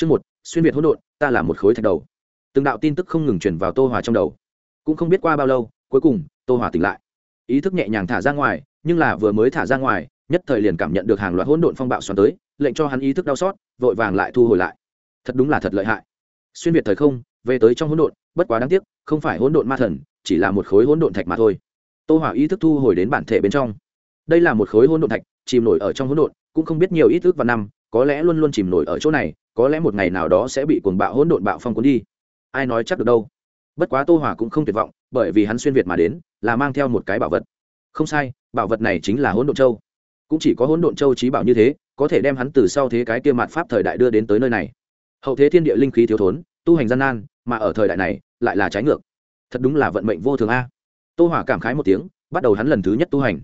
Chương một, xuyên việt hỗn độn, ta là một khối thạch đầu. Từng đạo tin tức không ngừng truyền vào Tô Hòa trong đầu. Cũng không biết qua bao lâu, cuối cùng, Tô Hòa tỉnh lại. Ý thức nhẹ nhàng thả ra ngoài, nhưng là vừa mới thả ra ngoài, nhất thời liền cảm nhận được hàng loạt hỗn độn phong bạo xoắn tới, lệnh cho hắn ý thức đau xót, vội vàng lại thu hồi lại. Thật đúng là thật lợi hại. Xuyên việt thời không, về tới trong hỗn độn, bất quá đáng tiếc, không phải hỗn độn ma thần, chỉ là một khối hỗn độn thạch mà thôi. Tô Hỏa ý thức thu hồi đến bản thể bên trong. Đây là một khối hỗn độn thạch, chìm nổi ở trong hỗn độn, cũng không biết nhiều ít ước và năm, có lẽ luôn luôn chìm nổi ở chỗ này, có lẽ một ngày nào đó sẽ bị cuồng bạo hỗn độn bạo phong cuốn đi. Ai nói chắc được đâu. Bất quá Tô Hỏa cũng không tuyệt vọng, bởi vì hắn xuyên việt mà đến, là mang theo một cái bảo vật. Không sai, bảo vật này chính là hỗn độn châu. Cũng chỉ có hỗn độn châu trí bảo như thế, có thể đem hắn từ sau thế cái kia mạt pháp thời đại đưa đến tới nơi này. Hậu thế thiên địa linh khí thiếu thốn, tu hành gian nan, mà ở thời đại này, lại là trái ngược. Thật đúng là vận mệnh vô thường a. Tô Hỏa cảm khái một tiếng, bắt đầu hắn lần thứ nhất tu hành.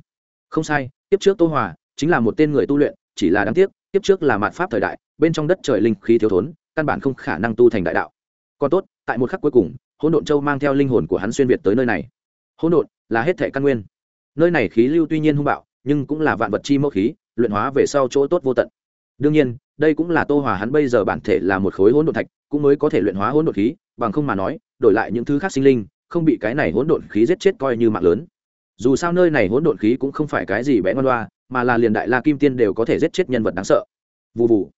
Không sai, tiếp trước Tô Hỏa chính là một tên người tu luyện, chỉ là đáng tiếc, tiếp trước là mạt pháp thời đại, bên trong đất trời linh khí thiếu thốn, căn bản không khả năng tu thành đại đạo. Còn tốt, tại một khắc cuối cùng, Hỗn Độn Châu mang theo linh hồn của hắn xuyên việt tới nơi này. Hỗn độn là hết thảy căn nguyên. Nơi này khí lưu tuy nhiên hung bạo, nhưng cũng là vạn vật chi mẫu khí, luyện hóa về sau chỗ tốt vô tận. Đương nhiên, đây cũng là Tô Hòa hắn bây giờ bản thể là một khối hỗn độn thạch, cũng mới có thể luyện hóa hỗn độn khí, bằng không mà nói, đổi lại những thứ khác sinh linh, không bị cái này hỗn độn khí giết chết coi như mạng lớn. Dù sao nơi này hỗn độn khí cũng không phải cái gì bé ngoan loa, mà là liền đại la kim tiên đều có thể giết chết nhân vật đáng sợ. Vù vù.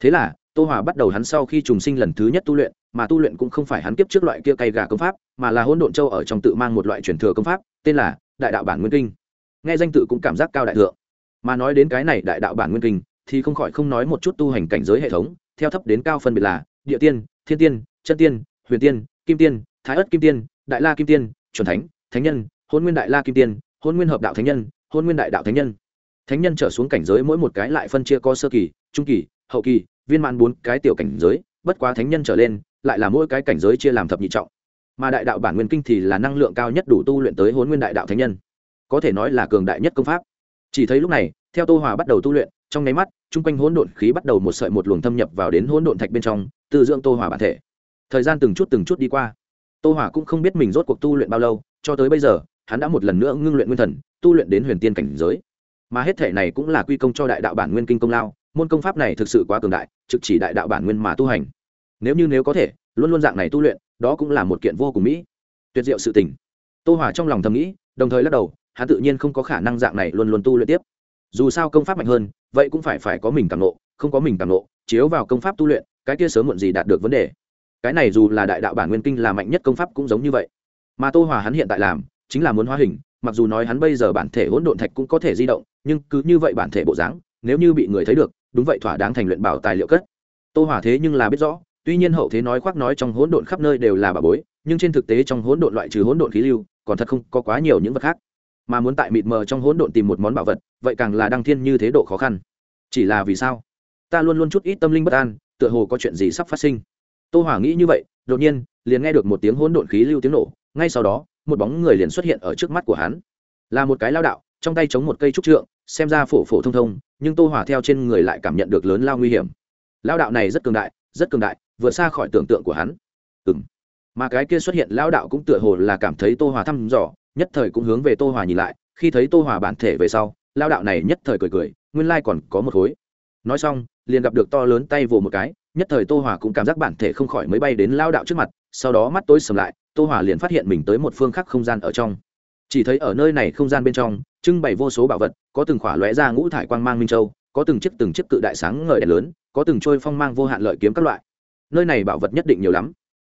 Thế là, Tô Hòa bắt đầu hắn sau khi trùng sinh lần thứ nhất tu luyện, mà tu luyện cũng không phải hắn kiếp trước loại kia cay gà công pháp, mà là hỗn độn châu ở trong tự mang một loại truyền thừa công pháp, tên là Đại đạo bản nguyên kinh. Nghe danh tự cũng cảm giác cao đại thượng. Mà nói đến cái này Đại đạo bản nguyên kinh, thì không khỏi không nói một chút tu hành cảnh giới hệ thống, theo thấp đến cao phân biệt là địa tiên, thiên tiên, chân tiên, huyền tiên, kim tiên, thái ất kim tiên, đại la kim tiên, chuẩn thánh, thánh nhân, hôn nguyên đại la kim tiên, hôn nguyên hợp đạo thánh nhân, hôn nguyên đại đạo thánh nhân. Thánh nhân trở xuống cảnh giới mỗi một cái lại phân chia có sơ kỳ, trung kỳ, hậu kỳ, viên mãn bốn cái tiểu cảnh giới, bất quá thánh nhân trở lên, lại là mỗi cái cảnh giới chia làm thập nhị trọng. Mà đại đạo bản nguyên kinh thì là năng lượng cao nhất đủ tu luyện tới hôn nguyên đại đạo thánh nhân. Có thể nói là cường đại nhất công pháp. Chỉ thấy lúc này, theo Tô Hòa bắt đầu tu luyện, trong nháy mắt, trung quanh hỗn độn khí bắt đầu một sợi một luồng thâm nhập vào đến hỗn độn thạch bên trong, từ dưỡng Tô Hòa bản thể. Thời gian từng chút từng chút đi qua, Tô Hòa cũng không biết mình rốt cuộc tu luyện bao lâu, cho tới bây giờ, hắn đã một lần nữa ngưng luyện nguyên thần, tu luyện đến huyền tiên cảnh giới. Mà hết thể này cũng là quy công cho đại đạo bản nguyên kinh công lao, môn công pháp này thực sự quá cường đại, trực chỉ đại đạo bản nguyên mà tu hành. Nếu như nếu có thể, luôn luôn dạng này tu luyện, đó cũng là một kiện vô cùng mỹ. Tuyệt diệu sự tình. Tô hỏa trong lòng thầm nghĩ, đồng thời lắc đầu, hắn tự nhiên không có khả năng dạng này luôn luôn tu luyện tiếp dù sao công pháp mạnh hơn vậy cũng phải phải có mình càng nộ không có mình càng nộ chiếu vào công pháp tu luyện cái kia sớm muộn gì đạt được vấn đề cái này dù là đại đạo bản nguyên kinh là mạnh nhất công pháp cũng giống như vậy mà tô hòa hắn hiện tại làm chính là muốn hóa hình mặc dù nói hắn bây giờ bản thể hỗn độn thạch cũng có thể di động, nhưng cứ như vậy bản thể bộ dáng, nếu như bị người thấy được, đúng vậy thỏa đáng thành luyện bảo tài liệu cất. Tô hỏa thế nhưng là biết rõ, tuy nhiên hậu thế nói khoác nói trong hỗn độn khắp nơi đều là bà bối, nhưng trên thực tế trong hỗn độn loại trừ hỗn độn khí lưu, còn thật không có quá nhiều những vật khác. Mà muốn tại mịt mờ trong hỗn độn tìm một món bảo vật, vậy càng là đăng thiên như thế độ khó khăn. Chỉ là vì sao? Ta luôn luôn chút ít tâm linh bất an, tựa hồ có chuyện gì sắp phát sinh. Tô hỏa nghĩ như vậy, đột nhiên, liền nghe được một tiếng hỗn độn khí lưu tiếng nổ, ngay sau đó một bóng người liền xuất hiện ở trước mắt của hắn. Là một cái lao đạo, trong tay chống một cây trúc trượng, xem ra phổ phổ thông thông, nhưng tô hỏa theo trên người lại cảm nhận được lớn lao nguy hiểm. Lao đạo này rất cường đại, rất cường đại, vượt xa khỏi tưởng tượng của hắn. Ừm. Mà cái kia xuất hiện lao đạo cũng tựa hồ là cảm thấy tô hỏa thăm dò, nhất thời cũng hướng về tô hòa nhìn lại, khi thấy tô hòa bản thể về sau, lao đạo này nhất thời cười cười, nguyên lai còn có một khối. Nói xong, liền gặp được to lớn tay vồ một cái, nhất thời tô hòa cũng cảm giác bản thể không khỏi mới bay đến lao đạo trước mặt, sau đó mắt tối sầm lại tô hỏa liền phát hiện mình tới một phương khác không gian ở trong. Chỉ thấy ở nơi này không gian bên trong, trưng bày vô số bảo vật, có từng khỏa lóe ra ngũ thải quang mang minh châu, có từng chiếc từng chiếc cự đại sáng ngời đèn lớn, có từng trôi phong mang vô hạn lợi kiếm các loại. Nơi này bảo vật nhất định nhiều lắm.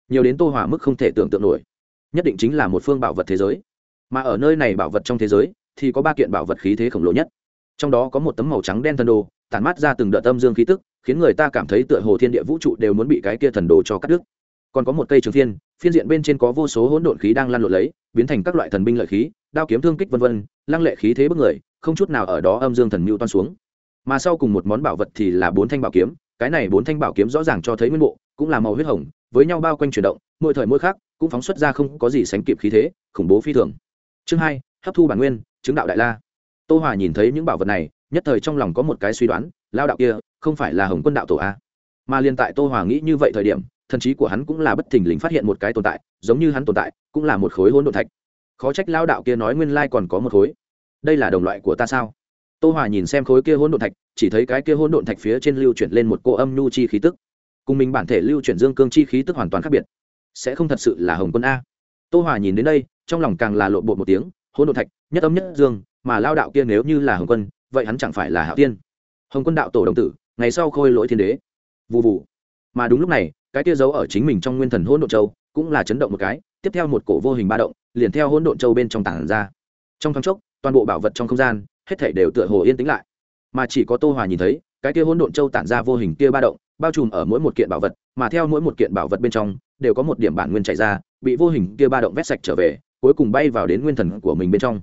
Nhiều đến tô hỏa mức không thể tưởng tượng nổi. Nhất định chính là một phương bảo vật thế giới. Mà ở nơi này bảo vật trong thế giới, thì có ba kiện bảo vật khí thế khổng lồ nhất. Trong đó có một tấm màu trắng đen thần đồ, tản mát ra từng đợt âm dương khí tức, khiến người ta cảm thấy tựa hồ thiên địa vũ trụ đều muốn bị cái kia thần đồ cho cắt đứt còn có một cây trường phiên phiên diện bên trên có vô số hỗn độn khí đang lan lộn lấy, biến thành các loại thần binh lợi khí, đao kiếm thương kích vân vân, lăng lệ khí thế bức người, không chút nào ở đó âm dương thần mưu toan xuống. Mà sau cùng một món bảo vật thì là bốn thanh bảo kiếm, cái này bốn thanh bảo kiếm rõ ràng cho thấy nguyên bộ, cũng là màu huyết hồng, với nhau bao quanh chuyển động, mỗi thời mỗi khác cũng phóng xuất ra không có gì sánh kịp khí thế, khủng bố phi thường. Chương hai, hấp thu bản nguyên, chứng đạo đại la. Tô hòa nhìn thấy những bảo vật này, nhất thời trong lòng có một cái suy đoán, lao đạo kia, không phải là hồng quân đạo tổ a. Mà liên tại tô hòa nghĩ như vậy thời điểm thần trí của hắn cũng là bất thình lình phát hiện một cái tồn tại, giống như hắn tồn tại, cũng là một khối hỗn độn thạch. Khó trách lao đạo kia nói nguyên lai còn có một khối. Đây là đồng loại của ta sao? Tô hòa nhìn xem khối kia hỗn độn thạch, chỉ thấy cái kia hỗn độn thạch phía trên lưu chuyển lên một cô âm nhu chi khí tức. Cùng mình bản thể lưu chuyển dương cương chi khí tức hoàn toàn khác biệt. Sẽ không thật sự là hồng quân a. Tô hòa nhìn đến đây, trong lòng càng là lộ bộ một tiếng, hỗn độn thạch, nhất âm nhất dương, mà lao đạo kia nếu như là hồng quân, vậy hắn chẳng phải là hạo tiên hồng quân đạo tổ đồng tử, ngày sau khôi lỗi thiên đế. Vụ vụ mà đúng lúc này cái kia giấu ở chính mình trong nguyên thần hỗn độn châu cũng là chấn động một cái, tiếp theo một cổ vô hình ba động, liền theo hỗn độn châu bên trong tảng ra. Trong thoáng chốc, toàn bộ bảo vật trong không gian, hết thảy đều tựa hồ yên tĩnh lại. Mà chỉ có tô hòa nhìn thấy, cái kia hỗn độn châu tản ra vô hình kia ba động, bao trùm ở mỗi một kiện bảo vật, mà theo mỗi một kiện bảo vật bên trong, đều có một điểm bản nguyên chạy ra, bị vô hình kia ba động vét sạch trở về, cuối cùng bay vào đến nguyên thần của mình bên trong.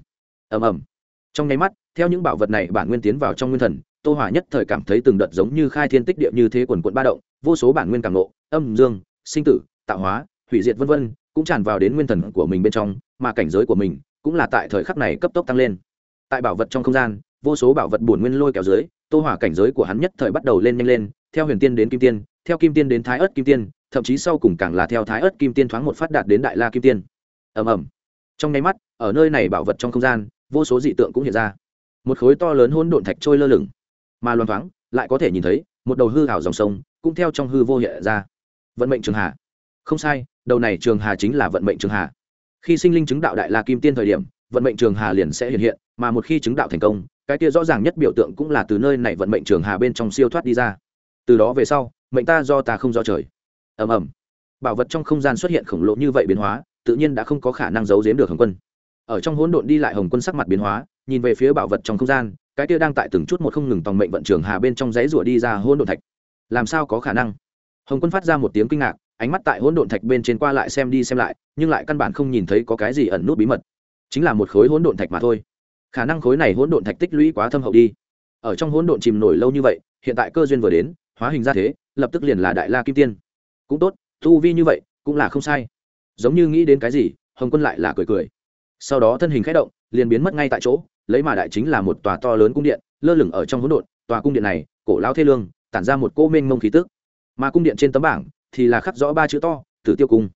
Ầm ầm. Trong nháy mắt, theo những bảo vật này bản nguyên tiến vào trong nguyên thần, tô hỏa nhất thời cảm thấy từng đợt giống như khai thiên tích địa như thế quần quận ba động vô số bản nguyên cảm nộ, âm dương, sinh tử, tạo hóa, hủy diệt vân vân, cũng tràn vào đến nguyên thần của mình bên trong, mà cảnh giới của mình cũng là tại thời khắc này cấp tốc tăng lên. Tại bảo vật trong không gian, vô số bảo vật bổn nguyên lôi kéo dưới, tô hỏa cảnh giới của hắn nhất thời bắt đầu lên nhanh lên, theo huyền tiên đến kim tiên, theo kim tiên đến thái ớt kim tiên, thậm chí sau cùng càng là theo thái ớt kim tiên thoáng một phát đạt đến đại la kim tiên. Ầm ầm. Trong nháy mắt, ở nơi này bảo vật trong không gian, vô số dị tượng cũng hiện ra. Một khối to lớn hỗn độn thạch trôi lơ lửng. Mà loan thoáng, lại có thể nhìn thấy một đầu hư hảo dòng sông cũng theo trong hư vô hiện ra. Vận mệnh trường hà. Không sai, đầu này trường hà chính là vận mệnh trường hà. Khi sinh linh chứng đạo đại la kim tiên thời điểm, vận mệnh trường hà liền sẽ hiện hiện, mà một khi chứng đạo thành công, cái kia rõ ràng nhất biểu tượng cũng là từ nơi này vận mệnh trường hà bên trong siêu thoát đi ra. Từ đó về sau, mệnh ta do ta không do trời. Ầm ầm. Bảo vật trong không gian xuất hiện khổng lồ như vậy biến hóa, tự nhiên đã không có khả năng giấu giếm được hồng quân. Ở trong hỗn độn đi lại hồng quân sắc mặt biến hóa, nhìn về phía bảo vật trong không gian cái kia đang tại từng chút một không ngừng tòng mệnh vận trường hà bên trong giấy rủa đi ra hỗn độn thạch. Làm sao có khả năng? Hồng quân phát ra một tiếng kinh ngạc, ánh mắt tại hỗn độn thạch bên trên qua lại xem đi xem lại, nhưng lại căn bản không nhìn thấy có cái gì ẩn nút bí mật. Chính là một khối hỗn độn thạch mà thôi. Khả năng khối này hỗn độn thạch tích lũy quá thâm hậu đi. Ở trong hỗn độn chìm nổi lâu như vậy, hiện tại cơ duyên vừa đến, hóa hình ra thế, lập tức liền là đại la kim tiên. Cũng tốt thu vi như vậy, cũng là không sai. Giống như nghĩ đến cái gì, hồng quân lại là cười cười. Sau đó thân hình khẽ động, liền biến mất ngay tại chỗ lấy mà đại chính là một tòa to lớn cung điện, lơ lửng ở trong hỗn độn, tòa cung điện này, cổ lao thê lương, tản ra một cô mênh mông khí tức. Mà cung điện trên tấm bảng thì là khắc rõ ba chữ to, tử tiêu cung.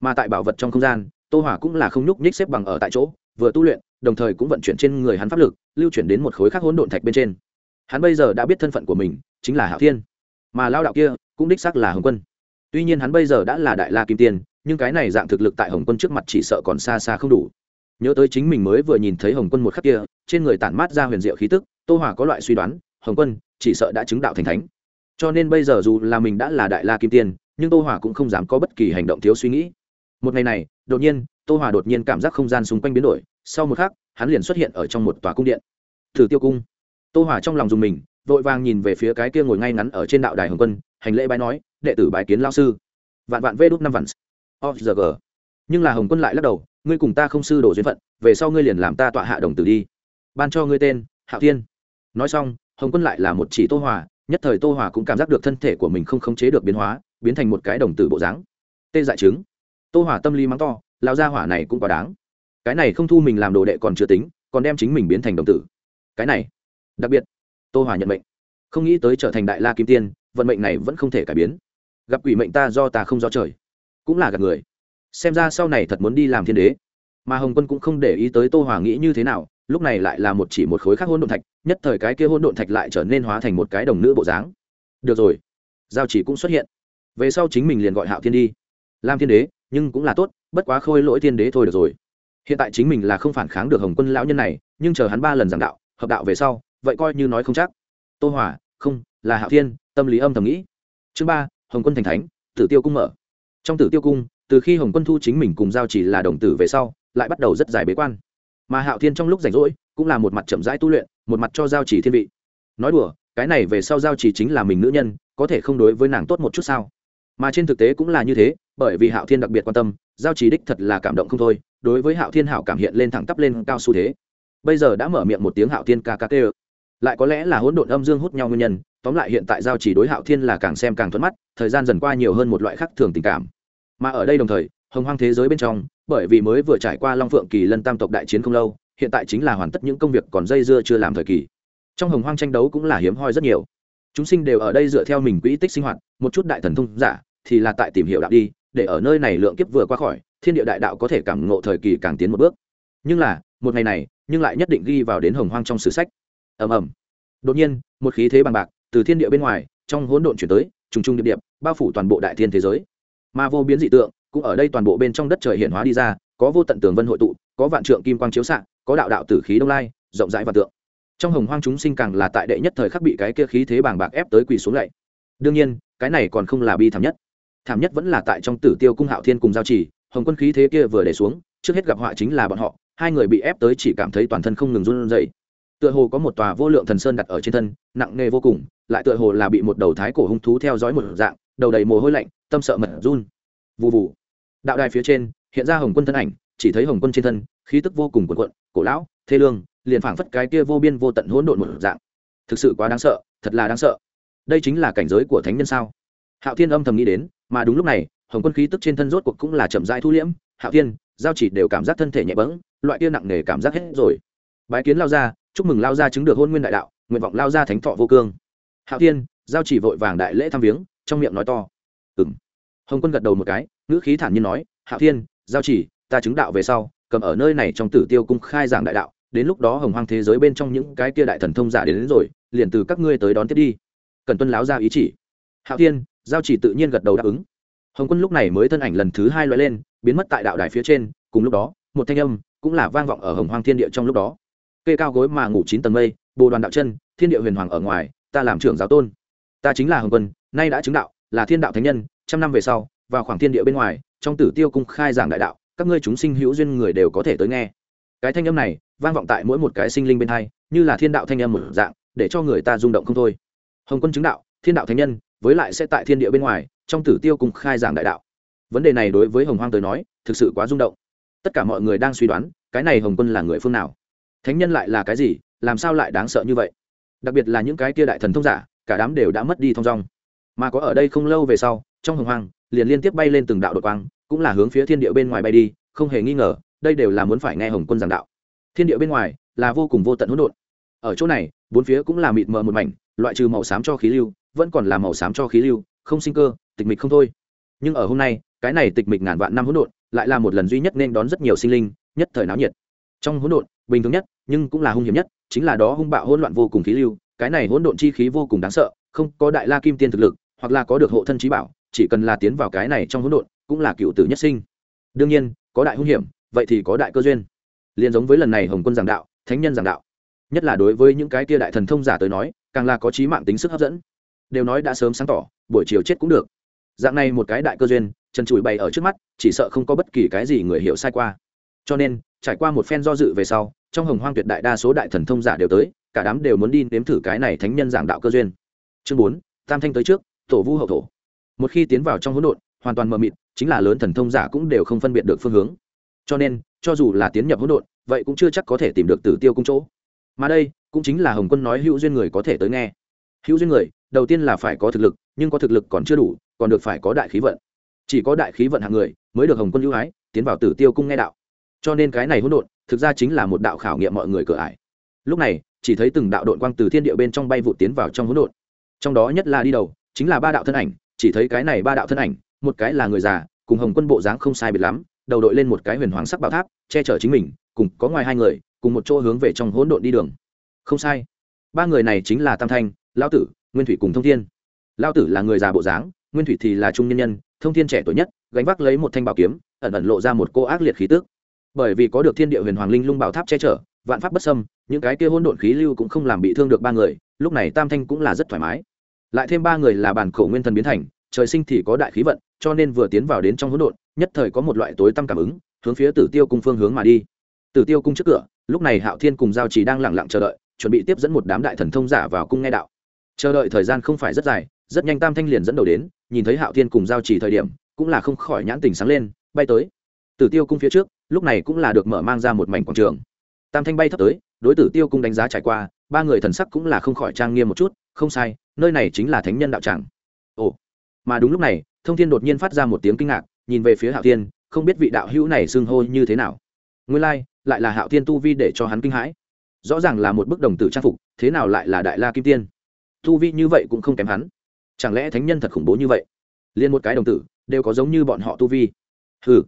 Mà tại bảo vật trong không gian, tô hỏa cũng là không nhúc nhích xếp bằng ở tại chỗ, vừa tu luyện, đồng thời cũng vận chuyển trên người hắn pháp lực, lưu chuyển đến một khối khác hỗn độn thạch bên trên. Hắn bây giờ đã biết thân phận của mình, chính là hạo thiên. Mà lao đạo kia cũng đích xác là hồng quân. Tuy nhiên hắn bây giờ đã là đại la kim tiên, nhưng cái này dạng thực lực tại hồng quân trước mặt chỉ sợ còn xa xa không đủ nhớ tới chính mình mới vừa nhìn thấy hồng quân một khắc kia, trên người tản mát ra huyền diệu khí tức, tô hỏa có loại suy đoán, hồng quân, chỉ sợ đã chứng đạo thành thánh. Cho nên bây giờ dù là mình đã là đại la kim tiên, nhưng tô hỏa cũng không dám có bất kỳ hành động thiếu suy nghĩ. Một ngày này, đột nhiên, tô hỏa đột nhiên cảm giác không gian xung quanh biến đổi, sau một khắc, hắn liền xuất hiện ở trong một tòa cung điện. Thử tiêu cung. Tô hỏa trong lòng dùng mình, vội vàng nhìn về phía cái kia ngồi ngay ngắn ở trên đạo đài hồng quân, hành lễ bái nói, đệ tử bái kiến lao sư. Vạn vạn vê đút năm vạn. Of the nhưng là hồng quân lại lắc đầu, ngươi cùng ta không sư đồ duyên phận, về sau ngươi liền làm ta tọa hạ đồng tử đi. Ban cho ngươi tên, hạo thiên. Nói xong, hồng quân lại là một chỉ tô hòa, nhất thời tô hòa cũng cảm giác được thân thể của mình không khống chế được biến hóa, biến thành một cái đồng tử bộ dáng. Tê dại chứng tô hòa tâm lý mắng to lao ra hỏa này cũng quá đáng. Cái này không thu mình làm đồ đệ còn chưa tính, còn đem chính mình biến thành đồng tử. Cái này, đặc biệt, tô hòa nhận mệnh. Không nghĩ tới trở thành đại la kim tiên, vận mệnh này vẫn không thể cải biến. Gặp quỷ mệnh ta do ta không do trời. Cũng là gặp người xem ra sau này thật muốn đi làm thiên đế. Mà hồng quân cũng không để ý tới tô hòa nghĩ như thế nào, lúc này lại là một chỉ một khối khác hôn độn thạch, nhất thời cái kia hôn độn thạch lại trở nên hóa thành một cái đồng nữ bộ dáng. Được rồi, giao chỉ cũng xuất hiện. Về sau chính mình liền gọi hạo thiên đi. Làm thiên đế, nhưng cũng là tốt, bất quá khôi lỗi thiên đế thôi được rồi. Hiện tại chính mình là không phản kháng được hồng quân lão nhân này, nhưng chờ hắn ba lần giảng đạo, hợp đạo về sau, vậy coi như nói không chắc. Tô hòa, không, là hạo thiên, tâm lý âm thầm nghĩ. Chương ba, hồng quân thành thánh, tử tiêu cung mở. Trong tử tiêu cung từ khi hồng quân thu chính mình cùng giao chỉ là đồng tử về sau, lại bắt đầu rất dài bế quan. Mà hạo thiên trong lúc rảnh rỗi, cũng là một mặt chậm rãi tu luyện, một mặt cho giao chỉ thiên vị. Nói đùa, cái này về sau giao chỉ chính là mình nữ nhân, có thể không đối với nàng tốt một chút sao? Mà trên thực tế cũng là như thế, bởi vì hạo thiên đặc biệt quan tâm, giao chỉ đích thật là cảm động không thôi, đối với hạo thiên hảo cảm hiện lên thẳng tắp lên cao xu thế. Bây giờ đã mở miệng một tiếng hạo thiên ca ca tê lại có lẽ là hỗn độn âm dương hút nhau nguyên nhân, tóm lại hiện tại giao chỉ đối hạo thiên là càng xem càng thuận mắt, thời gian dần qua nhiều hơn một loại khác thường tình cảm mà ở đây đồng thời, hồng hoang thế giới bên trong, bởi vì mới vừa trải qua long phượng kỳ lân tam tộc đại chiến không lâu, hiện tại chính là hoàn tất những công việc còn dây dưa chưa làm thời kỳ. Trong hồng hoang tranh đấu cũng là hiếm hoi rất nhiều. Chúng sinh đều ở đây dựa theo mình quỹ tích sinh hoạt, một chút đại thần thông giả, thì là tại tìm hiểu đạo đi, để ở nơi này lượng kiếp vừa qua khỏi, thiên địa đại đạo có thể cảm ngộ thời kỳ càng tiến một bước. Nhưng là, một ngày này, nhưng lại nhất định ghi vào đến hồng hoang trong sử sách. Ầm ầm. Đột nhiên, một khí thế bằng bạc, từ thiên địa bên ngoài, trong hỗn độn chuyển tới, trùng trùng điệp điệp, bao phủ toàn bộ đại thiên thế giới mà vô biến dị tượng cũng ở đây toàn bộ bên trong đất trời hiện hóa đi ra, có vô tận tường vân hội tụ, có vạn trượng kim quang chiếu xạ, có đạo đạo tử khí đông lai, rộng rãi và tượng. Trong hồng hoang chúng sinh càng là tại đệ nhất thời khắc bị cái kia khí thế bàng bạc ép tới quỳ xuống lạy. Đương nhiên, cái này còn không là bi thảm nhất. Thảm nhất vẫn là tại trong tử tiêu cung hạo thiên cùng giao chỉ hồng quân khí thế kia vừa để xuống, trước hết gặp họa chính là bọn họ, hai người bị ép tới chỉ cảm thấy toàn thân không ngừng run rẩy. Tựa hồ có một tòa vô lượng thần sơn đặt ở trên thân, nặng nề vô cùng, lại tựa hồ là bị một đầu thái cổ hung thú theo dõi một dạng đầu đầy mồ hôi lạnh, tâm sợ mật run. Vụ vụ đạo đài phía trên, hiện ra hồng quân thân ảnh, chỉ thấy hồng quân trên thân, khí tức vô cùng quần quận cổ lão, thê lương, liền phảng phất cái kia vô biên vô tận hỗn độn một dạng. Thực sự quá đáng sợ, thật là đáng sợ. Đây chính là cảnh giới của thánh nhân sao? Hạo thiên âm thầm nghĩ đến, mà đúng lúc này, hồng quân khí tức trên thân rốt cuộc cũng là chậm rãi thu liễm. Hạo thiên, giao chỉ đều cảm giác thân thể nhẹ bẫng, loại kia nặng nề cảm giác hết rồi. Bái kiến lao ra chúc mừng lao ra chứng được hôn nguyên đại đạo, nguyện vọng lao ra thánh thọ vô cương. Hạo thiên, giao chỉ vội vàng đại lễ thăm viếng trong miệng nói to. Ừng hồng quân gật đầu một cái ngữ khí thản nhiên nói hạo thiên giao chỉ ta chứng đạo về sau cầm ở nơi này trong tử tiêu cung khai giảng đại đạo đến lúc đó hồng hoang thế giới bên trong những cái kia đại thần thông giả đến, đến rồi liền từ các ngươi tới đón tiếp đi. Cần tuân láo ra ý chỉ. Hạo thiên giao chỉ tự nhiên gật đầu đáp ứng. Hồng quân lúc này mới thân ảnh lần thứ hai loại lên biến mất tại đạo đài phía trên cùng lúc đó một thanh âm cũng là vang vọng ở hồng hoang thiên địa trong lúc đó. Kê cao gối mà ngủ chín tầng mây bồ đoàn đạo chân thiên địa huyền hoàng ở ngoài ta làm trưởng giáo tôn ta chính là hồng quân, nay đã chứng đạo, là thiên đạo thánh nhân, trăm năm về sau, vào khoảng thiên địa bên ngoài, trong tử tiêu cung khai giảng đại đạo, các ngươi chúng sinh hữu duyên người đều có thể tới nghe. Cái thanh âm này, vang vọng tại mỗi một cái sinh linh bên hai, như là thiên đạo thanh âm một dạng, để cho người ta rung động không thôi. Hồng quân chứng đạo, thiên đạo thánh nhân, với lại sẽ tại thiên địa bên ngoài, trong tử tiêu cùng khai giảng đại đạo. Vấn đề này đối với hồng hoang tới nói, thực sự quá rung động. Tất cả mọi người đang suy đoán, cái này hồng quân là người phương nào? Thánh nhân lại là cái gì? Làm sao lại đáng sợ như vậy? Đặc biệt là những cái kia đại thần thông giả cả đám đều đã mất đi thông dong. Mà có ở đây không lâu về sau, trong hồng hoang, liền liên tiếp bay lên từng đạo đột quang, cũng là hướng phía thiên địa bên ngoài bay đi, không hề nghi ngờ, đây đều là muốn phải nghe hồng quân giảng đạo. Thiên địa bên ngoài là vô cùng vô tận hỗn độn. Ở chỗ này, bốn phía cũng là mịt mờ một mảnh, loại trừ màu xám cho khí lưu, vẫn còn là màu xám cho khí lưu, không sinh cơ, tịch mịch không thôi. Nhưng ở hôm nay, cái này tịch mịch ngàn vạn năm hỗn độn, lại là một lần duy nhất nên đón rất nhiều sinh linh, nhất thời náo nhiệt. Trong hỗn độn, bình thường nhất, nhưng cũng là hung hiểm nhất, chính là đó hung bạo hỗn loạn vô cùng khí lưu cái này hỗn độn chi khí vô cùng đáng sợ, không có đại la kim tiên thực lực, hoặc là có được hộ thân trí bảo, chỉ cần là tiến vào cái này trong hỗn độn, cũng là cựu tử nhất sinh. Đương nhiên, có đại hung hiểm, vậy thì có đại cơ duyên. Liền giống với lần này hồng quân giảng đạo, thánh nhân giảng đạo, nhất là đối với những cái kia đại thần thông giả tới nói, càng là có trí mạng tính sức hấp dẫn. Đều nói đã sớm sáng tỏ, buổi chiều chết cũng được. Dạng này một cái đại cơ duyên, trần trụi bày ở trước mắt, chỉ sợ không có bất kỳ cái gì người hiểu sai qua. Cho nên, trải qua một phen do dự về sau, trong hồng hoang tuyệt đại đa số đại thần thông giả đều tới cả đám đều muốn đi nếm thử cái này thánh nhân giảng đạo cơ duyên. Chương bốn, tam thanh tới trước, tổ vu hậu thổ. Một khi tiến vào trong hỗn độn, hoàn toàn mờ mịt, chính là lớn thần thông giả cũng đều không phân biệt được phương hướng. Cho nên, cho dù là tiến nhập hỗn độn, vậy cũng chưa chắc có thể tìm được tử tiêu cung chỗ. Mà đây, cũng chính là hồng quân nói hữu duyên người có thể tới nghe. Hữu duyên người, đầu tiên là phải có thực lực, nhưng có thực lực còn chưa đủ, còn được phải có đại khí vận. Chỉ có đại khí vận hạng người, mới được hồng quân ưu ái, tiến vào tử tiêu cung nghe đạo. Cho nên cái này hỗn độn, thực ra chính là một đạo khảo nghiệm mọi người cửa ải. Lúc này chỉ thấy từng đạo đội quang từ thiên địa bên trong bay vụ tiến vào trong hỗn độn. Trong đó nhất là đi đầu, chính là ba đạo thân ảnh, chỉ thấy cái này ba đạo thân ảnh, một cái là người già, cùng hồng quân bộ dáng không sai biệt lắm, đầu đội lên một cái huyền hoàng sắc bảo tháp, che chở chính mình, cùng có ngoài hai người, cùng một chỗ hướng về trong hỗn độn đi đường. Không sai. Ba người này chính là tam thanh lao tử, nguyên thủy cùng thông thiên. Lao tử là người già bộ dáng, nguyên thủy thì là trung nhân nhân, thông thiên trẻ tuổi nhất, gánh vác lấy một thanh bảo kiếm, ẩn ẩn lộ ra một cô ác liệt khí tức. Bởi vì có được thiên địa huyền hoàng linh lung bảo tháp che chở vạn pháp bất xâm, những cái kia hỗn độn khí lưu cũng không làm bị thương được ba người, lúc này tam thanh cũng là rất thoải mái. Lại thêm ba người là bản khổ nguyên thần biến thành, trời sinh thì có đại khí vận, cho nên vừa tiến vào đến trong hỗn độn, nhất thời có một loại tối tăm cảm ứng, hướng phía tử tiêu cung phương hướng mà đi. Tử tiêu cung trước cửa, lúc này hạo thiên cùng giao trì đang lẳng lặng chờ đợi, chuẩn bị tiếp dẫn một đám đại thần thông giả vào cung nghe đạo. Chờ đợi thời gian không phải rất dài, rất nhanh tam thanh liền dẫn đầu đến, nhìn thấy hạo thiên cùng giao trì thời điểm, cũng là không khỏi nhãn tình sáng lên, bay tới. Tử tiêu cung phía trước, lúc này cũng là được mở mang ra một mảnh quảng trường tam thanh bay thấp tới đối tử tiêu cung đánh giá trải qua ba người thần sắc cũng là không khỏi trang nghiêm một chút không sai nơi này chính là thánh nhân đạo tràng. Ồ. Mà đúng lúc này thông thiên đột nhiên phát ra một tiếng kinh ngạc nhìn về phía hạo thiên không biết vị đạo hữu này xưng hô như thế nào. Nguyên lai、like, lại là hạo thiên tu vi để cho hắn kinh hãi. Rõ ràng là một bức đồng tử trang phục thế nào lại là đại la kim tiên? Tu vi như vậy cũng không kém hắn. Chẳng lẽ thánh nhân thật khủng bố như vậy? Liên một cái đồng tử đều có giống như bọn họ tu vi. Hừ.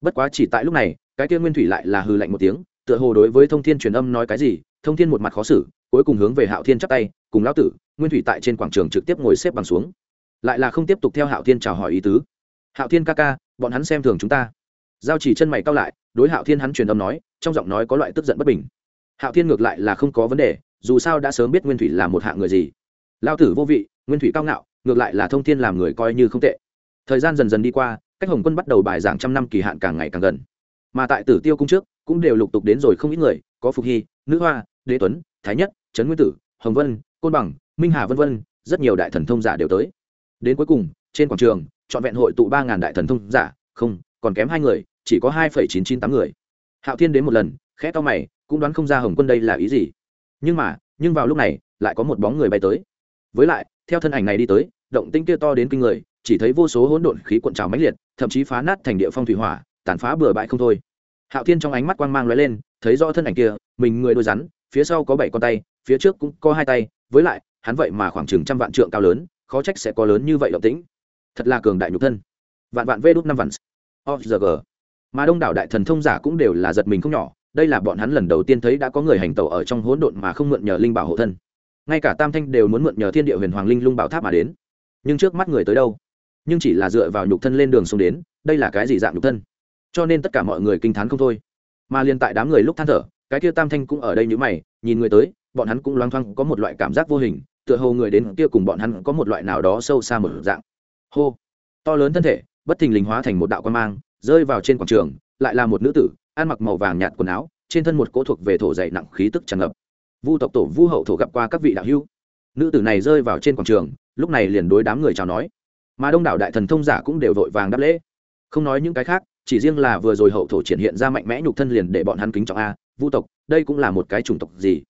Bất quá chỉ tại lúc này cái kia nguyên thủy lại là hừ lạnh một tiếng tựa hồ đối với thông thiên truyền âm nói cái gì, thông thiên một mặt khó xử, cuối cùng hướng về hạo thiên chắp tay, cùng lão tử, nguyên thủy tại trên quảng trường trực tiếp ngồi xếp bằng xuống. Lại là không tiếp tục theo hạo thiên chào hỏi ý tứ. Hạo thiên ca ca, bọn hắn xem thường chúng ta. Giao chỉ chân mày cao lại, đối hạo thiên hắn truyền âm nói, trong giọng nói có loại tức giận bất bình. Hạo thiên ngược lại là không có vấn đề, dù sao đã sớm biết nguyên thủy là một hạng người gì. Lao tử vô vị, nguyên thủy cao ngạo, ngược lại là thông thiên làm người coi như không tệ. Thời gian dần dần đi qua, cách hồng quân bắt đầu bài giảng trăm năm kỳ hạn càng ngày càng gần. Mà tại tử tiêu cung trước cũng đều lục tục đến rồi không ít người, có phục hy, nữ hoa, đế tuấn, thái nhất, trấn nguyên tử, hồng vân, côn bằng, minh hà vân vân, rất nhiều đại thần thông giả đều tới. Đến cuối cùng, trên quảng trường, trọn vẹn hội tụ ba ngàn đại thần thông giả, không, còn kém hai người, chỉ có hai phẩy chín chín tám người. Hạo thiên đến một lần, khẽ to mày, cũng đoán không ra hồng quân đây là ý gì. Nhưng mà, nhưng vào lúc này, lại có một bóng người bay tới. Với lại, theo thân ảnh này đi tới, động tinh kia to đến kinh người, chỉ thấy vô số hỗn độn khí cuộn trào mãnh liệt, thậm chí phá nát thành địa phong thủy hỏa, tàn phá bừa bãi không thôi hạo thiên trong ánh mắt quang mang lóe lên, thấy rõ thân ảnh kia, mình người đôi rắn, phía sau có bảy con tay, phía trước cũng có hai tay, với lại, hắn vậy mà khoảng chừng trăm vạn trượng cao lớn, khó trách sẽ có lớn như vậy động tĩnh. Thật là cường đại nhục thân. Vạn vạn vê đốt năm vạn. Org mà đông đảo đại thần thông giả cũng đều là giật mình không nhỏ, đây là bọn hắn lần đầu tiên thấy đã có người hành tẩu ở trong hỗn độn mà không mượn nhờ linh bảo hộ thân. Ngay cả tam thanh đều muốn mượn nhờ thiên địa huyền hoàng linh lung bảo tháp mà đến. Nhưng trước mắt người tới đâu? Nhưng chỉ là dựa vào nhục thân lên đường xuống đến, đây là cái gì dạng nhục thân? Cho nên tất cả mọi người kinh t h á n không thôi. Mà liên tại đám người lúc than thở, cái kia tam thanh cũng ở đây n h ư mày, nhìn người tới, bọn hắn cũng loang thoang có một loại cảm giác vô hình, tựa hồ người đến kia cùng bọn hắn có một loại nào đó sâu xa một dạng. Hô! To lớn thân thể, bất thình lình hóa thành một đạo quan mang, rơi vào trên quảng trường, lại là một nữ tử, ăn mặc màu vàng nhạt quần áo, trên thân một cỗ thuộc về thổ dày nặng khí tức tràn ngập. Vu tộc tổ, vu hậu thổ gặp qua các vị đạo hữu. Nữ tử này rơi vào trên quảng trường, lúc này liền đối đám người chào nói. Mà đông đảo đại thần thông giả cũng đều vội vàng đáp lễ. Không nói những cái khác chỉ riêng là vừa rồi hậu thổ triển hiện ra mạnh mẽ nhục thân liền để bọn hắn kính trọng a, vu tộc, đây cũng là một cái chủng tộc gì?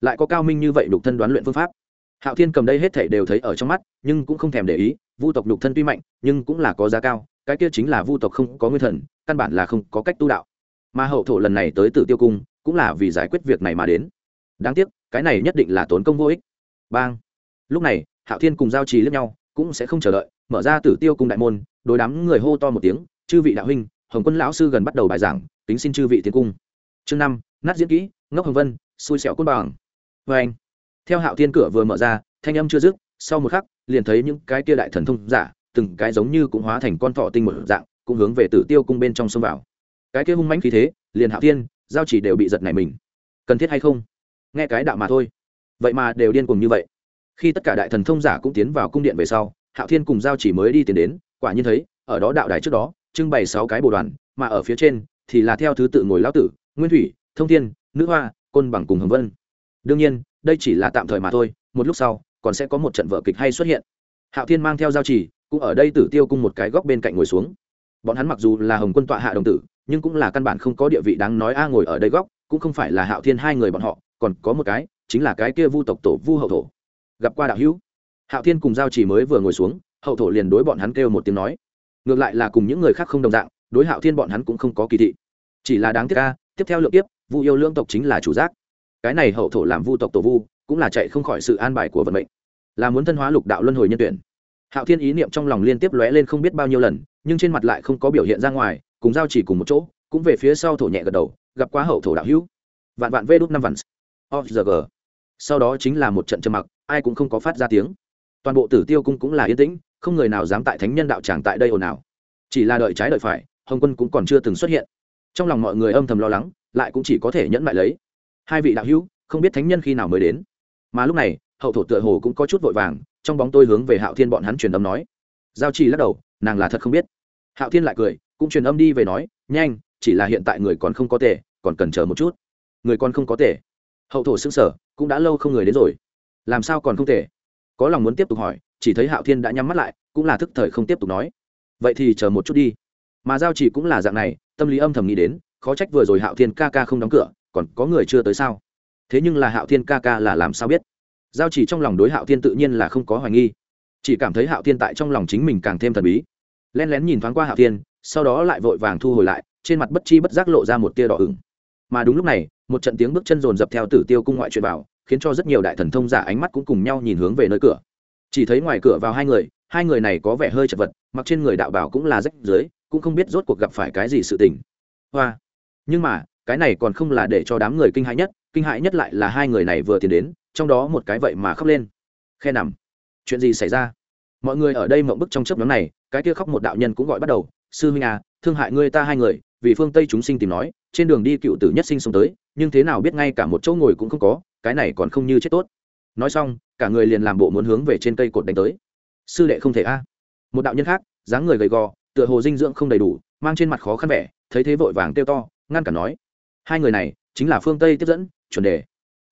Lại có cao minh như vậy nhục thân đoán luyện phương pháp? Hạo thiên cầm đây hết thể đều thấy ở trong mắt, nhưng cũng không thèm để ý, vu tộc nhục thân tuy mạnh, nhưng cũng là có giá cao, cái kia chính là vu tộc không có nguyên thần, căn bản là không có cách tu đạo. Mà hậu thổ lần này tới tử tiêu cung, cũng là vì giải quyết việc này mà đến. Đáng tiếc, cái này nhất định là tốn công vô ích. Bang! Lúc này, hạo thiên cùng giao trì lẫn nhau, cũng sẽ không chờ đợi, mở ra tử tiêu cung đại môn, đối đám người hô to một tiếng, chư vị đạo huynh hồng quân lão sư gần bắt đầu bài giảng tính xin chư vị tiến cung. Chương năm, nát diễn kỹ, ngốc hồng vân, xui xẻo côn bằng. Vê anh, theo hạo thiên cửa vừa mở ra, thanh âm chưa dứt, sau một khắc, liền thấy những cái kia đại thần thông giả, từng cái giống như cũng hóa thành con thọ tinh một dạng, cũng hướng về tử tiêu cung bên trong sông vào. Cái kia hung mãnh khí thế, liền hạo thiên, giao chỉ đều bị giật này mình. Cần thiết hay không? Nghe cái đạo mà thôi. Vậy mà đều điên cùng như vậy. Khi tất cả đại thần thông giả cũng tiến vào cung điện về sau, hạo thiên cùng giao chỉ mới đi tiến đến, quả nhiên thấy, ở đó đạo đài trước đó trưng bày sáu cái bồ đoàn, mà ở phía trên thì là theo thứ tự ngồi lão tử, nguyên thủy, thông thiên, nữ hoa, côn bằng cùng hồng vân. Đương nhiên, đây chỉ là tạm thời mà thôi, một lúc sau, còn sẽ có một trận vở kịch hay xuất hiện. Hạo thiên mang theo giao chỉ cũng ở đây tử tiêu cung một cái góc bên cạnh ngồi xuống. Bọn hắn mặc dù là hồng quân tọa hạ đồng tử, nhưng cũng là căn bản không có địa vị đáng nói a ngồi ở đây góc, cũng không phải là hạo thiên hai người bọn họ, còn có một cái, chính là cái kia vu tộc tổ vu hậu thổ. Gặp qua đạo hữu. Hạo thiên cùng giao chỉ mới vừa ngồi xuống, hậu thổ liền đối bọn hắn kêu một tiếng nói ngược lại là cùng những người khác không đồng dạng, đối hạo thiên bọn hắn cũng không có kỳ thị. Chỉ là đáng tiếc ca tiếp theo lượng tiếp vu yêu lương tộc chính là chủ giác. Cái này hậu thổ làm vu tộc tổ vu, cũng là chạy không khỏi sự an bài của vận mệnh. Là muốn thân hóa lục đạo luân hồi nhân tuyển. Hạo thiên ý niệm trong lòng liên tiếp lóe lên không biết bao nhiêu lần, nhưng trên mặt lại không có biểu hiện ra ngoài, cùng giao chỉ cùng một chỗ, cũng về phía sau thổ nhẹ gật đầu, gặp quá hậu thổ đạo hữu. Vạn vạn vê đốt năm vạn. Org sau đó chính là một trận trầm mặc, ai cũng không có phát ra tiếng. Toàn bộ tử tiêu cung cũng là yên tĩnh không người nào dám tại thánh nhân đạo tràng tại đây ồn ào. Chỉ là đợi trái đợi phải, hồng quân cũng còn chưa từng xuất hiện. Trong lòng mọi người âm thầm lo lắng, lại cũng chỉ có thể nhẫn lại lấy. Hai vị đạo hữu, không biết thánh nhân khi nào mới đến. Mà lúc này, hậu thổ tựa hồ cũng có chút vội vàng, trong bóng tôi hướng về hạo thiên bọn hắn truyền âm nói. Giao trì lắc đầu, nàng là thật không biết. Hạo thiên lại cười, cũng truyền âm đi về nói, nhanh, chỉ là hiện tại người còn không có tể còn cần chờ một chút. Người còn không có tể hậu thổ xưng sở cũng đã lâu không người đến rồi. Làm sao còn không thể có lòng muốn tiếp tục hỏi, chỉ thấy hạo thiên đã nhắm mắt lại, cũng là thức thời không tiếp tục nói. Vậy thì chờ một chút đi. Mà giao chỉ cũng là dạng này, tâm lý âm thầm nghĩ đến, khó trách vừa rồi hạo thiên ca ca không đóng cửa, còn có người chưa tới sao? Thế nhưng là hạo thiên ca ca là làm sao biết? Giao chỉ trong lòng đối hạo thiên tự nhiên là không có hoài nghi. Chỉ cảm thấy hạo thiên tại trong lòng chính mình càng thêm thần bí. Len lén nhìn thoáng qua hạo thiên, sau đó lại vội vàng thu hồi lại, trên mặt bất chi bất giác lộ ra một tia đỏ ửng. Mà đúng lúc này, một trận tiếng bước chân rồn dập theo tử tiêu cung ngoại truyền vào khiến cho rất nhiều đại thần thông giả ánh mắt cũng cùng nhau nhìn hướng về nơi cửa. Chỉ thấy ngoài cửa vào hai người hai người này có vẻ hơi chật vật, mặc trên người đạo bảo cũng là rách dưới, cũng không biết rốt cuộc gặp phải cái gì sự tình. Hoa! Nhưng mà, cái này còn không là để cho đám người kinh hãi nhất, kinh hãi nhất lại là hai người này vừa tiến đến, trong đó một cái vậy mà khóc lên. Khe nằm. Chuyện gì xảy ra? Mọi người ở đây mộng bức trong chấp nhóm này, cái kia khóc một đạo nhân cũng gọi bắt đầu. Sư huynh à thương hại ngươi ta hai người, vì phương tây chúng sinh tìm nói, trên đường đi cựu tử nhất sinh sống tới, nhưng thế nào biết ngay cả một chỗ ngồi cũng không có cái này còn không như chết tốt. Nói xong, cả người liền làm bộ muốn hướng về trên cây cột đánh tới. Sư đệ không thể a. Một đạo nhân khác, dáng người gầy gò, tựa hồ dinh dưỡng không đầy đủ, mang trên mặt khó khăn vẻ, thấy thế vội vàng kêu to, ngăn cản nói. Hai người này, chính là phương tây tiếp dẫn, chuẩn đề.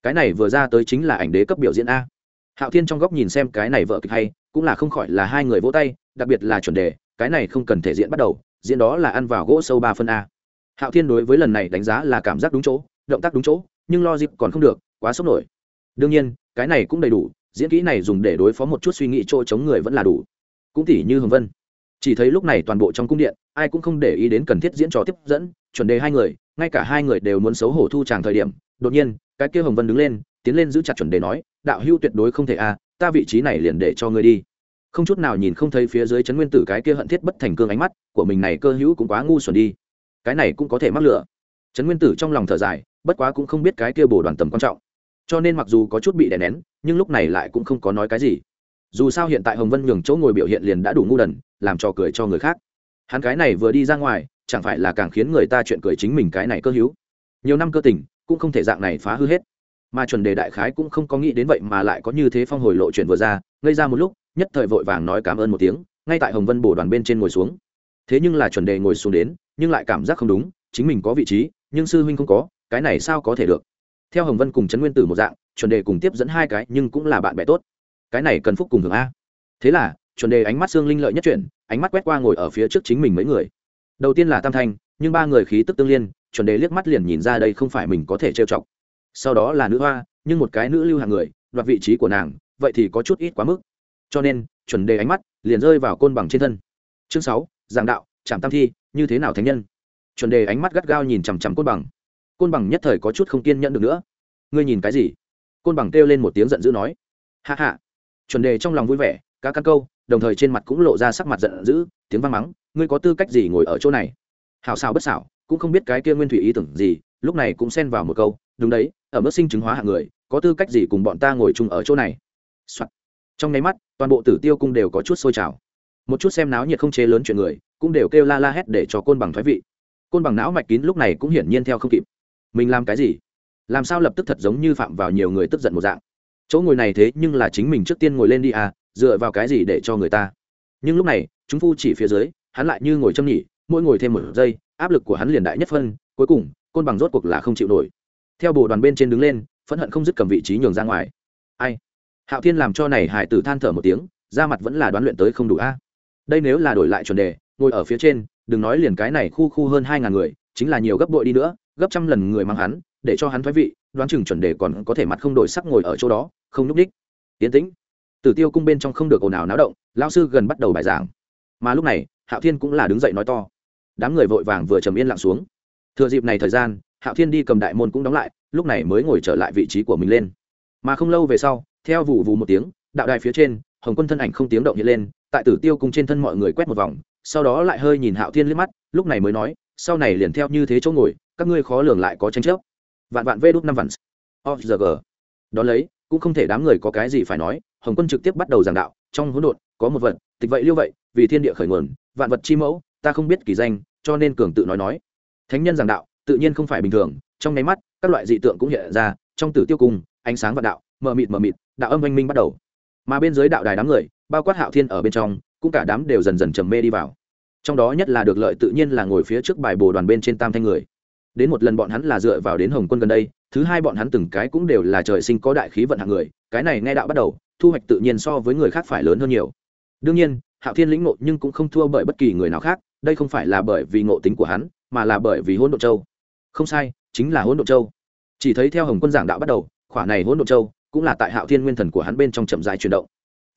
Cái này vừa ra tới chính là ảnh đế cấp biểu diễn a. Hạo thiên trong góc nhìn xem cái này vợ kịch hay, cũng là không khỏi là hai người vỗ tay, đặc biệt là chuẩn đề, cái này không cần thể diễn bắt đầu, diễn đó là ăn vào gỗ sâu ba phân a. Hạo thiên đối với lần này đánh giá là cảm giác đúng chỗ, động tác đúng chỗ, nhưng lo dịp còn không được quá sốc nổi. Đương nhiên, cái này cũng đầy đủ, diễn kỹ này dùng để đối phó một chút suy nghĩ chỗ chống người vẫn là đủ. Cũng tỉ như hồng vân. Chỉ thấy lúc này toàn bộ trong cung điện, ai cũng không để ý đến cần thiết diễn trò tiếp dẫn, chuẩn đề hai người, ngay cả hai người đều muốn xấu hổ thu tràng thời điểm, đột nhiên, cái kia hồng vân đứng lên, tiến lên giữ chặt chuẩn đề nói, đạo hưu tuyệt đối không thể a ta vị trí này liền để cho ngươi đi. Không chút nào nhìn không thấy phía dưới trấn nguyên tử cái kia hận thiết bất thành cương ánh mắt, của mình này cơ hữu cũng quá ngu xuẩn đi. Cái này cũng có thể mắc lửa. Trấn nguyên tử trong lòng thở dài, bất quá cũng không biết cái kia bổ đoàn tầm quan trọng cho nên mặc dù có chút bị đè nén, nhưng lúc này lại cũng không có nói cái gì. Dù sao hiện tại hồng vân nhường chỗ ngồi biểu hiện liền đã đủ ngu đần, làm trò cười cho người khác. Hắn cái này vừa đi ra ngoài, chẳng phải là càng khiến người ta chuyện cười chính mình cái này cơ hữu. Nhiều năm cơ tình, cũng không thể dạng này phá hư hết. Mà chuẩn đề đại khái cũng không có nghĩ đến vậy mà lại có như thế phong hồi lộ chuyện vừa ra, ngây ra một lúc, nhất thời vội vàng nói cảm ơn một tiếng, ngay tại hồng vân bổ đoàn bên trên ngồi xuống. Thế nhưng là chuẩn đề ngồi xuống đến, nhưng lại cảm giác không đúng, chính mình có vị trí, nhưng sư huynh không có, cái này sao có thể được? Theo hồng vân cùng trấn nguyên tử một dạng, chuẩn đề cùng tiếp dẫn hai cái nhưng cũng là bạn bè tốt. Cái này cần phúc cùng hưởng a. Thế là, chuẩn đề ánh mắt xương linh lợi nhất chuyển, ánh mắt quét qua ngồi ở phía trước chính mình mấy người. Đầu tiên là tam thanh, nhưng ba người khí tức tương liên, chuẩn đề liếc mắt liền nhìn ra đây không phải mình có thể trêu chọc. Sau đó là nữ hoa, nhưng một cái nữ lưu hàng người, đoạt vị trí của nàng, vậy thì có chút ít quá mức. Cho nên, chuẩn đề ánh mắt liền rơi vào côn bằng trên thân. Chương sáu, giảng đạo trạm tam thi, như thế nào thánh nhân? Chuẩn đề ánh mắt gắt gao nhìn chằm chằm côn bằng côn bằng nhất thời có chút không kiên nhẫn được nữa. Ngươi nhìn cái gì? Côn bằng kêu lên một tiếng giận dữ nói. Hạ hạ chuẩn đề trong lòng vui vẻ, cá căn câu, đồng thời trên mặt cũng lộ ra sắc mặt giận dữ, tiếng vang mắng, ngươi có tư cách gì ngồi ở chỗ này? Hảo xảo bất xảo, cũng không biết cái kia nguyên thủy ý tưởng gì, lúc này cũng xen vào một câu, đúng đấy, ở mức sinh chứng hóa hạng người, có tư cách gì cùng bọn ta ngồi chung ở chỗ này、Soạn. trong nháy mắt, toàn bộ tử tiêu cung đều có chút sôi trào. Một chút xem náo nhiệt không chế lớn chuyện người, cũng đều kêu la la hét để cho côn bằng thoái vị. Côn bằng não mạch kín lúc này cũng hiển nhiên theo không kịp mình làm cái gì? Làm sao lập tức thật giống như phạm vào nhiều người tức giận một dạng? Chỗ ngồi này thế nhưng là chính mình trước tiên ngồi lên đi à dựa vào cái gì để cho người ta? Nhưng lúc này, chúng phu chỉ phía dưới, hắn lại như ngồi châm nhỉ, mỗi ngồi thêm một giây, áp lực của hắn liền đại nhất phân, cuối cùng, côn bằng rốt cuộc là không chịu nổi. Theo bộ đoàn bên trên đứng lên, phẫn hận không dứt cầm vị trí nhường ra ngoài. Ai? Hạo thiên làm cho này hải tử than thở một tiếng, da mặt vẫn là đoán luyện tới không đủ a. Đây nếu là đổi lại chuẩn đề, ngồi ở phía trên, đừng nói liền cái này khu khu hơn hai ngàn người, chính là nhiều gấp bội đi nữa gấp trăm lần người mang hắn, để cho hắn thoái vị, đoán chừng chuẩn đề còn có thể mặt không đổi sắc ngồi ở chỗ đó, không núp đích tiến tĩnh. Tử tiêu cung bên trong không được ồn ào náo động lao sư gần bắt đầu bài giảng. Mà lúc này, hạo thiên cũng là đứng dậy nói to. Đám người vội vàng vừa trầm yên lặng xuống. Thừa dịp này thời gian, hạo thiên đi cầm đại môn cũng đóng lại, lúc này mới ngồi trở lại vị trí của mình lên. Mà không lâu về sau, theo vụ vụ một tiếng, đạo đài phía trên, hồng quân thân ảnh không tiếng động hiện lên, tại tử tiêu cung trên thân mọi người quét một vòng, sau đó lại hơi nhìn hạo thiên liếc mắt, lúc này mới nói, sau này liền theo như thế chỗ ngồi các ngươi khó lường lại có tranh chấp. Vạn vạn vê đút năm vạn. Of the g. Đó lấy, cũng không thể đám người có cái gì phải nói, hồng quân trực tiếp bắt đầu giảng đạo, trong hỗn độn, có một vật, tịch vậy lưu vậy, vì thiên địa khởi nguồn, vạn vật chi mẫu, ta không biết kỳ danh, cho nên cường tự nói nói. Thánh nhân giảng đạo, tự nhiên không phải bình thường, trong nháy mắt, các loại dị tượng cũng hiện ra, trong tử tiêu cung ánh sáng vạn đạo, mờ mịt mờ mịt, đạo âm oanh minh bắt đầu. Mà bên dưới đạo đài đám người, bao quát hạo thiên ở bên trong, cũng cả đám đều dần dần trầm mê đi vào. Trong đó nhất là được lợi tự nhiên là ngồi phía trước bài bồ đoàn bên trên tam thanh người đến một lần bọn hắn là dựa vào đến hồng quân gần đây, thứ hai bọn hắn từng cái cũng đều là trời sinh có đại khí vận hạng người, cái này nghe đạo bắt đầu, thu hoạch tự nhiên so với người khác phải lớn hơn nhiều. Đương nhiên, hạo thiên lĩnh ngộ nhưng cũng không thua bởi bất kỳ người nào khác, đây không phải là bởi vì ngộ tính của hắn, mà là bởi vì hỗn độ châu. Không sai, chính là hỗn độ châu. Chỉ thấy theo hồng quân giảng đạo bắt đầu, khỏa này hỗn độ châu cũng là tại hạo thiên nguyên thần của hắn bên trong chậm dài chuyển động,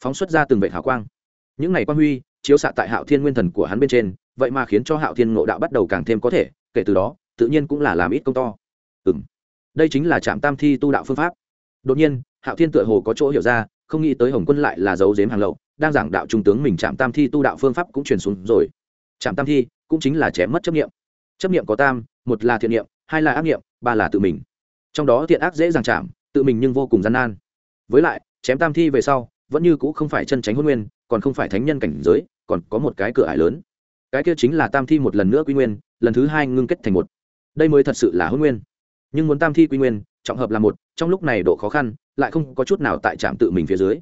phóng xuất ra từng vệ hào quang. Những ngày quang huy chiếu xạ tại hạo thiên nguyên thần của hắn bên trên, vậy mà khiến cho hạo thiên ngộ đạo bắt đầu càng thêm có thể, kể từ đó tự nhiên cũng là làm ít công to. Ừ m đây chính là trạm tam thi tu đạo phương pháp. Đột nhiên, hạo thiên tựa hồ có chỗ hiểu ra, không nghĩ tới hồng quân lại là dấu dếm hàng lậu, đang giảng đạo trung tướng mình trạm tam thi tu đạo phương pháp cũng truyền xuống rồi. Trạm tam thi cũng chính là chém mất chấp nghiệm chấp nghiệm có tam, một là thiện nghiệm hai là ác nghiệm ba là tự mình. Trong đó thiện ác dễ dàng chạm, tự mình nhưng vô cùng gian nan. Với lại, chém tam thi về sau, vẫn như c ũ không phải chân tránh huân nguyên, còn không phải thánh nhân cảnh giới, còn có một cái cửa ải lớn. Cái kia chính là tam thi một lần nữa quy nguyên, lần thứ hai ngưng kết thành một đây mới thật sự là hôn nguyên. Nhưng muốn tam thi quy nguyên, trọng hợp là một, trong lúc này độ khó khăn, lại không có chút nào tại trạm tự mình phía dưới.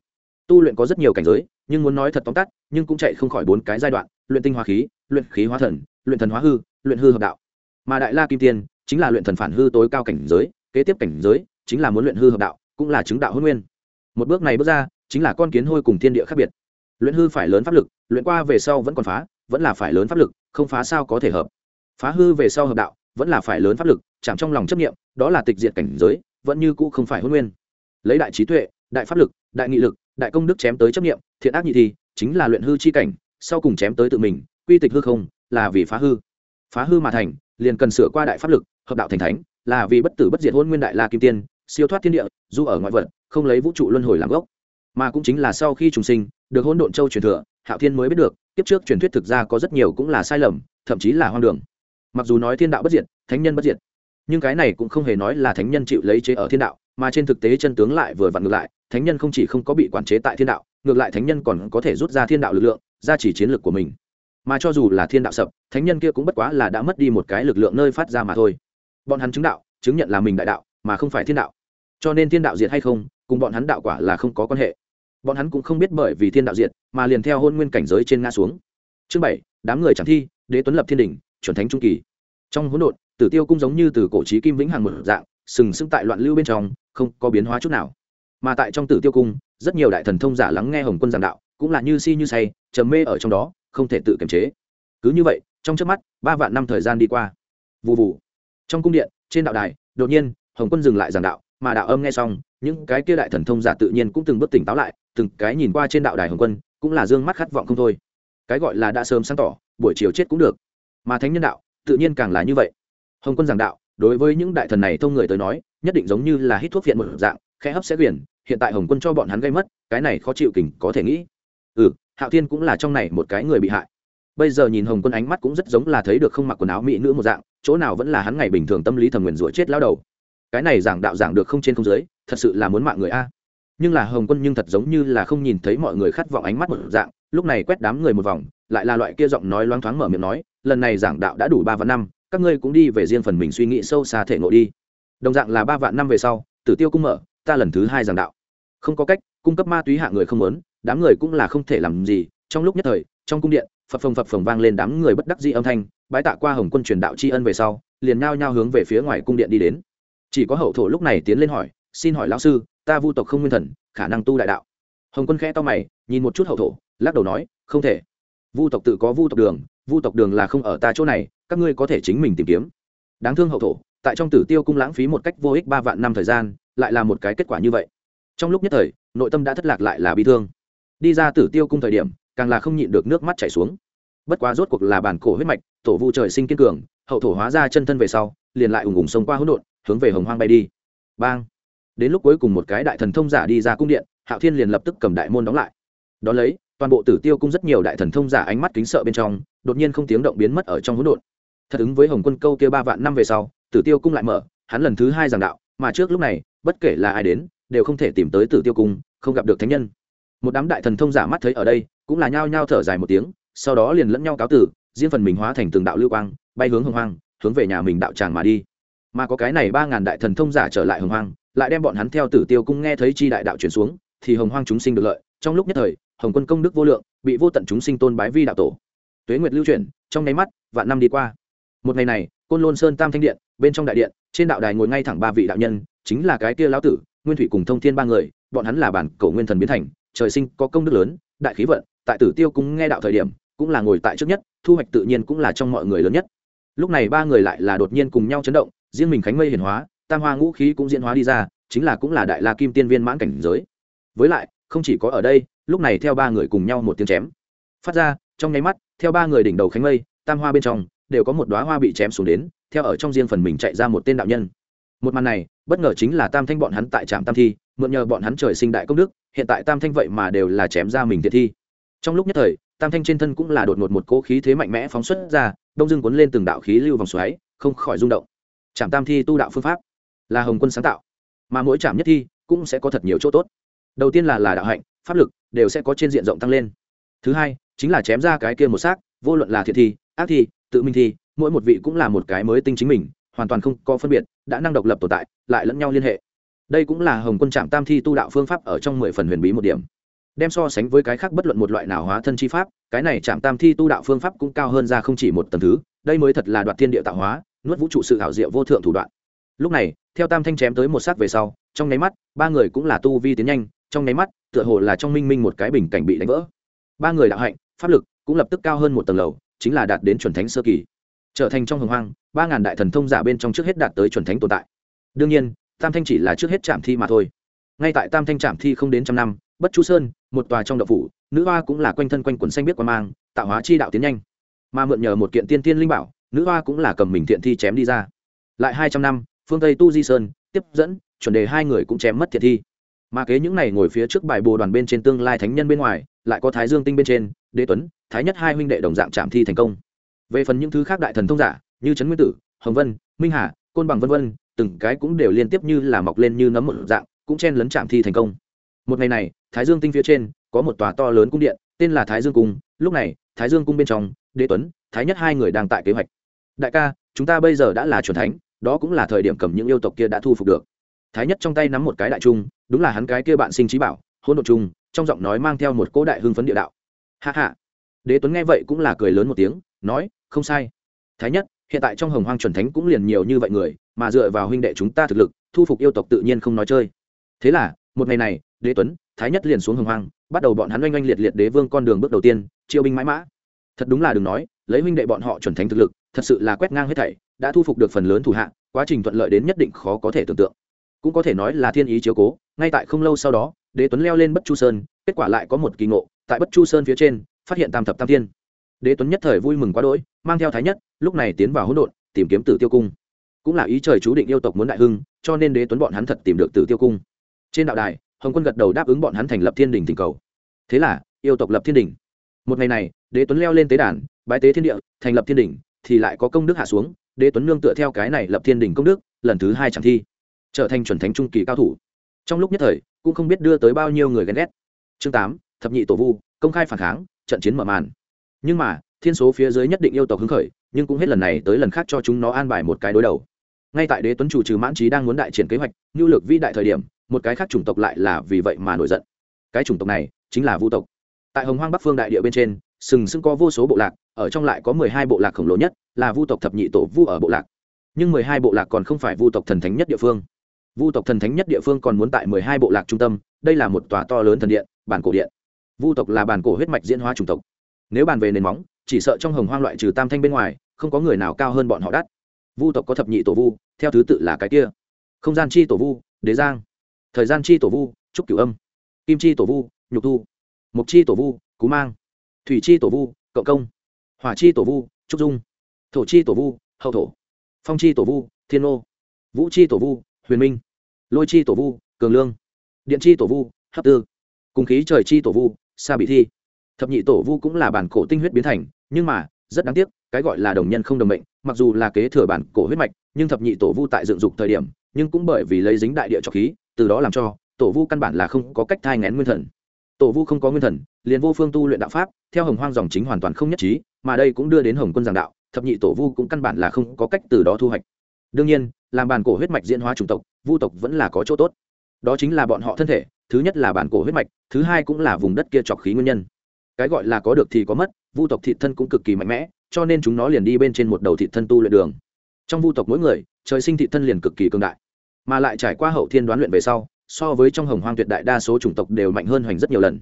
Tu luyện có rất nhiều cảnh giới, nhưng muốn nói thật tóm tắt, nhưng cũng chạy không khỏi bốn cái giai đoạn, luyện tinh hóa khí, luyện khí hóa thần, luyện thần hóa hư, luyện hư hợp đạo. Mà đại la kim tiên, chính là luyện thần phản hư tối cao cảnh giới, kế tiếp cảnh giới, chính là muốn luyện hư hợp đạo, cũng là chứng đạo hôn nguyên. Một bước này bước ra, chính là con kiến hôi cùng thiên địa khác biệt. Luyện hư phải lớn pháp lực, luyện qua về sau vẫn còn phá, vẫn là phải lớn pháp lực, không phá sao có thể hợp. Phá hư về sau hợp đạo vẫn là phải lớn pháp lực, chạm trong lòng chấp nghiệm đó là tịch diệt cảnh giới, vẫn như cũ không phải hôn nguyên. Lấy đại trí tuệ, đại pháp lực, đại nghị lực, đại công đức chém tới chấp nghiệm thiện ác nhị thi chính là luyện hư chi cảnh, sau cùng chém tới tự mình, quy tịch hư không, là vì phá hư. Phá hư mà thành, liền cần sửa qua đại pháp lực, hợp đạo thành thánh, là vì bất tử bất diệt hôn nguyên đại la kim tiên, siêu thoát thiên địa du ở ngoại vật, không lấy vũ trụ luân hồi làm gốc. Mà cũng chính là sau khi trùng sinh, được hôn độn châu truyền thừa, hạo thiên mới biết được, kiếp trước truyền thuyết thực ra có rất nhiều cũng là sai lầm, thậm chí là hoang đường mặc dù nói thiên đạo bất diệt, thánh nhân bất diệt, nhưng cái này cũng không hề nói là thánh nhân chịu lấy chế ở thiên đạo, mà trên thực tế chân tướng lại vừa vặn ngược lại, thánh nhân không chỉ không có bị quản chế tại thiên đạo, ngược lại thánh nhân còn có thể rút ra thiên đạo lực lượng, ra chỉ chiến lược của mình. Mà cho dù là thiên đạo sập, thánh nhân kia cũng bất quá là đã mất đi một cái lực lượng nơi phát ra mà thôi. Bọn hắn chứng đạo, chứng nhận là mình đại đạo, mà không phải thiên đạo. Cho nên thiên đạo diệt hay không, cùng bọn hắn đạo quả là không có quan hệ. Bọn hắn cũng không biết bởi vì thiên đạo diệt, mà liền theo hôn nguyên cảnh giới trên nga xuống. Chương bảy, đám người chẳng thi, đế tuấn lập thiên đình chuẩn thánh trung kỳ. Trong hỗn độn, tử tiêu cung giống như từ cổ trí kim vĩnh hằng một dạng, sừng sững tại loạn lưu bên trong, không có biến hóa chút nào. Mà tại trong tử tiêu cung, rất nhiều đại thần thông giả lắng nghe hồng quân giảng đạo, cũng là như si như say, trầm mê ở trong đó, không thể tự kiềm chế. Cứ như vậy, trong trước mắt, ba vạn năm thời gian đi qua. Vụ vụ trong cung điện, trên đạo đài, đột nhiên, hồng quân dừng lại giảng đạo, mà đạo âm nghe xong, những cái kia đại thần thông giả tự nhiên cũng từng bước tỉnh táo lại, từng cái nhìn qua trên đạo đài hồng quân, cũng là dương mắt khát vọng không thôi. Cái gọi là đã sớm sáng tỏ, buổi chiều chết cũng được mà thánh nhân đạo, tự nhiên càng là như vậy. Hồng quân giảng đạo, đối với những đại thần này thông người tới nói, nhất định giống như là hít thuốc viện một dạng, khẽ hấp sẽ quyển hiện tại hồng quân cho bọn hắn gây mất, cái này khó chịu kình có thể nghĩ. Ừ hạo thiên cũng là trong này một cái người bị hại. Bây giờ nhìn hồng quân ánh mắt cũng rất giống là thấy được không mặc quần áo mỹ nữ một dạng, chỗ nào vẫn là hắn ngày bình thường tâm lý thầm nguyền rủa chết lao đầu. Cái này giảng đạo giảng được không trên không dưới, thật sự là muốn mạng người a. Nhưng là hồng quân nhưng thật giống như là không nhìn thấy mọi người khát vọng ánh mắt một dạng, lúc này quét đám người một vòng, lại là loại kia giọng nói loáng thoáng mở miệng nói lần này giảng đạo đã đủ ba vạn năm, các ngươi cũng đi về riêng phần mình suy nghĩ sâu xa thể ngộ đi. Đồng dạng là ba vạn năm về sau, tử tiêu cung mở, ta lần thứ hai giảng đạo. Không có cách, cung cấp ma túy hạ người không muốn, đám người cũng là không thể làm gì. Trong lúc nhất thời, trong cung điện, phập phồng phập phồng vang lên đám người bất đắc dĩ âm thanh, bái tạ qua hồng quân truyền đạo tri ân về sau, liền nao nhao hướng về phía ngoài cung điện đi đến. Chỉ có hậu thổ lúc này tiến lên hỏi, xin hỏi lão sư, ta vu tộc không nguyên thần, khả năng tu đại đạo? Hồng quân khẽ to mày, nhìn một chút hậu thổ, lắc đầu nói, không thể. Vu tộc tự có vu tộc đường vu tộc đường là không ở ta chỗ này, các ngươi có thể chính mình tìm kiếm. Đáng thương hậu thổ, tại trong tử tiêu cung lãng phí một cách vô ích ba vạn năm thời gian, lại là một cái kết quả như vậy. Trong lúc nhất thời, nội tâm đã thất lạc lại là bi thương. Đi ra tử tiêu cung thời điểm, càng là không nhịn được nước mắt chảy xuống. Bất quá rốt cuộc là bản cổ huyết mạch, tổ vu trời sinh kiên cường, hậu thổ hóa ra chân thân về sau, liền lại ủng ủng sông qua hỗn độn, hướng về hồng hoang bay đi. Bang! Đến lúc cuối cùng một cái đại thần thông giả đi ra cung điện, hạo thiên liền lập tức cầm đại môn đóng lại. Đón lấy, toàn bộ tử tiêu cung rất nhiều đại thần thông giả ánh mắt kính sợ bên trong đột nhiên không tiếng động biến mất ở trong hỗn độn. Thật ứng với hồng quân câu kia ba vạn năm về sau, tử tiêu cung lại mở, hắn lần thứ hai giảng đạo, mà trước lúc này, bất kể là ai đến, đều không thể tìm tới tử tiêu cung, không gặp được thánh nhân. Một đám đại thần thông giả mắt thấy ở đây, cũng là nhao nhao thở dài một tiếng, sau đó liền lẫn nhau cáo tử, riêng phần mình hóa thành từng đạo lưu quang, bay hướng hồng hoang, hướng về nhà mình đạo tràng mà đi. Mà có cái này ba ngàn đại thần thông giả trở lại hồng hoang, lại đem bọn hắn theo tử tiêu cung nghe thấy chi đại đạo chuyển xuống, thì hồng hoang chúng sinh được lợi. Trong lúc nhất thời, hồng quân công đức vô lượng, bị vô tận chúng sinh tôn bái vi đạo tổ tuế nguyệt lưu chuyển, trong nháy mắt, vạn năm đi qua. Một ngày này, côn lôn sơn tam thanh điện, bên trong đại điện, trên đạo đài ngồi ngay thẳng ba vị đạo nhân, chính là cái kia lão tử, nguyên thủy cùng thông thiên ba người, bọn hắn là bản cổ nguyên thần biến thành, trời sinh có công đức lớn, đại khí vận, tại tử tiêu cung nghe đạo thời điểm, cũng là ngồi tại trước nhất, thu hoạch tự nhiên cũng là trong mọi người lớn nhất. Lúc này ba người lại là đột nhiên cùng nhau chấn động, riêng mình khánh mây hiển hóa, tam hoa ngũ khí cũng diễn hóa đi ra, chính là cũng là đại la kim tiên viên mãn cảnh giới. Với lại, không chỉ có ở đây, lúc này theo ba người cùng nhau một tiếng chém, phát ra trong nháy mắt, theo ba người đỉnh đầu khánh mây, tam hoa bên trong, đều có một đoá hoa bị chém xuống đến, theo ở trong riêng phần mình chạy ra một tên đạo nhân. Một màn này, bất ngờ chính là tam thanh bọn hắn tại trạm tam thi, mượn nhờ bọn hắn trời sinh đại công đức, hiện tại tam thanh vậy mà đều là chém ra mình thiệt thi. Trong lúc nhất thời, tam thanh trên thân cũng là đột ngột một cỗ khí thế mạnh mẽ phóng xuất ra, đông dương cuốn lên từng đạo khí lưu vòng xoáy, không khỏi rung động. Trạm tam thi tu đạo phương pháp là hồng quân sáng tạo, mà mỗi trạm nhất thi cũng sẽ có thật nhiều chỗ tốt. Đầu tiên là là đạo hạnh, pháp lực đều sẽ có trên diện rộng tăng lên. Thứ hai chính là chém ra cái kia một xác, vô luận là thiện thi, ác thi, tự minh thi, mỗi một vị cũng là một cái mới tinh chính mình, hoàn toàn không có phân biệt, đã năng độc lập tồn tại, lại lẫn nhau liên hệ. Đây cũng là hồng quân trạm tam thi tu đạo phương pháp ở trong mười phần huyền bí một điểm. Đem so sánh với cái khác bất luận một loại nào hóa thân chi pháp, cái này trạm tam thi tu đạo phương pháp cũng cao hơn ra không chỉ một tầng thứ, đây mới thật là đoạt thiên địa tạo hóa, nuốt vũ trụ sự hảo diệu vô thượng thủ đoạn. Lúc này, theo tam thanh chém tới một sát về sau, trong nháy mắt, ba người cũng là tu vi tiến nhanh, trong nháy mắt, tựa hồ là trong minh minh một cái bình cảnh bị đánh vỡ. Ba người đạo hạnh pháp lực cũng lập tức cao hơn một tầng lầu, chính là đạt đến chuẩn thánh sơ kỳ. Trở thành trong hồng hoang, ba ngàn đại thần thông giả bên trong trước hết đạt tới chuẩn thánh tồn tại. Đương nhiên, tam thanh chỉ là trước hết trạm thi mà thôi. Ngay tại tam thanh trạm thi không đến trăm năm, bất chu sơn, một tòa trong đậu phủ, nữ hoa cũng là quanh thân quanh quần xanh biết quan mang, tạo hóa chi đạo tiến nhanh. Mà mượn nhờ một kiện tiên tiên linh bảo, nữ hoa cũng là cầm mình thiện thi chém đi ra. Lại hai trăm năm, phương tây tu di sơn, tiếp dẫn, chuẩn đề hai người cũng chém mất thiện thi mà kế những này ngồi phía trước bài bồ đoàn bên trên tương lai thánh nhân bên ngoài, lại có thái dương tinh bên trên, đế tuấn, thái nhất hai huynh đệ đồng dạng chạm thi thành công. Về phần những thứ khác đại thần thông giả, như trấn nguyên tử, hồng vân, minh hà, côn bằng vân vân, từng cái cũng đều liên tiếp như là mọc lên như nấm một dạng, cũng chen lấn chạm thi thành công. Một ngày này, thái dương tinh phía trên, có một tòa to lớn cung điện, tên là thái dương cung. Lúc này, thái dương cung bên trong, đế tuấn, thái nhất hai người đang tại kế hoạch. Đại ca, chúng ta bây giờ đã là c thánh, đó cũng là thời điểm cầm những yêu tộc kia đã thu phục được thái nhất trong tay nắm một cái đại trung đúng là hắn cái kia bạn sinh trí bảo hôn độ trung, trong giọng nói mang theo một cỗ đại hưng phấn địa đạo. Hạ hạ đế tuấn nghe vậy cũng là cười lớn một tiếng nói không sai. Thái nhất hiện tại trong hồng hoang chuẩn thánh cũng liền nhiều như vậy người mà dựa vào huynh đệ chúng ta thực lực thu phục yêu tộc tự nhiên không nói chơi. Thế là một ngày này đế tuấn thái nhất liền xuống hồng hoang bắt đầu bọn hắn oanh oanh liệt liệt đế vương con đường bước đầu tiên triệu binh mãi mã. Thật đúng là đừng nói lấy huynh đệ bọn họ chuẩn thánh thực lực thật sự là quét ngang hết thảy đã thu phục được phần lớn thủ hạ quá trình thuận lợi đến nhất định khó có thể tưởng tượng cũng có thể nói là thiên ý chiếu cố, ngay tại không lâu sau đó, đế tuấn leo lên bất chu sơn, kết quả lại có một kỳ ngộ, tại bất chu sơn phía trên, phát hiện tam thập tam thiên. Đế tuấn nhất thời vui mừng quá đỗi, mang theo thái nhất, lúc này tiến vào hỗn độn, tìm kiếm tử tiêu cung. Cũng là ý trời chú định yêu tộc muốn đại hưng, cho nên đế tuấn bọn hắn thật tìm được tử tiêu cung. Trên đạo đài, hồng quân gật đầu đáp ứng bọn hắn thành lập thiên đình tình cầu. Thế là, yêu tộc lập thiên đình. Một ngày này, đế tuấn leo lên tế đàn, bái tế thiên địa, thành lập thiên đình, thì lại có công đức hạ xuống, đế tuấn nương tựa theo cái này lập thiên đình công đức, lần thứ hai chẳng thi trở thành chuẩn thánh trung kỳ cao thủ. Trong lúc nhất thời, cũng không biết đưa tới bao nhiêu người ghen ghét. Chương tám, thập nhị tổ vu, công khai phản kháng, trận chiến mở màn. Nhưng mà, thiên số phía dưới nhất định yêu tộc hứng khởi, nhưng cũng hết lần này tới lần khác cho chúng nó an bài một cái đối đầu. Ngay tại đế tuấn chủ trừ mãn trí đang muốn đại triển kế hoạch nhu lược vĩ đại thời điểm, một cái khác chủng tộc lại là vì vậy mà nổi giận. Cái chủng tộc này chính là vu tộc. Tại hồng hoang bắc phương đại địa bên trên, sừng sững có vô số bộ lạc, ở trong lại có mười hai bộ lạc khổng lồ nhất, là vu tộc thập nhị tổ vu ở bộ lạc. Nhưng mười hai bộ lạc còn không phải vu tộc thần thánh nhất địa phương vu tộc thần thánh nhất địa phương còn muốn tại mười hai bộ lạc trung tâm đây là một tòa to lớn thần điện bản cổ điện vu tộc là bản cổ huyết mạch diễn hóa chủng tộc nếu bàn về nền móng chỉ sợ trong hồng hoang loại trừ tam thanh bên ngoài không có người nào cao hơn bọn họ đắt vu tộc có thập nhị tổ vu theo thứ tự là cái kia không gian chi tổ vu đế giang thời gian chi tổ vu trúc cửu âm kim chi tổ vu nhục thu mục chi tổ vu cú mang thủy chi tổ vu cậu công hỏa chi tổ vu trúc dung thổ chi tổ vu hậu thổ phong chi tổ vu thiên ô vũ chi tổ vu huyền minh lôi chi tổ vu, cường lương, điện chi tổ vu, hấp tư, cùng khí trời chi tổ vu, sa bị thi. Thập nhị tổ vu cũng là bản cổ tinh huyết biến thành, nhưng mà, rất đáng tiếc, cái gọi là đồng nhân không đồng mệnh, mặc dù là kế thừa bản cổ huyết mạch, nhưng thập nhị tổ vu tại dựng dục thời điểm, nhưng cũng bởi vì lấy dính đại địa cho khí, từ đó làm cho, tổ vu căn bản là không có cách thai ngén nguyên thần. Tổ vu không có nguyên thần, liền vô phương tu luyện đạo pháp, theo hồng hoang dòng chính hoàn toàn không nhất trí, mà đây cũng đưa đến hồng quân giảng đạo, thập nhị tổ vu cũng căn bản là không có cách từ đó thu hoạch đương nhiên, làm bản cổ huyết mạch diễn hóa chủng tộc, vu tộc vẫn là có chỗ tốt. Đó chính là bọn họ thân thể, thứ nhất là bản cổ huyết mạch, thứ hai cũng là vùng đất kia trọc khí nguyên nhân. Cái gọi là có được thì có mất, vu tộc thị thân cũng cực kỳ mạnh mẽ, cho nên chúng nó liền đi bên trên một đầu thị thân tu luyện đường. Trong vu tộc mỗi người, trời sinh thị thân liền cực kỳ cương đại. Mà lại trải qua hậu thiên đoán luyện về sau, so với trong hồng hoang tuyệt đại đa số chủng tộc đều mạnh hơn hoành rất nhiều lần.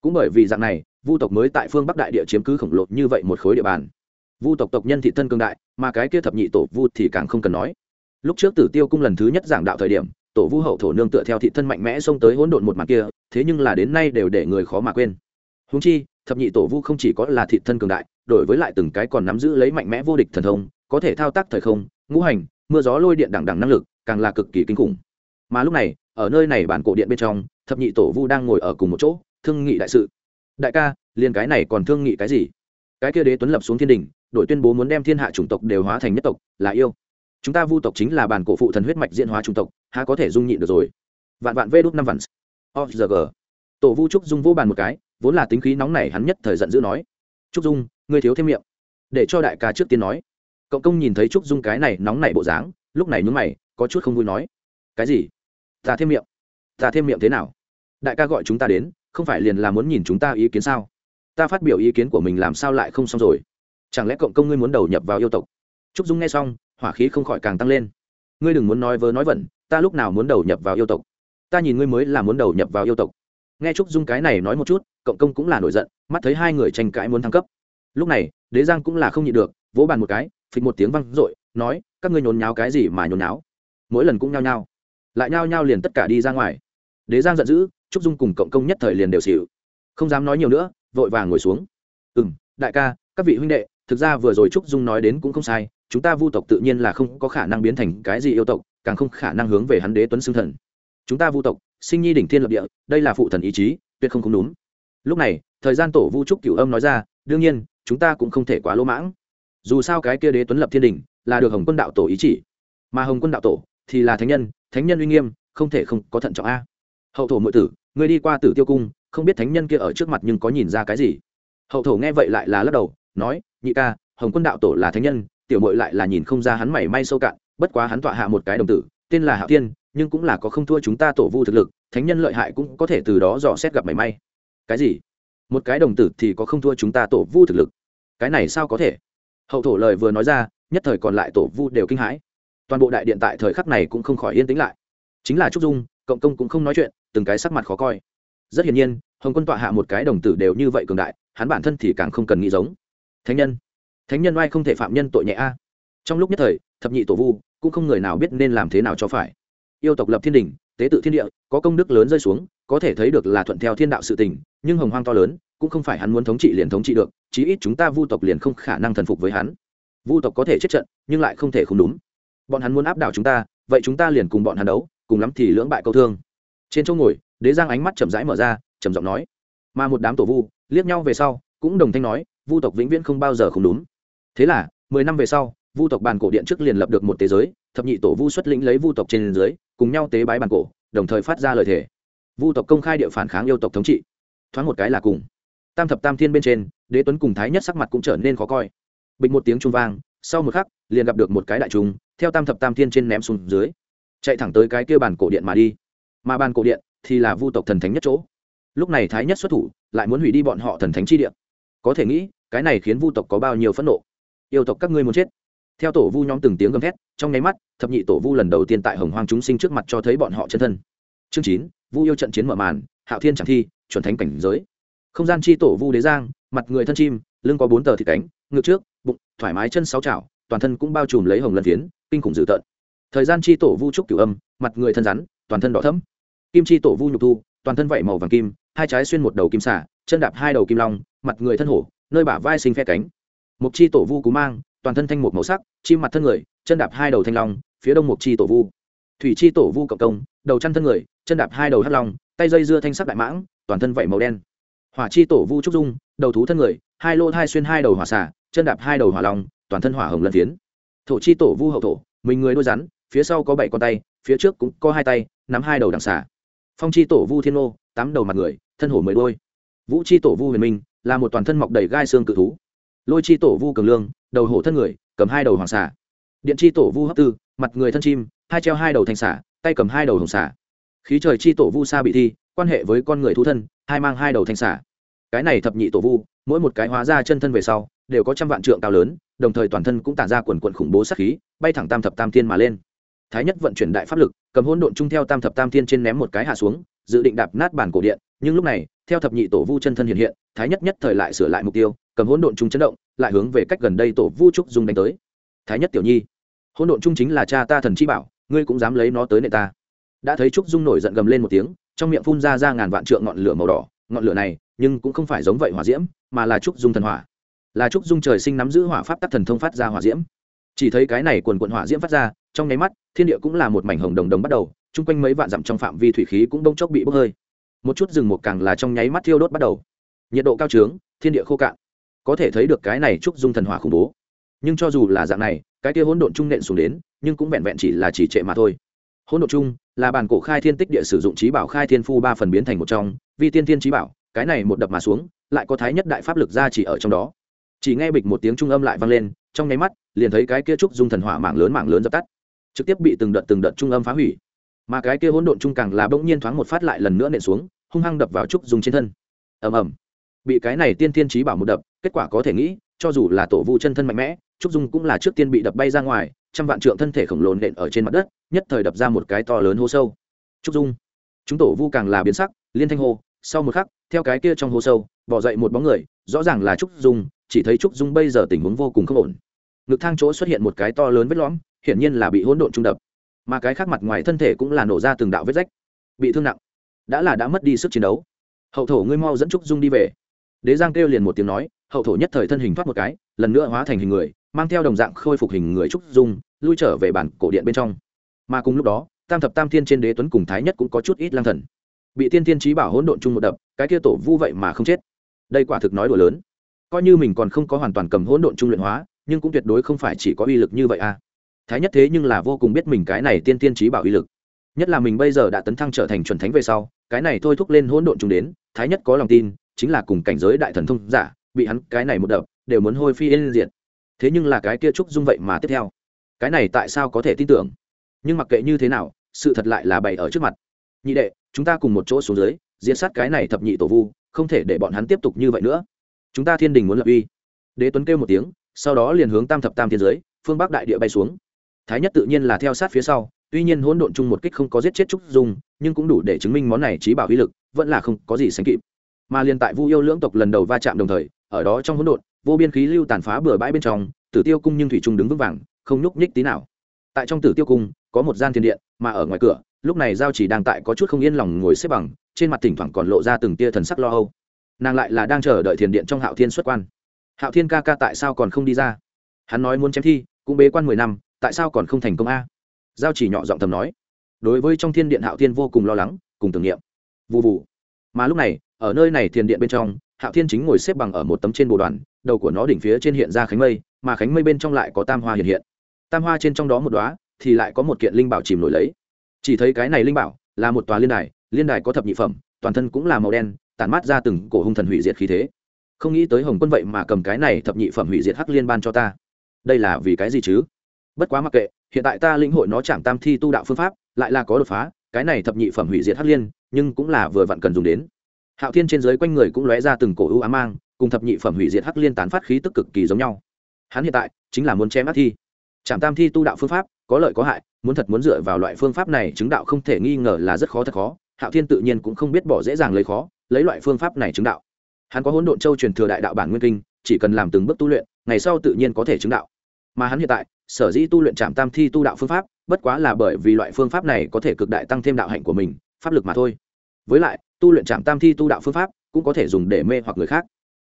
Cũng bởi vì dạng này, vu tộc mới tại phương bắc đại địa chiếm cứ khổng lồ như vậy một khối địa bàn vu tộc tộc nhân thị thân cương đại, mà cái kia thập nhị tổ vu thì càng không cần nói. Lúc trước tử tiêu cung lần thứ nhất giảng đạo thời điểm, tổ vu hậu thổ nương tựa theo thị thân mạnh mẽ xông tới hỗn độn một mặt kia, thế nhưng là đến nay đều để người khó mà quên. Húng chi, thập nhị tổ vu không chỉ có là thị thân cường đại, đổi với lại từng cái còn nắm giữ lấy mạnh mẽ vô địch thần thông, có thể thao tác thời không, ngũ hành, mưa gió lôi điện đẳng đẳng năng lực, càng là cực kỳ kinh khủng. Mà lúc này, ở nơi này bản cổ điện bên trong, thập nhị tổ vu đang ngồi ở cùng một chỗ, thương nghị đại sự. Đại ca, liền cái này còn thương nghị cái gì? Cái kia đế tuấn lập xuống thiên đình đội tuyên bố muốn đem thiên hạ chủng tộc đều hóa thành nhất tộc, là yêu. Chúng ta vu tộc chính là bản cổ phụ thần huyết mạch diễn hóa chủng tộc, há có thể dung nhịn được rồi? Vạn vạn vê đốt năm vạn. Of tổ vu trúc dung vô bàn một cái, vốn là tính khí nóng này hắn nhất thời giận dữ nói, trúc dung, ngươi thiếu thêm miệng. Để cho đại ca trước tiên nói. Cộng công nhìn thấy trúc dung cái này nóng nảy bộ dáng, lúc này nhúng mày, có chút không vui nói, cái gì? Ta thêm miệng? Ta thêm miệng thế nào? Đại ca gọi chúng ta đến, không phải liền là muốn nhìn chúng ta ý kiến sao? Ta phát biểu ý kiến của mình làm sao lại không xong rồi? Chẳng lẽ cộng công ngươi muốn đầu nhập vào yêu tộc? Trúc dung nghe xong, hỏa khí không khỏi càng tăng lên. Ngươi đừng muốn nói vớ nói vẩn, ta lúc nào muốn đầu nhập vào yêu tộc? Ta nhìn ngươi mới là muốn đầu nhập vào yêu tộc. Nghe trúc dung cái này nói một chút, cộng công cũng là nổi giận, mắt thấy hai người tranh cãi muốn thăng cấp. Lúc này, đế giang cũng là không nhịn được, vỗ bàn một cái, phịch một tiếng văng r ộ i nói, các ngươi nhốn nháo cái gì mà nhốn nháo? Mỗi lần cũng nhao nhao, lại nhao nhao liền tất cả đi ra ngoài. Đế giang giận dữ, trúc dung cùng cộng công nhất thời liền đều xịu không dám nói nhiều nữa, vội vàng ngồi xuống. Ừ m đại ca, các vị huynh đệ thực ra vừa rồi trúc dung nói đến cũng không sai, chúng ta vu tộc tự nhiên là không có khả năng biến thành cái gì yêu tộc, càng không khả năng hướng về hắn đế tuấn xưng thần. Chúng ta vu tộc, sinh nhi đỉnh thiên lập địa, đây là phụ thần ý chí, tuyệt không không đúng. Lúc này, thời gian tổ vu trúc cửu âm nói ra, đương nhiên, chúng ta cũng không thể quá lỗ mãng. Dù sao cái kia đế tuấn lập thiên đình là được hồng quân đạo tổ ý chỉ. Mà hồng quân đạo tổ thì là thánh nhân thánh nhân uy nghiêm, không thể không có thận trọng a. Hậu thổ mượn tử người đi qua tử tiêu cung, không biết thánh nhân kia ở trước mặt nhưng có nhìn ra cái gì? Hậu thổ nghe vậy lại là lắc đầu nói, nhị ca, hồng quân đạo tổ là thánh nhân, tiểu mội lại là nhìn không ra hắn mảy may sâu cạn, bất quá hắn tọa hạ một cái đồng tử, tên là hạ tiên nhưng cũng là có không thua chúng ta tổ vu thực lực, thánh nhân lợi hại cũng có thể từ đó dò xét gặp mảy may. Cái gì? Một cái đồng tử thì có không thua chúng ta tổ vu thực lực? Cái này sao có thể? Hậu thổ lời vừa nói ra, nhất thời còn lại tổ vu đều kinh hãi. Toàn bộ đại điện tại thời khắc này cũng không khỏi yên tĩnh lại. Chính là trúc dung, cộng công cũng không nói chuyện, từng cái sắc mặt khó coi. Rất hiển nhiên, hồng quân tọa hạ một cái đồng tử đều như vậy cường đại, hắn bản thân thì càng không cần nghĩ giống thánh nhân. Thánh nhân oai không thể phạm nhân tội nhẹ a. Trong lúc nhất thời, thập nhị tổ vu cũng không người nào biết nên làm thế nào cho phải. Yêu tộc lập thiên đình, tế tự thiên địa, có công đức lớn rơi xuống, có thể thấy được là thuận theo thiên đạo sự tình, nhưng hồng hoang to lớn, cũng không phải hắn muốn thống trị liền thống trị được, chí ít chúng ta vu tộc liền không khả năng thần phục với hắn. Vu tộc có thể chết trận, nhưng lại không thể không đúng. Bọn hắn muốn áp đảo chúng ta, vậy chúng ta liền cùng bọn hắn đấu, cùng lắm thì lưỡng bại câu thương. Trên chỗ ngồi, đế giang ánh mắt chậm rãi mở ra, trầm giọng nói. Mà một đám tổ vu, liếc nhau về sau, cũng đồng thanh nói vu tộc vĩnh viễn không bao giờ không đúng. Thế là, mười năm về sau, vu tộc bàn cổ điện trước liền lập được một tế giới, thập nhị tổ vu xuất lĩnh lấy vu tộc trên dưới, cùng nhau tế bái bàn cổ, đồng thời phát ra lời thề. Vu tộc công khai địa phản kháng yêu tộc thống trị. Thoáng một cái là cùng. Tam thập tam thiên bên trên, đế tuấn cùng thái nhất sắc mặt cũng trở nên khó coi. Bình một tiếng trung vang, sau một khắc, liền gặp được một cái đại trung theo tam thập tam thiên trên ném xuống dưới, chạy thẳng tới cái kia bàn cổ điện mà đi. Mà bàn cổ điện thì là vu tộc thần thánh nhất chỗ. Lúc này thái nhất xuất thủ, lại muốn hủy đi bọn họ thần thánh chi điện có thể nghĩ cái này khiến vu tộc có bao nhiêu phẫn nộ? Yêu tộc các ngươi muốn chết. Theo tổ vu nhóm từng tiếng gầm thét, trong nháy mắt, thập nhị tổ vu lần đầu tiên tại hồng hoang chúng sinh trước mặt cho thấy bọn họ chân thân. Chương chín, vu yêu trận chiến mở màn, hạo thiên chẳng thi, chuẩn thánh cảnh giới. Không gian chi tổ vu đế giang, mặt người thân chim, lưng có bốn tờ thịt cánh, ngực trước, bụng, thoải mái chân sáu chảo, toàn thân cũng bao trùm lấy hồng lân phiến, kinh khủng dữ tợn. Thời gian chi tổ vu trúc cửu âm, mặt người thân rắn, toàn thân đỏ thẫm. Kim chi tổ vu nhục thu, toàn thân vảy màu vàng kim, hai trái xuyên một đầu kim xả chân đạp hai đầu kim long, mặt người thân hổ nơi bả vai sinh phe cánh. Mục chi tổ vu cú mang, toàn thân thanh một màu sắc, chim mặt thân người, chân đạp hai đầu thanh long, phía đông mục chi tổ vu. Thủy chi tổ vu cộng công, đầu chăn thân người, chân đạp hai đầu hắt long, tay dây dưa thanh sắc đại mãng, toàn thân vảy màu đen. Hỏa chi tổ vu trúc dung, đầu thú thân người, hai lô hai xuyên hai đầu hỏa xả chân đạp hai đầu hỏa long, toàn thân hỏa hồng lân phiến. Thổ chi tổ vu hậu thổ, mình người đôi rắn, phía sau có bảy con tay, phía trước cũng có hai tay, nắm hai đầu đằng xả phong chi tổ vu thiên ô tám đầu mặt người, thân hổ mười đôi. Vũ chi tổ vu huyền minh là một toàn thân mọc đầy gai xương cự thú lôi chi tổ vu cường lương đầu hổ thân người cầm hai đầu hoàng xà. điện chi tổ vu hấp tư mặt người thân chim hai treo hai đầu thanh xà, tay cầm hai đầu hồng xà. khí trời chi tổ vu sa bị thi quan hệ với con người thú thân hai mang hai đầu thanh xà. cái này thập nhị tổ vu mỗi một cái hóa ra chân thân về sau đều có trăm vạn trượng cao lớn đồng thời toàn thân cũng tản ra quần quần khủng bố sát khí bay thẳng tam thập tam thiên mà lên thái nhất vận chuyển đại pháp lực cầm hỗn độn chung theo tam thập tam thiên trên ném một cái hạ xuống dự định đạp nát bản cổ điện nhưng lúc này theo thập nhị tổ vu chân thân hiện hiện, thái nhất nhất thời lại sửa lại mục tiêu, cầm hỗn độn chung chấn động, lại hướng về cách gần đây tổ vu trúc dung đánh tới. Thái nhất tiểu nhi, hỗn độn chung chính là cha ta thần chi bảo, ngươi cũng dám lấy nó tới nệ ta. Đã thấy trúc dung nổi giận gầm lên một tiếng, trong miệng phun ra ra ngàn vạn trượng ngọn lửa màu đỏ, ngọn lửa này, nhưng cũng không phải giống vậy hỏa diễm, mà là trúc dung thần hỏa. Là trúc dung trời sinh nắm giữ hỏa pháp tắc thần thông phát ra hỏa diễm. Chỉ thấy cái này quần quận hỏa diễm phát ra, trong nháy mắt, thiên địa cũng là một mảnh hồng đồng đồng bắt đầu, chung quanh mấy vạn dặm trong phạm vi thủy khí cũng đông chốc bị bốc hơi một chút rừng một càng là trong nháy mắt thiêu đốt bắt đầu. Nhiệt độ cao trướng, thiên địa khô cạn. Có thể thấy được cái này trúc dung thần hỏa khủng bố. Nhưng cho dù là dạng này, cái kia hỗn độn trung nện xuống đến, nhưng cũng vẹn vẹn chỉ là chỉ trệ mà thôi. Hỗn độn trung là bản cổ khai thiên tích địa sử dụng trí bảo khai thiên phu ba phần biến thành một trong, vi tiên thiên trí bảo, cái này một đập mà xuống, lại có thái nhất đại pháp lực ra chỉ ở trong đó. Chỉ nghe bịch một tiếng trung âm lại vang lên, trong nháy mắt, liền thấy cái kia trúc dung thần hỏa mạng lớn mạng lớn dập tắt. Trực tiếp bị từng đợt từng đợt trung âm phá hủy. Mà cái kia hỗn độn trung càng là bỗng nhiên thoáng một phát lại lần nữa nện xuống hung hăng đập vào trúc dung trên thân. Ầm ầm. Bị cái này tiên tiên trí bảo một đập, kết quả có thể nghĩ, cho dù là tổ vu chân thân mạnh mẽ, trúc dung cũng là trước tiên bị đập bay ra ngoài, trăm vạn trượng thân thể khổng lồ nện ở trên mặt đất, nhất thời đập ra một cái to lớn hố sâu. Trúc dung. Chúng tổ vu càng là biến sắc, liên thanh hô, sau một khắc, theo cái kia trong hố sâu, bỏ dậy một bóng người, rõ ràng là trúc dung, chỉ thấy trúc dung bây giờ tình huống vô cùng không ổn. Ngực thang chỗ xuất hiện một cái to lớn vết lõm, hiển nhiên là bị hỗn độn trung đập. Mà cái khác mặt ngoài thân thể cũng là nổ ra từng đạo vết rách, bị thương nặng đã là đã mất đi sức chiến đấu. Hậu thổ ngươi mau dẫn trúc dung đi về. Đế giang kêu liền một tiếng nói, hậu thổ nhất thời thân hình thoát một cái, lần nữa hóa thành hình người, mang theo đồng dạng khôi phục hình người trúc dung, lui trở về bản cổ điện bên trong. Mà cùng lúc đó, tam thập tam thiên trên đế tuấn cùng thái nhất cũng có chút ít lang thần. Bị tiên thiên trí bảo hỗn độn chung một đập, cái kia tổ vu vậy mà không chết. Đây quả thực nói đùa lớn. Coi như mình còn không có hoàn toàn cầm hỗn độn trung luyện hóa, nhưng cũng tuyệt đối không phải chỉ có uy lực như vậy à. Thái nhất thế nhưng là vô cùng biết mình cái này tiên tiên trí bảo uy lực nhất là mình bây giờ đã tấn thăng trở thành chuẩn thánh về sau, cái này thôi thúc lên hỗn độn chúng đến, thái nhất có lòng tin, chính là cùng cảnh giới đại thần thông giả, bị hắn cái này một đập, đều muốn hôi phi yên diệt. Thế nhưng là cái kia trúc dung vậy mà tiếp theo. Cái này tại sao có thể tin tưởng? Nhưng mặc kệ như thế nào, sự thật lại là bày ở trước mặt. Nhị đệ, chúng ta cùng một chỗ xuống dưới diễn sát cái này thập nhị tổ vu, không thể để bọn hắn tiếp tục như vậy nữa. Chúng ta thiên đình muốn lập uy. Đế tuấn kêu một tiếng, sau đó liền hướng tam thập tam thiên giới, phương bắc đại địa bay xuống. Thái nhất tự nhiên là theo sát phía sau tuy nhiên hỗn độn chung một kích không có giết chết trúc dung, nhưng cũng đủ để chứng minh món này trí bảo uy lực, vẫn là không có gì sánh kịp. Mà liền tại vu yêu lưỡng tộc lần đầu va chạm đồng thời, ở đó trong hỗn độn, vô biên khí lưu tàn phá bừa bãi bên trong, tử tiêu cung nhưng thủy trung đứng vững vàng, không nhúc nhích tí nào. Tại trong tử tiêu cung, có một gian thiên điện, mà ở ngoài cửa, lúc này giao chỉ đang tại có chút không yên lòng ngồi xếp bằng, trên mặt thỉnh thoảng còn lộ ra từng tia thần sắc lo âu. Nàng lại là đang chờ đợi thiền điện trong hạo thiên xuất quan. Hạo thiên ca ca tại sao còn không đi ra? Hắn nói muốn chém thi, cũng bế quan mười năm, tại sao còn không thành công a? Giao chỉ nhỏ giọng thầm nói. Đối với trong thiên điện hạo thiên vô cùng lo lắng, cùng tưởng niệm. Vụ vụ mà lúc này, ở nơi này thiền điện bên trong, hạo thiên chính ngồi xếp bằng ở một tấm trên bồ đoàn, đầu của nó đỉnh phía trên hiện ra khánh mây, mà khánh mây bên trong lại có tam hoa hiện hiện. Tam hoa trên trong đó một đoá thì lại có một kiện linh bảo chìm nổi lấy. Chỉ thấy cái này linh bảo là một tòa liên đài liên đài có thập nhị phẩm, toàn thân cũng là màu đen, tản mát ra từng cổ hung thần hủy diệt khí thế. Không nghĩ tới hồng quân vậy mà cầm cái này thập nhị phẩm hủy diệt hắc liên ban cho ta. Đây là vì cái gì chứ? Bất quá mặc kệ hiện tại ta lĩnh hội nó chạm tam thi tu đạo phương pháp, lại là có đột phá, cái này thập nhị phẩm hủy diệt hắc liên, nhưng cũng là vừa vặn cần dùng đến. Hạo thiên trên dưới quanh người cũng lóe ra từng cổ ưu ám mang, cùng thập nhị phẩm hủy diệt hắc liên tán phát khí tức cực kỳ giống nhau. Hắn hiện tại chính là muốn chém ác thi. Chạm tam thi tu đạo phương pháp, có lợi có hại, muốn thật muốn dựa vào loại phương pháp này chứng đạo không thể nghi ngờ là rất khó thật khó, hạo thiên tự nhiên cũng không biết bỏ dễ dàng lấy khó, lấy loại phương pháp này chứng đạo. Hắn có hỗn độn châu truyền thừa đại đạo bản nguyên kinh, chỉ cần làm từng bước tu luyện, ngày sau tự nhiên có thể chứng đạo. Mà hắn hiện tại sở dĩ tu luyện trạm tam thi tu đạo phương pháp, bất quá là bởi vì loại phương pháp này có thể cực đại tăng thêm đạo hạnh của mình, pháp lực mà thôi. Với lại, tu luyện trạm tam thi tu đạo phương pháp cũng có thể dùng để mê hoặc người khác,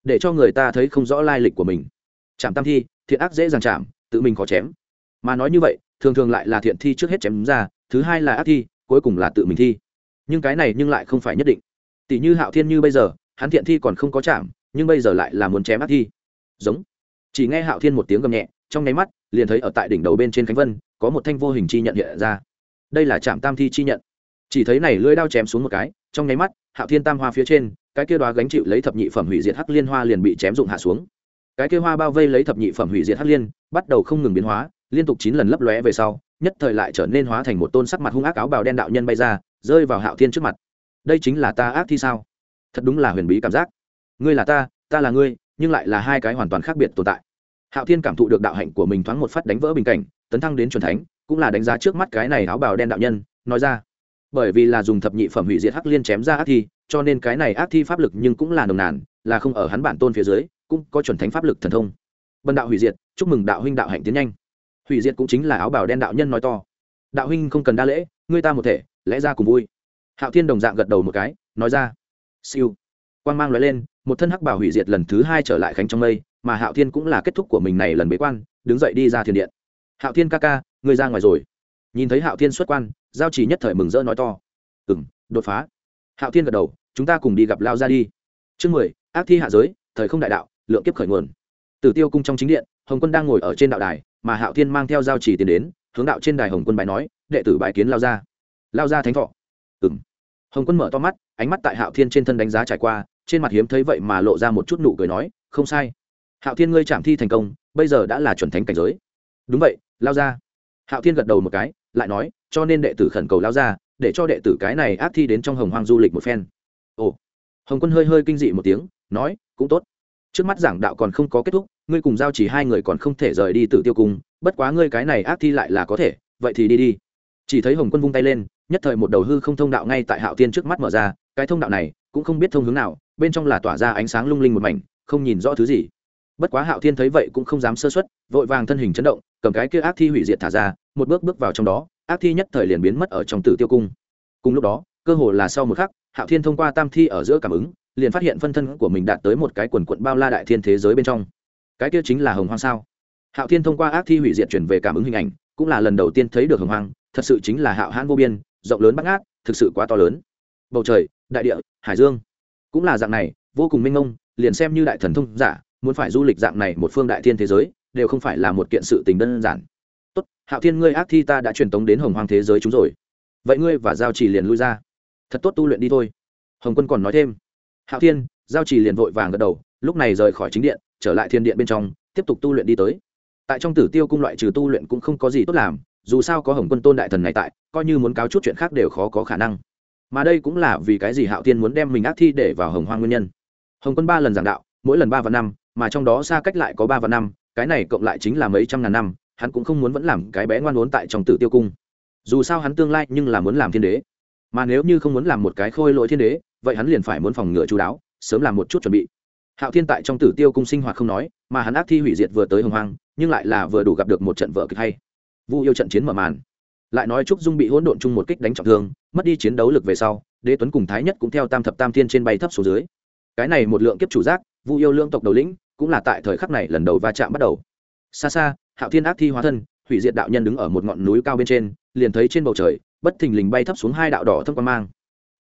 để cho người ta thấy không rõ lai lịch của mình. Trạm tam thi, thiện ác dễ dàng chạm tự mình khó chém. Mà nói như vậy, thường thường lại là thiện thi trước hết chém ra, thứ hai là ác thi, cuối cùng là tự mình thi. Nhưng cái này nhưng lại không phải nhất định. Tỷ như hạo thiên như bây giờ, hắn thiện thi còn không có chạm nhưng bây giờ lại là muốn chém ác thi. Giống. Chỉ nghe hạo thiên một tiếng gầm nhẹ, trong nháy mắt liền thấy ở tại đỉnh đầu bên trên khánh vân, có một thanh vô hình chi nhận hiện ra. Đây là trạm tam thi chi nhận. Chỉ thấy này lưỡi đao chém xuống một cái, trong nháy mắt, hạo thiên tam hoa phía trên, cái kia đoá gánh chịu lấy thập nhị phẩm hủy diệt hắc liên hoa liền bị chém dụng hạ xuống. Cái kia hoa bao vây lấy thập nhị phẩm hủy diệt hắc liên, bắt đầu không ngừng biến hóa, liên tục chín lần lấp lóe về sau, nhất thời lại trở nên hóa thành một tôn sắc mặt hung ác áo bào đen đạo nhân bay ra, rơi vào hạo thiên trước mặt. Đây chính là ta ác thi sao? Thật đúng là huyền bí cảm giác. Ngươi là ta ta là ngươi, nhưng lại là hai cái hoàn toàn khác biệt tồn tại hạo thiên cảm thụ được đạo hạnh của mình thoáng một phát đánh vỡ bình cảnh, tấn thăng đến c thánh, cũng là đánh giá trước mắt cái này áo bào đen đạo nhân, nói ra. Bởi vì là dùng thập nhị phẩm hủy diệt hắc liên chém ra ác thi, cho nên cái này ác thi pháp lực nhưng cũng là nồng nàn, là không ở hắn bản tôn phía dưới, cũng có chuẩn thánh pháp lực thần thông. Bần đạo hủy diệt, chúc mừng đạo huynh đạo hạnh tiến nhanh. Hủy diệt cũng chính là áo bào đen đạo nhân nói to. Đạo huynh không cần đa lễ, ngươi ta một thể, lẽ ra cùng vui. Hạo thiên đồng dạng gật đầu một cái, nói ra. Siêu. Quang mang loại lên, một thân hắc bảo hủy diệt lần thứ hai trở lại khánh trong mây mà hạo thiên cũng là kết thúc của mình này lần bế quan, đứng dậy đi ra thiền điện. Hạo thiên ca ca, ngươi ra ngoài rồi. Nhìn thấy hạo thiên xuất quan, giao chỉ nhất thời mừng rỡ nói to. Ừ m đột phá. Hạo thiên gật đầu, chúng ta cùng đi gặp lao ra đi. Chương mười, ác thi hạ giới, thời không đại đạo, lượng kiếp khởi nguồn. Tử tiêu cung trong chính điện, hồng quân đang ngồi ở trên đạo đài, mà hạo thiên mang theo giao chỉ tiến đến, hướng đạo trên đài hồng quân bài nói, đệ tử bài kiến lao ra lao ra thánh thọ. Ừ m hồng quân mở to mắt, ánh mắt tại hạo thiên trên thân đánh giá trải qua, trên mặt hiếm thấy vậy mà lộ ra một chút nụ cười nói, không sai hạo thiên ngươi chạm thi thành công, bây giờ đã là chuẩn thánh cảnh giới. Đúng vậy, lao ra. Hạo thiên gật đầu một cái, lại nói, cho nên đệ tử khẩn cầu lao ra, để cho đệ tử cái này ác thi đến trong hồng hoang du lịch một phen. Ồ. Hồng quân hơi hơi kinh dị một tiếng, nói, cũng tốt. Trước mắt giảng đạo còn không có kết thúc, ngươi cùng giao chỉ hai người còn không thể rời đi từ tiêu cung, bất quá ngươi cái này ác thi lại là có thể, vậy thì đi đi. Chỉ thấy hồng quân vung tay lên, nhất thời một đầu hư không thông đạo ngay tại hạo tiên trước mắt mở ra, cái thông đạo này cũng không biết thông hướng nào, bên trong là tỏa ra ánh sáng lung linh một mảnh, không nhìn rõ thứ gì bất quá hạo thiên thấy vậy cũng không dám sơ xuất vội vàng thân hình chấn động, cầm cái kia ác thi hủy diệt thả ra, một bước bước vào trong đó, ác thi nhất thời liền biến mất ở trong tử tiêu cung. Cùng lúc đó, cơ hồ là sau một khắc, hạo thiên thông qua tam thi ở giữa cảm ứng, liền phát hiện phân thân của mình đạt tới một cái quần quận bao la đại thiên thế giới bên trong. Cái kia chính là hồng hoang sao? Hạo thiên thông qua ác thi hủy diệt chuyển về cảm ứng hình ảnh, cũng là lần đầu tiên thấy được hồng hoang, thật sự chính là hạo hãn vô biên, rộng lớn bắt ngát, thực sự quá to lớn. Bầu trời, đại địa, hải dương, cũng là dạng này, vô cùng minh mông, liền xem như đại thần thông giả muốn phải du lịch dạng này một phương đại thiên thế giới, đều không phải là một kiện sự tình đơn giản. Tốt, hạo thiên ngươi ác thi ta đã truyền tống đến hồng hoang thế giới chúng rồi. Vậy ngươi và giao chỉ liền lui ra. Thật tốt tu luyện đi thôi. Hồng quân còn nói thêm. Hạo thiên, giao chỉ liền vội vàng gật đầu, lúc này rời khỏi chính điện, trở lại thiên điện bên trong, tiếp tục tu luyện đi tới. Tại trong tử tiêu cung loại trừ tu luyện cũng không có gì tốt làm, dù sao có hồng quân tôn đại thần này tại, coi như muốn cáo chút chuyện khác đều khó có khả năng. Mà đây cũng là vì cái gì hạo thiên muốn đem mình ác thi để vào hồng hoang nguyên nhân. Hồng quân ba lần giảng đạo, mỗi lần ba và năm mà trong đó xa cách lại có ba và năm, cái này cộng lại chính là mấy trăm ngàn năm, hắn cũng không muốn vẫn làm cái bé ngoan uốn tại trong tử tiêu cung. Dù sao hắn tương lai nhưng là muốn làm thiên đế. Mà nếu như không muốn làm một cái khôi lỗi thiên đế, vậy hắn liền phải muốn phòng ngừa chú đáo, sớm làm một chút chuẩn bị. Hạo thiên tại trong tử tiêu cung sinh hoạt không nói, mà hắn ác thi hủy diệt vừa tới hồng hoang, nhưng lại là vừa đủ gặp được một trận vợ kịch hay. Vu yêu trận chiến mở màn. Lại nói trúc dung bị hỗn độn chung một kích đánh trọng thương, mất đi chiến đấu lực về sau, đế tuấn cùng thái nhất cũng theo tam thập tam thiên trên bay thấp xuống dưới. Cái này một lượng kiếp chủ giác, vu yêu lương tộc đầu lĩnh cũng là tại thời khắc này lần đầu va chạm bắt đầu. Xa xa, hạo thiên ác thi hóa thân, hủy diệt đạo nhân đứng ở một ngọn núi cao bên trên, liền thấy trên bầu trời, bất thình lình bay thấp xuống hai đạo đỏ thâm quan mang.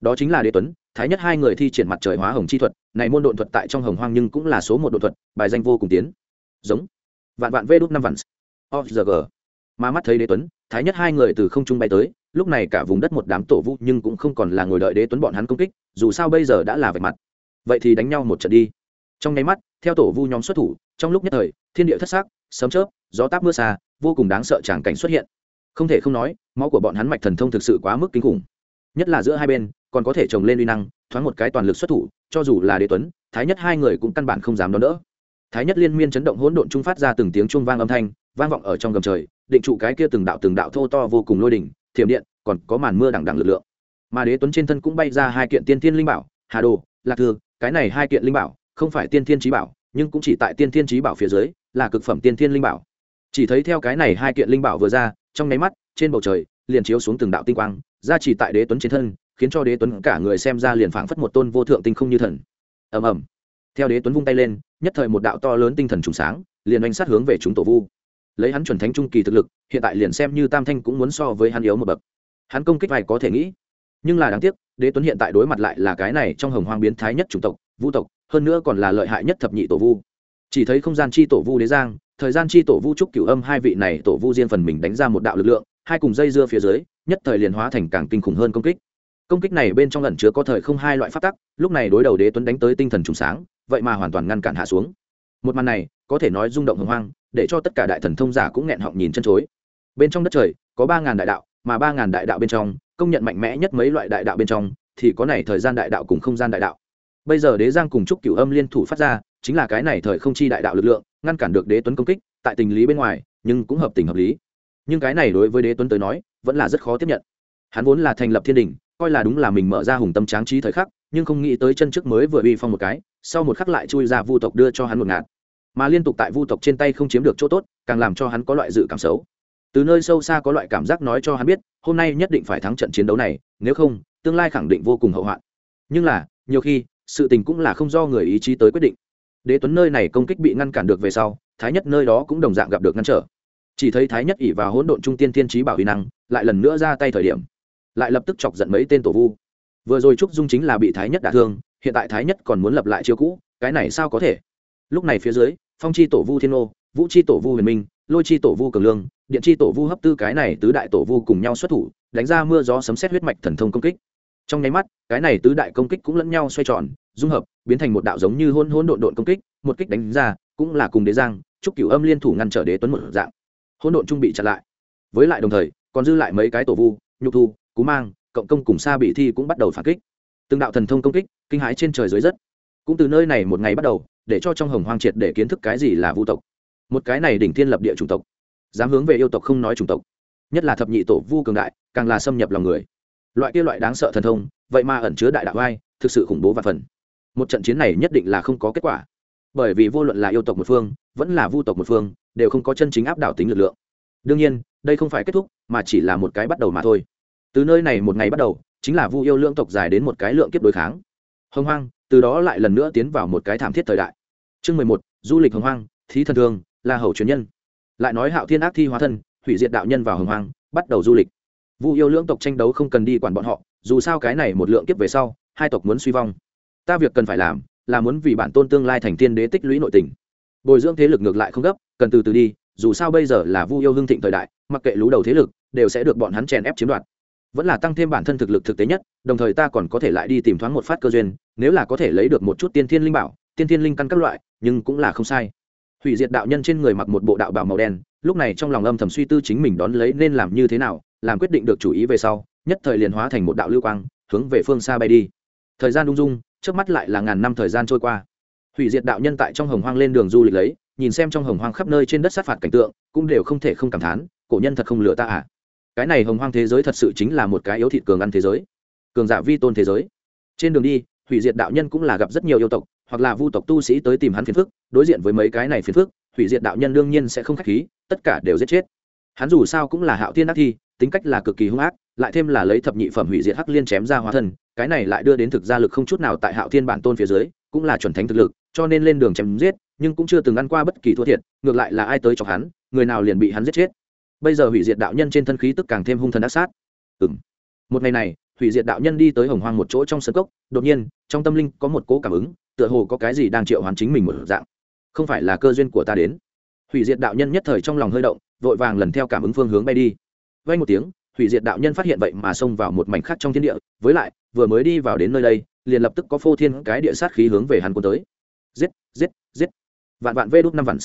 Đó chính là đế tuấn, thái nhất hai người thi triển mặt trời hóa hồng chi thuật, này môn độn thuật tại trong hồng hoang nhưng cũng là số một độn thuật, bài danh vô cùng tiến. Giống. Vạn vạn vê đúc năm vạn. Org mà mắt thấy đế tuấn, thái nhất hai người từ không trung bay tới, lúc này cả vùng đất một đám tổ vũ nhưng cũng không còn là ngồi đợi đế tuấn bọn hắn công kích, dù sao bây giờ đã là vạch mặt. Vậy thì đánh nhau một trận đi. Trong nháy mắt theo tổ vu nhóm xuất thủ, trong lúc nhất thời, thiên địa thất xác sấm chớp, gió táp mưa xa, vô cùng đáng sợ tràng cảnh xuất hiện. Không thể không nói, máu của bọn hắn mạch thần thông thực sự quá mức kinh khủng. Nhất là giữa hai bên, còn có thể trồng lên uy năng, thoáng một cái toàn lực xuất thủ, cho dù là đế tuấn, thái nhất hai người cũng căn bản không dám đón đỡ. Thái nhất liên miên chấn động hỗn độn trung phát ra từng tiếng chuông vang âm thanh, vang vọng ở trong gầm trời, định trụ cái kia từng đạo từng đạo thô to vô cùng lôi đỉnh, thiểm điện, còn có màn mưa đằng đằng lực lượng. Mà đế tuấn trên thân cũng bay ra hai kiện tiên thiên linh bảo, hà đồ, lạc thư, cái này hai kiện linh bảo không phải tiên thiên trí bảo, nhưng cũng chỉ tại tiên thiên trí bảo phía dưới, là cực phẩm tiên thiên linh bảo. Chỉ thấy theo cái này hai kiện linh bảo vừa ra, trong nháy mắt, trên bầu trời, liền chiếu xuống từng đạo tinh quang, ra chỉ tại đế tuấn trên thân, khiến cho đế tuấn cả người xem ra liền phảng phất một tôn vô thượng tinh không như thần. Ầm ầm. Theo đế tuấn vung tay lên, nhất thời một đạo to lớn tinh thần trùng sáng, liền oanh sát hướng về chúng tổ vu. Lấy hắn chuẩn thánh trung kỳ thực lực, hiện tại liền xem như tam thanh cũng muốn so với hắn yếu một bậc. Hắn công kích vài có thể nghĩ. Nhưng là đáng tiếc, đế tuấn hiện tại đối mặt lại là cái này trong hồng hoang biến thái nhất chủng tộc vũ tộc hơn nữa còn là lợi hại nhất thập nhị tổ vu. Chỉ thấy không gian chi tổ vu đế giang, thời gian chi tổ vu trúc cửu âm hai vị này tổ vu riêng phần mình đánh ra một đạo lực lượng, hai cùng dây dưa phía dưới, nhất thời liền hóa thành càng kinh khủng hơn công kích. Công kích này bên trong lần chứa có thời không hai loại phát tắc, lúc này đối đầu đế tuấn đánh tới tinh thần trùng sáng, vậy mà hoàn toàn ngăn cản hạ xuống. Một màn này, có thể nói rung động hồng hoang, để cho tất cả đại thần thông giả cũng nghẹn họng nhìn chân chối. Bên trong đất trời, có ba ngàn đại đạo, mà ba ngàn đại đạo bên trong, công nhận mạnh mẽ nhất mấy loại đại đạo bên trong, thì có này thời gian đại đạo cùng không gian đại đạo bây giờ đế giang cùng trúc cửu âm liên thủ phát ra, chính là cái này thời không chi đại đạo lực lượng, ngăn cản được đế tuấn công kích, tại tình lý bên ngoài, nhưng cũng hợp tình hợp lý. Nhưng cái này đối với đế tuấn tới nói, vẫn là rất khó tiếp nhận. Hắn vốn là thành lập thiên đình, coi là đúng là mình mở ra hùng tâm tráng trí thời khắc, nhưng không nghĩ tới chân trước mới vừa uy phong một cái, sau một khắc lại chui ra vu tộc đưa cho hắn một ngạt. Mà liên tục tại vu tộc trên tay không chiếm được chỗ tốt, càng làm cho hắn có loại dự cảm xấu. Từ nơi sâu xa có loại cảm giác nói cho hắn biết, hôm nay nhất định phải thắng trận chiến đấu này, nếu không, tương lai khẳng định vô cùng hậu hoạn. Nhưng là, nhiều khi sự tình cũng là không do người ý chí tới quyết định. Đế tuấn nơi này công kích bị ngăn cản được về sau, thái nhất nơi đó cũng đồng dạng gặp được ngăn trở. Chỉ thấy thái nhất ỉ vào hỗn độn trung tiên thiên trí bảo huy năng, lại lần nữa ra tay thời điểm, lại lập tức chọc giận mấy tên tổ vu. Vừa rồi trúc dung chính là bị thái nhất đả thương, hiện tại thái nhất còn muốn lập lại chiêu cũ, cái này sao có thể? Lúc này phía dưới, phong chi tổ vu thiên ô vũ chi tổ vu huyền minh, lôi chi tổ vu cường lương, điện chi tổ vu hấp tư cái này tứ đại tổ vu cùng nhau xuất thủ, đánh ra mưa gió sấm xét huyết mạch thần thông công kích trong nháy mắt, cái này tứ đại công kích cũng lẫn nhau xoay tròn, dung hợp, biến thành một đạo giống như hôn hôn độn độn công kích, một kích đánh ra, cũng là cùng đế giang, chúc cửu âm liên thủ ngăn trở đế tuấn một dạng. Hôn độn trung bị chặn lại. Với lại đồng thời, còn dư lại mấy cái tổ vu, nhục thu, cú mang, cộng công cùng xa bị thi cũng bắt đầu phản kích. Từng đạo thần thông công kích, kinh hãi trên trời dưới đất. Cũng từ nơi này một ngày bắt đầu, để cho trong hồng hoang triệt để kiến thức cái gì là vu tộc. Một cái này đỉnh thiên lập địa chủng tộc. Dám hướng về yêu tộc không nói chủng tộc. Nhất là thập nhị tổ vu cường đại, càng là xâm nhập lòng người loại kia loại đáng sợ thần thông, vậy mà ẩn chứa đại đạo vai thực sự khủng bố và phần. Một trận chiến này nhất định là không có kết quả. Bởi vì vô luận là yêu tộc một phương, vẫn là vu tộc một phương, đều không có chân chính áp đảo tính lực lượng. Đương nhiên, đây không phải kết thúc, mà chỉ là một cái bắt đầu mà thôi. Từ nơi này một ngày bắt đầu, chính là vu yêu lượng tộc dài đến một cái lượng kiếp đối kháng. Hồng hoang, từ đó lại lần nữa tiến vào một cái thảm thiết thời đại. Chương mười một, du lịch hồng hoang, thí thần thương là hầu truyền nhân. Lại nói hạo thiên ác thi hóa thân, hủy diệt đạo nhân vào hồng hoang, bắt đầu du lịch vu yêu lưỡng tộc tranh đấu không cần đi quản bọn họ, dù sao cái này một lượng kiếp về sau, hai tộc muốn suy vong. Ta việc cần phải làm là muốn vì bản tôn tương lai thành tiên đế tích lũy nội tình. Bồi dưỡng thế lực ngược lại không gấp, cần từ từ đi, dù sao bây giờ là vu yêu hưng thịnh thời đại, mặc kệ lú đầu thế lực, đều sẽ được bọn hắn chèn ép chiếm đoạt. Vẫn là tăng thêm bản thân thực lực thực tế nhất, đồng thời ta còn có thể lại đi tìm thoáng một phát cơ duyên, nếu là có thể lấy được một chút tiên thiên linh bảo, tiên thiên linh căn các loại, nhưng cũng là không sai. Hủy diệt đạo nhân trên người mặc một bộ đạo bảo màu đen, lúc này trong lòng âm thầm suy tư chính mình đón lấy nên làm như thế nào làm quyết định được chủ ý về sau, nhất thời liền hóa thành một đạo lưu quang, hướng về phương xa bay đi. Thời gian lung dung trước mắt lại là ngàn năm thời gian trôi qua. Hủy diệt đạo nhân tại trong hồng hoang lên đường du lịch lấy, nhìn xem trong hồng hoang khắp nơi trên đất sát phạt cảnh tượng, cũng đều không thể không cảm thán, cổ nhân thật không lừa ta à? Cái này hồng hoang thế giới thật sự chính là một cái yếu thịt cường ăn thế giới. Cường giả vi tôn thế giới. Trên đường đi, hủy diệt đạo nhân cũng là gặp rất nhiều yêu tộc, hoặc là vu tộc tu sĩ tới tìm hắn phiền phức, đối diện với mấy cái này phiền phức, hủy diệt đạo nhân đương nhiên sẽ không k h á c h khí, tất cả đều giết chết hắn dù sao cũng là hạo thiên ác thi, tính cách là cực kỳ hung ác, lại thêm là lấy thập nhị phẩm hủy diệt hắc liên chém ra hóa thân, cái này lại đưa đến thực gia lực không chút nào tại hạo thiên bản tôn phía dưới, cũng là chuẩn thánh thực lực, cho nên lên đường chém giết, nhưng cũng chưa từng ăn qua bất kỳ thua thiệt, ngược lại là ai tới chọc hắn, người nào liền bị hắn giết chết. Bây giờ hủy diệt đạo nhân trên thân khí tức càng thêm hung thần ác sát. Ừ m một ngày này, hủy diệt đạo nhân đi tới hồng hoang một chỗ trong sân cốc, đột nhiên, trong tâm linh có một cố cảm ứng, tựa hồ có cái gì đang triệu hoàn chính mình một dạng. Không phải là cơ duyên của ta đến. Hủy diệt đạo nhân nhất thời trong lòng hơi động vội vàng lần theo cảm ứng phương hướng bay đi. Vay một tiếng, hủy diệt đạo nhân phát hiện vậy mà xông vào một mảnh khác trong thiên địa, với lại, vừa mới đi vào đến nơi đây, liền lập tức có phô thiên cái địa sát khí hướng về hắn quân tới. Giết giết giết. Vạn vạn vê đốt năm vạn.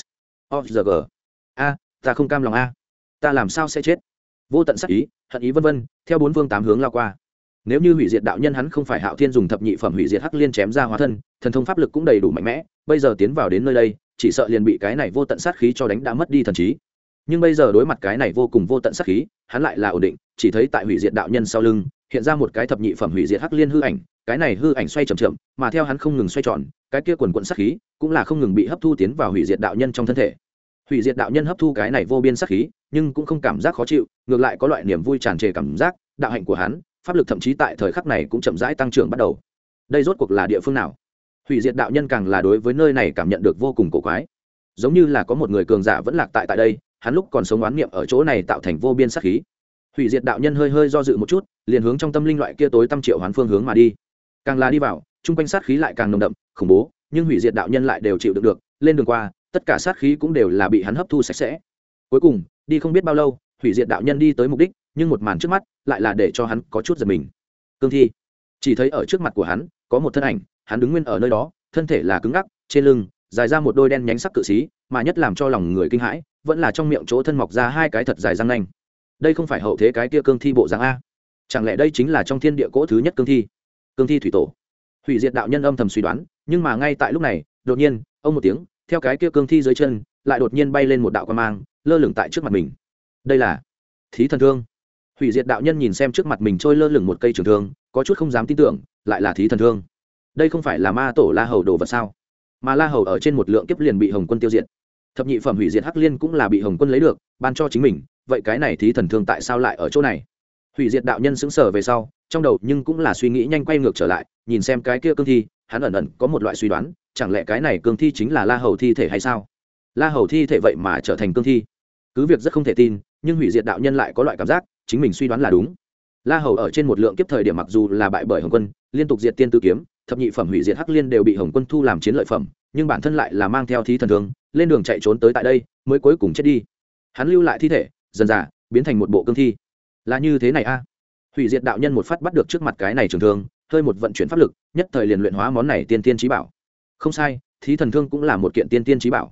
O giờ g. A, ta không cam lòng a. Ta làm sao sẽ chết? Vô tận sát ý, hận ý vân vân, theo bốn phương tám hướng lao qua. Nếu như hủy diệt đạo nhân hắn không phải hạo thiên dùng thập nhị phẩm hủy diệt hắc liên chém ra hóa thân, thần thông pháp lực cũng đầy đủ mạnh mẽ, bây giờ tiến vào đến nơi đây, chỉ sợ liền bị cái này vô tận sát khí cho đánh đã mất đi thần trí nhưng bây giờ đối mặt cái này vô cùng vô tận sắc khí, hắn lại là ổn định, chỉ thấy tại hủy diệt đạo nhân sau lưng, hiện ra một cái thập nhị phẩm hủy diệt hắc liên hư ảnh, cái này hư ảnh xoay chậm chậm, mà theo hắn không ngừng xoay tròn, cái kia quần quận sắc khí cũng là không ngừng bị hấp thu tiến vào hủy diệt đạo nhân trong thân thể. Hủy diệt đạo nhân hấp thu cái này vô biên sắc khí, nhưng cũng không cảm giác khó chịu, ngược lại có loại niềm vui tràn trề cảm giác, đạo hạnh của hắn, pháp lực thậm chí tại thời khắc này cũng chậm rãi tăng trưởng bắt đầu. Đây rốt cuộc là địa phương nào? Hủy diệt đạo nhân càng là đối với nơi này cảm nhận được vô cùng cổ quái. Giống như là có một người cường giả vẫn lạc tại tại đây hắn lúc còn sống oán niệm ở chỗ này tạo thành vô biên sát khí. Hủy diệt đạo nhân hơi hơi do dự một chút, liền hướng trong tâm linh loại kia tối tâm triệu hoán phương hướng mà đi. Càng là đi vào, chung quanh sát khí lại càng nồng đậm, khủng bố, nhưng hủy diệt đạo nhân lại đều chịu được được, lên đường qua, tất cả sát khí cũng đều là bị hắn hấp thu sạch sẽ. Cuối cùng, đi không biết bao lâu, hủy diệt đạo nhân đi tới mục đích, nhưng một màn trước mắt lại là để cho hắn có chút giật mình. Cương thi, chỉ thấy ở trước mặt của hắn, có một thân ảnh, hắn đứng nguyên ở nơi đó, thân thể là cứng ngắc, trên lưng, dài ra một đôi đen nhánh sắc cự xí mà nhất làm cho lòng người kinh hãi vẫn là trong miệng chỗ thân mọc ra hai cái thật dài răng nanh. Đây không phải hậu thế cái kia cương thi bộ dạng a. Chẳng lẽ đây chính là trong thiên địa cỗ thứ nhất cương thi? Cương thi thủy tổ. Hủy diệt đạo nhân âm thầm suy đoán, nhưng mà ngay tại lúc này, đột nhiên, ông một tiếng, theo cái kia cương thi dưới chân, lại đột nhiên bay lên một đạo quan mang, lơ lửng tại trước mặt mình. Đây là thí thần thương. Hủy diệt đạo nhân nhìn xem trước mặt mình trôi lơ lửng một cây trường thương, có chút không dám tin tưởng, lại là thí thần thương. Đây không phải là ma tổ la hầu đồ vật sao? Mà la hầu ở trên một lượng kiếp liền bị hồng quân tiêu diệt thập nhị phẩm hủy diệt hắc liên cũng là bị hồng quân lấy được, ban cho chính mình, vậy cái này thí thần thương tại sao lại ở chỗ này? Hủy diệt đạo nhân xứng sở về sau, trong đầu nhưng cũng là suy nghĩ nhanh quay ngược trở lại, nhìn xem cái kia cương thi, hắn ẩn ẩn có một loại suy đoán, chẳng lẽ cái này cương thi chính là la hầu thi thể hay sao? La hầu thi thể vậy mà trở thành cương thi? Cứ việc rất không thể tin, nhưng hủy diệt đạo nhân lại có loại cảm giác, chính mình suy đoán là đúng. La hầu ở trên một lượng kiếp thời điểm mặc dù là bại bởi hồng quân, liên tục diệt tiên tư kiếm, thập nhị phẩm hủy diệt hắc liên đều bị hồng quân thu làm chiến lợi phẩm nhưng bản thân lại là mang theo thí thần thương, lên đường chạy trốn tới tại đây, mới cuối cùng chết đi. Hắn lưu lại thi thể, dần dà, biến thành một bộ cương thi. Là như thế này a. Hủy diệt đạo nhân một phát bắt được trước mặt cái này trường thương, hơi một vận chuyển pháp lực, nhất thời liền luyện hóa món này tiên tiên trí bảo. Không sai, thí thần thương cũng là một kiện tiên tiên trí bảo.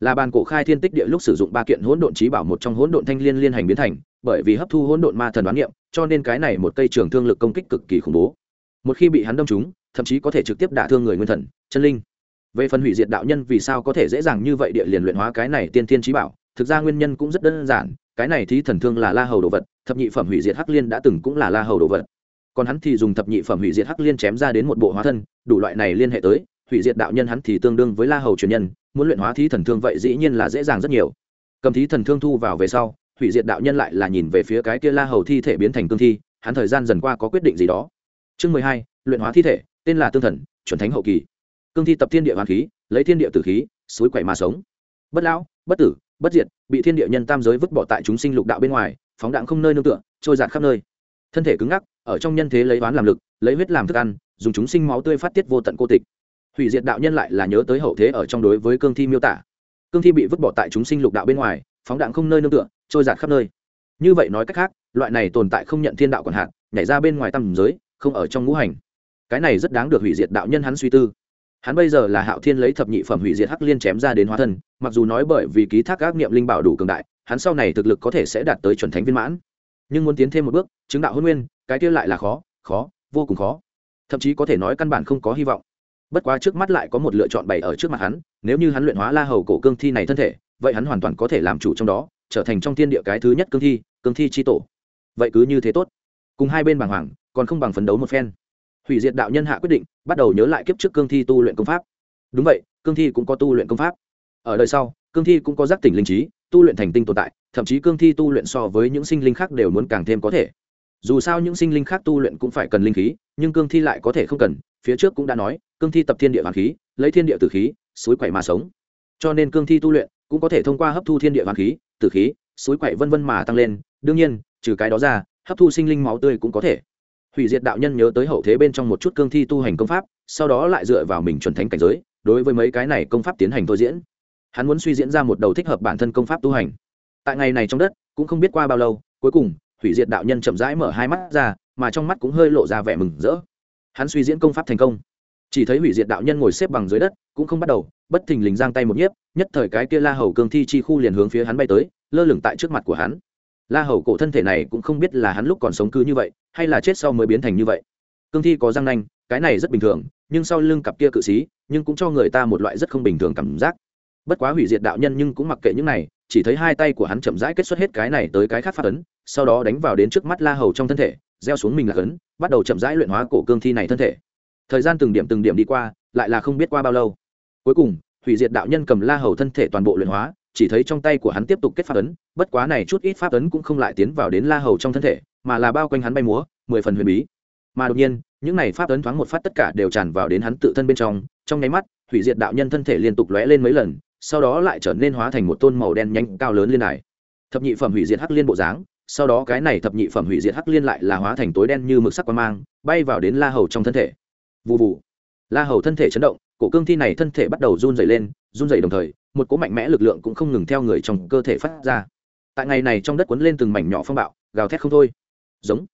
Là bàn cổ khai thiên tích địa lúc sử dụng ba kiện hỗn độn trí bảo một trong hỗn độn thanh liên liên hành biến thành, bởi vì hấp thu hỗn độn ma thần đoán niệm, cho nên cái này một cây trường thương lực công kích cực kỳ khủng bố. Một khi bị hắn đâm trúng, thậm chí có thể trực tiếp đả thương người nguyên thần, chân linh về phần hủy diệt đạo nhân vì sao có thể dễ dàng như vậy địa liền luyện hóa cái này tiên thiên trí bảo, thực ra nguyên nhân cũng rất đơn giản, cái này thí thần thương là la hầu đồ vật, thập nhị phẩm hủy diệt hắc liên đã từng cũng là la hầu đồ vật. Còn hắn thì dùng thập nhị phẩm hủy diệt hắc liên chém ra đến một bộ hóa thân, đủ loại này liên hệ tới, hủy diệt đạo nhân hắn thì tương đương với la hầu truyền nhân, muốn luyện hóa thí thần thương vậy dĩ nhiên là dễ dàng rất nhiều. Cầm thí thần thương thu vào về sau, hủy diệt đạo nhân lại là nhìn về phía cái kia la hầu thi thể biến thành cương thi, hắn thời gian dần qua có quyết định gì đó. Chương mười hai, luyện hóa thi thể, tên là tương thần, chuẩn thánh hậu kỳ cương thi tập thiên địa hoàn khí, lấy thiên địa tử khí, suối quậy mà sống. Bất lão, bất tử, bất diệt, bị thiên địa nhân tam giới vứt bỏ tại chúng sinh lục đạo bên ngoài, phóng đạn không nơi nương tựa, trôi giạt khắp nơi. Thân thể cứng ngắc, ở trong nhân thế lấy oán làm lực, lấy huyết làm thức ăn, dùng chúng sinh máu tươi phát tiết vô tận cô tịch. Hủy diệt đạo nhân lại là nhớ tới hậu thế ở trong đối với cương thi miêu tả. Cương thi bị vứt bỏ tại chúng sinh lục đạo bên ngoài, phóng đạn không nơi nương tựa, trôi giạt khắp nơi. Như vậy nói cách khác, loại này tồn tại không nhận thiên đạo còn hạn nhảy ra bên ngoài tầm giới, không ở trong ngũ hành. Cái này rất đáng được hủy diệt đạo nhân hắn suy tư hắn bây giờ là hạo thiên lấy thập nhị phẩm hủy diệt hắc liên chém ra đến hóa thân, mặc dù nói bởi vì ký thác ác niệm linh bảo đủ cường đại, hắn sau này thực lực có thể sẽ đạt tới chuẩn thánh viên mãn. Nhưng muốn tiến thêm một bước, chứng đạo hôn nguyên, cái kia lại là khó khó, vô cùng khó. Thậm chí có thể nói căn bản không có hy vọng. Bất quá trước mắt lại có một lựa chọn bày ở trước mặt hắn, nếu như hắn luyện hóa la hầu cổ cương thi này thân thể, vậy hắn hoàn toàn có thể làm chủ trong đó, trở thành trong thiên địa cái thứ nhất cương thi cương thi tri tổ. Vậy cứ như thế tốt. Cùng hai bên bàng hoàng, còn không bằng phấn đấu một phen hủy diệt đạo nhân hạ quyết định, bắt đầu nhớ lại kiếp trước cương thi tu luyện công pháp. Đúng vậy, cương thi cũng có tu luyện công pháp. Ở đời sau, cương thi cũng có giác tỉnh linh trí, tu luyện thành tinh tồn tại, thậm chí cương thi tu luyện so với những sinh linh khác đều muốn càng thêm có thể. Dù sao những sinh linh khác tu luyện cũng phải cần linh khí, nhưng cương thi lại có thể không cần. Phía trước cũng đã nói, cương thi tập thiên địa hoàng khí, lấy thiên địa tử khí, suối quậy mà sống. Cho nên cương thi tu luyện cũng có thể thông qua hấp thu thiên địa hoàng khí, tử khí, suối quậy vân vân mà tăng lên. Đương nhiên, trừ cái đó ra, hấp thu sinh linh máu tươi cũng có thể hủy diệt đạo nhân nhớ tới hậu thế bên trong một chút cương thi tu hành công pháp, sau đó lại dựa vào mình chuẩn thánh cảnh giới, đối với mấy cái này công pháp tiến hành thôi diễn. Hắn muốn suy diễn ra một đầu thích hợp bản thân công pháp tu hành. Tại ngày này trong đất, cũng không biết qua bao lâu, cuối cùng, hủy diệt đạo nhân chậm rãi mở hai mắt ra, mà trong mắt cũng hơi lộ ra vẻ mừng rỡ. Hắn suy diễn công pháp thành công. Chỉ thấy hủy diệt đạo nhân ngồi xếp bằng dưới đất, cũng không bắt đầu, bất thình lình giang tay một nhiếp, nhất thời cái kia la hầu cương thi chi khu liền hướng phía hắn bay tới, lơ lửng tại trước mặt của hắn la hầu cổ thân thể này cũng không biết là hắn lúc còn sống cứ như vậy, hay là chết sau mới biến thành như vậy. Cương thi có răng nanh, cái này rất bình thường, nhưng sau lưng cặp kia cự xí nhưng cũng cho người ta một loại rất không bình thường cảm giác. Bất quá hủy diệt đạo nhân nhưng cũng mặc kệ những này, chỉ thấy hai tay của hắn chậm rãi kết xuất hết cái này tới cái khác phát ấn, sau đó đánh vào đến trước mắt la hầu trong thân thể, gieo xuống mình là ấn, bắt đầu chậm rãi luyện hóa cổ cương thi này thân thể. Thời gian từng điểm từng điểm đi qua, lại là không biết qua bao lâu. Cuối cùng, hủy diệt đạo nhân cầm la hầu thân thể toàn bộ luyện hóa chỉ thấy trong tay của hắn tiếp tục kết pháp ấn, bất quá này chút ít pháp ấn cũng không lại tiến vào đến la hầu trong thân thể, mà là bao quanh hắn bay múa, mười phần huyền bí. Mà đột nhiên, những này pháp ấn thoáng một phát tất cả đều tràn vào đến hắn tự thân bên trong trong nháy mắt, hủy diệt đạo nhân thân thể liên tục lóe lên mấy lần, sau đó lại trở nên hóa thành một tôn màu đen nhanh cao lớn liên đài. Thập nhị phẩm hủy diệt hắc liên bộ dáng, sau đó cái này thập nhị phẩm hủy diệt hắc liên lại là hóa thành tối đen như mực sắc quan mang, bay vào đến la hầu trong thân thể. Vụ vụ la hầu thân thể chấn động, cổ cương thi này thân thể bắt đầu run dày lên, run dày đồng thời một cỗ mạnh mẽ lực lượng cũng không ngừng theo người trong cơ thể phát ra. Tại ngày này trong đất cuốn lên từng mảnh nhỏ phong bạo, gào thét không thôi. Giống.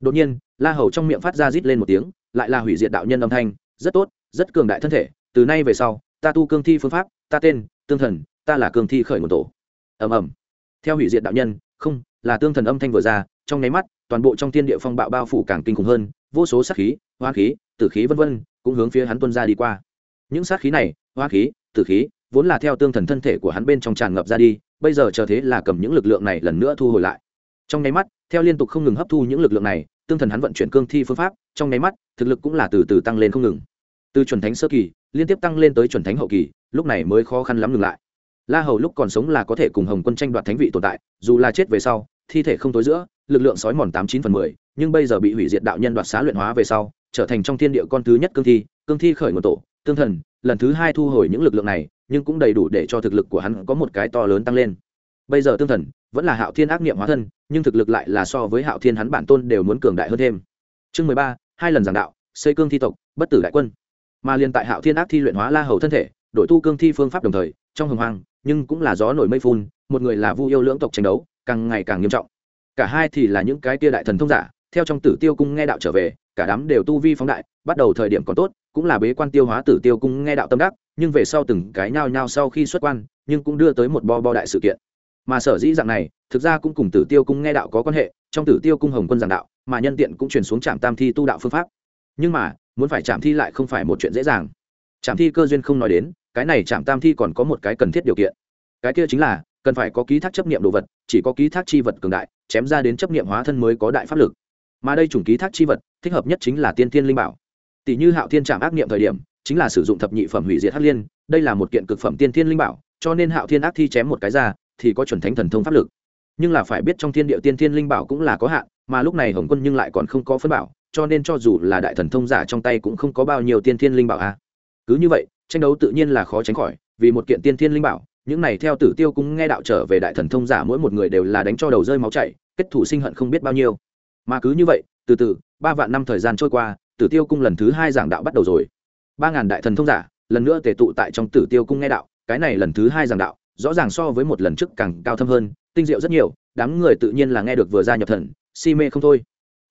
Đột nhiên, la hầu trong miệng phát ra rít lên một tiếng, lại là hủy diệt đạo nhân âm thanh, rất tốt, rất cường đại thân thể, từ nay về sau, ta tu cương thi phương pháp, ta tên, tương thần, ta là cương thi khởi một tổ. Ầm ầm. Theo hủy diệt đạo nhân, không, là tương thần âm thanh vừa ra, trong nháy mắt, toàn bộ trong thiên địa phong bạo bao phủ càng kinh khủng hơn, vô số sát khí, hoa khí, tử khí vân vân, cũng hướng phía hắn tuân ra đi qua. Những sát khí này, hoa khí, tử khí vốn là theo tương thần thân thể của hắn bên trong tràn ngập ra đi, bây giờ chờ thế là cầm những lực lượng này lần nữa thu hồi lại. Trong nháy mắt, theo liên tục không ngừng hấp thu những lực lượng này, tương thần hắn vận chuyển cương thi phương pháp, trong nháy mắt, thực lực cũng là từ từ tăng lên không ngừng. Từ chuẩn thánh sơ kỳ, liên tiếp tăng lên tới chuẩn thánh hậu kỳ, lúc này mới khó khăn lắm ngừng lại. La hầu lúc còn sống là có thể cùng hồng quân tranh đoạt thánh vị tồn tại, dù là chết về sau, thi thể không tối giữa, lực lượng sói mòn tám chín phần mười, nhưng bây giờ bị hủy diệt đạo nhân đoạt xá luyện hóa về sau, trở thành trong thiên địa con thứ nhất cương thi cương thi khởi nguồn tổ, tương thần, lần thứ hai thu hồi những lực lượng này nhưng cũng đầy đủ để cho thực lực của hắn có một cái to lớn tăng lên. Bây giờ tương thần, vẫn là hạo thiên ác niệm hóa thân, nhưng thực lực lại là so với hạo thiên hắn bản tôn đều muốn cường đại hơn thêm. Chương mười ba, hai lần giảng đạo, xây cương thi tộc, bất tử đại quân. Mà liên tại hạo thiên ác thi luyện hóa la hầu thân thể đổi tu cương thi phương pháp đồng thời, trong hồng hoang, nhưng cũng là gió nổi mây phun, một người là vu yêu lưỡng tộc tranh đấu, càng ngày càng nghiêm trọng. Cả hai thì là những cái tia đại thần thông giả, theo trong tử tiêu cung nghe đạo trở về, cả đám đều tu vi phóng đại, bắt đầu thời điểm còn tốt, cũng là bế quan tiêu hóa tử tiêu cung nghe đạo tâm đắc nhưng về sau từng cái nhao nhao sau khi xuất quan, nhưng cũng đưa tới một bo bo đại sự kiện. Mà sở dĩ dạng này, thực ra cũng cùng tử tiêu cung nghe đạo có quan hệ, trong tử tiêu cung hồng quân giảng đạo, mà nhân tiện cũng truyền xuống trạm tam thi tu đạo phương pháp. Nhưng mà, muốn phải trạm thi lại không phải một chuyện dễ dàng. Trạm thi cơ duyên không nói đến, cái này trạm tam thi còn có một cái cần thiết điều kiện. Cái kia chính là, cần phải có ký thác chấp niệm đồ vật, chỉ có ký thác chi vật cường đại, chém ra đến chấp niệm hóa thân mới có đại pháp lực. Mà đây chủng ký thác chi vật, thích hợp nhất chính là tiên thiên linh bảo. Tỷ như hạo thiên trạm ác niệm thời điểm chính là sử dụng thập nhị phẩm hủy diệt hắc liên, đây là một kiện cực phẩm tiên thiên linh bảo, cho nên hạo thiên ác thi chém một cái ra, thì có chuẩn thánh thần thông pháp lực. Nhưng là phải biết trong thiên địa tiên thiên linh bảo cũng là có hạn, mà lúc này hồng quân nhưng lại còn không có phân bảo, cho nên cho dù là đại thần thông giả trong tay cũng không có bao nhiêu tiên thiên linh bảo a. À. cứ như vậy, tranh đấu tự nhiên là khó tránh khỏi, vì một kiện tiên thiên linh bảo, những này theo tử tiêu cũng nghe đạo trở về đại thần thông giả mỗi một người đều là đánh cho đầu rơi máu chảy, kết thủ sinh hận không biết bao nhiêu. Mà cứ như vậy, từ từ, ba vạn năm thời gian trôi qua, tử tiêu cung lần thứ hai giảng đạo bắt đầu rồi ba ngàn đại thần thông giả, lần nữa tề tụ tại trong tử tiêu cung nghe đạo, cái này lần thứ hai giảng đạo, rõ ràng so với một lần trước càng cao thâm hơn, tinh diệu rất nhiều, đám người tự nhiên là nghe được vừa ra nhập thần, si mê không thôi.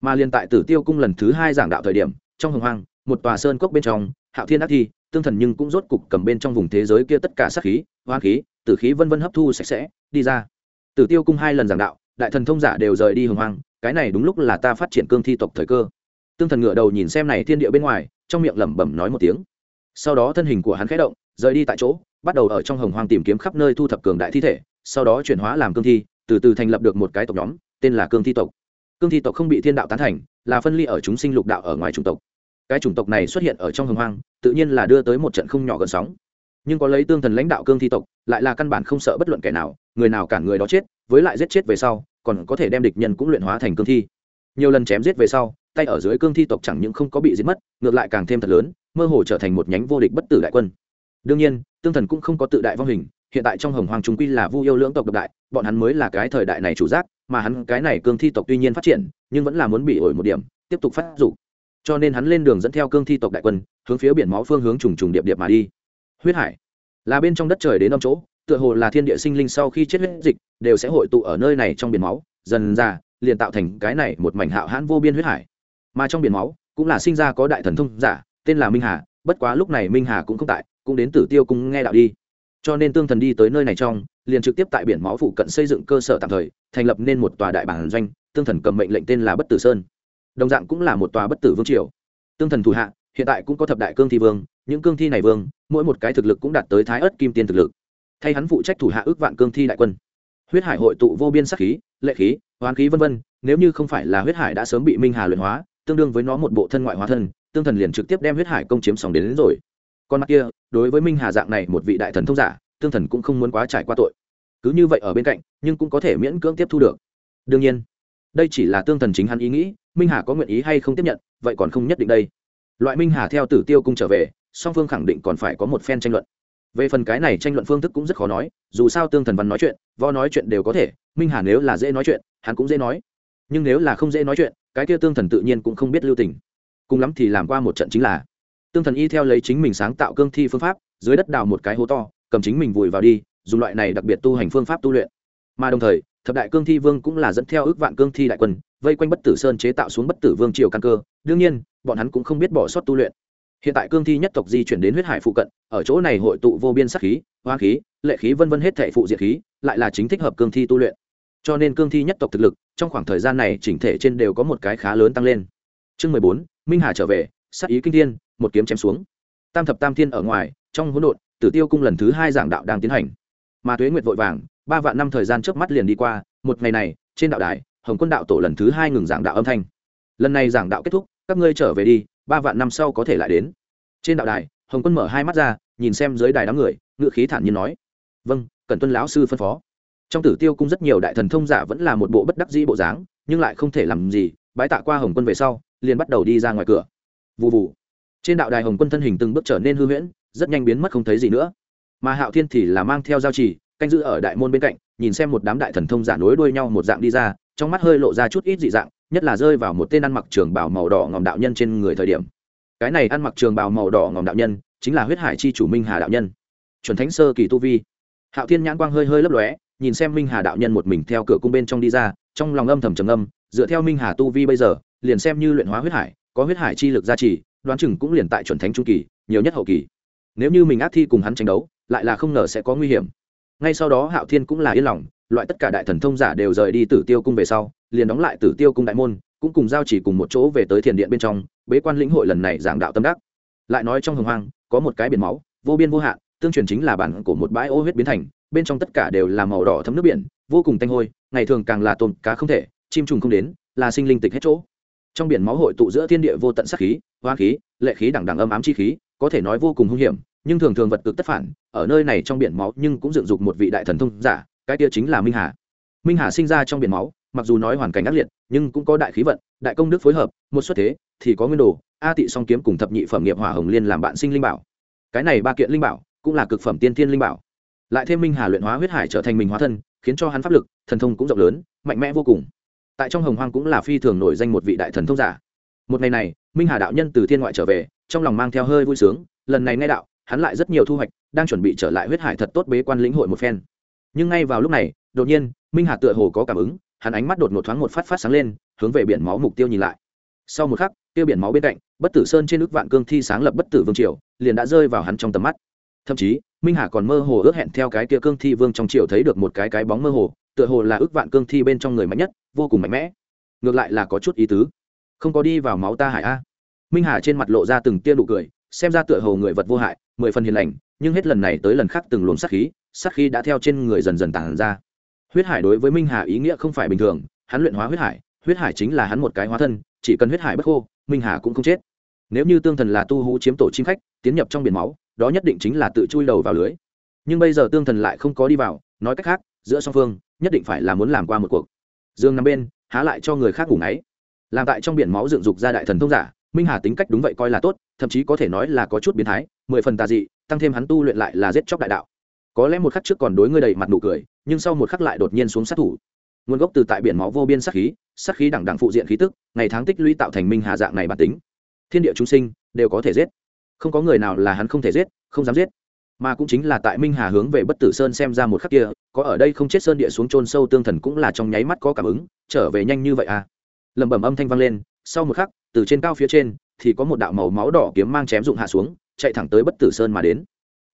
Mà liên tại tử tiêu cung lần thứ hai giảng đạo thời điểm, trong hồng hoang, một tòa sơn cốc bên trong, hạo thiên đắc thi, tương thần nhưng cũng rốt cục cầm bên trong vùng thế giới kia tất cả sát khí, hoa khí, tử khí vân vân hấp thu sạch sẽ, đi ra. Tử tiêu cung hai lần giảng đạo, đại thần thông giả đều rời đi hồng hoang, cái này đúng lúc là ta phát triển cương thi tộc thời cơ. Tương thần ngựa đầu nhìn xem này thiên địa bên ngoài trong miệng lẩm bẩm nói một tiếng. Sau đó thân hình của hắn khẽ động, rời đi tại chỗ, bắt đầu ở trong hồng hoang tìm kiếm khắp nơi thu thập cường đại thi thể, sau đó chuyển hóa làm cương thi, từ từ thành lập được một cái tộc nhóm, tên là cương thi tộc. Cương thi tộc không bị thiên đạo tán thành, là phân ly ở chúng sinh lục đạo ở ngoài chủng tộc. Cái chủng tộc này xuất hiện ở trong hồng hoang, tự nhiên là đưa tới một trận không nhỏ gần sóng. Nhưng có lấy tương thần lãnh đạo cương thi tộc, lại là căn bản không sợ bất luận kẻ nào, người nào cản người đó chết, với lại giết chết về sau, còn có thể đem địch nhân cũng luyện hóa thành cương thi. Nhiều lần chém giết về sau tay ở dưới cương thi tộc chẳng những không có bị giết mất, ngược lại càng thêm thật lớn, mơ hồ trở thành một nhánh vô địch bất tử đại quân. Đương nhiên, tương thần cũng không có tự đại vong hình, hiện tại trong hồng hoàng trung quy là vu yêu lưỡng tộc độc đại, bọn hắn mới là cái thời đại này chủ giác, mà hắn cái này cương thi tộc tuy nhiên phát triển, nhưng vẫn là muốn bị ổi một điểm, tiếp tục phát dục. Cho nên hắn lên đường dẫn theo cương thi tộc đại quân, hướng phía biển máu phương hướng trùng trùng điệp điệp mà đi. Huyết hải là bên trong đất trời đến năm chỗ, tựa hồ là thiên địa sinh linh sau khi chết huyết dịch, đều sẽ hội tụ ở nơi này trong biển máu, dần ra liền tạo thành cái này một mảnh hạo hãn vô biên huyết hải mà trong biển máu cũng là sinh ra có đại thần thông giả, tên là minh hà, bất quá lúc này minh hà cũng không tại, cũng đến tử tiêu cung nghe đạo đi. Cho nên tương thần đi tới nơi này trong, liền trực tiếp tại biển máu phụ cận xây dựng cơ sở tạm thời, thành lập nên một tòa đại bản doanh, tương thần cầm mệnh lệnh tên là bất tử sơn. Đồng dạng cũng là một tòa bất tử vương triều. Tương thần thủ hạ, hiện tại cũng có thập đại cương thi vương, những cương thi này vương, mỗi một cái thực lực cũng đạt tới thái ớt kim tiên thực lực. Thay hắn phụ trách thủ hạ ước vạn cương thi đại quân. Huyết hải hội tụ vô biên sắc khí, lệ khí hoán khí vân vân, nếu như không phải là huyết hải đã sớm bị minh hà luyện hóa tương đương với nó một bộ thân ngoại hóa thân tương thần liền trực tiếp đem huyết hải công chiếm sòng đến, đến rồi. Con mắt kia đối với minh hà dạng này một vị đại thần thông giả tương thần cũng không muốn quá trải qua tội. Cứ như vậy ở bên cạnh nhưng cũng có thể miễn cưỡng tiếp thu được. Đương nhiên đây chỉ là tương thần chính hắn ý nghĩ minh hà có nguyện ý hay không tiếp nhận vậy còn không nhất định đây. Loại minh hà theo tử tiêu cung trở về song phương khẳng định còn phải có một phen tranh luận. Về phần cái này tranh luận phương thức cũng rất khó nói dù sao tương thần văn nói chuyện vo nói chuyện đều có thể minh hà nếu là dễ nói chuyện hắn cũng dễ nói. Nhưng nếu là không dễ nói chuyện cái kia tương thần tự nhiên cũng không biết lưu tình. Cùng lắm thì làm qua một trận chính là, tương thần y theo lấy chính mình sáng tạo cương thi phương pháp, dưới đất đào một cái hố to, cầm chính mình vùi vào đi, dùng loại này đặc biệt tu hành phương pháp tu luyện. Mà đồng thời, thập đại cương thi vương cũng là dẫn theo ước vạn cương thi đại quân, vây quanh bất tử sơn chế tạo xuống bất tử vương triều căn cơ. Đương nhiên, bọn hắn cũng không biết bỏ sót tu luyện. Hiện tại cương thi nhất tộc di chuyển đến huyết hải phụ cận, ở chỗ này hội tụ vô biên sắc khí, hoa khí, lệ khí vân vân hết thể phụ diệt khí, lại là chính thích hợp cương thi tu luyện cho nên cương thi nhất tộc thực lực trong khoảng thời gian này chỉnh thể trên đều có một cái khá lớn tăng lên. Chương mười bốn, minh hà trở về, sát ý kinh thiên, một kiếm chém xuống. Tam thập tam thiên ở ngoài, trong hỗn độn, tử tiêu cung lần thứ hai giảng đạo đang tiến hành. Mà tuế nguyệt vội vàng, ba vạn năm thời gian trước mắt liền đi qua, một ngày này, trên đạo đài, hồng quân đạo tổ lần thứ hai ngừng giảng đạo âm thanh. Lần này giảng đạo kết thúc, các ngươi trở về đi, ba vạn năm sau có thể lại đến. Trên đạo đài, hồng quân mở hai mắt ra, nhìn xem dưới đài đám người ngự khí thản nhiên nói. Vâng cần tuân lão sư phân phó trong tử tiêu cung rất nhiều đại thần thông giả vẫn là một bộ bất đắc dĩ bộ dáng, nhưng lại không thể làm gì, bái tạ qua hồng quân về sau, liền bắt đầu đi ra ngoài cửa. Vụ vụ trên đạo đài hồng quân thân hình từng bước trở nên hư huyễn, rất nhanh biến mất không thấy gì nữa. Mà hạo thiên thì là mang theo giao trì, canh giữ ở đại môn bên cạnh, nhìn xem một đám đại thần thông giả nối đuôi nhau một dạng đi ra, trong mắt hơi lộ ra chút ít dị dạng, nhất là rơi vào một tên ăn mặc trường bào màu đỏ ngòm đạo nhân trên người thời điểm. Cái này ăn mặc trường bào màu đỏ ngòm đạo nhân, chính là huyết hải chi chủ minh hà đạo nhân. Chuẩn thánh sơ kỳ tu vi. Hạo thiên nhãn quang hơi hơi lấp lóe nhìn xem minh hà đạo nhân một mình theo cửa cung bên trong đi ra, trong lòng âm thầm trầm âm dựa theo minh hà tu vi bây giờ, liền xem như luyện hóa huyết hải, có huyết hải chi lực gia trì, đoán chừng cũng liền tại chuẩn thánh trung kỳ, nhiều nhất hậu kỳ. Nếu như mình ác thi cùng hắn tranh đấu, lại là không ngờ sẽ có nguy hiểm. Ngay sau đó hạo thiên cũng là yên lòng, loại tất cả đại thần thông giả đều rời đi tử tiêu cung về sau, liền đóng lại tử tiêu cung đại môn, cũng cùng giao chỉ cùng một chỗ về tới thiền điện bên trong, bế quan lĩnh hội lần này giảng đạo tâm đắc. Lại nói trong hồng hoang, có một cái biển máu, vô biên vô hạn, tương truyền chính là bản của một bãi ô huyết biến thành bên trong tất cả đều là màu đỏ thấm nước biển, vô cùng tanh hôi, ngày thường càng là tôm cá không thể, chim trùng không đến, là sinh linh tịch hết chỗ. Trong biển máu hội tụ giữa thiên địa vô tận sắc khí, hoa khí, lệ khí đẳng đẳng âm ám chi khí, có thể nói vô cùng hung hiểm, nhưng thường thường vật cực tất phản, ở nơi này trong biển máu nhưng cũng dựng dục một vị đại thần thông giả, cái kia chính là minh hà. Minh hà sinh ra trong biển máu, mặc dù nói hoàn cảnh ác liệt, nhưng cũng có đại khí vận, đại công đức phối hợp, một xuất thế, thì có nguyên đồ, a tị song kiếm cùng thập nhị phẩm nghiệp hỏa hồng liên làm bạn sinh linh bảo. Cái này ba kiện linh bảo, cũng là cực phẩm tiên thiên linh bảo lại thêm minh hà luyện hóa huyết hải trở thành mình hóa thân, khiến cho hắn pháp lực, thần thông cũng rộng lớn, mạnh mẽ vô cùng. Tại trong hồng hoang cũng là phi thường nổi danh một vị đại thần thông giả. Một ngày này, minh hà đạo nhân từ thiên ngoại trở về, trong lòng mang theo hơi vui sướng, lần này nghe đạo, hắn lại rất nhiều thu hoạch, đang chuẩn bị trở lại huyết hải thật tốt bế quan lĩnh hội một phen. Nhưng ngay vào lúc này, đột nhiên, minh hà tựa hồ có cảm ứng, hắn ánh mắt đột ngột thoáng một phát phát sáng lên, hướng về biển máu mục tiêu nhìn lại. Sau một khắc tiêu biển máu bên cạnh, bất tử sơn trên nước vạn cương thi sáng lập bất tử vương triều, liền đã rơi vào hắn trong tầm mắt. Thậm chí minh hà còn mơ hồ ước hẹn theo cái kia cương thi vương trong triều thấy được một cái cái bóng mơ hồ, tựa hồ là ước vạn cương thi bên trong người mạnh nhất, vô cùng mạnh mẽ. Ngược lại là có chút ý tứ. Không có đi vào máu ta hải a. Minh hà trên mặt lộ ra từng tia nụ cười, xem ra tựa hồ người vật vô hại, mười phần hiền lành, nhưng hết lần này tới lần khác từng luồng sát khí sát khí đã theo trên người dần dần tàn ra. Huyết hải đối với minh hà ý nghĩa không phải bình thường, hắn luyện hóa huyết hải huyết hải chính là hắn một cái hóa thân, chỉ cần huyết hải bất khô, minh hà cũng không chết nếu như tương thần là tu hú chiếm tổ chim khách, tiến nhập trong biển máu, đó nhất định chính là tự chui đầu vào lưới. Nhưng bây giờ tương thần lại không có đi vào, nói cách khác, giữa song phương, nhất định phải là muốn làm qua một cuộc. Dương nằm bên, há lại cho người khác ngủ ngáy. Làm tại trong biển máu dựng dục ra đại thần thông giả, minh hà tính cách đúng vậy coi là tốt, thậm chí có thể nói là có chút biến thái, mười phần tà dị, tăng thêm hắn tu luyện lại là giết chóc đại đạo. Có lẽ một khắc trước còn đối ngươi đầy mặt nụ cười, nhưng sau một khắc lại đột nhiên xuống sát thủ. Nguồn gốc từ tại biển máu vô biên sát khí sát khí đẳng đẳng phụ diện khí tức, ngày tháng tích lũy tạo thành minh hà dạng này bản tính thiên địa chúng sinh đều có thể giết. Không có người nào là hắn không thể giết, không dám giết. Mà cũng chính là tại minh hà hướng về bất tử sơn xem ra một khắc kia, có ở đây không chết sơn địa xuống trôn sâu tương thần cũng là trong nháy mắt có cảm ứng, trở về nhanh như vậy à. Lẩm bẩm âm thanh vang lên, sau một khắc, từ trên cao phía trên, thì có một đạo màu máu đỏ kiếm mang chém dụng hạ xuống, chạy thẳng tới bất tử sơn mà đến.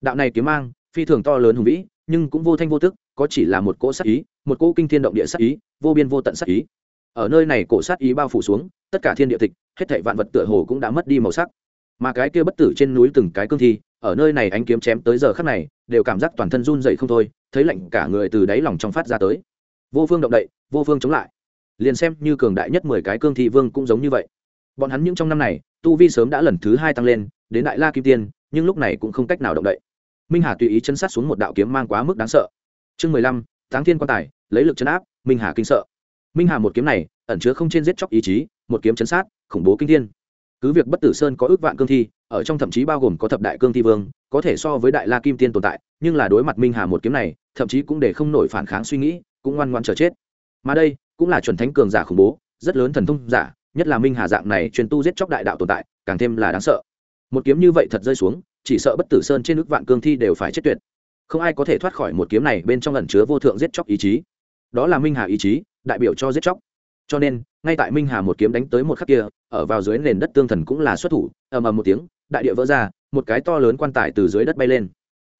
Đạo này kiếm mang, phi thường to lớn hùng vĩ, nhưng cũng vô thanh vô tức, có chỉ là một cỗ sát ý, một cỗ kinh thiên động địa sát ý, vô biên vô tận sát ý. Ở nơi này cổ sát ý bao phủ xuống tất cả thiên địa tịch, hết thảy vạn vật tựa hồ cũng đã mất đi màu sắc. Mà cái kia bất tử trên núi từng cái cương thi, ở nơi này ánh kiếm chém tới giờ khắc này, đều cảm giác toàn thân run dậy không thôi, thấy lạnh cả người từ đáy lòng trong phát ra tới. Vô phương động đậy, vô phương chống lại. Liền xem như cường đại nhất mười cái cương thi vương cũng giống như vậy. Bọn hắn những trong năm này, tu vi sớm đã lần thứ hai tăng lên, đến đại la kim tiên, nhưng lúc này cũng không cách nào động đậy. Minh hà tùy ý chân sát xuống một đạo kiếm mang quá mức đáng sợ. Chương mười lăm tháng thiên quan tài, lấy lực chấn áp, minh hà kinh sợ. Minh hà một kiếm này, ẩn chứa không trên giết chóc ý chí một kiếm chấn sát, khủng bố kinh thiên. Cứ việc bất tử sơn có ước vạn cương thi, ở trong thậm chí bao gồm có thập đại cương thi vương, có thể so với đại la kim tiên tồn tại, nhưng là đối mặt minh hà một kiếm này, thậm chí cũng để không nổi phản kháng suy nghĩ, cũng ngoan ngoan chờ chết. Mà đây cũng là chuẩn thánh cường giả khủng bố, rất lớn thần thông giả, nhất là minh hà dạng này truyền tu giết chóc đại đạo tồn tại, càng thêm là đáng sợ. Một kiếm như vậy thật rơi xuống, chỉ sợ bất tử sơn trên nước vạn cương thi đều phải chết tuyệt. Không ai có thể thoát khỏi một kiếm này bên trong ẩn chứa vô thượng giết chóc ý chí. Đó là minh hà ý chí, đại biểu cho giết chóc. Cho nên ngay tại minh hà một kiếm đánh tới một khắc kia, ở vào dưới nền đất tương thần cũng là xuất thủ, ầm ầm một tiếng, đại địa vỡ ra, một cái to lớn quan tài từ dưới đất bay lên.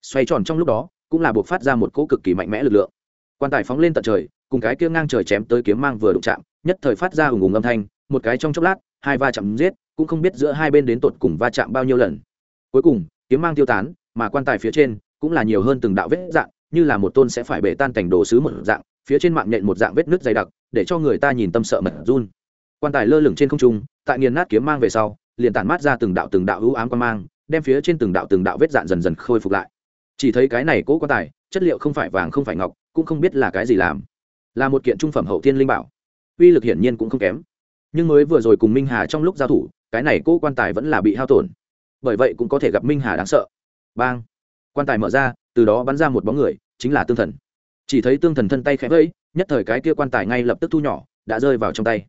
Xoay tròn trong lúc đó, cũng là buộc phát ra một cỗ cực kỳ mạnh mẽ lực lượng. Quan tài phóng lên tận trời, cùng cái kia ngang trời chém tới kiếm mang vừa đụng chạm, nhất thời phát ra ùng ùng âm thanh, một cái trong chốc lát, hai va chạm giết, cũng không biết giữa hai bên đến tột cùng va chạm bao nhiêu lần. Cuối cùng, kiếm mang tiêu tán, mà quan tài phía trên, cũng là nhiều hơn từng đạo vết dạng, như là một tôn sẽ phải bể tan cảnh đồ sứ một dạng phía trên mạng nhện một dạng vết nước dày đặc, để cho người ta nhìn tâm sợ mật run. Quan tài lơ lửng trên không trung, tại nghiền nát kiếm mang về sau, liền tản mát ra từng đạo từng đạo hữu ám quan mang, đem phía trên từng đạo từng đạo vết dạn dần dần khôi phục lại. Chỉ thấy cái này cố quan tài, chất liệu không phải vàng không phải ngọc, cũng không biết là cái gì làm. Là một kiện trung phẩm hậu thiên linh bảo. Uy lực hiển nhiên cũng không kém. Nhưng mới vừa rồi cùng minh hà trong lúc giao thủ, cái này cố quan tài vẫn là bị hao tổn. Bởi vậy cũng có thể gặp minh hà đáng sợ. Bang! Quan tài mở ra, từ đó bắn ra một bóng người, chính là tương thần chỉ thấy tương thần thân tay khẽ vẫy, nhất thời cái kia quan tài ngay lập tức thu nhỏ, đã rơi vào trong tay.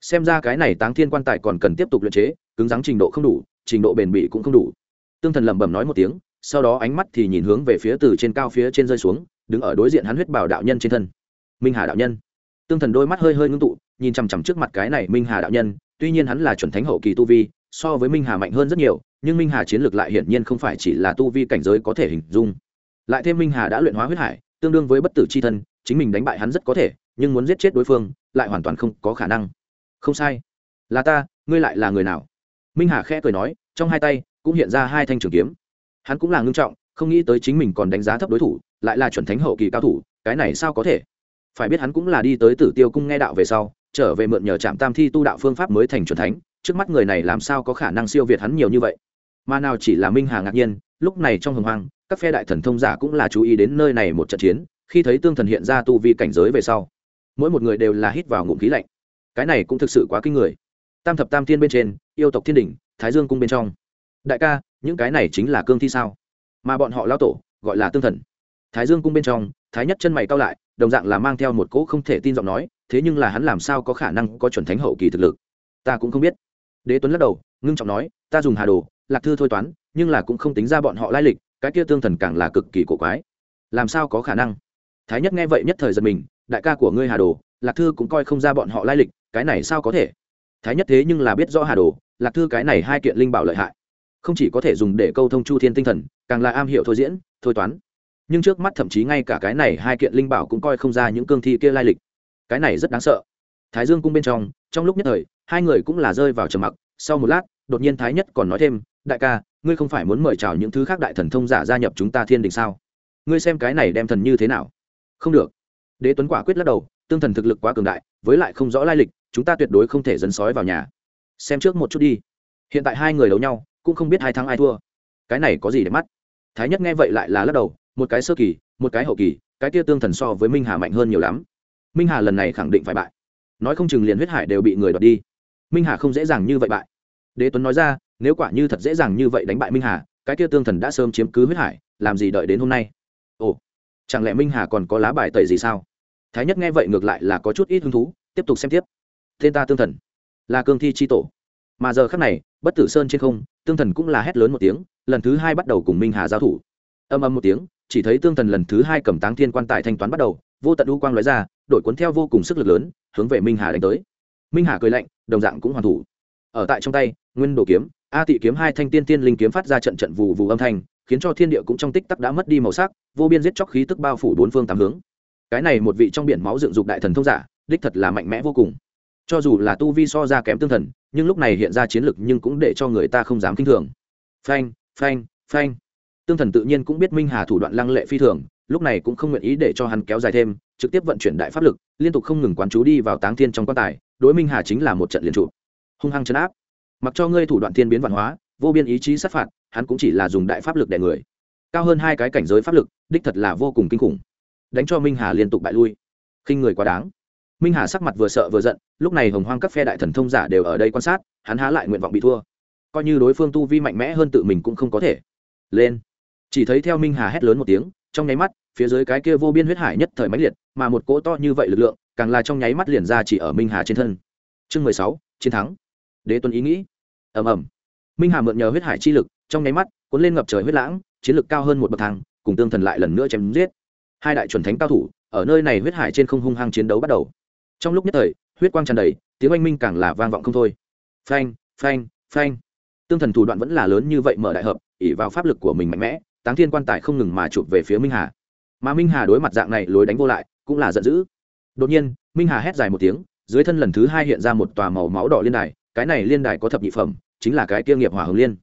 Xem ra cái này táng thiên quan tài còn cần tiếp tục luyện chế, cứng rắn trình độ không đủ, trình độ bền bỉ cũng không đủ. Tương thần lẩm bẩm nói một tiếng, sau đó ánh mắt thì nhìn hướng về phía từ trên cao phía trên rơi xuống, đứng ở đối diện hắn huyết bảo đạo nhân trên thân. Minh hà đạo nhân. Tương thần đôi mắt hơi hơi ngưng tụ, nhìn chằm chằm trước mặt cái này minh hà đạo nhân, tuy nhiên hắn là chuẩn thánh hậu kỳ tu vi, so với minh hà mạnh hơn rất nhiều, nhưng minh hà chiến lược lại hiển nhiên không phải chỉ là tu vi cảnh giới có thể hình dung. Lại thêm minh hà đã luyện hóa huyết hải tương đương với bất tử c h i thân, chính mình đánh bại hắn rất có thể, nhưng muốn giết chết đối phương, lại hoàn toàn không có khả năng. Không sai. Là ta, ngươi lại là người nào? Minh hà khẽ cười nói, trong hai tay cũng hiện ra hai thanh trường kiếm. Hắn cũng là ngưng trọng, không nghĩ tới chính mình còn đánh giá thấp đối thủ, lại là chuẩn thánh hậu kỳ cao thủ, cái này sao có thể? Phải biết hắn cũng là đi tới tử tiêu cung nghe đạo về sau, trở về mượn nhờ trạm tam thi tu đạo phương pháp mới thành chuẩn thánh, trước mắt người này làm sao có khả năng siêu việt hắn nhiều như vậy? Mà nào chỉ là minh hà ngạc nhiên lúc này trong hồng hoang, các phe đại thần thông giả cũng là chú ý đến nơi này một trận chiến, khi thấy tương thần hiện ra tu vi cảnh giới về sau, mỗi một người đều là hít vào ngụm khí lạnh. Cái này cũng thực sự quá kinh người. Tam thập tam thiên bên trên, yêu tộc thiên đình thái dương cung bên trong. Đại ca, những cái này chính là cương thi sao? Mà bọn họ lao tổ, gọi là tương thần. Thái dương cung bên trong, thái nhất chân mày cao lại, đồng dạng là mang theo một cỗ không thể tin giọng nói, thế nhưng là hắn làm sao có khả năng có chuẩn thánh hậu kỳ thực lực? Ta cũng không biết. Đế tuấn lắc đầu, ngưng trọng nói, ta dùng hà đồ lạc thư thôi toán, nhưng là cũng không tính ra bọn họ lai lịch, cái kia tương thần càng là cực kỳ cổ quái. Làm sao có khả năng? Thái nhất nghe vậy nhất thời giật mình, đại ca của ngươi hà đồ, lạc thư cũng coi không ra bọn họ lai lịch, cái này sao có thể? Thái nhất thế nhưng là biết rõ hà đồ, lạc thư cái này hai kiện linh bảo lợi hại. Không chỉ có thể dùng để câu thông chu thiên tinh thần, càng là am hiểu thôi diễn, thôi toán. Nhưng trước mắt thậm chí ngay cả cái này hai kiện linh bảo cũng coi không ra những cương thi kia lai lịch. Cái này rất đáng sợ. Thái dương cung bên trong trong lúc nhất thời, hai người cũng là rơi vào trầm mặc. Sau một lát, đột nhiên thái nhất còn nói thêm đại ca, ngươi không phải muốn mời chào những thứ khác đại thần thông giả gia nhập chúng ta thiên đình sao? Ngươi xem cái này đem thần như thế nào? Không được. Đế tuấn quả quyết lắc đầu, tương thần thực lực quá cường đại, với lại không rõ lai lịch, chúng ta tuyệt đối không thể dấn sói vào nhà. Xem trước một chút đi. Hiện tại hai người đấu nhau, cũng không biết hai thắng ai thua. Cái này có gì để mắt? Thái nhất nghe vậy lại là lắc đầu, một cái sơ kỳ, một cái hậu kỳ, cái kia tương thần so với minh hà mạnh hơn nhiều lắm. Minh hà lần này khẳng định phải bại. Nói không chừng liền huyết hải đều bị người đoạt đi. Minh hà không dễ dàng như vậy bại. Đế tuấn nói ra nếu quả như thật dễ dàng như vậy đánh bại minh hà, cái kia tương thần đã sớm chiếm cứ huyết hải, làm gì đợi đến hôm nay? Ồ, chẳng lẽ minh hà còn có lá bài tẩy gì sao? Thái nhất nghe vậy ngược lại là có chút ít hứng thú, tiếp tục xem tiếp. Tên ta tương thần, là cương thi tri tổ. Mà giờ khắc này, bất tử sơn trên không, tương thần cũng là hét lớn một tiếng, lần thứ hai bắt đầu cùng minh hà giao thủ. Âm âm một tiếng, chỉ thấy tương thần lần thứ hai cầm táng thiên quan tài thanh toán bắt đầu, vô tận u quang lóe ra, đội cuốn theo vô cùng sức lực lớn, hướng về minh hà đánh tới. Minh hà cười lạnh, đồng dạng cũng hoàn thủ. Ở tại trong tay, nguyên đồ kiếm a tị kiếm hai thanh tiên tiên linh kiếm phát ra trận trận vù vù âm thanh, khiến cho thiên địa cũng trong tích tắc đã mất đi màu sắc, vô biên giết chóc khí tức bao phủ bốn phương tám hướng. Cái này một vị trong biển máu dựng dục đại thần thông giả, đích thật là mạnh mẽ vô cùng. Cho dù là tu vi so ra kém tương thần, nhưng lúc này hiện ra chiến lực nhưng cũng để cho người ta không dám kinh thường. Phanh phanh phanh. Tương thần tự nhiên cũng biết minh hà thủ đoạn lăng lệ phi thường, lúc này cũng không nguyện ý để cho hắn kéo dài thêm, trực tiếp vận chuyển đại pháp lực, liên tục không ngừng quán chú đi vào táng thiên trong quan tài, đối minh hà chính là một trận liên trụ. Hung hăng chấn áp mặc cho ngươi thủ đoạn thiên biến văn hóa, vô biên ý chí sát phạt, hắn cũng chỉ là dùng đại pháp lực đè người. Cao hơn hai cái cảnh giới pháp lực, đích thật là vô cùng kinh khủng. Đánh cho minh hà liên tục bại lui. Khinh người quá đáng. Minh hà sắc mặt vừa sợ vừa giận, lúc này hồng hoang các phe đại thần thông giả đều ở đây quan sát, hắn há lại nguyện vọng bị thua. Coi như đối phương tu vi mạnh mẽ hơn tự mình cũng không có thể. Lên. Chỉ thấy theo minh hà hét lớn một tiếng, trong nháy mắt, phía dưới cái kia vô biên huyết hải nhất thời mãnh liệt, mà một cỗ to như vậy lực lượng, càng là trong nháy mắt liền ra chỉ ở minh hà trên thân. Chương mười sáu, chiến thắng. Đế tuấn ý nghĩ ầm ầm. Minh hà mượn nhờ huyết hải chi lực, trong nháy mắt, cuốn lên ngập trời huyết lãng, chiến lực cao hơn một bậc thang, cùng tương thần lại lần nữa chém giết. Hai đại chuẩn thánh cao thủ, ở nơi này huyết hải trên không hung hăng chiến đấu bắt đầu. Trong lúc nhất thời, huyết quang tràn đầy, tiếng oanh minh càng là vang vọng không thôi. Phanh phanh phanh. Tương thần thủ đoạn vẫn là lớn như vậy mở đại hợp ỉ vào pháp lực của mình mạnh mẽ, táng thiên quan tài không ngừng mà chụp về phía minh hà. Mà minh hà đối mặt dạng này lối đánh vô lại, cũng là giận dữ. Đột nhiên, minh hà hét dài một tiếng, dưới thân lần thứ hai hiện ra một tòa màu máu đỏ liên đài, cái này liên đài có thập nhị phẩm chính là cái kia nghiệp hỏa hồng liên,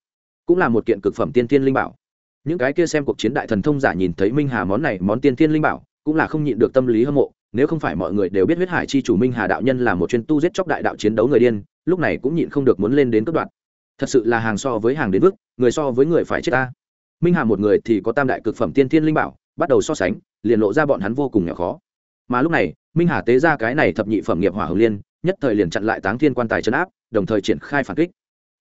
cũng là một kiện cực phẩm tiên tiên linh bảo. Những cái kia xem cuộc chiến đại thần thông giả nhìn thấy minh hà món này, món tiên tiên linh bảo, cũng là không nhịn được tâm lý hâm mộ, nếu không phải mọi người đều biết huyết hải chi chủ minh hà đạo nhân là một chuyên tu giết chóc đại đạo chiến đấu người điên, lúc này cũng nhịn không được muốn lên đến cấp đoạn. Thật sự là hàng so với hàng đến vức người so với người phải chết ta. Minh hà một người thì có tam đại cực phẩm tiên thiên linh bảo, bắt đầu so sánh, liền lộ ra bọn hắn vô cùng nhỏ khó. Mà lúc này, minh hà tế ra cái này thập nhị phẩm nghiệp hỏa hồng liên, nhất thời liền chặn lại táng thiên quan tài chấn áp, đồng thời triển khai phản kích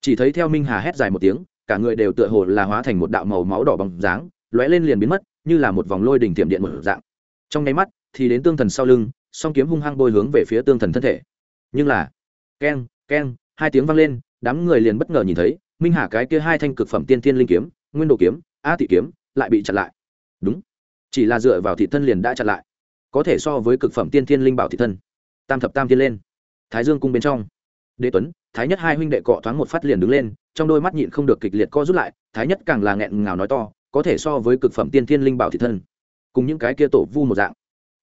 chỉ thấy theo minh hà hét dài một tiếng, cả người đều tựa hồ là hóa thành một đạo màu máu đỏ bóng dáng, lóe lên liền biến mất, như là một vòng lôi đỉnh tiệm điện một dạng. Trong nháy mắt, thì đến tương thần sau lưng, song kiếm hung hăng bôi hướng về phía tương thần thân thể. Nhưng là, keng keng, hai tiếng vang lên, đám người liền bất ngờ nhìn thấy, minh hà cái kia hai thanh cực phẩm tiên thiên linh kiếm, nguyên đồ kiếm a thị kiếm, lại bị chặn lại. Đúng, chỉ là dựa vào thị thân liền đã chặn lại. Có thể so với cực phẩm tiên thiên linh bảo thị thân, tam thập tam thiên lên, thái dương cung bên trong. Đế tuấn thái nhất hai huynh đệ cọ thoáng một phát liền đứng lên, trong đôi mắt nhịn không được kịch liệt co rút lại, thái nhất càng là nghẹn ngào nói to, có thể so với cực phẩm tiên thiên linh bảo thị thân, cùng những cái kia tổ vu một dạng.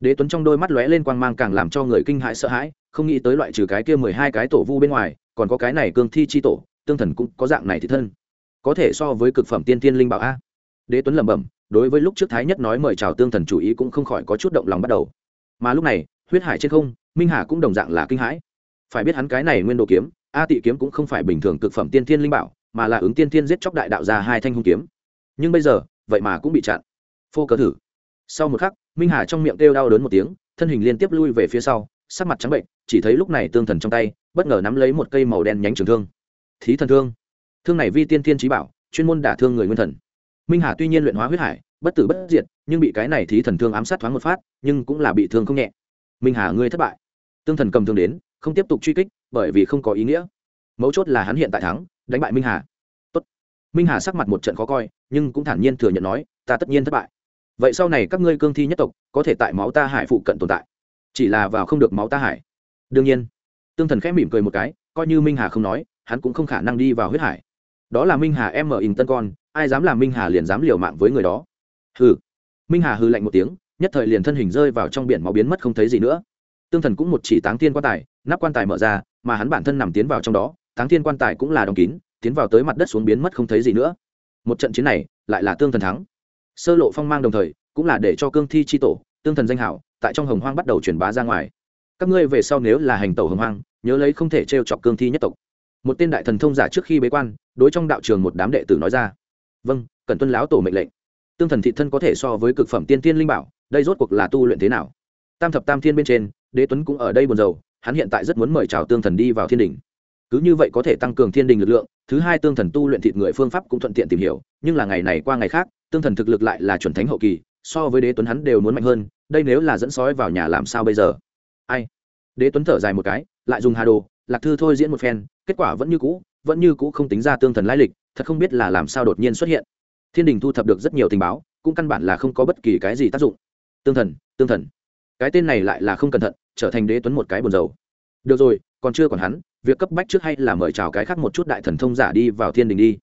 Đế tuấn trong đôi mắt lóe lên quang mang càng làm cho người kinh hãi sợ hãi, không nghĩ tới loại trừ cái kia mười hai cái tổ vu bên ngoài, còn có cái này cương thi chi tổ, tương thần cũng có dạng này thị thân. Có thể so với cực phẩm tiên thiên linh bảo a. Đế tuấn lẩm bẩm, đối với lúc trước thái nhất nói mời chào tương thần chủ ý cũng không khỏi có chút động lòng bắt đầu. Mà lúc này, huyết hải trên không, minh hà cũng đồng dạng là kinh hãi. Phải biết hắn cái này nguyên đồ kiếm a tị kiếm cũng không phải bình thường cực phẩm tiên thiên linh bảo, mà là ứng tiên thiên giết chóc đại đạo ra hai thanh hung kiếm. Nhưng bây giờ, vậy mà cũng bị chặn. Phô cờ thử. Sau một khắc, minh hà trong miệng kêu đau đớn một tiếng, thân hình liên tiếp lui về phía sau, sắc mặt trắng bệnh, chỉ thấy lúc này tương thần trong tay, bất ngờ nắm lấy một cây màu đen nhánh trường thương. Thí thần thương. Thương này vi tiên thiên trí bảo, chuyên môn đả thương người nguyên thần. Minh hà tuy nhiên luyện hóa huyết hải, bất tử bất diệt, nhưng bị cái này thí thần thương ám sát thoáng một phát, nhưng cũng là bị thương không nhẹ. Minh hà ngươi thất bại. Tương thần cầm thương đến không tiếp tục truy kích, bởi vì không có ý nghĩa. Mấu chốt là hắn hiện tại thắng, đánh bại minh hà. Tốt. minh hà sắc mặt một trận khó coi, nhưng cũng thản nhiên thừa nhận nói, ta tất nhiên thất bại. Vậy sau này các ngươi cương thi nhất tộc, có thể tại máu ta hải phụ cận tồn tại. Chỉ là vào không được máu ta hải. Đương nhiên, tương thần khẽ mỉm cười một cái, coi như minh hà không nói, hắn cũng không khả năng đi vào huyết hải. Đó là minh hà em mở in tân con, ai dám làm minh hà liền dám liều mạng với người đó. Hừ. Minh hà hư lạnh một tiếng, nhất thời liền thân hình rơi vào trong biển máu biến mất không thấy gì nữa. Tương thần cũng một chỉ táng tiên quan tài nắp quan tài mở ra, mà hắn bản thân nằm tiến vào trong đó táng thiên quan tài cũng là đóng kín, tiến vào tới mặt đất xuống biến mất không thấy gì nữa. Một trận chiến này, lại là tương thần thắng. Sơ lộ phong mang đồng thời, cũng là để cho cương thi chi tổ, tương thần danh hảo, tại trong hồng hoang bắt đầu truyền bá ra ngoài. Các ngươi về sau nếu là hành tẩu hồng hoang, nhớ lấy không thể t chọc cương thi nhất tộc. Một tên đại thần thông giả trước khi bế quan, đối trong đạo trường một đám đệ tử nói ra. Vâng cần tuân láo tổ mệnh lệnh. Tương thần thị thân có thể so với cực phẩm tiên tiên linh bảo, đây rốt cuộc là tu luyện thế nào? Tam thập tam thiên bên trên, đế tuấn cũng ở đây buồn rầu hắn hiện tại rất muốn mời chào tương thần đi vào thiên đình. Cứ như vậy có thể tăng cường thiên đình lực lượng, thứ hai tương thần tu luyện thịt người phương pháp cũng thuận tiện tìm hiểu, nhưng là ngày này qua ngày khác, tương thần thực lực lại là chuẩn thánh hậu kỳ, so với đế tuấn hắn đều muốn mạnh hơn, đây nếu là dẫn sói vào nhà làm sao bây giờ? Ai? Đế tuấn thở dài một cái, lại dùng hà đồ, lạc thư thôi diễn một phen, kết quả vẫn như cũ, vẫn như cũ không tính ra tương thần lai lịch, thật không biết là làm sao đột nhiên xuất hiện. Thiên đình thu thập được rất nhiều tình báo, cũng căn bản là không có bất kỳ cái gì tác dụng. Tương thần tương thần. Cái tên này lại là không cẩn thận trở thành đế tuấn một cái buồn dầu được rồi, còn chưa còn hắn, việc cấp bách trước hay là mời chào cái khác một chút đại thần thông giả đi vào thiên đình đi.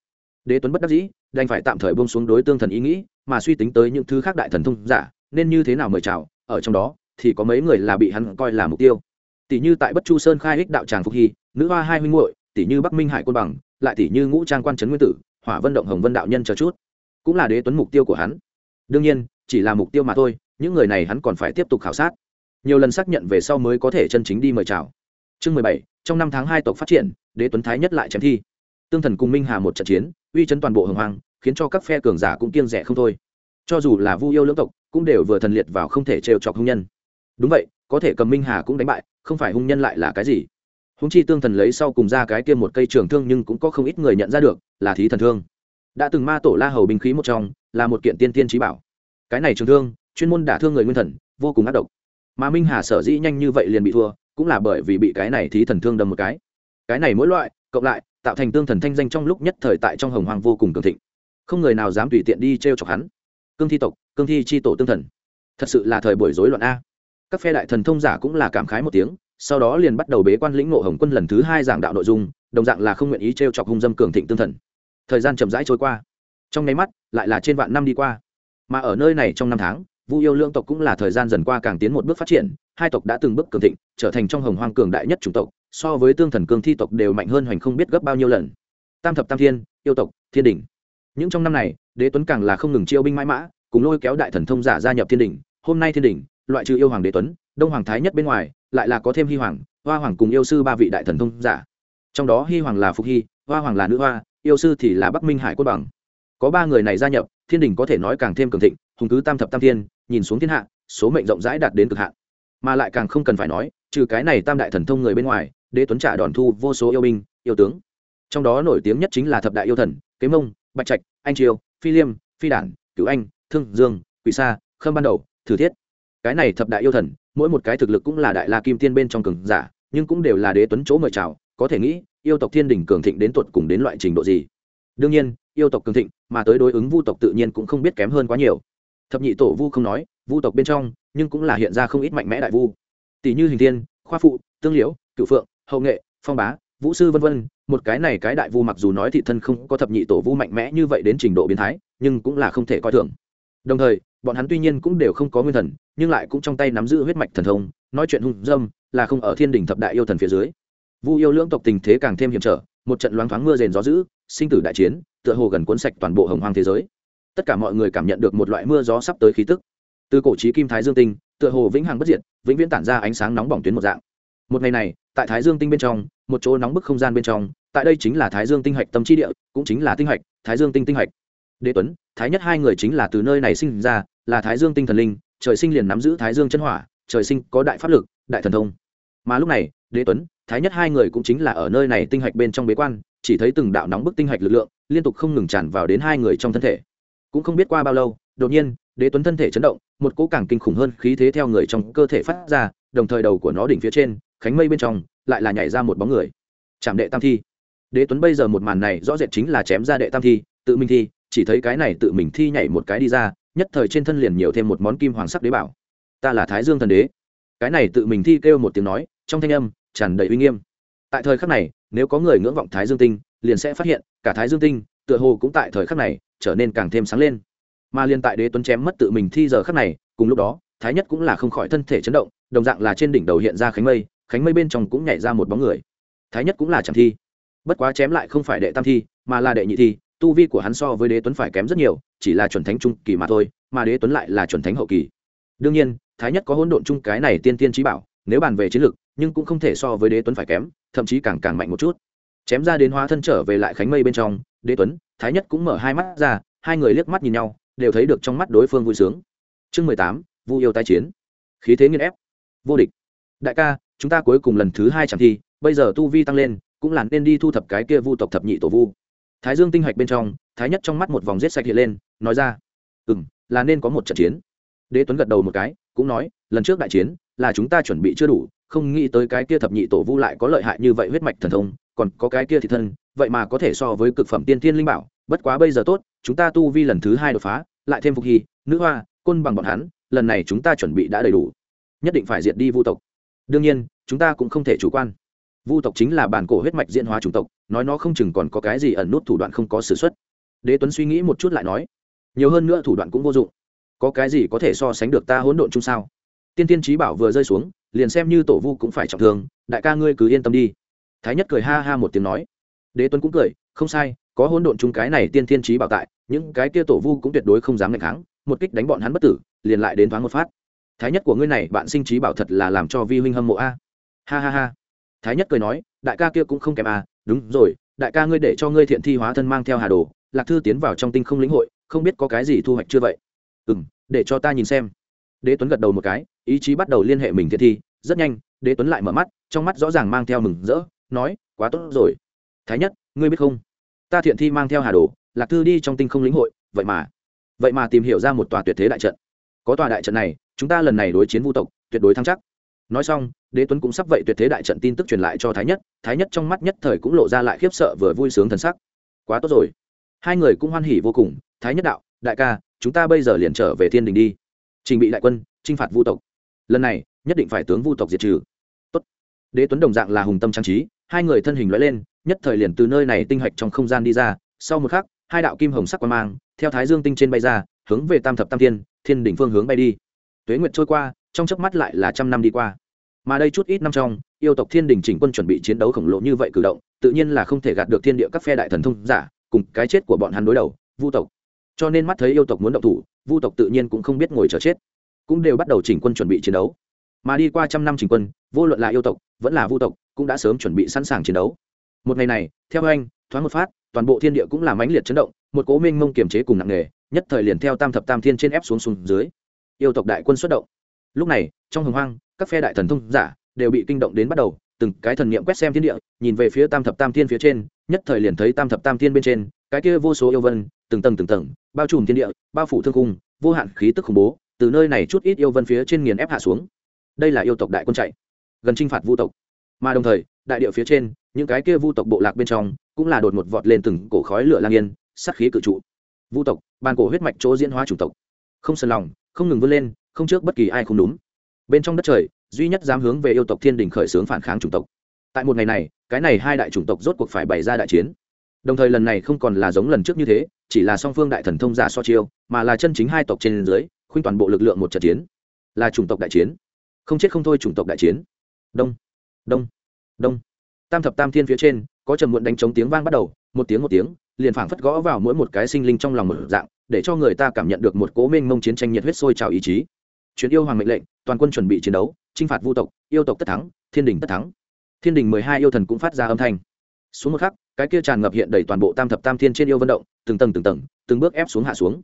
Đế tuấn bất đắc dĩ, đành phải tạm thời bông xuống đối tương thần ý nghĩ, mà suy tính tới những thứ khác đại thần thông giả, nên như thế nào mời chào, ở trong đó, thì có mấy người là bị hắn coi là mục tiêu. Tỷ như tại bất chu sơn khai ích đạo tràng phục hy, nữ hoa hai huynh muội, tỷ như bắc minh hải quân bằng, lại tỷ như ngũ trang quan trấn nguyên tử, hỏa vân động hồng vân đạo nhân chờ chút. Cũng là đế tuấn mục tiêu của hắn. Đương nhiên, chỉ là mục tiêu mà thôi, những người này hắn còn phải tiếp tục khảo sát nhiều lần xác nhận về sau mới có thể chân chính đi mời chào. Chương mười bảy, trong năm tháng hai tộc phát triển, đế tuấn thái nhất lại chém thi. Tương thần cùng minh hà một trận chiến, uy chấn toàn bộ hồng hoàng khiến cho các phe cường giả cũng kiêng rẻ không thôi. Cho dù là vu yêu lưỡng tộc, cũng đều vừa thần liệt vào không thể trêu chọc hung nhân. Đúng vậy, có thể cầm minh hà cũng đánh bại, không phải hung nhân lại là cái gì? Húng chi tương thần lấy sau cùng ra cái kia một cây trường thương nhưng cũng có không ít người nhận ra được, là thí thần thương. Đã từng ma tổ la hầu binh khí một trong, là một kiện tiên tiên trí bảo. Cái này trường thương, chuyên môn đả thương người nguyên thần, vô cùng ác độc mà minh hà sở dĩ nhanh như vậy liền bị thua, cũng là bởi vì bị cái này thí thần thương đâm một cái. Cái này mỗi loại, cộng lại, tạo thành tương thần thanh danh trong lúc nhất thời tại trong hồng hoàng vô cùng cường thịnh. Không người nào dám tùy tiện đi t r e o chọc hắn. Cương thi tộc, cương thi c h i tổ tương thần. Thật sự là thời buổi rối loạn a. Các phe đại thần thông giả cũng là cảm khái một tiếng, sau đó liền bắt đầu bế quan lĩnh ngộ hồng quân lần thứ hai giảng đạo nội dung, đồng dạng là không nguyện ý t r e o chọc hung dâm cường thịnh tương thần. Thời gian chậm rãi trôi qua. Trong nháy mắt, lại là trên vạn năm đi qua. Mà ở nơi này trong năm tháng vu yêu lương tộc cũng là thời gian dần qua càng tiến một bước phát triển, hai tộc đã từng bước cường thịnh, trở thành trong hồng hoang cường đại nhất chủng tộc, so với tương thần cương thi tộc đều mạnh hơn hoành không biết gấp bao nhiêu lần. Tam thập tam thiên, yêu tộc, thiên đình những trong năm này, đế tuấn càng là không ngừng chiêu binh mãi mã, cùng lôi kéo đại thần thông giả gia nhập thiên đình hôm nay thiên đình loại trừ yêu hoàng đế tuấn, đông hoàng thái nhất bên ngoài, lại là có thêm hy hoàng, hoa hoàng cùng yêu sư ba vị đại thần thông giả. Trong đó hy hoàng là phục hy, hoa hoàng là nữ hoa, yêu sư thì là bắc minh hải cốt bằng. Có ba người này gia nhập thiên đình có thể nói càng thêm cường thịnh, hùng cứ tam thập tam thiên, nhìn xuống thiên hạ, số mệnh rộng rãi đạt đến cực hạn. Mà lại càng không cần phải nói, trừ cái này tam đại thần thông người bên ngoài, đế tuấn trả đòn thu vô số yêu binh, yêu tướng. Trong đó nổi tiếng nhất chính là thập đại yêu thần, kế mông, bạch trạch, anh triều, phi liêm, phi đản, cửu anh, thương dương, quỷ sa, khâm ban đầu, thử thiết. Cái này thập đại yêu thần, mỗi một cái thực lực cũng là đại la kim tiên bên trong cường giả, nhưng cũng đều là đế tuấn chỗ mời chào, có thể nghĩ, yêu tộc thiên đình cường thịnh đến tuột cùng đến loại trình độ gì? Đương nhiên, yêu tộc cường thịnh, mà tới đối ứng vu tộc tự nhiên cũng không biết kém hơn quá nhiều. Thập nhị tổ vu không nói, vu tộc bên trong, nhưng cũng là hiện ra không ít mạnh mẽ đại vu. Tỷ như hình thiên, khoa phụ, tương liễu cựu phượng, hậu nghệ, phong bá, vũ sư vân vân, một cái này cái đại vu mặc dù nói thị thân không có thập nhị tổ vu mạnh mẽ như vậy đến trình độ biến thái, nhưng cũng là không thể coi thường. Đồng thời, bọn hắn tuy nhiên cũng đều không có nguyên thần, nhưng lại cũng trong tay nắm giữ huyết mạch thần thông, nói chuyện hung dâm, là không ở thiên đình thập đại yêu thần phía dưới. Vu yêu lưỡng tộc tình thế càng thêm hiểm trở một trận loáng thoáng mưa rền gió dữ, sinh tử đại chiến, tựa hồ gần cuốn sạch toàn bộ hồng hoang thế giới. Tất cả mọi người cảm nhận được một loại mưa gió sắp tới khí tức. Từ cổ trí kim thái dương tinh, tựa hồ vĩnh hằng bất diệt, vĩnh viễn tản ra ánh sáng nóng bỏng tuyến một dạng. Một ngày này, tại thái dương tinh bên trong, một chỗ nóng bức không gian bên trong, tại đây chính là thái dương tinh hạch tâm trí địa, cũng chính là tinh hạch, thái dương tinh tinh hạch. Đế tuấn, thái nhất hai người chính là từ nơi này sinh ra, là thái dương tinh thần linh, trời sinh liền nắm giữ thái dương chân hỏa, trời sinh có đại pháp lực, đại thần thông. Mà lúc này, đế tuấn thái nhất hai người cũng chính là ở nơi này tinh hạch bên trong bế quan, chỉ thấy từng đạo nóng bức tinh hạch lực lượng, liên tục không ngừng tràn vào đến hai người trong thân thể. Cũng không biết qua bao lâu, đột nhiên, đế tuấn thân thể chấn động, một cỗ càng kinh khủng hơn khí thế theo người trong cơ thể phát ra, đồng thời đầu của nó đỉnh phía trên, khánh mây bên trong, lại là nhảy ra một bóng người. Chạm đệ tam thi. Đế tuấn bây giờ một màn này rõ rệt chính là chém ra đệ tam thi, tự mình thi, chỉ thấy cái này tự mình thi nhảy một cái đi ra, nhất thời trên thân liền nhiều thêm một món kim hoàng sắc đế bảo. Ta là thái dương thần đế. Cái này tự mình thi kêu một tiếng nói, trong thanh âm tràn đầy uy nghiêm. Tại thời khắc này, nếu có người ngưỡng vọng thái dương tinh, liền sẽ phát hiện, cả thái dương tinh, tựa hồ cũng tại thời khắc này, trở nên càng thêm sáng lên. Mà liên tại đế tuấn chém mất tự mình thi giờ khắc này, cùng lúc đó, thái nhất cũng là không khỏi thân thể chấn động, đồng dạng là trên đỉnh đầu hiện ra khánh mây khánh mây bên trong cũng nhảy ra một bóng người. Thái nhất cũng là chẳng thi. Bất quá chém lại không phải đệ tam thi, mà là đệ nhị thi, tu vi của hắn so với đế tuấn phải kém rất nhiều, chỉ là chuẩn thánh trung kỳ mà thôi, mà đế tuấn lại là chuẩn thánh hậu kỳ. Đương nhiên, thái nhất có hỗn độn chung cái này tiên tiên trí bảo, nếu bàn về chiến lược nhưng cũng không thể so với đế tuấn phải kém, thậm chí càng càng mạnh một chút. Chém ra đến hóa thân trở về lại khánh mây bên trong, đế tuấn, thái nhất cũng mở hai mắt ra, hai người liếc mắt nhìn nhau, đều thấy được trong mắt đối phương vui sướng. Chương mười tám, vu yêu tái chiến. Khí thế nghiên ép. Vô địch. Đại ca, chúng ta cuối cùng lần thứ hai chẳng thi, bây giờ tu vi tăng lên, cũng là nên đi thu thập cái kia vu tộc thập nhị tổ vu. Thái dương tinh hạch bên trong, thái nhất trong mắt một vòng rết sạch hiện lên, nói ra ừ m là nên có một trận chiến. Đế tuấn gật đầu một cái, cũng nói, lần trước đại chiến, là chúng ta chuẩn bị chưa đủ không nghĩ tới cái kia thập nhị tổ vu lại có lợi hại như vậy huyết mạch thần thông, còn có cái kia thì thân, vậy mà có thể so với cực phẩm tiên thiên linh bảo, bất quá bây giờ tốt, chúng ta tu vi lần thứ hai đột phá, lại thêm phục hy, nữ hoa, côn bằng bọn hắn, lần này chúng ta chuẩn bị đã đầy đủ. Nhất định phải diệt đi vu tộc. Đương nhiên, chúng ta cũng không thể chủ quan. Vu tộc chính là bản cổ huyết mạch diễn hóa chủng tộc, nói nó không chừng còn có cái gì ẩn nút thủ đoạn không có s ử x u ấ t đế tuấn suy nghĩ một chút lại nói, nhiều hơn nữa thủ đoạn cũng vô dụng. Có cái gì có thể so sánh được ta hỗn độn chung sao? Tiên tiên trí bảo vừa rơi xuống liền xem như tổ vu cũng phải trọng thương, đại ca ngươi cứ yên tâm đi. Thái nhất cười ha ha một tiếng nói. Đế tuấn cũng cười, không sai, có hỗn độn chung cái này tiên thiên trí bảo tại, những cái kia tổ vu cũng tuyệt đối không dám ngạch kháng, một kích đánh bọn hắn bất tử, liền lại đến thoáng một phát. Thái nhất của ngươi này, bạn sinh trí bảo thật là làm cho vi huynh hâm mộ a. Ha ha ha. Thái nhất cười nói, đại ca kia cũng không kém a đúng rồi, đại ca ngươi để cho ngươi thiện thi hóa thân mang theo hà đồ, lạc thư tiến vào trong tinh không lĩnh hội, không biết có cái gì thu hoạch chưa vậy? Ừ m để cho ta nhìn xem. Đế tuấn gật đầu một cái, ý chí bắt đầu liên hệ mình thiện thi rất nhanh, đế tuấn lại mở mắt, trong mắt rõ ràng mang theo mừng rỡ, nói, quá tốt rồi. Thái nhất, ngươi biết không? Ta thiện thi mang theo hà đồ, lạc thư đi trong tinh không lĩnh hội, vậy mà vậy mà tìm hiểu ra một tòa tuyệt thế đại trận. Có tòa đại trận này, chúng ta lần này đối chiến vu tộc, tuyệt đối thắng chắc. Nói xong, đế tuấn cũng sắp vậy tuyệt thế đại trận tin tức truyền lại cho thái nhất thái nhất trong mắt nhất thời cũng lộ ra lại khiếp sợ vừa vui sướng thần sắc. Quá tốt rồi. Hai người cũng hoan hỉ vô cùng, thái nhất đạo, đại ca, chúng ta bây giờ liền trở về thiên đình đi, trình bị đại quân t r i n h phạt vu tộc. Lần này nhất định phải tướng vu tộc diệt trừ. Tốt. đế tuấn đồng dạng là hùng tâm trang trí, hai người thân hình loại lên, nhất thời liền từ nơi này tinh hạch trong không gian đi ra, sau một khắc, hai đạo kim hồng sắc quang mang, theo thái dương tinh trên bay ra, hướng về tam thập tam thiên thiên đỉnh phương hướng bay đi. Tuế nguyệt trôi qua, trong chớp mắt lại là trăm năm đi qua. Mà đây chút ít năm trong, yêu tộc thiên đình chỉnh quân chuẩn bị chiến đấu khổng lồ như vậy cử động, tự nhiên là không thể gạt được thiên địa các phe đại thần thông giả, cùng cái chết của bọn hắn đối đầu, vu tộc. Cho nên mắt thấy yêu tộc muốn động thủ, vu tộc tự nhiên cũng không biết ngồi chờ chết. Cũng đều bắt đầu chỉnh quân chuẩn bị chiến đấu mà đi qua trăm năm chỉnh quân, vô luận là yêu tộc, vẫn là vu tộc, cũng đã sớm chuẩn bị sẵn sàng chiến đấu. Một ngày này, theo anh, thoáng một phát, toàn bộ thiên địa cũng là mãnh liệt chấn động, một cố minh mông kiềm chế cùng nặng nề, nhất thời liền theo tam thập tam thiên trên ép xuống xuống dưới. Yêu tộc đại quân xuất động. Lúc này, trong hồng hoang, các phe đại thần thông giả đều bị kinh động đến bắt đầu, từng cái thần niệm quét xem thiên địa, nhìn về phía tam thập tam thiên phía trên, nhất thời liền thấy tam thập tam thiên bên trên, cái kia vô số yêu vân, từng tầng từng tầng, bao trùm thiên địa, bao phủ thương cung, vô hạn khí tức khủng bố, từ nơi này chút ít yêu vân phía trên nghiền ép hạ xuống đây là yêu tộc đại quân chạy, gần chinh phạt vu tộc. Mà đồng thời, đại địa phía trên, những cái kia vu tộc bộ lạc bên trong, cũng là đột một vọt lên từng cổ khói lửa lang yên, sát khí cự trụ. Vu tộc, bàn cổ huyết mạch chỗ diễn hóa chủng tộc. Không sần lòng, không ngừng vươn lên, không trước bất kỳ ai không đúng. Bên trong đất trời, duy nhất dám hướng về yêu tộc thiên đình khởi xướng phản kháng chủng tộc. Tại một ngày này, cái này hai đại chủng tộc rốt cuộc phải bày ra đại chiến. Đồng thời lần này không còn là giống lần trước như thế, chỉ là song phương đại thần thông giả so chiêu, mà là chân chính hai tộc trên dưới khuynh toàn bộ lực lượng một trận chiến. Là chủng tộc đại chiến không chết không thôi chủng tộc đại chiến. Đông đông đông. Tam thập tam thiên phía trên, có trầm muộn đánh trống tiếng vang bắt đầu, một tiếng một tiếng, liền phảng phất gõ vào mỗi một cái sinh linh trong lòng một dạng, để cho người ta cảm nhận được một cố mênh mông chiến tranh nhiệt huyết sôi trào ý chí. Chuyến yêu hoàng mệnh lệnh, toàn quân chuẩn bị chiến đấu, chinh phạt vu tộc, yêu tộc tất thắng, thiên đình tất thắng. Thiên đình mười hai yêu thần cũng phát ra âm thanh. Xuống một khắc, cái kia tràn ngập hiện đầy toàn bộ tam thập tam thiên trên yêu vận động, từng tầng từng tầng, từng bước ép xuống hạ xuống.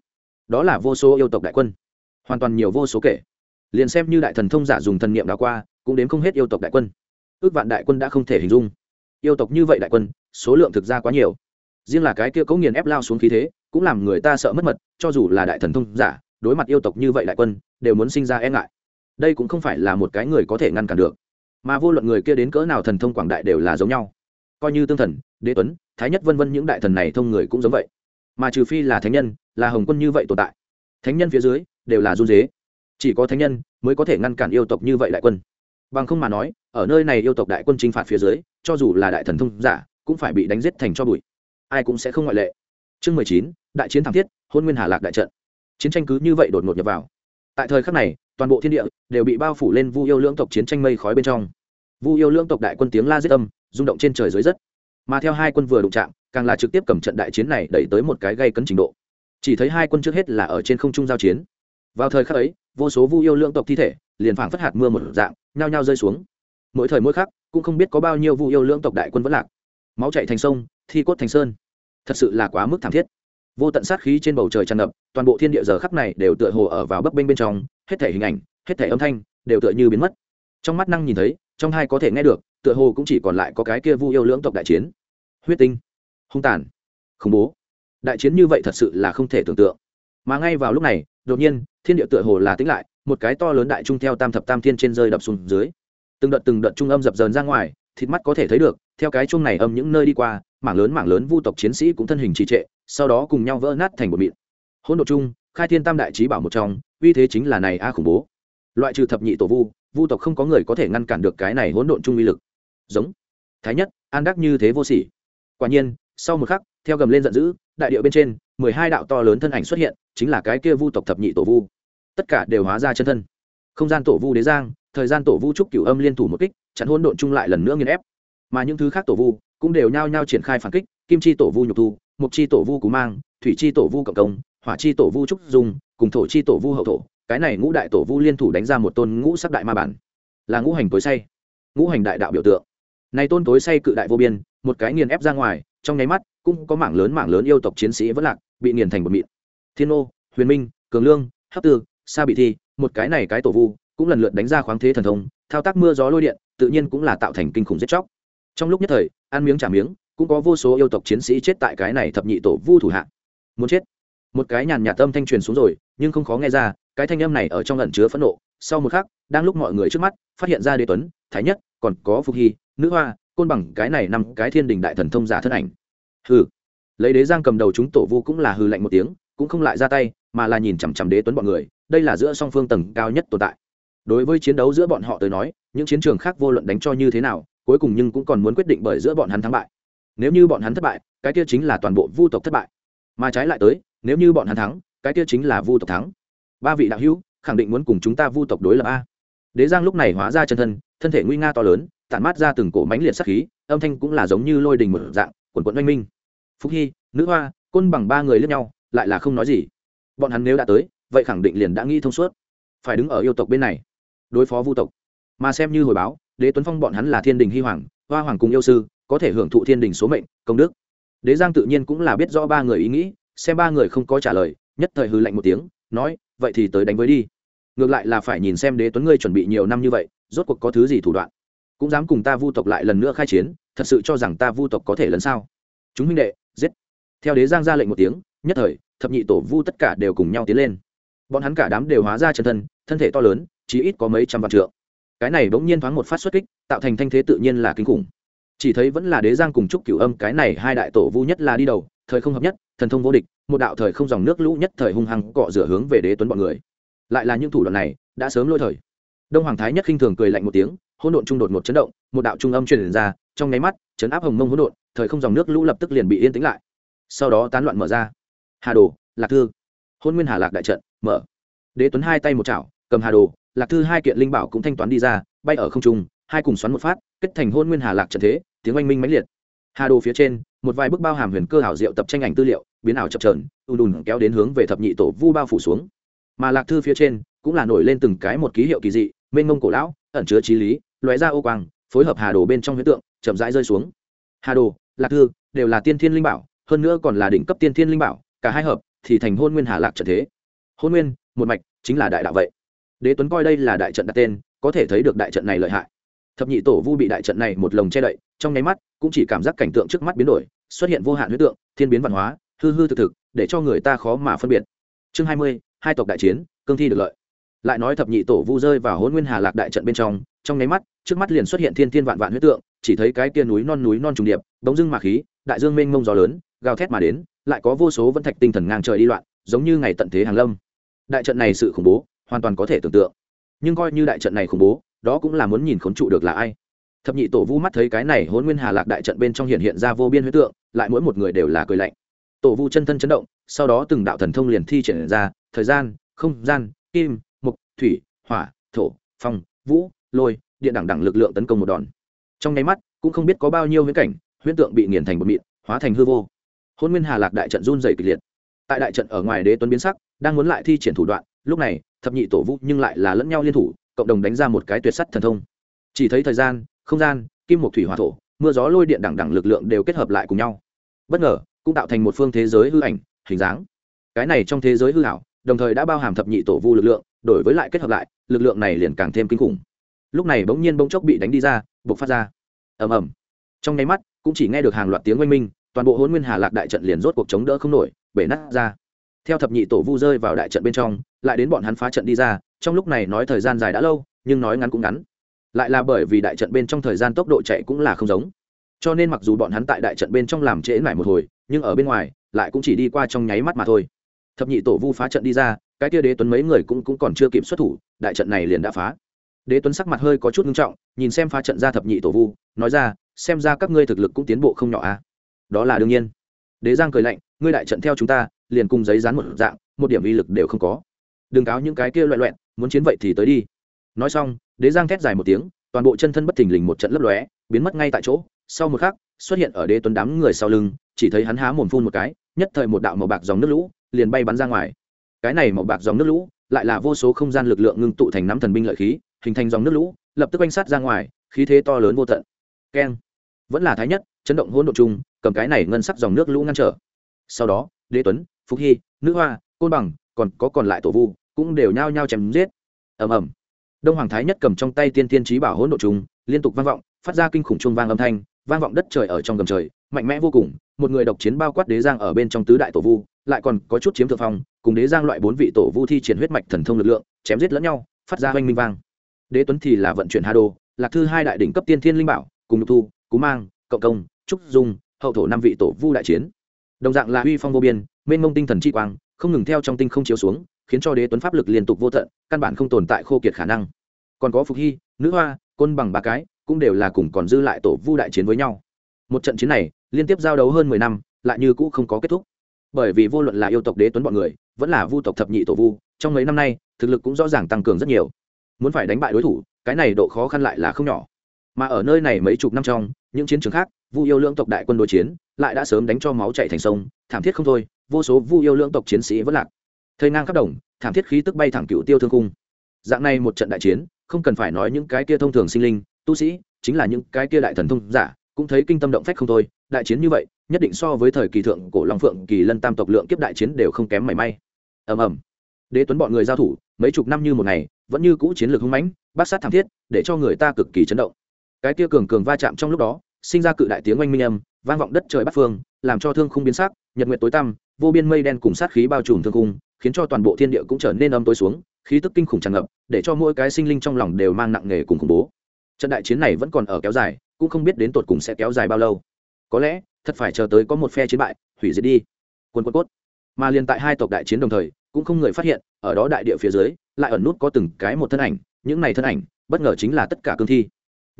Đó là vô số yêu tộc đại quân. Hoàn toàn nhiều vô số kể liền xem như đại thần thông giả dùng thần niệm đào qua, cũng đến không hết yêu tộc đại quân. Ước vạn đại quân đã không thể hình dung. Yêu tộc như vậy đại quân, số lượng thực ra quá nhiều. Riêng là cái kia cấu nghiền ép lao xuống khí thế, cũng làm người ta sợ mất mật, cho dù là đại thần thông giả, đối mặt yêu tộc như vậy đại quân, đều muốn sinh ra e ngại. Đây cũng không phải là một cái người có thể ngăn cản được. Mà vô luận người kia đến cỡ nào thần thông quảng đại đều là giống nhau. Coi như tương thần, đế tuấn, thái nhất vân vân những đại thần này thông người cũng giống vậy. Mà trừ phi là thánh nhân, là hồng quân như vậy tồn tại. Thánh nhân phía dưới, đều là run dế chỉ có thánh nhân mới có thể ngăn cản yêu tộc như vậy đại quân. Bằng không mà nói, ở nơi này yêu tộc đại quân chinh phạt phía dưới, cho dù là đại thần thông giả, cũng phải bị đánh giết thành cho bụi. Ai cũng sẽ không ngoại lệ. Chương mười chín, đại chiến thảm thiết, hôn nguyên hà lạc đại trận. Chiến tranh cứ như vậy đột ngột nhập vào. Tại thời khắc này, toàn bộ thiên địa đều bị bao phủ lên vu yêu lưỡng tộc chiến tranh mây khói bên trong. Vu yêu lưỡng tộc đại quân tiếng la giết âm, rung động trên trời dưới rất. Mà theo hai quân vừa đụng chạm, càng là trực tiếp cầm trận đại chiến này đẩy tới một cái gây cấn trình độ. Chỉ thấy hai quân trước hết là ở trên không trung giao chiến vào thời khắc ấy, vô số vu yêu lưỡng tộc thi thể liền phảng phất hạt mưa một dạng, nhao nhao rơi xuống. Mỗi thời mỗi khắc, cũng không biết có bao nhiêu vu yêu lưỡng tộc đại quân vẫn lạc. Máu chạy thành sông, thi cốt thành sơn. Thật sự là quá mức thảm thiết. Vô tận sát khí trên bầu trời tràn ngập, toàn bộ thiên địa giờ khắc này đều tựa hồ ở vào bấp bênh bên trong, hết thể hình ảnh, hết thể âm thanh đều tựa như biến mất. Trong mắt năng nhìn thấy, trong hai có thể nghe được, tựa hồ cũng chỉ còn lại có cái kia vu yêu lưỡng tộc đại chiến. Huyết tinh, hung tàn, khủng bố. Đại chiến như vậy thật sự là không thể tưởng tượng. Mà ngay vào lúc này đột nhiên, thiên địa tựa hồ là tính lại, một cái to lớn đại trung theo tam thập tam thiên trên rơi đập xuống dưới. Từng đợt từng đợt trung âm dập dờn ra ngoài, thịt mắt có thể thấy được, theo cái chung này âm những nơi đi qua, mảng lớn mảng lớn vu tộc chiến sĩ cũng thân hình trì trệ, sau đó cùng nhau vỡ nát thành một mịn. Hỗn độ chung khai thiên tam đại trí bảo một trong, uy thế chính là này a khủng bố. Loại trừ thập nhị tổ vu vu tộc không có người có thể ngăn cản được cái này hỗn độn chung uy lực. Giống. Thái nhất, an đắc như thế vô sỉ. Quả nhiên, sau một khắc, theo gầm lên giận dữ, đại điệu bên trên mười hai đạo to lớn thân ảnh xuất hiện, chính là cái kia vu tộc thập nhị tổ vu. Tất cả đều hóa ra chân thân. Không gian tổ vu đế giang, thời gian tổ vu trúc cửu âm liên thủ một kích, chặn hôn độn chung lại lần nữa nghiền ép. Mà những thứ khác tổ vu cũng đều nhao nhao triển khai phản kích, kim chi tổ vu nhục thu mục chi tổ vu cú mang, thủy chi tổ vu cộng công, hỏa chi tổ vu trúc dung cùng thổ chi tổ vu hậu thổ. Cái này ngũ đại tổ vu liên thủ đánh ra một tôn ngũ sắc đại ma bản. Là ngũ hành tối say. Ngũ hành đại đạo biểu tượng. Này tôn tối say cự đại vô biên, một cái nghiền ép ra ngoài, trong nháy mắt cũng có mảng lớn mảng lớn yêu tộc chiến sĩ vẫn lạc bị nghiền thành một mịn. Thiên ô huyền minh, cường lương, hấp tư, sa bị thi, một cái này cái tổ vu, cũng lần lượt đánh ra khoáng thế thần thông, thao tác mưa gió lôi điện, tự nhiên cũng là tạo thành kinh khủng giết chóc. Trong lúc nhất thời, ăn miếng trả miếng, cũng có vô số yêu tộc chiến sĩ chết tại cái này thập nhị tổ vu thủ hạ. Muốn chết. Một cái nhàn nhạt tâm thanh truyền xuống rồi, nhưng không khó nghe ra, cái thanh âm này ở trong lần chứa phẫn nộ. Sau một khắc, đang lúc mọi người trước mắt, phát hiện ra đế tuấn, thái nhất, còn có phục hy, nữ hoa, côn bằng, cái này năm cái thiên đình đại thần thông giả thân ảnh. Hừ lấy đế giang cầm đầu chúng tổ vu cũng là hư lạnh một tiếng, cũng không lại ra tay, mà là nhìn chằm chằm đế tuấn bọn người, đây là giữa song phương tầng cao nhất tồn tại. Đối với chiến đấu giữa bọn họ tới nói, những chiến trường khác vô luận đánh cho như thế nào, cuối cùng nhưng cũng còn muốn quyết định bởi giữa bọn hắn thắng bại. Nếu như bọn hắn thất bại, cái kia chính là toàn bộ vu tộc thất bại. Mà trái lại tới, nếu như bọn hắn thắng, cái kia chính là vu tộc thắng. Ba vị đạo hữu, khẳng định muốn cùng chúng ta vu tộc đối lập a. Đế giang lúc này hóa ra chân thân thân thể nguy nga to lớn, tản mát ra từng cổ mánh liệt sắc khí, âm thanh cũng là giống như lôi đình một dạng, quần quận oanh minh phúc hy, nữ hoa, côn bằng ba người lướt nhau, lại là không nói gì. Bọn hắn nếu đã tới, vậy khẳng định liền đã nghĩ thông suốt. Phải đứng ở yêu tộc bên này, đối phó vu tộc. Mà xem như hồi báo, đế tuấn phong bọn hắn là thiên đình hy hoàng, hoa hoàng cùng yêu sư, có thể hưởng thụ thiên đình số mệnh, công đức. Đế giang tự nhiên cũng là biết rõ ba người ý nghĩ, xem ba người không có trả lời, nhất thời hư lạnh một tiếng, nói, vậy thì tới đánh với đi. Ngược lại là phải nhìn xem đế tuấn ngươi chuẩn bị nhiều năm như vậy, rốt cuộc có thứ gì thủ đoạn. Cũng dám cùng ta vu tộc lại lần nữa khai chiến, thật sự cho rằng ta vu tộc có thể lấn sao? Chúng huynh đệ theo đế giang ra lệnh một tiếng, nhất thời, thập nhị tổ vu tất cả đều cùng nhau tiến lên. Bọn hắn cả đám đều hóa ra chân thân thân thể to lớn chỉ ít có mấy trăm vạn trượng. Cái này bỗng nhiên thoáng một phát xuất kích, tạo thành thanh thế tự nhiên là kinh khủng. Chỉ thấy vẫn là đế giang cùng trúc cửu âm, cái này hai đại tổ vu nhất là đi đầu, thời không hợp nhất, thần thông vô địch, một đạo thời không dòng nước lũ nhất thời hung hăng cọ rửa hướng về đế tuấn bọn người. Lại là những thủ đoạn này, đã sớm lôi thời. Đông hoàng thái nhất khinh thường cười lạnh một tiếng, hỗn độn trung đột một chấn động, một đạo trung âm truyền ra, trong nháy mắt, chấn áp hồng mông hỗn độn, thời không dòng nước lũ lập tức liền bị yên tĩnh lại sau đó tán loạn mở ra. Hà đồ, lạc thư. Hôn nguyên hà lạc đại trận, mở. Đế tuấn hai tay một chảo, cầm hà đồ, lạc thư hai kiện linh bảo cũng thanh toán đi ra, bay ở không trung, hai cùng xoắn một phát, kết thành hôn nguyên hà lạc trận thế, tiếng oanh minh mãnh liệt. Hà đồ phía trên, một vài bức bao hàm huyền cơ hảo diệu tập tranh ảnh tư liệu, biến ảo chập trờn ùn ùn kéo đến hướng về thập nhị tổ vu bao phủ xuống. Mà lạc thư phía trên, cũng là nổi lên từng cái một ký hiệu kỳ dị, mênh mông cổ lão, ẩn chứa trí lý loé ra ô quang, phối hợp hà đồ bên trong huyết tượng, chậm rãi rơi xuống. Hà đồ, lạc thư, đều là tiên thiên linh bảo hơn nữa còn là đỉnh cấp tiên thiên linh bảo, cả hai hợp thì thành hôn nguyên hà lạc trận thế. Hôn nguyên, một mạch, chính là đại đạo vậy. Đế tuấn coi đây là đại trận đặt tên, có thể thấy được đại trận này lợi hại. Thập nhị tổ vu bị đại trận này một lồng che đậy, trong nháy mắt cũng chỉ cảm giác cảnh tượng trước mắt biến đổi, xuất hiện vô hạn huyết tượng, thiên biến văn hóa, hư hư thực thực, để cho người ta khó mà phân biệt. Chương hai mươi, hai tộc đại chiến, cương thi được lợi. Lại nói thập nhị tổ vu rơi vào hôn nguyên hà lạc đại trận bên trong trong nháy mắt, trước mắt liền xuất hiện thiên thiên vạn vạn huyết tượng, chỉ thấy cái kia núi non núi non trùng điệp, bỗng dưng mà khí, đại dương mênh mông gió lớn gào thét mà đến, lại có vô số vân thạch tinh thần ngang trời đi loạn, giống như ngày tận thế hàng lâm. Đại trận này sự khủng bố, hoàn toàn có thể tưởng tượng. Nhưng coi như đại trận này khủng bố, đó cũng là muốn nhìn khốn trụ được là ai. Thập nhị tổ vu mắt thấy cái này hôn nguyên hà lạc đại trận bên trong hiện hiện ra vô biên huyết tượng, lại mỗi một người đều là cười lạnh. Tổ vu chân thân chấn động, sau đó từng đạo thần thông liền thi triển ra, thời gian, không gian, kim, mục, thủy, hỏa, thổ, phong, vũ, lôi, điện đẳng đẳng lực lượng tấn công một đòn. Trong nháy mắt, cũng không biết có bao nhiêu huyễn cảnh, huyễn tượng bị nghiền thành bột mịn, hóa thành hư vô hôn nguyên hà lạc đại trận run dày kịch liệt. Tại đại trận ở ngoài đế tuấn biến sắc, đang muốn lại thi triển thủ đoạn, lúc này, thập nhị tổ vũ nhưng lại là lẫn nhau liên thủ, cộng đồng đánh ra một cái tuyệt sắt thần thông. Chỉ thấy thời gian, không gian, kim một thủy hòa thổ, mưa gió lôi điện đẳng đẳng lực lượng đều kết hợp lại cùng nhau. Bất ngờ, cũng tạo thành một phương thế giới hư ảnh, hình dáng. Cái này trong thế giới hư hảo đồng thời đã bao hàm thập nhị tổ vu lực lượng, đổi với lại kết hợp lại, lực lượng này liền càng thêm kinh khủng. Lúc này bỗng nhiên bỗng chốc bị đánh đi ra buộc phát ra. Ầm ầm. Trong nháy mắt, cũng chỉ nghe được hàng loạt tiếng oanh minh toàn bộ hôn nguyên hà lạc đại trận liền rốt cuộc chống đỡ không nổi bể nát ra. Theo thập nhị tổ vu rơi vào đại trận bên trong lại đến bọn hắn phá trận đi ra trong lúc này nói thời gian dài đã lâu nhưng nói ngắn cũng ngắn. Lại là bởi vì đại trận bên trong thời gian tốc độ chạy cũng là không giống. Cho nên mặc dù bọn hắn tại đại trận bên trong làm trễ mải một hồi nhưng ở bên ngoài lại cũng chỉ đi qua trong nháy mắt mà thôi. Thập nhị tổ vu phá trận đi ra cái kia đế tuấn mấy người cũng, cũng còn chưa kịp xuất thủ đại trận này liền đã phá. Đế tuấn sắc mặt hơi có chút nghiêm trọng nhìn xem phá trận ra thập nhị tổ vu nói ra xem ra các ngươi thực lực cũng tiến bộ không nhỏ à đó là đương nhiên. Đế giang cười lạnh, ngươi đại trận theo chúng ta, liền cùng giấy dán một dạng, một điểm uy lực đều không có. Đừng cáo những cái kia loại loẹn, muốn chiến vậy thì tới đi. Nói xong, đế giang thét dài một tiếng, toàn bộ chân thân bất thình lình một trận lấp lóe, biến mất ngay tại chỗ. Sau một khắc, xuất hiện ở đế tuấn đám người sau lưng, chỉ thấy hắn há mồm phun một cái, nhất thời một đạo màu bạc dòng nước lũ, liền bay bắn ra ngoài. Cái này màu bạc dòng nước lũ, lại là vô số không gian lực lượng ngưng tụ thành năm thần binh lợi khí, hình thành dòng nước lũ, lập tức oanh sát ra ngoài, khí thế to lớn vô tận. Keng. Vẫn là thái nhất chấn động hỗn độn chung, cầm cái này ngân sắc dòng nước lũ ngăn trở. Sau đó, đế tuấn phúc hy, nữ hoa, côn bằng, còn có còn lại tổ vu, cũng đều nhao nhao chém giết. Ầm ầm. Đông hoàng thái nhất cầm trong tay tiên tiên trí bảo hỗn độn chung, liên tục vang vọng, phát ra kinh khủng chuông vang âm thanh, vang vọng đất trời ở trong gầm trời, mạnh mẽ vô cùng, một người độc chiến bao quát đế giang ở bên trong tứ đại tổ vu, lại còn có chút chiếm thượng phong, cùng đế giang loại bốn vị tổ vu thi triển huyết mạch thần thông lực lượng, chém giết lẫn nhau, phát ra oanh minh vang. Đế tuấn thì là vận chuyển hà đô lạc thư hai đại đỉnh cấp tiên thiên linh bảo, cùng nhục thu, cú mang, cộng công trúc dung, hậu thổ năm vị tổ vu đại chiến. Đồng dạng là uy phong vô biên, mênh mông tinh thần chi quang, không ngừng theo trong tinh không chiếu xuống, khiến cho đế tuấn pháp lực liên tục vô tận, căn bản không tồn tại khô kiệt khả năng. Còn có phục hy, nữ hoa, côn bằng ba cái, cũng đều là cùng còn dư lại tổ vu đại chiến với nhau. Một trận chiến này, liên tiếp giao đấu hơn mười năm, lại như cũ không có kết thúc. Bởi vì vô luận là yêu tộc đế tuấn bọn người, vẫn là vu tộc thập nhị tổ vu, trong mấy năm nay, thực lực cũng rõ ràng tăng cường rất nhiều. Muốn phải đánh bại đối thủ, cái này độ khó khăn lại là không nhỏ. Mà ở nơi này mấy chục năm trong những chiến trường khác, vu yêu lưỡng tộc đại quân đối chiến, lại đã sớm đánh cho máu chạy thành sông, thảm thiết không thôi, vô số vu yêu lưỡng tộc chiến sĩ vẫn lạc. Thời ngang khắp đồng, thảm thiết khí tức bay thẳng cựu tiêu thương cung. Dạng này một trận đại chiến, không cần phải nói những cái kia thông thường sinh linh, tu sĩ, chính là những cái kia đại thần thông giả, cũng thấy kinh tâm động phách không thôi. Đại chiến như vậy, nhất định so với thời kỳ thượng cổ long phượng, kỳ lân tam tộc lượng kiếp đại chiến đều không kém mảy may. Ầm ầm. Đế tuấn bọn người giao thủ, mấy chục năm như một ngày, vẫn như cũ chiến lược hung mãnh, bát sát thảm thiết, để cho người ta cực kỳ chấn động cái kia cường cường va chạm trong lúc đó, sinh ra cự đại tiếng oanh minh âm, vang vọng đất trời bát phương, làm cho thương khung biến sắc, nhật nguyệt tối tăm, vô biên mây đen cùng sát khí bao trùm thương khung, khiến cho toàn bộ thiên địa cũng trở nên âm tối xuống, khí tức kinh khủng tràn ngập, để cho mỗi cái sinh linh trong lòng đều mang nặng nề cùng khủng bố. Trận đại chiến này vẫn còn ở kéo dài, cũng không biết đến tột cùng sẽ kéo dài bao lâu. Có lẽ, thật phải chờ tới có một phe chiến bại, hủy diệt đi. Quân quân cốt. Mà liền tại hai tộc đại chiến đồng thời, cũng không người phát hiện, ở đó đại địa phía dưới, lại ẩn nút có từng cái một thân ảnh, những này thân ảnh, bất ngờ chính là tất cả cương thi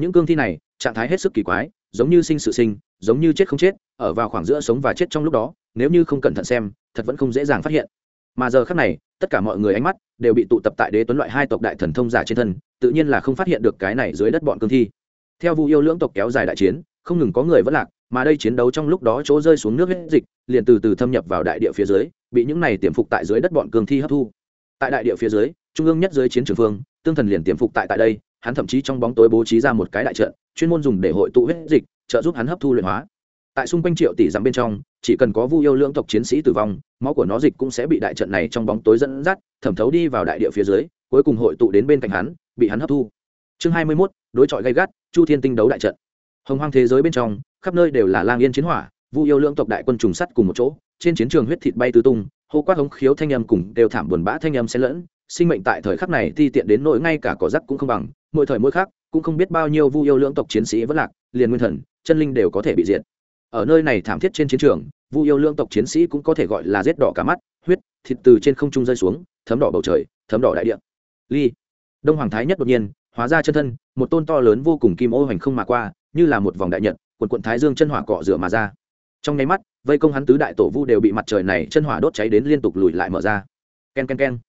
những cương thi này, trạng thái hết sức kỳ quái, giống như sinh sự sinh, giống như chết không chết, ở vào khoảng giữa sống và chết trong lúc đó, nếu như không cẩn thận xem, thật vẫn không dễ dàng phát hiện. Mà giờ khác này, tất cả mọi người ánh mắt đều bị tụ tập tại đế tuấn loại hai tộc đại thần thông giả trên thân, tự nhiên là không phát hiện được cái này dưới đất bọn cương thi. Theo vụ yêu lưỡng tộc kéo dài đại chiến, không ngừng có người vẫn lạc, mà đây chiến đấu trong lúc đó chỗ rơi xuống nước hết dịch, liền từ từ thâm nhập vào đại địa phía dưới, bị những này tiềm phục tại dưới đất bọn cương thi hấp thu. Tại đại địa phía dưới, trung ương nhất dưới chiến trường phương, tương thần liền tiềm phục tại tại đây hắn thậm chí trong bóng tối bố trí ra một cái đại trận chuyên môn dùng để hội tụ huyết dịch trợ giúp hắn hấp thu luyện hóa. Tại xung quanh triệu tỷ dặm bên trong chỉ cần có vu yêu lưỡng tộc chiến sĩ tử vong máu của nó dịch cũng sẽ bị đại trận này trong bóng tối dẫn dắt thẩm thấu đi vào đại địa phía dưới cuối cùng hội tụ đến bên cạnh hắn bị hắn hấp thu. Chương hai mươi 21, đối chọi gay gắt chu thiên tinh đấu đại trận. Hồng hoang thế giới bên trong khắp nơi đều là lang yên chiến hỏa vu yêu lưỡng tộc đại quân trùng sắt cùng một chỗ trên chiến trường huyết thịt bay tứ tung hô quát hống khiếu thanh âm cùng đều thảm buồn bã thanh âm xen lẫn sinh mệnh tại thời khắc này ti tiện đến nỗi ngay cả cỏ rắc cũng không bằng, mỗi thời mỗi khác cũng không biết bao nhiêu vu yêu lưỡng tộc chiến sĩ vẫn lạc, liền nguyên thần, chân linh đều có thể bị diệt. Ở nơi này thảm thiết trên chiến trường, vu yêu lương tộc chiến sĩ cũng có thể gọi là rết đỏ cả mắt, huyết, thịt từ trên không trung rơi xuống, thấm đỏ bầu trời, thấm đỏ đại địa. Ly. Đông hoàng thái nhất đột nhiên, hóa ra chân thân, một tôn to lớn vô cùng kim ô hoành không mà qua, như là một vòng đại nhật, quần quận thái dương chân hỏa cọ rửa mà ra. Trong nháy mắt, vây công hắn tứ đại tổ vu đều bị mặt trời này chân hỏa đốt cháy đến liên tục lùi lại mở ra. Ken ken ken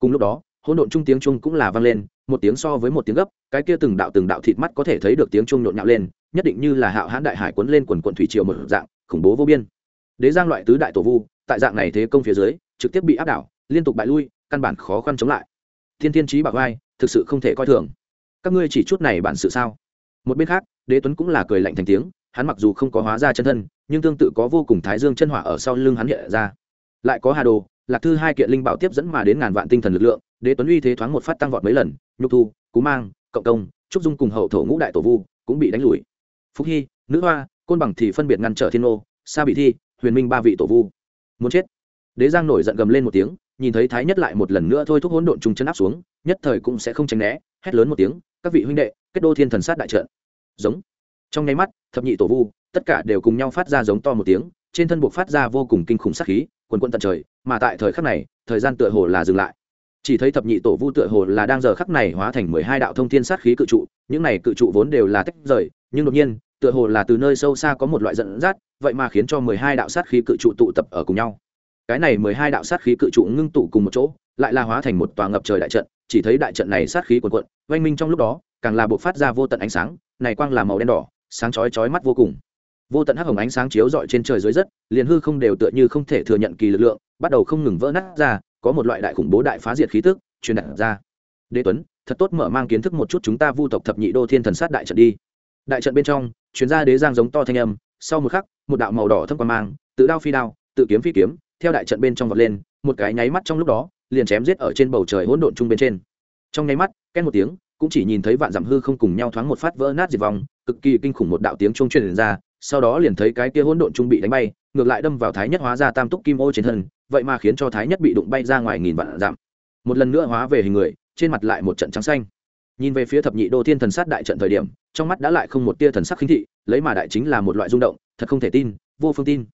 cùng lúc đó, hỗn độn trung tiếng trung cũng là vang lên, một tiếng so với một tiếng gấp, cái kia từng đạo từng đạo thịt mắt có thể thấy được tiếng trung nhộn nhạo lên, nhất định như là hạo hãn đại hải quấn lên quần quận thủy triều một dạng, khủng bố vô biên. Đế giang loại tứ đại tổ vu, tại dạng này thế công phía dưới, trực tiếp bị áp đảo, liên tục bại lui, căn bản khó khăn chống lại. Thiên thiên trí bạc vai, thực sự không thể coi thường. Các ngươi chỉ chút này bản sự sao? Một bên khác, đế tuấn cũng là cười lạnh thành tiếng, hắn mặc dù không có hóa ra chân thân, nhưng tương tự có vô cùng thái dương chân hỏa ở sau lưng hắn hiện ra. Lại có hà đồ lạc thư hai kiện linh bảo tiếp dẫn mà đến ngàn vạn tinh thần lực lượng, đế tuấn uy thế thoáng một phát tăng vọt mấy lần, nhục thu, cú mang, cộng công, trúc dung cùng hậu thổ ngũ đại tổ vu cũng bị đánh lùi. Phúc hy, nữ hoa, côn bằng thì phân biệt ngăn trở thiên ô sa bị thi, huyền minh ba vị tổ vu. Muốn chết. Đế giang nổi giận gầm lên một tiếng, nhìn thấy thái nhất lại một lần nữa thôi thúc hỗn độn trùng chân áp xuống, nhất thời cũng sẽ không tránh né, hét lớn một tiếng, các vị huynh đệ, kết đô thiên thần sát đại trận. Giống. Trong nháy mắt, thập nhị tổ vu, tất cả đều cùng nhau phát ra giống to một tiếng, trên thân buộc phát ra vô cùng kinh khủng sát khí quần quân tận trời, mà tại thời khắc này, thời gian tựa hồ là dừng lại. Chỉ thấy thập nhị tổ vu tựa hồ là đang giờ khắc này hóa thành mười hai đạo thông thiên sát khí cự trụ, những này cự trụ vốn đều là tách rời, nhưng đột nhiên, tựa hồ là từ nơi sâu xa có một loại dẫn dắt, vậy mà khiến cho mười hai đạo sát khí cự trụ tụ tập ở cùng nhau. Cái này mười hai đạo sát khí cự trụ ngưng tụ cùng một chỗ, lại là hóa thành một tòa ngập trời đại trận, chỉ thấy đại trận này sát khí quần quận oanh minh trong lúc đó, càng là buộc phát ra vô tận ánh sáng, này quang là màu đen đỏ, sáng chói chói mắt vô cùng vô tận hắc hồng ánh sáng chiếu rọi trên trời dưới rất, liền hư không đều tựa như không thể thừa nhận kỳ lực lượng, bắt đầu không ngừng vỡ nát ra, có một loại đại khủng bố đại phá diệt khí tức, truyền đạt ra. Đế tuấn, thật tốt mở mang kiến thức một chút chúng ta vu tộc thập nhị đô thiên thần sát đại trận đi. Đại trận bên trong chuyến ra đế giang giống to thanh âm, sau một khắc, một đạo màu đỏ thâm quan mang, tự đao phi đao, tự kiếm phi kiếm, theo đại trận bên trong vọt lên, một cái nháy mắt trong lúc đó, liền chém giết ở trên bầu trời hỗn độn chung bên trên. Trong nháy mắt, két một tiếng, cũng chỉ nhìn thấy vạn dặm hư không cùng nhau thoáng một phát vỡ nát diệt vong, cực kỳ kinh khủng một đạo tiếng chuông truyền ra sau đó liền thấy cái kia hỗn độn trung bị đánh bay, ngược lại đâm vào thái nhất hóa ra tam túc kim ô trên thân, vậy mà khiến cho thái nhất bị đụng bay ra ngoài nghìn vạn dặm. Một lần nữa hóa về hình người, trên mặt lại một trận trắng xanh. Nhìn về phía thập nhị đô thiên thần sát đại trận thời điểm, trong mắt đã lại không một tia thần sắc khinh thị, lấy mà đại chính là một loại rung động, thật không thể tin, vô phương tin.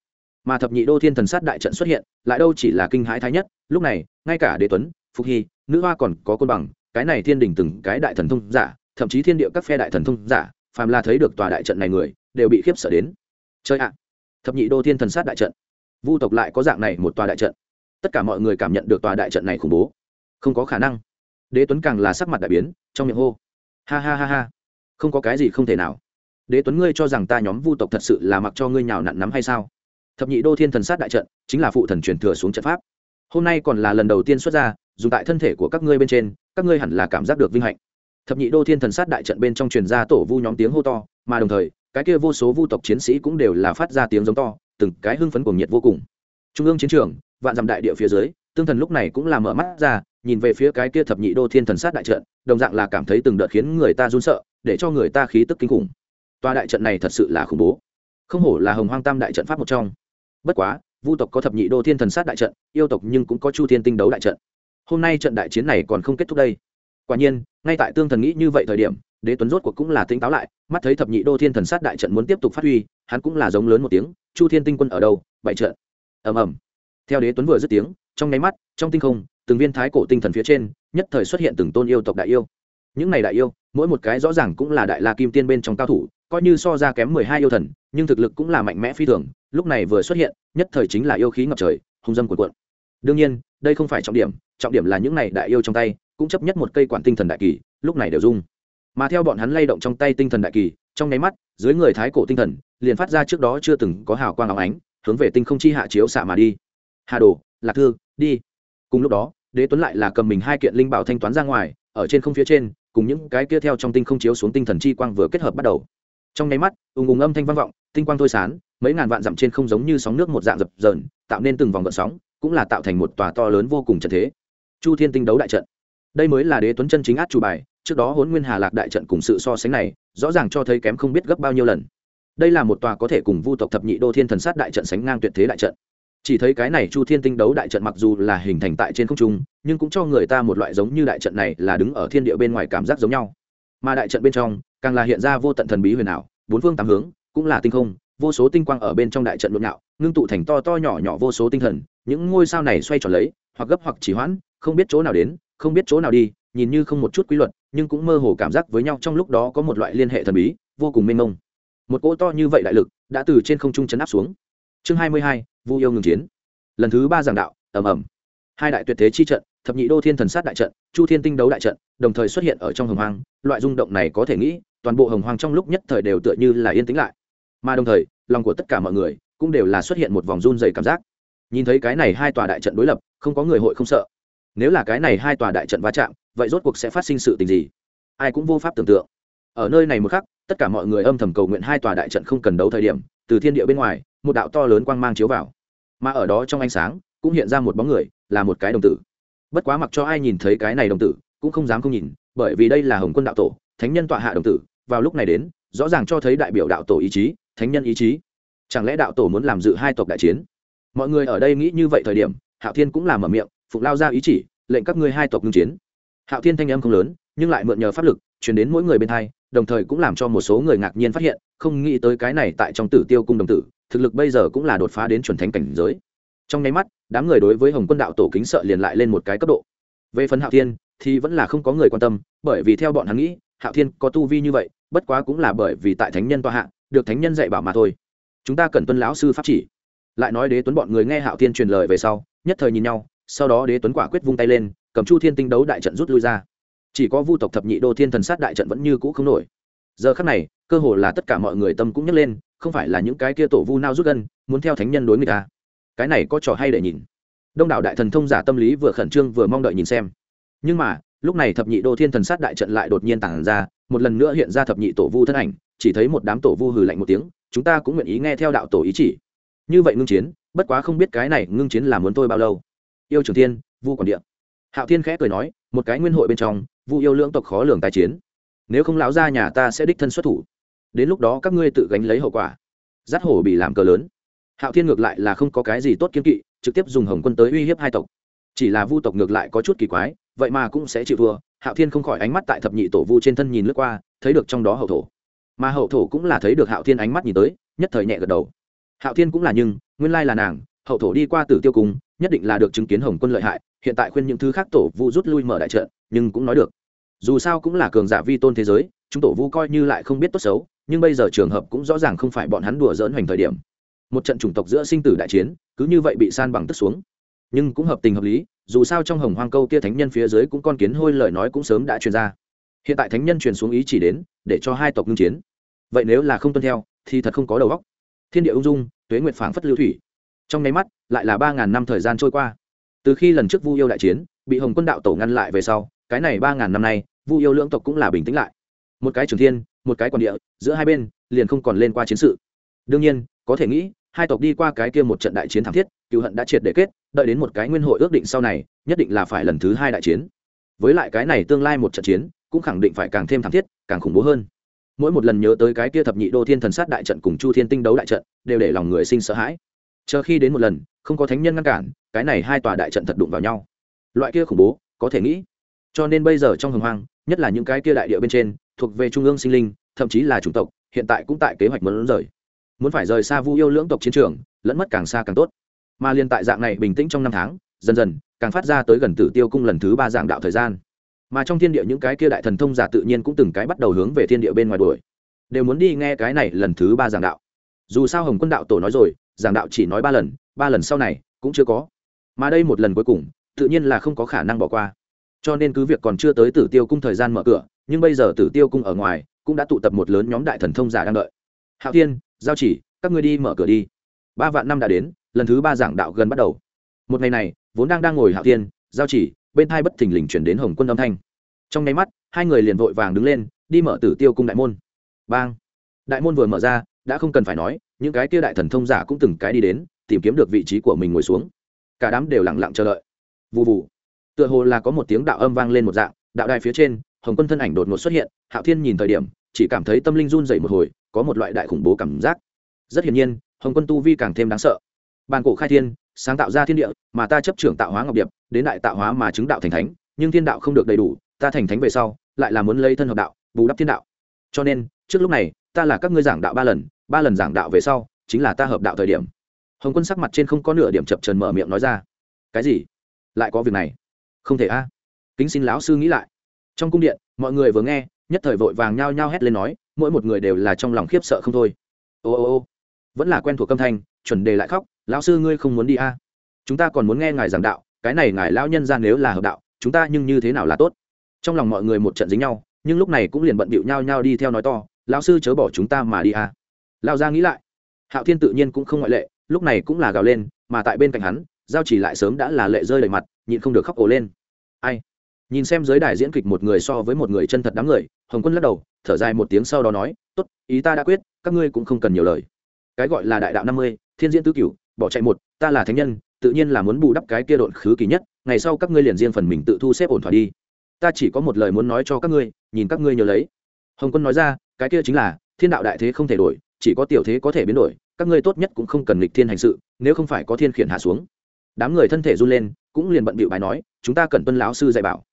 Mà thập nhị đô thiên thần sát đại trận xuất hiện, lại đâu chỉ là kinh hãi thái nhất, lúc này, ngay cả đế tuấn, phục hy, nữ hoa còn có côn bằng, cái này thiên đình từng cái đại thần thông giả, thậm chí thiên địa các phe đại thần thông giả, phàm là thấy được tòa đại trận này người đều bị khiếp sợ đến. Chơi ạ, thập nhị đô thiên thần sát đại trận. Vu tộc lại có dạng này một tòa đại trận. Tất cả mọi người cảm nhận được tòa đại trận này khủng bố. Không có khả năng. Đế tuấn càng là sắc mặt đại biến, trong miệng hô. Ha ha ha ha. Không có cái gì không thể nào. Đế tuấn ngươi cho rằng ta nhóm vu tộc thật sự là mặc cho ngươi nhào nặn nắm hay sao? Thập nhị đô thiên thần sát đại trận, chính là phụ thần truyền thừa xuống trận pháp. Hôm nay còn là lần đầu tiên xuất ra, dùng tại thân thể của các ngươi bên trên, các ngươi hẳn là cảm giác được vinh hạnh. Thập nhị đô thiên thần sát đại trận bên trong truyền ra tổ vu nhóm tiếng hô to, mà đồng thời cái kia vô số vu tộc chiến sĩ cũng đều là phát ra tiếng giống to, từng cái hưng phấn cuồng nhiệt vô cùng. Trung ương chiến trường, vạn dặm đại địa phía dưới, tương thần lúc này cũng là mở mắt ra, nhìn về phía cái kia thập nhị đô thiên thần sát đại trận, đồng dạng là cảm thấy từng đợt khiến người ta run sợ, để cho người ta khí tức kinh khủng. Toa đại trận này thật sự là khủng bố. Không hổ là hồng hoang tam đại trận pháp một trong. Bất quá, vu tộc có thập nhị đô thiên thần sát đại trận, yêu tộc nhưng cũng có chu thiên tinh đấu đại trận. Hôm nay trận đại chiến này còn không kết thúc đây. Quả nhiên, ngay tại tương thần nghĩ như vậy thời điểm đế tuấn rốt cuộc cũng là tỉnh táo lại, mắt thấy thập nhị đô thiên thần sát đại trận muốn tiếp tục phát huy, hắn cũng là giống lớn một tiếng, chu thiên tinh quân ở đâu? Bảy trận. Ầm ầm. Theo đế tuấn vừa dứt tiếng, trong nháy mắt, trong tinh không, từng viên thái cổ tinh thần phía trên, nhất thời xuất hiện từng tôn yêu tộc đại yêu. Những này đại yêu, mỗi một cái rõ ràng cũng là đại la kim tiên bên trong cao thủ, coi như so ra kém mười hai yêu thần, nhưng thực lực cũng là mạnh mẽ phi thường, lúc này vừa xuất hiện, nhất thời chính là yêu khí ngập trời, hung dâm cuộn cuộn. Đương nhiên, đây không phải trọng điểm trọng điểm là những này đại yêu trong tay, cũng chấp nhất một cây quản tinh thần đại kỳ, lúc này đều dung mà theo bọn hắn lay động trong tay tinh thần đại kỳ, trong nháy mắt, dưới người thái cổ tinh thần, liền phát ra trước đó chưa từng có hào quang áo ánh, hướng về tinh không chi hạ chiếu xạ mà đi. Hà đồ, lạc thư, đi. Cùng lúc đó, đế tuấn lại là cầm mình hai kiện linh bảo thanh toán ra ngoài, ở trên không phía trên, cùng những cái kia theo trong tinh không chiếu xuống tinh thần chi quang vừa kết hợp bắt đầu. Trong nháy mắt, ùng ùng âm thanh vang vọng, tinh quang thôi sán mấy ngàn vạn dặm trên không giống như sóng nước một dạng dập dờn, tạo nên từng vòng gợn sóng, cũng là tạo thành một tòa to lớn vô cùng trận thế. Chu thiên tinh đấu đại trận. Đây mới là đế tuấn chân chính át chủ bài trước đó hốn nguyên hà lạc đại trận cùng sự so sánh này, rõ ràng cho thấy kém không biết gấp bao nhiêu lần. Đây là một tòa có thể cùng vu tộc thập nhị đô thiên thần sát đại trận sánh ngang tuyệt thế đại trận. Chỉ thấy cái này chu thiên tinh đấu đại trận mặc dù là hình thành tại trên không trung, nhưng cũng cho người ta một loại giống như đại trận này là đứng ở thiên địa bên ngoài cảm giác giống nhau. Mà đại trận bên trong, càng là hiện ra vô tận thần bí huyền ảo, bốn phương tám hướng, cũng là tinh không, vô số tinh quang ở bên trong đại trận nhộn nhạo, ngưng tụ thành to to nhỏ nhỏ vô số tinh thần, những ngôi sao này xoay tròn lấy, hoặc gấp hoặc chỉ hoãn, không biết chỗ nào đến, không biết chỗ nào đi, nhìn như không một chút quy luật nhưng cũng mơ hồ cảm giác với nhau trong lúc đó có một loại liên hệ thần bí, vô cùng mênh mông. Một cỗ to như vậy đại lực đã từ trên không trung chấn áp xuống. Chương hai mươi hai, vu yêu ngừng chiến. Lần thứ ba giảng đạo, ầm ầm. Hai đại tuyệt thế chi trận, thập nhị đô thiên thần sát đại trận, chu thiên tinh đấu đại trận, đồng thời xuất hiện ở trong hồng hoang. Loại rung động này có thể nghĩ, toàn bộ hồng hoang trong lúc nhất thời đều tựa như là yên tĩnh lại. Mà đồng thời, lòng của tất cả mọi người cũng đều là xuất hiện một vòng run dày cảm giác. Nhìn thấy cái này hai tòa đại trận đối lập, không có người hội không sợ. Nếu là cái này hai tòa đại trận va chạm vậy rốt cuộc sẽ phát sinh sự tình gì? Ai cũng vô pháp tưởng tượng. Ở nơi này một khắc, tất cả mọi người âm thầm cầu nguyện hai tòa đại trận không cần đấu thời điểm, từ thiên địa bên ngoài, một đạo to lớn quang mang chiếu vào. Mà ở đó trong ánh sáng, cũng hiện ra một bóng người, là một cái đồng tử. Bất quá mặc cho ai nhìn thấy cái này đồng tử, cũng không dám không nhìn, bởi vì đây là hồng quân đạo tổ, thánh nhân tọa hạ đồng tử, vào lúc này đến, rõ ràng cho thấy đại biểu đạo tổ ý chí, thánh nhân ý chí. Chẳng lẽ đạo tổ muốn làm dự hai tộc đại chiến? Mọi người ở đây nghĩ như vậy thời điểm, hạo thiên cũng làm ở miệng phục lao ra ý chỉ, lệnh các ngươi hai tộc ngưng chiến hạo thiên thanh âm không lớn, nhưng lại mượn nhờ pháp lực chuyển đến mỗi người bên hai, đồng thời cũng làm cho một số người ngạc nhiên phát hiện, không nghĩ tới cái này tại trong tử tiêu cung đồng tử, thực lực bây giờ cũng là đột phá đến chuẩn thánh cảnh giới. Trong nháy mắt, đám người đối với hồng quân đạo tổ kính sợ liền lại lên một cái cấp độ. Về phần hạo thiên, thì vẫn là không có người quan tâm, bởi vì theo bọn hắn nghĩ, hạo thiên có tu vi như vậy, bất quá cũng là bởi vì tại thánh nhân tọa hạ, được thánh nhân dạy bảo mà thôi. Chúng ta cần tuân lão sư pháp chỉ. Lại nói đế tuấn bọn người nghe hạo thiên truyền lời về sau, nhất thời nhìn nhau, sau đó đế tuấn quả quyết vung tay lên cầm chu thiên tinh đấu đại trận rút lui ra. Chỉ có vu tộc thập nhị đô thiên thần sát đại trận vẫn như cũ không nổi. Giờ khắc này, cơ hồ là tất cả mọi người tâm cũng nhấc lên, không phải là những cái kia tổ vu nao rút gân, muốn theo thánh nhân đối người ta à? cái này có trò hay để nhìn. Đông đảo đại thần thông giả tâm lý vừa khẩn trương vừa mong đợi nhìn xem. Nhưng mà, lúc này thập nhị đô thiên thần sát đại trận lại đột nhiên tản ra, một lần nữa hiện ra thập nhị tổ vu thân ảnh, chỉ thấy một đám tổ vu hừ lạnh một tiếng, chúng ta cũng nguyện ý nghe theo đạo tổ ý chỉ. Như vậy ngưng chiến, bất quá không biết cái này ngưng chiến là muốn tôi bao lâu. Yêu trường thiên, vu còn địa hạo thiên khẽ cười nói, một cái nguyên hội bên trong, vu yêu lưỡng tộc khó lường tài chiến. Nếu không lão ra nhà ta sẽ đích thân xuất thủ. Đến lúc đó các ngươi tự gánh lấy hậu quả. Giắt hổ bị làm cờ lớn. Hạo thiên ngược lại là không có cái gì tốt kiếm kỵ, trực tiếp dùng hồng quân tới uy hiếp hai tộc. Chỉ là vu tộc ngược lại có chút kỳ quái, vậy mà cũng sẽ chịu thua. Hạo thiên không khỏi ánh mắt tại thập nhị tổ vu trên thân nhìn lướt qua, thấy được trong đó hậu thổ. Mà hậu thổ cũng là thấy được hạo thiên ánh mắt nhìn tới, nhất thời nhẹ gật đầu. Hạo thiên cũng là nhưng, nguyên lai là nàng, hậu thổ đi qua tử tiêu cung, nhất định là được chứng kiến hồng quân lợi hại hiện tại khuyên những thứ khác tổ vu rút lui mở đại trận, nhưng cũng nói được. Dù sao cũng là cường giả vi tôn thế giới, chúng tổ vu coi như lại không biết tốt xấu, nhưng bây giờ trường hợp cũng rõ ràng không phải bọn hắn đùa dỡn hoành thời điểm. Một trận chủng tộc giữa sinh tử đại chiến, cứ như vậy bị san bằng tức xuống. Nhưng cũng hợp tình hợp lý, dù sao trong hồng hoang câu kia thánh nhân phía dưới cũng con kiến hôi lời nói cũng sớm đã truyền ra. Hiện tại thánh nhân truyền xuống ý chỉ đến, để cho hai tộc ngưng chiến. Vậy nếu là không tuân theo, thì thật không có đầu óc. Thiên địa ung dung, tuế nguyệt phảng phất lưu thủy. Trong nháy mắt, lại là ba ngàn năm thời gian trôi qua từ khi lần trước vu yêu đại chiến, bị hồng quân đạo tổ ngăn lại về sau, cái này ba ngàn năm nay, vu yêu lưỡng tộc cũng là bình tĩnh lại. Một cái trường thiên, một cái còn địa, giữa hai bên, liền không còn lên qua chiến sự. Đương nhiên, có thể nghĩ, hai tộc đi qua cái kia một trận đại chiến thảm thiết, cựu hận đã triệt để kết, đợi đến một cái nguyên hội ước định sau này, nhất định là phải lần thứ hai đại chiến. Với lại cái này tương lai một trận chiến, cũng khẳng định phải càng thêm thảm thiết, càng khủng bố hơn. Mỗi một lần nhớ tới cái kia thập nhị đô thiên thần sát đại trận cùng chu thiên tinh đấu đại trận, đều để lòng người sinh sợ hãi. Chờ khi đến một lần, không có thánh nhân ngăn cản cái này hai tòa đại trận thật đụng vào nhau. Loại kia khủng bố, có thể nghĩ. Cho nên bây giờ trong hồng hoang, nhất là những cái kia đại địa bên trên, thuộc về trung ương sinh linh, thậm chí là chủng tộc, hiện tại cũng tại kế hoạch muốn rời. Muốn phải rời xa vu yêu lưỡng tộc chiến trường, lẫn mất càng xa càng tốt. Mà liên tại dạng này bình tĩnh trong năm tháng, dần dần, càng phát ra tới gần tử tiêu cung lần thứ ba dạng đạo thời gian. Mà trong thiên địa những cái kia đại thần thông giả tự nhiên cũng từng cái bắt đầu hướng về thiên địa bên ngoài đuổi. Đều muốn đi nghe cái này lần thứ ba giảng đạo. Dù sao hồng quân đạo tổ nói rồi giảng đạo chỉ nói ba lần ba lần sau này cũng chưa có mà đây một lần cuối cùng, tự nhiên là không có khả năng bỏ qua. Cho nên cứ việc còn chưa tới tử tiêu cung thời gian mở cửa, nhưng bây giờ tử tiêu cung ở ngoài, cũng đã tụ tập một lớn nhóm đại thần thông giả đang đợi. Hạo thiên, giao chỉ, các ngươi đi mở cửa đi. Ba vạn năm đã đến, lần thứ ba giảng đạo gần bắt đầu. Một ngày này, vốn đang đang ngồi hạo thiên, giao chỉ, bên thai bất thình lình chuyển đến hồng quân âm thanh. Trong nháy mắt, hai người liền vội vàng đứng lên, đi mở tử tiêu cung đại môn. Bang! Đại môn vừa mở ra, đã không cần phải nói, những cái kia đại thần thông giả cũng từng cái đi đến, tìm kiếm được vị trí của mình ngồi xuống cả đám đều lặng lặng chờ đợi. Vụ vụ tựa hồ là có một tiếng đạo âm vang lên một dạng, đạo đài phía trên, hồng quân thân ảnh đột ngột xuất hiện, hạo thiên nhìn thời điểm, chỉ cảm thấy tâm linh run rẩy một hồi, có một loại đại khủng bố cảm giác. Rất hiển nhiên, hồng quân tu vi càng thêm đáng sợ. Bàn cổ khai thiên, sáng tạo ra thiên địa, mà ta chấp trưởng tạo hóa ngọc điệp, đến đại tạo hóa mà chứng đạo thành thánh, nhưng thiên đạo không được đầy đủ, ta thành thánh về sau, lại là muốn lấy thân hợp đạo, bù đắp thiên đạo. Cho nên, trước lúc này, ta là các ngươi giảng đạo ba lần ba lần giảng đạo về sau, chính là ta hợp đạo thời điểm hồng quân sắc mặt trên không có nửa điểm chập trần mở miệng nói ra, cái gì? Lại có việc này? Không thể a. Kính xin lão sư nghĩ lại. Trong cung điện, mọi người vừa nghe, nhất thời vội vàng nhao nhao hét lên nói, mỗi một người đều là trong lòng khiếp sợ không thôi. Ô ô ô, vẫn là quen thuộc âm thanh, chuẩn đề lại khóc, lão sư ngươi không muốn đi a? Chúng ta còn muốn nghe ngài giảng đạo, cái này ngài lão nhân ra nếu là hợp đạo, chúng ta nhưng như thế nào là tốt? Trong lòng mọi người một trận dính nhau, nhưng lúc này cũng liền bận bịu nhau nhau đi theo nói to, lão sư chớ bỏ chúng ta mà đi a. Lao ra nghĩ lại, hạo thiên tự nhiên cũng không ngoại lệ lúc này cũng là gào lên, mà tại bên cạnh hắn, giao chỉ lại sớm đã là lệ rơi đầy mặt, nhịn không được khóc ồ lên. Ai? Nhìn xem giới đài diễn kịch một người so với một người chân thật đám người, hồng quân lắc đầu, thở dài một tiếng sau đó nói, tốt, ý ta đã quyết, các ngươi cũng không cần nhiều lời. Cái gọi là đại đạo năm mươi, thiên diễn tứ cửu, bỏ chạy một, ta là thánh nhân, tự nhiên là muốn bù đắp cái kia độn khứ kỳ nhất, ngày sau các ngươi liền riêng phần mình tự thu xếp ổn thỏa đi. Ta chỉ có một lời muốn nói cho các ngươi, nhìn các ngươi nhớ lấy. Hồng quân nói ra, cái kia chính là, thiên đạo đại thế không thể đổi, chỉ có tiểu thế có thể biến đổi các ngươi tốt nhất cũng không cần lịch thiên hành sự, nếu không phải có thiên khiển hạ xuống. Đám người thân thể run lên, cũng liền bận bịu bài nói, chúng ta cần tuân lão sư dạy bảo.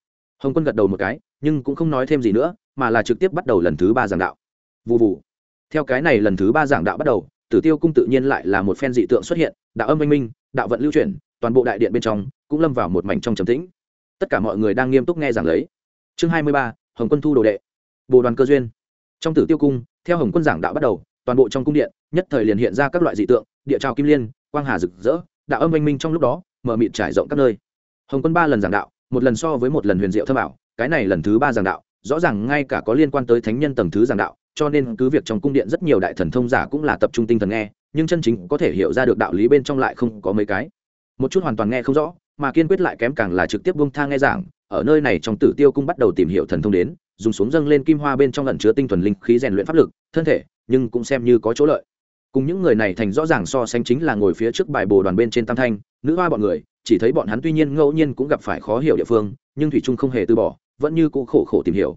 Hồng quân gật đầu một cái, nhưng cũng không nói thêm gì nữa, mà là trực tiếp bắt đầu lần thứ ba giảng đạo. Vụ vụ theo cái này lần thứ ba giảng đạo bắt đầu, tử tiêu cung tự nhiên lại là một phen dị tượng xuất hiện, đạo âm minh minh, đạo vận lưu chuyển, toàn bộ đại điện bên trong cũng lâm vào một mảnh trong trầm tĩnh. Tất cả mọi người đang nghiêm túc nghe giảng lấy. Chương hai mươi ba, hồng quân thu đồ đệ. Bồ đoàn cơ duyên. Trong tử tiêu cung, theo hồng quân giảng đạo bắt đầu toàn bộ trong cung điện nhất thời liền hiện ra các loại dị tượng địa trào kim liên quang hà rực rỡ đạo âm minh minh trong lúc đó mở mịt trải rộng các nơi. Hồng quân ba lần giảng đạo một lần so với một lần huyền diệu thâm bảo, cái này lần thứ ba giảng đạo rõ ràng ngay cả có liên quan tới thánh nhân tầng thứ giảng đạo cho nên cứ việc trong cung điện rất nhiều đại thần thông giả cũng là tập trung tinh thần nghe nhưng chân chính có thể hiểu ra được đạo lý bên trong lại không có mấy cái. Một chút hoàn toàn nghe không rõ mà kiên quyết lại kém càng là trực tiếp buông thang nghe giảng ở nơi này trong tử tiêu cung bắt đầu tìm hiểu thần thông đến dùng xuống dâng lên kim hoa bên trong lẩn chứa tinh thuần linh khí rèn luyện pháp lực thân thể nhưng cũng xem như có chỗ lợi. Cùng những người này thành rõ ràng so sánh chính là ngồi phía trước bài bồ đoàn bên trên tam thanh, nữ hoa bọn người, chỉ thấy bọn hắn tuy nhiên ngẫu nhiên cũng gặp phải khó hiểu địa phương, nhưng thủy trung không hề từ bỏ, vẫn như cũ khổ khổ tìm hiểu.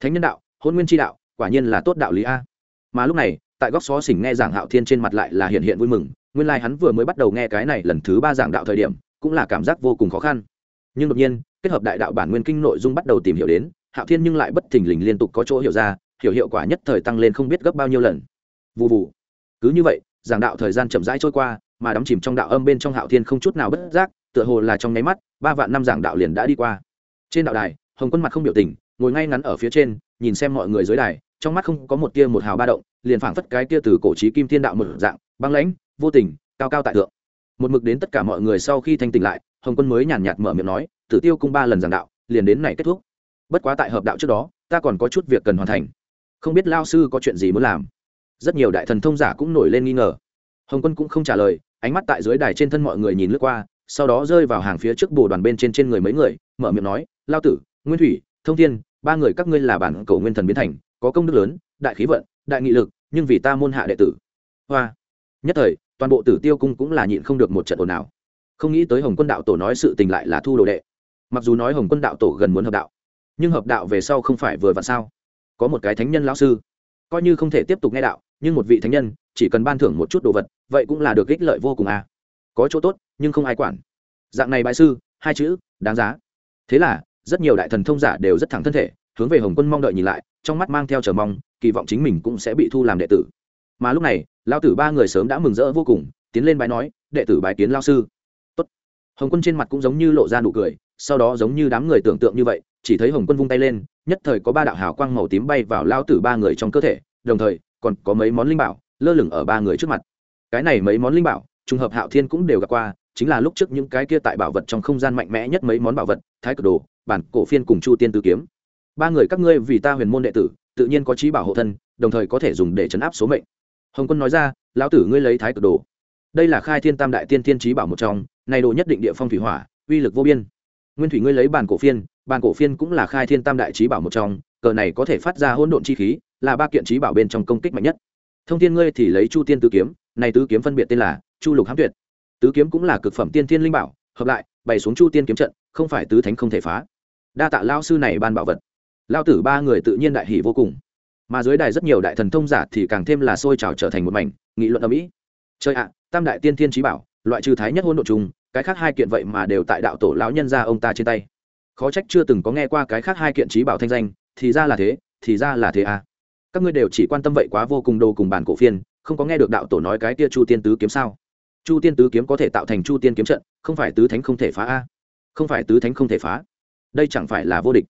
Thánh nhân đạo, hôn nguyên tri đạo, quả nhiên là tốt đạo lý a. Mà lúc này, tại góc xó xỉnh nghe giảng hạo thiên trên mặt lại là hiện hiện vui mừng, nguyên lai、like、hắn vừa mới bắt đầu nghe cái này lần thứ ba giảng đạo thời điểm, cũng là cảm giác vô cùng khó khăn. Nhưng đột nhiên, kết hợp đại đạo bản nguyên kinh nội dung bắt đầu tìm hiểu đến, hạo thiên nhưng lại bất thình lình liên tục có chỗ hiểu ra hiểu hiệu quả nhất thời tăng lên không biết gấp bao nhiêu lần. Vụ vụ cứ như vậy, giảng đạo thời gian chậm rãi trôi qua, mà đắm chìm trong đạo âm bên trong hạo thiên không chút nào bất giác, tựa hồ là trong nháy mắt, ba vạn năm giảng đạo liền đã đi qua. Trên đạo đài, hồng quân mặt không biểu tình, ngồi ngay ngắn ở phía trên, nhìn xem mọi người dưới đài, trong mắt không có một tia một hào ba động, liền phảng phất cái tia từ cổ trí kim thiên đạo một dạng, băng lãnh, vô tình, cao cao tại thượng. Một mực đến tất cả mọi người sau khi thanh tỉnh lại, hồng quân mới nhàn nhạt mở miệng nói, tử tiêu cung ba lần giảng đạo, liền đến này kết thúc. Bất quá tại hợp đạo trước đó, ta còn có chút việc cần hoàn thành không biết lao sư có chuyện gì muốn làm. Rất nhiều đại thần thông giả cũng nổi lên nghi ngờ. Hồng quân cũng không trả lời, ánh mắt tại dưới đài trên thân mọi người nhìn lướt qua, sau đó rơi vào hàng phía trước bồ đoàn bên trên trên người mấy người, mở miệng nói, lao tử, nguyên thủy, thông thiên, ba người các ngươi là bản cầu nguyên thần biến thành, có công đức lớn, đại khí vận, đại nghị lực, nhưng vì ta môn hạ đệ tử. Hoa. Nhất thời, toàn bộ tử tiêu cung cũng là nhịn không được một trận ồn ào. Không nghĩ tới hồng quân đạo tổ nói sự tình lại là thu đồ đệ. Mặc dù nói hồng quân đạo tổ gần muốn hợp đạo, nhưng hợp đạo về sau không phải vừa vặn sao? Có một cái thánh nhân lão sư. Coi như không thể tiếp tục nghe đạo, nhưng một vị thánh nhân, chỉ cần ban thưởng một chút đồ vật, vậy cũng là được ích lợi vô cùng à. Có chỗ tốt, nhưng không ai quản. Dạng này bại sư, hai chữ, đáng giá. Thế là, rất nhiều đại thần thông giả đều rất thẳng thân thể, hướng về hồng quân mong đợi nhìn lại, trong mắt mang theo chờ mong, kỳ vọng chính mình cũng sẽ bị thu làm đệ tử. Mà lúc này lao tử ba người sớm đã mừng rỡ vô cùng, tiến lên bái nói, đệ tử bái kiến lao sư. Tốt. hồng quân trên mặt cũng giống như lộ ra nụ cười, sau đó giống như đám người tưởng tượng như vậy, chỉ thấy hồng quân vung tay lên nhất thời có ba đạo hào quang màu tím bay vào lao tử ba người trong cơ thể, đồng thời, còn có mấy món linh bảo lơ lửng ở ba người trước mặt. Cái này mấy món linh bảo, trùng hợp hạo thiên cũng đều gặp qua, chính là lúc trước những cái kia tại bảo vật trong không gian mạnh mẽ nhất mấy món bảo vật, thái cực đồ, bản cổ phiên cùng chu tiên tử kiếm. Ba người các ngươi vì ta huyền môn đệ tử, tự nhiên có trí bảo hộ thân, đồng thời có thể dùng để chấn áp số mệnh. Hồng quân nói ra, lão tử ngươi lấy thái cực đồ. Đây là khai thiên tam đại tiên thiên trí bảo một trong này đồ nhất định địa phong thủy hỏa, uy lực vô biên. Nguyên thủy ngươi lấy bản cổ phiên bàn cổ phiên cũng là khai thiên tam đại trí bảo một trong, cờ này có thể phát ra hỗn độn chi khí, là ba kiện trí bảo bên trong công kích mạnh nhất. Thông thiên ngươi thì lấy chu tiên tứ kiếm, này tứ kiếm phân biệt tên là chu lục hám tuyệt. Tứ kiếm cũng là cực phẩm tiên thiên linh bảo, hợp lại, bày xuống chu tiên kiếm trận, không phải tứ thánh không thể phá. Đa tạ lao sư này ban bảo vật. Lao tử ba người tự nhiên đại hỷ vô cùng. Mà dưới đài rất nhiều đại thần thông giả thì càng thêm là sôi trào trở thành một mảnh, nghị luận ở mỹ chơi ạ, tam đại tiên thiên trí bảo, loại trừ thái nhất hôn độ chung, cái khác hai kiện vậy mà đều tại đạo tổ lão nhân gia ông ta trên tay khó trách chưa từng có nghe qua cái khác hai kiện trí bảo thanh danh, thì ra là thế, thì ra là thế à. Các ngươi đều chỉ quan tâm vậy quá vô cùng đồ cùng bản cổ phiên, không có nghe được đạo tổ nói cái kia chu tiên tứ kiếm sao? Chu tiên tứ kiếm có thể tạo thành chu tiên kiếm trận, không phải tứ thánh không thể phá a. Không phải tứ thánh không thể phá. Đây chẳng phải là vô địch.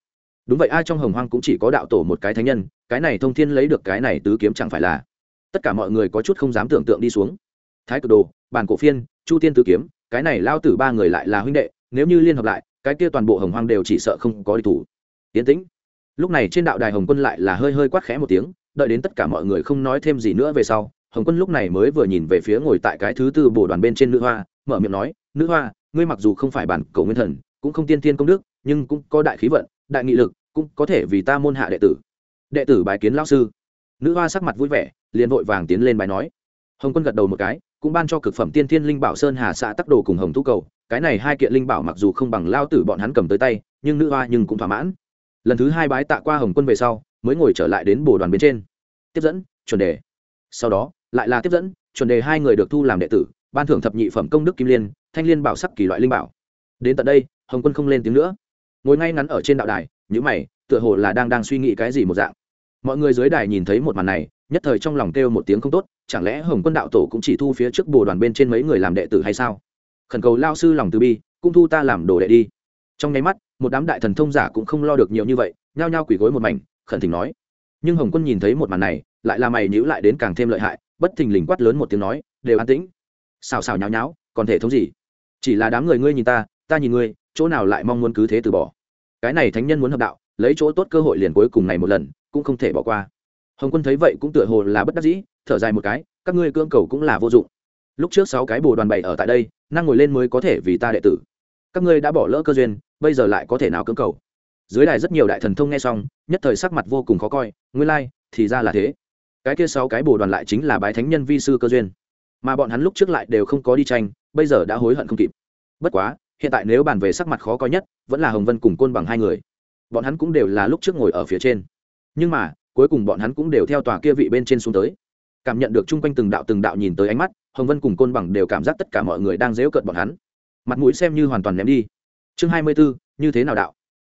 Đúng vậy, ai trong hồng hoang cũng chỉ có đạo tổ một cái thánh nhân, cái này thông thiên lấy được cái này tứ kiếm chẳng phải là. Tất cả mọi người có chút không dám tưởng tượng đi xuống. Thái cực đồ, bản cổ phiên, chu tiên tứ kiếm, cái này lao tử ba người lại là huynh đệ, nếu như liên hợp lại cái kia toàn bộ hồng hoang đều chỉ sợ không có đi thủ. Tiến tĩnh. Lúc này trên đạo đài hồng quân lại là hơi hơi quát khẽ một tiếng, đợi đến tất cả mọi người không nói thêm gì nữa về sau, hồng quân lúc này mới vừa nhìn về phía ngồi tại cái thứ tư bồ đoàn bên trên nữ hoa, mở miệng nói, nữ hoa, ngươi mặc dù không phải bản cầu nguyên thần, cũng không tiên tiên công đức, nhưng cũng có đại khí vận, đại nghị lực, cũng có thể vì ta môn hạ đệ tử. Đệ tử bài kiến lao sư. Nữ hoa sắc mặt vui vẻ, liền vội vàng tiến lên bài nói. Hồng quân gật đầu một cái, cũng ban cho cực phẩm tiên thiên linh bảo sơn hà xã tắc đồ cùng hồng thu cầu cái này hai kiện linh bảo mặc dù không bằng lao tử bọn hắn cầm tới tay, nhưng nữ hoa nhưng cũng thỏa mãn. Lần thứ hai bái tạ qua hồng quân về sau, mới ngồi trở lại đến bồ đoàn bên trên. Tiếp dẫn, chuẩn đề. Sau đó, lại là tiếp dẫn, chuẩn đề hai người được thu làm đệ tử, ban thưởng thập nhị phẩm công đức kim liên, thanh liên bảo sắc kỳ loại linh bảo. Đến tận đây, hồng quân không lên tiếng nữa. Ngồi ngay ngắn ở trên đạo đài những mày, tựa hồ là đang đang suy nghĩ cái gì một dạng. Mọi người dưới đài nhìn thấy một màn này, nhất thời trong lòng kêu một tiếng không tốt, chẳng lẽ hồng quân đạo tổ cũng chỉ thu phía trước bồ đoàn bên trên mấy người làm đệ tử hay sao? Khẩn cầu lao sư lòng từ bi, cũng thu ta làm đồ đệ đi. Trong nháy mắt, một đám đại thần thông giả cũng không lo được nhiều như vậy, nhao nhao quỳ gối một mảnh, khẩn thỉnh nói. Nhưng hồng quân nhìn thấy một màn này, lại là mày nhữ lại đến càng thêm lợi hại, bất thình lình quát lớn một tiếng nói, đều an tĩnh. Xào xào nháo nháo, còn thể thống gì? Chỉ là đám người ngươi nhìn ta ta nhìn ngươi, chỗ nào lại mong muốn cứ thế từ bỏ? Cái này thánh nhân muốn hợp đạo, lấy chỗ tốt cơ hội liền cuối cùng này một lần, cũng không thể bỏ qua. Hồng quân thấy vậy cũng tựa hồ là bất đắc dĩ, thở dài một cái, các ngươi cưỡng cầu cũng là vô dụng. Lúc trước sáu cái bồ đoàn bày ở tại đây năng ngồi lên mới có thể vì ta đệ tử. Các ngươi đã bỏ lỡ cơ duyên bây giờ lại có thể nào cưỡng cầu? Dưới đài rất nhiều đại thần thông nghe xong nhất thời sắc mặt vô cùng khó coi nguyên lai、like, thì ra là thế. Cái kia sáu cái bồ đoàn lại chính là bái thánh nhân vi sư cơ duyên. Mà bọn hắn lúc trước lại đều không có đi tranh bây giờ đã hối hận không kịp. Bất quá hiện tại nếu bàn về sắc mặt khó coi nhất vẫn là hồng vân cùng côn bằng hai người. Bọn hắn cũng đều là lúc trước ngồi ở phía trên. Nhưng mà cuối cùng bọn hắn cũng đều theo tòa kia vị bên trên xuống tới. Cảm nhận được chung quanh từng đạo từng đạo nhìn tới ánh mắt hồng vân cùng côn bằng đều cảm giác tất cả mọi người đang dễu cận bọn hắn. Mặt mũi xem như hoàn toàn ném đi. Chương hai mươi bốn như thế nào đạo?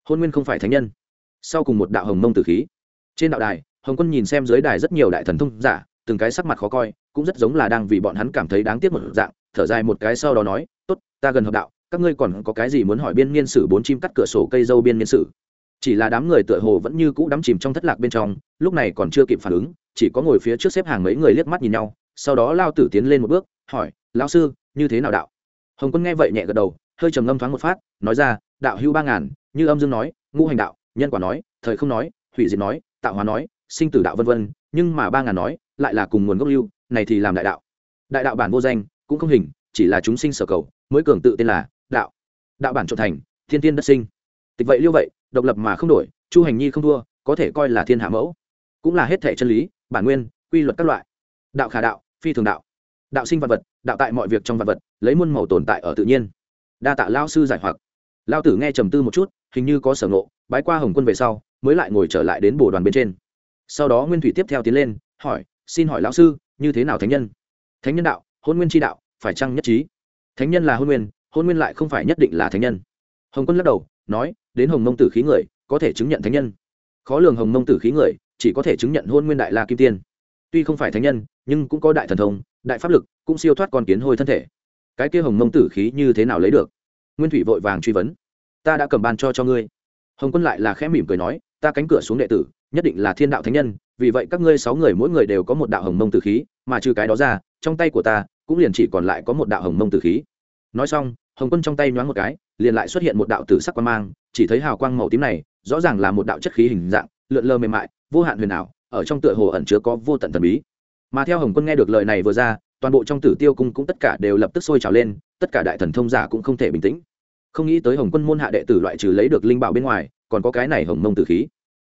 Hôn nguyên không phải thánh nhân. Sau cùng một đạo hồng mông tử khí. Trên đạo đài, hồng quân nhìn xem dưới đài rất nhiều đại thần thông giả, từng cái sắc mặt khó coi, cũng rất giống là đang vì bọn hắn cảm thấy đáng tiếc một dạng, thở dài một cái sau đó nói, tốt, ta gần hợp đạo, các ngươi còn có cái gì muốn hỏi biên niên sử bốn chim cắt cửa sổ cây dâu biên niên sử? Chỉ là đám người tựa hồ vẫn như cũ đắm chìm trong thất lạc bên trong, lúc này còn chưa kịp phản ứng, chỉ có ngồi phía trước xếp hàng mấy người liếc mắt nhìn nhau sau đó lao tử tiến lên một bước, hỏi lao sư, như thế nào đạo? Hồng quân nghe vậy nhẹ gật đầu, hơi trầm ngâm thoáng một phát, nói ra, đạo hưu ba ngàn, như âm dương nói, ngũ hành đạo, nhân quả nói, thời không nói, hủy diệt nói, tạo hóa nói, sinh tử đạo vân vân, nhưng mà ba ngàn nói, lại là cùng nguồn gốc lưu, này thì làm đại đạo. Đại đạo bản vô danh, cũng không hình, chỉ là chúng sinh sở cầu, mới cường tự tên là đạo. Đạo bản trộn thành, thiên tiên đất sinh. Tịch vậy liêu vậy, độc lập mà không đổi, chu hành nhi không thua, có thể coi là thiên hạ mẫu. Cũng là hết thể chân lý, bản nguyên, quy luật các loại. Đạo khả đạo phi thường đạo. Đạo sinh vật vật, đạo tại mọi việc trong vật vật, lấy muôn màu tồn tại ở tự nhiên. Đa tạ lao sư giải hoặc. Lao tử nghe trầm tư một chút, hình như có sở ngộ, bái qua hồng quân về sau, mới lại ngồi trở lại đến bồ đoàn bên trên. Sau đó nguyên thủy tiếp theo tiến lên, hỏi, xin hỏi lão sư, như thế nào thánh nhân? Thánh nhân đạo, hôn nguyên tri đạo, phải chăng nhất trí? Thánh nhân là hôn nguyên hôn nguyên lại không phải nhất định là thánh nhân. Hồng quân lắc đầu, nói, đến hồng mông tử khí người, có thể chứng nhận thánh nhân. Khó lường hồng mông tử khí người, chỉ có thể chứng nhận hôn nguyên đại la kim tiên. Tuy không phải thánh nhân nhưng cũng có đại thần thông, đại pháp lực, cũng siêu thoát con kiến hôi thân thể. Cái kia hồng mông tử khí như thế nào lấy được? Nguyên thủy vội vàng truy vấn. Ta đã cầm ban cho cho ngươi. Hồng quân lại là khẽ mỉm cười nói, ta cánh cửa xuống đệ tử, nhất định là thiên đạo thánh nhân, vì vậy các ngươi sáu người mỗi người đều có một đạo hồng mông tử khí, mà trừ cái đó ra, trong tay của ta cũng liền chỉ còn lại có một đạo hồng mông tử khí. Nói xong, hồng quân trong tay nhoáng một cái, liền lại xuất hiện một đạo tử sắc quang mang, chỉ thấy hào quang màu tím này, rõ ràng là một đạo chất khí hình dạng, lượn lờ mềm mại, vô hạn huyền ảo, ở trong tựa hồ ẩn chứa có vô tận thần bí mà theo hồng quân nghe được lời này vừa ra, toàn bộ trong tử tiêu cung cũng tất cả đều lập tức sôi trào lên, tất cả đại thần thông giả cũng không thể bình tĩnh. Không nghĩ tới hồng quân môn hạ đệ tử loại trừ lấy được linh bảo bên ngoài, còn có cái này hồng mông tử khí.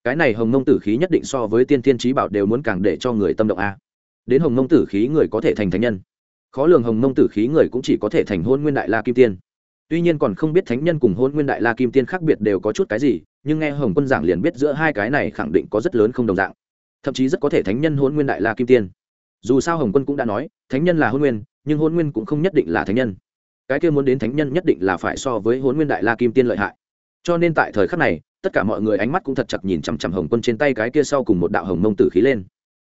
Cái này hồng mông tử khí nhất định so với tiên thiên trí bảo đều muốn càng để cho người tâm động a. Đến hồng mông tử khí người có thể thành thánh nhân. Khó lường hồng mông tử khí người cũng chỉ có thể thành hôn nguyên đại la kim tiên. Tuy nhiên còn không biết thánh nhân cùng hôn nguyên đại la kim tiên khác biệt đều có chút cái gì, nhưng nghe hồng quân giảng liền biết giữa hai cái này khẳng định có rất lớn không đồng dạng. Thậm chí rất có thể thánh nhân hôn nguyên đại la kim tiên dù sao hồng quân cũng đã nói, thánh nhân là hôn nguyên, nhưng hôn nguyên cũng không nhất định là thánh nhân. Cái kia muốn đến thánh nhân nhất định là phải so với hôn nguyên đại la kim tiên lợi hại. Cho nên tại thời khắc này, tất cả mọi người ánh mắt cũng thật chặt nhìn chằm chằm hồng quân trên tay cái kia sau cùng một đạo hồng mông tử khí lên.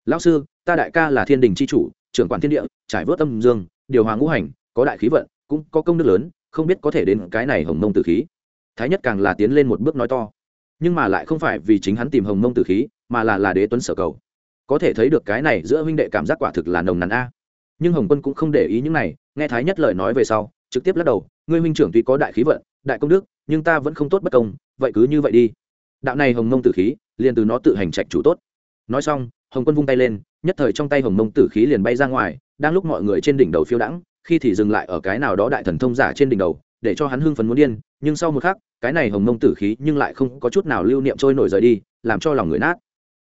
Lão sư, ta đại ca là thiên đình c h i chủ, trưởng quản thiên địa, trải vớt âm dương, điều hòa ngũ hành, có đại khí vận, cũng có công đức lớn, không biết có thể đến cái này hồng mông tử khí. Thái nhất càng là tiến lên một bước nói to. Nhưng mà lại không phải vì chính hắn tìm hồng mông tử khí, mà là là đế tuấn sở cầu có thể thấy được cái này giữa huynh đệ cảm giác quả thực là nồng nàn a. Nhưng hồng quân cũng không để ý những này, nghe thái nhất lời nói về sau, trực tiếp lắc đầu, ngươi huynh trưởng tuy có đại khí vận, đại công đức, nhưng ta vẫn không tốt bất công, vậy cứ như vậy đi. Đạo này hồng mông tử khí, liền từ nó tự hành trạch chủ tốt. Nói xong, hồng quân vung tay lên, nhất thời trong tay hồng mông tử khí liền bay ra ngoài, đang lúc mọi người trên đỉnh đầu phiêu đãng, khi thì dừng lại ở cái nào đó đại thần thông giả trên đỉnh đầu, để cho hắn hưng phấn muốn điên, nhưng sau một khắc, cái này hồng mông tử khí nhưng lại không có chút nào lưu niệm trôi nổi rời đi, làm cho lòng người nát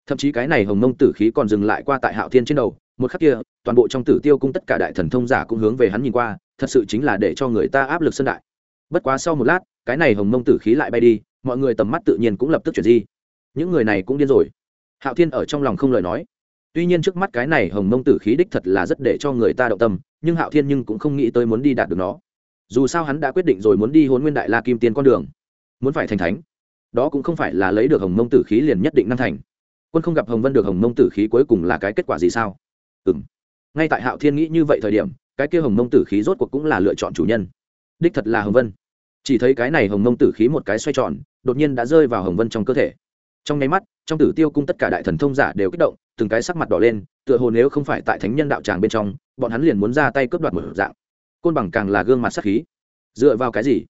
thậm chí cái này hồng mông tử khí còn dừng lại qua tại hạo thiên trên đầu, một khắc kia, toàn bộ trong tử tiêu cung tất cả đại thần thông giả cũng hướng về hắn nhìn qua, thật sự chính là để cho người ta áp lực sân đại. Bất quá sau một lát, cái này hồng mông tử khí lại bay đi, mọi người tầm mắt tự nhiên cũng lập tức chuyển di. Những người này cũng điên rồi. Hạo thiên ở trong lòng không lời nói. Tuy nhiên trước mắt cái này hồng mông tử khí đích thật là rất để cho người ta động tâm, nhưng hạo thiên nhưng cũng không nghĩ tới muốn đi đạt được nó. Dù sao hắn đã quyết định rồi muốn đi hôn nguyên đại la kim tiên con đường. Muốn phải thành thánh, đó cũng không phải là lấy được hồng mông tử khí liền nhất định năng thành quân không gặp hồng vân được hồng mông tử khí cuối cùng là cái kết quả gì sao? Ừ m ngay tại hạo thiên nghĩ như vậy thời điểm, cái kia hồng mông tử khí rốt cuộc cũng là lựa chọn chủ nhân. Đích thật là hồng vân. Chỉ thấy cái này hồng mông tử khí một cái xoay tròn, đột nhiên đã rơi vào hồng vân trong cơ thể. Trong nháy mắt, trong tử tiêu cung tất cả đại thần thông giả đều kích động, từng cái sắc mặt đỏ lên, tựa hồ nếu không phải tại thánh nhân đạo tràng bên trong, bọn hắn liền muốn ra tay cướp đoạt một dạng. Côn bằng càng là gương mặt sắc khí. Dựa vào cái gì?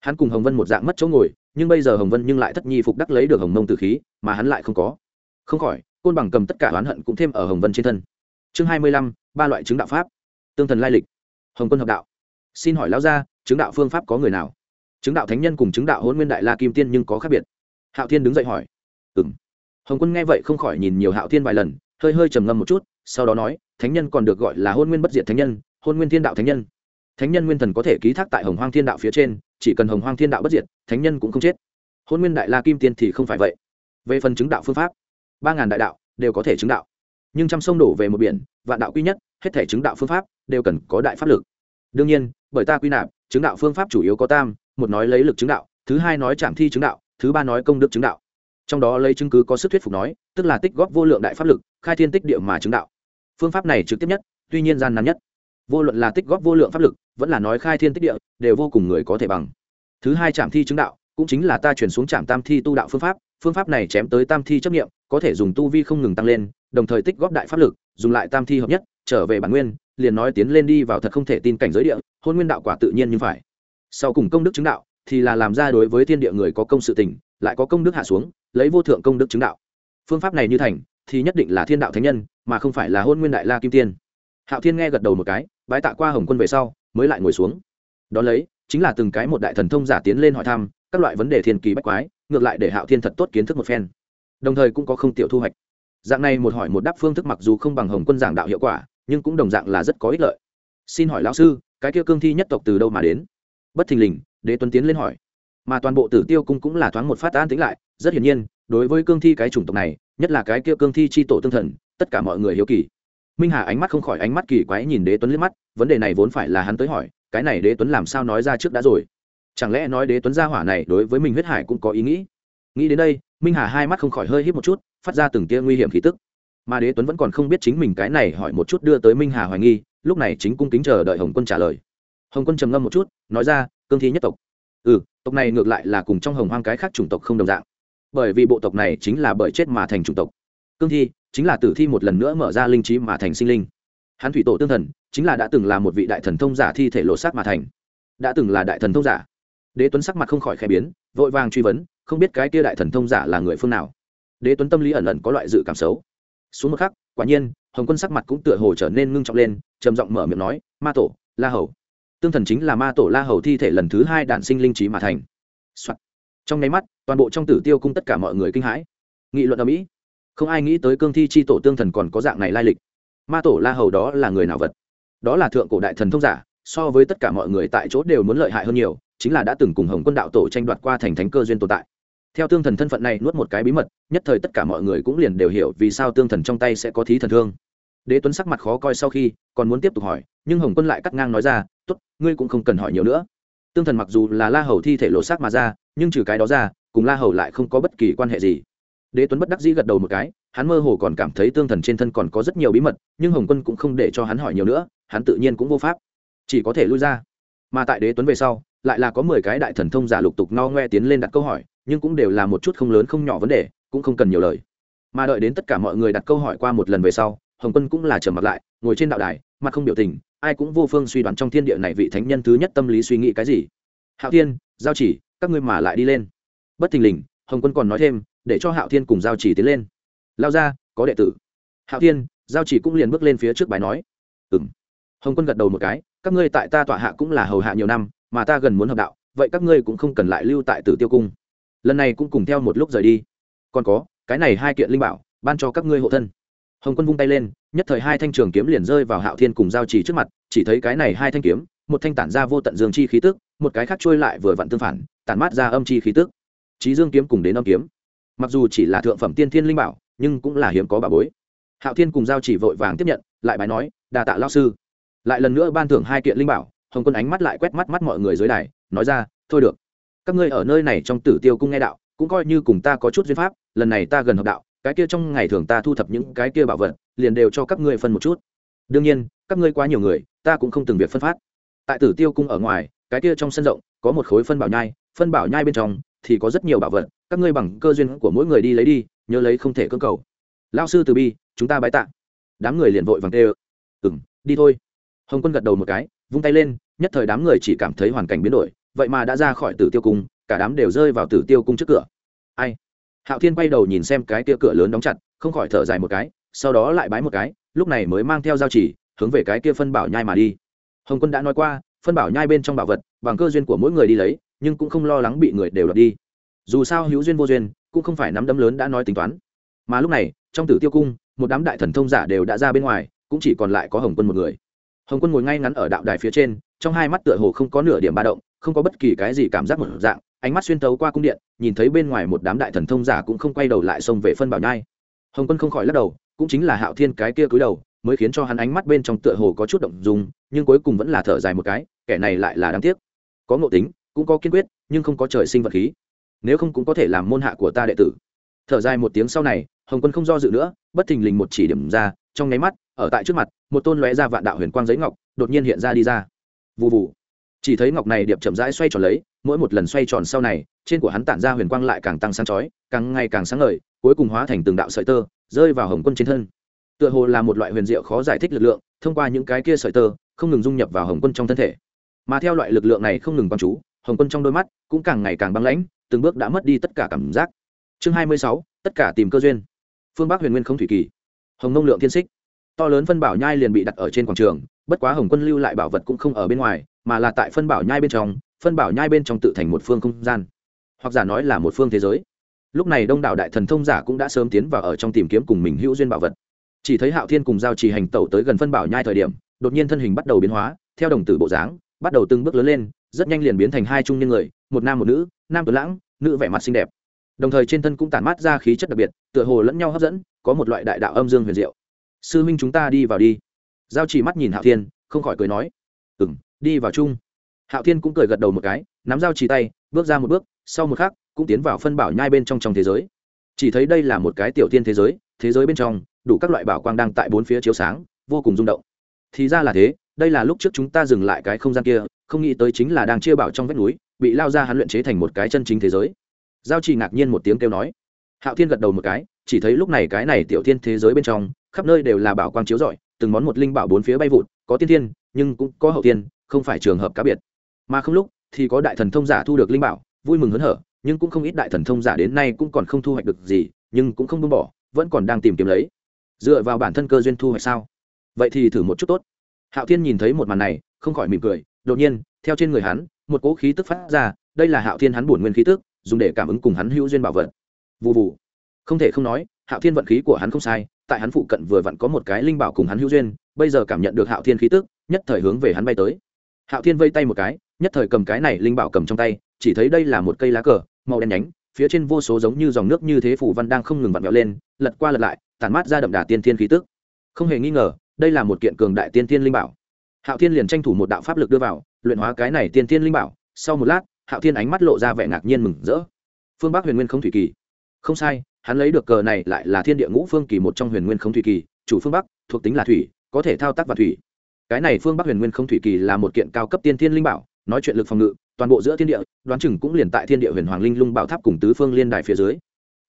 Hắn cùng hồng vân một dạng mất chỗ ngồi, nhưng bây giờ hồng vân nhưng lại thất nhi phục đắc lấy được hồng mông tử khí, mà hắn lại không có không khỏi, côn bằng cầm tất cả oán hận cũng thêm ở hồng vân trên thân. Chương hai mươi lăm, ba loại chứng đạo pháp. Tương thần lai lịch. Hồng quân hợp đạo. Xin hỏi lão gia, chứng đạo phương pháp có người nào? Chứng đạo thánh nhân cùng chứng đạo hôn nguyên đại la kim tiên nhưng có khác biệt. Hạo thiên đứng dậy hỏi. Ừ m hồng quân nghe vậy không khỏi nhìn nhiều hạo thiên vài lần, hơi hơi trầm ngâm một chút, sau đó nói, thánh nhân còn được gọi là hôn nguyên bất diệt thánh nhân hôn nguyên thiên đạo thánh nhân. Thánh nhân nguyên thần có thể ký thác tại hồng hoang thiên đạo phía trên, chỉ cần hồng hoang thiên đạo bất diệt, thánh nhân cũng không chết. Hôn nguyên đại la kim tiên thì không phải vậy. Về phần chứng đạo phương pháp ba ngàn đại đạo đều có thể chứng đạo. Nhưng trăm sông đổ về một biển, vạn đạo quy nhất, hết thể chứng đạo phương pháp đều cần có đại pháp lực. Đương nhiên, bởi ta quy nạp, chứng đạo phương pháp chủ yếu có tam, một nói lấy lực chứng đạo, thứ hai nói chạm thi chứng đạo, thứ ba nói công đức chứng đạo. Trong đó lấy chứng cứ có sức thuyết phục nói, tức là tích góp vô lượng đại pháp lực, khai thiên tích địa mà chứng đạo. Phương pháp này trực tiếp nhất, tuy nhiên gian nan nhất. Vô luận là tích góp vô lượng pháp lực, vẫn là nói khai thiên tích địa, đều vô cùng người có thể bằng. Thứ hai chạm thi chứng đạo cũng chính là ta chuyển xuống trạm tam thi tu đạo phương pháp phương pháp này chém tới tam thi chấp nghiệm có thể dùng tu vi không ngừng tăng lên, đồng thời tích góp đại pháp lực, dùng lại tam thi hợp nhất, trở về bản nguyên, liền nói tiến lên đi vào thật không thể tin cảnh giới địa, hôn nguyên đạo quả tự nhiên như phải. Sau cùng công đức chứng đạo, thì là làm ra đối với thiên địa người có công sự tình, lại có công đức hạ xuống, lấy vô thượng công đức chứng đạo. Phương pháp này như thành, thì nhất định là thiên đạo thánh nhân, mà không phải là hôn nguyên đại la kim tiên. Hạo thiên nghe gật đầu một cái, bái tạ qua hồng quân về sau, mới lại ngồi xuống. Đón lấy, chính là từng cái một đại thần thông giả tiến lên hỏi thăm các loại vấn đề thiên kỳ bách quái, ngược lại để hạo thiên thật tốt kiến thức một phen. Đồng thời cũng có không tiểu thu hoạch. Dạng này một hỏi một đáp phương thức mặc dù không bằng hồng quân giảng đạo hiệu quả, nhưng cũng đồng dạng là rất có ích lợi. Xin hỏi lão sư, cái kia cương thi nhất tộc từ đâu mà đến? Bất thình lình, đế tuấn tiến lên hỏi. Mà toàn bộ tử tiêu cung cũng là thoáng một phát an tính lại, rất hiển nhiên, đối với cương thi cái chủng tộc này, nhất là cái kia cương thi c h i tổ tương thần, tất cả mọi người hiếu kỳ. Minh hà ánh mắt không khỏi ánh mắt kỳ quái nhìn đế tuấn liếc mắt, vấn đề này vốn phải là hắn tới hỏi, cái này đế tuấn làm sao nói ra trước đã rồi? Chẳng lẽ nói đế tuấn gia hỏa này đối với mình huyết hải cũng có ý nghĩ? Nghĩ đến đây, minh hà hai mắt không khỏi hơi hít một chút, phát ra từng tia nguy hiểm khí tức. Mà đế tuấn vẫn còn không biết chính mình cái này hỏi một chút đưa tới minh hà hoài nghi, lúc này chính cung kính chờ đợi hồng quân trả lời. Hồng quân trầm ngâm một chút, nói ra, cương thi nhất tộc. Ừ tộc này ngược lại là cùng trong hồng hoang cái khác chủng tộc không đồng dạng, bởi vì bộ tộc này chính là bởi chết mà thành chủng tộc. Cương thi chính là tử thi một lần nữa mở ra linh trí mà thành sinh linh. Hắn thủy tổ tương thần, chính là đã từng là một vị đại thần thông giả thi thể lộ sát mà thành. Đã từng là đại thần thông giả đế tuấn sắc mặt không khỏi khẽ biến, vội vàng truy vấn, không biết cái kia đại thần thông giả là người phương nào. Đế tuấn tâm lý ẩn ẩn có loại dự cảm xấu. Xuống một khắc, quả nhiên, hồng quân sắc mặt cũng tựa hồ trở nên ngưng trọng lên, trầm giọng mở miệng nói, ma tổ, la hầu. Tương thần chính là ma tổ la hầu thi thể lần thứ hai đản sinh linh trí mà thành、Soạn. trong nháy mắt, toàn bộ trong tử tiêu cung tất cả mọi người kinh hãi. Nghị luận ở mỹ. Không ai nghĩ tới cương thi c h i tổ tương thần còn có dạng này lai lịch. Ma tổ la hầu đó là người nào vật? Đó là thượng cổ đại thần thông giả, so với tất cả mọi người tại chỗ đều muốn lợi hại hơn nhiều chính là đã từng cùng hồng quân đạo tổ tranh đoạt qua thành thánh cơ duyên tồn tại. Theo tương thần thân phận này nuốt một cái bí mật, nhất thời tất cả mọi người cũng liền đều hiểu vì sao tương thần trong tay sẽ có thí thần thương. Đế tuấn sắc mặt khó coi sau khi, còn muốn tiếp tục hỏi, nhưng hồng quân lại cắt ngang nói ra t ố t ngươi cũng không cần hỏi nhiều nữa. Tương thần mặc dù là la hầu thi thể lộ xác mà ra, nhưng trừ cái đó ra, cùng la hầu lại không có bất kỳ quan hệ gì. Đế tuấn bất đắc dĩ gật đầu một cái, hắn mơ hồ còn cảm thấy tương thần trên thân còn có rất nhiều bí mật, nhưng hồng quân cũng không để cho hắn hỏi nhiều nữa, hắn tự nhiên cũng vô pháp, chỉ có thể lui ra. Mà tại đế tuấn về sau lại là có mười cái đại thần thông giả lục tục no ngoe tiến lên đặt câu hỏi, nhưng cũng đều là một chút không lớn không nhỏ vấn đề, cũng không cần nhiều lời. Mà đợi đến tất cả mọi người đặt câu hỏi qua một lần về sau, hồng quân cũng là trầm mặt lại, ngồi trên đạo đài, mặt không biểu tình, ai cũng vô phương suy đoán trong thiên địa này vị thánh nhân thứ nhất tâm lý suy nghĩ cái gì. Hạo thiên, giao chỉ, các ngươi mà lại đi lên. Bất thình lình, hồng quân còn nói thêm, để cho hạo thiên cùng giao chỉ tiến lên. Lao ra, có đệ tử. Hạo thiên, giao chỉ cũng liền bước lên phía trước bài nói. Ừng hồng quân gật đầu một cái, các ngươi tại ta tọa hạ cũng là hầu hạ nhiều năm mà ta gần muốn hợp đạo, vậy các ngươi cũng không cần lại lưu tại tử tiêu cung. Lần này cũng cùng theo một lúc rời đi. Còn có, cái này hai kiện linh bảo, ban cho các ngươi hộ thân. Hồng quân vung tay lên, nhất thời hai thanh trường kiếm liền rơi vào hạo thiên cùng giao trì trước mặt, chỉ thấy cái này hai thanh kiếm, một thanh tản ra vô tận dương chi khí tức, một cái khác trôi lại vừa vặn tương phản, tản mát ra âm chi khí tức. Trí dương kiếm cùng đến âm kiếm. Mặc dù chỉ là thượng phẩm tiên thiên linh bảo, nhưng cũng là hiếm có bà bối. Hạo thiên cùng giao chỉ vội vàng tiếp nhận, lại bài nói đà tạ lao sư. Lại lần nữa ban thưởng hai kiện linh bảo hồng quân ánh mắt lại quét mắt mắt mọi người dưới đài, nói ra, thôi được. Các ngươi ở nơi này trong tử tiêu cung nghe đạo, cũng coi như cùng ta có chút duyên pháp, lần này ta gần hợp đạo, cái kia trong ngày thường ta thu thập những cái kia bảo vật, liền đều cho các ngươi phân một chút. Đương nhiên, các ngươi quá nhiều người, ta cũng không từng việc phân phát. Tại tử tiêu cung ở ngoài, cái kia trong sân rộng, có một khối phân bảo nhai, phân bảo nhai bên trong thì có rất nhiều bảo vật, các ngươi bằng cơ duyên của mỗi người đi lấy đi, nhớ lấy không thể cơ cầu. Lao sư từ bi, chúng ta bái tạ. Đám người liền vội vàng tê ừng đi thôi. Hồng quân gật đầu một cái vung tay lên, nhất thời đám người chỉ cảm thấy hoàn cảnh biến đổi, vậy mà đã ra khỏi tử tiêu cung, cả đám đều rơi vào tử tiêu cung trước cửa. Ai? Hạo thiên quay đầu nhìn xem cái kia cửa lớn đóng chặt, không khỏi thở dài một cái, sau đó lại bái một cái, lúc này mới mang theo giao chỉ, hướng về cái kia phân bảo nhai mà đi. Hồng quân đã nói qua, phân bảo nhai bên trong bảo vật, bằng cơ duyên của mỗi người đi lấy, nhưng cũng không lo lắng bị người đều đập đi. Dù sao hữu duyên vô duyên, cũng không phải nắm đấm lớn đã nói tính toán. Mà lúc này, trong tử tiêu cung, một đám đại thần thông giả đều đã ra bên ngoài, cũng chỉ còn lại có hồng quân một người hồng quân ngồi ngay ngắn ở đạo đài phía trên, trong hai mắt tựa hồ không có nửa điểm ba động, không có bất kỳ cái gì cảm giác một dạng, ánh mắt xuyên tấu qua cung điện, nhìn thấy bên ngoài một đám đại thần thông giả cũng không quay đầu lại xông về phân bảo nhai. Hồng quân không khỏi lắc đầu, cũng chính là hạo thiên cái kia cúi đầu, mới khiến cho hắn ánh mắt bên trong tựa hồ có chút động dùng nhưng cuối cùng vẫn là thở dài một cái, kẻ này lại là đáng tiếc. Có ngộ tính, cũng có kiên quyết, nhưng không có trời sinh vật khí. Nếu không cũng có thể làm môn hạ của ta đệ tử. Thở dài một tiếng sau này, hồng quân không do dự nữa, bất thình lình một chỉ điểm ra, trong nháy mắt ở tại trước mặt, một tôn lóe ra vạn đạo huyền quang giấy ngọc đột nhiên hiện ra đi ra. Vụ vụ chỉ thấy ngọc này điệp chậm rãi xoay tròn lấy, mỗi một lần xoay tròn sau này, trên của hắn tản ra huyền quang lại càng tăng sáng chói, càng ngày càng sáng ngời, cuối cùng hóa thành từng đạo sợi tơ, rơi vào hồng quân trên thân. Tựa hồ là một loại huyền diệu khó giải thích lực lượng, thông qua những cái kia sợi tơ, không ngừng dung nhập vào hồng quân trong thân thể. Mà theo loại lực lượng này không ngừng quang chú, hồng quân trong đôi mắt cũng càng ngày càng băng lãnh, từng bước đã mất đi tất cả cảm giác. Chương hai mươi sáu, tất cả tìm cơ duyên. Phương bắc huyền nguyên không thủy kỳ. Hồng nông lượng thiên xích to lớn phân bảo nhai liền bị đặt ở trên quảng trường, bất quá hồng quân lưu lại bảo vật cũng không ở bên ngoài, mà là tại phân bảo nhai bên trong, phân bảo nhai bên trong tự thành một phương không gian. Hoặc giả nói là một phương thế giới. Lúc này đông đảo đại thần thông giả cũng đã sớm tiến vào ở trong tìm kiếm cùng mình hữu duyên bảo vật. Chỉ thấy hạo thiên cùng giao trì hành tẩu tới gần phân bảo nhai thời điểm, đột nhiên thân hình bắt đầu biến hóa, theo đồng tử bộ dáng, bắt đầu từng bước lớn lên, rất nhanh liền biến thành hai trung niên người, một nam một nữ, nam tuấn lãng, nữ vẻ mặt xinh đẹp. Đồng thời trên thân cũng tản mát ra khí chất đặc biệt, tựa hồ lẫn nhau hấp dẫn, có một loại đại đạo âm dương huyền diệu sư minh chúng ta đi vào đi. Giao chỉ mắt nhìn hạo thiên, không khỏi cười nói. Ừ m đi vào chung. Hạo thiên cũng cười gật đầu một cái, nắm giao chỉ tay, bước ra một bước, sau một khắc, cũng tiến vào phân bảo nhai bên trong trong thế giới. Chỉ thấy đây là một cái tiểu tiên thế giới thế giới bên trong, đủ các loại bảo quang đang tại bốn phía chiếu sáng, vô cùng rung động. Thì ra là thế, đây là lúc trước chúng ta dừng lại cái không gian kia, không nghĩ tới chính là đang chia bảo trong vách núi, bị lao ra hắn luyện chế thành một cái chân chính thế giới. Giao chỉ ngạc nhiên một tiếng kêu nói. Hạo thiên gật đầu một cái, chỉ thấy lúc này cái này tiểu thiên thế giới bên trong khắp nơi đều là bảo quang chiếu rọi, từng món một linh bảo bốn phía bay vụt, có tiên thiên, nhưng cũng có hậu tiên không phải trường hợp cá biệt. Mà không lúc thì có đại thần thông giả thu được linh bảo, vui mừng hớn hở, nhưng cũng không ít đại thần thông giả đến nay cũng còn không thu hoạch được gì, nhưng cũng không buông bỏ, vẫn còn đang tìm kiếm lấy. Dựa vào bản thân cơ duyên thu hoạch sao? Vậy thì thử một chút tốt. Hạo thiên nhìn thấy một màn này, không khỏi mỉm cười, đột nhiên, theo trên người hắn, một cỗ khí tức phát ra, đây là hạo thiên hắn bổn nguyên khí tức, dùng để cảm ứng cùng hắn hữu duyên bảo vật. Vụ vụ không thể không nói, hạo thiên vận khí của hắn không sai tại hắn phụ cận vừa vặn có một cái linh bảo cùng hắn hữu duyên, bây giờ cảm nhận được hạo thiên khí tức, nhất thời hướng về hắn bay tới. Hạo thiên vây tay một cái, nhất thời cầm cái này linh bảo cầm trong tay, chỉ thấy đây là một cây lá cờ, màu đen nhánh, phía trên vô số giống như dòng nước như thế phủ văn đang không ngừng vặn vẹo lên, lật qua lật lại tàn mát ra đậm đà tiên thiên khí tức. Không hề nghi ngờ, đây là một kiện cường đại tiên thiên linh bảo. Hạo thiên liền tranh thủ một đạo pháp lực đưa vào, luyện hóa cái này tiên thiên linh bảo. Sau một lát, hạo thiên ánh mắt lộ ra vẻ ngạc nhiên mừng rỡ. Phương bắc huyền nguyên không thủy kỳ. Không sai hắn lấy được cờ này lại là thiên địa ngũ phương kỳ một trong huyền nguyên không thủy kỳ, chủ phương bắc, thuộc tính là thủy, có thể thao tác và thủy. Cái này phương bắc huyền nguyên không thủy kỳ là một kiện cao cấp tiên thiên linh bảo, nói chuyện lực phòng ngự, toàn bộ giữa thiên địa, đoán chừng cũng liền tại thiên địa huyền hoàng linh lung bảo tháp cùng tứ phương liên đài phía dưới.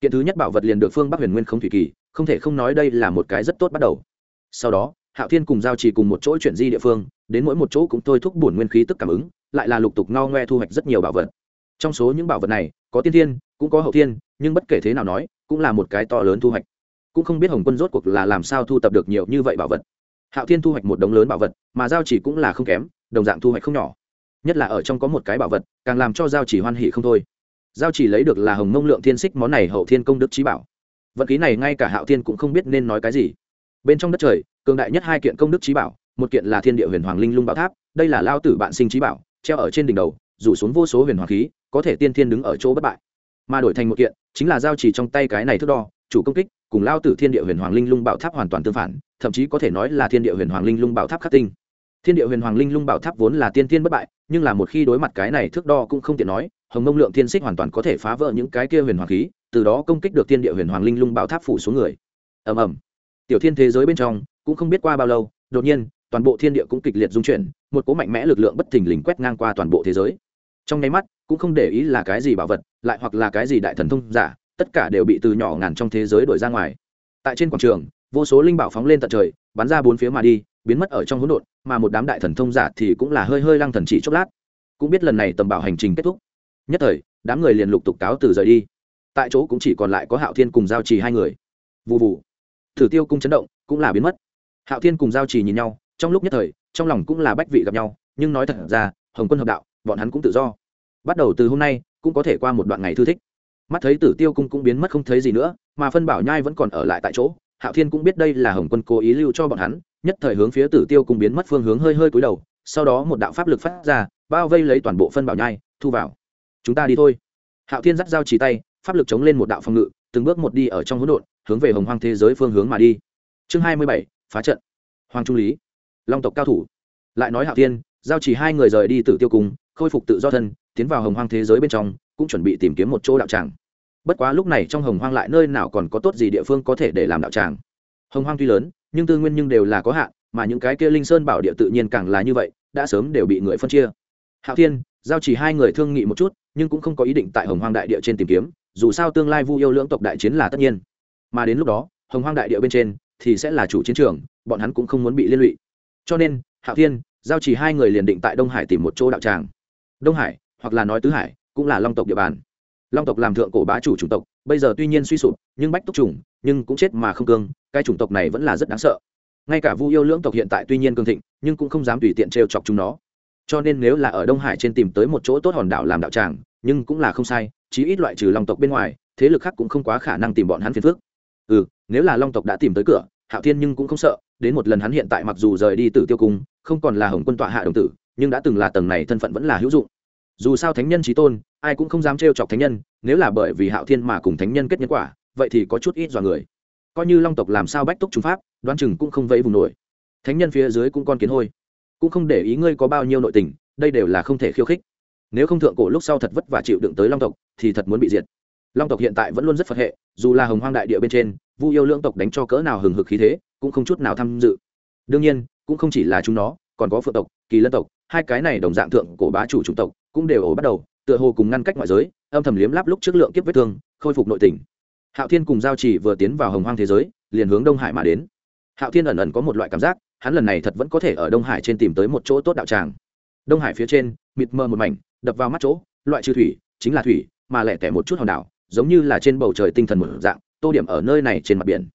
Kiện thứ nhất bảo vật liền được phương bắc huyền nguyên không thủy kỳ, không thể không nói đây là một cái rất tốt bắt đầu. Sau đó, hạo thiên cùng giao trì cùng một chỗ chuyển di địa phương, đến mỗi một chỗ cũng thôi thúc bổn nguyên khí tức cảm ứng, lại là lục tục ngao ngoe thu hoạch rất nhiều bảo vật trong số những bảo vật này, có tiên thiên, cũng có hậu thiên, nhưng bất kể thế nào nói, cũng là một cái to lớn thu hoạch. Cũng không biết hồng quân rốt cuộc là làm sao thu tập được nhiều như vậy bảo vật. Hạo thiên thu hoạch một đống lớn bảo vật, mà giao chỉ cũng là không kém, đồng dạng thu hoạch không nhỏ. Nhất là ở trong có một cái bảo vật, càng làm cho giao chỉ hoan hỉ không thôi. Giao chỉ lấy được là hồng mông lượng thiên xích món này hậu thiên công đức trí bảo. Vật ký này ngay cả hạo thiên cũng không biết nên nói cái gì. Bên trong đất trời, cường đại nhất hai kiện công đức trí bảo, một kiện là thiên địa huyền hoàng linh lung bảo tháp, đây là lao tử bạn sinh trí bảo, treo ở trên đỉnh đầu rủ xuống vô số huyền hoàng khí, có thể tiên thiên đứng ở chỗ bất bại. Mà đổi thành một kiện, chính là giao chỉ trong tay cái này thước đo, chủ công kích, cùng lao tử thiên địa huyền hoàng linh lung bảo tháp hoàn toàn tương phản, thậm chí có thể nói là thiên địa huyền hoàng linh lung bảo tháp khắc tinh. Thiên địa huyền hoàng linh lung bảo tháp vốn là tiên thiên bất bại, nhưng là một khi đối mặt cái này thước đo cũng không tiện nói, hồng mông lượng thiên xích hoàn toàn có thể phá vỡ những cái kia huyền hoàng khí, từ đó công kích được thiên địa huyền hoàng linh lung bảo tháp phủ xuống người. Ầm ầm. Tiểu thiên thế giới bên trong, cũng không biết qua bao lâu, đột nhiên, toàn bộ thiên địa cũng kịch liệt dung chuyển, một cỗ mạnh mẽ lực lượng bất thình lình quét ngang qua toàn bộ thế giới trong nháy mắt, cũng không để ý là cái gì bảo vật, lại hoặc là cái gì đại thần thông giả, tất cả đều bị từ nhỏ ngàn trong thế giới đổi ra ngoài. Tại trên quảng trường, vô số linh bảo phóng lên tận trời, bắn ra bốn phía mà đi, biến mất ở trong hỗn độn, mà một đám đại thần thông giả thì cũng là hơi hơi lăng thần chỉ chốc lát. Cũng biết lần này tầm bảo hành trình kết thúc. Nhất thời, đám người liền lục tục cáo từ rời đi. Tại chỗ cũng chỉ còn lại có hạo thiên cùng giao trì hai người. Vụ vụ thử tiêu cung chấn động, cũng là biến mất. Hạo thiên cùng giao trì nhìn nhau, trong lúc nhất thời, trong lòng cũng là bách vị gặp nhau, nhưng nói thật ra, hồng quân hợp đạo bọn hắn cũng tự do. Bắt đầu từ hôm nay, cũng có thể qua một đoạn ngày thư thích. Mắt thấy tử tiêu cung cũng biến mất không thấy gì nữa, mà phân bảo nhai vẫn còn ở lại tại chỗ, hạo thiên cũng biết đây là hồng quân cố ý lưu cho bọn hắn, nhất thời hướng phía tử tiêu cung biến mất phương hướng hơi hơi cúi đầu, sau đó một đạo pháp lực phát ra, bao vây lấy toàn bộ phân bảo nhai, thu vào. Chúng ta đi thôi. Hạo thiên dắt dao chỉ tay, pháp lực chống lên một đạo phòng ngự, từng bước một đi ở trong hỗn độn, hướng về hồng hoang thế giới phương hướng mà đi. Chương hai mươi bảy, phá trận. Hoàng trung lý. Long tộc cao thủ. Lại nói hạo thiên, giao chỉ hai người rời đi tử tiêu cung khôi phục tự do thân, tiến vào hồng hoang thế giới bên trong, cũng chuẩn bị tìm kiếm một chỗ đạo tràng. Bất quá lúc này trong hồng hoang lại nơi nào còn có tốt gì địa phương có thể để làm đạo tràng. Hồng hoang tuy lớn, nhưng tư nguyên nhưng đều là có hạn, mà những cái kia linh sơn bảo địa tự nhiên càng là như vậy, đã sớm đều bị người phân chia. Hạo thiên, giao chỉ hai người thương nghị một chút, nhưng cũng không có ý định tại hồng hoang đại địa trên tìm kiếm, dù sao tương lai vu yêu lưỡng tộc đại chiến là tất nhiên. Mà đến lúc đó, hồng hoang đại địa bên trên thì sẽ là chủ chiến trường, bọn hắn cũng không muốn bị liên lụy. Cho nên, hạo thiên, giao chỉ hai người liền định tại đông hải tìm một chỗ đạo tràng đông hải hoặc là nói tứ hải cũng là long tộc địa bàn long tộc làm thượng cổ bá chủ chủng tộc bây giờ tuy nhiên suy sụp nhưng bách túc trùng nhưng cũng chết mà không cương cái chủng tộc này vẫn là rất đáng sợ ngay cả vu yêu lưỡng tộc hiện tại tuy nhiên cương thịnh nhưng cũng không dám tùy tiện trêu chọc chúng nó cho nên nếu là ở đông hải trên tìm tới một chỗ tốt hòn đảo làm đạo tràng nhưng cũng là không sai chí ít loại trừ long tộc bên ngoài thế lực khác cũng không quá khả năng tìm bọn hắn phiền phước ừ nếu là long tộc đã tìm tới cửa hạo thiên nhưng cũng không sợ đến một lần hắn hiện tại mặc dù rời đi từ tiêu cung không còn là hồng quân tọa hạ đồng tử nhưng đã từng là tầng này thân phận vẫn là hữu dụng. Dù sao thánh nhân trí tôn, ai cũng không dám trêu chọc thánh nhân, nếu là bởi vì hạo thiên mà cùng thánh nhân kết nhân quả, vậy thì có chút ít dọa người. Coi như long tộc làm sao bách túc trung pháp, đoán chừng cũng không vẫy vùng nổi. Thánh nhân phía dưới cũng con kiến hôi, cũng không để ý ngươi có bao nhiêu nội tình, đây đều là không thể khiêu khích. Nếu không thượng cổ lúc sau thật vất vả chịu đựng tới long tộc, thì thật muốn bị diệt. Long tộc hiện tại vẫn luôn rất phật hệ, dù là hồng hoang đại địa bên trên, vu yêu lưỡng tộc đánh cho cỡ nào hừng hực khí thế, cũng không chút nào tham dự. Đương nhiên, cũng không chỉ là chúng nó, còn có phượng tộc, kỳ lân tộc hai cái này đồng dạng thượng cổ bá chủ chủng tộc cũng đều ổ bắt đầu, tựa hồ cùng ngăn cách ngoại giới, âm thầm liếm láp lúc trước lượng kiếp vết thương, khôi phục nội tình. Hạo thiên cùng giao chỉ vừa tiến vào hồng hoang thế giới, liền hướng đông hải mà đến. Hạo thiên ẩn ẩn có một loại cảm giác, hắn lần này thật vẫn có thể ở đông hải trên tìm tới một chỗ tốt đạo tràng. Đông hải phía trên, mịt mờ một mảnh, đập vào mắt chỗ, loại trừ thủy, chính là thủy, mà lẻ tẻ một chút hòn đảo, giống như là trên bầu trời tinh thần một dạng, tô điểm ở nơi này trên mặt biển.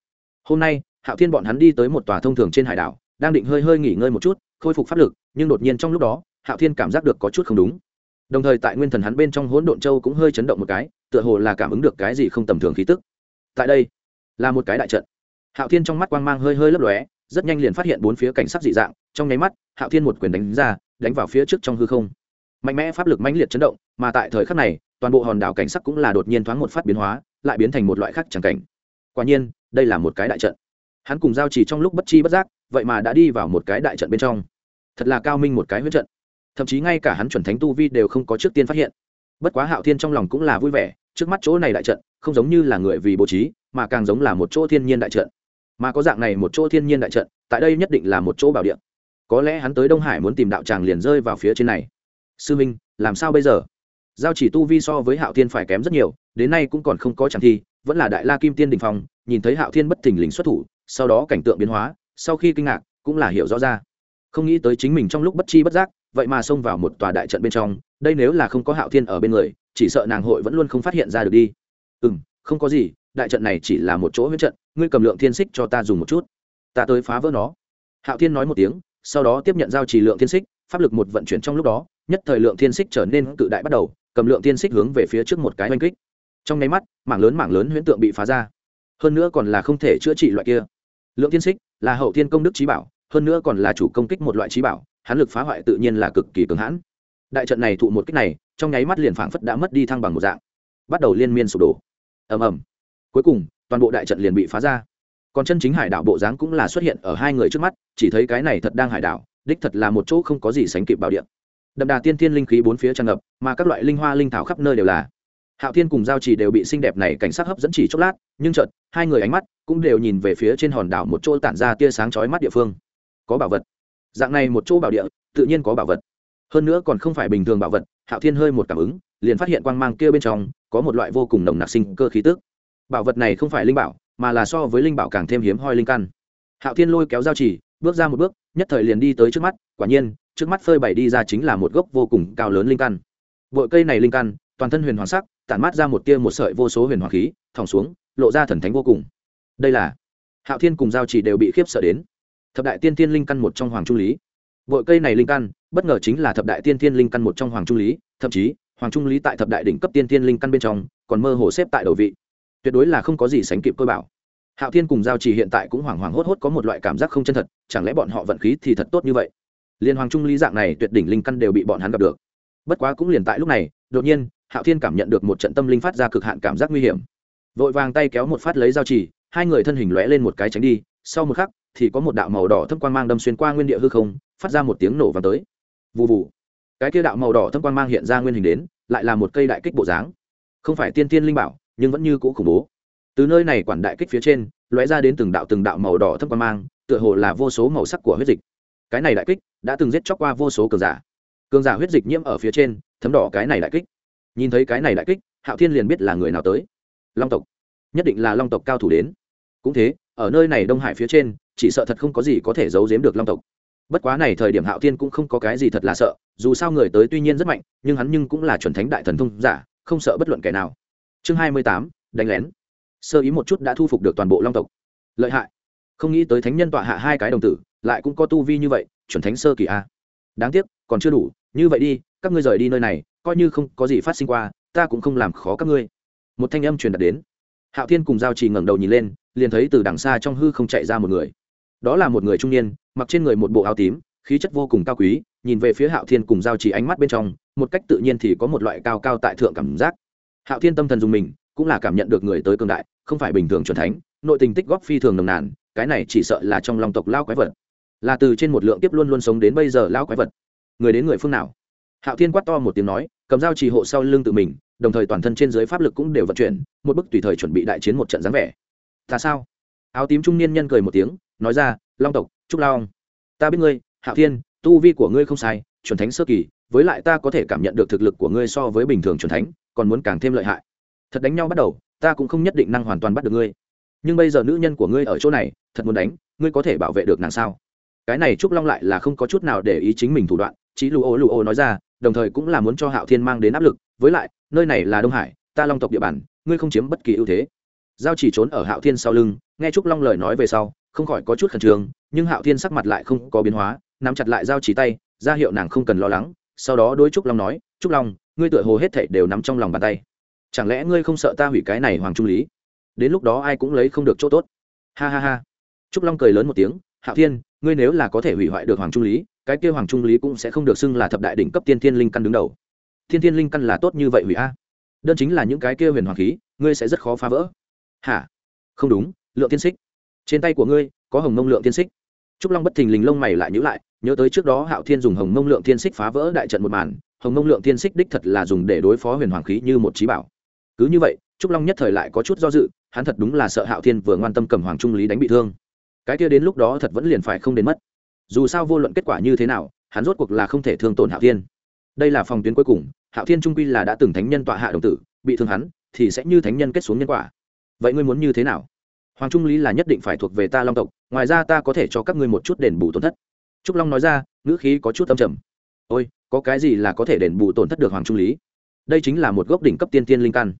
Hôm nay, hạo thiên bọn hắn đi tới một tòa thông thường trên hải đảo đang định hơi hơi nghỉ ngơi một chút, khôi phục pháp lực, nhưng đột nhiên trong lúc đó, hạo thiên cảm giác được có chút không đúng. Đồng thời tại nguyên thần hắn bên trong hỗn độn châu cũng hơi chấn động một cái, tựa hồ là cảm ứng được cái gì không tầm thường khí tức. Tại đây, là một cái đại trận. Hạo thiên trong mắt quang mang hơi hơi lấp lóe, rất nhanh liền phát hiện bốn phía cảnh sắc dị dạng, trong nháy mắt, hạo thiên một quyền đánh ra, đánh vào phía trước trong hư không. Mạnh mẽ pháp lực mãnh liệt chấn động, mà tại thời khắc này, toàn bộ hòn đảo cảnh sắc cũng là đột nhiên thoáng một phát biến hóa, lại biến thành một loại khác chẳng cảnh. Quả nhiên, đây là một cái đại trận. Hắn cùng giao chỉ trong lúc bất chi bất giác vậy mà đã đi vào một cái đại trận bên trong. Thật là cao minh một cái huyết trận. Thậm chí ngay cả hắn chuẩn thánh tu vi đều không có trước tiên phát hiện. Bất quá hạo thiên trong lòng cũng là vui vẻ, trước mắt chỗ này đại trận, không giống như là người vì bố trí, mà càng giống là một chỗ thiên nhiên đại trận. Mà có dạng này một chỗ thiên nhiên đại trận, tại đây nhất định là một chỗ bảo địa. Có lẽ hắn tới đông hải muốn tìm đạo tràng liền rơi vào phía trên này. Sư minh, làm sao bây giờ? Giao chỉ tu vi so với hạo thiên phải kém rất nhiều, đến nay cũng còn không có chẳng thi, vẫn là đại la kim tiên đình phong, nhìn thấy hạo thiên bất thình lình xuất thủ, sau đó cảnh tượng biến hóa sau khi kinh ngạc, cũng là hiểu rõ ra. Không nghĩ tới chính mình trong lúc bất chi bất giác, vậy mà xông vào một tòa đại trận bên trong, đây nếu là không có hạo thiên ở bên người, chỉ sợ nàng hội vẫn luôn không phát hiện ra được đi. Ừ m không có gì, đại trận này chỉ là một chỗ huyết trận, ngươi cầm lượng thiên xích cho ta dùng một chút. Ta tới phá vỡ nó. Hạo thiên nói một tiếng, sau đó tiếp nhận giao trì lượng thiên xích, pháp lực một vận chuyển trong lúc đó, nhất thời lượng thiên xích trở nên cự đại bắt đầu, cầm lượng thiên xích hướng về phía trước một cái oanh kích. Trong nháy mắt, mảng lớn mảng lớn huyễn tượng bị phá ra. Hơn nữa còn là không thể chữa trị loại kia. Lượng thiên xích là hậu thiên công đức trí bảo, hơn nữa còn là chủ công kích một loại trí bảo, hắn lực phá hoại tự nhiên là cực kỳ cứng hãn. Đại trận này thụ một kích này, trong nháy mắt liền phảng phất đã mất đi thăng bằng một dạng. Bắt đầu liên miên sụp đổ. Ầm ầm. Cuối cùng, toàn bộ đại trận liền bị phá ra. Còn chân chính hải đảo bộ dáng cũng là xuất hiện ở hai người trước mắt, chỉ thấy cái này thật đang hải đảo, đích thật là một chỗ không có gì sánh kịp bảo điện đậm đà tiên thiên linh khí bốn phía tràn ngập, mà các loại linh hoa linh thảo khắp nơi đều là hạo thiên cùng giao trì đều bị xinh đẹp này cảnh sát hấp dẫn chỉ chốc lát, nhưng chợt, hai người ánh mắt cũng đều nhìn về phía trên hòn đảo một chỗ tản ra tia sáng chói mắt địa phương. Có bảo vật. Dạng này một chỗ bảo địa, tự nhiên có bảo vật. Hơn nữa còn không phải bình thường bảo vật, hạo thiên hơi một cảm ứng, liền phát hiện quang mang kia bên trong có một loại vô cùng nồng nặc sinh cơ khí tức. Bảo vật này không phải linh bảo, mà là so với linh bảo càng thêm hiếm hoi linh căn. Hạo thiên lôi kéo giao chỉ, bước ra một bước, nhất thời liền đi tới trước mắt, quả nhiên, trước mắt phơi bày đi ra chính là một gốc vô cùng cao lớn linh căn. Bội cây này linh căn, toàn thân huyền hoàng sắc tản mát ra một tia một sợi vô số huyền hoàng khí, thòng xuống, lộ ra thần thánh vô cùng. Đây là, hạo thiên cùng giao chỉ đều bị khiếp sợ đến. Thập đại tiên thiên linh căn một trong hoàng trung lý. Vội cây này linh căn, bất ngờ chính là thập đại tiên thiên linh căn một trong hoàng trung lý, thậm chí, hoàng trung lý tại thập đại đỉnh cấp tiên thiên linh căn bên trong, còn mơ hồ xếp tại đầu vị. Tuyệt đối là không có gì sánh kịp cơ bảo. Hạo thiên cùng giao trì hiện tại cũng hoảng hoảng hốt hốt có một loại cảm giác không chân thật, chẳng lẽ bọn họ vận khí thì thật tốt như vậy? Liên hoàng trung lý dạng này tuyệt đỉnh linh căn đều bị bọn hắn gặp được. Bất quá cũng liền tại lúc này, đột nhiên hạo thiên cảm nhận được một trận tâm linh phát ra cực hạn cảm giác nguy hiểm. Vội vàng tay kéo một phát lấy dao chỉ, hai người thân hình lóe lên một cái tránh đi sau một khắc thì có một đạo màu đỏ thâm quang mang đâm xuyên qua nguyên địa hư không phát ra một tiếng nổ vang tới. Vụ vụ cái kia đạo màu đỏ thâm quang mang hiện ra nguyên hình đến lại là một cây đại kích bộ dáng. Không phải tiên tiên linh bảo nhưng vẫn như cũ khủng bố. Từ nơi này quản đại kích phía trên lóe ra đến từng đạo từng đạo màu đỏ thâm quang mang tựa hồ là vô số màu sắc của huyết dịch. Cái này đại kích đã từng giết chóc qua vô số cường giả. Cường giả huyết dịch nhiễm ở phía trên thấm đỏ cái này đại kích nhìn thấy cái này đại kích, hạo thiên liền biết là người nào tới. Long tộc. Nhất định là long tộc cao thủ đến. Cũng thế, ở nơi này đông hải phía trên, chỉ sợ thật không có gì có thể giấu giếm được long tộc. Bất quá này thời điểm hạo thiên cũng không có cái gì thật là sợ, dù sao người tới tuy nhiên rất mạnh, nhưng hắn nhưng cũng là chuẩn thánh đại thần thông giả, không sợ bất luận kẻ nào. Chương hai mươi tám, đánh lén. Sơ ý một chút đã thu phục được toàn bộ long tộc. Lợi hại. Không nghĩ tới thánh nhân tọa hạ hai cái đồng tử, lại cũng có tu vi như vậy, chuẩn thánh sơ kỳ a. Đáng tiếc, còn chưa đủ, như vậy đi, các ngươi rời đi nơi này coi như không có gì phát sinh qua, ta cũng không làm khó các ngươi. Một thanh âm truyền đạt đến. Hạo thiên cùng giao trì ngẩng đầu nhìn lên, liền thấy từ đằng xa trong hư không chạy ra một người. Đó là một người trung niên, mặc trên người một bộ áo tím, khí chất vô cùng cao quý, nhìn về phía hạo thiên cùng giao trì ánh mắt bên trong, một cách tự nhiên thì có một loại cao cao tại thượng cảm giác. Hạo thiên tâm thần dùng mình, cũng là cảm nhận được người tới cường đại, không phải bình thường c thánh, nội tình tích góp phi thường nồng nàn, cái này chỉ sợ là trong lòng tộc lao quái vật. Là từ trên một lượng tiếp luôn luôn sống đến bây giờ lao quái vật. Người đến người phương nào? Hạo thiên quát to một tiếng nói, cầm dao trì hộ sau lưng tự mình, đồng thời toàn thân trên dưới pháp lực cũng đều vận chuyển, một bức tùy thời chuẩn bị đại chiến một trận dáng vẻ. Ta sao? Áo tím trung niên nhân cười một tiếng, nói ra, long tộc, trúc long, ta biết ngươi, hạo thiên, tu vi của ngươi không sai, chuẩn thánh sơ kỳ, với lại ta có thể cảm nhận được thực lực của ngươi so với bình thường chuẩn thánh, còn muốn càng thêm lợi hại. Thật đánh nhau bắt đầu, ta cũng không nhất định năng hoàn toàn bắt được ngươi. Nhưng bây giờ nữ nhân của ngươi ở chỗ này, thật muốn đánh, ngươi có thể bảo vệ được nàng sao? Cái này trúc long lại là không có chút nào để ý chính mình thủ đoạn, chí lù ô lù ô nói ra đồng thời cũng là muốn cho hạo thiên mang đến áp lực, với lại, nơi này là đông hải, ta long tộc địa bàn, ngươi không chiếm bất kỳ ưu thế. Giao chỉ trốn ở hạo thiên sau lưng, nghe trúc long lời nói về sau, không khỏi có chút khẩn trương, nhưng hạo thiên sắc mặt lại không có biến hóa, nắm chặt lại giao chỉ tay, ra hiệu nàng không cần lo lắng, sau đó đôi trúc long nói, trúc long, ngươi tựa hồ hết thảy đều nắm trong lòng bàn tay. Chẳng lẽ ngươi không sợ ta hủy cái này hoàng trung lý? Đến lúc đó ai cũng lấy không được chỗ tốt. Ha ha ha. Trúc long cười lớn một tiếng, hạo thiên ngươi nếu là có thể hủy hoại được hoàng trung lý, cái kia hoàng trung lý cũng sẽ không được xưng là thập đại đỉnh cấp tiên thiên linh căn đứng đầu. Thiên thiên linh căn là tốt như vậy hủy a. Đơn chính là những cái kia huyền hoàng khí, ngươi sẽ rất khó phá vỡ. Hả? Không đúng, lượng tiên xích trên tay của ngươi, có hồng mông lượng tiên xích trúc long bất thình lình lông mày lại nhữ lại, nhớ tới trước đó hạo thiên dùng hồng mông lượng tiên xích phá vỡ đại trận một màn, hồng mông lượng tiên xích đích thật là dùng để đối phó huyền hoàng khí như một trí bảo. Cứ như vậy, trúc long nhất thời lại có chút do dự, hắn thật đúng là sợ hạo thiên vừa ngoan tâm cầm hoàng trung lý đánh bị thương cái kia đến lúc đó thật vẫn liền phải không đến mất. Dù sao vô luận kết quả như thế nào, hắn rốt cuộc là không thể thương tổn hạo thiên. Đây là phòng tuyến cuối cùng, hạo thiên trung quy là đã từng thánh nhân tọa hạ đồng tử, bị thương hắn, thì sẽ như thánh nhân kết xuống nhân quả. Vậy ngươi muốn như thế nào? Hoàng trung lý là nhất định phải thuộc về ta long tộc, ngoài ra ta có thể cho các ngươi một chút đền bù tổn thất. Trúc long nói ra, ngữ khí có chút âm trầm. Ôi, có cái gì là có thể đền bù tổn thất được hoàng trung lý? Đây chính là một gốc đỉnh cấp tiên tiên linh căn.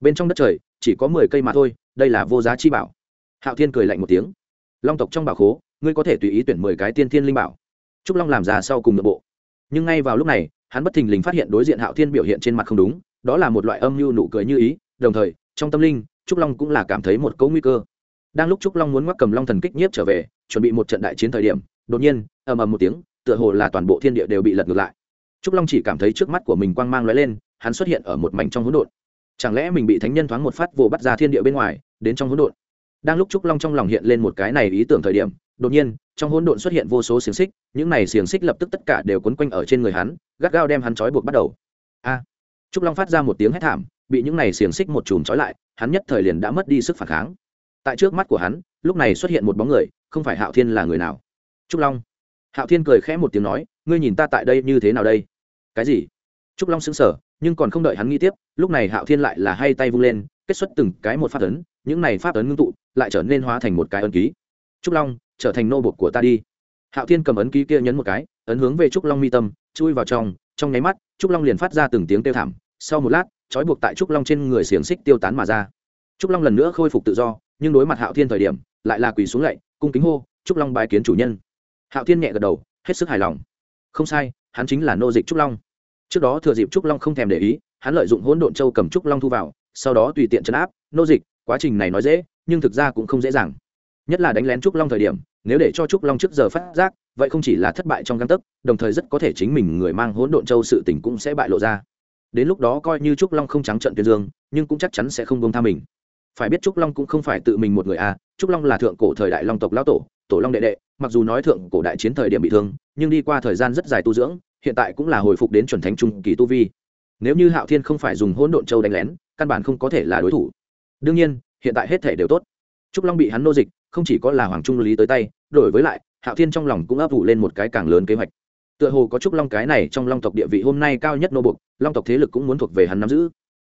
Bên trong đất trời, chỉ có mười cây mà thôi, đây là vô giá chi bảo. Hạo thiên cười lạnh một tiếng long tộc trong bảo khố, ngươi có thể tùy ý tuyển mười cái tiên thiên linh bảo. Trúc long làm ra sau cùng nội bộ. Nhưng ngay vào lúc này, hắn bất thình lình phát hiện đối diện hạo thiên biểu hiện trên mặt không đúng, đó là một loại âm mưu nụ cười như ý, đồng thời, trong tâm linh, trúc long cũng là cảm thấy một cấu nguy cơ. Đang lúc trúc long muốn ngoắc cầm long thần kích nhiếp trở về, chuẩn bị một trận đại chiến thời điểm, đột nhiên, ầm ầm một tiếng, tựa hồ là toàn bộ thiên địa đều bị lật ngược lại. Trúc long chỉ cảm thấy trước mắt của mình quang mang lóe lên, hắn xuất hiện ở một mảnh trong hỗn độn. Chẳng lẽ mình bị thánh nhân thoáng một phát vồ bắt ra thiên địa bên ngoài, đến trong hỗn độn? Đang lúc trúc long trong lòng hiện lên một cái này ý tưởng thời điểm, đột nhiên, trong hỗn độn xuất hiện vô số xiềng xích, những này xiềng xích lập tức tất cả đều quấn quanh ở trên người hắn, gắt gao đem hắn trói buộc bắt đầu. A! Trúc long phát ra một tiếng hét thảm, bị những này xiềng xích một chùm trói lại, hắn nhất thời liền đã mất đi sức phản kháng. Tại trước mắt của hắn, lúc này xuất hiện một bóng người, không phải hạo thiên là người nào? Trúc long. Hạo thiên cười khẽ một tiếng nói, ngươi nhìn ta tại đây như thế nào đây? Cái gì? Trúc long xứng sở nhưng còn không đợi hắn nghĩ tiếp, lúc này hạo thiên lại là hay tay vung lên kết xuất từng cái một phát ấn, những này pháp ấn ngưng tụ, lại trở nên hóa thành một cái ấn ký. Trúc long, trở thành nô bột của ta đi. Hạo thiên cầm ấn ký kia nhấn một cái, ấn hướng về trúc long mi tâm, chui vào trong trong nháy mắt, trúc long liền phát ra từng tiếng kêu thảm. Sau một lát, trói buộc tại trúc long trên người xiềng xích tiêu tán mà ra. Trúc long lần nữa khôi phục tự do, nhưng đối mặt hạo thiên thời điểm, lại là quỳ xuống lạy, cung kính hô, trúc long bài kiến chủ nhân. Hạo thiên nhẹ gật đầu, hết sức hài lòng. Không sai, hắn chính là nô dịch trúc long. Trước đó thừa dịp trúc long không thèm để ý, hắn lợi dụng hỗn độn châu cầm trúc long thu vào sau đó tùy tiện chấn áp, nô dịch, quá trình này nói dễ, nhưng thực ra cũng không dễ dàng. Nhất là đánh lén trúc long thời điểm, nếu để cho trúc long trước giờ phát giác, vậy không chỉ là thất bại trong găng tấc, đồng thời rất có thể chính mình người mang hỗn độn châu sự tình cũng sẽ bại lộ ra. Đến lúc đó coi như trúc long không trắng trận tuyên dương, nhưng cũng chắc chắn sẽ không bông tha mình. Phải biết trúc long cũng không phải tự mình một người à trúc long là thượng cổ thời đại long tộc lão tổ tổ long đệ đệ, mặc dù nói thượng cổ đại chiến thời điểm bị thương, nhưng đi qua thời gian rất dài tu dưỡng, hiện tại cũng là hồi phục đến chuẩn thánh trung kỳ tu vi. Nếu như hạo thiên không phải dùng hỗn độn châu đánh lén căn bản không có thể là đối thủ. Đương nhiên, hiện tại hết thể đều tốt. Trúc long bị hắn nô dịch, không chỉ có là hoàng trung lý tới tay, đổi với lại, hạo thiên trong lòng cũng ấp ủ lên một cái càng lớn kế hoạch. Tựa hồ có trúc long cái này trong long tộc địa vị hôm nay cao nhất nô bục long tộc thế lực cũng muốn thuộc về hắn nắm giữ.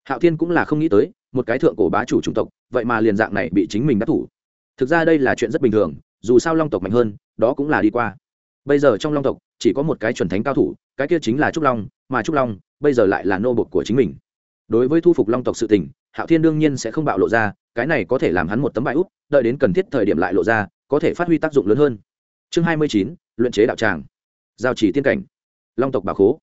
Hạo thiên cũng là không nghĩ tới, một cái thượng cổ bá chủ chủng tộc, vậy mà liền dạng này bị chính mình đắc thủ. Thực ra đây là chuyện rất bình thường, dù sao long tộc mạnh hơn, đó cũng là đi qua. Bây giờ trong long tộc, chỉ có một cái chuẩn thánh cao thủ, cái kia chính là trúc long, mà trúc long bây giờ lại là nô bột của chính mình đối với thu phục long tộc sự tình, hạo thiên đương nhiên sẽ không bạo lộ ra, cái này có thể làm hắn một tấm bài út, đợi đến cần thiết thời điểm lại lộ ra, có thể phát huy tác dụng lớn hơn. Chương hai mươi chín, luyện chế đạo tràng. Giao chỉ tiên cảnh. Long tộc bà khố.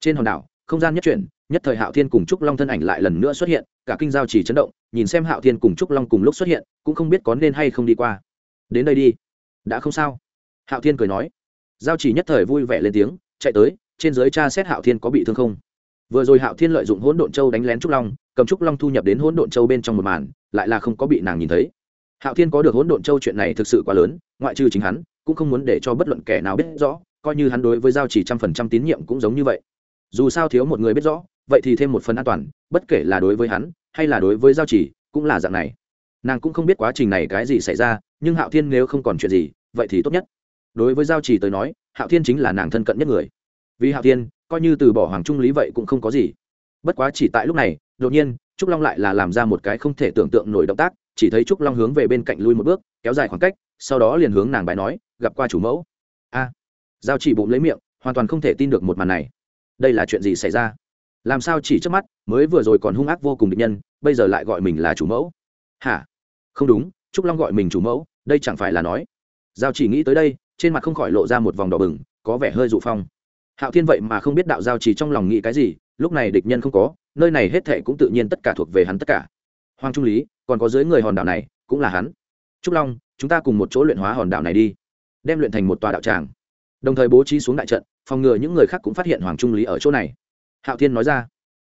Trên hòn đảo, không gian nhất chuyển, nhất thời hạo thiên cùng trúc long thân ảnh lại lần nữa xuất hiện, cả kinh giao chỉ chấn động, nhìn xem hạo thiên cùng trúc long cùng lúc xuất hiện, cũng không biết có nên hay không đi qua. Đến đây đi. Đã không sao. Hạo thiên cười nói. Giao chỉ nhất thời vui vẻ lên tiếng, chạy tới, trên dưới cha xét hạo thiên có bị thương không? Vừa rồi hạo thiên lợi dụng hỗn độn châu đánh lén trúc long, cầm trúc long thu nhập đến hỗn độn châu bên trong một màn, lại là không có bị nàng nhìn thấy. Hạo thiên có được hỗn độn châu chuyện này thực sự quá lớn, ngoại trừ chính hắn, cũng không muốn để cho bất luận kẻ nào biết rõ, coi như hắn đối với giao chỉ trăm phần trăm tín nhiệm cũng giống như vậy. Dù sao thiếu một người biết rõ, vậy thì thêm một phần an toàn, bất kể là đối với hắn, hay là đối với giao chỉ, cũng là dạng này. Nàng cũng không biết quá trình này cái gì xảy ra, nhưng hạo thiên nếu không còn chuyện gì, vậy thì tốt nhất. Đối với giao chỉ tới nói, hạo thiên chính là nàng thân cận nhất người. Vì hạo thiên coi như từ bỏ hoàng trung lý vậy cũng không có gì. Bất quá chỉ tại lúc này, đột nhiên, trúc long lại là làm ra một cái không thể tưởng tượng nổi động tác, chỉ thấy trúc long hướng về bên cạnh lui một bước, kéo dài khoảng cách, sau đó liền hướng nàng bài nói, gặp qua chủ mẫu. A. Giao chỉ bụng lấy miệng, hoàn toàn không thể tin được một màn này. Đây là chuyện gì xảy ra? Làm sao chỉ trước mắt, mới vừa rồi còn hung ác vô cùng địch nhân, bây giờ lại gọi mình là chủ mẫu? Hả? Không đúng, trúc long gọi mình chủ mẫu, đây chẳng phải là nói. Giao chỉ nghĩ tới đây, trên mặt không khỏi lộ ra một vòng đỏ bừng, có vẻ hơi dụ phong hạo thiên vậy mà không biết đạo giao chỉ trong lòng nghĩ cái gì, lúc này địch nhân không có, nơi này hết thệ cũng tự nhiên tất cả thuộc về hắn tất cả. Hoàng trung lý, còn có dưới người hòn đảo này, cũng là hắn. Trúc long, chúng ta cùng một chỗ luyện hóa hòn đảo này đi. Đem luyện thành một tòa đạo tràng. Đồng thời bố trí xuống đại trận, phòng ngừa những người khác cũng phát hiện hoàng trung lý ở chỗ này. Hạo thiên nói ra.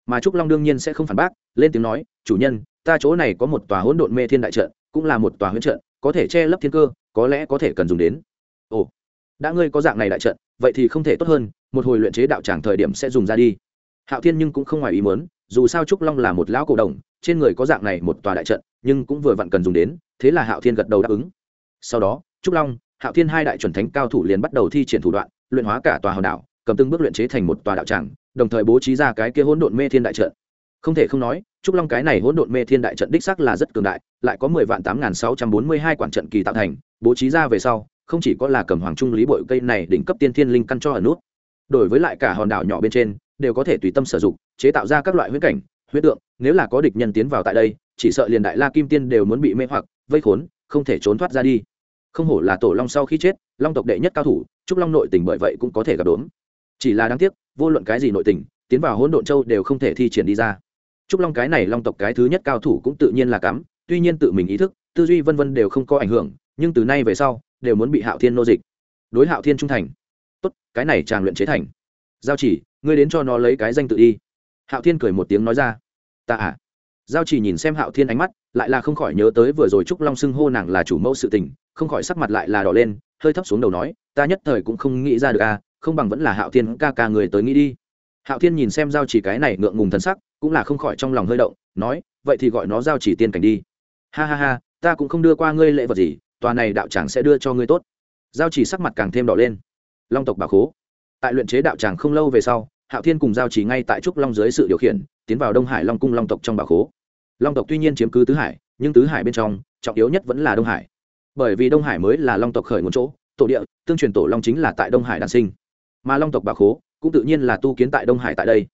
Mà trúc long đương nhiên sẽ không phản bác, lên tiếng nói, chủ nhân, ta chỗ này có một tòa hỗn độn mê thiên đại trận, cũng là một tòa huyễn trận, có thể che lấp thiên cơ, có lẽ có thể cần dùng đến. Ồ đã ngươi có dạng này đại trận, vậy thì không thể tốt hơn, một hồi luyện chế đạo tràng thời điểm sẽ dùng ra đi. Hạo thiên nhưng cũng không ngoài ý muốn, dù sao trúc long là một lão cổ đồng, trên người có dạng này một tòa đại trận, nhưng cũng vừa vặn cần dùng đến, thế là hạo thiên gật đầu đáp ứng. Sau đó, trúc long, hạo thiên hai đại chuẩn thánh cao thủ liền bắt đầu thi triển thủ đoạn, luyện hóa cả tòa hòn đảo, cầm từng bước luyện chế thành một tòa đạo tràng, đồng thời bố trí ra cái kia hỗn độn mê thiên đại trận. Không thể không nói, trúc long cái này hỗn độn mê thiên đại trận đích sắc là rất cường đại, lại có mười vạn tám nghìn sáu trăm bốn mươi hai quản trận kỳ tạo thành, bố trí ra về sau không chỉ có là cầm hoàng trung lý bội cây này đỉnh cấp tiên thiên linh căn cho ở nút, đổi với lại cả hòn đảo nhỏ bên trên, đều có thể tùy tâm sử dụng, chế tạo ra các loại huyết cảnh huyết tượng, nếu là có địch nhân tiến vào tại đây, chỉ sợ liền đại la kim tiên đều muốn bị mê hoặc, vây khốn, không thể trốn thoát ra đi. Không hổ là tổ long sau khi chết, long tộc đệ nhất cao thủ, trúc long nội tình bởi vậy cũng có thể gặp đốn. Chỉ là đáng tiếc, vô luận cái gì nội tình, tiến vào hỗn độn châu đều không thể thi triển đi ra. Trúc long cái này long tộc cái thứ nhất cao thủ cũng tự nhiên là cắm, tuy nhiên tự mình ý thức, tư duy vân vân đều không có ảnh hưởng, nhưng từ nay về sau đều muốn bị hạo thiên nô dịch. Đối hạo thiên trung thành. Tốt, cái này chàng luyện chế thành. Giao chỉ, ngươi đến cho nó lấy cái danh tự đi. Hạo thiên cười một tiếng nói ra. Ta à. Giao chỉ nhìn xem hạo thiên ánh mắt, lại là không khỏi nhớ tới vừa rồi trúc long xưng hô nàng là chủ mẫu sự tình, không khỏi sắc mặt lại là đỏ lên, hơi thấp xuống đầu nói, ta nhất thời cũng không nghĩ ra được à không bằng vẫn là hạo thiên ca ca người tới nghĩ đi. Hạo thiên nhìn xem giao chỉ cái này ngượng ngùng thân sắc, cũng là không khỏi trong lòng hơi động, nói, vậy thì gọi nó giao chỉ tiên cảnh đi. Ha ha ha, ta cũng không đưa qua ngươi lễ vật gì tòa này đạo tràng sẽ đưa cho ngươi tốt. Giao chỉ sắc mặt càng thêm đỏ lên. Long tộc bà khố. Tại luyện chế đạo tràng không lâu về sau, hạo thiên cùng giao chỉ ngay tại trúc long dưới sự điều khiển, tiến vào đông hải long cung long tộc trong bà khố. Long tộc tuy nhiên chiếm cứ tứ hải, nhưng tứ hải bên trong, trọng yếu nhất vẫn là đông hải. Bởi vì đông hải mới là long tộc khởi nguồn chỗ, tổ địa, tương truyền tổ long chính là tại đông hải đàn sinh. Mà long tộc bà khố cũng tự nhiên là tu kiến tại đông hải tại đây.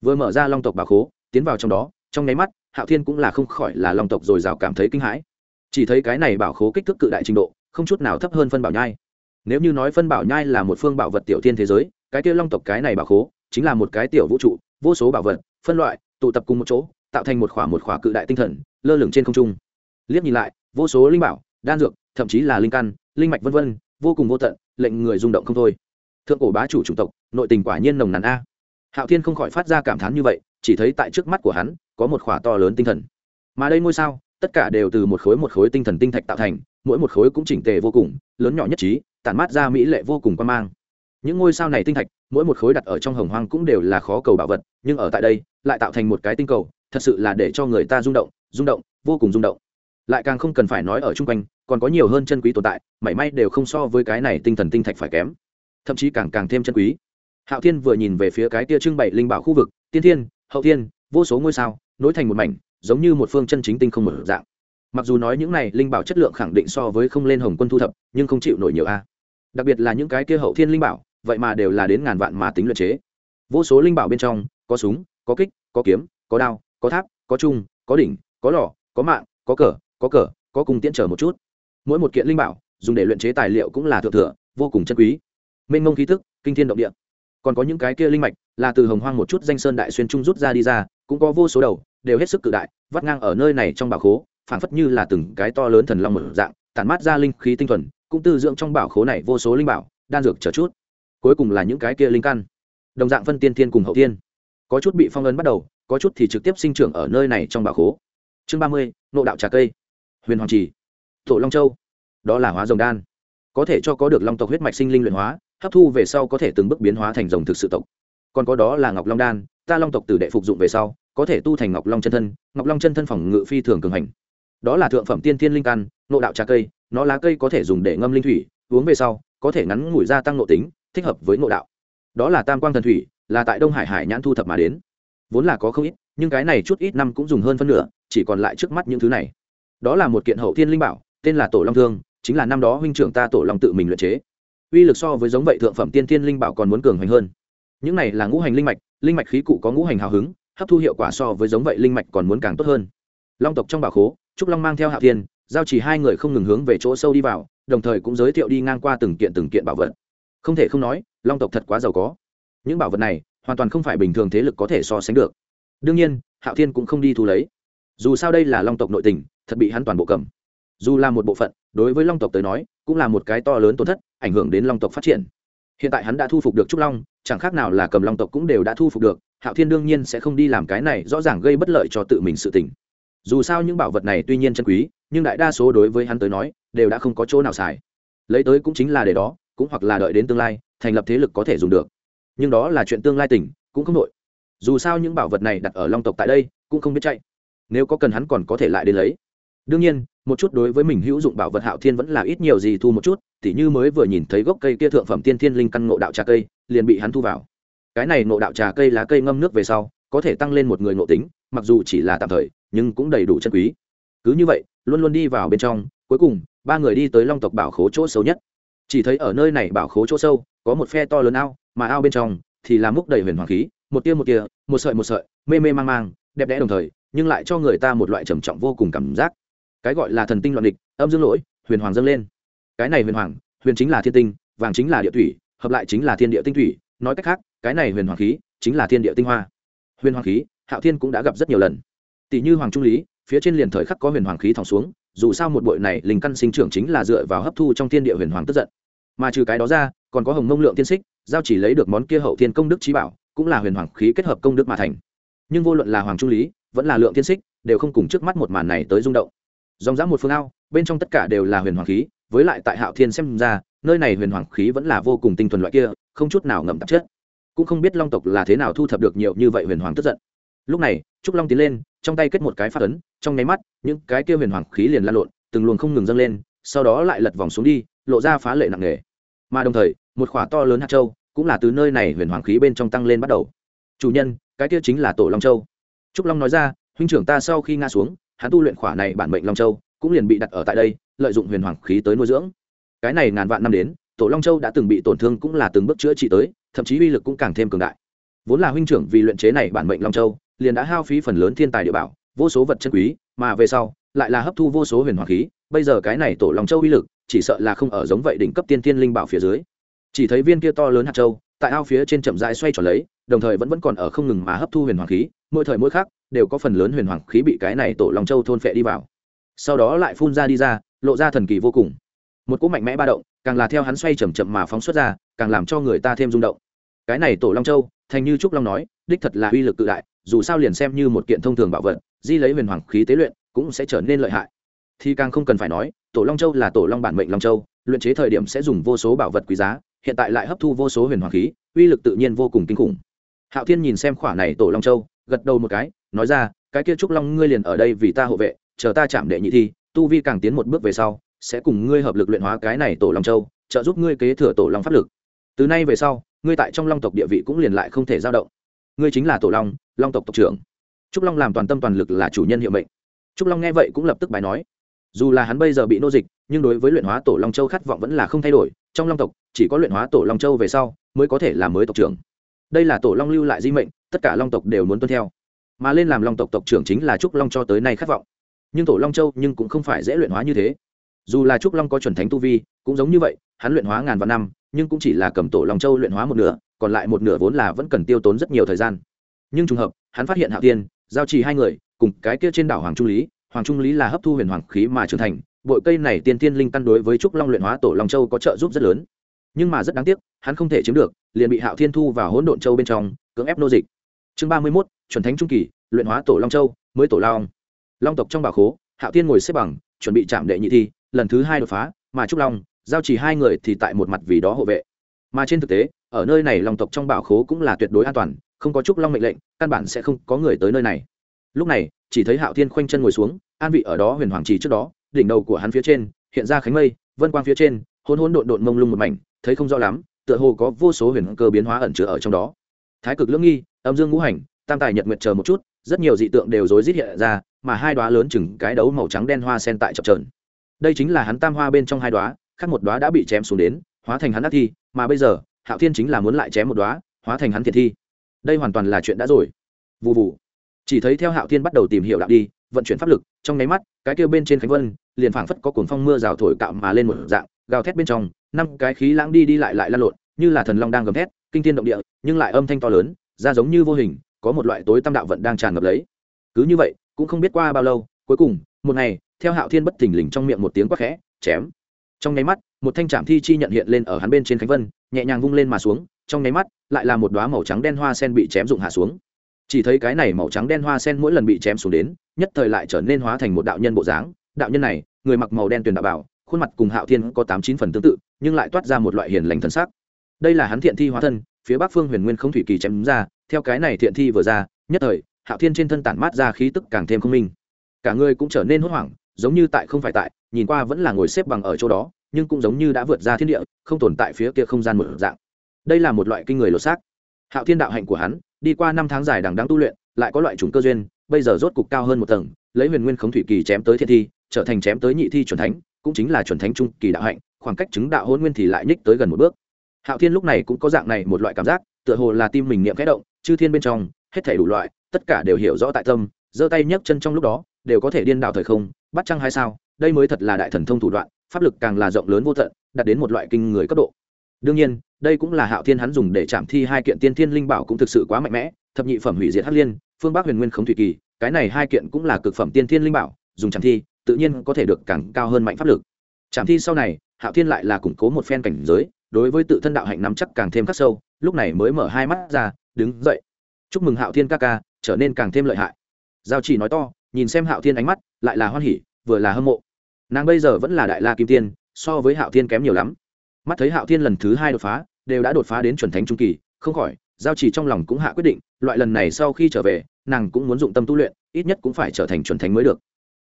Vừa mở ra long tộc bà khố, tiến vào trong đó, trong nháy mắt, hạo thiên cũng là không khỏi là long tộc rồi rào cảm thấy kinh hãi chỉ thấy cái này bảo khố kích thước cự đại trình độ, không chút nào thấp hơn phân bảo nhai. Nếu như nói phân bảo nhai là một phương bảo vật tiểu thiên thế giới, cái kia long tộc cái này bảo khố chính là một cái tiểu vũ trụ, vô số bảo vật, phân loại, tụ tập cùng một chỗ, tạo thành một khỏa một khỏa cự đại tinh thần, lơ lửng trên không trung. Liếc nhìn lại, vô số linh bảo, đan dược, thậm chí là linh căn, linh mạch vân vân, vô cùng vô tận, lệnh người rung động không thôi. Thượng cổ bá chủ chủng tộc, nội tình quả nhiên nồng nàn a. Hạo thiên không khỏi phát ra cảm thán như vậy, chỉ thấy tại trước mắt của hắn, có một khỏa to lớn tinh thần. Mà đây ngôi sao tất cả đều từ một khối một khối tinh thần tinh thạch tạo thành, mỗi một khối cũng chỉnh tề vô cùng, lớn nhỏ nhất trí, tản mát ra mỹ lệ vô cùng quan mang. Những ngôi sao này tinh thạch, mỗi một khối đặt ở trong hồng hoang cũng đều là khó cầu bảo vật, nhưng ở tại đây, lại tạo thành một cái tinh cầu, thật sự là để cho người ta rung động rung động, vô cùng rung động. Lại càng không cần phải nói ở chung quanh, còn có nhiều hơn chân quý tồn tại, mảy may đều không so với cái này tinh thần tinh thạch phải kém. Thậm chí càng càng thêm chân quý. Hạo thiên vừa nhìn về phía cái tia trưng bày linh bảo khu vực, tiên thiên, hậu thiên, vô số ngôi sao, nối thành một mảnh giống như một phương chân chính tinh không một dạng. Mặc dù nói những này linh bảo chất lượng khẳng định so với không lên hồng quân thu thập, nhưng không chịu nổi nhiều a. Đặc biệt là những cái kia hậu thiên linh bảo, vậy mà đều là đến ngàn vạn mà tính luyện chế. Vô số linh bảo bên trong, có súng, có kích, có kiếm, có đao, có tháp, có trung, có đỉnh, có lò, có mạng, có cờ có cờ, có cùng tiễn trở một chút. Mỗi một kiện linh bảo, dùng để luyện chế tài liệu cũng là thượng thừa, vô cùng chân quý. Mênh mông khí thức kinh thiên động địa. Còn có những cái kia linh mạch, là từ hồng hoang một chút danh sơn đại xuyên trung rút ra đi ra, cũng có vô số đầu đều hết sức cự đại vắt ngang ở nơi này trong bảo khố phảng phất như là từng cái to lớn thần long một dạng tản mát ra linh khí tinh thuần cũng tư dưỡng trong bảo khố này vô số linh bảo đan dược chờ chút. Cuối cùng là những cái kia linh căn. Đồng dạng phân tiên thiên cùng hậu tiên, có chút bị phong ấn bắt đầu có chút thì trực tiếp sinh trưởng ở nơi này trong bảo khố. Chương ba mươi nộ đạo trà cây. Huyền hoàng trì. Tổ long châu. Đó là hóa rồng đan. Có thể cho có được long tộc huyết mạch sinh linh luyện hóa hấp thu về sau có thể từng bước biến hóa thành rồng thực sự tộc. Còn có đó là ngọc long đan ta long tộc từ đệ phục dụng về sau có thể tu thành ngọc long chân thân, ngọc long chân thân phòng ngự phi thường cường hành. Đó là thượng phẩm tiên thiên linh căn nộ đạo trà cây, nó lá cây có thể dùng để ngâm linh thủy, uống về sau, có thể ngắn ngủi gia tăng nộ tính, thích hợp với ngộ đạo. Đó là tam quang thần thủy, là tại đông hải hải nhãn thu thập mà đến. Vốn là có không ít, nhưng cái này chút ít năm cũng dùng hơn phân nửa, chỉ còn lại trước mắt những thứ này. Đó là một kiện hậu thiên linh bảo, tên là tổ long thương, chính là năm đó huynh trưởng ta tổ long tự mình luyện chế. Uy lực so với giống vậy thượng phẩm tiên thiên linh bảo còn muốn cường hoành hơn. Những này là ngũ hành linh mạch linh mạch khí cụ có ngũ hành hào hứng hấp thu hiệu quả so với giống vậy linh mạch còn muốn càng tốt hơn. Long tộc trong bảo khố, trúc long mang theo hạ thiên, giao chỉ hai người không ngừng hướng về chỗ sâu đi vào, đồng thời cũng giới thiệu đi ngang qua từng kiện từng kiện bảo vật. Không thể không nói, long tộc thật quá giàu có. Những bảo vật này, hoàn toàn không phải bình thường thế lực có thể so sánh được. Đương nhiên hạo thiên cũng không đi thu lấy. Dù sao đây là long tộc nội tình, thật bị hắn toàn bộ cầm. Dù là một bộ phận, đối với long tộc tới nói, cũng là một cái to lớn tổn thất, ảnh hưởng đến long tộc phát triển. Hiện tại hắn đã thu phục được trúc long, chẳng khác nào là cầm long tộc cũng đều đã thu phục được hạo thiên đương nhiên sẽ không đi làm cái này rõ ràng gây bất lợi cho tự mình sự tỉnh dù sao những bảo vật này tuy nhiên chân quý, nhưng đại đa số đối với hắn tới nói, đều đã không có chỗ nào xài. Lấy tới cũng chính là để đó, cũng hoặc là đợi đến tương lai, thành lập thế lực có thể dùng được. Nhưng đó là chuyện tương lai tỉnh cũng không nội dù sao những bảo vật này đặt ở long tộc tại đây, cũng không biết chạy. Nếu có cần hắn còn có thể lại đến lấy. Đương nhiên, một chút đối với mình hữu dụng bảo vật hạo thiên vẫn là ít nhiều gì thu một chút, tỉ như mới vừa nhìn thấy gốc cây kia thượng phẩm tiên thiên linh căn ngộ đạo trà cây, liền bị hắn thu vào cái này ngộ đạo trà cây lá cây ngâm nước về sau, có thể tăng lên một người ngộ tính, mặc dù chỉ là tạm thời, nhưng cũng đầy đủ chân quý. Cứ như vậy, luôn luôn đi vào bên trong, cuối cùng, ba người đi tới long tộc bảo khố chỗ sâu nhất. Chỉ thấy ở nơi này bảo khố chỗ sâu, có một phe to lớn ao, mà ao bên trong thì là múc đầy huyền hoàng khí, một tia một tia, một sợi một sợi, mê mê mang mang, đẹp đẽ đồng thời, nhưng lại cho người ta một loại trầm trọng vô cùng cảm giác. Cái gọi là thần tinh loạn địch, âm dương lỗi, huyền hoàng dâng lên. Cái này huyền hoàng, huyền chính là thiên tinh, vàng chính là địa thủy, hợp lại chính là thiên địa tinh thủy, nói cách khác cái này huyền hoàng khí chính là thiên địa tinh hoa. Huyền hoàng khí, hạo thiên cũng đã gặp rất nhiều lần. Tỷ như hoàng trung lý, phía trên liền thời khắc có huyền hoàng khí thòng xuống, dù sao một bội này linh căn sinh trưởng chính là dựa vào hấp thu trong thiên địa huyền hoàng tức giận. Mà trừ cái đó ra, còn có hồng mông lượng tiên xích, giao chỉ lấy được món kia hậu thiên công đức trí bảo, cũng là huyền hoàng khí kết hợp công đức mà thành. Nhưng vô luận là hoàng trung lý, vẫn là lượng tiên xích, đều không cùng trước mắt một màn này tới rung động. Dòng dã một phương ao, bên trong tất cả đều là huyền hoàng khí, với lại tại hạo thiên xem ra, nơi này huyền hoàng khí vẫn là vô cùng tinh thuần loại kia, không chút nào ngậm tạp chất cũng không biết long tộc là thế nào thu thập được nhiều như vậy huyền hoàng tức giận. Lúc này, trúc long tiến lên, trong tay kết một cái phát ấn, trong nháy mắt, những cái kia huyền hoàng khí liền lan lộn, từng luồng không ngừng dâng lên, sau đó lại lật vòng xuống đi, lộ ra phá lệ nặng nề. Mà đồng thời, một khỏa to lớn hạt châu cũng là từ nơi này huyền hoàng khí bên trong tăng lên bắt đầu. Chủ nhân, cái kia chính là tổ long châu. Trúc long nói ra, huynh trưởng ta sau khi ngã xuống, hắn tu luyện khỏa này bản mệnh long châu, cũng liền bị đặt ở tại đây, lợi dụng huyền hoàng khí tới nuôi dưỡng. Cái này ngàn vạn năm đến, tổ long châu đã từng bị tổn thương cũng là từng bước chữa trị tới thậm chí uy lực cũng càng thêm cường đại. Vốn là huynh trưởng vì luyện chế này bản mệnh long châu, liền đã hao phí phần lớn thiên tài địa bảo, vô số vật chân quý, mà về sau, lại là hấp thu vô số huyền hoàng khí, bây giờ cái này tổ long châu uy lực, chỉ sợ là không ở giống vậy đỉnh cấp tiên thiên linh bảo phía dưới. Chỉ thấy viên kia to lớn hạt châu, tại ao phía trên chậm rãi xoay tròn lấy, đồng thời vẫn vẫn còn ở không ngừng mà hấp thu huyền hoàng khí, mỗi thời mỗi khác đều có phần lớn huyền hoàng khí bị cái này tổ long châu thôn phệ đi vào. Sau đó lại phun ra đi ra, lộ ra thần kỳ vô cùng. Một cú mạnh mẽ ba động, càng là theo hắn xoay chậm chậm mà phóng xuất ra, càng làm cho người ta thêm rung động cái này tổ long châu, thành như trúc long nói, đích thật là uy lực cự đại, dù sao liền xem như một kiện thông thường bảo vật, di lấy huyền hoàng khí tế luyện, cũng sẽ trở nên lợi hại. Thì càng không cần phải nói, tổ long châu là tổ long bản mệnh long châu, luyện chế thời điểm sẽ dùng vô số bảo vật quý giá, hiện tại lại hấp thu vô số huyền hoàng khí, uy lực tự nhiên vô cùng kinh khủng. Hạo thiên nhìn xem khỏa này tổ long châu, gật đầu một cái, nói ra, cái kia trúc long ngươi liền ở đây vì ta hộ vệ, chờ ta chạm đệ nhị thi, tu vi càng tiến một bước về sau, sẽ cùng ngươi hợp lực luyện hóa cái này tổ long châu, trợ giúp ngươi kế thừa tổ long pháp lực. Từ nay về sau ngươi tại trong long tộc địa vị cũng liền lại không thể dao động. Ngươi chính là tổ long long tộc tộc trưởng. Trúc long làm toàn tâm toàn lực là chủ nhân hiệu mệnh. Trúc long nghe vậy cũng lập tức bài nói. Dù là hắn bây giờ bị nô dịch, nhưng đối với luyện hóa tổ long châu khát vọng vẫn là không thay đổi. Trong long tộc, chỉ có luyện hóa tổ long châu về sau mới có thể là mới tộc trưởng. Đây là tổ long lưu lại di mệnh, tất cả long tộc đều muốn tuân theo. Mà lên làm long tộc tộc trưởng chính là trúc long cho tới nay khát vọng. Nhưng tổ long châu nhưng cũng không phải dễ luyện hóa như thế. Dù là trúc long có chuẩn thánh tu vi, cũng giống như vậy, hắn luyện hóa ngàn vạn năm nhưng cũng chỉ là cầm tổ long châu luyện hóa một nửa, còn lại một nửa vốn là vẫn cần tiêu tốn rất nhiều thời gian. Nhưng trùng hợp, hắn phát hiện hạo tiên giao trì hai người, cùng cái kia trên đảo hoàng trung lý, hoàng trung lý là hấp thu huyền hoàng khí mà trưởng thành, bội cây này tiên tiên linh căn đối với trúc long luyện hóa tổ long châu có trợ giúp rất lớn. Nhưng mà rất đáng tiếc, hắn không thể chiếm được, liền bị hạo thiên thu vào hỗn độn châu bên trong, cưỡng ép nô dịch. Chương ba mươi mốt, chuẩn thánh trung kỳ, luyện hóa tổ long châu, mới tổ long. Long tộc trong bảo khố, hạo thiên ngồi xếp bằng, chuẩn bị chạm đệ nhị thi, lần thứ hai đột phá, mà trúc long giao chỉ hai người thì tại một mặt vì đó hộ vệ. Mà trên thực tế, ở nơi này long tộc trong bảo khố cũng là tuyệt đối an toàn, không có trúc long mệnh lệnh, căn bản sẽ không có người tới nơi này. Lúc này, chỉ thấy hạo thiên khoanh chân ngồi xuống, an vị ở đó huyền hoàng trì trước đó, đỉnh đầu của hắn phía trên, hiện ra khánh mây, vân quang phía trên hôn hôn độn độn mông lung một mảnh, thấy không rõ lắm, tựa hồ có vô số huyền cơ biến hóa ẩn chứa ở trong đó. Thái cực lưỡng nghi, âm dương ngũ hành, tam tài nhật nguyệt chờ một chút, rất nhiều dị tượng đều rối rít hiện ra, mà hai đoá lớn chừng cái đấu màu trắng đen hoa sen tại chập trờn đây chính là hắn tam hoa bên trong hai đoá khác một đoá đã bị chém xuống đến hóa thành hắn ác thi mà bây giờ hạo thiên chính là muốn lại chém một đoá hóa thành hắn thiệt thi. Đây hoàn toàn là chuyện đã rồi. Vù vù, chỉ thấy theo hạo thiên bắt đầu tìm hiểu đạo đi vận chuyển pháp lực trong nháy mắt cái kêu bên trên khánh vân liền phảng phất có cuồng phong mưa rào thổi cạo mà lên một dạng gào thét bên trong năm cái khí lãng đi đi lại lại lan lộn như là thần long đang gầm thét kinh thiên động địa nhưng lại âm thanh to lớn ra giống như vô hình có một loại tối tâm đạo vận đang tràn ngập lấy. Cứ như vậy cũng không biết qua bao lâu cuối cùng một ngày theo hạo thiên bất thình lình trong miệng một tiếng quát khẽ chém trong nháy mắt, một thanh trạm thi chi nhận hiện lên ở hắn bên trên khánh vân, nhẹ nhàng vung lên mà xuống, trong nháy mắt, lại là một đoá màu trắng đen hoa sen bị chém dụng hạ xuống. Chỉ thấy cái này màu trắng đen hoa sen mỗi lần bị chém xuống đến, nhất thời lại trở nên hóa thành một đạo nhân bộ dáng. Đạo nhân này, người mặc màu đen tuyền đạo bảo, khuôn mặt cùng hạo thiên có tám chín phần tương tự, nhưng lại toát ra một loại hiền lành thân sắc. Đây là hắn thiện thi hóa thân, phía bắc phương huyền nguyên không thủy kỳ chém ra, theo cái này thiện thi vừa ra, nhất thời, hạo thiên trên thân tản mát ra khí tức càng thêm không minh. Cả người cũng trở nên hốt hoảng giống như tại không phải tại, nhìn qua vẫn là ngồi xếp bằng ở chỗ đó, nhưng cũng giống như đã vượt ra thiên địa, không tồn tại phía kia không gian một dạng. Đây là một loại kinh người lột xác. Hạo thiên đạo hạnh của hắn, đi qua năm tháng dài đằng đáng tu luyện, lại có loại chủng cơ duyên, bây giờ rốt cục cao hơn một tầng, lấy huyền nguyên khống thủy kỳ chém tới thiên thi, trở thành chém tới nhị thi chuẩn thánh, cũng chính là chuẩn thánh trung kỳ đạo hạnh, khoảng cách chứng đạo hôn nguyên thì lại nhích tới gần một bước. Hạo thiên lúc này cũng có dạng này một loại cảm giác, tựa hồ là tim mình niệm khẽ động, chư thiên bên trong, hết thể đủ loại, tất cả đều hiểu rõ tại tâm, giơ tay nhấc chân trong lúc đó, đều có thể điên đạo thời không bắt chăng hay sao? Đây mới thật là đại thần thông thủ đoạn, pháp lực càng là rộng lớn vô tận, đạt đến một loại kinh người cấp độ. Đương nhiên, đây cũng là hạo thiên hắn dùng để chạm thi hai kiện tiên thiên linh bảo cũng thực sự quá mạnh mẽ, thập nhị phẩm hủy diệt hắc liên, phương bắc huyền nguyên khống thủy kỳ, cái này hai kiện cũng là cực phẩm tiên thiên linh bảo, dùng chạm thi, tự nhiên có thể được càng cao hơn mạnh pháp lực. Chạm thi sau này, hạo thiên lại là củng cố một phen cảnh giới, đối với tự thân đạo hạnh nắm chắc càng thêm khắc sâu, lúc này mới mở hai mắt ra, đứng dậy. Chúc mừng hạo thiên ca ca, trở nên càng thêm lợi hại. Giao chỉ nói to nhìn xem hạo thiên ánh mắt, lại là hoan hỉ, vừa là hâm mộ. Nàng bây giờ vẫn là đại la kim tiên, so với hạo thiên kém nhiều lắm. Mắt thấy hạo thiên lần thứ hai đột phá, đều đã đột phá đến chuẩn thánh trung kỳ, không khỏi, giao chỉ trong lòng cũng hạ quyết định, loại lần này sau khi trở về, nàng cũng muốn dụng tâm tu luyện, ít nhất cũng phải trở thành chuẩn thánh mới được.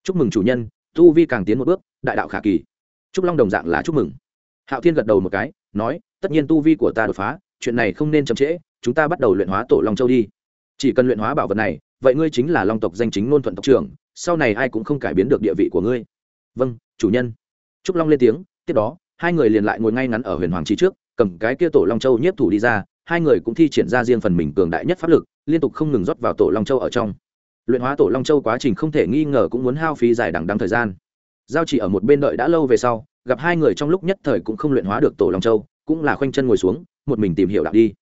Chúc mừng chủ nhân, tu vi càng tiến một bước, đại đạo khả kỳ. Chúc long đồng dạng là chúc mừng. Hạo thiên gật đầu một cái, nói, tất nhiên tu vi của ta đột phá, chuyện này không nên chậm trễ, chúng ta bắt đầu luyện hóa tổ long châu đi. Chỉ cần luyện hóa bảo vật này vậy ngươi chính là long tộc danh chính ngôn thuận tộc trưởng, sau này ai cũng không cải biến được địa vị của ngươi. Vâng chủ nhân. Trúc long lên tiếng, tiếp đó, hai người liền lại ngồi ngay ngắn ở huyền hoàng trí trước, cầm cái kia tổ long châu nhiếp thủ đi ra, hai người cũng thi triển ra riêng phần mình cường đại nhất pháp lực, liên tục không ngừng rót vào tổ long châu ở trong. Luyện hóa tổ long châu quá trình không thể nghi ngờ cũng muốn hao phí dài đằng đắng thời gian. Giao chỉ ở một bên đợi đã lâu về sau, gặp hai người trong lúc nhất thời cũng không luyện hóa được tổ long châu, cũng là khoanh chân ngồi xuống, một mình tìm hiểu đạo đi.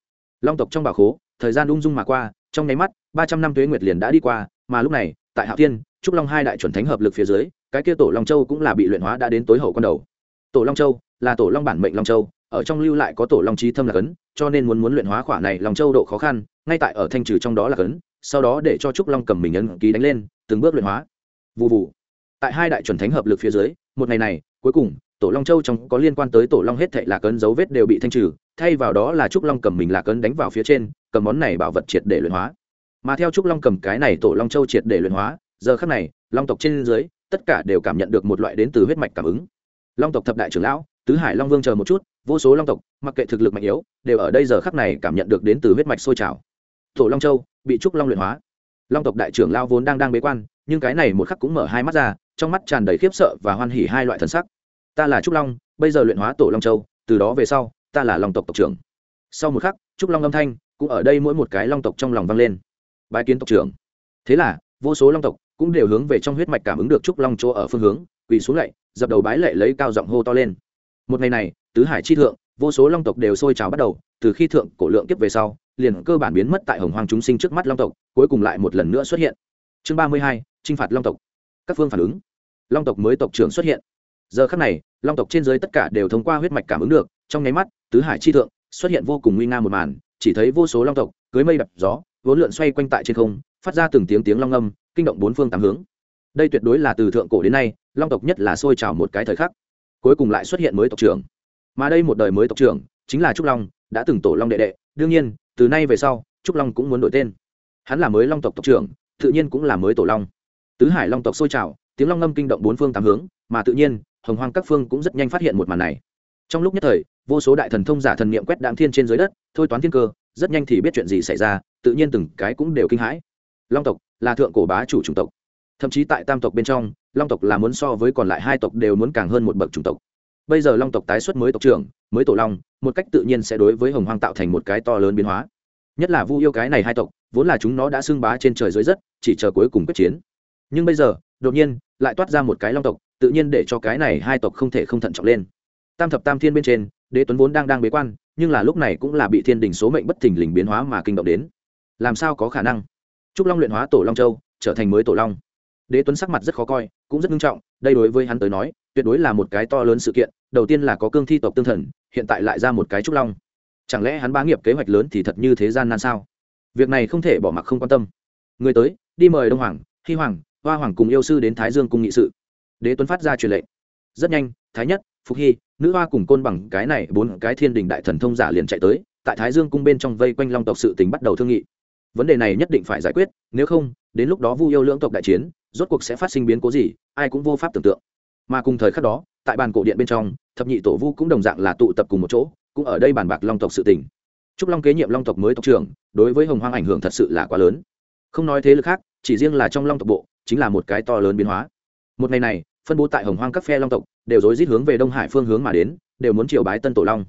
Long tộc trong bảo khố, thời gian ung dung mà qua trong nháy mắt, ba trăm năm tuế nguyệt liền đã đi qua, mà lúc này, tại hạo thiên, trúc long hai đại chuẩn thánh hợp lực phía dưới, cái kia tổ long châu cũng là bị luyện hóa đã đến tối hậu con đầu. Tổ long châu là tổ long bản mệnh long châu, ở trong lưu lại có tổ long trí thâm là cấn, cho nên muốn muốn luyện hóa khỏa này long châu độ khó khăn, ngay tại ở thanh trừ trong đó là cấn, sau đó để cho trúc long cầm mình ấn ký đánh lên, từng bước luyện hóa. Vụ vụ tại hai đại chuẩn thánh hợp lực phía dưới, một ngày này, cuối cùng, tổ long châu trong có liên quan tới tổ long hết thệ là cấn dấu vết đều bị thanh trừ thay vào đó là trúc long cầm mình là ấn đánh vào phía trên, cầm món này bảo vật triệt để luyện hóa. Mà theo trúc long cầm cái này tổ long châu triệt để luyện hóa, giờ khắc này, long tộc trên dưới, tất cả đều cảm nhận được một loại đến từ huyết mạch cảm ứng. Long tộc thập đại trưởng lão, tứ hải long vương chờ một chút, vô số long tộc, mặc kệ thực lực mạnh yếu, đều ở đây giờ khắc này cảm nhận được đến từ huyết mạch sôi trào. Tổ long châu bị trúc long luyện hóa. Long tộc đại trưởng lao vốn đang đang bế quan, nhưng cái này một khắc cũng mở hai mắt ra, trong mắt tràn đầy khiếp sợ và hoan hỉ hai loại thần sắc. Ta là trúc long, bây giờ luyện hóa tổ long châu, từ đó về sau ta là long tộc tộc trưởng. Sau một khắc, trúc long âm thanh cũng ở đây mỗi một cái long tộc trong lòng vang lên. Bái kiến tộc trưởng. Thế là, vô số long tộc cũng đều hướng về trong huyết mạch cảm ứng được trúc long chỗ ở phương hướng, quỳ xuống lạy dập đầu bái lệ lấy cao giọng hô to lên. Một ngày này, tứ hải chi thượng, vô số long tộc đều sôi trào bắt đầu, từ khi thượng cổ lượng kiếp về sau, liền cơ bản biến mất tại hồng hoàng chúng sinh trước mắt long tộc, cuối cùng lại một lần nữa xuất hiện. Chương ba mươi hai, chinh phạt long tộc. Các phương phản ứng. Long tộc mới tộc trưởng xuất hiện. Giờ khắc này, long tộc trên dưới tất cả đều thông qua huyết mạch cảm ứng được trong nháy mắt, tứ hải chi thượng xuất hiện vô cùng nguy nga một màn, chỉ thấy vô số long tộc cưới mây đập gió, vốn lượn xoay quanh tại trên không, phát ra từng tiếng tiếng long âm, kinh động bốn phương tám hướng. Đây tuyệt đối là từ thượng cổ đến nay, long tộc nhất là sôi trào một cái thời khắc. Cuối cùng lại xuất hiện mới tộc trưởng. Mà đây một đời mới tộc trưởng, chính là trúc long, đã từng tổ long đệ đệ, đương nhiên, từ nay về sau, trúc long cũng muốn đổi tên. Hắn là mới long tộc tộc trưởng, tự nhiên cũng là mới tổ long. Tứ hải long tộc sôi trào, tiếng long ngâm kinh động bốn phương tám hướng, mà tự nhiên, hồng hoang các phương cũng rất nhanh phát hiện một màn này. Trong lúc nhất thời vô số đại thần thông giả thần niệm quét đạm thiên trên dưới đất, thôi toán thiên cơ, rất nhanh thì biết chuyện gì xảy ra, tự nhiên từng cái cũng đều kinh hãi. Long tộc là thượng cổ bá chủ chủng tộc. Thậm chí tại tam tộc bên trong, long tộc là muốn so với còn lại hai tộc đều muốn càng hơn một bậc chủng tộc. Bây giờ long tộc tái xuất mới tộc trưởng, mới tổ long, một cách tự nhiên sẽ đối với hồng hoang tạo thành một cái to lớn biến hóa. Nhất là vu yêu cái này hai tộc, vốn là chúng nó đã xưng bá trên trời dưới đất, chỉ chờ cuối cùng quyết chiến. Nhưng bây giờ, đột nhiên, lại toát ra một cái long tộc, tự nhiên để cho cái này hai tộc không thể không thận trọng lên. Tam thập tam thiên bên trên đế tuấn vốn đang đang bế quan, nhưng là lúc này cũng là bị thiên đình số mệnh bất thình lình biến hóa mà kinh động đến. Làm sao có khả năng? Trúc long luyện hóa tổ long châu, trở thành mới tổ long. Đế tuấn sắc mặt rất khó coi, cũng rất nghiêm trọng, đây đối với hắn tới nói, tuyệt đối là một cái to lớn sự kiện, đầu tiên là có cương thi tộc tương thần, hiện tại lại ra một cái trúc long. Chẳng lẽ hắn bá nghiệp kế hoạch lớn thì thật như thế gian nan sao? Việc này không thể bỏ mặc không quan tâm. Người tới, đi mời đông hoàng hy hoàng, hoa hoàng cùng yêu sư đến thái dương cung nghị sự. Đế tuấn phát ra truyền lệnh. Rất nhanh, thái nhất, Phục hy nữ hoa cùng côn bằng cái này bốn cái thiên đình đại thần thông giả liền chạy tới, tại thái dương cung bên trong vây quanh long tộc sự tình bắt đầu thương nghị. Vấn đề này nhất định phải giải quyết, nếu không, đến lúc đó vu yêu lưỡng tộc đại chiến, rốt cuộc sẽ phát sinh biến cố gì, ai cũng vô pháp tưởng tượng. Mà cùng thời khắc đó, tại bàn cổ điện bên trong, thập nhị tổ vu cũng đồng dạng là tụ tập cùng một chỗ, cũng ở đây bàn bạc long tộc sự tình. Trúc long kế nhiệm long tộc mới tộc trưởng, đối với hồng hoang ảnh hưởng thật sự là quá lớn. Không nói thế lực khác, chỉ riêng là trong long tộc bộ, chính là một cái to lớn biến hóa. Một ngày này phân bố tại hồng hoang các phe long tộc, đều rối rít hướng về đông hải phương hướng mà đến, đều muốn triều bái tân tổ long.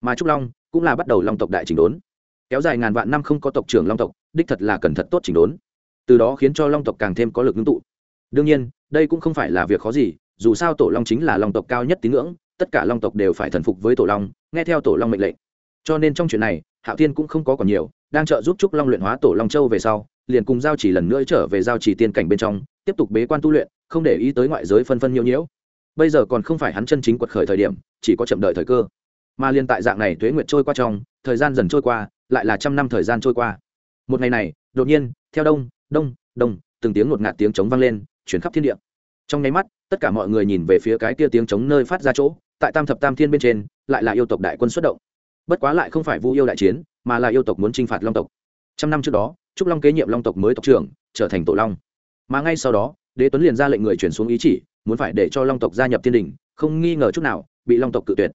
Mà trúc long cũng là bắt đầu long tộc đại chỉnh đốn. Kéo dài ngàn vạn năm không có tộc trưởng long tộc, đích thật là cần thật tốt chỉnh đốn. Từ đó khiến cho long tộc càng thêm có lực ngưng tụ. Đương nhiên, đây cũng không phải là việc khó gì, dù sao tổ long chính là long tộc cao nhất tín ngưỡng, tất cả long tộc đều phải thần phục với tổ long, nghe theo tổ long mệnh lệnh. Cho nên trong chuyện này, hạo thiên cũng không có còn nhiều, đang trợ giúp trúc long luyện hóa tổ long châu về sau, liền cùng giao chỉ lần nữa trở về giao chỉ tiên cảnh bên trong tiếp tục bế quan tu luyện, không để ý tới ngoại giới phân phân nhiễu nhiễu. Bây giờ còn không phải hắn chân chính quật khởi thời điểm, chỉ có chậm đợi thời cơ. Mà liên tại dạng này tuế nguyệt trôi qua trong, thời gian dần trôi qua, lại là trăm năm thời gian trôi qua. Một ngày này, đột nhiên, theo đông đông đông, từng tiếng ngột ngạt tiếng trống vang lên, chuyển khắp thiên địa. Trong nháy mắt, tất cả mọi người nhìn về phía cái kia tiếng trống nơi phát ra chỗ, tại tam thập tam thiên bên trên, lại là yêu tộc đại quân xuất động. Bất quá lại không phải vu yêu đại chiến, mà là yêu tộc muốn chinh phạt long tộc. Trăm năm trước đó, trúc long kế nhiệm long tộc mới tộc trưởng, trở thành tổ long mà ngay sau đó, đế tuấn liền ra lệnh người chuyển xuống ý chỉ, muốn phải để cho long tộc gia nhập thiên đình, không nghi ngờ chút nào, bị long tộc cự tuyệt.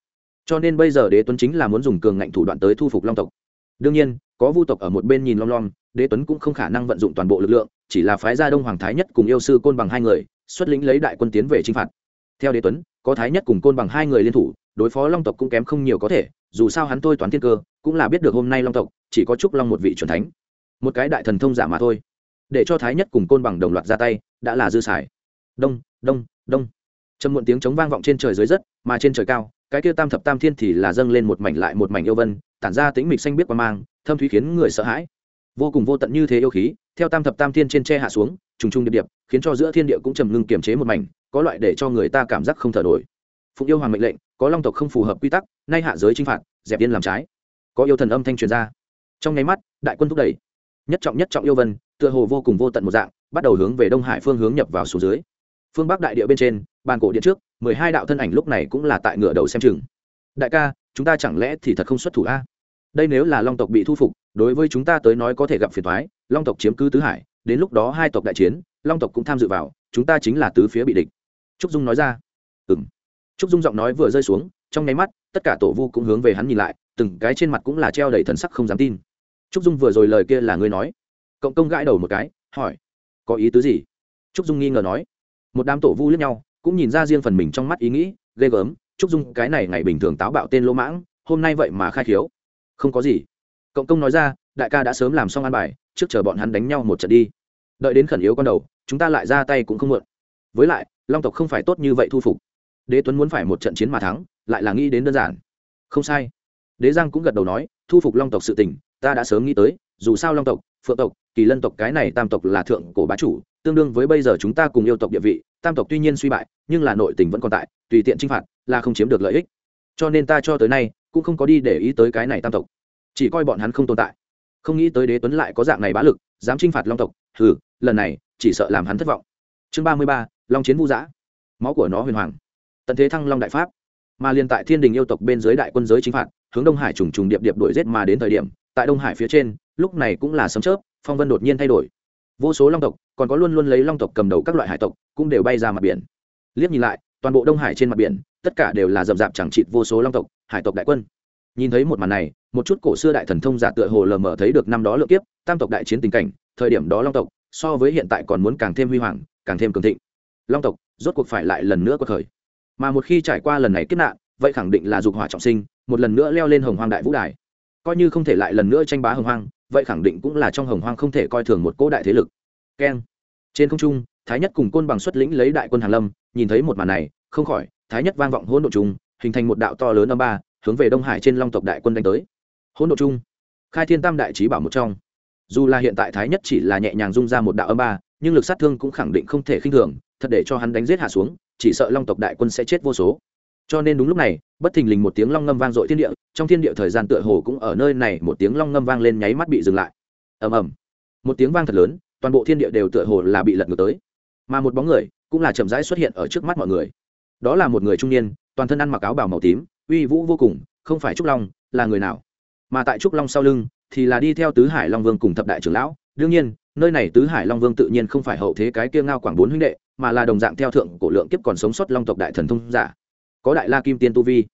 Cho nên bây giờ đế tuấn chính là muốn dùng cường ngạnh thủ đoạn tới thu phục long tộc. Đương nhiên, có vu tộc ở một bên nhìn long long đế tuấn cũng không khả năng vận dụng toàn bộ lực lượng, chỉ là phái gia đông hoàng thái nhất cùng yêu sư côn bằng hai người, xuất lĩnh lấy đại quân tiến về chinh phạt. Theo đế tuấn, có thái nhất cùng côn bằng hai người liên thủ, đối phó long tộc cũng kém không nhiều có thể, dù sao hắn tôi toán thiên cơ, cũng là biết được hôm nay long tộc chỉ có chúc long một vị c thánh. Một cái đại thần thông giả mà thôi để cho thái nhất cùng côn bằng đồng loạt ra tay, đã là dư xài. Đông đông đông. Trầm muộn tiếng chống vang vọng trên trời dưới đất mà trên trời cao, cái kia tam thập tam thiên thì là dâng lên một mảnh lại một mảnh yêu vân, tản ra tính mịch xanh biết qua mang, thâm thúy khiến người sợ hãi. Vô cùng vô tận như thế yêu khí, theo tam thập tam thiên trên tre hạ xuống, trùng trùng điệp điệp, khiến cho giữa thiên địa cũng trầm ngưng kiềm chế một mảnh, có loại để cho người ta cảm giác không thở nổi. Phụng yêu hoàng mệnh lệnh, có long tộc không phù hợp quy tắc, nay hạ giới chinh phạt, dẹp yên làm trái. Có yêu thần âm thanh truyền ra. Trong nháy mắt, đại quân thúc đẩy. Nhất trọng nhất trọng yêu vân tựa hồ vô cùng vô tận một dạng, bắt đầu hướng về đông hải phương hướng nhập vào xuống dưới. Phương bắc đại địa bên trên, bàn cổ điện trước, mười hai đạo thân ảnh lúc này cũng là tại ngựa đầu xem chừng. Đại ca, chúng ta chẳng lẽ thì thật không xuất thủ a? Đây nếu là long tộc bị thu phục, đối với chúng ta tới nói có thể gặp phiền thoái long tộc chiếm cứ tứ hải, đến lúc đó hai tộc đại chiến, long tộc cũng tham dự vào, chúng ta chính là tứ phía bị địch. Trúc dung nói ra. Ừ m trúc dung giọng nói vừa rơi xuống, trong nháy mắt, tất cả tổ vu cũng hướng về hắn nhìn lại, từng cái trên mặt cũng là treo đầy thần sắc không dám tin. Trúc dung vừa rồi lời kia là ngươi nói cộng công gãi đầu một cái, hỏi, có ý tứ gì? Trúc dung nghi ngờ nói. Một đám tổ vu lướt nhau, cũng nhìn ra riêng phần mình trong mắt ý nghĩ, ghê gớm, trúc dung, cái này ngày bình thường táo bạo tên lỗ mãng, hôm nay vậy mà khai khiếu. Không có gì. Cộng công nói ra, đại ca đã sớm làm xong an bài, trước chờ bọn hắn đánh nhau một trận đi. Đợi đến khẩn yếu con đầu, chúng ta lại ra tay cũng không muộn. Với lại, long tộc không phải tốt như vậy thu phục. Đế tuấn muốn phải một trận chiến mà thắng, lại là nghĩ đến đơn giản. Không sai. Đế giang cũng gật đầu nói, thu phục long tộc sự tình, ta đã sớm nghĩ tới, dù sao long tộc phượng tộc, kỳ lân tộc cái này tam tộc là thượng cổ bá chủ, tương đương với bây giờ chúng ta cùng yêu tộc địa vị, tam tộc tuy nhiên suy bại, nhưng là nội tình vẫn còn tại, tùy tiện chinh phạt là không chiếm được lợi ích. Cho nên ta cho tới nay cũng không có đi để ý tới cái này tam tộc. Chỉ coi bọn hắn không tồn tại. Không nghĩ tới đế tuấn lại có dạng này bá lực, dám chinh phạt long tộc, hừ, lần này chỉ sợ làm hắn thất vọng. Chương ba mươi ba, long chiến vũ giã. Máu của nó huyền hoàng. Tận thế thăng long đại pháp. Mà liền tại thiên đình yêu tộc bên dưới đại quân giới chính phạt, hướng đông hải trùng trùng điệp điệp đuổi giết mà đến thời điểm, tại đông hải phía trên lúc này cũng là sấm chớp, phong vân đột nhiên thay đổi. Vô số long tộc, còn có luôn luôn lấy long tộc cầm đầu các loại hải tộc, cũng đều bay ra mặt biển. Liếc nhìn lại, toàn bộ đông hải trên mặt biển, tất cả đều là rậm rạp chẳng chịt vô số long tộc, hải tộc đại quân. Nhìn thấy một màn này, một chút cổ xưa đại thần thông giả tựa hồ lờ mờ thấy được năm đó lượng kiếp, tam tộc đại chiến tình cảnh, thời điểm đó long tộc, so với hiện tại còn muốn càng thêm huy hoàng, càng thêm cường thịnh. Long tộc, rốt cuộc phải lại lần nữa quật khởi. Mà một khi trải qua lần này kết nạn, vậy khẳng định là dục hỏa trọng sinh, một lần nữa leo lên hồng hoang đại vũ đài. Coi như không thể lại lần nữa tranh bá hồng hoang vậy khẳng định cũng là trong hồng hoang không thể coi thường một cỗ đại thế lực. Keng. Trên không trung thái nhất cùng côn bằng xuất lĩnh lấy đại quân hàn lâm nhìn thấy một màn này không khỏi thái nhất vang vọng hỗn độ trung, hình thành một đạo to lớn âm ba hướng về đông hải trên long tộc đại quân đánh tới. Hỗn độ trung, khai thiên tam đại trí bảo một trong. Dù là hiện tại thái nhất chỉ là nhẹ nhàng dung ra một đạo âm ba nhưng lực sát thương cũng khẳng định không thể khinh thường thật để cho hắn đánh giết hạ xuống chỉ sợ long tộc đại quân sẽ chết vô số cho nên đúng lúc này, bất thình lình một tiếng long ngâm vang dội thiên địa, trong thiên địa thời gian tựa hồ cũng ở nơi này, một tiếng long ngâm vang lên nháy mắt bị dừng lại. Ầm ầm. Một tiếng vang thật lớn, toàn bộ thiên địa đều tựa hồ là bị lật ngược tới. Mà một bóng người, cũng là chậm rãi xuất hiện ở trước mắt mọi người. Đó là một người trung niên, toàn thân ăn mặc áo bào màu tím, uy vũ vô cùng, không phải trúc long, là người nào? Mà tại trúc long sau lưng, thì là đi theo tứ hải long vương cùng thập đại trưởng lão. Đương nhiên, nơi này tứ hải long vương tự nhiên không phải hậu thế cái kia ngao quảng bốn huynh đệ, mà là đồng dạng theo thượng cổ lượng kiếp còn sống sót long tộc đại thần thông giả có đại la kim tiên tu vi.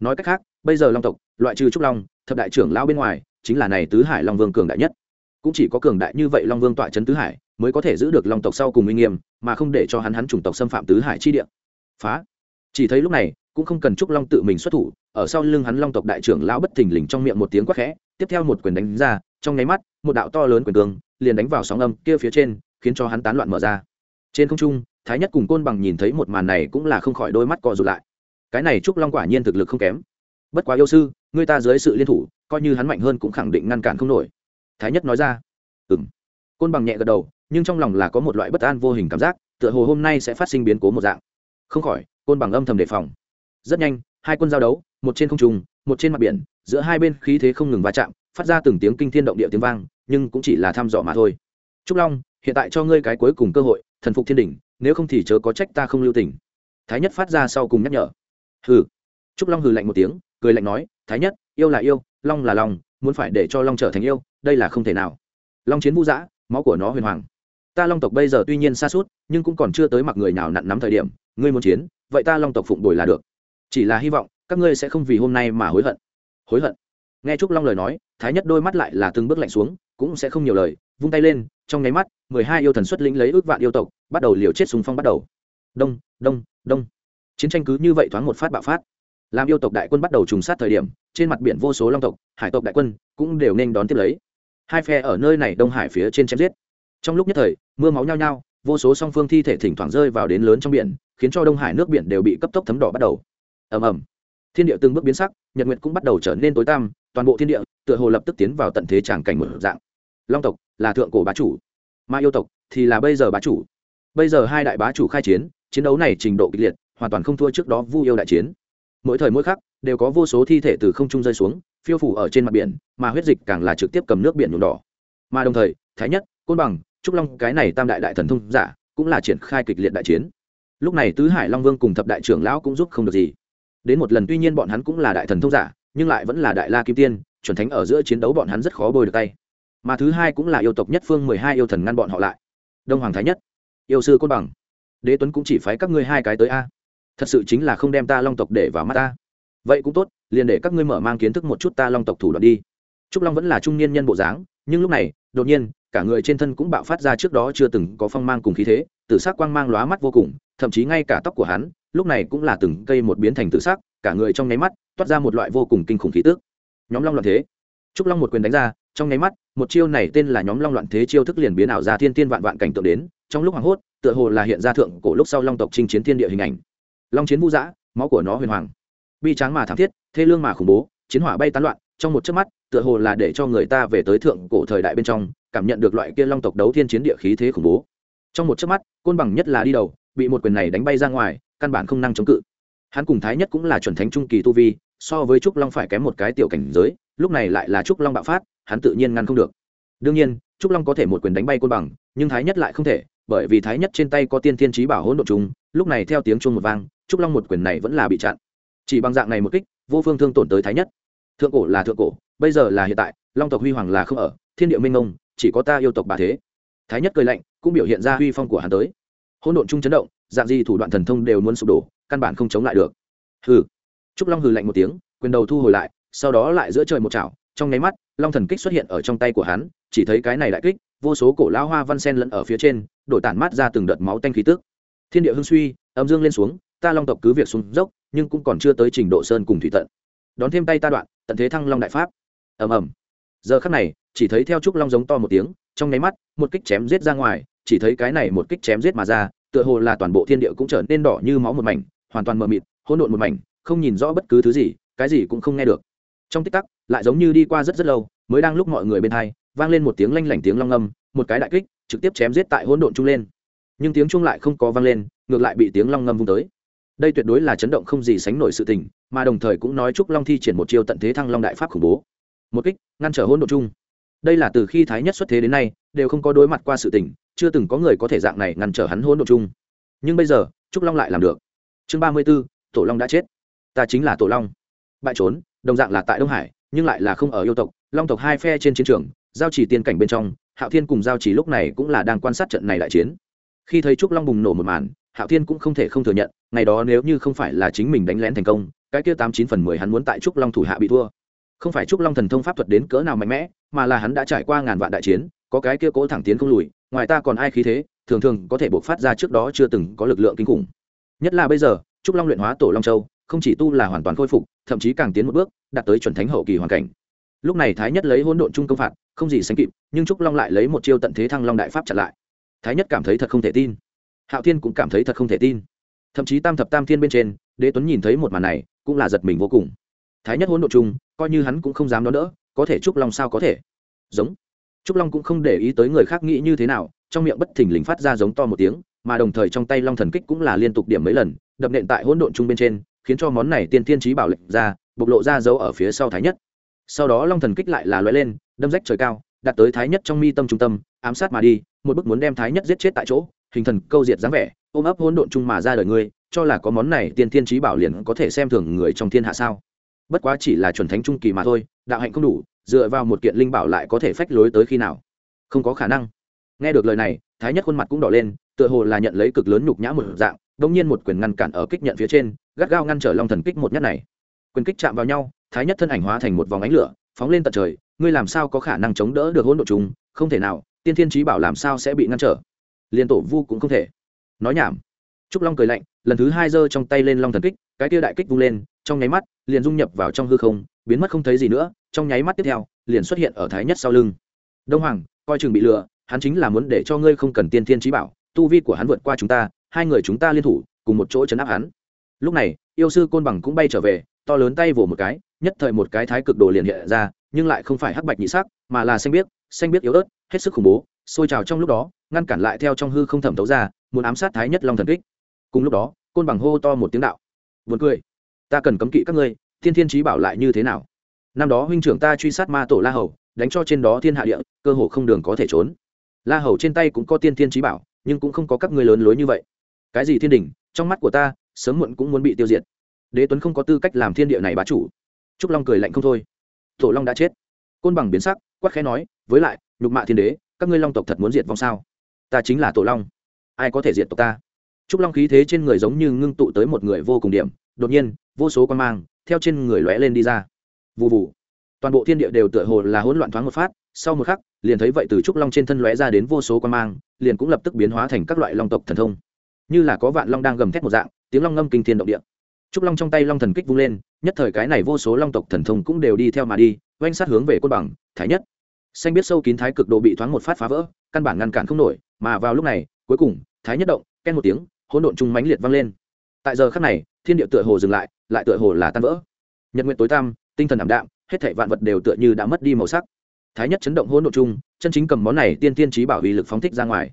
Nói cách khác, bây giờ long tộc, loại trừ trúc long, thập đại trưởng lão bên ngoài, chính là này tứ hải long vương cường đại nhất. Cũng chỉ có cường đại như vậy long vương tọa trấn tứ hải, mới có thể giữ được long tộc sau cùng uy nghiêm, mà không để cho hắn hắn chủng tộc xâm phạm tứ hải chi địa. Phá. Chỉ thấy lúc này, cũng không cần trúc long tự mình xuất thủ, ở sau lưng hắn long tộc đại trưởng lão bất thình lình trong miệng một tiếng quát khẽ, tiếp theo một quyền đánh ra, trong nháy mắt, một đạo to lớn quyền tường liền đánh vào sóng âm kia phía trên, khiến cho hắn tán loạn mở ra. Trên không trung, thái nhất cùng côn bằng nhìn thấy một màn này cũng là không khỏi đôi mắt co rụt lại cái này trúc long quả nhiên thực lực không kém. Bất quá yêu sư người ta dưới sự liên thủ, coi như hắn mạnh hơn cũng khẳng định ngăn cản không nổi. Thái nhất nói ra. Ừng côn bằng nhẹ gật đầu, nhưng trong lòng là có một loại bất an vô hình cảm giác, tựa hồ hôm nay sẽ phát sinh biến cố một dạng. Không khỏi, côn bằng âm thầm đề phòng. Rất nhanh, hai quân giao đấu, một trên không trung, một trên mặt biển, giữa hai bên khí thế không ngừng va chạm, phát ra từng tiếng kinh thiên động địa tiếng vang, nhưng cũng chỉ là thăm dò mà thôi. Trúc long, hiện tại cho ngươi cái cuối cùng cơ hội, thần phục thiên đỉnh, nếu không thì chớ có trách ta không lưu tình. Thái nhất phát ra sau cùng nhắc nhở hừ. Trúc long hừ lạnh một tiếng, cười lạnh nói, thái nhất, yêu là yêu, long là long, muốn phải để cho long trở thành yêu, đây là không thể nào. Long chiến vũ dã, máu của nó huyền hoàng. Ta long tộc bây giờ tuy nhiên xa suốt, nhưng cũng còn chưa tới mặc người nào nặn nắm thời điểm, ngươi muốn chiến, vậy ta long tộc phụng đổi là được. Chỉ là hy vọng, các ngươi sẽ không vì hôm nay mà hối hận. Hối hận. Nghe trúc long lời nói, thái nhất đôi mắt lại là từng bước lạnh xuống, cũng sẽ không nhiều lời, vung tay lên, trong nháy mắt, mười hai yêu thần xuất lĩnh lấy ước vạn yêu tộc, bắt đầu liều chết súng phong bắt đầu. Đông đông đông chiến tranh cứ như vậy thoáng một phát bạo phát. Làm yêu tộc đại quân bắt đầu trùng sát thời điểm, trên mặt biển vô số long tộc, hải tộc đại quân cũng đều nên đón tiếp lấy. Hai phe ở nơi này đông hải phía trên chém giết. Trong lúc nhất thời, mưa máu nhao nhao, vô số song phương thi thể thỉnh thoảng rơi vào đến lớn trong biển, khiến cho đông hải nước biển đều bị cấp tốc thấm đỏ bắt đầu. Ầm ầm. Thiên địa từng bước biến sắc, nhật nguyệt cũng bắt đầu trở nên tối tăm, toàn bộ thiên địa tựa hồ lập tức tiến vào tận thế tràng cảnh một dạng. Long tộc là thượng cổ bá chủ, mà yêu tộc thì là bây giờ bá chủ. Bây giờ hai đại bá chủ khai chiến chiến đấu này trình độ kịch liệt hoàn toàn không thua trước đó vu yêu đại chiến. Mỗi thời mỗi khắc, đều có vô số thi thể từ không trung rơi xuống, phiêu phủ ở trên mặt biển, mà huyết dịch càng là trực tiếp cầm nước biển nhuộm đỏ. Mà đồng thời, thái nhất, côn bằng, trúc long, cái này tam đại đại thần thông giả, cũng là triển khai kịch liệt đại chiến. Lúc này tứ hải long vương cùng thập đại trưởng lão cũng giúp không được gì. Đến một lần tuy nhiên bọn hắn cũng là đại thần thông giả, nhưng lại vẫn là đại la kim tiên, chuẩn thánh ở giữa chiến đấu bọn hắn rất khó bôi được tay. Mà thứ hai cũng là yêu tộc nhất phương mười hai yêu thần ngăn bọn họ lại. Đông hoàng thái nhất, yêu sư côn bằng, đế tuấn cũng chỉ phái các ngươi hai cái tới a thật sự chính là không đem ta long tộc để vào mắt ta. Vậy cũng tốt, liền để các ngươi mở mang kiến thức một chút ta long tộc thủ đoạn đi. Trúc long vẫn là trung niên nhân bộ dáng, nhưng lúc này, đột nhiên, cả người trên thân cũng bạo phát ra trước đó chưa từng có phong mang cùng khí thế, tử sắc quang mang lóa mắt vô cùng, thậm chí ngay cả tóc của hắn, lúc này cũng là từng cây một biến thành tử sắc, cả người trong nháy mắt, toát ra một loại vô cùng kinh khủng khí tức. Nhóm long loạn thế. Trúc long một quyền đánh ra, trong nháy mắt, một chiêu này tên là nhóm long loạn thế chiêu thức liền biến ảo ra thiên tiên vạn vạn cảnh tượng đến, trong lúc hoảng hốt, tựa hồ là hiện ra thượng cổ lúc sau long tộc chinh chiến thiên địa hình ảnh long chiến vũ dã máu của nó huyền hoàng. Bi tráng mà thảm thiết, thê lương mà khủng bố, chiến hỏa bay tán loạn, trong một chớp mắt, tựa hồ là để cho người ta về tới thượng cổ thời đại bên trong, cảm nhận được loại kia long tộc đấu thiên chiến địa khí thế khủng bố. Trong một chớp mắt, côn bằng nhất là đi đầu, bị một quyền này đánh bay ra ngoài, căn bản không năng chống cự. Hắn cùng thái nhất cũng là chuẩn thánh trung kỳ tu vi, so với trúc long phải kém một cái tiểu cảnh giới, lúc này lại là trúc long bạo phát, hắn tự nhiên ngăn không được. Đương nhiên, trúc long có thể một quyền đánh bay côn bằng, nhưng thái nhất lại không thể, bởi vì thái nhất trên tay có tiên thiên trí bảo hỗn độ chúng. lúc này theo tiếng chuông một vang trúc long một quyền này vẫn là bị chặn. Chỉ bằng dạng này một kích, vô phương thương tổn tới thái nhất. Thượng cổ là thượng cổ, bây giờ là hiện tại, long tộc huy hoàng là không ở, thiên địa minh ngông, chỉ có ta yêu tộc bà thế. Thái nhất cười lạnh, cũng biểu hiện ra huy phong của hắn tới. Hỗn độn chung chấn động, dạng gì thủ đoạn thần thông đều muốn sụp đổ, căn bản không chống lại được. Hừ. Trúc long hừ lạnh một tiếng, quyền đầu thu hồi lại, sau đó lại giữa trời một chảo, trong nháy mắt, long thần kích xuất hiện ở trong tay của hắn, chỉ thấy cái này lại kích, vô số cổ lão hoa văn sen lẫn ở phía trên, đổi tản mát ra từng đợt máu tanh khí tức. Thiên địa hưng suy, âm dương lên xuống ta long tộc cứ việc xuống dốc, nhưng cũng còn chưa tới trình độ sơn cùng thủy tận. Đón thêm tay ta đoạn, tận thế thăng long đại pháp. Ầm ầm. Giờ khắc này, chỉ thấy theo trúc long giống to một tiếng, trong nháy mắt, một kích chém giết ra ngoài, chỉ thấy cái này một kích chém giết mà ra, tựa hồ là toàn bộ thiên địa cũng trở nên đỏ như máu một mảnh, hoàn toàn mờ mịt, hỗn độn một mảnh, không nhìn rõ bất cứ thứ gì, cái gì cũng không nghe được. Trong tích tắc, lại giống như đi qua rất rất lâu, mới đang lúc mọi người bên hai, vang lên một tiếng lanh lảnh tiếng long âm, một cái đại kích, trực tiếp chém giết tại hỗn độn trung lên. Nhưng tiếng trung lại không có vang lên, ngược lại bị tiếng long ngâm vung tới đây tuyệt đối là chấn động không gì sánh nổi sự tình, mà đồng thời cũng nói chúc long thi triển một chiêu tận thế thăng long đại pháp khủng bố. Một kích, ngăn trở hỗn độn chung. Đây là từ khi thái nhất xuất thế đến nay, đều không có đối mặt qua sự tình, chưa từng có người có thể dạng này ngăn trở hắn hỗn độn chung. Nhưng bây giờ, trúc long lại làm được. Chương ba mươi b ố tổ long đã chết. Ta chính là tổ long. Bại trốn, đồng dạng là tại đông hải, nhưng lại là không ở yêu tộc, long tộc hai phe trên chiến trường, giao chỉ tiên cảnh bên trong, hạo thiên cùng giao chỉ lúc này cũng là đang quan sát trận này đại chiến. Khi thấy trúc long bùng nổ một màn hạo thiên cũng không thể không thừa nhận, ngày đó nếu như không phải là chính mình đánh lén thành công, cái kia tám chín phần mười hắn muốn tại trúc long thủ hạ bị thua. Không phải trúc long thần thông pháp thuật đến cỡ nào mạnh mẽ, mà là hắn đã trải qua ngàn vạn đại chiến, có cái kia cố thẳng tiến không lùi, ngoài ta còn ai khí thế, thường thường có thể buộc phát ra trước đó chưa từng có lực lượng kinh khủng. Nhất là bây giờ, trúc long luyện hóa tổ long châu, không chỉ tu là hoàn toàn khôi phục, thậm chí càng tiến một bước, đạt tới chuẩn thánh hậu kỳ hoàn cảnh. Lúc này thái nhất lấy hỗn độn chung công phạt, không gì sánh kịp, nhưng trúc long lại lấy một chiêu tận thế thăng long đại pháp chặn lại. Thái nhất cảm thấy thật không thể tin hạo thiên cũng cảm thấy thật không thể tin. Thậm chí tam thập tam thiên bên trên, đế tuấn nhìn thấy một màn này, cũng là giật mình vô cùng. Thái nhất hỗn Độ chung coi như hắn cũng không dám đón đỡ, có thể trúc long sao có thể? Giống. Trúc long cũng không để ý tới người khác nghĩ như thế nào, trong miệng bất thình lình phát ra giống to một tiếng, mà đồng thời trong tay long thần kích cũng là liên tục điểm mấy lần, đập nện tại hỗn độn chung bên trên, khiến cho món này tiên tiên trí bảo lệnh ra, bộc lộ ra dấu ở phía sau thái nhất. Sau đó long thần kích lại là loại lên, đâm rách trời cao, đặt tới thái nhất trong mi tâm trung tâm, ám sát mà đi, một bức muốn đem thái nhất giết chết tại chỗ hình thần câu diệt dáng vẻ, ôm ấp hỗn độn chung mà ra đời ngươi, cho là có món này tiên thiên trí bảo liền có thể xem thường người trong thiên hạ sao? Bất quá chỉ là chuẩn thánh trung kỳ mà thôi, đạo hạnh không đủ, dựa vào một kiện linh bảo lại có thể phách lối tới khi nào? Không có khả năng. Nghe được lời này, thái nhất khuôn mặt cũng đỏ lên, tựa hồ là nhận lấy cực lớn nhục nhã một dạng đông nhiên một quyền ngăn cản ở kích nhận phía trên, gắt gao ngăn trở long thần kích một nhát này. Quyền kích chạm vào nhau, thái nhất thân ảnh hóa thành một vòng ánh lửa, phóng lên tận trời, ngươi làm sao có khả năng chống đỡ được hỗn độ chúng không thể nào, tiên thiên trí bảo làm sao sẽ bị ngăn trở? Liên tổ vu cũng không thể. Nói nhảm. Trúc long cười lạnh, lần thứ hai giơ trong tay lên long thần kích, cái kia đại kích vung lên, trong nháy mắt, liền dung nhập vào trong hư không, biến mất không thấy gì nữa, trong nháy mắt tiếp theo, liền xuất hiện ở thái nhất sau lưng. Đông hoàng, coi chừng bị lừa, hắn chính là muốn để cho ngươi không cần tiên thiên trí bảo, tu vi của hắn vượt qua chúng ta, hai người chúng ta liên thủ, cùng một chỗ chấn áp hắn. Lúc này, yêu sư côn bằng cũng bay trở về, to lớn tay vồ một cái, nhất thời một cái thái cực đồ liền hiện ra, nhưng lại không phải hắc bạch nhị sắc, mà là xanh biếc xanh biếc yếu ớt, hết sức khủng bố, sôi trào trong lúc đó ngăn cản lại theo trong hư không thẩm thấu ra, muốn ám sát thái nhất long thần kích. Cùng lúc đó, côn bằng hô to một tiếng đạo. Buồn cười, ta cần cấm kỵ các ngươi, thiên thiên trí bảo lại như thế nào? Năm đó huynh trưởng ta truy sát ma tổ la hầu, đánh cho trên đó thiên hạ địa, cơ hồ không đường có thể trốn. La hầu trên tay cũng có tiên thiên trí bảo, nhưng cũng không có các ngươi lớn lối như vậy. Cái gì thiên đình, trong mắt của ta, sớm muộn cũng muốn bị tiêu diệt. Đế tuấn không có tư cách làm thiên địa này bá chủ. Trúc long cười lạnh không thôi. Tổ long đã chết. Côn bằng biến sắc, quát khẽ nói, với lại, nhục mạ thiên đế, các ngươi long tộc thật muốn diệt vong sao? Ta chính là tổ long. Ai có thể diệt tộc ta? Trúc long khí thế trên người giống như ngưng tụ tới một người vô cùng điểm, đột nhiên, vô số quan mang theo trên người lóe lên đi ra. Vụ vụ toàn bộ thiên địa đều tựa hồ là hỗn loạn thoáng một phát, sau một khắc, liền thấy vậy từ trúc long trên thân lóe ra đến vô số quan mang, liền cũng lập tức biến hóa thành các loại long tộc thần thông. Như là có vạn long đang gầm thét một dạng, tiếng long ngâm kinh thiên động địa. Trúc long trong tay long thần kích vung lên, nhất thời cái này vô số long tộc thần thông cũng đều đi theo mà đi, oanh sát hướng về côn bằng thái nhất. Xanh biết sâu kín thái cực độ bị thoáng một phát phá vỡ, căn bản ngăn cản không nổi mà vào lúc này, cuối cùng, thái nhất động ken một tiếng, hỗn độn chung mãnh liệt vang lên. Tại giờ khắc này, thiên địa tựa hồ dừng lại lại tựa hồ là tan vỡ. Nhật nguyện tối tăm, tinh thần ảm đạm, hết thảy vạn vật đều tựa như đã mất đi màu sắc. Thái nhất chấn động hỗn độn chung chân chính cầm món này tiên tiên trí bảo uy lực phóng thích ra ngoài.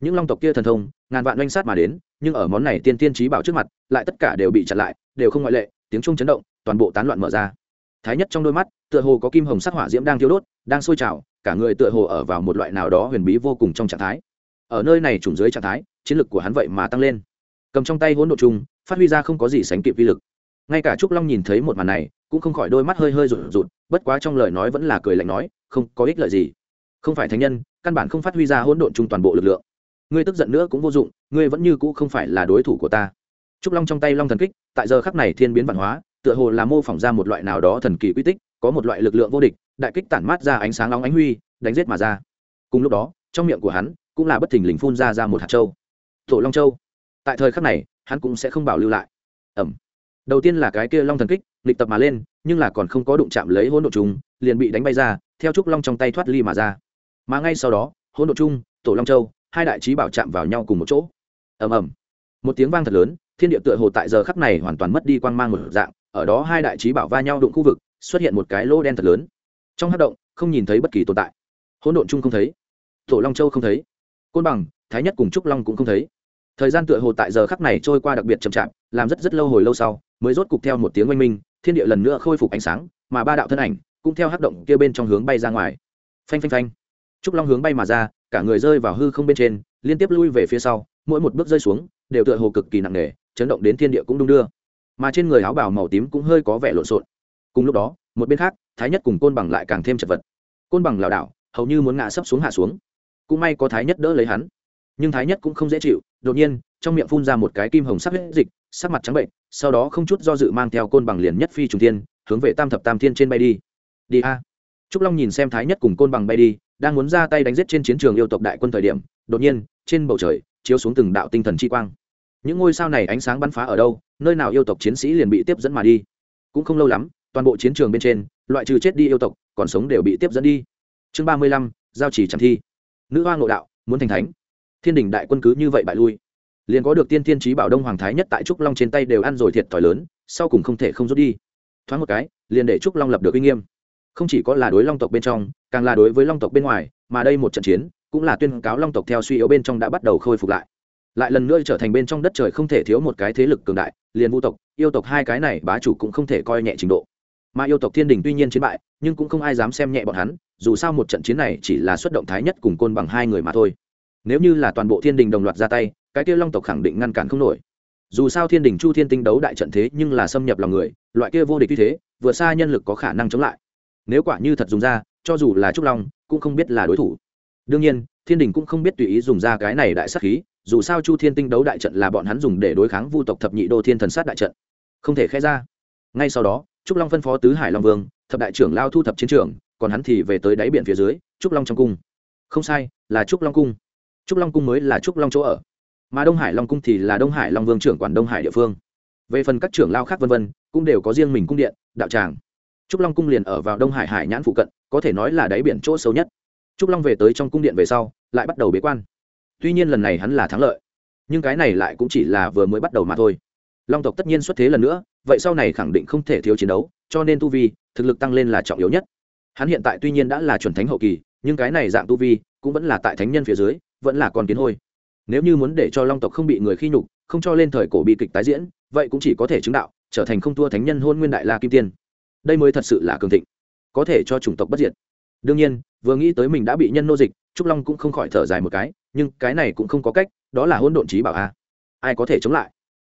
Những long tộc kia thần thông, ngàn vạn oanh sát mà đến, nhưng ở món này tiên tiên trí bảo trước mặt, lại tất cả đều bị chặn lại, đều không ngoại lệ, tiếng trung chấn động, toàn bộ tán loạn mở ra. Thái nhất trong đôi mắt, tựa hồ có kim hồng sắc hỏa diễm đang thiêu đốt, đang sôi trào, cả người tựa hồ ở vào một loại nào đó huyền bí vô cùng trong trạng thái ở nơi này trùng dưới trạng thái, chiến lực của hắn vậy mà tăng lên. Cầm trong tay hỗn độ chung phát huy ra không có gì sánh kịp vi lực. Ngay cả trúc long nhìn thấy một màn này, cũng không khỏi đôi mắt hơi hơi rụt rụt, bất quá trong lời nói vẫn là cười lạnh nói, không, có ích lợi gì. Không phải thánh nhân, căn bản không phát huy ra hỗn độn chung toàn bộ lực lượng. Ngươi tức giận nữa cũng vô dụng, ngươi vẫn như cũ không phải là đối thủ của ta. Trúc long trong tay long thần kích, tại giờ khắc này thiên biến văn hóa, tựa hồ là mô phỏng ra một loại nào đó thần kỳ quy tích, có một loại lực lượng vô địch, đại kích tản mát ra ánh sáng long ánh huy, đánh giết mà ra. Cùng lúc đó, trong miệng của hắn cũng là bất thình lình phun ra ra một hạt châu. Tổ long châu. Tại thời khắc này, hắn cũng sẽ không bảo lưu lại. Ẩm. Đầu tiên là cái kia long thần kích lịch tập mà lên, nhưng là còn không có đụng chạm lấy hỗn độ chúng liền bị đánh bay ra, theo trúc long trong tay thoát ly mà ra. Mà ngay sau đó, hỗn độ chung tổ long châu, hai đại trí bảo chạm vào nhau cùng một chỗ. Ầm ầm. Một tiếng vang thật lớn, thiên địa tựa hồ tại giờ khắc này hoàn toàn mất đi quang mang một dạng, ở đó hai đại trí bảo va nhau đụng khu vực, xuất hiện một cái lô đen thật lớn. Trong hát động, không nhìn thấy bất kỳ tồn tại. Hỗn độn chung không thấy. Tổ long châu không thấy côn bằng, thái nhất cùng trúc long cũng không thấy. Thời gian tựa hồ tại giờ khắc này trôi qua đặc biệt chậm chạp, làm rất rất lâu hồi lâu sau, mới rốt cục theo một tiếng oanh minh, thiên địa lần nữa khôi phục ánh sáng, mà ba đạo thân ảnh cũng theo hát động kia bên trong hướng bay ra ngoài. Phanh phanh phanh. Trúc long hướng bay mà ra, cả người rơi vào hư không bên trên, liên tiếp lui về phía sau, mỗi một bước rơi xuống, đều tựa hồ cực kỳ nặng nề, chấn động đến thiên địa cũng đung đưa. Mà trên người áo bào màu tím cũng hơi có vẻ lộn xộn. Cùng lúc đó, một bên khác, thái nhất cùng côn bằng lại càng thêm chật vật. Côn bằng lảo đảo, hầu như muốn ngã sấp xuống hạ xuống cũng may có thái nhất đỡ lấy hắn. Nhưng thái nhất cũng không dễ chịu, đột nhiên, trong miệng phun ra một cái kim hồng sắc huyết dịch, sắc mặt trắng bệnh, sau đó không chút do dự mang theo côn bằng liền nhất phi trùng thiên, hướng về tam thập tam thiên trên bay đi. Đi a. Trúc long nhìn xem thái nhất cùng côn bằng bay đi, đang muốn ra tay đánh giết trên chiến trường yêu tộc đại quân thời điểm, đột nhiên, trên bầu trời, chiếu xuống từng đạo tinh thần chi quang. Những ngôi sao này ánh sáng bắn phá ở đâu, nơi nào yêu tộc chiến sĩ liền bị tiếp dẫn mà đi. Cũng không lâu lắm, toàn bộ chiến trường bên trên, loại trừ chết đi yêu tộc, còn sống đều bị tiếp dẫn đi. Chương ba mươi lăm, giao chỉ tràng thi nữ hoa ngộ đạo, muốn thành thánh. Thiên đình đại quân cứ như vậy bại lui. Liền có được tiên thiên trí bảo đông hoàng thái nhất tại trúc long trên tay đều ăn rồi thiệt thòi lớn, sau cùng không thể không rút đi. Thoáng một cái, liền để trúc long lập được uy nghiêm. Không chỉ có là đối long tộc bên trong, càng là đối với long tộc bên ngoài, mà đây một trận chiến, cũng là tuyên cáo long tộc theo suy yếu bên trong đã bắt đầu khôi phục lại. Lại lần nữa trở thành bên trong đất trời không thể thiếu một cái thế lực cường đại, liền vũ tộc, yêu tộc hai cái này bá chủ cũng không thể coi nhẹ trình độ mà yêu tộc thiên đình tuy nhiên chiến bại, nhưng cũng không ai dám xem nhẹ bọn hắn, dù sao một trận chiến này chỉ là xuất động thái nhất cùng côn bằng hai người mà thôi. Nếu như là toàn bộ thiên đình đồng loạt ra tay, cái kia long tộc khẳng định ngăn cản không nổi. Dù sao thiên đình chu thiên tinh đấu đại trận thế nhưng là xâm nhập lòng người, loại kia vô địch như thế, vừa xa nhân lực có khả năng chống lại. Nếu quả như thật dùng ra, cho dù là trúc long, cũng không biết là đối thủ. Đương nhiên, thiên đình cũng không biết tùy ý dùng ra cái này đại sắc khí, dù sao chu thiên tinh đấu đại trận là bọn hắn dùng để đối kháng vu tộc thập nhị đô thiên thần sát đại trận. Không thể khai ra. Ngay sau đó trúc long phân phó tứ hải long vương, thập đại trưởng lao thu thập chiến trường, còn hắn thì về tới đáy biển phía dưới, trúc long trong cung. Không sai, là trúc long cung. Trúc long cung mới là trúc long chỗ ở. Mà đông hải long cung thì là đông hải long vương trưởng quản đông hải địa phương. Về phần các trưởng lao khác vân vân, cũng đều có riêng mình cung điện, đạo tràng. Trúc long cung liền ở vào đông hải hải nhãn phụ cận, có thể nói là đáy biển chỗ xấu nhất. Trúc long về tới trong cung điện về sau, lại bắt đầu bế quan. Tuy nhiên lần này hắn là thắng lợi, nhưng cái này lại cũng chỉ là vừa mới bắt đầu mà thôi long tộc tất nhiên xuất thế lần nữa, vậy sau này khẳng định không thể thiếu chiến đấu, cho nên tu vi, thực lực tăng lên là trọng yếu nhất. Hắn hiện tại tuy nhiên đã là chuẩn thánh hậu kỳ, nhưng cái này dạng tu vi cũng vẫn là tại thánh nhân phía dưới, vẫn là con kiến hôi. Nếu như muốn để cho long tộc không bị người khi nhục, không cho lên thời cổ bi kịch tái diễn, vậy cũng chỉ có thể chứng đạo, trở thành không thua thánh nhân hôn nguyên đại la kim tiên. Đây mới thật sự là cường thịnh, có thể cho chủng tộc bất diệt. Đương nhiên, vừa nghĩ tới mình đã bị nhân nô dịch, trúc long cũng không khỏi thở dài một cái, nhưng cái này cũng không có cách, đó là hôn độn trí bảo a. Ai có thể chống lại?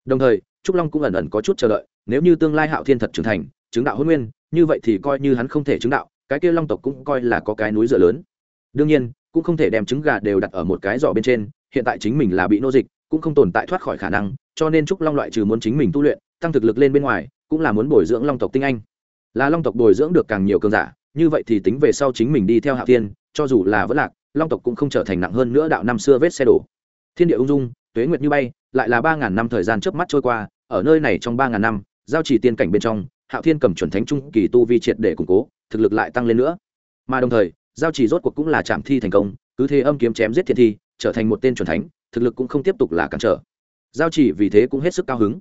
Đồng thời trúc long cũng ẩn ẩn có chút chờ đợi, nếu như tương lai hạo thiên thật trưởng thành, chứng đạo hôn nguyên, như vậy thì coi như hắn không thể chứng đạo, cái kia long tộc cũng coi là có cái núi dựa lớn. Đương nhiên, cũng không thể đem trứng gà đều đặt ở một cái giỏ bên trên, hiện tại chính mình là bị nô dịch, cũng không tồn tại thoát khỏi khả năng, cho nên trúc long loại trừ muốn chính mình tu luyện, tăng thực lực lên bên ngoài, cũng là muốn bồi dưỡng long tộc tinh anh. Là long tộc bồi dưỡng được càng nhiều cường giả, như vậy thì tính về sau chính mình đi theo hạ thiên, cho dù là vẫn lạc, long tộc cũng không trở thành nặng hơn nữa đạo năm xưa vết xe đổ. Thiên địa ung dung tuế nguyệt như bay, lại là ba ngàn năm thời gian trước mắt trôi qua, ở nơi này trong ba ngàn năm, giao chỉ tiên cảnh bên trong, hạo thiên cầm chuẩn thánh trung kỳ tu vi triệt để củng cố, thực lực lại tăng lên nữa. Mà đồng thời, giao chỉ rốt cuộc cũng là chạm thi thành công, cứ thế âm kiếm chém giết thiên thi, trở thành một tên chuẩn thánh, thực lực cũng không tiếp tục là cản trở. Giao chỉ vì thế cũng hết sức cao hứng.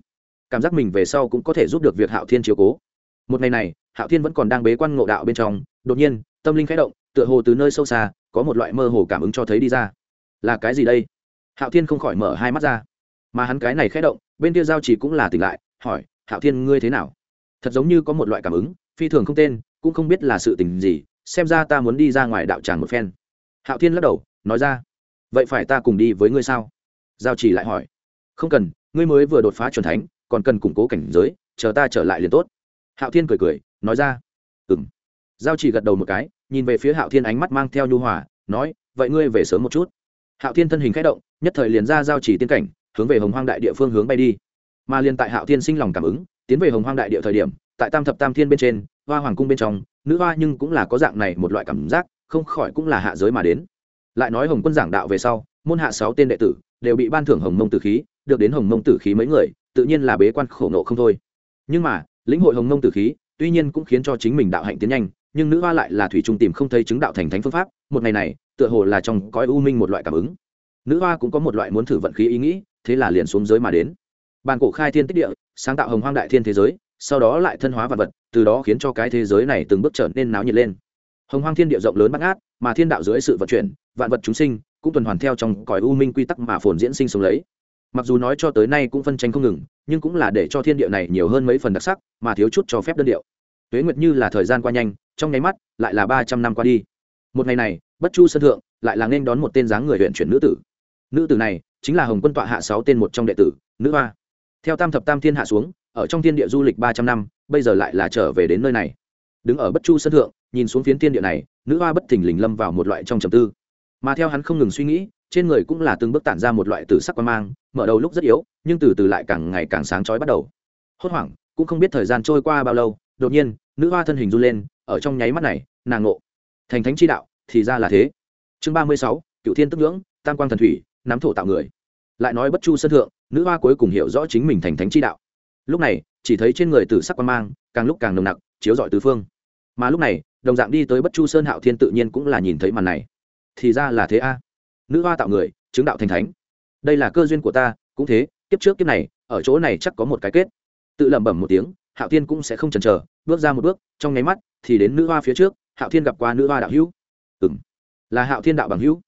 Cảm giác mình về sau cũng có thể giúp được việc hạo thiên chiếu cố. Một ngày này, hạo thiên vẫn còn đang bế quan ngộ đạo bên trong, đột nhiên, tâm linh khẽ động, tựa hồ từ nơi sâu xa, có một loại mơ hồ cảm ứng cho thấy đi ra. Là cái gì đây? Hạo thiên không khỏi mở hai mắt ra. Mà hắn cái này khẽ động, bên kia giao chỉ cũng là tỉnh lại, hỏi, hạo thiên, ngươi thế nào? Thật giống như có một loại cảm ứng, phi thường không tên, cũng không biết là sự tình gì, xem ra ta muốn đi ra ngoài đạo tràng một phen. Hạo thiên lắc đầu, nói ra, vậy phải ta cùng đi với ngươi sao? Giao chỉ lại hỏi, không cần, ngươi mới vừa đột phá c h u ẩ n thánh, còn cần củng cố cảnh giới, chờ ta trở lại liền tốt. Hạo thiên cười cười, nói ra ừ m giao chỉ gật đầu một cái, nhìn về phía hạo thiên ánh mắt mang theo nhu hòa, nói, vậy ngươi về sớm một chút hạo thiên thân hình k h ẽ động, nhất thời liền ra giao chỉ tiên cảnh, hướng về hồng hoang đại địa phương hướng bay đi. Mà liền tại hạo thiên sinh lòng cảm ứng, tiến về hồng hoang đại địa thời điểm, tại tam thập tam thiên bên trên, hoa hoàng cung bên trong, nữ hoa nhưng cũng là có dạng này một loại cảm giác, không khỏi cũng là hạ giới mà đến. Lại nói hồng quân giảng đạo về sau, môn hạ sáu tên đệ tử đều bị ban thưởng hồng mông tử khí, được đến hồng mông tử khí mấy người, tự nhiên là bế quan khổ nộ không thôi. Nhưng mà, lĩnh hội hồng mông tử khí, tuy nhiên cũng khiến cho chính mình đạo hạnh tiến nhanh nhưng nữ hoa lại là thủy trung tìm không thấy chứng đạo thành thánh phương pháp, một ngày này, tựa hồ là trong cõi u minh một loại cảm ứng. Nữ hoa cũng có một loại muốn thử vận khí ý nghĩ, thế là liền xuống giới mà đến. Bàn cổ khai thiên tích địa, sáng tạo hồng hoang đại thiên thế giới, sau đó lại thân hóa vật vật, từ đó khiến cho cái thế giới này từng bước trở nên náo nhiệt lên. Hồng hoang thiên địa rộng lớn bắt ngát, mà thiên đạo dưới sự vận chuyển, vạn vật chúng sinh, cũng tuần hoàn theo trong cõi u minh quy tắc mà phồn diễn sinh sống lấy. Mặc dù nói cho tới nay cũng phân tranh không ngừng, nhưng cũng là để cho thiên địa này nhiều hơn mấy phần đặc sắc, mà thiếu chút cho phép đơn điệu tuế nguyệt như là thời gian qua nhanh, trong nháy mắt, lại là ba trăm năm qua đi. Một ngày này, bất chu sân thượng lại là nên đón một tên dáng người huyện chuyển nữ tử. Nữ tử này chính là hồng quân tọa hạ sáu tên một trong đệ tử, nữ hoa. Theo tam thập tam thiên hạ xuống, ở trong thiên địa du lịch ba trăm năm, bây giờ lại là trở về đến nơi này. Đứng ở bất chu sân thượng, nhìn xuống phiến thiên địa này, nữ hoa bất thình lình lâm vào một loại trong trầm tư. Mà theo hắn không ngừng suy nghĩ, trên người cũng là từng bước tản ra một loại tử sắc quan mang, mở đầu lúc rất yếu, nhưng từ từ lại càng ngày càng sáng chói bắt đầu. Hốt hoảng, cũng không biết thời gian trôi qua bao lâu đột nhiên, nữ hoa thân hình run lên, ở trong nháy mắt này, nàng ngộ. Thành thánh chi đạo, thì ra là thế. Chương ba mươi sáu cựu thiên tức ngưỡng, tam quang thần thủy, nắm thổ tạo người. Lại nói bất chu sân thượng, nữ hoa cuối cùng hiểu rõ chính mình thành thánh chi đạo. Lúc này, chỉ thấy trên người tử sắc quan mang, càng lúc càng nồng nặc, chiếu rọi tứ phương. Mà lúc này, đồng dạng đi tới bất chu sơn hạo thiên tự nhiên cũng là nhìn thấy màn này. Thì ra là thế a. Nữ hoa tạo người, chứng đạo thành thánh. Đây là cơ duyên của ta, cũng thế, kiếp trước kiếp này, ở chỗ này chắc có một cái kết. Tự lẩm bẩm một tiếng hạo thiên cũng sẽ không chần chờ, bước ra một bước, trong nháy mắt thì đến nữ hoa phía trước, hạo thiên gặp qua nữ hoa đạo hữu. Ừng là hạo thiên đạo bằng hữu.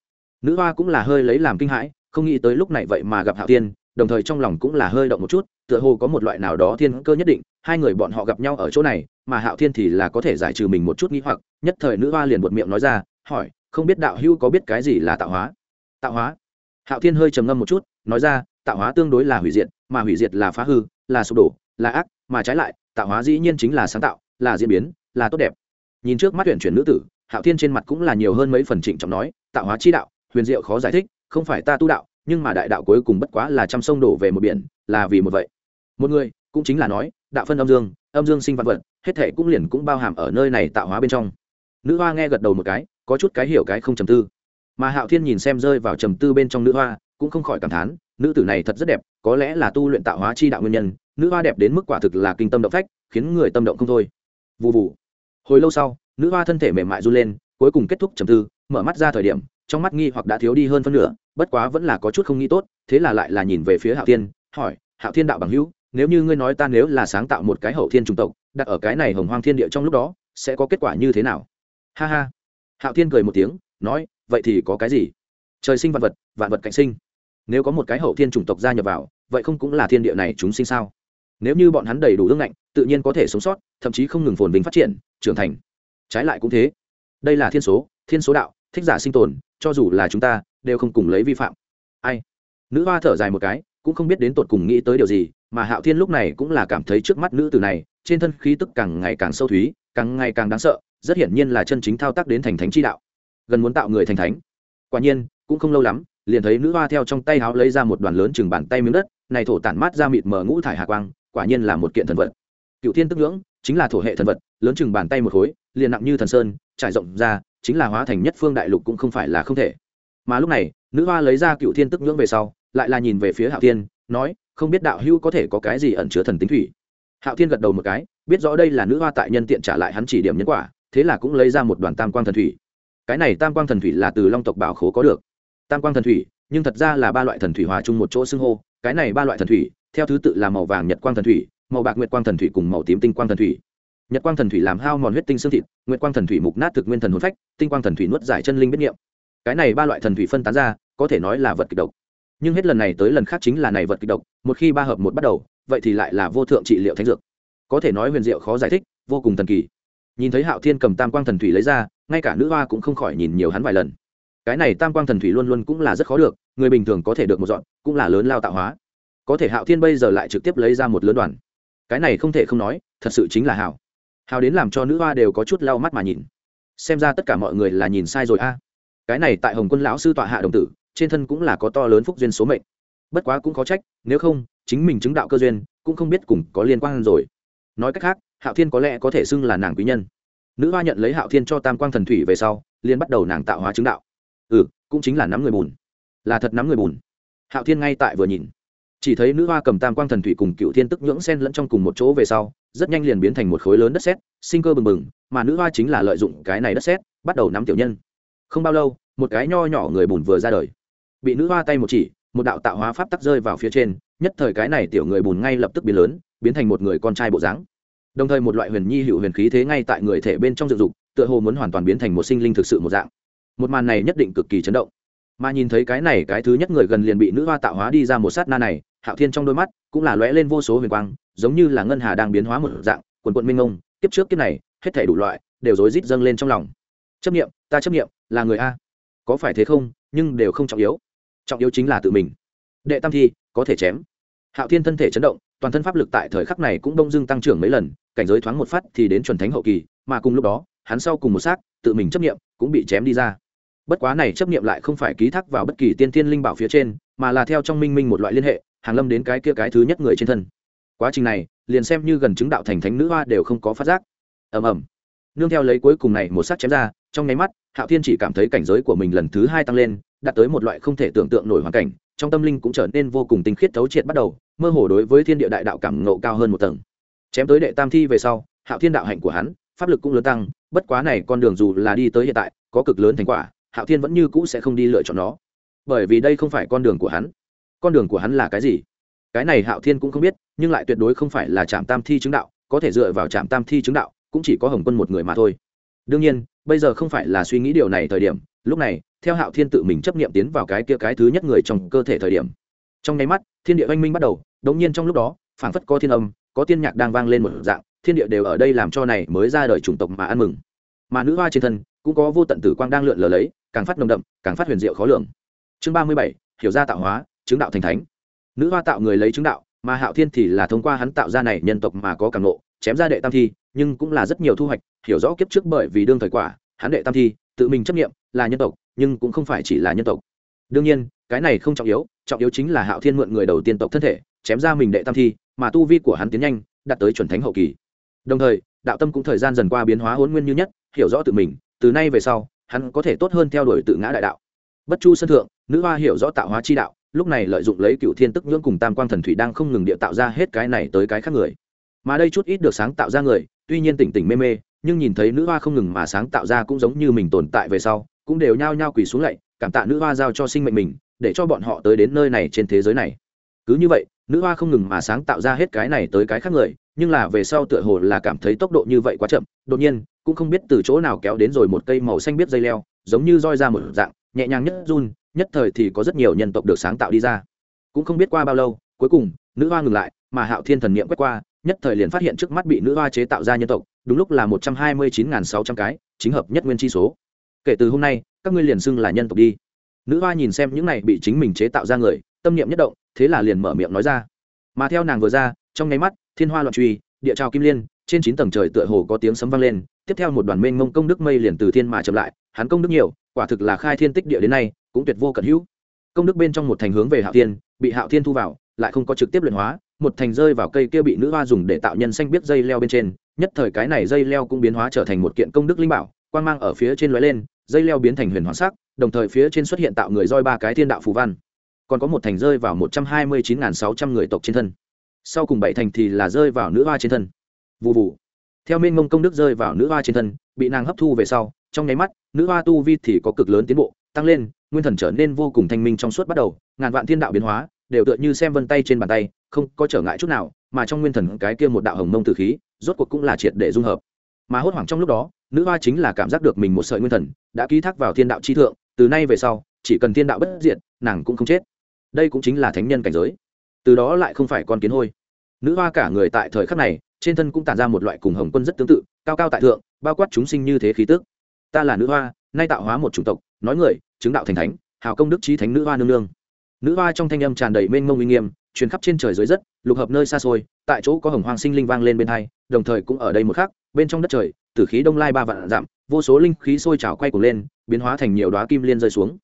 Nữ hoa cũng là hơi lấy làm kinh hãi, không nghĩ tới lúc này vậy mà gặp hạo thiên, đồng thời trong lòng cũng là hơi động một chút, tựa hồ có một loại nào đó thiên cơ nhất định, hai người bọn họ gặp nhau ở chỗ này, mà hạo thiên thì là có thể giải trừ mình một chút nghĩ hoặc, nhất thời nữ hoa liền buột miệng nói ra, hỏi, không biết đạo hữu có biết cái gì là tạo hóa? Tạo hóa? Hạo thiên hơi trầm ngâm một chút, nói ra, tạo hóa tương đối là hủy diệt, mà hủy diệt là phá hư, là sụp đổ, là ác mà trái lại, tạo hóa dĩ nhiên chính là sáng tạo, là diễn biến, là tốt đẹp. Nhìn trước mắt tuyển chuyển nữ tử, hạo thiên trên mặt cũng là nhiều hơn mấy phần trịnh trọng nói, tạo hóa chi đạo, huyền diệu khó giải thích, không phải ta tu đạo, nhưng mà đại đạo cuối cùng bất quá là trăm sông đổ về một biển, là vì một vậy. Một người, cũng chính là nói, đạo phân âm dương âm dương sinh vạn vật, hết thể cũng liền cũng bao hàm ở nơi này tạo hóa bên trong. Nữ hoa nghe gật đầu một cái, có chút cái hiểu cái không trầm tư. Mà hạo thiên nhìn xem rơi vào trầm tư bên trong nữ hoa, cũng không khỏi cảm thán, nữ tử này thật rất đẹp, có lẽ là tu luyện tạo hóa chi đạo nguyên nhân nữ hoa đẹp đến mức quả thực là kinh tâm động phách, khiến người tâm động không thôi. Vụ vụ hồi lâu sau, nữ hoa thân thể mềm mại run lên, cuối cùng kết thúc trầm tư, mở mắt ra thời điểm, trong mắt nghi hoặc đã thiếu đi hơn phân nửa, bất quá vẫn là có chút không nghĩ tốt, thế là lại là nhìn về phía hạo thiên, hỏi, hạo thiên đạo bằng hữu, nếu như ngươi nói ta nếu là sáng tạo một cái hậu thiên trung tộc, đặt ở cái này hồng hoang thiên địa trong lúc đó, sẽ có kết quả như thế nào? Ha ha. Hạo thiên cười một tiếng, nói, vậy thì có cái gì? Trời sinh vạn vật vạn vật cạnh sinh. Nếu có một cái hậu thiên chủng tộc gia nhập vào, vậy không cũng là thiên địa này chúng sinh sao? Nếu như bọn hắn đầy đủ ương ngạnh, tự nhiên có thể sống sót, thậm chí không ngừng phồn vinh phát triển, trưởng thành. Trái lại cũng thế. Đây là thiên số thiên số đạo, thích giả sinh tồn, cho dù là chúng ta, đều không cùng lấy vi phạm. Ai? Nữ hoa thở dài một cái, cũng không biết đến tột cùng nghĩ tới điều gì, mà hạo thiên lúc này cũng là cảm thấy trước mắt nữ tử này, trên thân khí tức càng ngày càng sâu thúy, càng ngày càng đáng sợ, rất hiển nhiên là chân chính thao tác đến thành thánh chi đạo. Gần muốn tạo người thành thánh. Quả nhiên, cũng không lâu lắm, liền thấy nữ hoa theo trong tay háo lấy ra một đoàn lớn chừng bàn tay miếng đất, này thổ tản mát ra mịt mờ ngũ thải hạ quang quả nhiên là một kiện thần vật. Cựu thiên tức ngưỡng, chính là thổ hệ thần vật, lớn chừng bàn tay một khối, liền nặng như thần sơn, trải rộng ra, chính là hóa thành nhất phương đại lục cũng không phải là không thể. Mà lúc này, nữ hoa lấy ra cựu thiên tức ngưỡng về sau, lại là nhìn về phía hạo thiên, nói, không biết đạo hữu có thể có cái gì ẩn chứa thần tính thủy? Hạo thiên gật đầu một cái, biết rõ đây là nữ hoa tại nhân tiện trả lại hắn chỉ điểm nhân quả, thế là cũng lấy ra một đoàn tam quang thần thủy. Cái này tam quang thần thủy là từ long tộc bảo khố có được. Tam quang thần thủy, nhưng thật ra là ba loại thần thủy hòa chung một chỗ xưng hô cái này ba loại thần thủy, theo thứ tự là màu vàng nhật quang thần thủy, màu bạc nguyệt quang thần thủy cùng màu tím tinh quang thần thủy. Nhật quang thần thủy làm hao mòn huyết tinh xương thịt, nguyệt quang thần thủy mục nát thực nguyên thần hồn phách, tinh quang thần thủy nuốt giải chân linh biết nghiệm cái này ba loại thần thủy phân tán ra, có thể nói là vật kịch độc. Nhưng hết lần này tới lần khác chính là này vật kịch độc, một khi ba hợp một bắt đầu, vậy thì lại là vô thượng trị liệu thánh dược. Có thể nói huyền diệu khó giải thích, vô cùng thần kỳ. Nhìn thấy hạo thiên cầm tam quang thần thủy lấy ra, ngay cả nữ hoa cũng không khỏi nhìn nhiều hắn vài lần. Cái này tam quang thần thủy luôn luôn cũng là rất khó được người bình thường có thể được một dọn cũng là lớn lao tạo hóa. Có thể hạo thiên bây giờ lại trực tiếp lấy ra một lớn đoàn. Cái này không thể không nói thật sự chính là hào, hào đến làm cho nữ hoa đều có chút lau mắt mà nhìn. Xem ra tất cả mọi người là nhìn sai rồi a. Cái này tại hồng quân lão sư tọa hạ đồng tử trên thân cũng là có to lớn phúc duyên số mệnh. Bất quá cũng có trách nếu không chính mình chứng đạo cơ duyên cũng không biết cùng có liên quan rồi. Nói cách khác hạo thiên có lẽ có thể xưng là nàng quý nhân. Nữ hoa nhận lấy hạo thiên cho tam quang thần thủy về sau liền bắt đầu nàng tạo hóa chứng đạo. Ừ cũng chính là nắm người bùn là thật nắm người bùn. Hạo thiên ngay tại vừa nhìn. Chỉ thấy nữ hoa cầm tam quang thần thủy cùng cựu thiên tức nhưỡng sen lẫn trong cùng một chỗ về sau, rất nhanh liền biến thành một khối lớn đất sét, sinh cơ bừng bừng, mà nữ hoa chính là lợi dụng cái này đất sét, bắt đầu nắm tiểu nhân. Không bao lâu, một cái nho nhỏ người bùn vừa ra đời. Bị nữ hoa tay một chỉ, một đạo tạo hóa pháp tắc rơi vào phía trên, nhất thời cái này tiểu người bùn ngay lập tức biến lớn, biến thành một người con trai bộ dáng. Đồng thời một loại huyền nhi hữu huyền khí thế ngay tại người thể bên trong dựng dục, tựa hồ muốn hoàn toàn biến thành một sinh linh thực sự một dạng. Một màn này nhất định cực kỳ chấn động mà nhìn thấy cái này cái thứ nhất người gần liền bị nữ hoa tạo hóa đi ra một sát na này, hạo thiên trong đôi mắt cũng là lóe lên vô số huyền quang, giống như là ngân hà đang biến hóa một dạng, quần quận minh ông kiếp trước kiếp này, hết thể đủ loại đều rối rít dâng lên trong lòng. Chấp nghiệm ta chấp nghiệm là người a. Có phải thế không? Nhưng đều không trọng yếu. Trọng yếu chính là tự mình. Đệ tam thi, có thể chém. Hạo thiên thân thể chấn động, toàn thân pháp lực tại thời khắc này cũng đông dưng tăng trưởng mấy lần, cảnh giới thoáng một phát thì đến chuẩn thánh hậu kỳ, mà cùng lúc đó, hắn sau cùng một xác, tự mình chấp nghiệm cũng bị chém đi ra bất quá này chấp nghiệm lại không phải ký thác vào bất kỳ tiên thiên linh bảo phía trên, mà là theo trong minh minh một loại liên hệ, hàng lâm đến cái kia cái thứ nhất người trên thân. Quá trình này, liền xem như gần chứng đạo thành thánh nữ hoa đều không có phát giác. Ầm ầm. Nương theo lấy cuối cùng này một sát chém ra, trong nháy mắt, hạo thiên chỉ cảm thấy cảnh giới của mình lần thứ hai tăng lên, đạt tới một loại không thể tưởng tượng nổi hoàn cảnh, trong tâm linh cũng trở nên vô cùng tinh khiết thấu triệt bắt đầu, mơ hồ đối với thiên địa đại đạo cảm ngộ cao hơn một tầng. Chém tới đệ tam thi về sau, hạo thiên đạo hạnh của hắn, pháp lực cũng lớn tăng, bất quá này con đường dù là đi tới hiện tại, có cực lớn thành quả hạo thiên vẫn như cũ sẽ không đi lựa chọn nó. Bởi vì đây không phải con đường của hắn. Con đường của hắn là cái gì? Cái này hạo thiên cũng không biết, nhưng lại tuyệt đối không phải là trạm tam thi chứng đạo, có thể dựa vào trạm tam thi chứng đạo, cũng chỉ có hồng quân một người mà thôi. Đương nhiên, bây giờ không phải là suy nghĩ điều này thời điểm, lúc này, theo hạo thiên tự mình chấp nghiệm tiến vào cái kia cái thứ nhất người trong cơ thể thời điểm. Trong nháy mắt, thiên địa oanh minh bắt đầu, đống nhiên trong lúc đó, phảng phất có thiên âm, có tiên nhạc đang vang lên một dạng, thiên địa đều ở đây làm cho này mới ra đời chủng tộc mà ăn mừng. Mà nữ hoa trên thân cũng có vô tận tử quang đang lượn lờ lấy, càng phát nồng đậm, càng phát huyền diệu khó lường. Chương ba mươi bảy, hiểu ra tạo hóa, chứng đạo thành thánh. Nữ hoa tạo người lấy chứng đạo, mà hạo thiên thì là thông qua hắn tạo ra này nhân tộc mà có càng nộ chém ra đệ tam thi, nhưng cũng là rất nhiều thu hoạch, hiểu rõ kiếp trước bởi vì đương thời quả, hắn đệ tam thi, tự mình chấp nghiệm là nhân tộc, nhưng cũng không phải chỉ là nhân tộc. Đương nhiên, cái này không trọng yếu trọng yếu chính là hạo thiên mượn người đầu tiên tộc thân thể, chém ra mình đệ tam thi, mà tu vi của hắn tiến nhanh, đạt tới chuẩn thánh hậu kỳ. Đồng thời, đạo tâm cũng thời gian dần qua biến hóa hôn nguyên như nhất, hiểu rõ tự mình từ nay về sau, hắn có thể tốt hơn theo đuổi tự ngã đại đạo. Bất chu sân thượng, nữ hoa hiểu rõ tạo hóa chi đạo, lúc này lợi dụng lấy cựu thiên tức nhưỡng cùng tam quang thần thủy đang không ngừng địa tạo ra hết cái này tới cái khác người. Mà đây chút ít được sáng tạo ra người, tuy nhiên tỉnh tỉnh mê mê, nhưng nhìn thấy nữ hoa không ngừng mà sáng tạo ra cũng giống như mình tồn tại về sau, cũng đều nhao nhao quỳ xuống lạy, cảm tạ nữ hoa giao cho sinh mệnh mình, để cho bọn họ tới đến nơi này trên thế giới này. Cứ như vậy, nữ hoa không ngừng mà sáng tạo ra hết cái này tới cái khác người nhưng là về sau tựa hồ là cảm thấy tốc độ như vậy quá chậm, đột nhiên, cũng không biết từ chỗ nào kéo đến rồi một cây màu xanh biết dây leo, giống như roi ra một dạng, nhẹ nhàng nhất run, nhất thời thì có rất nhiều nhân tộc được sáng tạo đi ra. Cũng không biết qua bao lâu, cuối cùng, nữ hoa ngừng lại, mà hạo thiên thần niệm quét qua, nhất thời liền phát hiện trước mắt bị nữ hoa chế tạo ra nhân tộc, đúng lúc là một trăm hai mươi chín sáu trăm cái, chính hợp nhất nguyên chi số. Kể từ hôm nay, các ngươi liền xưng là nhân tộc đi. Nữ hoa nhìn xem những này bị chính mình chế tạo ra người, tâm niệm nhất động, thế là liền mở miệng nói ra. Mà theo nàng vừa ra, trong nháy mắt thiên hoa loạn truy, địa trào kim liên, trên chín tầng trời tựa hồ có tiếng sấm vang lên, tiếp theo một đoàn mênh mông công đức mây liền từ thiên mà chậm lại, hắn công đức nhiều, quả thực là khai thiên tích địa đến nay, cũng tuyệt vô cận hữu. Công đức bên trong một thành hướng về hạo thiên, bị hạo thiên thu vào, lại không có trực tiếp luyện hóa, một thành rơi vào cây kia bị nữ hoa dùng để tạo nhân xanh biết dây leo bên trên, nhất thời cái này dây leo cũng biến hóa trở thành một kiện công đức linh bảo, quang mang ở phía trên lóe lên, dây leo biến thành huyền hoàng sắc, đồng thời phía trên xuất hiện tạo người roi ba cái thiên đạo phù văn. Còn có một thành rơi vào một trăm hai mươi chín sáu trăm người tộc trên thân sau cùng bảy thành thì là rơi vào nữ hoa trên thân. Vụ vụ theo minh mông công đức rơi vào nữ hoa trên thân, bị nàng hấp thu về sau, trong nháy mắt, nữ hoa tu vi thì có cực lớn tiến bộ, tăng lên, nguyên thần trở nên vô cùng thanh minh trong suốt bắt đầu, ngàn vạn thiên đạo biến hóa, đều tựa như xem vân tay trên bàn tay, không có trở ngại chút nào, mà trong nguyên thần cái kia một đạo hồng mông từ khí, rốt cuộc cũng là triệt để dung hợp. Mà hốt hoảng trong lúc đó, nữ hoa chính là cảm giác được mình một sợi nguyên thần, đã ký thác vào thiên đạo chi thượng, từ nay về sau, chỉ cần thiên đạo bất diệt, nàng cũng không chết. Đây cũng chính là thánh nhân cảnh giới từ đó lại không phải con kiến hôi. Nữ hoa cả người tại thời khắc này, trên thân cũng tản ra một loại cùng hồng quân rất tương tự, cao cao tại thượng, bao quát chúng sinh như thế khí tức. Ta là nữ hoa, nay tạo hóa một chủng tộc, nói người, chứng đạo thành thánh, hào công đức trí thánh nữ hoa nương nương. Nữ hoa trong thanh âm tràn đầy mênh mông uy nghiêm, truyền khắp trên trời dưới đất, lục hợp nơi xa xôi, tại chỗ có hồng hoàng sinh linh vang lên bên hai, đồng thời cũng ở đây một khắc, bên trong đất trời, tử khí đông lai ba vạn dặm, vô số linh khí sôi trào quay cuồng lên, biến hóa thành nhiều đoá kim liên rơi xuống.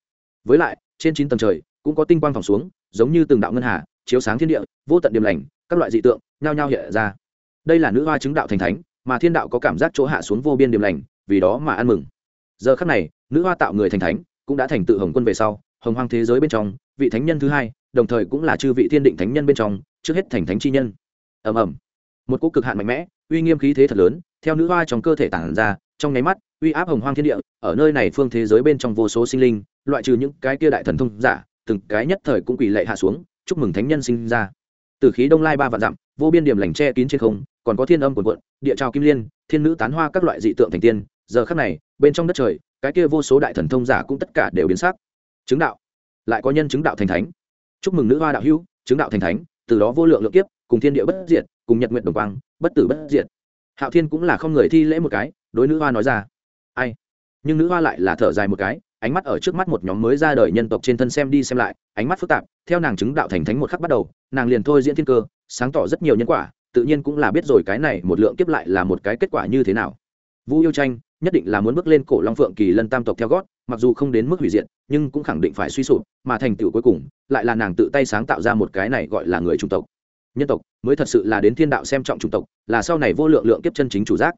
Với lại, trên chín tầng trời, cũng có tinh quang phẳng xuống, giống như từng đạo ngân hà chiếu sáng thiên địa, vô tận điểm lành, các loại dị tượng nhao nhao hiện ra. Đây là nữ hoa chứng đạo thành thánh, mà thiên đạo có cảm giác chỗ hạ xuống vô biên điểm lành, vì đó mà ăn mừng. Giờ khắc này, nữ hoa tạo người thành thánh, cũng đã thành tự hồng quân về sau, hồng hoang thế giới bên trong, vị thánh nhân thứ hai, đồng thời cũng là chư vị thiên định thánh nhân bên trong, trước hết thành thánh chi nhân. Ầm ầm. Một cỗ cực hạn mạnh mẽ, uy nghiêm khí thế thật lớn, theo nữ hoa trong cơ thể tản ra, trong nháy mắt, uy áp hồng hoang thiên địa, ở nơi này phương thế giới bên trong vô số sinh linh, loại trừ những cái kia đại thần thông giả, từng cái nhất thời cũng quỳ lệ hạ xuống chúc mừng thánh nhân sinh ra. Từ khí đông lai ba vạn dặm, vô biên điểm lành che kín trên không, còn có thiên âm quần quận địa trào kim liên, thiên nữ tán hoa các loại dị tượng thành tiên. Giờ khắc này, bên trong đất trời, cái kia vô số đại thần thông giả cũng tất cả đều biến sắc. Chứng đạo. Lại có nhân chứng đạo thành thánh. Chúc mừng nữ hoa đạo hữu, chứng đạo thành thánh, từ đó vô lượng lượng kiếp, cùng thiên địa bất diệt, cùng nhật nguyện đồng quang, bất tử bất diệt. Hạo thiên cũng là không người thi lễ một cái, đối nữ hoa nói ra. Ai? Nhưng nữ hoa lại là thở dài một cái ánh mắt ở trước mắt một nhóm mới ra đời nhân tộc trên thân xem đi xem lại, ánh mắt phức tạp, theo nàng chứng đạo thành thánh một khắc bắt đầu, nàng liền thôi diễn thiên cơ, sáng tỏ rất nhiều nhân quả, tự nhiên cũng là biết rồi cái này một lượng kiếp lại là một cái kết quả như thế nào. Vũ yêu tranh, nhất định là muốn bước lên cổ long phượng kỳ lân tam tộc theo gót, mặc dù không đến mức hủy diệt, nhưng cũng khẳng định phải suy sụp, mà thành tựu cuối cùng, lại là nàng tự tay sáng tạo ra một cái này gọi là người trung tộc. Nhân tộc, mới thật sự là đến thiên đạo xem trọng trung tộc, là sau này vô lượng lượng kiếp chân chính chủ giác.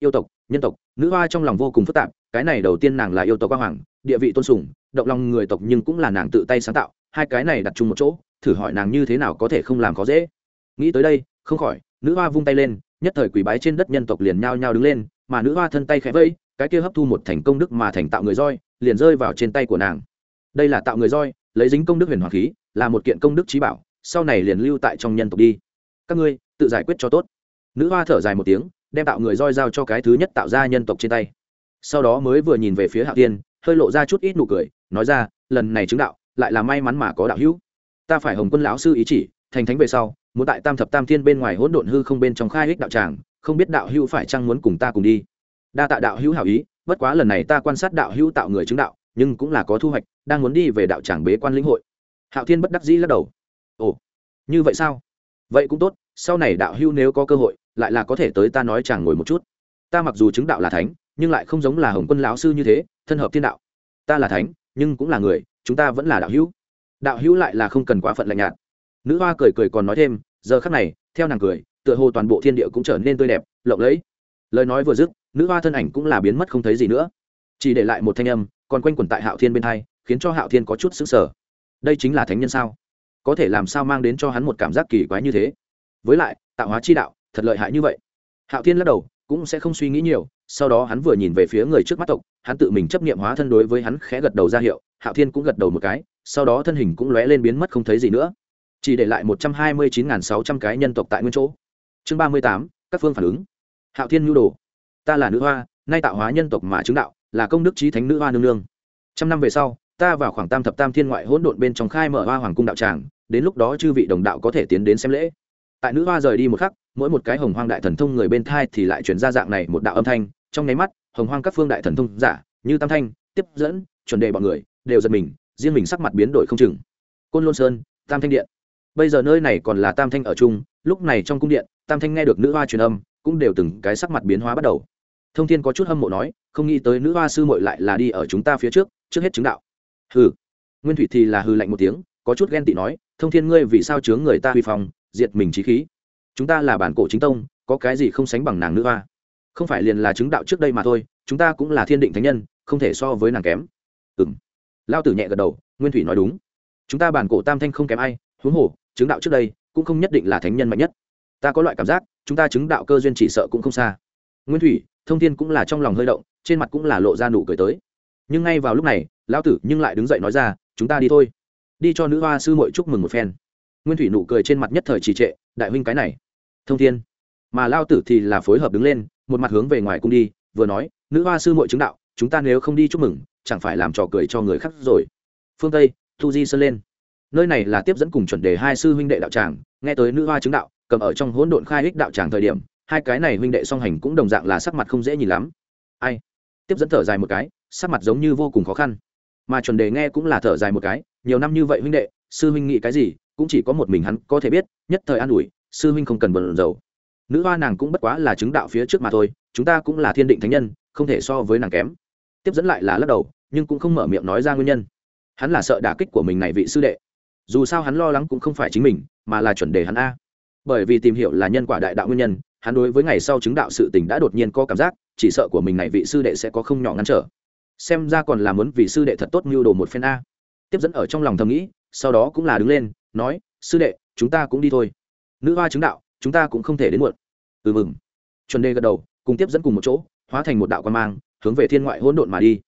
Yêu tộc, nhân tộc, nữ hoa trong lòng vô cùng phức tạp cái này đầu tiên nàng là yêu tộc quang hoàng, địa vị tôn sùng, động lòng người tộc nhưng cũng là nàng tự tay sáng tạo, hai cái này đặt chung một chỗ, thử hỏi nàng như thế nào có thể không làm khó dễ. Nghĩ tới đây, không khỏi, nữ hoa vung tay lên, nhất thời quỷ bái trên đất nhân tộc liền nhao nhao đứng lên, mà nữ hoa thân tay khẽ vẫy cái kia hấp thu một thành công đức mà thành tạo người roi, liền rơi vào trên tay của nàng. Đây là tạo người roi, lấy dính công đức huyền hoàng khí, là một kiện công đức trí bảo, sau này liền lưu tại trong nhân tộc đi. Các ngươi, tự giải quyết cho tốt. Nữ hoa thở dài một tiếng, đem tạo người roi giao cho cái thứ nhất tạo ra nhân tộc trên tay sau đó mới vừa nhìn về phía Hạo tiên hơi lộ ra chút ít nụ cười, nói ra, lần này chứng đạo, lại là may mắn mà có đạo hữu. Ta phải hồng quân lão sư ý chỉ, thành thánh về sau, muốn tại tam thập tam thiên bên ngoài hỗn độn hư không bên trong khai hích đạo tràng, không biết đạo hữu phải chăng muốn cùng ta cùng đi. Đa tạ đạo hữu hảo ý, bất quá lần này ta quan sát đạo hữu tạo người chứng đạo, nhưng cũng là có thu hoạch, đang muốn đi về đạo tràng bế quan lĩnh hội. Hạo thiên bất đắc dĩ lắc đầu. Ồ, như vậy sao? Vậy cũng tốt, sau này đạo hữu nếu có cơ hội, lại là có thể tới ta nói chàng ngồi một chút. Ta mặc dù chứng đạo là thánh nhưng lại không giống là hồng quân lão sư như thế, thân hợp thiên đạo. Ta là thánh, nhưng cũng là người, chúng ta vẫn là đạo hữu. Đạo hữu lại là không cần quá phận lạnh nhạt. Nữ hoa cười cười còn nói thêm, giờ khắc này, theo nàng cười, tựa hồ toàn bộ thiên địa cũng trở nên tươi đẹp, lộng lẫy. Lời nói vừa dứt, nữ hoa thân ảnh cũng là biến mất không thấy gì nữa. Chỉ để lại một thanh âm, còn quanh quẩn tại hạo thiên bên hai, khiến cho hạo thiên có chút xứng sở đây chính là thánh nhân sao? Có thể làm sao mang đến cho hắn một cảm giác kỳ quái như thế? Với lại, tạo hóa chi đạo, thật lợi hại như vậy. Hạo thiên lắc đầu cũng sẽ không suy nghĩ nhiều, sau đó hắn vừa nhìn về phía người trước mắt tộc, hắn tự mình chấp nghiệm hóa thân đối với hắn khẽ gật đầu ra hiệu, hạo thiên cũng gật đầu một cái, sau đó thân hình cũng lóe lên biến mất không thấy gì nữa. Chỉ để lại một trăm hai mươi chín sáu trăm cái nhân tộc tại nguyên chỗ. Chương ba mươi tám, các phương phản ứng. Hạo thiên nhu đồ. Ta là nữ hoa, nay tạo hóa nhân tộc mà chứng đạo, là công đức trí thánh nữ hoa nương nương. Trăm năm về sau, ta vào khoảng tam thập tam thiên ngoại hỗn độn bên trong khai mở hoa hoàng cung đạo tràng, đến lúc đó chư vị đồng đạo có thể tiến đến xem lễ tại nữ hoa rời đi một khắc, mỗi một cái hồng hoang đại thần thông người bên thai thì lại chuyển ra dạng này một đạo âm thanh. Trong nháy mắt, hồng hoang các phương đại thần thông giả như tam thanh, tiếp dẫn, chuẩn đề bọn người, đều giật mình, riêng mình sắc mặt biến đổi không chừng. Côn lôn sơn, tam thanh điện. Bây giờ nơi này còn là tam thanh ở chung, lúc này trong cung điện, tam thanh nghe được nữ hoa truyền âm, cũng đều từng cái sắc mặt biến hóa bắt đầu. Thông thiên có chút hâm mộ nói, không nghĩ tới nữ hoa sư mội lại là đi ở chúng ta phía trước trước hết chứng đạo. Hừ. Nguyên thủy thì là hư lạnh một tiếng, có chút ghen tị nói, thông thiên ngươi vì sao chướng người ta huy phong diệt mình trí khí. Chúng ta là bản cổ chính tông, có cái gì không sánh bằng nàng nữ hoa? Không phải liền là chứng đạo trước đây mà thôi, chúng ta cũng là thiên định thánh nhân, không thể so với nàng kém. Ừ m lao tử nhẹ gật đầu, nguyên thủy nói đúng. Chúng ta bản cổ tam thanh không kém ai, huống hồ, chứng đạo trước đây, cũng không nhất định là thánh nhân mạnh nhất. Ta có loại cảm giác, chúng ta chứng đạo cơ duyên chỉ sợ cũng không xa. Nguyên thủy, thông tin cũng là trong lòng hơi động, trên mặt cũng là lộ ra nụ cười tới. Nhưng ngay vào lúc này lão tử nhưng lại đứng dậy nói ra, chúng ta đi thôi. Đi cho nữ hoa sư mội chúc mừng một phen nguyên thủy nụ cười trên mặt nhất thời trì trệ, đại huynh cái này, thông thiên. Mà lao tử thì là phối hợp đứng lên, một mặt hướng về ngoài cung đi, vừa nói, nữ hoa sư mội chứng đạo, chúng ta nếu không đi chúc mừng, chẳng phải làm trò cười cho người khác rồi. Phương tây, thu di sơn lên. Nơi này là tiếp dẫn cùng chuẩn đề hai sư huynh đệ đạo tràng, nghe tới nữ hoa chứng đạo, cầm ở trong hỗn độn khai ích đạo tràng thời điểm, hai cái này huynh đệ song hành cũng đồng dạng là sắc mặt không dễ nhìn lắm. Ai? Tiếp dẫn thở dài một cái, sắc mặt giống như vô cùng khó khăn. Mà chuẩn đề nghe cũng là thở dài một cái, nhiều năm như vậy huynh đệ, sư huynh nghĩ cái gì cũng chỉ có một mình hắn có thể biết, nhất thời an ủi, sư huynh không cần bận rầu nữ hoa nàng cũng bất quá là chứng đạo phía trước mà thôi, chúng ta cũng là thiên định thánh nhân, không thể so với nàng kém. Tiếp dẫn lại là lắc đầu, nhưng cũng không mở miệng nói ra nguyên nhân. Hắn là sợ đả kích của mình này vị sư đệ. Dù sao hắn lo lắng cũng không phải chính mình, mà là chuẩn đề hắn a. Bởi vì tìm hiểu là nhân quả đại đạo nguyên nhân, hắn đối với ngày sau chứng đạo sự tình đã đột nhiên có cảm giác, chỉ sợ của mình này vị sư đệ sẽ có không nhỏ ngăn trở. Xem ra còn là muốn vị sư đệ thật tốt mưu đồ một phen a. Tiếp dẫn ở trong lòng thầm nghĩ, sau đó cũng là đứng lên nói, sư đệ, chúng ta cũng đi thôi. Nữ hoa chứng đạo, chúng ta cũng không thể đến muộn. Ừ mừng. Chuẩn đề gật đầu, cùng tiếp dẫn cùng một chỗ, hóa thành một đạo quan mang, hướng về thiên ngoại hỗn độn mà đi.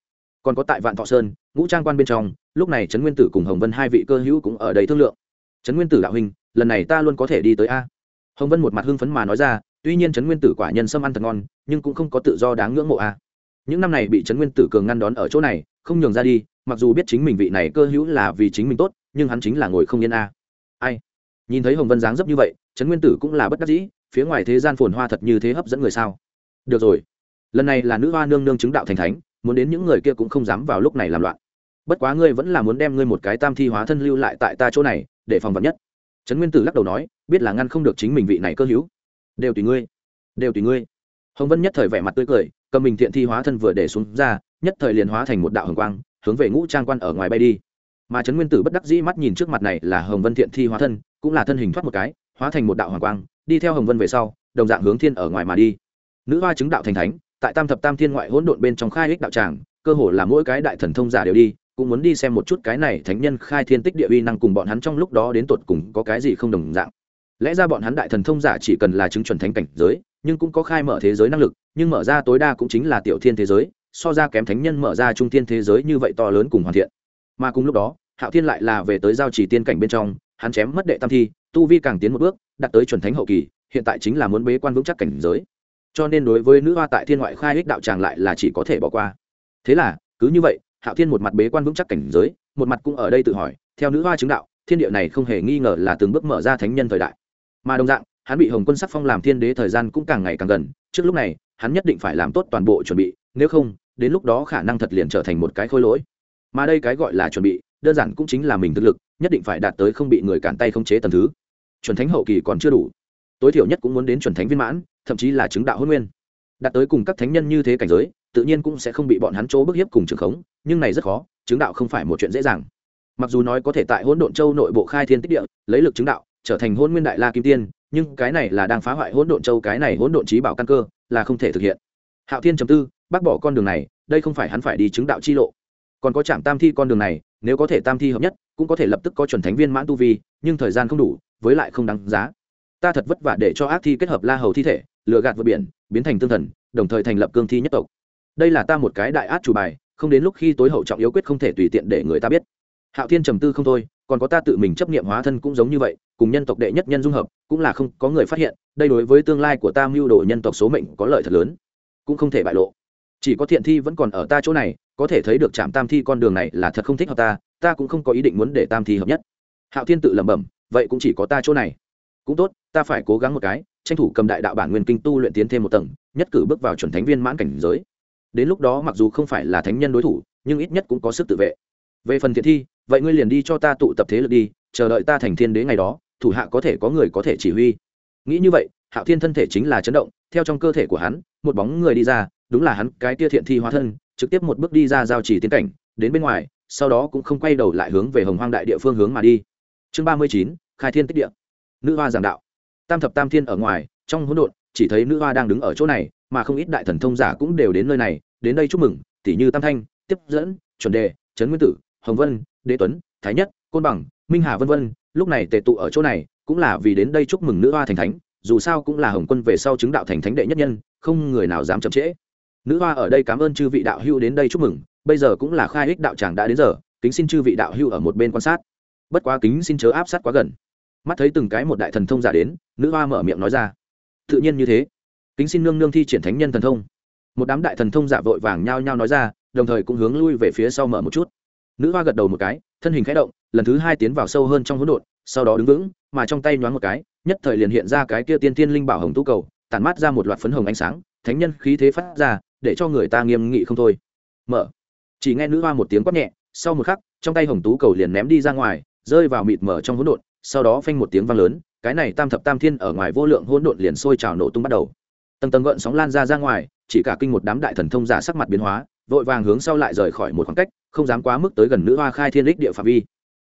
Còn có tại vạn thọ sơn, ngũ trang quan bên trong, lúc này trấn nguyên tử cùng hồng vân hai vị cơ hữu cũng ở đây thương lượng. Trấn nguyên tử đạo huynh, lần này ta luôn có thể đi tới a. Hồng vân một mặt hưng phấn mà nói ra, tuy nhiên trấn nguyên tử quả nhân sâm ăn thật ngon, nhưng cũng không có tự do đáng ngưỡng mộ a. Những năm này bị trấn nguyên tử cường ngăn đón ở chỗ này, không nhường ra đi, mặc dù biết chính mình vị này cơ hữu là vì chính mình tốt, nhưng hắn chính là ngồi không yên a ai? Nhìn thấy hồng vân dáng dấp như vậy, trấn nguyên tử cũng là bất đắc dĩ, phía ngoài thế gian phồn hoa thật như thế hấp dẫn người sao? Được rồi. Lần này là nữ hoa nương nương chứng đạo thành thánh, muốn đến những người kia cũng không dám vào lúc này làm loạn. Bất quá ngươi vẫn là muốn đem ngươi một cái tam thi hóa thân lưu lại tại ta chỗ này, để phòng vật nhất. Trấn nguyên tử lắc đầu nói, biết là ngăn không được chính mình vị này cơ hữu. Đều tùy ngươi. Đều tùy ngươi. Hồng vân nhất thời vẻ mặt tươi cười, cầm mình thiện thi hóa thân vừa để xuống ra, nhất thời liền hóa thành một đạo hồng quang, hướng về ngũ trang quan ở ngoài bay đi mà trấn nguyên tử bất đắc dĩ mắt nhìn trước mặt này là hồng vân thiện thi hóa thân, cũng là thân hình thoát một cái, hóa thành một đạo hoàng quang, đi theo hồng vân về sau, đồng dạng hướng thiên ở ngoài mà đi. Nữ hoa chứng đạo thành thánh, tại tam thập tam thiên ngoại hỗn độn bên trong khai ích đạo tràng, cơ hồ là mỗi cái đại thần thông giả đều đi, cũng muốn đi xem một chút cái này thánh nhân khai thiên tích địa uy năng cùng bọn hắn trong lúc đó đến tột cùng có cái gì không đồng dạng. Lẽ ra bọn hắn đại thần thông giả chỉ cần là chứng chuẩn thánh cảnh giới, nhưng cũng có khai mở thế giới năng lực, nhưng mở ra tối đa cũng chính là tiểu thiên thế giới, so ra kém thánh nhân mở ra trung thiên thế giới như vậy to lớn cùng hoàn thiện mà cùng lúc đó, hạo thiên lại là về tới giao chỉ tiên cảnh bên trong, hắn chém mất đệ tam thi, tu vi càng tiến một bước, đạt tới chuẩn thánh hậu kỳ, hiện tại chính là muốn bế quan vững chắc cảnh giới. Cho nên đối với nữ hoa tại thiên ngoại khai ích đạo tràng lại là chỉ có thể bỏ qua. Thế là, cứ như vậy, hạo thiên một mặt bế quan vững chắc cảnh giới, một mặt cũng ở đây tự hỏi, theo nữ hoa chứng đạo, thiên địa này không hề nghi ngờ là từng bước mở ra thánh nhân thời đại. Mà đồng dạng, hắn bị hồng quân sắc phong làm thiên đế thời gian cũng càng ngày càng gần, trước lúc này, hắn nhất định phải làm tốt toàn bộ chuẩn bị, nếu không, đến lúc đó khả năng thật liền trở thành một cái khôi lỗi mà đây cái gọi là chuẩn bị, đơn giản cũng chính là mình thực lực, nhất định phải đạt tới không bị người cản tay không chế tầm thứ. Chuẩn thánh hậu kỳ còn chưa đủ. Tối thiểu nhất cũng muốn đến chuẩn thánh viên mãn, thậm chí là chứng đạo hôn nguyên. Đạt tới cùng các thánh nhân như thế cảnh giới, tự nhiên cũng sẽ không bị bọn hắn chỗ bức hiếp cùng trường khống, nhưng này rất khó, chứng đạo không phải một chuyện dễ dàng. Mặc dù nói có thể tại hỗn độn châu nội bộ khai thiên tích địa, lấy lực chứng đạo, trở thành hôn nguyên đại la kim tiên, nhưng cái này là đang phá hoại hỗn độn châu, cái này hỗn độn trí bảo căn cơ, là không thể thực hiện. Hạo thiên chấm tư, bác bỏ con đường này, đây không phải hắn phải đi chứng đạo chi lộ còn có trạm tam thi con đường này, nếu có thể tam thi hợp nhất, cũng có thể lập tức có chuẩn thánh viên mãn tu vi, nhưng thời gian không đủ, với lại không đáng giá. Ta thật vất vả để cho ác thi kết hợp la hầu thi thể lựa gạt vượt biển, biến thành tương thần, đồng thời thành lập cương thi nhất tộc. Đây là ta một cái đại át chủ bài, không đến lúc khi tối hậu trọng yếu quyết không thể tùy tiện để người ta biết. Hạo thiên trầm tư không thôi, còn có ta tự mình chấp nghiệm hóa thân cũng giống như vậy, cùng nhân tộc đệ nhất nhân dung hợp, cũng là không có người phát hiện, đây đối với tương lai của ta mưu đồ nhân tộc số mệnh có lợi thật lớn, cũng không thể bại lộ chỉ có thiện thi vẫn còn ở ta chỗ này, có thể thấy được trạm tam thi con đường này là thật không thích hợp ta ta cũng không có ý định muốn để tam thi hợp nhất. Hạo thiên tự lẩm bẩm, vậy cũng chỉ có ta chỗ này. Cũng tốt, ta phải cố gắng một cái, tranh thủ cầm đại đạo bản nguyên kinh tu luyện tiến thêm một tầng, nhất cử bước vào chuẩn thánh viên mãn cảnh giới. Đến lúc đó mặc dù không phải là thánh nhân đối thủ, nhưng ít nhất cũng có sức tự vệ. Về phần thiện thi, vậy ngươi liền đi cho ta tụ tập thế lực đi, chờ đợi ta thành thiên đế ngày đó, thủ hạ có thể có người có thể chỉ huy. Nghĩ như vậy, hạo thiên thân thể chính là chấn động, theo trong cơ thể của hắn, một bóng người đi ra đúng là hắn, cái tia thiện thi hóa thân, trực tiếp một bước đi ra giao chỉ tiến cảnh, đến bên ngoài, sau đó cũng không quay đầu lại hướng về hồng hoang đại địa phương hướng mà đi. Chương ba mươi chín, khai thiên tích địa. Nữ hoa giảng đạo. Tam thập tam thiên ở ngoài, trong hỗn độn, chỉ thấy nữ hoa đang đứng ở chỗ này, mà không ít đại thần thông giả cũng đều đến nơi này, đến đây chúc mừng tỷ như tam thanh, tiếp dẫn, chuẩn đề, trấn nguyên tử, hồng vân, đế tuấn, thái nhất, côn bằng, minh hà vân vân, lúc này tề tụ ở chỗ này, cũng là vì đến đây chúc mừng nữ hoa thành thánh, dù sao cũng là hồng quân về sau chứng đạo thành thánh đệ nhất nhân, không người nào dám chậm trễ nữ hoa ở đây cảm ơn chư vị đạo hữu đến đây chúc mừng, bây giờ cũng là khai ích đạo tràng đã đến giờ, kính xin chư vị đạo hữu ở một bên quan sát. Bất quá kính xin chớ áp sát quá gần. Mắt thấy từng cái một đại thần thông giả đến, nữ hoa mở miệng nói ra. Tự nhiên như thế. Kính xin nương nương thi triển thánh nhân thần thông. Một đám đại thần thông giả vội vàng nhao nhao nói ra, đồng thời cũng hướng lui về phía sau mở một chút. Nữ hoa gật đầu một cái, thân hình khẽ động, lần thứ hai tiến vào sâu hơn trong hỗn độn, sau đó đứng vững, mà trong tay nhoáng một cái, nhất thời liền hiện ra cái kia tiên tiên linh bảo hồng tú cầu, tản mát ra một loạt phấn hồng ánh sáng, thánh nhân khí thế phát ra để cho người ta nghiêm nghị không thôi. Mở. Chỉ nghe nữ hoa một tiếng quát nhẹ, sau một khắc, trong tay hồng tú cầu liền ném đi ra ngoài, rơi vào mịt mở trong hỗn độn, sau đó phanh một tiếng vang lớn, cái này tam thập tam thiên ở ngoài vô lượng hỗn độn liền sôi trào nổ tung bắt đầu. Tầng tầng gợn sóng lan ra ra ngoài, chỉ cả kinh một đám đại thần thông giả sắc mặt biến hóa, vội vàng hướng sau lại rời khỏi một khoảng cách, không dám quá mức tới gần nữ hoa khai thiên đích địa phạm vi.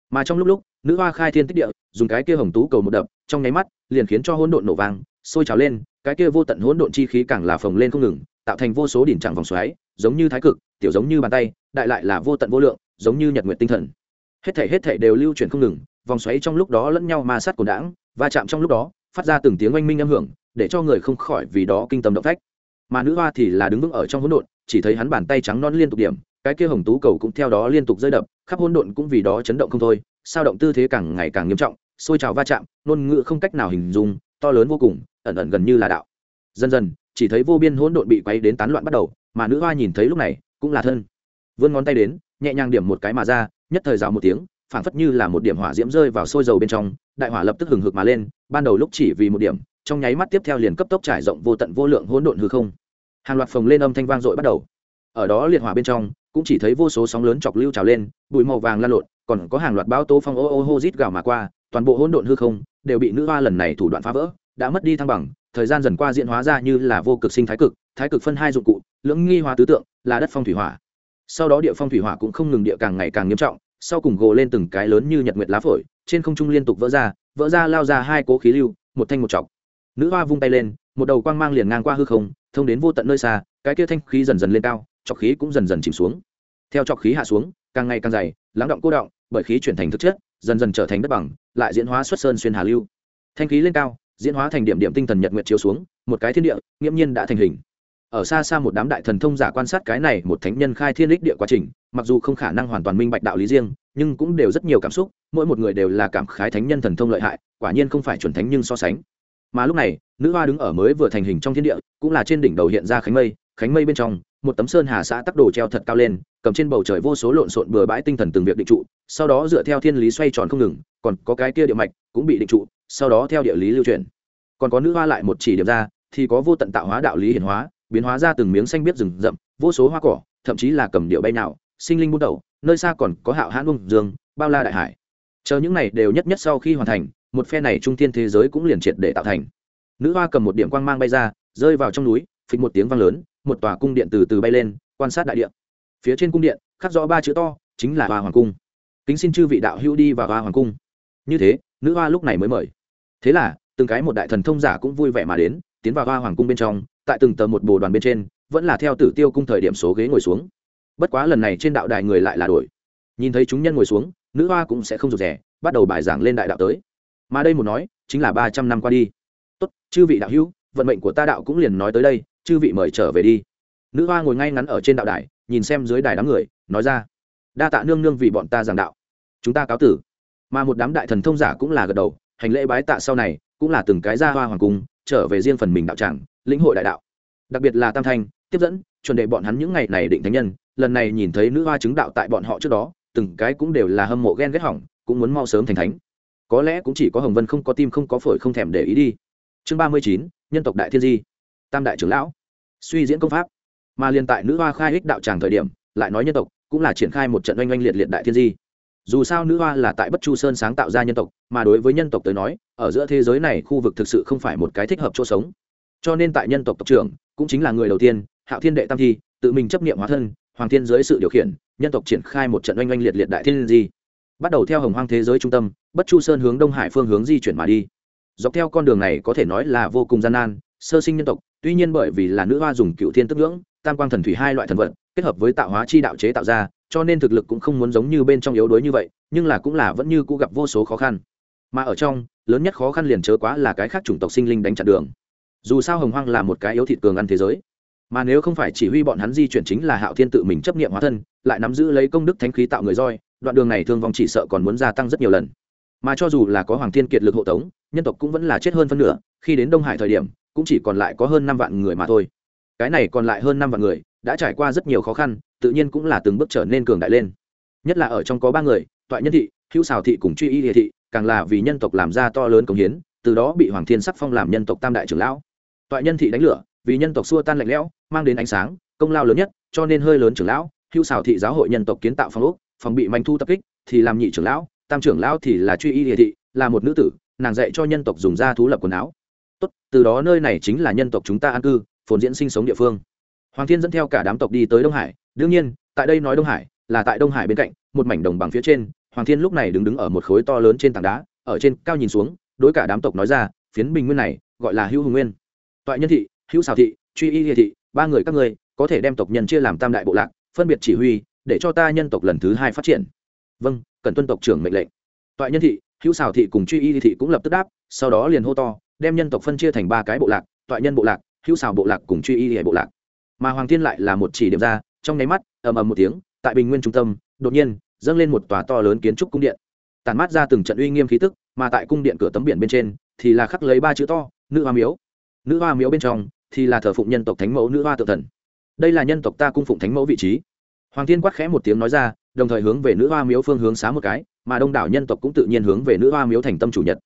Mà trong lúc lúc, nữ hoa khai thiên tích địa, dùng cái kia hồng tú cầu một đập, trong nháy mắt, liền khiến cho hỗn độn nổ vang, sôi trào lên, cái kia vô tận hỗn độn chi khí càng là phồng lên không ngừng tạo thành vô số đỉnh trạng vòng xoáy, giống như thái cực, tiểu giống như bàn tay, đại lại là vô tận vô lượng, giống như nhật nguyện tinh thần. Hết thể hết thể đều lưu chuyển không ngừng, vòng xoáy trong lúc đó lẫn nhau ma sát cồn đãng, va chạm trong lúc đó, phát ra từng tiếng oanh minh âm hưởng, để cho người không khỏi vì đó kinh tâm động phách. Mà nữ hoa thì là đứng vững ở trong hỗn độn, chỉ thấy hắn bàn tay trắng non liên tục điểm, cái kia hồng tú cầu cũng theo đó liên tục rơi đập, khắp hỗn độn cũng vì đó chấn động không thôi, sao động tư thế càng ngày càng nghiêm trọng, xôi trào va chạm, ngôn ngữ không cách nào hình dung, to lớn vô cùng, ẩn ẩn gần như là đạo. Dần dần chỉ thấy vô biên hỗn độn bị quay đến tán loạn bắt đầu, mà nữ hoa nhìn thấy lúc này cũng là thân. Vươn ngón tay đến, nhẹ nhàng điểm một cái mà ra, nhất thời rào một tiếng, phảng phất như là một điểm hỏa diễm rơi vào sôi dầu bên trong, đại hỏa lập tức hừng hực mà lên, ban đầu lúc chỉ vì một điểm, trong nháy mắt tiếp theo liền cấp tốc trải rộng vô tận vô lượng hỗn độn hư không. Hàng loạt phồng lên âm thanh vang dội bắt đầu. Ở đó liệt hỏa bên trong, cũng chỉ thấy vô số sóng lớn chọc lưu trào lên, bụi màu vàng lan lộn, còn có hàng loạt bao tố phong ô ô hô rít gào mà qua, toàn bộ hỗn độn hư không đều bị nữ hoa lần này thủ đoạn phá vỡ, đã mất đi thăng bằng thời gian dần qua diễn hóa ra như là vô cực sinh thái cực thái cực phân hai dụng cụ, lưỡng nghi hóa tứ tượng, là đất phong thủy hỏa. Sau đó địa phong thủy hỏa cũng không ngừng địa càng ngày càng nghiêm trọng, sau cùng gồ lên từng cái lớn như nhật nguyệt lá phổi, trên không trung liên tục vỡ ra vỡ ra lao ra hai cố khí lưu, một thanh một chọc nữ hoa vung tay lên, một đầu quang mang liền ngang qua hư không, thông đến vô tận nơi xa, cái kia thanh khí dần dần lên cao chọc khí cũng dần dần chìm xuống. Theo chọc khí hạ xuống, càng ngày càng dày, lắng động cô động, bởi khí chuyển thành thực chất, dần dần trở thành đất bằng, lại diễn hóa xuất sơn xuyên hà lưu. Thanh khí lên cao diễn hóa thành điểm điểm tinh thần nhật nguyệt chiếu xuống, một cái thiên địa, nghiễm nhiên đã thành hình. Ở xa xa một đám đại thần thông giả quan sát cái này một thánh nhân khai thiên đích địa quá trình, mặc dù không khả năng hoàn toàn minh bạch đạo lý riêng, nhưng cũng đều rất nhiều cảm xúc, mỗi một người đều là cảm khái thánh nhân thần thông lợi hại, quả nhiên không phải chuẩn thánh nhưng so sánh. Mà lúc này, nữ hoa đứng ở mới vừa thành hình trong thiên địa, cũng là trên đỉnh đầu hiện ra khánh mây khánh mây bên trong, một tấm sơn hà xã tắc đồ treo thật cao lên, cầm trên bầu trời vô số lộn xộn bừa bãi tinh thần từng việc định trụ, sau đó dựa theo thiên lý xoay tròn không ngừng, còn có cái kia địa mạch cũng bị định trụ sau đó theo địa lý lưu truyền. Còn có nữ hoa lại một chỉ điểm ra, thì có vô tận tạo hóa đạo lý hiển hóa, biến hóa ra từng miếng xanh biết rừng rậm, vô số hoa cỏ, thậm chí là cầm điệu bay nào sinh linh buôn đầu, nơi xa còn có hạo hãn bông dương, bao la đại hải. Chờ những này đều nhất nhất sau khi hoàn thành, một phe này trung thiên thế giới cũng liền triệt để tạo thành. Nữ hoa cầm một điểm quang mang bay ra, rơi vào trong núi, phịch một tiếng vang lớn, một tòa cung điện từ từ bay lên, quan sát đại điện phía trên cung điện, khắc rõ ba chữ to, chính là hoa hoàng cung. Kính xin chư vị đạo hữu đi vào hoa hoàng cung. Như thế nữ hoa lúc này mới mời. Thế là, từng cái một đại thần thông giả cũng vui vẻ mà đến, tiến vào hoa hoàng cung bên trong, tại từng tờ một bồ đoàn bên trên, vẫn là theo tử tiêu cung thời điểm số ghế ngồi xuống. Bất quá lần này trên đạo đài người lại là đổi. Nhìn thấy chúng nhân ngồi xuống, nữ hoa cũng sẽ không rụt rẻ bắt đầu bài giảng lên đại đạo tới. Mà đây một nói, chính là ba trăm năm qua đi. Tốt, chư vị đạo hữu, vận mệnh của ta đạo cũng liền nói tới đây, chư vị mời trở về đi. Nữ hoa ngồi ngay ngắn ở trên đạo đài, nhìn xem dưới đài đám người, nói ra, đa tạ nương nương vì bọn ta giảng đạo. Chúng ta cáo tử mà một đám đại thần thông giả cũng là gật đầu, hành lễ bái tạ sau này, cũng là từng cái ra hoa hoàng cung, trở về riêng phần mình đạo tràng, lĩnh hội đại đạo. Đặc biệt là tam thanh, tiếp dẫn, chuẩn đệ bọn hắn những ngày này định thánh nhân, lần này nhìn thấy nữ hoa chứng đạo tại bọn họ trước đó, từng cái cũng đều là hâm mộ ghen ghét hỏng, cũng muốn mau sớm thành thánh. Có lẽ cũng chỉ có hồng vân không có tim không có phổi không thèm để ý đi. Chương ba mươi chín, nhân tộc đại thiên di. Tam đại trưởng lão. Suy diễn công pháp. Mà liên tại nữ hoa khai ích đạo tràng thời điểm, lại nói nhân tộc, cũng là triển khai một trận oanh oanh liệt liệt đại thiên di dù sao nữ hoa là tại bất chu sơn sáng tạo ra nhân tộc, mà đối với nhân tộc tới nói, ở giữa thế giới này khu vực thực sự không phải một cái thích hợp chỗ sống. Cho nên tại nhân tộc tộc trưởng, cũng chính là người đầu tiên, hạo thiên đệ tam thi, tự mình chấp nghiệm hóa thân, hoàng thiên dưới sự điều khiển, nhân tộc triển khai một trận oanh oanh liệt liệt đại thiên di. Bắt đầu theo hồng hoang thế giới trung tâm, bất chu sơn hướng đông hải phương hướng di chuyển mà đi. Dọc theo con đường này có thể nói là vô cùng gian nan, sơ sinh nhân tộc, tuy nhiên bởi vì là nữ hoa dùng cựu thiên tức ngưỡng tam quang thần thủy hai loại thần vật, kết hợp với tạo hóa chi đạo chế tạo ra cho nên thực lực cũng không muốn giống như bên trong yếu đuối như vậy, nhưng là cũng là vẫn như cũ gặp vô số khó khăn. Mà ở trong, lớn nhất khó khăn liền chớ quá là cái khác chủng tộc sinh linh đánh chặn đường. Dù sao hồng hoang là một cái yếu thịt cường ăn thế giới. Mà nếu không phải chỉ huy bọn hắn di chuyển chính là hạo thiên tự mình chấp nghiệm hóa thân, lại nắm giữ lấy công đức thánh khí tạo người roi, đoạn đường này thương vong chỉ sợ còn muốn gia tăng rất nhiều lần. Mà cho dù là có hoàng thiên kiệt lực hộ tống, nhân tộc cũng vẫn là chết hơn phân nửa, khi đến đông hải thời điểm, cũng chỉ còn lại có hơn năm vạn người mà thôi. Cái này còn lại hơn năm vạn người đã trải qua rất nhiều khó khăn, tự nhiên cũng là từng bước trở nên cường đại lên. Nhất là ở trong có ba người, toại nhân thị, hữu xào thị cùng truy y địa thị, càng là vì nhân tộc làm ra to lớn công hiến, từ đó bị hoàng thiên sắc phong làm nhân tộc tam đại trưởng lão. Toại nhân thị đánh lửa, vì nhân tộc xua tan lạnh lẽo, mang đến ánh sáng, công lao lớn nhất, cho nên hơi lớn trưởng lão, hữu xào thị giáo hội nhân tộc kiến tạo phong úc phòng bị manh thu tập kích, thì làm nhị trưởng lão, tam trưởng lão thì là truy y địa thị, là một nữ tử, nàng dạy cho nhân tộc dùng da thú lập quần áo. Tốt, từ đó nơi này chính là nhân tộc chúng ta an cư, phồn diễn sinh sống địa phương hoàng thiên dẫn theo cả đám tộc đi tới đông hải. Đương nhiên, tại đây nói đông hải là tại đông hải bên cạnh, một mảnh đồng bằng phía trên, hoàng thiên lúc này đứng đứng ở một khối to lớn trên tảng đá, ở trên cao nhìn xuống, đối cả đám tộc nói ra, phiến bình nguyên này gọi là hữu hùng nguyên. Toại nhân thị, hữu xào thị, truy y địa thị, ba người các ngươi có thể đem tộc nhân chia làm tam đại bộ lạc, phân biệt chỉ huy, để cho ta nhân tộc lần thứ hai phát triển. Vâng cần tuân tộc trưởng mệnh lệnh. Toại nhân thị, hữu xào thị cùng truy y thị cũng lập tức đáp, sau đó liền hô to, đem nhân tộc phân chia thành ba cái bộ lạc, toại nhân bộ lạc, hữu xào bộ lạc cùng truy y hệ bộ lạc mà hoàng thiên lại là một chỉ điểm ra, trong nháy mắt, ầm ầm một tiếng, tại bình nguyên trung tâm, đột nhiên, dâng lên một tòa to lớn kiến trúc cung điện. Tàn mát ra từng trận uy nghiêm khí tức, mà tại cung điện cửa tấm biển bên trên, thì là khắc lấy ba chữ to, nữ hoa miếu. Nữ hoa miếu bên trong, thì là thờ phụng nhân tộc thánh mẫu nữ hoa tự thần. Đây là nhân tộc ta cung phụng thánh mẫu vị trí. Hoàng thiên quát khẽ một tiếng nói ra, đồng thời hướng về nữ hoa miếu phương hướng xá một cái, mà đông đảo nhân tộc cũng tự nhiên hướng về nữ hoa miếu thành tâm chủ nhật.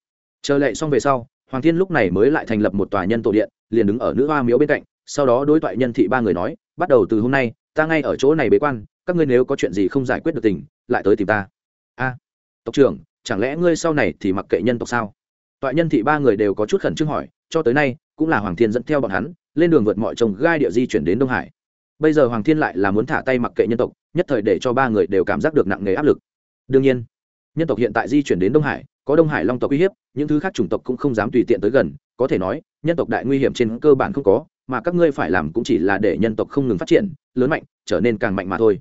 Chờ lệ xong về sau, hoàng thiên lúc này mới lại thành lập một tòa nhân tổ điện, liền đứng ở nữ hoa miếu bên cạnh sau đó đối thoại nhân thị ba người nói, bắt đầu từ hôm nay, ta ngay ở chỗ này bế quan, các ngươi nếu có chuyện gì không giải quyết được tình, lại tới tìm ta. A, tộc trưởng, chẳng lẽ ngươi sau này thì mặc kệ nhân tộc sao? Toại nhân thị ba người đều có chút khẩn trương hỏi, cho tới nay, cũng là hoàng thiên dẫn theo bọn hắn, lên đường vượt mọi trồng gai địa di chuyển đến đông hải. Bây giờ hoàng thiên lại là muốn thả tay mặc kệ nhân tộc, nhất thời để cho ba người đều cảm giác được nặng nề áp lực. Đương nhiên, nhân tộc hiện tại di chuyển đến đông hải, có đông hải long tộc uy hiếp, những thứ khác chủng tộc cũng không dám tùy tiện tới gần, có thể nói, nhân tộc đại nguy hiểm trên cơ bản không có mà các ngươi phải làm cũng chỉ là để nhân tộc không ngừng phát triển, lớn mạnh, trở nên càng mạnh mà thôi.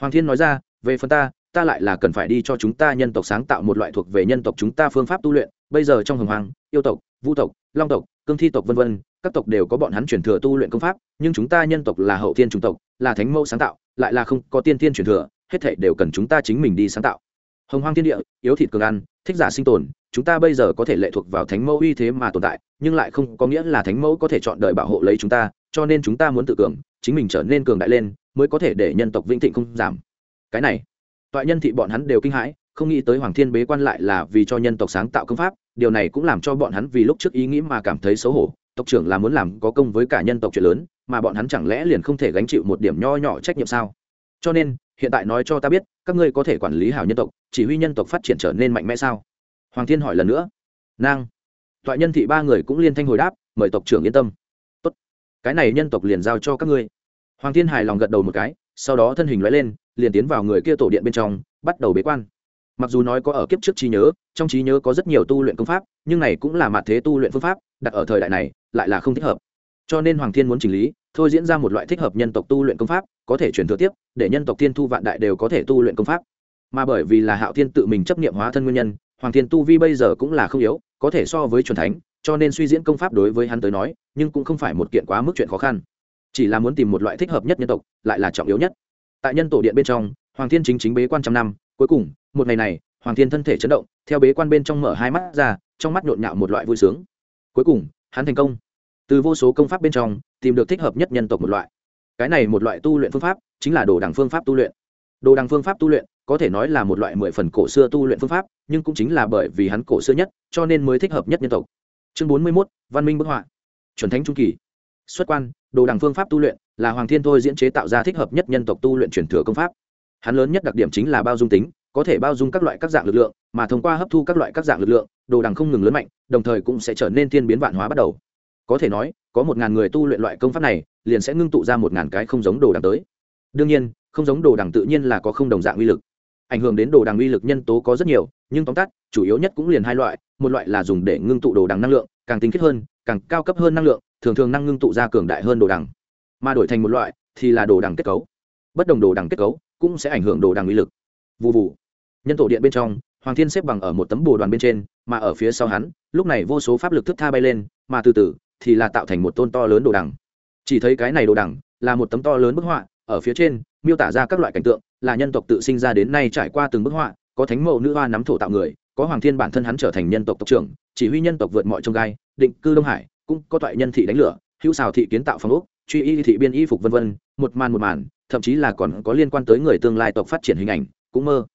Hoàng thiên nói ra, về phần ta ta lại là cần phải đi cho chúng ta nhân tộc sáng tạo một loại thuộc về nhân tộc chúng ta phương pháp tu luyện. Bây giờ trong hồng hoàng yêu tộc vũ tộc, long tộc, cương thi tộc vân vân, các tộc đều có bọn hắn truyền thừa tu luyện công pháp, nhưng chúng ta nhân tộc là hậu thiên chủng tộc, là thánh mẫu sáng tạo, lại là không có tiên thiên truyền thừa, hết thảy đều cần chúng ta chính mình đi sáng tạo. Hồng hoang thiên địa, yếu thịt cường ăn, thích giả sinh tồn chúng ta bây giờ có thể lệ thuộc vào thánh mẫu uy thế mà tồn tại, nhưng lại không có nghĩa là thánh mẫu có thể chọn đời bảo hộ lấy chúng ta, cho nên chúng ta muốn tự cường, chính mình trở nên cường đại lên, mới có thể để nhân tộc vĩnh thịnh không giảm. Cái này, toại nhân thị bọn hắn đều kinh hãi, không nghĩ tới hoàng thiên bế quan lại là vì cho nhân tộc sáng tạo công pháp, điều này cũng làm cho bọn hắn vì lúc trước ý nghĩ mà cảm thấy xấu hổ, tộc trưởng là muốn làm có công với cả nhân tộc chuyện lớn, mà bọn hắn chẳng lẽ liền không thể gánh chịu một điểm nho nhỏ trách nhiệm sao? Cho nên, hiện tại nói cho ta biết, các ngươi có thể quản lý hảo nhân tộc, chỉ huy nhân tộc phát triển trở nên mạnh mẽ sao? Hoàng thiên hỏi lần nữa. Nang toại nhân thị ba người cũng liên thanh hồi đáp, mời tộc trưởng yên tâm. Tốt. Cái này nhân tộc liền giao cho các ngươi. Hoàng thiên hài lòng gật đầu một cái, sau đó thân hình loại lên, liền tiến vào người kia tổ điện bên trong, bắt đầu bế quan. Mặc dù nói có ở kiếp trước trí nhớ, trong trí nhớ có rất nhiều tu luyện công pháp, nhưng này cũng là mặt thế tu luyện phương pháp, đặt ở thời đại này, lại là không thích hợp. Cho nên hoàng thiên muốn chỉnh lý, thôi diễn ra một loại thích hợp nhân tộc tu luyện công pháp, có thể chuyển thừa tiếp, để nhân tộc thiên thu vạn đại đều có thể tu luyện công pháp. Mà bởi vì là hạo thiên tự mình chấp nghiệm hóa thân nguyên nhân hoàng thiên tu vi bây giờ cũng là không yếu, có thể so với chuẩn thánh, cho nên suy diễn công pháp đối với hắn tới nói, nhưng cũng không phải một kiện quá mức chuyện khó khăn. Chỉ là muốn tìm một loại thích hợp nhất nhân tộc, lại là trọng yếu nhất. Tại nhân tổ điện bên trong, hoàng thiên chính chính bế quan trăm năm, cuối cùng, một ngày này, hoàng thiên thân thể chấn động, theo bế quan bên trong mở hai mắt ra, trong mắt nhộn nhạo một loại vui sướng. Cuối cùng, hắn thành công. Từ vô số công pháp bên trong, tìm được thích hợp nhất nhân tộc một loại. Cái này một loại tu luyện phương pháp, chính là đồ đằng phương pháp tu luyện. Đồ đằng phương pháp tu luyện có thể nói là một loại mười phần cổ xưa tu luyện phương pháp, nhưng cũng chính là bởi vì hắn cổ xưa nhất, cho nên mới thích hợp nhất nhân tộc. Chương bốn mươi mốt, văn minh bức họa. Chuẩn thánh trung kỳ. Xuất quan, đồ đằng phương pháp tu luyện, là hoàng thiên thôi diễn chế tạo ra thích hợp nhất nhân tộc tu luyện truyền thừa công pháp. Hắn lớn nhất đặc điểm chính là bao dung tính, có thể bao dung các loại các dạng lực lượng, mà thông qua hấp thu các loại các dạng lực lượng, đồ đằng không ngừng lớn mạnh, đồng thời cũng sẽ trở nên thiên biến vạn hóa bắt đầu. Có thể nói, có một ngàn người tu luyện loại công pháp này, liền sẽ ngưng tụ ra một ngàn cái không giống đồ đằng tới. Đương nhiên, không giống đồ đằng tự nhiên là có không đồng dạng uy lực ảnh hưởng đến đồ đằng uy lực nhân tố có rất nhiều, nhưng tóm tắt, chủ yếu nhất cũng liền hai loại, một loại là dùng để ngưng tụ đồ đằng năng lượng, càng tinh khiết hơn, càng cao cấp hơn năng lượng, thường thường năng ngưng tụ ra cường đại hơn đồ đằng. Mà đổi thành một loại thì là đồ đằng kết cấu. Bất đồng đồ đằng kết cấu cũng sẽ ảnh hưởng đồ đằng uy lực. Vụ vụ nhân tổ điện bên trong, hoàng thiên xếp bằng ở một tấm bồ đoàn bên trên, mà ở phía sau hắn, lúc này vô số pháp lực thức tha bay lên, mà từ từ thì là tạo thành một tôn to lớn đồ đằng. Chỉ thấy cái này đồ đằng là một tấm to lớn bức họa, ở phía trên miêu tả ra các loại cảnh tượng là nhân tộc tự sinh ra đến nay trải qua từng bức họa, có thánh mẫu nữ hoa nắm thổ tạo người, có hoàng thiên bản thân hắn trở thành nhân tộc tộc trưởng, chỉ huy nhân tộc vượt mọi trông gai, định cư đông hải, cũng có toại nhân thị đánh lửa, hữu xào thị kiến tạo phong ốc, truy y thị biên y phục vân vân, một màn một màn, thậm chí là còn có liên quan tới người tương lai tộc phát triển hình ảnh, cũng mơ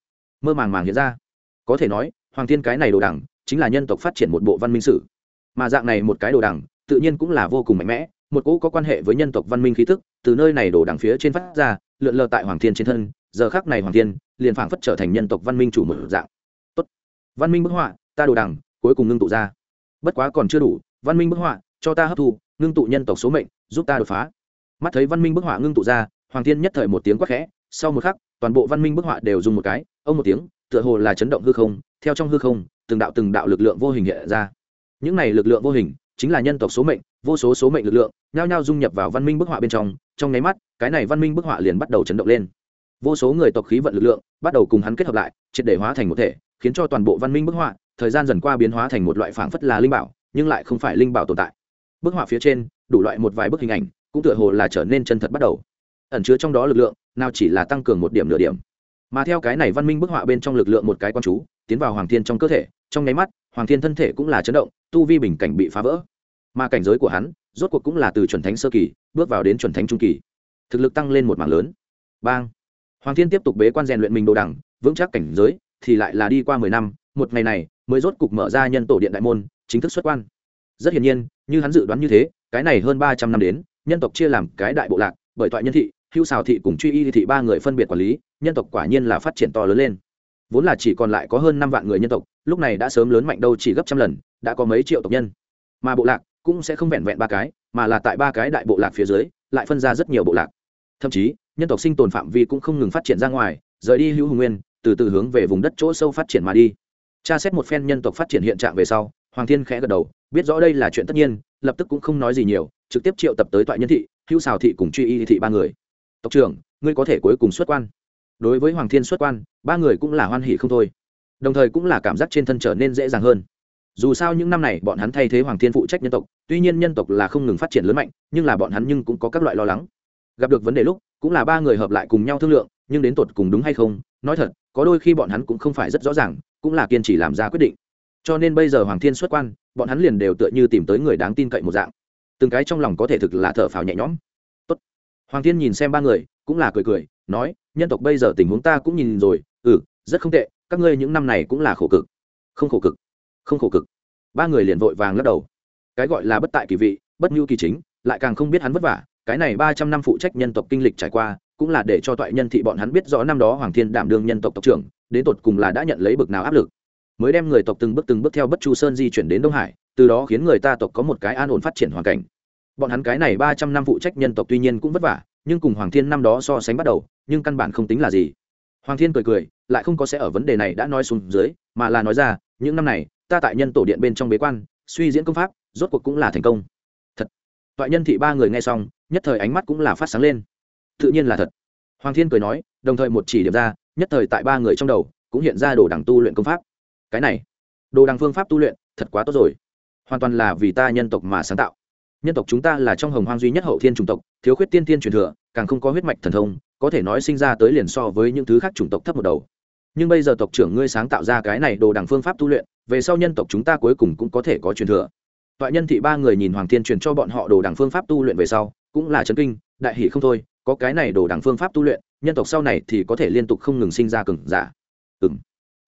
mơ màng màng hiện ra. Có thể nói, hoàng thiên cái này đồ đẳng chính là nhân tộc phát triển một bộ văn minh sử. Mà dạng này một cái đồ đẳng tự nhiên cũng là vô cùng mạnh mẽ, một cỗ có quan hệ với nhân tộc văn minh khí tức, từ nơi này đổ đằng phía trên phát ra, lượn lờ tại hoàng thiên trên thân giờ khác này hoàng thiên liền phảng phất trở thành nhân tộc văn minh chủ một dạng. Tốt. văn minh bức họa, ta đồ đằng, cuối cùng ngưng tụ ra. Bất quá còn chưa đủ, văn minh bức họa, cho ta hấp thu, ngưng tụ nhân tộc số mệnh, giúp ta đột phá. Mắt thấy văn minh bức họa ngưng tụ ra, hoàng thiên nhất thời một tiếng quát khẽ, sau một khắc, toàn bộ văn minh bức họa đều dùng một cái, ông một tiếng, tựa hồ là chấn động hư không, theo trong hư không, từng đạo từng đạo lực lượng vô hình hiện ra. Những này lực lượng vô hình, chính là nhân tộc số mệnh, vô số số mệnh lực lượng, nhao nhao dung nhập vào văn minh bức họa bên trong trong nháy mắt, cái này văn minh bức họa liền bắt đầu chấn động lên vô số người tộc khí vận lực lượng bắt đầu cùng hắn kết hợp lại, triệt để hóa thành một thể, khiến cho toàn bộ văn minh bức họa, thời gian dần qua biến hóa thành một loại phảng phất là linh bảo, nhưng lại không phải linh bảo tồn tại. Bức họa phía trên, đủ loại một vài bức hình ảnh, cũng tựa hồ là trở nên chân thật bắt đầu. Ẩn chứa trong đó lực lượng, nào chỉ là tăng cường một điểm nửa điểm. Mà theo cái này văn minh bức họa bên trong lực lượng một cái quan chú, tiến vào hoàng thiên trong cơ thể, trong nháy mắt, hoàng thiên thân thể cũng là chấn động, tu vi bình cảnh bị phá vỡ. Mà cảnh giới của hắn, rốt cuộc cũng là từ chuẩn thánh sơ kỳ, bước vào đến chuẩn thánh trung kỳ. Thực lực tăng lên một mảng lớn. Bang! Hoàng thiên tiếp tục bế quan rèn luyện mình đồ đẳng, vững chắc cảnh giới, thì lại là đi qua mười năm, một ngày này mới rốt cục mở ra nhân tổ điện đại môn, chính thức xuất quan. Rất hiển nhiên, như hắn dự đoán như thế, cái này hơn ba trăm năm đến, nhân tộc chia làm cái đại bộ lạc, bởi toại nhân thị, hữu xào thị cùng truy y thị ba người phân biệt quản lý, nhân tộc quả nhiên là phát triển to lớn lên. Vốn là chỉ còn lại có hơn năm vạn người nhân tộc, lúc này đã sớm lớn mạnh đâu chỉ gấp trăm lần, đã có mấy triệu tộc nhân. Mà bộ lạc cũng sẽ không vẹn vẹn ba cái, mà là tại ba cái đại bộ lạc phía dưới, lại phân ra rất nhiều bộ lạc. Thậm chí nhân tộc sinh tồn phạm vi cũng không ngừng phát triển ra ngoài, rời đi hữu hùng nguyên, từ từ hướng về vùng đất chỗ sâu phát triển mà đi. Tra xét một phen nhân tộc phát triển hiện trạng về sau, hoàng thiên khẽ gật đầu, biết rõ đây là chuyện tất nhiên, lập tức cũng không nói gì nhiều, trực tiếp triệu tập tới toại nhân thị, hữu xào thị cùng truy y thị ba người. Tộc trưởng, ngươi có thể cuối cùng xuất quan. Đối với hoàng thiên xuất quan, ba người cũng là hoan hỉ không thôi. Đồng thời cũng là cảm giác trên thân trở nên dễ dàng hơn. Dù sao những năm này bọn hắn thay thế hoàng thiên phụ trách nhân tộc, tuy nhiên nhân tộc là không ngừng phát triển lớn mạnh, nhưng là bọn hắn nhưng cũng có các loại lo lắng gặp được vấn đề lúc, cũng là ba người hợp lại cùng nhau thương lượng, nhưng đến tột cùng đúng hay không, nói thật, có đôi khi bọn hắn cũng không phải rất rõ ràng, cũng là kiên trì làm ra quyết định. Cho nên bây giờ hoàng thiên xuất quan, bọn hắn liền đều tựa như tìm tới người đáng tin cậy một dạng. Từng cái trong lòng có thể thực là thở phào nhẹ nhõm. Tốt. hoàng thiên nhìn xem ba người, cũng là cười cười, nói, nhân tộc bây giờ tình huống ta cũng nhìn rồi ừ rất không tệ, các ngươi những năm này cũng là khổ cực. Không khổ cực? Không khổ cực. Ba người liền vội vàng lắc đầu. Cái gọi là bất tại kỳ vị, bất nhu kỳ chính, lại càng không biết hắn vất vả cái này ba trăm năm phụ trách nhân tộc kinh lịch trải qua, cũng là để cho toại nhân thị bọn hắn biết rõ năm đó hoàng thiên đảm đương nhân tộc tộc trưởng, đến tột cùng là đã nhận lấy bực nào áp lực. Mới đem người tộc từng bước từng bước theo bất chu sơn di chuyển đến đông hải, từ đó khiến người ta tộc có một cái an ổn phát triển hoàn cảnh. Bọn hắn cái này ba trăm năm phụ trách nhân tộc tuy nhiên cũng vất vả, nhưng cùng hoàng thiên năm đó so sánh bắt đầu, nhưng căn bản không tính là gì. Hoàng thiên cười cười, lại không có sẽ ở vấn đề này đã nói xuống dưới, mà là nói ra, những năm này, ta tại nhân tổ điện bên trong bế quan, suy diễn công pháp, rốt cuộc cũng là thành công toại nhân thị ba người nghe xong, nhất thời ánh mắt cũng là phát sáng lên. Tự nhiên là thật. Hoàng thiên cười nói, đồng thời một chỉ điểm ra, nhất thời tại ba người trong đầu, cũng hiện ra đồ đằng tu luyện công pháp. Cái này, đồ đằng phương pháp tu luyện, thật quá tốt rồi. Hoàn toàn là vì ta nhân tộc mà sáng tạo. Nhân tộc chúng ta là trong hồng hoang duy nhất hậu thiên chủng tộc, thiếu khuyết tiên tiên truyền thừa, càng không có huyết mạch thần thông, có thể nói sinh ra tới liền so với những thứ khác chủng tộc thấp một đầu. Nhưng bây giờ tộc trưởng ngươi sáng tạo ra cái này đồ đằng phương pháp tu luyện, về sau nhân tộc chúng ta cuối cùng cũng có thể có truyền thừa tọa nhân thị ba người nhìn hoàng thiên truyền cho bọn họ đồ đẳng phương pháp tu luyện về sau, cũng là chấn kinh, đại hỷ không thôi, có cái này đồ đẳng phương pháp tu luyện, nhân tộc sau này thì có thể liên tục không ngừng sinh ra cừng giả. Ừ m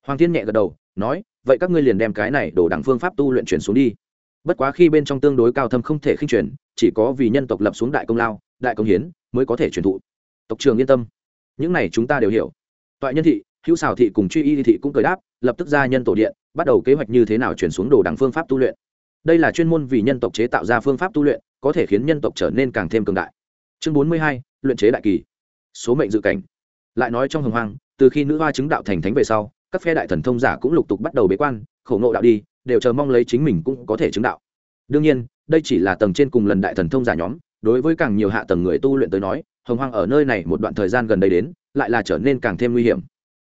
hoàng thiên nhẹ gật đầu, nói, vậy các ngươi liền đem cái này đồ đẳng phương pháp tu luyện chuyển xuống đi. Bất quá khi bên trong tương đối cao thâm không thể khinh truyền chỉ có vì nhân tộc lập xuống đại công lao, đại công hiến mới có thể truyền thụ. Tộc trường yên tâm. Những này chúng ta đều hiểu. Tọa nhân thị, hữu xào thị cùng truy y thị cũng cười đáp, lập tức ra nhân tổ điện, bắt đầu kế hoạch như thế nào chuyển xuống đồ đẳng phương pháp tu luyện đây là chuyên môn vì nhân tộc chế tạo ra phương pháp tu luyện, có thể khiến nhân tộc trở nên càng thêm cường đại. Chương bốn mươi hai, luyện chế đại kỳ. Số mệnh dự cảnh. Lại nói trong hồng hoang, từ khi nữ hoa chứng đạo thành thánh về sau, các phe đại thần thông giả cũng lục tục bắt đầu bế quan, khổ ngộ đạo đi, đều chờ mong lấy chính mình cũng có thể chứng đạo. Đương nhiên, đây chỉ là tầng trên cùng lần đại thần thông giả nhóm, đối với càng nhiều hạ tầng người tu luyện tới nói, hồng hoang ở nơi này một đoạn thời gian gần đây đến, lại là trở nên càng thêm nguy hiểm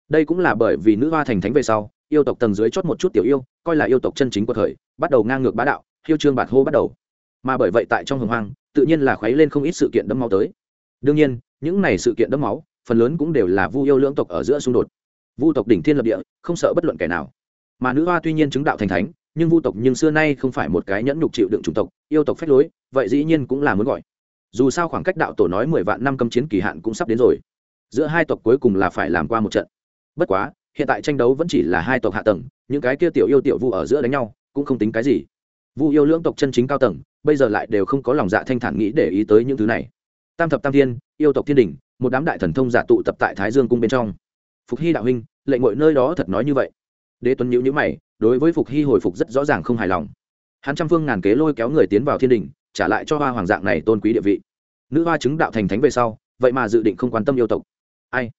đây cũng là bởi vì nữ hoa thành thánh về sau, yêu tộc tầng dưới chót một chút tiểu yêu, coi là yêu tộc chân chính của thời, bắt đầu ngang ngược bá đạo, hiêu trương bạt hô bắt đầu. Mà bởi vậy tại trong hồng hoang, tự nhiên là khuấy lên không ít sự kiện đẫm máu tới. Đương nhiên, những này sự kiện đẫm máu, phần lớn cũng đều là vu yêu lưỡng tộc ở giữa xung đột. Vu tộc đỉnh thiên lập địa, không sợ bất luận kẻ nào. Mà nữ hoa tuy nhiên chứng đạo thành thánh, nhưng vu tộc nhưng xưa nay không phải một cái nhẫn nhục chịu đựng chủng tộc, yêu tộc phách lối, vậy dĩ nhiên cũng là muốn gọi. Dù sao khoảng cách đạo tổ nói mười vạn năm cấm chiến kỳ hạn cũng sắp đến rồi. Giữa hai tộc cuối cùng là phải làm qua một trận bất quá, hiện tại tranh đấu vẫn chỉ là hai tộc hạ tầng, những cái kia tiểu yêu tiểu vu ở giữa đánh nhau, cũng không tính cái gì. Vu yêu lưỡng tộc chân chính cao tầng, bây giờ lại đều không có lòng dạ thanh thản nghĩ để ý tới những thứ này. Tam thập tam thiên, yêu tộc thiên đình một đám đại thần thông giả tụ tập tại thái dương cung bên trong. Phục hy đạo huynh, lệnh ngội nơi đó thật nói như vậy. Đế tuấn nhữ nhữ mày, đối với phục hy hồi phục rất rõ ràng không hài lòng. Hắn trăm phương ngàn kế lôi kéo người tiến vào thiên đình trả lại cho hoa hoàng dạng này tôn quý địa vị. Nữ hoa chứng đạo thành thánh về sau, vậy mà dự định không quan tâm yêu tộc. Ai?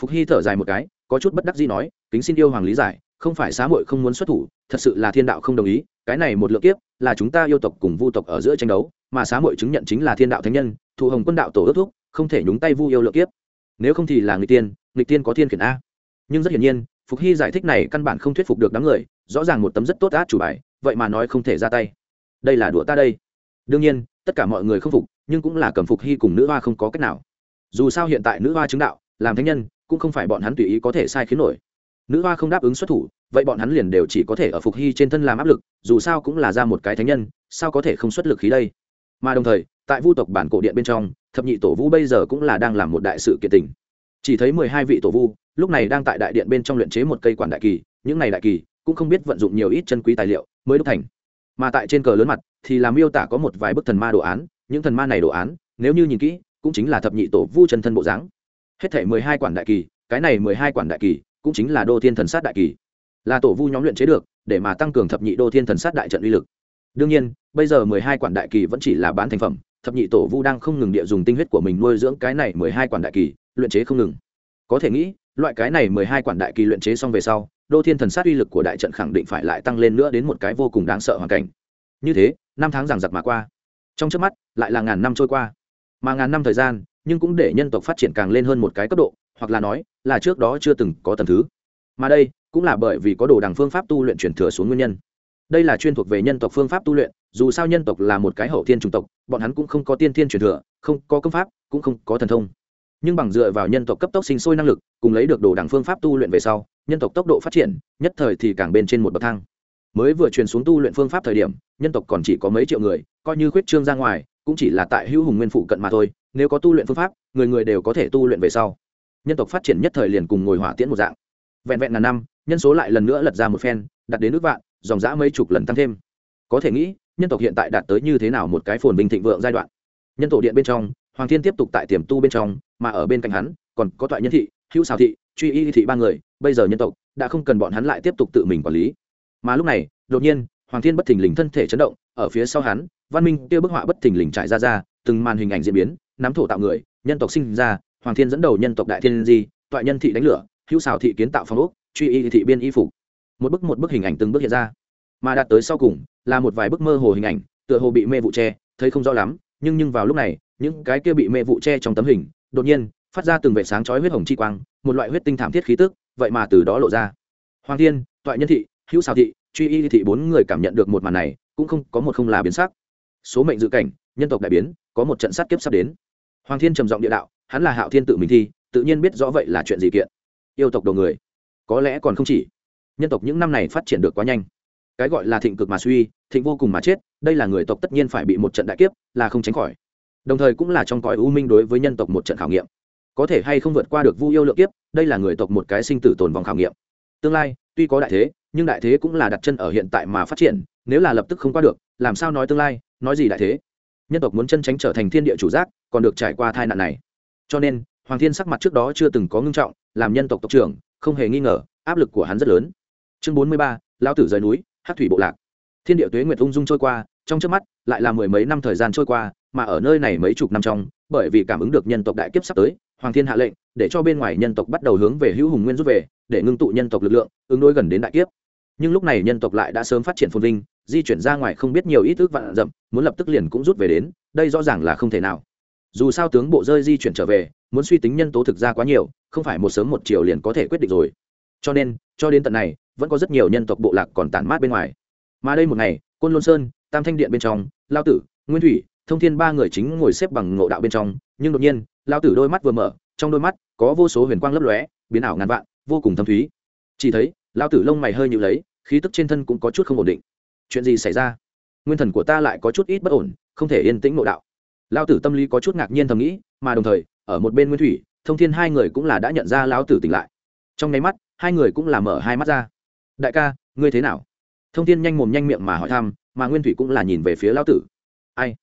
Phục hy thở dài một cái có chút bất đắc gì nói, kính xin yêu hoàng lý giải, không phải xá muội không muốn xuất thủ, thật sự là thiên đạo không đồng ý, cái này một lượng kiếp là chúng ta yêu tộc cùng vu tộc ở giữa tranh đấu, mà xá muội chứng nhận chính là thiên đạo thánh nhân, thụ hồng quân đạo tổ ước thúc, không thể nhúng tay vu yêu lượng kiếp. Nếu không thì là người tiên người tiên có thiên khiển a. Nhưng rất hiển nhiên, phục hy giải thích này căn bản không thuyết phục được đám người, rõ ràng một tấm rất tốt át chủ bài, vậy mà nói không thể ra tay. Đây là đùa ta đây. Đương nhiên, tất cả mọi người không phục, nhưng cũng là cầm phục hy cùng nữ hoa không có cách nào. Dù sao hiện tại nữ hoa chứng đạo làm thánh nhân, cũng không phải bọn hắn tùy ý có thể sai khiến nổi. Nữ hoa không đáp ứng xuất thủ, vậy bọn hắn liền đều chỉ có thể ở phục hy trên thân làm áp lực, dù sao cũng là ra một cái thánh nhân, sao có thể không xuất lực khí đây? Mà đồng thời, tại vu tộc bản cổ điện bên trong, thập nhị tổ vu bây giờ cũng là đang làm một đại sự kiện tình. Chỉ thấy mười hai vị tổ vu, lúc này đang tại đại điện bên trong luyện chế một cây quản đại kỳ, những này đại kỳ cũng không biết vận dụng nhiều ít chân quý tài liệu mới đúc thành. Mà tại trên cờ lớn mặt thì làm miêu tả có một vài bức thần ma đồ án, những thần ma này đồ án, nếu như nhìn kỹ, cũng chính là thập nhị tổ vu chân thân bộ dáng hết thể mười hai quản đại kỳ, cái này mười hai quản đại kỳ cũng chính là đô thiên thần sát đại kỳ. Là tổ vu nhóm luyện chế được, để mà tăng cường thập nhị đô thiên thần sát đại trận uy lực. Đương nhiên, bây giờ mười hai quản đại kỳ vẫn chỉ là bán thành phẩm, thập nhị tổ vu đang không ngừng địa dùng tinh huyết của mình nuôi dưỡng cái này mười hai quản đại kỳ, luyện chế không ngừng. Có thể nghĩ, loại cái này mười hai quản đại kỳ luyện chế xong về sau, đô thiên thần sát uy lực của đại trận khẳng định phải lại tăng lên nữa đến một cái vô cùng đáng sợ hoàn cảnh. Như thế, năm tháng giằng giặc mà qua. Trong trước mắt, lại là ngàn năm trôi qua. Mà ngàn năm thời gian nhưng cũng để nhân tộc phát triển càng lên hơn một cái cấp độ, hoặc là nói, là trước đó chưa từng có tầm thứ. Mà đây, cũng là bởi vì có đồ đằng phương pháp tu luyện chuyển thừa xuống nguyên nhân. Đây là chuyên thuộc về nhân tộc phương pháp tu luyện, dù sao nhân tộc là một cái hậu thiên chủng tộc, bọn hắn cũng không có tiên thiên truyền thừa, không có công pháp, cũng không có thần thông. Nhưng bằng dựa vào nhân tộc cấp tốc sinh sôi năng lực, cùng lấy được đồ đằng phương pháp tu luyện về sau, nhân tộc tốc độ phát triển, nhất thời thì càng bên trên một bậc thang. Mới vừa truyền xuống tu luyện phương pháp thời điểm, nhân tộc còn chỉ có mấy triệu người, coi như khuyết trương ra ngoài, cũng chỉ là tại hữu hùng nguyên phụ cận mà thôi nếu có tu luyện phương pháp, người người đều có thể tu luyện về sau. Nhân tộc phát triển nhất thời liền cùng ngồi hỏa tiễn một dạng. Vẹn vẹn là năm, nhân số lại lần nữa lật ra một phen đặt đến nước vạn, dòng dã mấy chục lần tăng thêm. Có thể nghĩ, nhân tộc hiện tại đạt tới như thế nào một cái phồn bình thịnh vượng giai đoạn. Nhân tổ điện bên trong, hoàng thiên tiếp tục tại tiềm tu bên trong, mà ở bên cạnh hắn, còn có toại nhân thị, hữu xào thị, truy y thị ba người, bây giờ nhân tộc đã không cần bọn hắn lại tiếp tục tự mình quản lý. Mà lúc này, đột nhiên, hoàng thiên bất thình lình thân thể chấn động, ở phía sau hắn, văn minh kia bức họa bất thình lình trải ra ra, từng màn hình ảnh diễn biến nắm thổ tạo người, nhân tộc sinh ra, hoàng thiên dẫn đầu nhân tộc đại thiên di, toại nhân thị đánh lửa, hữu xào thị kiến tạo phong ốc, truy y thị biên y phục. Một bức một bức hình ảnh từng bước hiện ra. Mà đạt tới sau cùng, là một vài bức mơ hồ hình ảnh, tựa hồ bị mê vụ che, thấy không rõ lắm, nhưng nhưng vào lúc này, những cái kia bị mê vụ che trong tấm hình, đột nhiên, phát ra từng vệ sáng chói huyết hồng chi quang, một loại huyết tinh thảm thiết khí tức, vậy mà từ đó lộ ra. Hoàng thiên, toại nhân thị, hữu xào thị, truy y thị bốn người cảm nhận được một màn này, cũng không có một không là biến sắc. Số mệnh dự cảnh, nhân tộc đại biến, có một trận sát kiếp sắp đến hoàng thiên trầm giọng địa đạo, hắn là hạo thiên tự mình thi, tự nhiên biết rõ vậy là chuyện gì kiện. Yêu tộc đầu người, có lẽ còn không chỉ. Nhân tộc những năm này phát triển được quá nhanh. Cái gọi là thịnh cực mà suy, thịnh vô cùng mà chết, đây là người tộc tất nhiên phải bị một trận đại kiếp, là không tránh khỏi. Đồng thời cũng là trong cõi u minh đối với nhân tộc một trận khảo nghiệm. Có thể hay không vượt qua được vu yêu lượng kiếp, đây là người tộc một cái sinh tử tồn vòng khảo nghiệm. Tương lai, tuy có đại thế, nhưng đại thế cũng là đặt chân ở hiện tại mà phát triển, nếu là lập tức không qua được, làm sao nói tương lai, nói gì đại thế? Nhân tộc muốn chân tránh trở thành thiên địa chủ giác, còn được trải qua tai nạn này. Cho nên, hoàng thiên sắc mặt trước đó chưa từng có ngưng trọng, làm nhân tộc tộc trưởng, không hề nghi ngờ, áp lực của hắn rất lớn. Chương bốn mươi ba lao tử rời núi hát thủy bộ lạc. Thiên địa tuế nguyệt ung dung trôi qua, trong trước mắt, lại là mười mấy năm thời gian trôi qua, mà ở nơi này mấy chục năm trong, bởi vì cảm ứng được nhân tộc đại kiếp sắp tới, hoàng thiên hạ lệnh, để cho bên ngoài nhân tộc bắt đầu hướng về hữu hùng nguyên rút về, để ngưng tụ nhân tộc lực lượng, ứng đối gần đến đại kiếp. Nhưng lúc này nhân tộc lại đã sớm phát triển phồn vinh di chuyển ra ngoài không biết nhiều ít ước vạn dặm, muốn lập tức liền cũng rút về đến, đây rõ ràng là không thể nào. Dù sao tướng bộ rơi di chuyển trở về, muốn suy tính nhân tố thực ra quá nhiều, không phải một sớm một chiều liền có thể quyết định rồi. Cho nên, cho đến tận này, vẫn có rất nhiều nhân tộc bộ lạc còn tản mát bên ngoài. Mà đây một ngày, côn lôn sơn, tam thanh điện bên trong, lao tử, nguyên thủy, thông thiên ba người chính ngồi xếp bằng ngộ đạo bên trong, nhưng đột nhiên, lao tử đôi mắt vừa mở, trong đôi mắt có vô số huyền quang lấp lóe, biến ảo ngàn vạn, vô cùng thâm thúy. Chỉ thấy, lao tử lông mày hơi nhịu lấy, khí tức trên thân cũng có chút không ổn định chuyện gì xảy ra? Nguyên thần của ta lại có chút ít bất ổn, không thể yên tĩnh nội đạo. Lao tử tâm lý có chút ngạc nhiên thầm nghĩ, mà đồng thời, ở một bên nguyên thủy, thông thiên hai người cũng là đã nhận ra lao tử tỉnh lại. Trong nháy mắt, hai người cũng là mở hai mắt ra. Đại ca, ngươi thế nào? Thông thiên nhanh mồm nhanh miệng mà hỏi thăm, mà nguyên thủy cũng là nhìn về phía lao tử. Ai?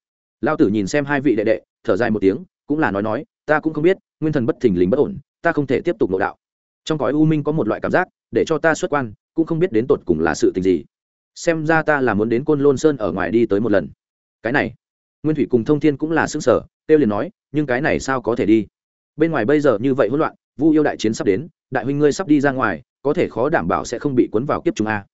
Lao tử nhìn xem hai vị đệ đệ, thở dài một tiếng, cũng là nói nói, ta cũng không biết, nguyên thần bất thình lình bất ổn, ta không thể tiếp tục nội đạo. Trong cõi u minh có một loại cảm giác, để cho ta xuất quan, cũng không biết đến tột cùng là sự tình gì xem ra ta là muốn đến côn lôn sơn ở ngoài đi tới một lần. Cái này, nguyên thủy cùng thông thiên cũng là xứng sở têu liền nói, nhưng cái này sao có thể đi? Bên ngoài bây giờ như vậy hỗn loạn, vu yêu đại chiến sắp đến, đại huynh ngươi sắp đi ra ngoài, có thể khó đảm bảo sẽ không bị cuốn vào kiếp chúng a.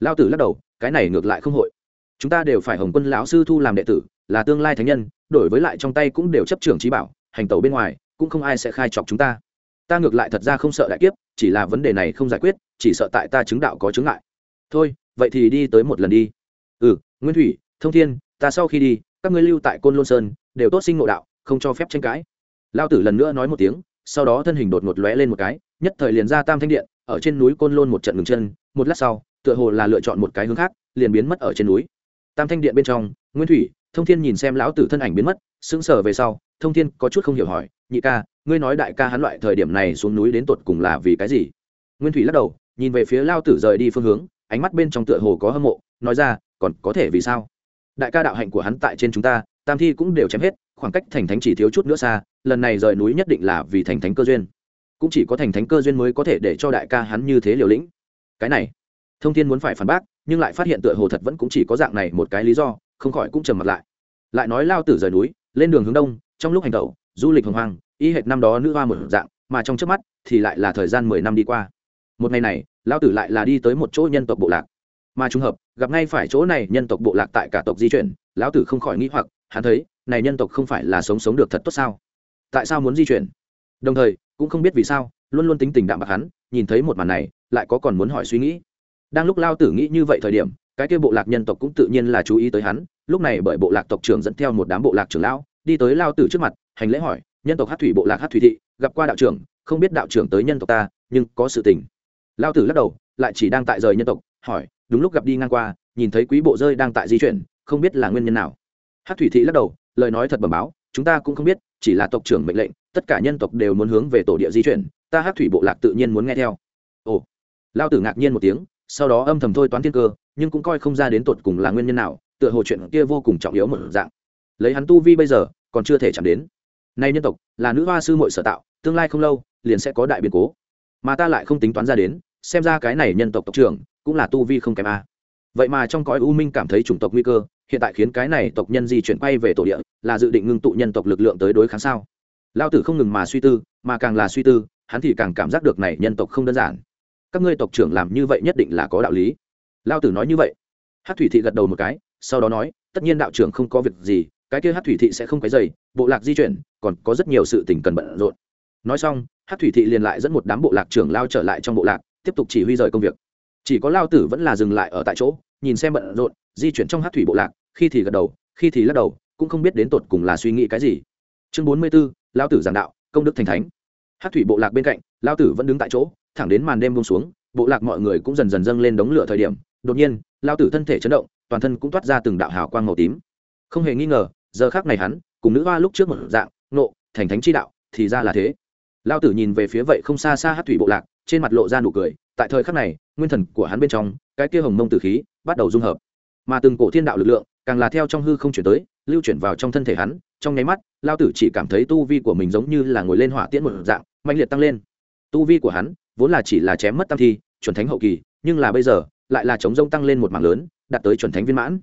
Lao tử lắc đầu, cái này ngược lại không hội. Chúng ta đều phải hồng quân lão sư thu làm đệ tử, là tương lai thánh nhân, đổi với lại trong tay cũng đều chấp trưởng trí bảo, hành tẩu bên ngoài, cũng không ai sẽ khai chọc chúng ta. Ta ngược lại thật ra không sợ đại kiếp, chỉ là vấn đề này không giải quyết, chỉ sợ tại ta chứng đạo có chứng ngại. Thôi vậy thì đi tới một lần đi. Ừ nguyên thủy, thông thiên, ta sau khi đi, các ngươi lưu tại côn lôn sơn, đều tốt sinh ngộ đạo, không cho phép tranh cãi. Lao tử lần nữa nói một tiếng, sau đó thân hình đột ngột lóe lên một cái, nhất thời liền ra tam thanh điện, ở trên núi côn lôn một trận ngừng chân, một lát sau, tựa hồ là lựa chọn một cái hướng khác, liền biến mất ở trên núi. Tam thanh điện bên trong, nguyên thủy, thông thiên nhìn xem lão tử thân ảnh biến mất, sững sờ về sau, thông thiên có chút không hiểu hỏi, nhị ca, ngươi nói đại ca hắn loại thời điểm này xuống núi đến tột cùng là vì cái gì? Nguyên thủy lắc đầu, nhìn về phía lao tử rời đi phương hướng ánh mắt bên trong tựa hồ có hâm mộ, nói ra, còn có thể vì sao? Đại ca đạo hạnh của hắn tại trên chúng ta, tam thi cũng đều chém hết, khoảng cách thành thánh chỉ thiếu chút nữa xa, lần này rời núi nhất định là vì thành thánh cơ duyên. Cũng chỉ có thành thánh cơ duyên mới có thể để cho đại ca hắn như thế liều lĩnh. Cái này, thông thiên muốn phải phản bác, nhưng lại phát hiện tựa hồ thật vẫn cũng chỉ có dạng này một cái lý do, không khỏi cũng trầm mặt lại. Lại nói lao tử rời núi, lên đường hướng đông, trong lúc hành tẩu, du lịch hồng hoang, y hệt năm đó nữ hoa một dạng, mà trong trước mắt thì lại là thời gian mười năm đi qua một ngày này lao tử lại là đi tới một chỗ nhân tộc bộ lạc. Mà trùng hợp, gặp ngay phải chỗ này nhân tộc bộ lạc tại cả tộc di chuyển, lão tử không khỏi nghĩ hoặc, hắn thấy, này nhân tộc không phải là sống sống được thật tốt sao? Tại sao muốn di chuyển? Đồng thời, cũng không biết vì sao, luôn luôn tính tình đạm bạc hắn, nhìn thấy một màn này, lại có còn muốn hỏi suy nghĩ. Đang lúc lao tử nghĩ như vậy thời điểm, cái kia bộ lạc nhân tộc cũng tự nhiên là chú ý tới hắn, lúc này bởi bộ lạc tộc trưởng dẫn theo một đám bộ lạc trưởng lão, đi tới lao tử trước mặt, hành lễ hỏi, nhân tộc hát thủy bộ lạc hát thủy thị, gặp qua đạo trưởng, không biết đạo trưởng tới nhân tộc ta, nhưng có sự tình lao tử lắc đầu, lại chỉ đang tại rời nhân tộc, hỏi, đúng lúc gặp đi ngang qua, nhìn thấy quý bộ rơi đang tại di chuyển, không biết là nguyên nhân nào. Hát thủy thị lắc đầu, lời nói thật bẩm báo, chúng ta cũng không biết, chỉ là tộc trưởng mệnh lệnh, tất cả nhân tộc đều muốn hướng về tổ địa di chuyển, ta hát thủy bộ lạc tự nhiên muốn nghe theo. Ồ. Lao tử ngạc nhiên một tiếng, sau đó âm thầm thôi toán thiên cơ, nhưng cũng coi không ra đến tột cùng là nguyên nhân nào, tựa hồ chuyện kia vô cùng trọng yếu một dạng. Lấy hắn tu vi bây giờ, còn chưa thể chạm đến. Nay nhân tộc, là nữ hoa sư mội sở tạo, tương lai không lâu, liền sẽ có đại biến cố. Mà ta lại không tính toán ra đến xem ra cái này nhân tộc tộc trưởng cũng là tu vi không kém a. Vậy mà trong cõi u minh cảm thấy chủng tộc nguy cơ, hiện tại khiến cái này tộc nhân di chuyển quay về tổ địa, là dự định ngưng tụ nhân tộc lực lượng tới đối kháng sao? Lao tử không ngừng mà suy tư, mà càng là suy tư, hắn thì càng cảm giác được này nhân tộc không đơn giản. Các ngươi tộc trưởng làm như vậy nhất định là có đạo lý. Lao tử nói như vậy. Hát thủy thị gật đầu một cái, sau đó nói, tất nhiên đạo trưởng không có việc gì, cái kia hát thủy thị sẽ không cái dày bộ lạc di chuyển, còn có rất nhiều sự tình cần bận rộn. Nói xong hát thủy thị liền lại dẫn một đám bộ lạc trưởng lao trở lại trong bộ lạc tiếp tục chỉ huy rời công việc. Chỉ có lao tử vẫn là dừng lại ở tại chỗ, nhìn xem bận rộn, di chuyển trong hát thủy bộ lạc, khi thì gật đầu, khi thì lắc đầu, cũng không biết đến tột cùng là suy nghĩ cái gì. Chương bốn mươi b ố lao tử giảng đạo, công đức thành thánh. Hát thủy bộ lạc bên cạnh, lao tử vẫn đứng tại chỗ, thẳng đến màn đêm bông xuống, bộ lạc mọi người cũng dần dần dâng lên đống lửa thời điểm, đột nhiên, lao tử thân thể chấn động, toàn thân cũng toát ra từng đạo hào quang màu tím. Không hề nghi ngờ, giờ khác này hắn, cùng nữ hoa lúc trước một dạng, nộ, thành thánh chi đạo, thì ra là thế. Lao tử nhìn về phía vậy không xa xa hát thủy bộ lạc trên mặt lộ ra nụ cười, tại thời khắc này, nguyên thần của hắn bên trong, cái kia hồng mông tử khí bắt đầu dung hợp. Mà từng cổ thiên đạo lực lượng, càng là theo trong hư không chuyển tới, lưu chuyển vào trong thân thể hắn, trong nháy mắt, lao tử chỉ cảm thấy tu vi của mình giống như là ngồi lên hỏa tiễn một dạng mạnh liệt tăng lên. Tu vi của hắn, vốn là chỉ là chém mất tam thi, chuẩn thánh hậu kỳ, nhưng là bây giờ, lại là chống rông tăng lên một mảng lớn, đạt tới chuẩn thánh viên mãn.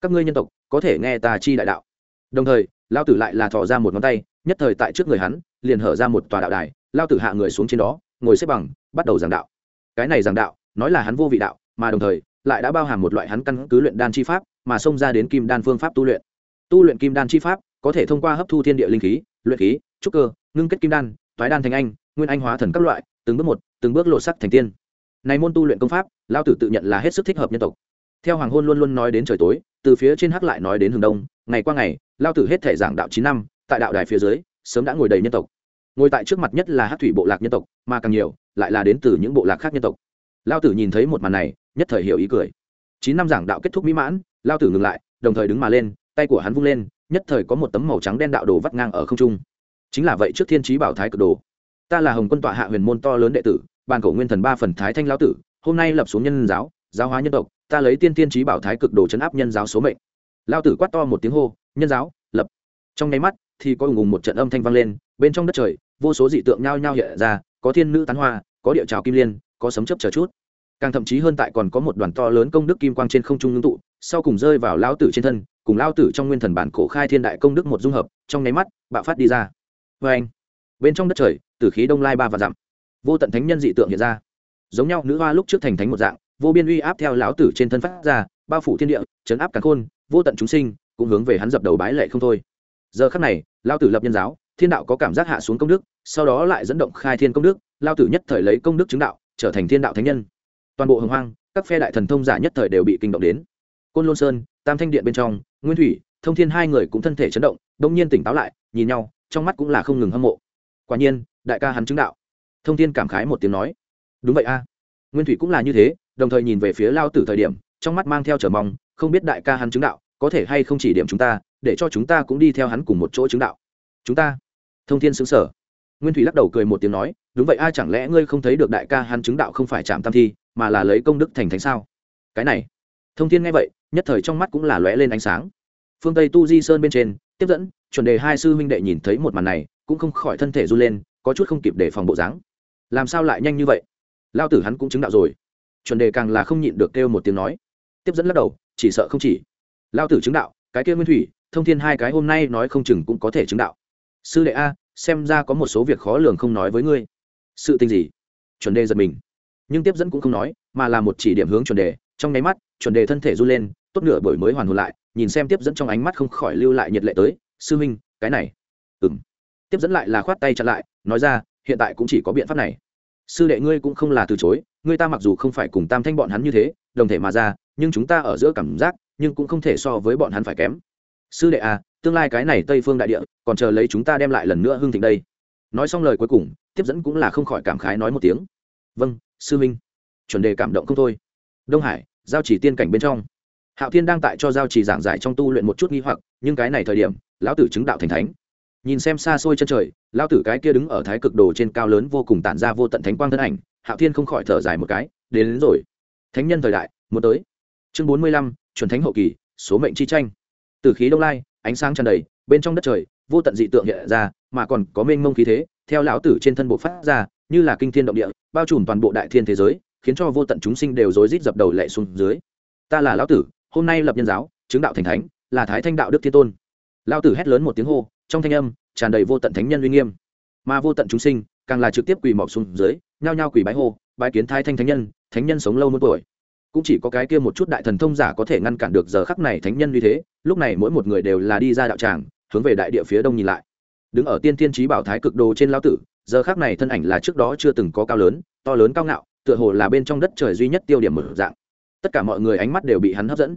Các ngươi nhân tộc, có thể nghe tà chi đại đạo. Đồng thời, lao tử lại là thò ra một ngón tay, nhất thời tại trước người hắn, liền hở ra một tòa đạo đài, lao tử hạ người xuống trên đó ngồi xếp bằng, bắt đầu giảng đạo. Cái này giảng đạo, nói là hắn vô vị đạo, mà đồng thời, lại đã bao hàm một loại hắn căn cứ luyện đan chi pháp, mà xông ra đến kim đan phương pháp tu luyện. Tu luyện kim đan chi pháp, có thể thông qua hấp thu thiên địa linh khí, luyện khí, trúc cơ, ngưng kết kim đan, toái đan thành anh, nguyên anh hóa thần các loại, từng bước một, từng bước lộ sắc thành tiên. Này môn tu luyện công pháp lao tử tự nhận là hết sức thích hợp nhân tộc. Theo hoàng hôn luôn luôn nói đến trời tối, từ phía trên hắc lại nói đến hướng đông, ngày qua ngày lao tử hết thể giảng đạo chín năm, tại đạo đài phía dưới, sớm đã ngồi đầy nhân tộc ngồi tại trước mặt nhất là hát thủy bộ lạc nhân tộc, mà càng nhiều, lại là đến từ những bộ lạc khác nhân tộc. Lao tử nhìn thấy một màn này, nhất thời hiểu ý cười. Chín năm giảng đạo kết thúc mỹ mãn, lao tử ngừng lại, đồng thời đứng mà lên, tay của hắn vung lên, nhất thời có một tấm màu trắng đen đạo đồ vắt ngang ở không trung. Chính là vậy trước thiên trí bảo thái cực đồ. Ta là hồng quân tọa hạ huyền môn to lớn đệ tử, bàn cổ nguyên thần ba phần thái thanh lão tử, hôm nay lập xuống nhân giáo giáo hóa nhân tộc, ta lấy tiên tiên trí bảo thái cực đồ chấn áp nhân giáo số mệnh. Lao tử quát to một tiếng hô, nhân giáo, lập. Trong nháy mắt thì có ùng ùng một trận âm thanh vang lên, bên trong đất trời vô số dị tượng nhao nhao hiện ra, có thiên nữ tán hoa, có địa trào kim liên, có sấm chấp chờ chút. Càng thậm chí hơn tại còn có một đoàn to lớn công đức kim quang trên không trung ngưng tụ, sau cùng rơi vào lao tử trên thân, cùng lao tử trong nguyên thần bản cổ khai thiên đại công đức một dung hợp, trong nháy mắt, bạo phát đi ra. Vê anh, bên trong đất trời, tử khí đông lai ba và dặm, vô tận thánh nhân dị tượng hiện ra. Giống nhau nữ hoa lúc trước thành thánh một dạng, vô biên uy áp theo lão tử trên thân phát ra, bao phủ thiên địa, chấn áp cả khôn, vô tận chúng sinh, cũng hướng về hắn dập đầu bái lệ không thôi. Giờ khắc này lao tử lập nhân giáo thiên đạo có cảm giác hạ xuống công đức, sau đó lại dẫn động khai thiên công đức, lao tử nhất thời lấy công đức chứng đạo, trở thành thiên đạo thánh nhân. Toàn bộ hồng hoang, các phe đại thần thông giả nhất thời đều bị kinh động đến. Côn lôn sơn, tam thanh điện bên trong, nguyên thủy, thông thiên hai người cũng thân thể chấn động đông nhiên tỉnh táo lại, nhìn nhau, trong mắt cũng là không ngừng hâm mộ. Quả nhiên, đại ca hắn chứng đạo. Thông thiên cảm khái một tiếng nói, đúng vậy a. Nguyên thủy cũng là như thế, đồng thời nhìn về phía lao tử thời điểm, trong mắt mang theo trở mong, không biết đại ca hắn chứng đạo, có thể hay không chỉ điểm chúng ta, để cho chúng ta cũng đi theo hắn cùng một chỗ chứng đạo. Chúng ta thông thiên xứng sở nguyên thủy lắc đầu cười một tiếng nói, đúng vậy ai chẳng lẽ ngươi không thấy được đại ca hắn chứng đạo không phải chạm tam thi, mà là lấy công đức thành thánh sao? Cái này. Thông thiên nghe vậy, nhất thời trong mắt cũng là lóe lên ánh sáng. Phương tây tu di sơn bên trên, tiếp dẫn, chuẩn đề hai sư huynh đệ nhìn thấy một màn này, cũng không khỏi thân thể run lên, có chút không kịp để phòng bộ dáng. Làm sao lại nhanh như vậy? Lao tử hắn cũng chứng đạo rồi. Chuẩn đề càng là không nhịn được kêu một tiếng nói. Tiếp dẫn lắc đầu, chỉ sợ không chỉ. Lao tử chứng đạo, cái kia nguyên thủy, thông thiên hai cái hôm nay nói không chừng cũng có thể chứng đạo sư đệ a, xem ra có một số việc khó lường không nói với ngươi. Sự tình gì? Chuẩn đề giật mình. Nhưng tiếp dẫn cũng không nói, mà là một chỉ điểm hướng chuẩn đề. Trong nháy mắt, chuẩn đề thân thể run lên, tốt nửa bởi mới hoàn hồn lại, nhìn xem tiếp dẫn trong ánh mắt không khỏi lưu lại nhiệt lệ tới. Sư huynh, cái này. Ừ m tiếp dẫn lại là khoát tay chặn lại, nói ra, hiện tại cũng chỉ có biện pháp này. Sư đệ ngươi cũng không là từ chối, ngươi ta mặc dù không phải cùng tam thanh bọn hắn như thế, đồng thể mà ra, nhưng chúng ta ở giữa cảm giác, nhưng cũng không thể so với bọn hắn phải kém. Sư đệ à tương lai cái này tây phương đại địa còn chờ lấy chúng ta đem lại lần nữa hưng thịnh đây. Nói xong lời cuối cùng tiếp dẫn cũng là không khỏi cảm khái nói một tiếng. Vâng sư minh chuẩn đề cảm động không thôi. Đông hải giao chỉ tiên cảnh bên trong. Hạo thiên đang tại cho giao chỉ giảng giải trong tu luyện một chút nghi hoặc nhưng cái này thời điểm lão tử chứng đạo thành thánh. Nhìn xem xa xôi chân trời lão tử cái kia đứng ở thái cực đồ trên cao lớn vô cùng tản ra vô tận thánh quang thân ảnh hạo thiên không khỏi thở dài một cái đến, đến rồi. Thánh nhân thời đại muốn tới. Chương bốn mươi lăm chuẩn thánh hậu kỳ số mệnh chi tranh. Từ khí đông lai ánh sáng tràn đầy, bên trong đất trời, vô tận dị tượng hiện ra, mà còn có mênh mông khí thế, theo lão tử trên thân bộ phát ra, như là kinh thiên động địa, bao trùm toàn bộ đại thiên thế giới, khiến cho vô tận chúng sinh đều rối rít dập đầu lệ xuống dưới. Ta là lão tử, hôm nay lập nhân giáo, chứng đạo thành thánh, là thái thanh đạo đức thiên tôn. Lão tử hét lớn một tiếng hô, trong thanh âm, tràn đầy vô tận thánh nhân uy nghiêm. Mà vô tận chúng sinh, càng là trực tiếp quỳ mọc xuống dưới, nhao nhao quỳ bái hô, bái kiến thái thanh thánh nhân thánh nhân sống lâu muôn tuổi cũng chỉ có cái kia một chút đại thần thông giả có thể ngăn cản được giờ khắc này thánh nhân như thế, lúc này mỗi một người đều là đi ra đạo tràng, hướng về đại địa phía đông nhìn lại. Đứng ở tiên thiên trí bảo thái cực đồ trên lao tử, giờ khắc này thân ảnh là trước đó chưa từng có cao lớn, to lớn cao ngạo, tựa hồ là bên trong đất trời duy nhất tiêu điểm mở dạng. Tất cả mọi người ánh mắt đều bị hắn hấp dẫn.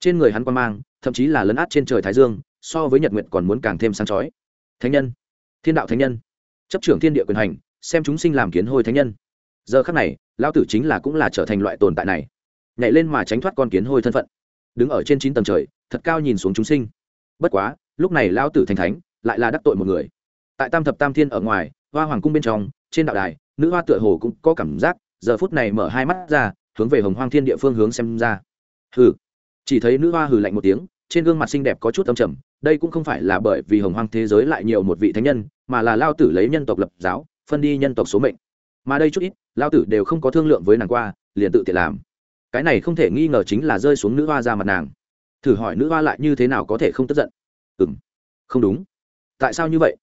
Trên người hắn quan mang, thậm chí là lấn át trên trời thái dương, so với nhật nguyện còn muốn càng thêm sáng chói. Thánh nhân, thiên đạo thánh nhân, chấp trưởng thiên địa quyền hành, xem chúng sinh làm kiến hôi thánh nhân. Giờ khắc này lao tử chính là cũng là trở thành loại tồn tại này nhảy lên mà tránh thoát con kiến hôi thân phận. Đứng ở trên chín tầng trời, thật cao nhìn xuống chúng sinh. Bất quá, lúc này lao tử thành thánh, lại là đắc tội một người. Tại tam thập tam thiên ở ngoài, hoa hoàng cung bên trong, trên đạo đài, nữ hoa tựa hồ cũng có cảm giác, giờ phút này mở hai mắt ra, hướng về hồng hoang thiên địa phương hướng xem ra. Hừ. Chỉ thấy nữ hoa hừ lạnh một tiếng, trên gương mặt xinh đẹp có chút âm trầm, đây cũng không phải là bởi vì hồng hoang thế giới lại nhiều một vị thánh nhân, mà là lao tử lấy nhân tộc lập giáo, phân đi nhân tộc số mệnh. Mà đây chút ít lao tử đều không có thương lượng với nàng qua, liền tự tiện làm cái này không thể nghi ngờ chính là rơi xuống nữ hoa ra mặt nàng. Thử hỏi nữ hoa lại như thế nào có thể không tức giận? Ừ m không đúng. Tại sao như vậy?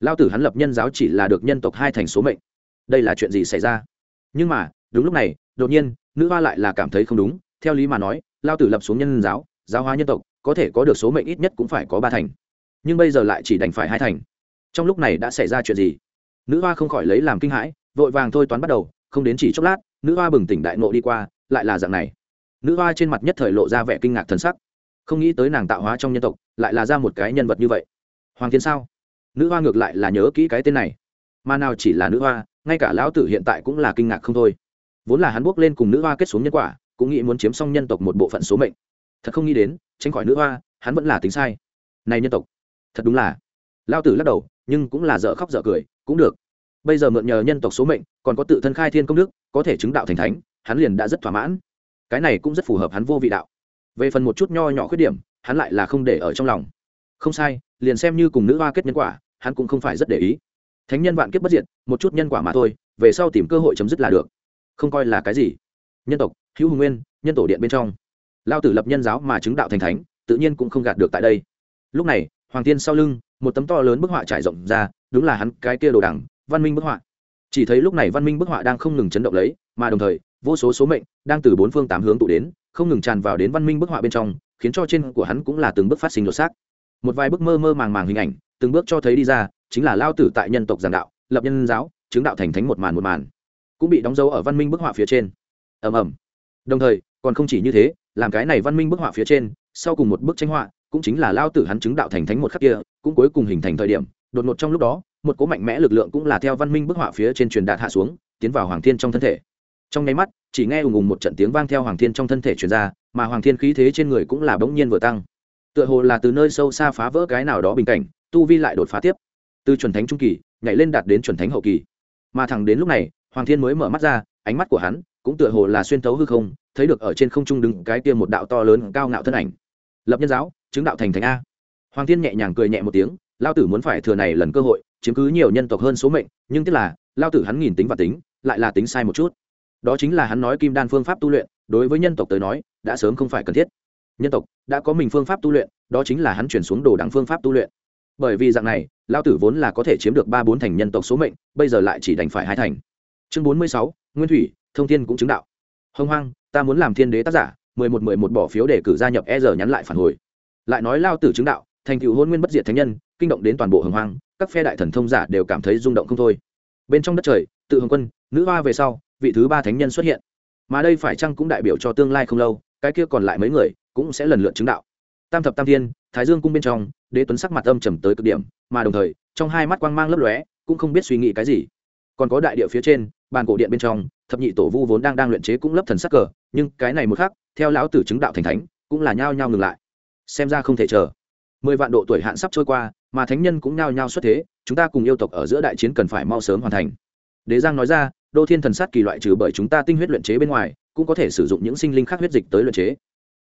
Lao tử hắn lập nhân giáo chỉ là được nhân tộc hai thành số mệnh. Đây là chuyện gì xảy ra? Nhưng mà, đúng lúc này, đột nhiên, nữ hoa lại là cảm thấy không đúng. Theo lý mà nói, lao tử lập xuống nhân giáo giáo hóa nhân tộc, có thể có được số mệnh ít nhất cũng phải có ba thành. Nhưng bây giờ lại chỉ đành phải hai thành. Trong lúc này đã xảy ra chuyện gì? Nữ hoa không khỏi lấy làm kinh hãi, vội vàng thôi toán bắt đầu, không đến chỉ chốc lát, nữ hoa bừng tỉnh đại nộ đi qua lại là dạng này. Nữ hoa trên mặt nhất thời lộ ra vẻ kinh ngạc thần sắc. Không nghĩ tới nàng tạo hóa trong nhân tộc, lại là ra một cái nhân vật như vậy. Hoàng thiên sao? Nữ hoa ngược lại là nhớ kỹ cái tên này. Mà nào chỉ là nữ hoa, ngay cả lão tử hiện tại cũng là kinh ngạc không thôi. Vốn là hắn bước lên cùng nữ hoa kết xuống nhân quả, cũng nghĩ muốn chiếm xong nhân tộc một bộ phận số mệnh. Thật không nghĩ đến, tránh khỏi nữ hoa, hắn vẫn là tính sai. Này nhân tộc, thật đúng là. Lao tử lắc đầu, nhưng cũng là dở khóc dở cười, cũng được. Bây giờ mượn nhờ nhân tộc số mệnh, còn có tự thân khai thiên công đức, có thể chứng đạo thành thánh hắn liền đã rất thỏa mãn. Cái này cũng rất phù hợp hắn vô vị đạo. Về phần một chút nho nhỏ khuyết điểm, hắn lại là không để ở trong lòng. Không sai, liền xem như cùng nữ hoa kết nhân quả, hắn cũng không phải rất để ý. Thánh nhân vạn kiếp bất diệt, một chút nhân quả mà thôi, về sau tìm cơ hội chấm dứt là được. Không coi là cái gì. Nhân tộc, hữu hùng nguyên, nhân tổ điện bên trong. Lao tử lập nhân giáo mà chứng đạo thành thánh, tự nhiên cũng không gạt được tại đây. Lúc này, hoàng tiên sau lưng, một tấm to lớn bức họa trải rộng ra, đúng là hắn cái kia đồ đằng, văn minh bức họa chỉ thấy lúc này văn minh bức họa đang không ngừng chấn động lấy, mà đồng thời, vô số số mệnh đang từ bốn phương tám hướng tụ đến, không ngừng tràn vào đến văn minh bức họa bên trong, khiến cho trên của hắn cũng là từng bước phát sinh đột xác. Một vài bức mơ mơ màng màng hình ảnh, từng bước cho thấy đi ra, chính là lao tử tại nhân tộc giảng đạo, lập nhân giáo, chứng đạo thành thánh một màn một màn, cũng bị đóng dấu ở văn minh bức họa phía trên. Ầm ầm. Đồng thời, còn không chỉ như thế, làm cái này văn minh bức họa phía trên, sau cùng một bức tranh họa, cũng chính là lao tử hắn chứng đạo thành thánh một khắc kia, cũng cuối cùng hình thành thời điểm, đột ngột trong lúc đó một cỗ mạnh mẽ lực lượng cũng là theo văn minh bức họa phía trên truyền đạt hạ xuống, tiến vào hoàng thiên trong thân thể. Trong nháy mắt, chỉ nghe ùng ùng một trận tiếng vang theo hoàng thiên trong thân thể truyền ra, mà hoàng thiên khí thế trên người cũng là bỗng nhiên vừa tăng. Tựa hồ là từ nơi sâu xa phá vỡ cái nào đó bình cảnh, tu vi lại đột phá tiếp. Từ chuẩn thánh trung kỳ, nhảy lên đạt đến chuẩn thánh hậu kỳ. Mà thẳng đến lúc này, hoàng thiên mới mở mắt ra, ánh mắt của hắn cũng tựa hồ là xuyên thấu hư không, thấy được ở trên không trung đứng cái kia một đạo to lớn cao ngạo thân ảnh. Lập nhân giáo, chứng đạo thành thành a. Hoàng thiên nhẹ nhàng cười nhẹ một tiếng lao tử muốn phải thừa này lần cơ hội, chiếm cứ nhiều nhân tộc hơn số mệnh, nhưng tức là, lao tử hắn nghìn tính và tính, lại là tính sai một chút. Đó chính là hắn nói kim đan phương pháp tu luyện, đối với nhân tộc tới nói, đã sớm không phải cần thiết. Nhân tộc, đã có mình phương pháp tu luyện, đó chính là hắn chuyển xuống đồ đẳng phương pháp tu luyện. Bởi vì dạng này, lao tử vốn là có thể chiếm được ba bốn thành nhân tộc số mệnh, bây giờ lại chỉ đành phải hai thành. Chương bốn mươi sáu, nguyên thủy, thông thiên cũng chứng đạo. Hông hoang, ta muốn làm thiên đế tác giả, mười một mười một bỏ phiếu để cử gia nhập e giờ nhắn lại phản hồi. Lại nói lao tử chứng đạo, thành cựu hôn nguyên bất diệt thánh nhân kinh động đến toàn bộ hồng hoang, các phe đại thần thông giả đều cảm thấy rung động không thôi. Bên trong đất trời, tự hồng quân, nữ hoa về sau, vị thứ ba thánh nhân xuất hiện. Mà đây phải chăng cũng đại biểu cho tương lai không lâu, cái kia còn lại mấy người cũng sẽ lần lượt chứng đạo. Tam thập tam thiên, thái dương cung bên trong, đế tuấn sắc mặt âm trầm tới cực điểm, mà đồng thời, trong hai mắt quang mang lấp lóe, cũng không biết suy nghĩ cái gì. Còn có đại địa phía trên, bàn cổ điện bên trong, thập nhị tổ vu vốn đang đang luyện chế cũng lấp thần sắc cờ, nhưng cái này một khác theo lão tử chứng đạo thành thánh, cũng là nhao nhao ngừng lại. Xem ra không thể chờ mười vạn độ tuổi hạn sắp trôi qua, mà thánh nhân cũng nhao nhao xuất thế, chúng ta cùng yêu tộc ở giữa đại chiến cần phải mau sớm hoàn thành. Đế giang nói ra, đô thiên thần sát kỳ loại trừ bởi chúng ta tinh huyết luyện chế bên ngoài, cũng có thể sử dụng những sinh linh khác huyết dịch tới luyện chế.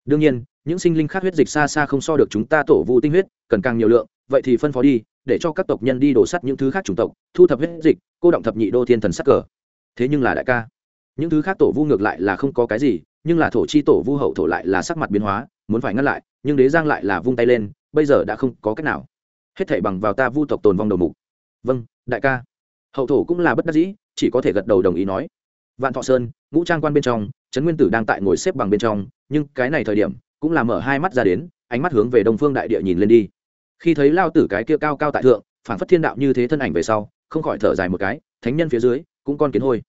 Đương nhiên, những sinh linh khác huyết dịch xa xa không so được chúng ta tổ vu tinh huyết, cần càng nhiều lượng, vậy thì phân phó đi, để cho các tộc nhân đi đổ sắt những thứ khác chủng tộc, thu thập huyết dịch, cô động thập nhị đô thiên thần sắc cờ. Thế nhưng là đại ca, những thứ khác tổ vu ngược lại là không có cái gì, nhưng là thổ chi tổ vu hậu thổ lại là sắc mặt biến hóa, muốn phải ngăn lại, nhưng đế giang lại là vung tay lên bây giờ đã không có cách nào. Hết thảy bằng vào ta vu tộc tồn vong đầu mục. Vâng đại ca. Hậu thổ cũng là bất đắc dĩ chỉ có thể gật đầu đồng ý nói. Vạn thọ sơn ngũ trang quan bên trong trấn nguyên tử đang tại ngồi xếp bằng bên trong nhưng cái này thời điểm cũng là mở hai mắt ra đến ánh mắt hướng về đông phương đại địa nhìn lên đi. Khi thấy lao tử cái kia cao cao tại thượng phản phất thiên đạo như thế thân ảnh về sau không khỏi thở dài một cái thánh nhân phía dưới cũng con kiến hôi.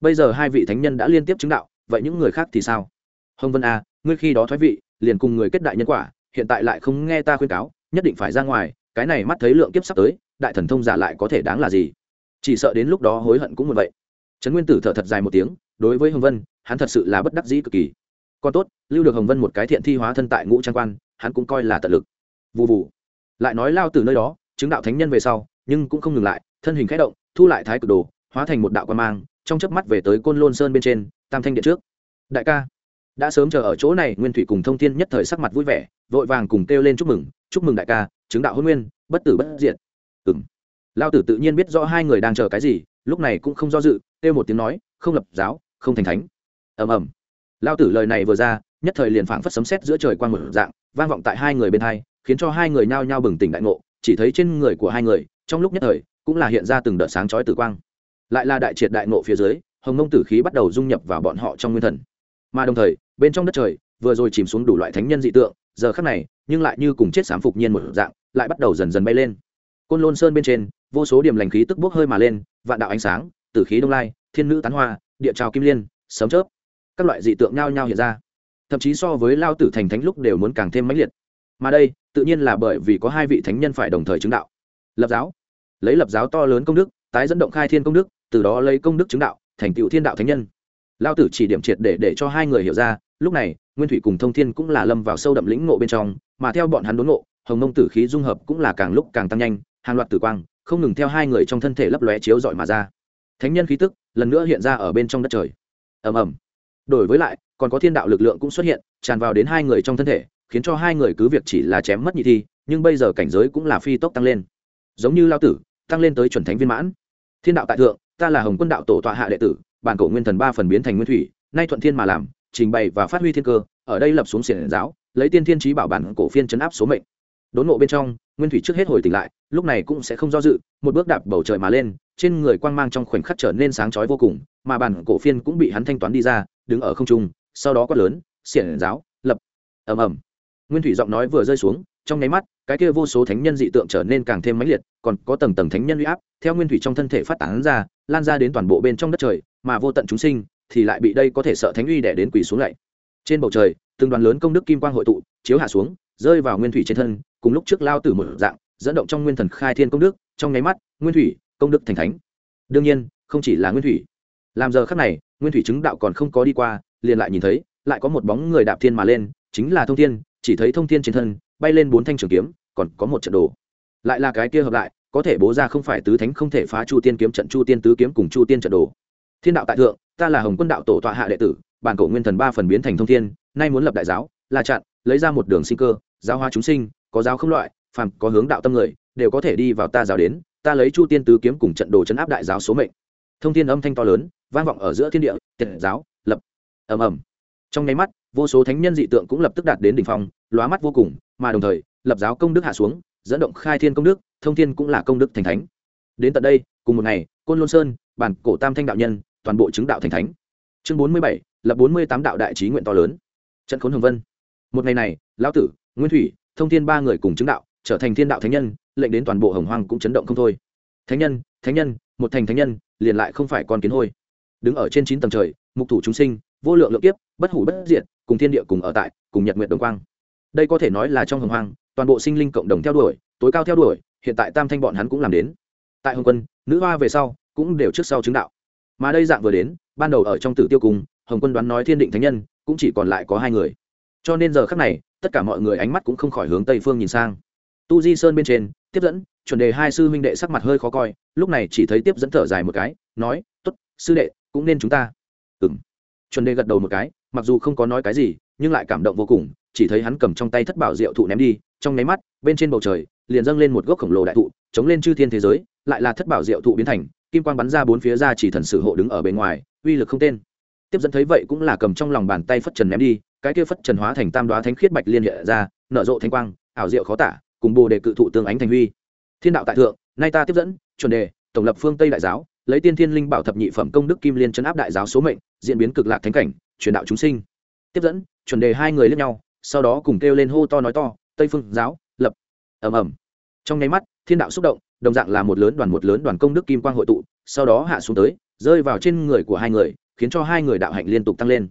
Bây giờ hai vị thánh nhân đã liên tiếp chứng đạo vậy những người khác thì sao? Hồng vân a à, ngươi khi đó thoái vị liền cùng người kết đại nhân quả hiện tại lại không nghe ta khuyên cáo, nhất định phải ra ngoài, cái này mắt thấy lượng kiếp sắp tới, đại thần thông giả lại có thể đáng là gì? Chỉ sợ đến lúc đó hối hận cũng một vậy. Trấn nguyên tử thở thật dài một tiếng, đối với hồng vân, hắn thật sự là bất đắc dĩ cực kỳ. Còn tốt, lưu được hồng vân một cái thiện thi hóa thân tại ngũ trang quan, hắn cũng coi là tận lực. Vụ vụ lại nói lao từ nơi đó, chứng đạo thánh nhân về sau, nhưng cũng không ngừng lại, thân hình khẽ động, thu lại thái cực đồ, hóa thành một đạo quan mang, trong chớp mắt về tới côn lôn sơn bên trên, tam thanh điện trước. Đại ca đã sớm chờ ở chỗ này, nguyên thủy cùng thông thiên nhất thời sắc mặt vui vẻ, vội vàng cùng kêu lên chúc mừng chúc mừng đại ca, chứng đạo hôn nguyên, bất tử bất diệt. Ừ m lao tử tự nhiên biết rõ hai người đang chờ cái gì, lúc này cũng không do dự, kêu một tiếng nói, không lập giáo, không thành thánh. Ầm ầm. Lao tử lời này vừa ra, nhất thời liền phảng phất sấm sét giữa trời quang một dạng, vang vọng tại hai người bên hai, khiến cho hai người nhao nhao bừng tỉnh đại ngộ, chỉ thấy trên người của hai người, trong lúc nhất thời, cũng là hiện ra từng đợt sáng chói tử quang. Lại là đại triệt đại ngộ phía dưới, hồng mông tử khí bắt đầu dung nhập vào bọn họ trong nguyên thần. Mà đồng thời bên trong đất trời, vừa rồi chìm xuống đủ loại thánh nhân dị tượng, giờ khắc này, nhưng lại như cùng chết sám phục nhiên một dạng, lại bắt đầu dần dần bay lên. Côn lôn sơn bên trên, vô số điểm lành khí tức bốc hơi mà lên, vạn đạo ánh sáng, tử khí đông lai, thiên nữ tán hoa, địa trào kim liên, sấm chớp. Các loại dị tượng nhao nhao hiện ra. Thậm chí so với lao tử thành thánh lúc đều muốn càng thêm mãnh liệt. Mà đây, tự nhiên là bởi vì có hai vị thánh nhân phải đồng thời chứng đạo. Lập giáo. Lấy lập giáo to lớn công đức, tái dẫn động khai thiên công đức, từ đó lấy công đức chứng đạo, thành tựu thiên đạo thánh nhân. Lao tử chỉ điểm triệt để để cho hai người hiểu ra lúc này, nguyên thủy cùng thông thiên cũng là lâm vào sâu đậm lĩnh ngộ bên trong, mà theo bọn hắn đốn ngộ, hồng nông tử khí dung hợp cũng là càng lúc càng tăng nhanh, hàng loạt tử quang, không ngừng theo hai người trong thân thể lấp lóe chiếu rọi mà ra. Thánh nhân khí tức lần nữa hiện ra ở bên trong đất trời. Ầm ầm. Đổi với lại, còn có thiên đạo lực lượng cũng xuất hiện, tràn vào đến hai người trong thân thể, khiến cho hai người cứ việc chỉ là chém mất nhị thi, nhưng bây giờ cảnh giới cũng là phi tốc tăng lên. Giống như lao tử, tăng lên tới chuẩn thánh viên mãn. Thiên đạo tại thượng, ta là hồng quân đạo tổ tọa hạ đệ tử, bản cổ nguyên thần ba phần biến thành nguyên thủy, nay thuận thiên mà làm trình bày và phát huy thiên cơ, ở đây lập xuống xiển giáo, lấy tiên thiên trí bảo bản cổ phiên chấn áp số mệnh. Đốn ngộ bên trong, nguyên thủy trước hết hồi tỉnh lại, lúc này cũng sẽ không do dự, một bước đạp bầu trời mà lên, trên người quang mang trong khoảnh khắc trở nên sáng chói vô cùng, mà bản cổ phiên cũng bị hắn thanh toán đi ra, đứng ở không trung, sau đó quát lớn, xiển giáo, lập. Ầm ầm. Nguyên thủy giọng nói vừa rơi xuống, trong nháy mắt, cái kia vô số thánh nhân dị tượng trở nên càng thêm mãnh liệt, còn có tầng tầng thánh nhân uy áp, theo nguyên thủy trong thân thể phát tán ra, lan ra đến toàn bộ bên trong đất trời, mà vô tận chúng sinh thì lại bị đây có thể sợ thánh uy đẻ đến quỳ xuống lại. Trên bầu trời, từng đoàn lớn công đức kim quang hội tụ, chiếu hạ xuống, rơi vào nguyên thủy trên thân, cùng lúc trước lao tử một dạng, dẫn động trong nguyên thần khai thiên công đức, trong nháy mắt, nguyên thủy, công đức thành thánh. Đương nhiên, không chỉ là nguyên thủy. Làm giờ khắc này, nguyên thủy chứng đạo còn không có đi qua, liền lại nhìn thấy, lại có một bóng người đạp thiên mà lên, chính là thông thiên, chỉ thấy thông thiên trên thân, bay lên bốn thanh trường kiếm, còn có một trận đồ. Lại là cái kia hợp lại, có thể bố ra không phải tứ thánh không thể phá chu tiên kiếm trận, chu tiên tứ kiếm cùng chu tiên trận đồ. Thiên đạo tại thượng ta là hồng quân đạo tổ tọa hạ đệ tử, bản cổ nguyên thần ba phần biến thành thông thiên, nay muốn lập đại giáo, là chặn, lấy ra một đường sinh cơ, giáo hoa chúng sinh, có giáo không loại, phàm có hướng đạo tâm người, đều có thể đi vào ta giáo đến, ta lấy chu tiên tứ kiếm cùng trận đồ chấn áp đại giáo số mệnh. Thông thiên âm thanh to lớn, vang vọng ở giữa thiên địa, tiệt giáo, lập. Ầm ầm. Trong nháy mắt, vô số thánh nhân dị tượng cũng lập tức đạt đến đỉnh phong, lóa mắt vô cùng, mà đồng thời, lập giáo công đức hạ xuống, dẫn động khai thiên công đức, thông thiên cũng là công đức thành thánh. Đến tận đây, cùng một ngày, côn lôn sơn, bản cổ tam thanh đạo nhân toàn bộ chứng đạo thành thánh. Chương bốn mươi bảy, lập bốn mươi tám đạo đại trí nguyện to lớn. Trận khốn hồng vân. Một ngày này, lão tử, nguyên thủy, thông thiên ba người cùng chứng đạo, trở thành thiên đạo thánh nhân, lệnh đến toàn bộ hồng hoang cũng chấn động không thôi. Thánh nhân thánh nhân, một thành thánh nhân, liền lại không phải con kiến hôi. Đứng ở trên chín tầng trời, mục thủ chúng sinh, vô lượng lượng kiếp, bất hủ bất diệt, cùng thiên địa cùng ở tại, cùng nhật nguyện đồng quang. Đây có thể nói là trong hồng hoang, toàn bộ sinh linh cộng đồng theo đuổi, tối cao theo đuổi, hiện tại tam thanh bọn hắn cũng làm đến. Tại hồng quân, nữ hoa về sau, cũng đều trước sau chứng đạo mà đây dạng vừa đến, ban đầu ở trong tử tiêu cung hồng quân đoán nói thiên định thánh nhân, cũng chỉ còn lại có hai người. Cho nên giờ khác này, tất cả mọi người ánh mắt cũng không khỏi hướng tây phương nhìn sang. Tu di sơn bên trên, tiếp dẫn, chuẩn đề hai sư huynh đệ sắc mặt hơi khó coi, lúc này chỉ thấy tiếp dẫn thở dài một cái, nói t ố t sư đệ, cũng nên chúng ta. Ừng chuẩn đề gật đầu một cái, mặc dù không có nói cái gì, nhưng lại cảm động vô cùng, chỉ thấy hắn cầm trong tay thất bảo diệu thụ ném đi, trong nháy mắt, bên trên bầu trời, liền dâng lên một gốc khổng lồ đại thụ, chống lên chư thiên thế giới, lại là thất bảo diệu thụ biến thành kim quang bắn ra bốn phía ra chỉ thần sử hộ đứng ở bên ngoài, uy lực không tên. Tiếp dẫn thấy vậy cũng là cầm trong lòng bàn tay phất trần ném đi, cái kia phất trần hóa thành tam đoá thánh khiết bạch liên hệ ra, nở rộ thanh quang, ảo diệu khó tả, cùng bồ đề cự thụ tương ánh thành huy. Thiên đạo tại thượng, nay ta tiếp dẫn, chuẩn đề, tổng lập phương tây đại giáo, lấy tiên thiên linh bảo thập nhị phẩm công đức kim liên chấn áp đại giáo số mệnh, diễn biến cực lạc thánh cảnh, truyền đạo chúng sinh. Tiếp dẫn, chuẩn đề hai người lên nhau, sau đó cùng kêu lên hô to nói to, tây phương giáo, lập. Ầm ầm. Trong nháy mắt thiên đạo xúc động, đồng dạng là một lớn đoàn một lớn đoàn công đức kim quang hội tụ, sau đó hạ xuống tới, rơi vào trên người của hai người, khiến cho hai người đạo hạnh liên tục tăng lên.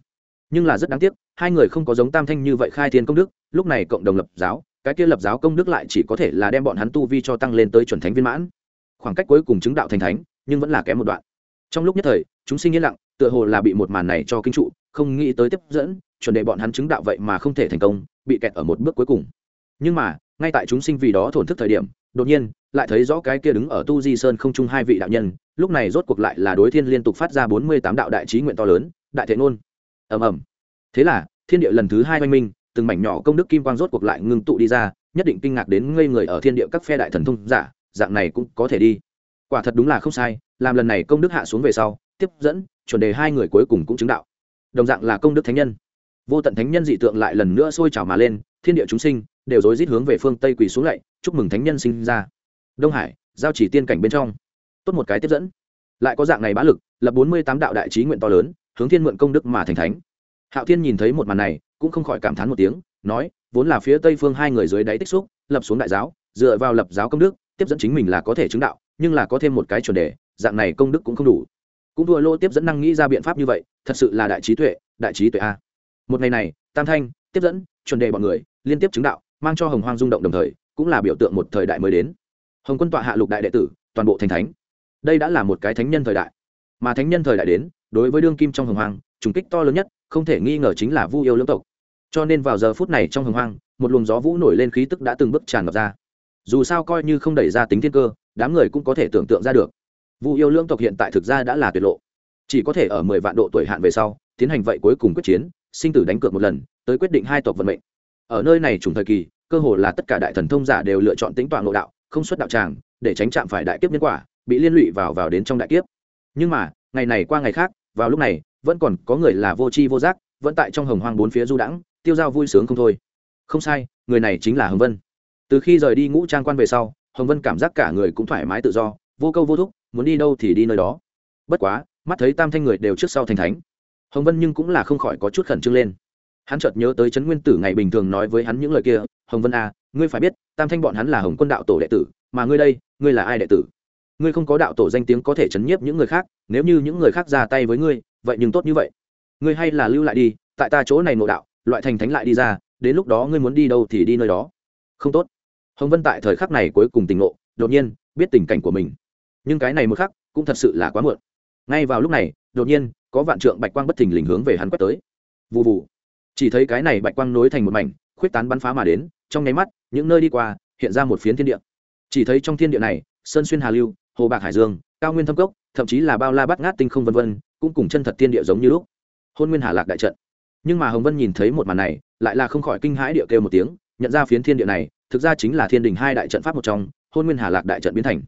Nhưng là rất đáng tiếc, hai người không có giống tam thanh như vậy khai thiên công đức, lúc này cộng đồng lập giáo, cái kia lập giáo công đức lại chỉ có thể là đem bọn hắn tu vi cho tăng lên tới chuẩn thánh viên mãn. Khoảng cách cuối cùng chứng đạo thành thánh, nhưng vẫn là kém một đoạn. Trong lúc nhất thời, chúng sinh yên lặng, tựa hồ là bị một màn này cho kinh trụ, không nghĩ tới tiếp dẫn, chuẩn đề bọn hắn chứng đạo vậy mà không thể thành công, bị kẹt ở một bước cuối cùng. Nhưng mà, ngay tại chúng sinh vì đó thổn thức thời điểm đột nhiên, lại thấy rõ cái kia đứng ở tu di sơn không chung hai vị đạo nhân, lúc này rốt cuộc lại là đối thiên liên tục phát ra bốn mươi tám đạo đại trí nguyện to lớn, đại thế ngôn. Ầm ầm. Thế là, thiên địa lần thứ hai oanh minh, từng mảnh nhỏ công đức kim quang rốt cuộc lại ngưng tụ đi ra, nhất định kinh ngạc đến ngây người ở thiên địa các phe đại thần thông giả, dạng này cũng có thể đi. Quả thật đúng là không sai, làm lần này công đức hạ xuống về sau, tiếp dẫn, chuẩn đề hai người cuối cùng cũng chứng đạo. Đồng dạng là công đức thánh nhân. Vô tận thánh nhân dị tượng lại lần nữa sôi trào mà lên, thiên địa chúng sinh đều rối rít hướng về phương tây quỳ xuống lạy chúc mừng thánh nhân sinh ra. Đông hải, giao chỉ tiên cảnh bên trong. Tốt một cái tiếp dẫn. Lại có dạng này bá lực, lập bốn mươi tám đạo đại trí nguyện to lớn, hướng thiên mượn công đức mà thành thánh. Hạo thiên nhìn thấy một màn này, cũng không khỏi cảm thán một tiếng, nói, vốn là phía tây phương hai người dưới đáy tích xúc, lập xuống đại giáo, dựa vào lập giáo công đức, tiếp dẫn chính mình là có thể chứng đạo, nhưng là có thêm một cái chuẩn đề, dạng này công đức cũng không đủ. Cũng thua lô tiếp dẫn năng nghĩ ra biện pháp như vậy, thật sự là đại trí tuệ, đại trí tuệ a. Một ngày này, tam thanh, tiếp dẫn, chuẩn đề bọn người, liên tiếp chứng đạo, mang cho hồng hoang rung động đồng thời cũng là biểu tượng một thời đại mới đến. Hồng quân tọa hạ lục đại đệ tử, toàn bộ thành thánh. Đây đã là một cái thánh nhân thời đại. Mà thánh nhân thời đại đến, đối với đương kim trong hồng hoang, trùng kích to lớn nhất, không thể nghi ngờ chính là vu yêu lưỡng tộc. Cho nên vào giờ phút này trong hồng hoang, một luồng gió vũ nổi lên khí tức đã từng bước tràn ngập ra. Dù sao coi như không đẩy ra tính thiên cơ, đám người cũng có thể tưởng tượng ra được. Vu yêu lưỡng tộc hiện tại thực ra đã là tuyệt lộ. Chỉ có thể ở mười vạn độ tuổi hạn về sau, tiến hành vậy cuối cùng quyết chiến, sinh tử đánh cược một lần, tới quyết định hai tộc vận mệnh. Ở nơi này trùng thời kỳ cơ hồ là tất cả đại thần thông giả đều lựa chọn tính toàn nội đạo, không xuất đạo tràng, để tránh chạm phải đại kiếp nhân quả, bị liên lụy vào vào đến trong đại kiếp. Nhưng mà, ngày này qua ngày khác, vào lúc này, vẫn còn có người là vô tri vô giác, vẫn tại trong hồng hoang bốn phía du đãng, tiêu dao vui sướng không thôi. Không sai, người này chính là hồng vân. Từ khi rời đi ngũ trang quan về sau, hồng vân cảm giác cả người cũng thoải mái tự do, vô câu vô thúc, muốn đi đâu thì đi nơi đó. Bất quá, mắt thấy tam thanh người đều trước sau thành thánh, hồng vân nhưng cũng là không khỏi có chút khẩn trương lên. Hắn chợt nhớ tới trấn nguyên tử ngày bình thường nói với hắn những lời kia hồng vân a à, ngươi phải biết tam thanh bọn hắn là hồng quân đạo tổ đệ tử mà ngươi đây ngươi là ai đệ tử? Ngươi không có đạo tổ danh tiếng có thể chấn nhiếp những người khác nếu như những người khác ra tay với ngươi vậy nhưng tốt như vậy. Ngươi hay là lưu lại đi tại ta chỗ này nội đạo loại thành thánh lại đi ra đến lúc đó ngươi muốn đi đâu thì đi nơi đó. Không tốt. Hồng vân tại thời khắc này cuối cùng tỉnh ngộ đột nhiên biết tình cảnh của mình. Nhưng cái này một khắc cũng thật sự là quá muộn. Ngay vào lúc này đột nhiên có vạn trượng bạch quang bất thình lình hướng về hắn quét tới. Vụ vụ chỉ thấy cái này bạch quang nối thành một mảnh khuyết tán bắn phá mà đến trong nháy mắt, những nơi đi qua, hiện ra một phiến thiên địa. Chỉ thấy trong thiên địa này, sơn xuyên hà lưu, hồ bạc hải dương, cao nguyên thâm cốc, thậm chí là bao la bát ngát tinh không vân vân, cũng cùng chân thật thiên địa giống như lúc. Hôn nguyên hà lạc đại trận. Nhưng mà hồng vân nhìn thấy một màn này, lại là không khỏi kinh hãi địa kêu một tiếng, nhận ra phiến thiên địa này, thực ra chính là thiên đình hai đại trận pháp một trong, hôn nguyên hà lạc đại trận biến thành.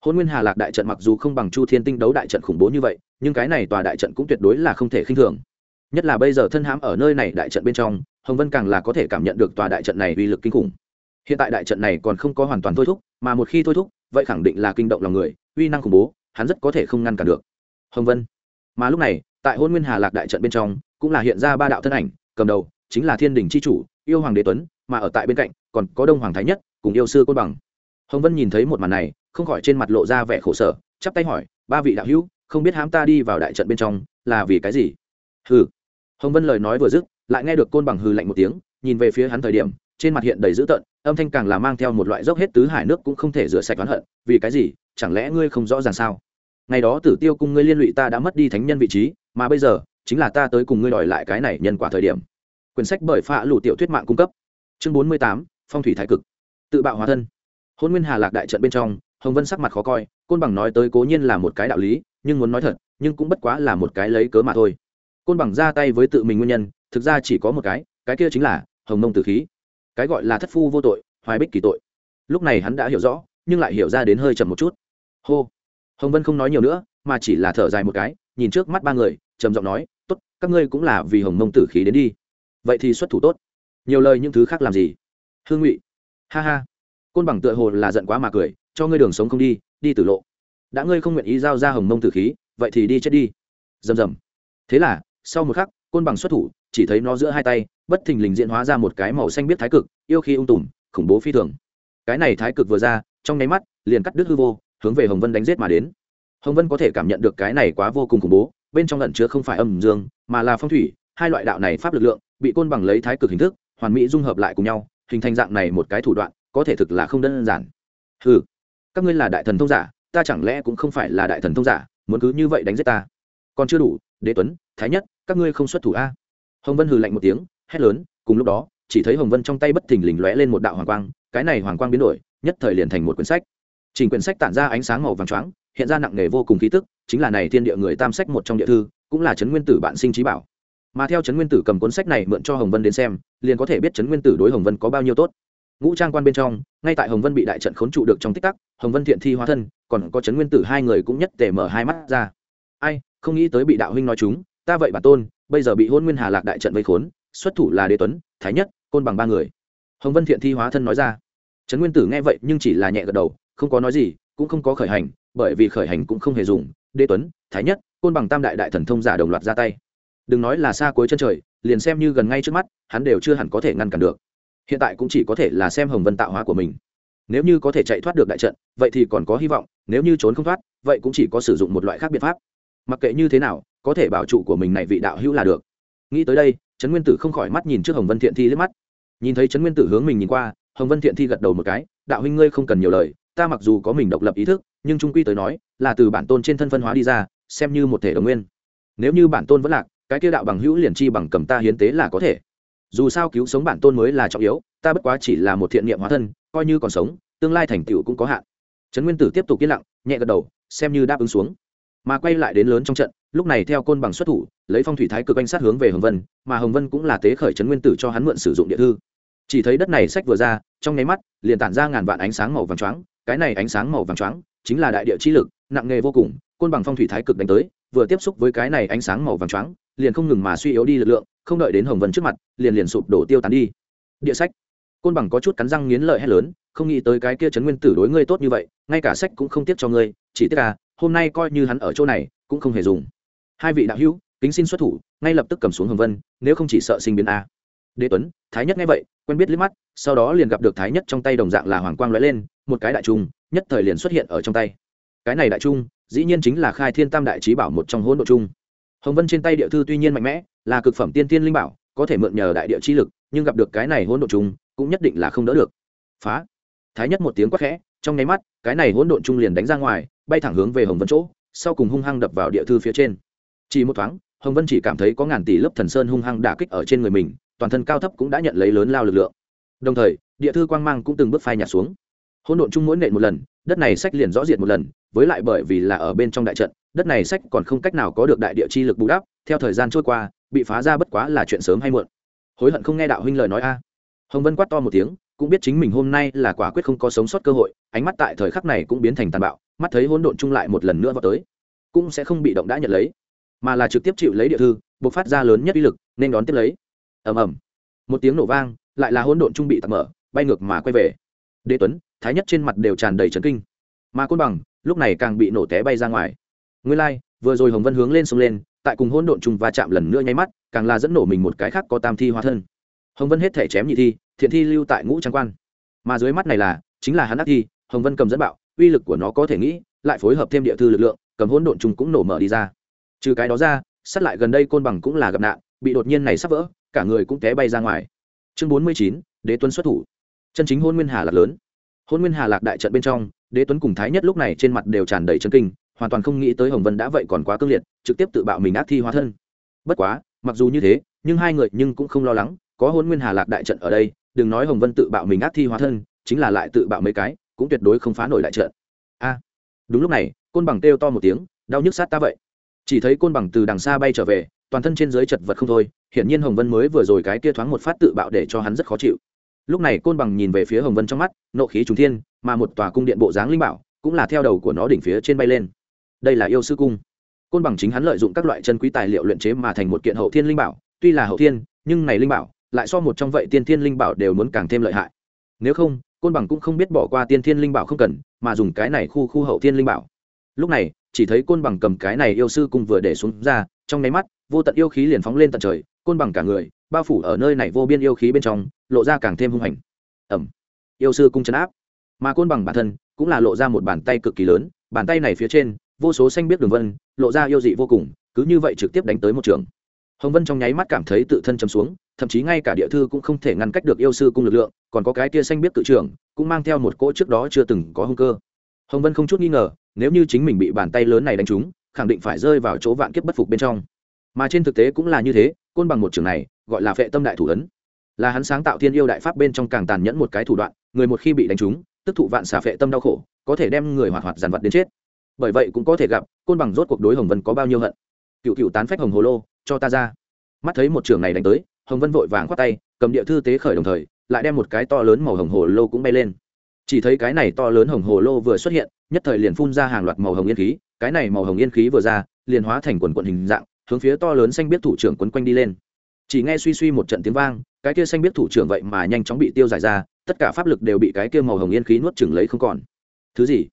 Hôn nguyên hà lạc đại trận mặc dù không bằng chu thiên tinh đấu đại trận khủng bố như vậy, nhưng cái này tòa đại trận cũng tuyệt đối là không thể khinh thường. Nhất là bây giờ thân hãm ở nơi này đại trận bên trong hồng vân càng là có thể cảm nhận được tòa đại trận này uy lực kinh khủng. Hiện tại đại trận này còn không có hoàn toàn thôi thúc, mà một khi thôi thúc, vậy khẳng định là kinh động lòng người, uy năng khủng bố, hắn rất có thể không ngăn cản được. Hồng vân. Mà lúc này, tại hôn nguyên hà lạc đại trận bên trong, cũng là hiện ra ba đạo thân ảnh, cầm đầu chính là thiên đình c h i chủ, yêu hoàng đế tuấn, mà ở tại bên cạnh còn có đông hoàng thái nhất cùng yêu sư côn bằng. Hồng vân nhìn thấy một màn này, không khỏi trên mặt lộ ra vẻ khổ sở, chắp tay hỏi, ba vị đạo hữu, không biết hãm ta đi vào đại trận bên trong là vì cái gì? Hừ. Hồng vân lời nói vừa dứt lại nghe được côn bằng hừ lạnh một tiếng, nhìn về phía hắn thời điểm, trên mặt hiện đầy dữ tợn, âm thanh càng là mang theo một loại dốc hết tứ hải nước cũng không thể rửa sạch oán hận, vì cái gì, chẳng lẽ ngươi không rõ ràng sao? Ngày đó tử tiêu cùng ngươi liên lụy ta đã mất đi thánh nhân vị trí, mà bây giờ, chính là ta tới cùng ngươi đòi lại cái này nhân quả thời điểm. Quyển sách bởi phạ lụ tiểu thuyết mạng cung cấp. Chương bốn mươi tám, phong thủy thái cực. Tự bạo hóa thân. Hôn nguyên hà lạc đại trận bên trong, hồng vân sắc mặt khó coi, côn bằng nói tới cố nhiên là một cái đạo lý, nhưng muốn nói thật, nhưng cũng bất quá là một cái lấy cớ mà thôi côn bằng ra tay với tự mình nguyên nhân, thực ra chỉ có một cái cái kia chính là hồng mông tử khí. Cái gọi là thất phu vô tội, hoài bích kỳ tội. Lúc này hắn đã hiểu rõ, nhưng lại hiểu ra đến hơi chậm một chút. Hô. Hồng vân không nói nhiều nữa, mà chỉ là thở dài một cái, nhìn trước mắt ba người, trầm giọng nói, tốt, các ngươi cũng là vì hồng mông tử khí đến đi. Vậy thì xuất thủ tốt. Nhiều lời những thứ khác làm gì? Hương ngụy. Ha ha. Côn bằng tựa hồ là giận quá mà cười, cho ngươi đường sống không đi đi tử lộ. Đã ngươi không nguyện ý giao ra hồng mông tử khí, vậy thì đi chết đi. Rầm rầm. Thế là sau một khắc, côn bằng xuất thủ, chỉ thấy nó giữa hai tay, bất thình lình diễn hóa ra một cái màu xanh biết thái cực, yêu khi ung tùm, khủng bố phi thường. Cái này thái cực vừa ra, trong nháy mắt, liền cắt đứt hư vô, hướng về hồng vân đánh giết mà đến. Hồng vân có thể cảm nhận được cái này quá vô cùng khủng bố, bên trong lẩn chứa không phải âm dương, mà là phong thủy, hai loại đạo này pháp lực lượng, bị côn bằng lấy thái cực hình thức, hoàn mỹ dung hợp lại cùng nhau, hình thành dạng này một cái thủ đoạn, có thể thực là không đơn giản. Ừ các ngươi là đại thần thông giả, ta chẳng lẽ cũng không phải là đại thần thông giả, muốn cứ như vậy đánh giết ta? Còn chưa đủ, đế tuấn, thái nhất các ngươi không xuất thủ a? Hồng vân hừ lạnh một tiếng, hét lớn, cùng lúc đó, chỉ thấy hồng vân trong tay bất thình lình lóe lên một đạo hoàng quang, cái này hoàng quang biến đổi, nhất thời liền thành một quyển sách. Trình quyển sách tản ra ánh sáng màu vàng choáng, hiện ra nặng nề vô cùng khí tức, chính là này thiên địa người tam sách một trong địa thư, cũng là trấn nguyên tử bạn sinh trí bảo. Mà theo trấn nguyên tử cầm cuốn sách này mượn cho hồng vân đến xem, liền có thể biết trấn nguyên tử đối hồng vân có bao nhiêu tốt. Ngũ trang quan bên trong, ngay tại hồng vân bị đại trận khốn trụ được trong tích tắc, hồng vân thiện thi hóa thân, còn có trấn nguyên tử hai người cũng nhất tề mở hai mắt ra. Ai, không nghĩ tới bị đạo huynh nói chúng ta vậy bản tôn, bây giờ bị hôn nguyên hà lạc đại trận vây khốn, xuất thủ là đế tuấn, thái nhất, côn bằng ba người. Hồng vân thiện thi hóa thân nói ra. Trấn nguyên tử nghe vậy nhưng chỉ là nhẹ gật đầu, không có nói gì, cũng không có khởi hành, bởi vì khởi hành cũng không hề dùng. Đế tuấn, thái nhất, côn bằng tam đại đại thần thông giả đồng loạt ra tay. Đừng nói là xa cuối chân trời, liền xem như gần ngay trước mắt, hắn đều chưa hẳn có thể ngăn cản được. Hiện tại cũng chỉ có thể là xem hồng vân tạo hóa của mình. Nếu như có thể chạy thoát được đại trận, vậy thì còn có hy vọng, nếu như trốn không thoát, vậy cũng chỉ có sử dụng một loại khác biện pháp. Mặc kệ như thế nào có thể bảo trụ của mình này vị đạo hữu là được. Nghĩ tới đây, trấn nguyên tử không khỏi mắt nhìn trước hồng vân thiện thi liếc mắt. Nhìn thấy trấn nguyên tử hướng mình nhìn qua, hồng vân thiện thi gật đầu một cái, đạo huynh ngươi không cần nhiều lời, ta mặc dù có mình độc lập ý thức, nhưng trung quy tới nói, là từ bản tôn trên thân phân hóa đi ra, xem như một thể đồng nguyên. Nếu như bản tôn vẫn lạc, cái kia đạo bằng hữu liền chi bằng cầm ta hiến tế là có thể. Dù sao cứu sống bản tôn mới là trọng yếu, ta bất quá chỉ là một thiện niệm hóa thân, coi như còn sống, tương lai thành tựu cũng có hạn. Trấn nguyên tử tiếp tục yên lặng, nhẹ gật đầu, xem như đáp ứng xuống mà quay lại đến lớn trong trận, lúc này theo côn bằng xuất thủ, lấy phong thủy thái cực anh sát hướng về hồng vân, mà hồng vân cũng là tế khởi trấn nguyên tử cho hắn mượn sử dụng địa thư chỉ thấy đất này sách vừa ra, trong nháy mắt, liền tản ra ngàn vạn ánh sáng màu vàng choáng, cái này ánh sáng màu vàng choáng chính là đại địa chi lực, nặng nghề vô cùng, côn bằng phong thủy thái cực đánh tới, vừa tiếp xúc với cái này ánh sáng màu vàng choáng, liền không ngừng mà suy yếu đi lực lượng, không đợi đến hồng vân trước mặt, liền liền sụp đổ tiêu tán đi địa sách côn bằng có chút cắn răng nghiến lợi hét lớn, không nghĩ tới cái kia trấn nguyên tử đối ngươi tốt như vậy, ngay cả sách cũng không tiếc cho ngươi, chỉ tiếc à? Hôm nay coi như hắn ở chỗ này, cũng không hề dùng. Hai vị đạo hữu, kính xin xuất thủ, ngay lập tức cầm xuống hồng vân, nếu không chỉ sợ sinh biến a. Đế tuấn, thái nhất nghe vậy, quen biết liếc mắt, sau đó liền gặp được thái nhất trong tay đồng dạng là hoàng quang lóe lên, một cái đại trung, nhất thời liền xuất hiện ở trong tay. Cái này đại trung, dĩ nhiên chính là khai thiên tam đại trí bảo một trong hỗn độ trung. Hồng vân trên tay địa thư tuy nhiên mạnh mẽ, là cực phẩm tiên tiên linh bảo, có thể mượn nhờ đại địa chi lực, nhưng gặp được cái này hỗn độ trung, cũng nhất định là không đỡ được. Phá! Thái nhất một tiếng quát khẽ trong nháy mắt, cái này hỗn độn trung liền đánh ra ngoài, bay thẳng hướng về hồng vân chỗ, sau cùng hung hăng đập vào địa thư phía trên. Chỉ một thoáng, hồng vân chỉ cảm thấy có ngàn tỷ lớp thần sơn hung hăng đả kích ở trên người mình, toàn thân cao thấp cũng đã nhận lấy lớn lao lực lượng. Đồng thời, địa thư quang mang cũng từng bước phai nhạt xuống. Hỗn độn chung mỗi nện một lần, đất này sách liền rõ diệt một lần, với lại bởi vì là ở bên trong đại trận, đất này sách còn không cách nào có được đại địa chi lực bù đắp, theo thời gian trôi qua, bị phá ra bất quá là chuyện sớm hay muộn. Hối hận không nghe đạo huynh lời nói a. Hồng vân quát to một tiếng cũng biết chính mình hôm nay là quả quyết không có sống sót cơ hội ánh mắt tại thời khắc này cũng biến thành tàn bạo mắt thấy hỗn độn chung lại một lần nữa vào tới cũng sẽ không bị động đã nhận lấy mà là trực tiếp chịu lấy địa thư buộc phát ra lớn nhất uy lực nên đón tiếp lấy. Ầm ầm. Một tiếng nổ vang lại là hỗn độn trung bị tạm mở bay ngược mà quay về. Đế tuấn thái nhất trên mặt đều tràn đầy trấn kinh. Mà côn bằng lúc này càng bị nổ té bay ra ngoài. Nguyên lai、like, vừa rồi hồng vân hướng lên sông lên tại cùng hỗn độn trung va chạm lần nữa nháy mắt càng là dẫn nổ mình một cái khác có tam thi hóa thân hồng vân hết thể chém nhị thi, thiện thi lưu tại ngũ trang quan. Mà dưới mắt này là, chính là hắn ác thi, hồng vân cầm dẫn bạo, uy lực của nó có thể nghĩ, lại phối hợp thêm địa thư lực lượng, cầm hỗn độn trùng cũng nổ mở đi ra. Trừ cái đó ra, sát lại gần đây côn bằng cũng là gặp nạn, bị đột nhiên này sắp vỡ, cả người cũng té bay ra ngoài. Chương bốn mươi chín, đế tuấn xuất thủ. Chân chính hôn nguyên hà lạc lớn. Hôn nguyên hà lạc đại trận bên trong, đế tuấn cùng thái nhất lúc này trên mặt đều tràn đầy chân kinh, hoàn toàn không nghĩ tới hồng vân đã vậy còn quá cương liệt, trực tiếp tự bạo mình ác thi hóa thân. Bất quá, mặc dù như thế, nhưng hai người nhưng cũng không lo lắng có hôn nguyên hà lạc đại trận ở đây, đừng nói hồng vân tự bạo mình ác thi hóa thân, chính là lại tự bạo mấy cái, cũng tuyệt đối không phá nổi đại trận. A, đúng lúc này, côn bằng kêu to một tiếng, đau nhức sát ta vậy. Chỉ thấy côn bằng từ đằng xa bay trở về, toàn thân trên dưới chật vật không thôi, hiển nhiên hồng vân mới vừa rồi cái kia thoáng một phát tự bạo để cho hắn rất khó chịu. Lúc này côn bằng nhìn về phía hồng vân trong mắt, nộ khí trùng thiên, mà một tòa cung điện bộ dáng linh bảo cũng là theo đầu của nó đỉnh phía trên bay lên. Đây là yêu sư cung. Côn bằng chính hắn lợi dụng các loại chân quý tài liệu luyện chế mà thành một kiện hậu thiên linh bảo, tuy là hậu thiên, nhưng này linh bảo lại so một trong vậy tiên thiên linh bảo đều muốn càng thêm lợi hại. Nếu không, côn bằng cũng không biết bỏ qua tiên thiên linh bảo không cần, mà dùng cái này khu khu hậu thiên linh bảo. Lúc này, chỉ thấy côn bằng cầm cái này yêu sư cung vừa để xuống ra, trong nháy mắt, vô tận yêu khí liền phóng lên tận trời, côn bằng cả người, bao phủ ở nơi này vô biên yêu khí bên trong, lộ ra càng thêm hung hành. Ẩm yêu sư cung chấn áp. Mà côn bằng bản thân cũng là lộ ra một bàn tay cực kỳ lớn, bàn tay này phía trên, vô số xanh biết đường vân, lộ ra yêu dị vô cùng, cứ như vậy trực tiếp đánh tới một trường. Hồng vân trong nháy mắt cảm thấy tự thân chấm xuống thậm chí ngay cả địa thư cũng không thể ngăn cách được yêu sư cung lực lượng, còn có cái tia xanh biết tự trưởng, cũng mang theo một cỗ trước đó chưa từng có hung cơ. Hồng vân không chút nghi ngờ, nếu như chính mình bị bàn tay lớn này đánh trúng, khẳng định phải rơi vào chỗ vạn kiếp bất phục bên trong. Mà trên thực tế cũng là như thế, côn bằng một trường này, gọi là phệ tâm đại thủ ấn. Là hắn sáng tạo thiên yêu đại pháp bên trong càng tàn nhẫn một cái thủ đoạn, người một khi bị đánh trúng, tức thụ vạn xà phệ tâm đau khổ, có thể đem người hoạt hoạt giàn vật đến chết. Bởi vậy cũng có thể gặp, côn bằng rốt cuộc đối hồng vân có bao nhiêu hận. Cựu cựu tán phách hồng hồ lô, cho ta ra. Mắt thấy một trường này đánh tới hồng vân vội vàng khoát tay, cầm địa thư tế khởi đồng thời, lại đem một cái to lớn màu hồng hồ lô cũng bay lên. Chỉ thấy cái này to lớn hồng hồ lô vừa xuất hiện, nhất thời liền phun ra hàng loạt màu hồng yên khí, cái này màu hồng yên khí vừa ra, liền hóa thành quần quận hình dạng, hướng phía to lớn xanh biết thủ trưởng quấn quanh đi lên. Chỉ nghe suy suy một trận tiếng vang, cái kia xanh biết thủ trưởng vậy mà nhanh chóng bị tiêu giải ra, tất cả pháp lực đều bị cái kia màu hồng yên khí nuốt chừng lấy không còn. Thứ gì?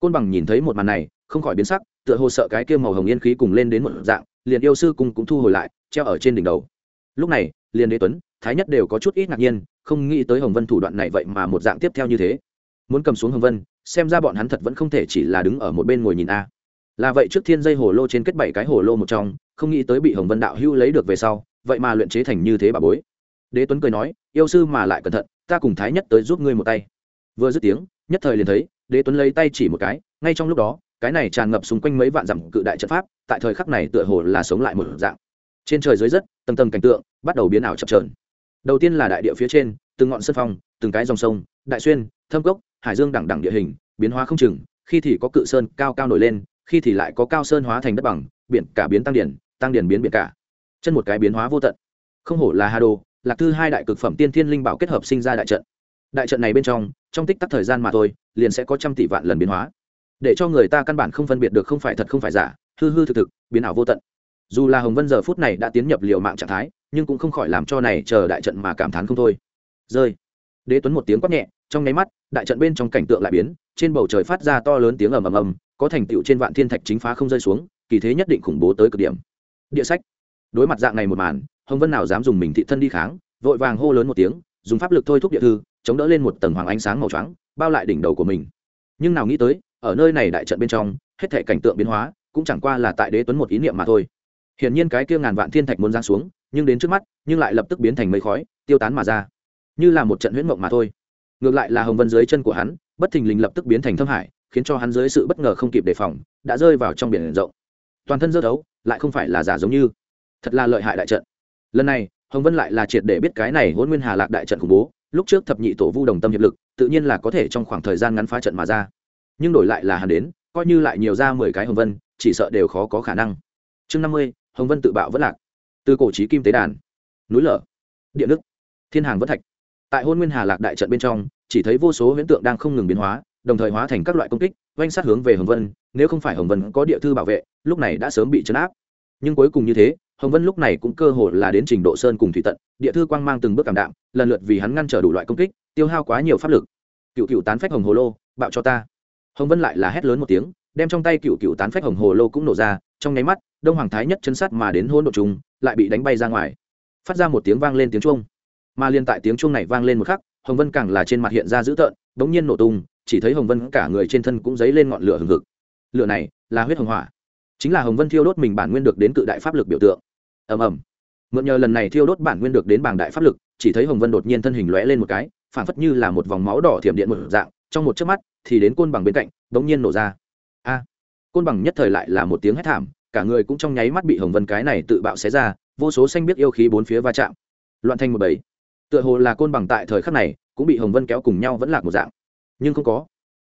Côn bằng nhìn thấy một màn này, không khỏi biến sắc, tựa hồ sợ cái kia màu hồng yên khí cùng lên đến một dạng, liền yêu sư cung cũng thu hồi lại, treo ở trên đỉnh đầu lúc này liền đế tuấn, thái nhất đều có chút ít ngạc nhiên, không nghĩ tới hồng vân thủ đoạn này vậy mà một dạng tiếp theo như thế. Muốn cầm xuống hồng vân, xem ra bọn hắn thật vẫn không thể chỉ là đứng ở một bên ngồi nhìn a. Là vậy trước thiên dây hồ lô trên kết bảy cái hồ lô một trong, không nghĩ tới bị hồng vân đạo hưu lấy được về sau, vậy mà luyện chế thành như thế bà bối. Đế tuấn cười nói, yêu sư mà lại cẩn thận, ta cùng thái nhất tới giúp ngươi một tay. Vừa dứt tiếng, nhất thời liền thấy, đế tuấn lấy tay chỉ một cái, ngay trong lúc đó, cái này tràn ngập xung quanh mấy vạn dặm cự đại trận pháp, tại thời khắc này tựa hồ là sống lại một dạng trên trời dưới đất tầng tầng cảnh tượng bắt đầu biến ảo chập trờn đầu tiên là đại địa phía trên, từng ngọn sân phong, từng cái dòng sông, đại xuyên, thâm cốc, hải dương đẳng đẳng địa hình, biến hóa không chừng, khi thì có cự sơn cao cao nổi lên, khi thì lại có cao sơn hóa thành đất bằng, biển cả biến tăng điển tăng điển biến biển cả. Chân một cái biến hóa vô tận. Không hổ là hà đồ, lạc thư hai đại cực phẩm tiên thiên linh bảo kết hợp sinh ra đại trận. Đại trận này bên trong trong tích tắc thời gian mà thôi, liền sẽ có trăm tỷ vạn lần biến hóa. Để cho người ta căn bản không phân biệt được không phải thật không phải giả, hư hư thực thực, biến ảo vô tận dù là hồng vân giờ phút này đã tiến nhập liều mạng trạng thái, nhưng cũng không khỏi làm cho này chờ đại trận mà cảm thán không thôi. Rơi. Đế tuấn một tiếng quát nhẹ, trong nháy mắt, đại trận bên trong cảnh tượng lại biến, trên bầu trời phát ra to lớn tiếng ầm ầm ầm, có thành tựu trên vạn thiên thạch chính phá không rơi xuống, kỳ thế nhất định khủng bố tới cực điểm. Địa sách. Đối mặt dạng này một màn, hồng vân nào dám dùng mình thị thân đi kháng, vội vàng hô lớn một tiếng, dùng pháp lực thôi thúc địa thư, chống đỡ lên một tầng hoàng ánh sáng màu trắng, bao lại đỉnh đầu của mình. Nhưng nào nghĩ tới, ở nơi này đại trận bên trong, hết thể cảnh tượng biến hóa, cũng chẳng qua là tại đế tuấn một ý niệm mà thôi hiển nhiên cái kia ngàn vạn thiên thạch muốn giáng xuống, nhưng đến trước mắt, nhưng lại lập tức biến thành mây khói, tiêu tán mà ra. Như là một trận huyễn mộng mà thôi. Ngược lại là hồng vân dưới chân của hắn, bất thình lình lập tức biến thành thâm hải, khiến cho hắn dưới sự bất ngờ không kịp đề phòng, đã rơi vào trong biển rộng. Toàn thân dơ đấu lại không phải là giả giống như. Thật là lợi hại đại trận. Lần này, hồng vân lại là triệt để biết cái này hôn nguyên hà lạc đại trận khủng bố, lúc trước thập nhị tổ vu đồng tâm hiệp lực, tự nhiên là có thể trong khoảng thời gian ngắn phá trận mà ra. Nhưng đổi lại là hắn đến, coi như lại nhiều ra mười cái hồng vân, chỉ sợ đều khó có khả năng. Chương năm mươi hồng vân tự bạo vẫn lạc. Từ cổ trí kim tế đàn. Núi lở. Điện đức thiên hàng vẫn thạch. Tại hôn nguyên hà lạc đại trận bên trong, chỉ thấy vô số huyễn tượng đang không ngừng biến hóa, đồng thời hóa thành các loại công kích, oanh sát hướng về hồng vân, nếu không phải hồng vân có địa thư bảo vệ, lúc này đã sớm bị chấn áp. Nhưng cuối cùng như thế, hồng vân lúc này cũng cơ hội là đến trình độ sơn cùng thủy tận, địa thư quang mang từng bước cảm đạm, lần lượt vì hắn ngăn trở đủ loại công kích, tiêu hao quá nhiều pháp lực. Cựu cựu tán phách hồng hồ lô, bạo cho ta. Hồng vân lại là hét lớn một tiếng, đem trong tay cựu cựu tán phách hồng hồ lô cũng nổ ra, trong nháy mắt đông hoàng thái nhất chân sát mà đến hôn độn trùng, lại bị đánh bay ra ngoài. Phát ra một tiếng vang lên tiếng chuông. Mà liên tại tiếng chuông này vang lên một khắc, hồng vân càng là trên mặt hiện ra dữ tợn, bỗng nhiên nổ tung, chỉ thấy hồng vân cả người trên thân cũng dấy lên ngọn lửa hừng hực. Lửa này là huyết hồng hỏa. Chính là hồng vân thiêu đốt mình bản nguyên được đến cự đại pháp lực biểu tượng. Ầm ầm. Mượn nhờ lần này thiêu đốt bản nguyên được đến bảng đại pháp lực, chỉ thấy hồng vân đột nhiên thân hình lóe lên một cái phản phất như là một vòng máu đỏ thiểm điện một dạng, trong một chớp mắt thì đến côn bằng bên cạnh, bỗng nhiên nổ ra. A! Côn bằng nhất thời lại là một tiếng hét thảm cả người cũng trong nháy mắt bị hồng vân cái này tự bạo xé ra, vô số xanh biết yêu khí bốn phía va chạm. Loạn thành một bầy. Tựa hồ là côn bằng tại thời khắc này, cũng bị hồng vân kéo cùng nhau vẫn lạc một dạng. Nhưng không có.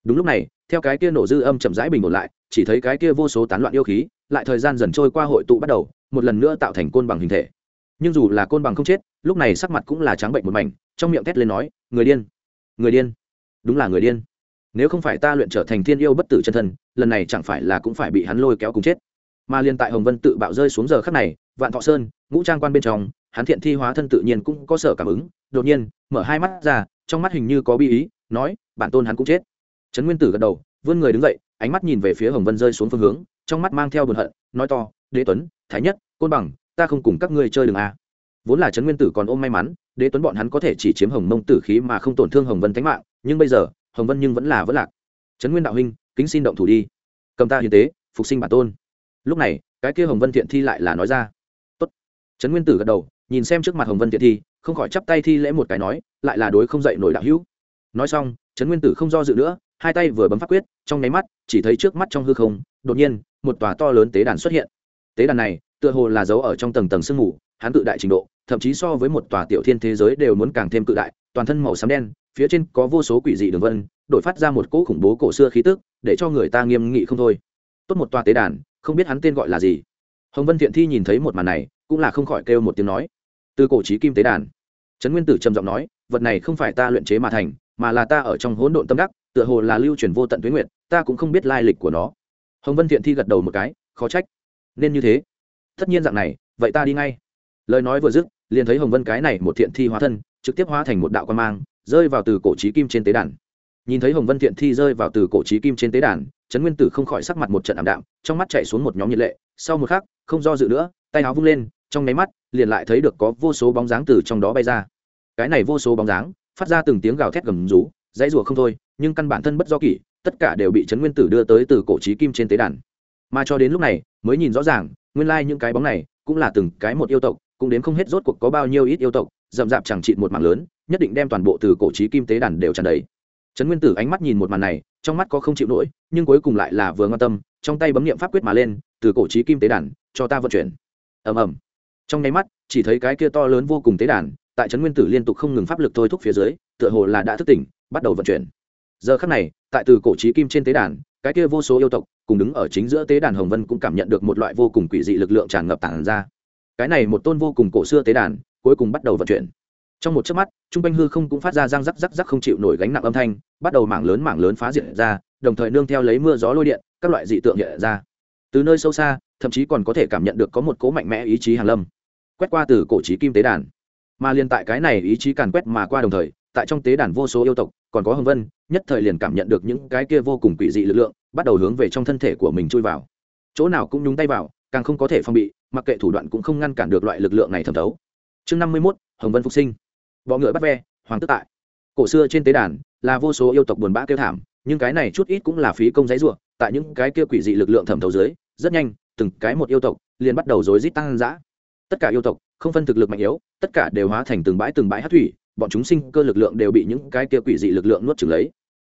Đúng lúc này, theo cái kia nổ dư âm chậm rãi bình ổn lại, chỉ thấy cái kia vô số tán loạn yêu khí, lại thời gian dần trôi qua hội tụ bắt đầu, một lần nữa tạo thành côn bằng hình thể. Nhưng dù là côn bằng không chết, lúc này sắc mặt cũng là trắng bệnh một mảnh, trong miệng thét lên nói, người điên! Người điên! Đúng là người điên! Nếu không phải ta luyện trở thành thiên yêu bất tử chân thân, lần này chẳng phải là cũng phải bị hắn lôi kéo cùng chết mà liền tại hồng vân tự bạo rơi xuống giờ khắc này, vạn thọ sơn, ngũ trang quan bên trong, hắn thiện thi hóa thân tự nhiên cũng có sở cảm ứng, đột nhiên, mở hai mắt ra, trong mắt hình như có bi ý, nói, bản tôn hắn cũng chết. Trấn nguyên tử gật đầu, vươn người đứng dậy, ánh mắt nhìn về phía hồng vân rơi xuống phương hướng, trong mắt mang theo buồn hận, nói to, đế tuấn, thái nhất, côn bằng, ta không cùng các ngươi chơi đường a. Vốn là trấn nguyên tử còn ôm may mắn, đế tuấn bọn hắn có thể chỉ chiếm hồng mông tử khí mà không tổn thương hồng vân tánh mạng, nhưng bây giờ, hồng vân nhưng vẫn là vẫn lạc. Trấn nguyên đạo huynh, kính xin động thủ đi. Cầm ta hiến tế, phục sinh bản tôn lúc này, cái kia hồng vân thiện thi lại là nói ra. Tốt. Trấn nguyên tử gật đầu, nhìn xem trước mặt hồng vân thiện thi, không khỏi chắp tay thi lễ một cái nói, lại là đối không dậy nổi đạo hữu. Nói xong, trấn nguyên tử không do dự nữa, hai tay vừa bấm phát quyết, trong nháy mắt, chỉ thấy trước mắt trong hư không, đột nhiên, một tòa to lớn tế đàn xuất hiện. Tế đàn này, tựa hồ là giấu ở trong tầng tầng sương mù, hắn tự đại trình độ, thậm chí so với một tòa tiểu thiên thế giới đều muốn càng thêm cự đại, toàn thân màu xám đen, phía trên có vô số quỷ dị đường vân, đổi phát ra một cỗ khủng bố cổ xưa khí tức, để cho người ta nghiêm nghị không thôi. Tốt một tòa tế đàn không biết hắn tên gọi là gì. Hồng vân thiện thi nhìn thấy một màn này, cũng là không khỏi kêu một tiếng nói. Từ cổ trí kim tế đàn. Trấn nguyên tử trầm giọng nói, vật này không phải ta luyện chế mà thành, mà là ta ở trong hỗn độn tâm đắc, tựa hồ là lưu truyền vô tận tuyến nguyện ta cũng không biết lai lịch của nó. Hồng vân thiện thi gật đầu một cái, khó trách. Nên như thế. Tất nhiên dạng này, vậy ta đi ngay. Lời nói vừa dứt, liền thấy hồng vân cái này một thiện thi hóa thân, trực tiếp hóa thành một đạo quan mang, rơi vào từ cổ trí kim trên tế đàn. Nhìn thấy hồng vân thiện thi rơi vào từ cổ trí kim trên tế đàn trấn nguyên tử không khỏi sắc mặt một trận ảm đạm, trong mắt chạy xuống một nhóm nhiệt lệ, sau một khắc, không do dự nữa, tay áo vung lên, trong nháy mắt, liền lại thấy được có vô số bóng dáng từ trong đó bay ra. Cái này vô số bóng dáng, phát ra từng tiếng gào thét gầm rú, dãy rủa không thôi, nhưng căn bản thân bất do kỷ, tất cả đều bị trấn nguyên tử đưa tới từ cổ trí kim trên tế đàn. Mà cho đến lúc này, mới nhìn rõ ràng, nguyên lai những cái bóng này, cũng là từng cái một yêu tộc, cũng đến không hết rốt cuộc có bao nhiêu ít yêu tộc, rậm rạp chẳng trị một mạng lớn, nhất định đem toàn bộ từ cổ trí kim tế đàn đều tràn đầy. Trấn nguyên tử ánh mắt nhìn một màn này trong mắt có không chịu nổi, nhưng cuối cùng lại là vừa ngon tâm, trong tay bấm nghiệm pháp quyết mà lên, từ cổ trí kim tế đàn, cho ta vận chuyển. Ầm ầm. Trong nháy mắt, chỉ thấy cái kia to lớn vô cùng tế đàn, tại trấn nguyên tử liên tục không ngừng pháp lực thôi thúc phía dưới, tựa hồ là đã thức tỉnh, bắt đầu vận chuyển. Giờ khắc này, tại từ cổ trí kim trên tế đàn, cái kia vô số yêu tộc, cùng đứng ở chính giữa tế đàn hồng vân cũng cảm nhận được một loại vô cùng quỷ dị lực lượng tràn ngập tản ra. Cái này một tôn vô cùng cổ xưa tế đàn, cuối cùng bắt đầu vận chuyển trong một chớp mắt, trung quanh hư không cũng phát ra răng rắc rắc rắc không chịu nổi gánh nặng âm thanh, bắt đầu mảng lớn mảng lớn phá diệt ra, đồng thời nương theo lấy mưa gió lôi điện, các loại dị tượng hiện ra. Từ nơi sâu xa, thậm chí còn có thể cảm nhận được có một cố mạnh mẽ ý chí hàn lâm, quét qua từ cổ trí kim tế đàn. Mà liền tại cái này ý chí càn quét mà qua đồng thời, tại trong tế đàn vô số yêu tộc, còn có hồng vân, nhất thời liền cảm nhận được những cái kia vô cùng quỷ dị lực lượng, bắt đầu hướng về trong thân thể của mình chui vào. Chỗ nào cũng nhúng tay vào, càng không có thể phong bị, mặc kệ thủ đoạn cũng không ngăn cản được loại lực lượng này thẩm thấu. Chương năm mươi mốt, hồng vân phục sinh bọ ngựa bắt ve, hoàng tức tại. Cổ xưa trên tế đàn là vô số yêu tộc buồn bã kêu thảm, nhưng cái này chút ít cũng là phí công giấy ruộng tại những cái kia quỷ dị lực lượng thẩm thấu dưới, rất nhanh, từng cái một yêu tộc liền bắt đầu rối rít tăng dã. Tất cả yêu tộc, không phân thực lực mạnh yếu, tất cả đều hóa thành từng bãi từng bãi hát thủy, bọn chúng sinh cơ lực lượng đều bị những cái kia quỷ dị lực lượng nuốt chửng lấy.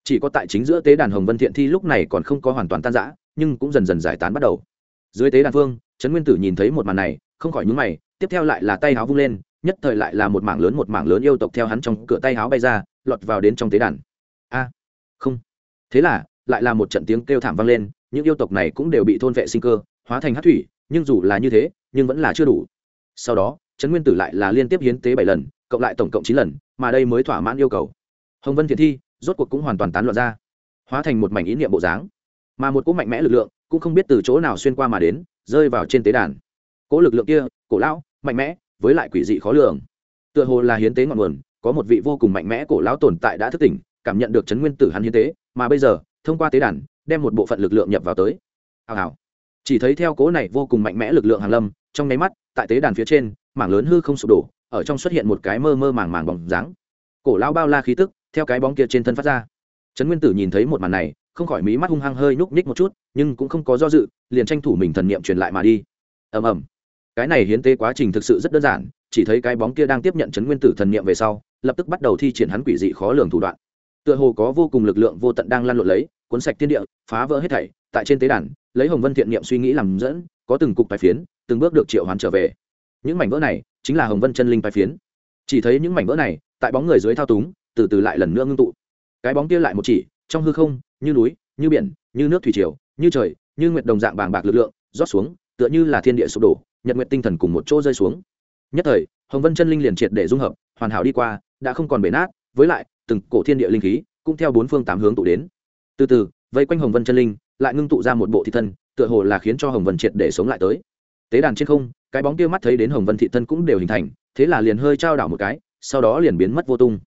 Chỉ có tại chính giữa tế đàn hồng vân thiện thi lúc này còn không có hoàn toàn tan rã nhưng cũng dần dần giải tán bắt đầu. Dưới tế đàn phương, trấn nguyên tử nhìn thấy một màn này, không khỏi nhúng mày, tiếp theo lại là tay háo vung lên nhất thời lại là một mảng lớn một mảng lớn yêu tộc theo hắn trong cửa tay háo bay ra, lọt vào đến trong tế đàn. A, không. Thế là, lại là một trận tiếng kêu thảm vang lên, những yêu tộc này cũng đều bị thôn vệ sinh cơ, hóa thành hát thủy, nhưng dù là như thế, nhưng vẫn là chưa đủ. Sau đó, trấn nguyên tử lại là liên tiếp hiến tế bảy lần, cộng lại tổng cộng chín lần, mà đây mới thỏa mãn yêu cầu. Hồng vân thiện thi, rốt cuộc cũng hoàn toàn tán loạn ra, hóa thành một mảnh ý niệm bộ dáng. Mà một cỗ mạnh mẽ lực lượng, cũng không biết từ chỗ nào xuyên qua mà đến, rơi vào trên tế đàn. Cỗ lực lượng kia, cổ lão, mạnh mẽ với lại quỷ dị khó lường. Tựa hồ là hiến tế ngọn nguồn, có một vị vô cùng mạnh mẽ cổ lão tồn tại đã thức tỉnh, cảm nhận được chấn nguyên tử hắn hiến tế, mà bây giờ, thông qua tế đàn, đem một bộ phận lực lượng nhập vào tới. Hào hào. Chỉ thấy theo cố này vô cùng mạnh mẽ lực lượng hàn lâm, trong nháy mắt, tại tế đàn phía trên, mảng lớn hư không sụp đổ, ở trong xuất hiện một cái mơ mơ màng màng bóng dáng. Cổ lão bao la khí tức, theo cái bóng kia trên thân phát ra. Trấn nguyên tử nhìn thấy một màn này, không khỏi mí mắt hung hăng hơi nhúc nhích một chút, nhưng cũng không có do dự, liền tranh thủ mình thần niệm truyền lại mà đi. Ầm ầm cái này hiến tế quá trình thực sự rất đơn giản, chỉ thấy cái bóng kia đang tiếp nhận chấn nguyên tử thần niệm về sau, lập tức bắt đầu thi triển hắn quỷ dị khó lường thủ đoạn. Tựa hồ có vô cùng lực lượng vô tận đang lan lộn lấy, cuốn sạch thiên địa, phá vỡ hết thảy, tại trên tế đàn, lấy hồng vân thiện niệm suy nghĩ làm dẫn, có từng cục bài phiến, từng bước được triệu hoán trở về. Những mảnh vỡ này chính là hồng vân chân linh bài phiến. Chỉ thấy những mảnh vỡ này, tại bóng người dưới thao túng, từ từ lại lần nữa ngưng tụ. Cái bóng kia lại một chỉ, trong hư không, như núi, như biển, như nước thủy triều, như trời, như nguyệt đồng dạng bàng bạc lực lượng, rót xuống, tựa như là thiên địa sụp đổ nhật nguyện tinh thần cùng một chỗ rơi xuống. Nhất thời, hồng vân chân linh liền triệt để dung hợp, hoàn hảo đi qua, đã không còn bể nát, với lại, từng cổ thiên địa linh khí cũng theo bốn phương tám hướng tụ đến. Từ từ, vây quanh hồng vân chân linh, lại ngưng tụ ra một bộ thị thân, tựa hồ là khiến cho hồng vân triệt để sống lại tới. Tế đàn trên không, cái bóng kia mắt thấy đến hồng vân thị thân cũng đều hình thành, thế là liền hơi trao đảo một cái, sau đó liền biến mất vô tung.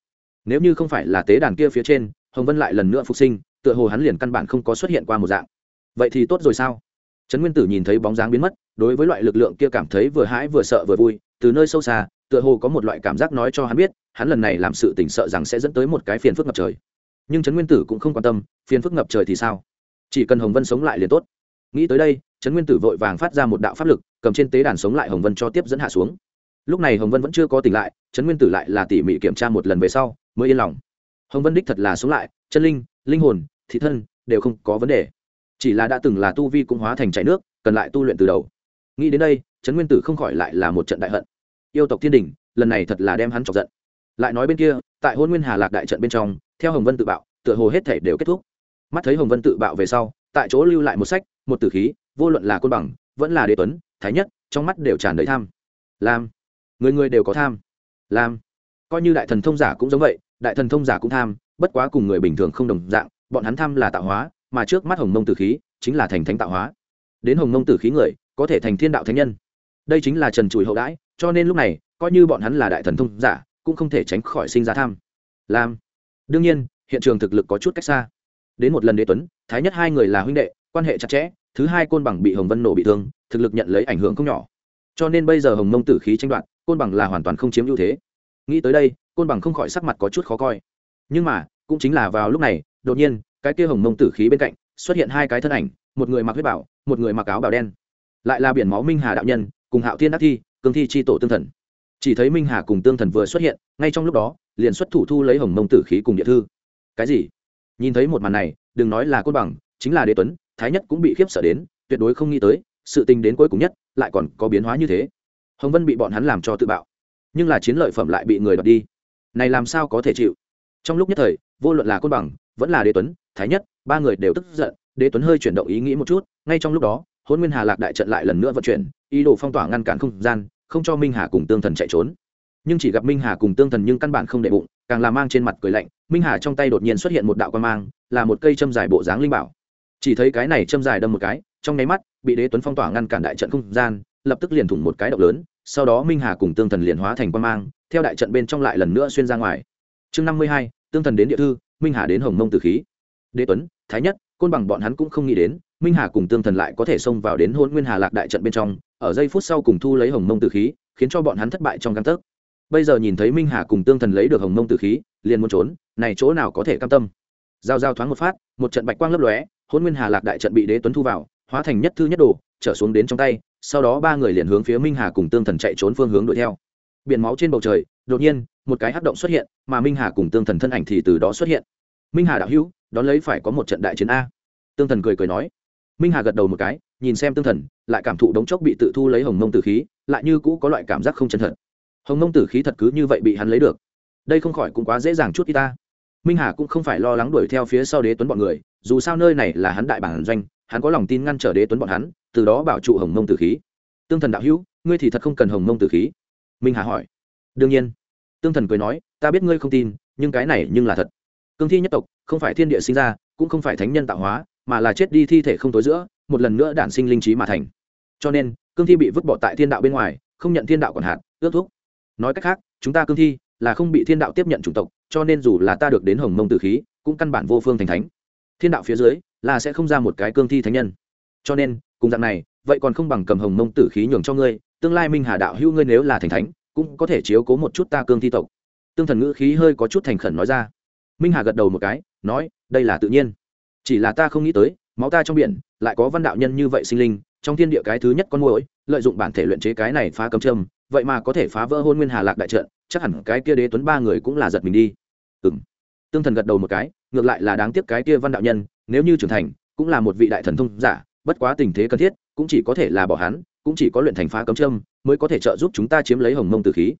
Nếu như không phải là tế đàn kia phía trên, hồng vân lại lần nữa phục sinh, tựa hồ hắn liền căn bản không có xuất hiện qua một dạng. Vậy thì tốt rồi sao? Trấn nguyên tử nhìn thấy bóng dáng biến mất, đối với loại lực lượng kia cảm thấy vừa hãi vừa sợ vừa vui, từ nơi sâu xa, tựa hồ có một loại cảm giác nói cho hắn biết, hắn lần này làm sự tỉnh sợ rằng sẽ dẫn tới một cái phiền phức ngập trời. Nhưng trấn nguyên tử cũng không quan tâm, phiền phức ngập trời thì sao? Chỉ cần hồng vân sống lại liền tốt. Nghĩ tới đây, trấn nguyên tử vội vàng phát ra một đạo pháp lực, cầm trên tế đàn sống lại hồng vân cho tiếp dẫn hạ xuống. Lúc này hồng vân vẫn chưa có tỉnh lại, trấn nguyên tử lại là tỉ mỉ kiểm tra một lần về sau, mới yên lòng. Hồng vân đích thật là sống lại, chân linh linh hồn, thị thân, đều không có vấn đề chỉ là đã từng là tu vi cũng hóa thành chảy nước, cần lại tu luyện từ đầu. Nghĩ đến đây, trấn nguyên tử không khỏi lại là một trận đại hận. Yêu tộc thiên đình, lần này thật là đem hắn chọc giận. Lại nói bên kia, tại hôn nguyên hà lạc đại trận bên trong, theo hồng vân tự bạo, tựa hồ hết thể đều kết thúc. Mắt thấy hồng vân tự bạo về sau, tại chỗ lưu lại một sách, một tử khí, vô luận là côn bằng, vẫn là đế tuấn, thái nhất, trong mắt đều tràn đầy tham. Lam. Người người đều có tham. Lam. Coi như đại thần thông giả cũng giống vậy, đại thần thông giả cũng tham, bất quá cùng người bình thường không đồng dạng, bọn hắn tham là tạo hóa mà trước mắt hồng mông tử khí chính là thành thánh tạo hóa. Đến hồng mông tử khí người, có thể thành thiên đạo thánh nhân. Đây chính là trần trùi hậu đãi, cho nên lúc này, coi như bọn hắn là đại thần thông giả, cũng không thể tránh khỏi sinh ra tham. Lam. Đương nhiên, hiện trường thực lực có chút cách xa. Đến một lần đế tuấn, thái nhất hai người là huynh đệ, quan hệ chặt chẽ, thứ hai côn bằng bị hồng vân nổ bị thương, thực lực nhận lấy ảnh hưởng không nhỏ. Cho nên bây giờ hồng mông tử khí tranh đoạt, côn bằng là hoàn toàn không chiếm ưu thế. Nghĩ tới đây, côn bằng không khỏi sắc mặt có chút khó coi. Nhưng mà, cũng chính là vào lúc này, đột nhiên cái kia hồng mông tử khí bên cạnh, xuất hiện hai cái thân ảnh, một người mặc huyết bảo, một người mặc áo bào đen. Lại là biển máu minh hà đạo nhân, cùng hạo thiên đắc thi, cương thi c h i tổ tương thần. Chỉ thấy minh hà cùng tương thần vừa xuất hiện, ngay trong lúc đó, liền xuất thủ thu lấy hồng mông tử khí cùng địa thư. Cái gì? Nhìn thấy một màn này, đừng nói là côn bằng, chính là đế tuấn, thái nhất cũng bị khiếp sợ đến, tuyệt đối không nghĩ tới, sự tình đến cuối cùng nhất, lại còn có biến hóa như thế. Hồng vân bị bọn hắn làm cho tự bạo. Nhưng là chiến lợi phẩm lại bị người đoạt đi. Này làm sao có thể chịu? Trong lúc nhất thời, vô luận là côn bằng, vẫn là đế tuấn thái nhất, ba người đều tức giận, đế tuấn hơi chuyển động ý nghĩ một chút, ngay trong lúc đó hôn nguyên hà lạc đại trận lại lần nữa vận chuyển, ý đồ phong tỏa ngăn cản không gian, không cho minh hà cùng tương thần chạy trốn. Nhưng chỉ gặp minh hà cùng tương thần nhưng căn bản không để bụng, càng là mang trên mặt cười lạnh, minh hà trong tay đột nhiên xuất hiện một đạo quan mang, là một cây châm dài bộ dáng linh bảo. Chỉ thấy cái này châm dài đâm một cái, trong nháy mắt, bị đế tuấn phong tỏa ngăn cản đại trận không gian, lập tức liền thủng một cái động lớn, sau đó minh hà cùng tương thần liền hóa thành quan mang, theo đại trận bên trong lại lần nữa xuyên ra ngoài. Chương năm mươi hai, tương thần đến địa thư, minh hà đến hồng mông tử khí đế tuấn, thái nhất, côn bằng bọn hắn cũng không nghĩ đến, minh hà cùng tương thần lại có thể xông vào đến hôn nguyên hà lạc đại trận bên trong, ở giây phút sau cùng thu lấy hồng mông tử khí, khiến cho bọn hắn thất bại trong căn tấc. Bây giờ nhìn thấy minh hà cùng tương thần lấy được hồng mông tử khí, liền muốn trốn, này chỗ nào có thể cam tâm. Giao giao thoáng một phát, một trận bạch quang lấp lóe hôn nguyên hà lạc đại trận bị đế tuấn thu vào, hóa thành nhất thư nhất đồ, trở xuống đến trong tay, sau đó ba người liền hướng phía minh hà cùng tương thần chạy trốn phương hướng đuổi theo. Biển máu trên bầu trời, đột nhiên, một cái hắc động xuất hiện, mà minh hà cùng tương thần thân ảnh thì từ đó xuất hiện. Minh hà đạo hữu đón lấy phải có một trận đại chiến a. Tương thần cười cười nói. Minh hà gật đầu một cái, nhìn xem tương thần, lại cảm thụ đống chốc bị tự thu lấy hồng mông tử khí, lại như cũ có loại cảm giác không chân thật. Hồng mông tử khí thật cứ như vậy bị hắn lấy được. Đây không khỏi cũng quá dễ dàng chút y ta. Minh hà cũng không phải lo lắng đuổi theo phía sau đế tuấn bọn người, dù sao nơi này là hắn đại bản doanh, hắn có lòng tin ngăn trở đế tuấn bọn hắn, từ đó bảo trụ hồng mông tử khí. Tương thần đạo hữu, ngươi thì thật không cần hồng mông tử khí? Minh hà hỏi. Đương nhiên. Tương thần cười nói, ta biết ngươi không tin, nhưng cái này nhưng là thật cương thi nhất tộc, không phải thiên địa sinh ra, cũng không phải thánh nhân tạo hóa, mà là chết đi thi thể không tối giữa, một lần nữa đản sinh linh trí mà thành. Cho nên, cương thi bị vứt bỏ tại thiên đạo bên ngoài, không nhận thiên đạo còn hạt, ước thúc. Nói cách khác, chúng ta cương thi là không bị thiên đạo tiếp nhận chủng tộc, cho nên dù là ta được đến hồng mông tử khí, cũng căn bản vô phương thành thánh. Thiên đạo phía dưới là sẽ không ra một cái cương thi thánh nhân. Cho nên, cùng dạng này, vậy còn không bằng cầm hồng mông tử khí nhường cho ngươi, tương lai minh hà đạo hữu ngươi nếu là thành thánh, cũng có thể chiếu cố một chút ta cương thi tộc. Tương thần ngữ khí hơi có chút thành khẩn nói ra minh hà gật đầu một cái, nói, đây là tự nhiên. Chỉ là ta không nghĩ tới, máu ta trong biển, lại có văn đạo nhân như vậy sinh linh, trong thiên địa cái thứ nhất con mồi lợi dụng bản thể luyện chế cái này phá cấm châm, vậy mà có thể phá vỡ hôn nguyên hà lạc đại trận, chắc hẳn cái kia đế tuấn ba người cũng là giật mình đi. Ừng tương thần gật đầu một cái, ngược lại là đáng tiếc cái kia văn đạo nhân, nếu như trưởng thành, cũng là một vị đại thần thông giả, bất quá tình thế cần thiết, cũng chỉ có thể là bỏ hắn, cũng chỉ có luyện thành phá cấm châm, mới có thể trợ giúp chúng ta chiếm lấy hồng mông tử khí.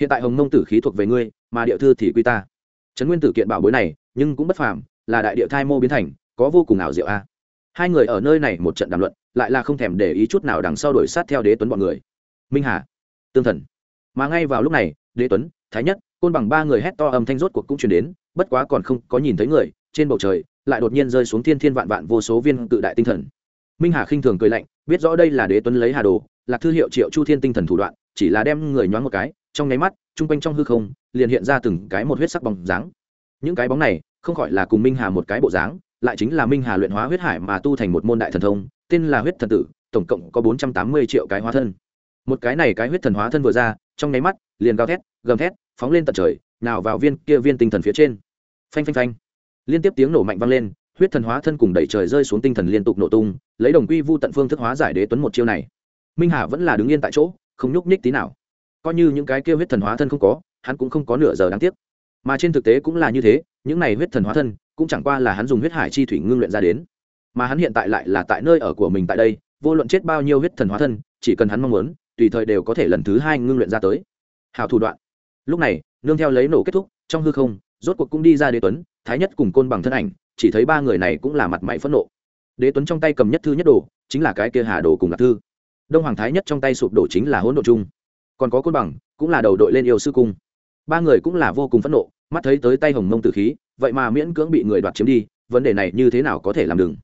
Hiện tại hồng mông tử khí thuộc về ngươi, mà địa thư thì quy ta trấn nguyên tử kiện bảo bối này, nhưng cũng bất phàm, là đại địa thai mô biến thành, có vô cùng ảo diệu a. Hai người ở nơi này một trận đàm luận, lại là không thèm để ý chút nào đằng sau đuổi sát theo đế tuấn bọn người. Minh hà, tương thần. Mà ngay vào lúc này, đế tuấn, thái nhất, côn bằng ba người hét to âm thanh rốt cuộc cũng chuyển đến, bất quá còn không có nhìn thấy người, trên bầu trời, lại đột nhiên rơi xuống thiên thiên vạn vạn vô số viên tự đại tinh thần. Minh hà khinh thường cười lạnh, biết rõ đây là đế tuấn lấy hà đồ, lạc thư hiệu triệu chu thiên tinh thần thủ đoạn, chỉ là đem người nhoáng một cái trong nháy mắt, chung quanh trong hư không, liền hiện ra từng cái một huyết sắc bóng dáng. Những cái bóng này, không gọi là cùng minh hà một cái bộ dáng, lại chính là minh hà luyện hóa huyết hải mà tu thành một môn đại thần thông, tên là huyết thần tử, tổng cộng có bốn trăm tám mươi triệu cái hóa thân. Một cái này cái huyết thần hóa thân vừa ra, trong nháy mắt, liền gào thét, gầm thét, phóng lên tận trời, nào vào viên kia viên tinh thần phía trên. Phanh phanh phanh. Liên tiếp tiếng nổ mạnh vang lên, huyết thần hóa thân cùng đẩy trời rơi xuống tinh thần liên tục nổ tung, lấy đồng quy vu tận phương thức hóa giải đế tuấn một chiêu này. Minh hà vẫn là đứng yên tại chỗ, không nhúc nhích tí nào coi như những cái kia huyết thần hóa thân không có, hắn cũng không có nửa giờ đáng tiếc. Mà trên thực tế cũng là như thế, những này huyết thần hóa thân cũng chẳng qua là hắn dùng huyết hải chi thủy ngưng luyện ra đến. Mà hắn hiện tại lại là tại nơi ở của mình tại đây, vô luận chết bao nhiêu huyết thần hóa thân, chỉ cần hắn mong muốn, tùy thời đều có thể lần thứ hai ngưng luyện ra tới. Hào thủ đoạn. Lúc này, nương theo lấy nổ kết thúc, trong hư không, rốt cuộc cũng đi ra đế tuấn, thái nhất cùng côn bằng thân ảnh, chỉ thấy ba người này cũng là mặt mày phẫn nộ. Đế tuấn trong tay cầm nhất thư nhất đồ, chính là cái kia hà đồ cùng lạc thư. Đông hoàng thái nhất trong tay sụp đổ chính là hỗn độ chung còn có côn bằng, cũng là đầu đội lên yêu sư cung. Ba người cũng là vô cùng phẫn nộ, mắt thấy tới tay hồng mông tử khí, vậy mà miễn cưỡng bị người đoạt chiếm đi, vấn đề này như thế nào có thể làm đừng?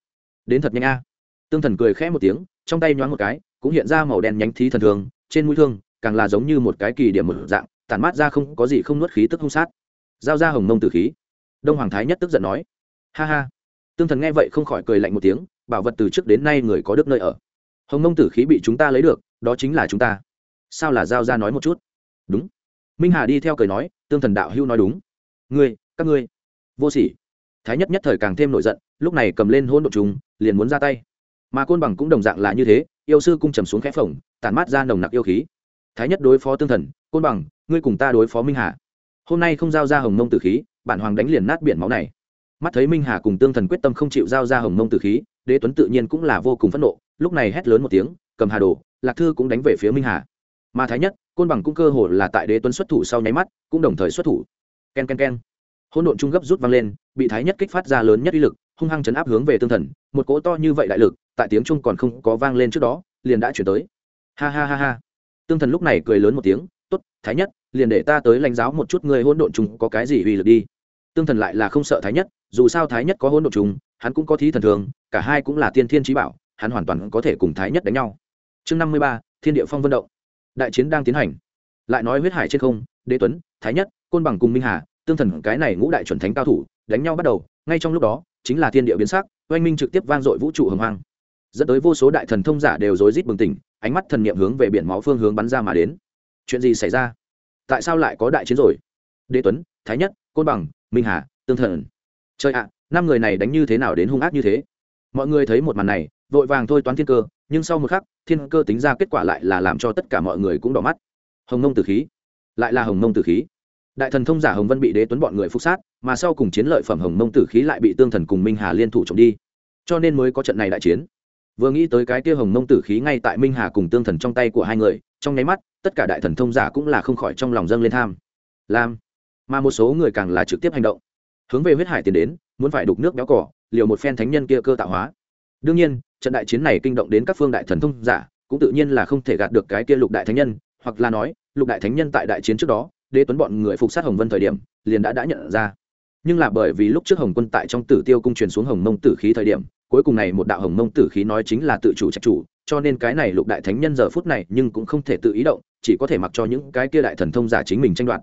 Đến thật nhanh a. Tương thần cười khẽ một tiếng, trong tay nhoáng một cái, cũng hiện ra màu đen nhánh thí thần thường trên mũi thương, càng là giống như một cái kỳ điểm một dạng, tản mát ra không có gì không nuốt khí tức hung sát. Giao ra hồng mông tử khí. Đông hoàng thái nhất tức giận nói. Ha ha. Tương thần nghe vậy không khỏi cười lạnh một tiếng, bảo vật từ trước đến nay người có đức nơi ở. Hồng mông tử khí bị chúng ta lấy được, đó chính là chúng ta sao là giao ra nói một chút? Đúng. Minh hà đi theo cười nói, tương thần đạo hưu nói đúng. Ngươi, các ngươi. Vô sỉ. Thái nhất nhất thời càng thêm nổi giận, lúc này cầm lên hôn đ ộ chúng liền muốn ra tay. Mà côn bằng cũng đồng dạng là như thế, yêu sư cung trầm xuống khẽ phồng, tản mát ra nồng nặc yêu khí. Thái nhất đối phó tương thần, côn bằng, ngươi cùng ta đối phó minh hà. Hôm nay không giao ra hồng mông tử khí, bản hoàng đánh liền nát biển máu này. Mắt thấy minh hà cùng tương thần quyết tâm không chịu giao ra hồng mông tử khí, đế tuấn tự nhiên cũng là vô cùng phẫn nộ, lúc này hét lớn một tiếng, cầm hà đồ, lạc thư cũng đánh về phía minh hà mà thái nhất côn bằng cũng cơ hồ là tại đế tuấn xuất thủ sau nháy mắt cũng đồng thời xuất thủ. K e n k e n k e n hôn độn trung gấp rút vang lên bị thái nhất kích phát ra lớn nhất uy lực hung hăng chấn áp hướng về tương thần một cỗ to như vậy đại lực tại tiếng trung còn không có vang lên trước đó liền đã chuyển tới. Ha ha ha ha. Tương thần lúc này cười lớn một tiếng t ố t thái nhất liền để ta tới lãnh giáo một chút người hôn độn trung có cái gì uy lực đi. Tương thần lại là không sợ thái nhất dù sao thái nhất có hôn độn trung, hắn cũng có thí thần thường cả hai cũng là tiên thiên trí bảo hắn hoàn toàn có thể cùng thái nhất đánh nhau. Chương năm mươi ba thiên địa phong vân động đại chiến đang tiến hành. Lại nói huyết hải trên không, đế tuấn, thái nhất, côn bằng cùng minh hà, tương thần cái này ngũ đại chuẩn thánh cao thủ, đánh nhau bắt đầu, ngay trong lúc đó, chính là thiên địa biến sắc, oanh minh trực tiếp vang dội vũ trụ hồng hoang. Dẫn tới vô số đại thần thông giả đều rối rít bừng tỉnh, ánh mắt thần niệm hướng về biển máu phương hướng bắn ra mà đến. Chuyện gì xảy ra? Tại sao lại có đại chiến rồi? Đế tuấn, thái nhất, côn bằng, minh hà, tương thần. Trời ạ, năm người này đánh như thế nào đến hung ác như thế? Mọi người thấy một màn này, vội vàng thôi toán thiên cơ nhưng sau một khắc, thiên cơ tính ra kết quả lại là làm cho tất cả mọi người cũng đỏ mắt. Hồng nông tử khí, lại là hồng nông tử khí. Đại thần thông giả hồng vân bị đế tuấn bọn người phục sát, mà sau cùng chiến lợi phẩm hồng nông tử khí lại bị tương thần cùng minh hà liên thủ trộm đi. Cho nên mới có trận này đại chiến. Vừa nghĩ tới cái kia hồng nông tử khí ngay tại minh hà cùng tương thần trong tay của hai người, trong nháy mắt, tất cả đại thần thông giả cũng là không khỏi trong lòng dâng lên tham. Lam. Mà một số người càng là trực tiếp hành động. Hướng về huyết hải tiến đến, muốn phải đục nước béo cỏ, liều một phen thánh nhân kia cơ tạo hóa. Đương nhiên trận đại chiến này kinh động đến các phương đại thần thông giả, cũng tự nhiên là không thể gạt được cái kia lục đại thánh nhân, hoặc là nói, lục đại thánh nhân tại đại chiến trước đó, đế tuấn bọn người phục sát hồng vân thời điểm, liền đã đã nhận ra. Nhưng là bởi vì lúc trước hồng quân tại trong tử tiêu cung truyền xuống hồng mông tử khí thời điểm, cuối cùng này một đạo hồng mông tử khí nói chính là tự chủ trạch chủ, cho nên cái này lục đại thánh nhân giờ phút này nhưng cũng không thể tự ý động, chỉ có thể mặc cho những cái kia đại thần thông giả chính mình tranh đoạt.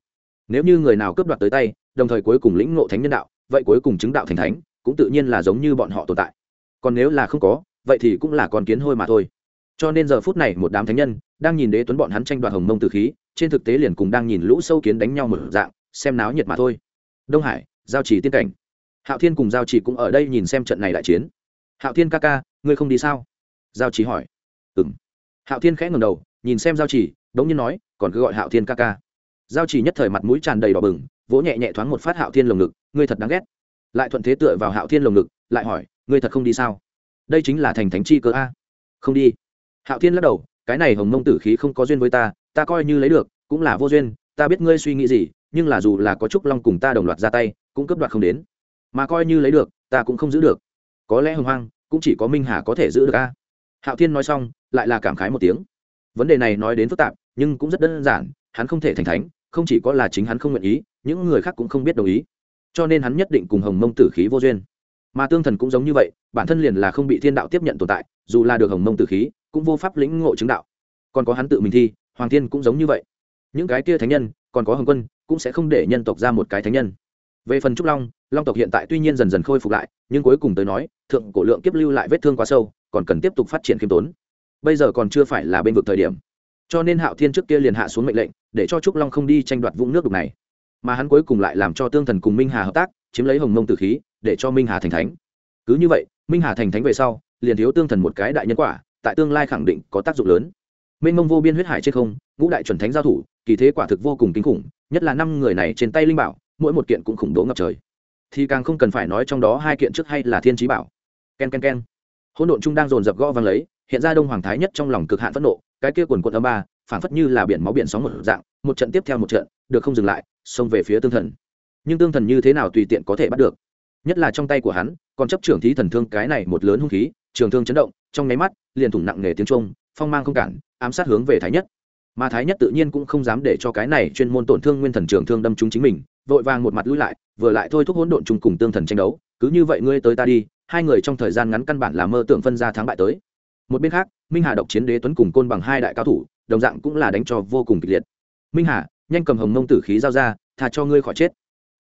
Nếu như người nào cướp đoạt tới tay, đồng thời cuối cùng lĩnh ngộ thánh nhân đạo, vậy cuối cùng chứng đạo thành thánh, cũng tự nhiên là giống như bọn họ tồn tại. Còn nếu là không có vậy thì cũng là con kiến hôi mà thôi. Cho nên giờ phút này một đám thánh nhân đang nhìn đế tuấn bọn hắn tranh đoạt hồng mông tử khí, trên thực tế liền cùng đang nhìn lũ sâu kiến đánh nhau một dạng, xem náo nhiệt mà thôi. Đông hải, giao chỉ tiên cảnh. Hạo thiên cùng giao chỉ cũng ở đây nhìn xem trận này đại chiến. Hạo thiên ca ca, ngươi không đi sao? Giao chỉ hỏi. Ừ m hạo thiên khẽ ngầm đầu, nhìn xem giao chỉ, đống nhiên nói, còn cứ gọi hạo thiên ca ca. Giao chỉ nhất thời mặt mũi tràn đầy đỏ bừng, vỗ nhẹ nhẹ thoáng một phát hạo thiên lồng ngực, ngươi thật đáng ghét. Lại thuận thế tựa vào hạo thiên lồng ngực, lại hỏi, ngươi thật không đi sao? Đây chính là thành thánh chi cơ a. Không đi. Hạo thiên lắc đầu, cái này hồng mông tử khí không có duyên với ta ta coi như lấy được, cũng là vô duyên, ta biết ngươi suy nghĩ gì, nhưng là dù là có trúc long cùng ta đồng loạt ra tay, cũng cấp đoạt không đến. Mà coi như lấy được, ta cũng không giữ được. Có lẽ hồng hoang, cũng chỉ có minh hà có thể giữ được a. Hạo thiên nói xong, lại là cảm khái một tiếng. Vấn đề này nói đến phức tạp, nhưng cũng rất đơn giản, hắn không thể thành thánh, không chỉ có là chính hắn không nguyện ý, những người khác cũng không biết đồng ý. Cho nên hắn nhất định cùng hồng mông tử khí vô duyên mà tương thần cũng giống như vậy, bản thân liền là không bị thiên đạo tiếp nhận tồn tại, dù là được hồng mông tử khí, cũng vô pháp lĩnh ngộ chứng đạo. Còn có hắn tự mình thi, hoàng thiên cũng giống như vậy. Những cái kia thánh nhân, còn có hồng quân, cũng sẽ không để nhân tộc ra một cái thánh nhân. Về phần trúc long long tộc hiện tại tuy nhiên dần dần khôi phục lại, nhưng cuối cùng tới nói, thượng cổ lượng kiếp lưu lại vết thương quá sâu, còn cần tiếp tục phát triển khiêm tốn. Bây giờ còn chưa phải là bên vực thời điểm. Cho nên hạo thiên trước kia liền hạ xuống mệnh lệnh, để cho trúc long không đi tranh đoạt vũng nước đục này. Mà hắn cuối cùng lại làm cho tương thần cùng minh hà hợp tác, chiếm lấy hồng mông tử khí để cho minh hà thành thánh. Cứ như vậy, minh hà thành thánh về sau, liền thiếu tương thần một cái đại nhân quả, tại tương lai khẳng định có tác dụng lớn. Minh mông vô biên huyết hải trên không, ngũ đại chuẩn thánh giao thủ, kỳ thế quả thực vô cùng kinh khủng, nhất là năm người này trên tay linh bảo, mỗi một kiện cũng khủng bố ngập trời. Thì càng không cần phải nói trong đó hai kiện trước hay là thiên trí bảo. K e n k e n k e n hỗn độn trung đang dồn dập gõ vang lấy, hiện ra đông hoàng thái nhất trong lòng cực hạn phẫn nộ, cái kia quần quận âm ba phản phất như là biển máu biển sóng một dạng, một trận tiếp theo một trận, được không dừng lại, xông về phía tương thần. Nhưng tương thần như thế nào tùy tiện có thể bắt được nhất là trong tay của hắn, còn chấp trưởng thí thần thương cái này một lớn hung khí, trường thương chấn động, trong nháy mắt, liền thủng nặng nề tiếng trung phong mang không cản, ám sát hướng về thái nhất. Mà thái nhất tự nhiên cũng không dám để cho cái này chuyên môn tổn thương nguyên thần trường thương đâm trúng chính mình, vội vàng một mặt lui lại, vừa lại thôi thúc hỗn độn chung cùng tương thần tranh đấu, cứ như vậy ngươi tới ta đi, hai người trong thời gian ngắn căn bản là mơ tưởng phân ra thắng bại tới. Một bên khác, minh hà độc chiến đế tuấn cùng côn bằng hai đại cao thủ, đồng dạng cũng là đánh cho vô cùng kịch liệt. Minh hà, nhanh cầm hồng mông tử khí giao ra thà cho ngươi khỏi chết.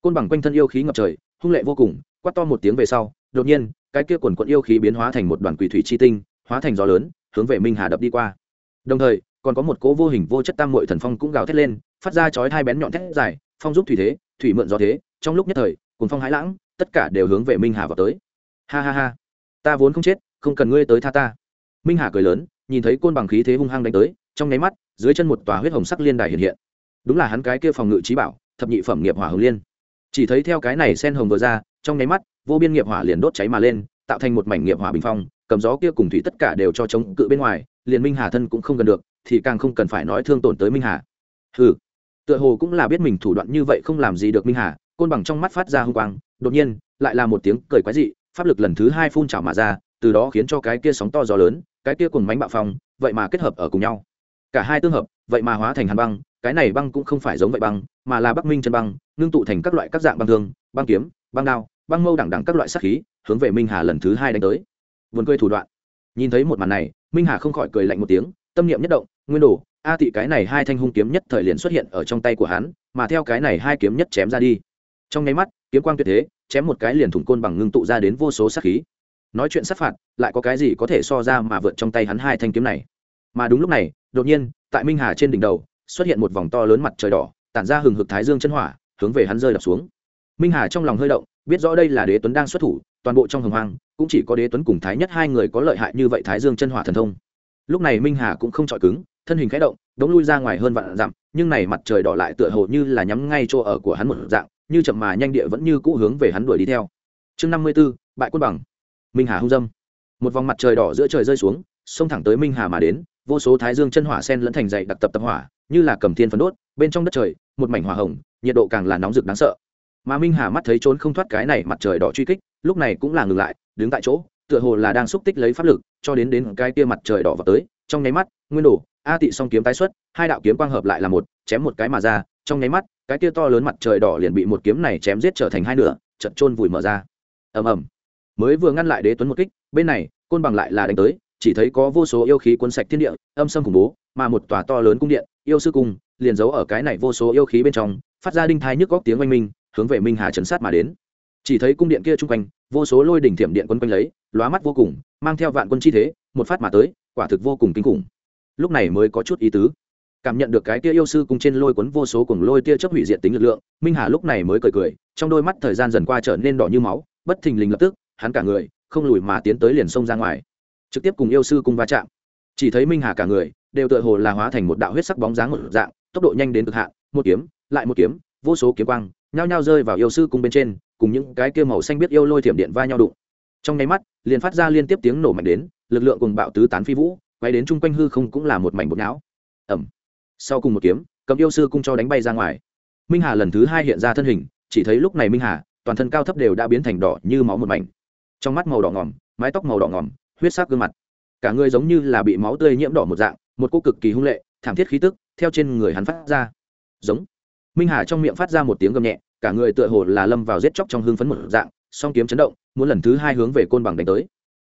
Côn bằng quanh thân yêu khí ngập trời, hung lệ vô cùng quát to một tiếng về sau, đột nhiên, cái kia quần quận yêu khí biến hóa thành một đoàn quỷ thủy chi tinh, hóa thành gió lớn, hướng về minh hà đập đi qua. Đồng thời, còn có một cỗ vô hình vô chất tam mội thần phong cũng gào thét lên, phát ra chói hai bén nhọn thét dài, phong giúp thủy thế, thủy mượn gió thế, trong lúc nhất thời cùng phong hãi lãng, tất cả đều hướng về minh hà vào tới. Ha ha ha, ta vốn không chết, không cần ngươi tới tha ta. Minh hà cười lớn, nhìn thấy côn bằng khí thế hung hăng đánh tới, trong nháy mắt, dưới chân một tòa huyết hồng sắc liên đài hiện hiện. Đúng là hắn cái kia phòng ngự trí bảo, thập nhị phẩm nghiệp hỏa hồng liên. Chỉ thấy theo cái này sen hồng vừa ra trong nháy mắt, vô biên nghiệp hỏa liền đốt cháy mà lên, tạo thành một mảnh nghiệp hỏa bình phong, cầm gió kia cùng thủy tất cả đều cho chống cự bên ngoài, liền minh hà thân cũng không gần được, thì càng không cần phải nói thương tổn tới minh hà. Hừ. Tựa hồ cũng là biết mình thủ đoạn như vậy không làm gì được minh hà, côn bằng trong mắt phát ra hung quang, đột nhiên, lại là một tiếng cười quái dị, pháp lực lần thứ hai phun trào mà ra, từ đó khiến cho cái kia sóng to gió lớn, cái kia cùng bánh bạo phong, vậy mà kết hợp ở cùng nhau. Cả hai tương hợp, vậy mà hóa thành hàn băng, cái này băng cũng không phải giống vậy băng, mà là bắc minh chân băng, ngưng tụ thành các loại các dạng băng thương, băng kiếm, băng đao băng mâu đẳng đẳng các loại sát khí, hướng về minh hà lần thứ hai đánh tới. Vườn cười thủ đoạn. Nhìn thấy một màn này, minh hà không khỏi cười lạnh một tiếng, tâm niệm nhất động, nguyên đồ, a tị cái này hai thanh hung kiếm nhất thời liền xuất hiện ở trong tay của hắn, mà theo cái này hai kiếm nhất chém ra đi. Trong nháy mắt, kiếm quang tuyệt thế, chém một cái liền thủng côn bằng ngưng tụ ra đến vô số sát khí. Nói chuyện sát phạt, lại có cái gì có thể so ra mà vượt trong tay hắn hai thanh kiếm này. Mà đúng lúc này, đột nhiên, tại minh hà trên đỉnh đầu, xuất hiện một vòng to lớn mặt trời đỏ, tản ra hừng hực thái dương chân hỏa, hướng về hắn rơi đập xuống. Minh hà trong lòng hơi động biết rõ đây là đế tuấn đang xuất thủ, toàn bộ trong hồng hoang, cũng chỉ có đế tuấn cùng thái nhất hai người có lợi hại như vậy thái dương chân hỏa thần thông. Lúc này minh hà cũng không chọi cứng, thân hình khẽ động, đống lui ra ngoài hơn vạn dặm, nhưng này mặt trời đỏ lại tựa hồ như là nhắm ngay chỗ ở của hắn một dạng, như chậm mà nhanh địa vẫn như cũ hướng về hắn đuổi đi theo. Chương năm mươi b ố bại quân bằng. Minh hà hung dâm. Một vòng mặt trời đỏ giữa trời rơi xuống, xông thẳng tới minh hà mà đến, vô số thái dương chân hỏa sen lẫn thành dày đặc tập tập hỏa, như là cầm thiên phấn đốt, bên trong đất trời, một mảnh hỏa hồng, nhiệt độ càng là nóng rực đáng sợ mà minh hà mắt thấy trốn không thoát cái này mặt trời đỏ truy kích, lúc này cũng là ngừng lại, đứng tại chỗ, tựa hồ là đang xúc tích lấy pháp lực, cho đến đến cái kia mặt trời đỏ vào tới, trong nháy mắt, nguyên đồ, a tị song kiếm tái xuất, hai đạo kiếm quang hợp lại là một, chém một cái mà ra, trong nháy mắt, cái kia to lớn mặt trời đỏ liền bị một kiếm này chém giết trở thành hai nửa chật trôn vùi mở ra. Ầm ầm. Mới vừa ngăn lại đế tuấn một kích, bên này, côn bằng lại là đánh tới, chỉ thấy có vô số yêu khí cuốn sạch thiên địa, âm sâm khủng bố, mà một tòa to lớn cung điện, yêu sư cung, liền giấu ở cái này vô số yêu khí bên trong, phát ra đinh thai nhức góc tiếng oanh minh hướng về minh hà trấn sát mà đến. Chỉ thấy cung điện kia chung quanh, vô số lôi đỉnh thiểm điện quân quanh lấy, lóa mắt vô cùng, mang theo vạn quân chi thế, một phát mà tới, quả thực vô cùng kinh khủng. Lúc này mới có chút ý tứ. Cảm nhận được cái kia yêu sư cung trên lôi cuốn vô số cùng lôi tia chấp hủy diệt tính lực lượng, minh hà lúc này mới cười cười, trong đôi mắt thời gian dần qua trở nên đỏ như máu, bất thình lình lập tức, hắn cả người, không lùi mà tiến tới liền sông ra ngoài. Trực tiếp cùng yêu sư cung va chạm. Chỉ thấy minh hà cả người, đều tựa hồ là hóa thành một đạo huyết sắc bóng dáng một dạng, tốc độ nhanh đến cực hạn, một kiếm, lại một kiếm, vô số kiếm quang nhao nhao rơi vào yêu sư cung bên trên, cùng những cái kia màu xanh biết yêu lôi thiểm điện va nhau đụng. Trong nháy mắt, liền phát ra liên tiếp tiếng nổ mạnh đến, lực lượng cùng bạo tứ tán phi vũ, quay đến chung quanh hư không cũng là một mảnh bột não. Ẩm sau cùng một kiếm, cầm yêu sư cung cho đánh bay ra ngoài. Minh hà lần thứ hai hiện ra thân hình, chỉ thấy lúc này minh hà, toàn thân cao thấp đều đã biến thành đỏ như máu một mảnh. Trong mắt màu đỏ ngỏm mái tóc màu đỏ ngỏm huyết sắc gương mặt. Cả người giống như là bị máu tươi nhiễm đỏ một dạng, một cô cực kỳ hung lệ, thảm thiết khí tức, theo trên người hắn phát ra. Giống. Minh hà trong miệng phát ra một tiếng gầm nhẹ cả người tựa hồ là lâm vào giết chóc trong hương phấn một dạng, song kiếm chấn động, muốn lần thứ hai hướng về côn bằng đánh tới.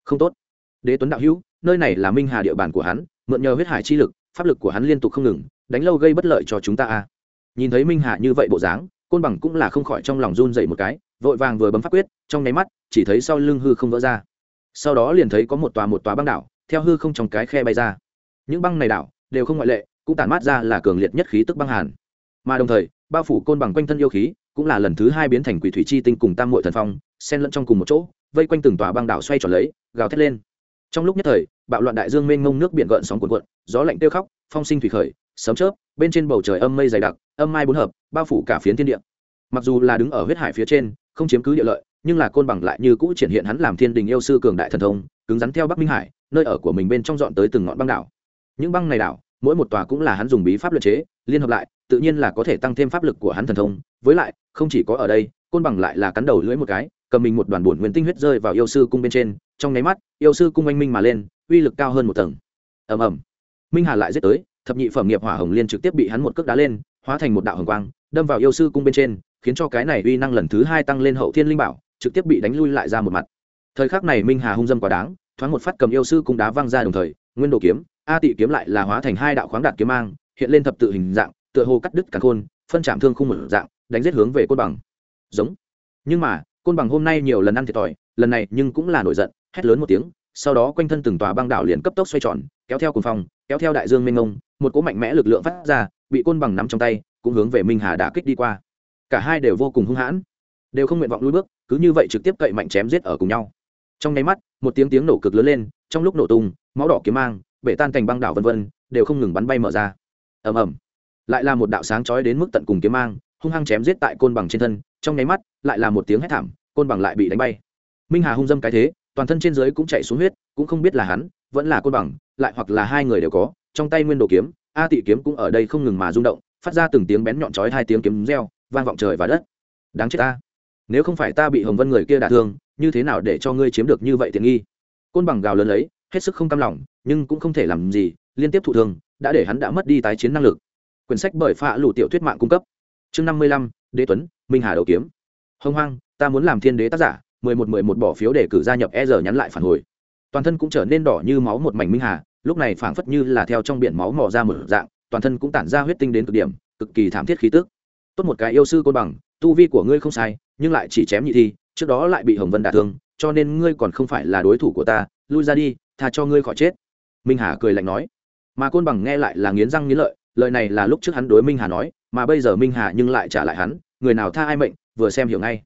Không tốt. Đế tuấn đạo hữu, nơi này là minh hà địa bàn của hắn, mượn nhờ huyết hải chi lực, pháp lực của hắn liên tục không ngừng, đánh lâu gây bất lợi cho chúng ta a. Nhìn thấy minh hà như vậy bộ dáng, côn bằng cũng là không khỏi trong lòng run dậy một cái, vội vàng vừa bấm pháp quyết, trong nháy mắt, chỉ thấy sau lưng hư không vỡ ra. Sau đó liền thấy có một tòa một tòa băng đảo, theo hư không trong cái khe bay ra. Những băng này đảo, đều không ngoại lệ, cũng tản mát ra là cường liệt nhất khí tức băng hàn. Mà đồng thời, bao phủ côn bằng quanh thân yêu khí cũng là lần thứ hai biến thành quỷ thủy chi tinh cùng tam mội thần phong, xen lẫn trong cùng một chỗ, vây quanh từng tòa băng đảo xoay tròn lấy, gào thét lên. Trong lúc nhất thời, bạo loạn đại dương mênh mông nước biển gợn sóng cuộn cuộn, gió lạnh tiêu khóc, phong sinh thủy khởi, sấm chớp, bên trên bầu trời âm mây dày đặc, âm mai bốn hợp, bao phủ cả phiến thiên địa. Mặc dù là đứng ở huyết hải phía trên, không chiếm cứ địa lợi, nhưng là côn bằng lại như cũ triển hiện hắn làm thiên đình yêu sư cường đại thần thông, cứng rắn theo bắc minh hải, nơi ở của mình bên trong dọn tới từng ngọn băng đảo. Những băng này đảo, mỗi một tòa cũng là hắn dùng bí pháp luật chế liên hợp lại, tự nhiên là có thể tăng thêm pháp lực của hắn thần thông, với lại, không chỉ có ở đây, côn bằng lại là cắn đầu lưỡi một cái, cầm mình một đoàn bổn nguyên tinh huyết rơi vào yêu sư cung bên trên, trong nháy mắt, yêu sư cung anh minh mà lên, uy lực cao hơn một tầng. Ầm ầm. Minh hà lại giết tới, thập nhị phẩm nghiệp hỏa hồng liên trực tiếp bị hắn một cước đá lên, hóa thành một đạo hồng quang, đâm vào yêu sư cung bên trên, khiến cho cái này uy năng lần thứ hai tăng lên hậu thiên linh bảo, trực tiếp bị đánh lui lại ra một mặt. Thời khắc này minh hà hung dâm quá đáng, thoáng một phát cầm yêu sư cung đá văng ra đồng thời, nguyên đồ kiếm, a tị kiếm lại là hóa thành hai đạo khoáng đạt kiếm mang hiện lên thập tự hình dạng, tựa hồ cắt đứt cả khôn, phân chạm thương khung một dạng, đánh giết hướng về côn bằng. Giống. Nhưng mà, côn bằng hôm nay nhiều lần ăn thiệt thòi, lần này nhưng cũng là nổi giận, hét lớn một tiếng, sau đó quanh thân từng tòa băng đảo liền cấp tốc xoay tròn, kéo theo cùng phòng kéo theo đại dương mênh mông, một cỗ mạnh mẽ lực lượng phát ra, bị côn bằng nắm trong tay, cũng hướng về minh hà đã kích đi qua. Cả hai đều vô cùng hung hãn, đều không nguyện vọng lui bước, cứ như vậy trực tiếp cậy mạnh chém giết ở cùng nhau. Trong nháy mắt, một tiếng tiếng nổ cực lớn lên, trong lúc nổ tung, máu đỏ kiếm mang, bể tan cảnh băng đảo vân vân, đều không ngừng bắn bay mở ra ầm ầm. Lại là một đạo sáng chói đến mức tận cùng kiếm mang, hung hăng chém giết tại côn bằng trên thân, trong nháy mắt, lại là một tiếng hét thảm, côn bằng lại bị đánh bay. Minh hà hung dâm cái thế, toàn thân trên dưới cũng chạy xuống huyết, cũng không biết là hắn, vẫn là côn bằng, lại hoặc là hai người đều có, trong tay nguyên đồ kiếm, a tị kiếm cũng ở đây không ngừng mà rung động, phát ra từng tiếng bén nhọn chói hai tiếng kiếm reo, vang vọng trời và đất. Đáng chết ta. Nếu không phải ta bị hồng vân người kia đả thương, như thế nào để cho ngươi chiếm được như vậy tiện nghi? Côn bằng gào lớn lấy, hết sức không cam lòng, nhưng cũng không thể làm gì, liên tiếp thụ thương đã để hắn đã mất đi tái chiến năng lực. Quyển sách bởi phạ lụ tiểu thuyết mạng cung cấp. Chương năm mươi lăm, đế tuấn, minh hà đầu kiếm. Hông hoang, ta muốn làm thiên đế tác giả, mười một mười một bỏ phiếu để cử gia nhập e giờ nhắn lại phản hồi. Toàn thân cũng trở nên đỏ như máu một mảnh minh hà, lúc này phảng phất như là theo trong biển máu mò ra một dạng, toàn thân cũng tản ra huyết tinh đến cực điểm, cực kỳ thảm thiết khí tức. Tốt một cái yêu sư côn bằng, tu vi của ngươi không sai, nhưng lại chỉ chém nhị thi, trước đó lại bị hồng vân đả thương, cho nên ngươi còn không phải là đối thủ của ta, lui ra đi, tha cho ngươi khỏi chết. Minh hà cười lạnh nói mà côn bằng nghe lại là nghiến răng nghiến lợi, lời này là lúc trước hắn đối minh hà nói, mà bây giờ minh hà nhưng lại trả lại hắn, người nào tha ai mệnh, vừa xem hiểu ngay.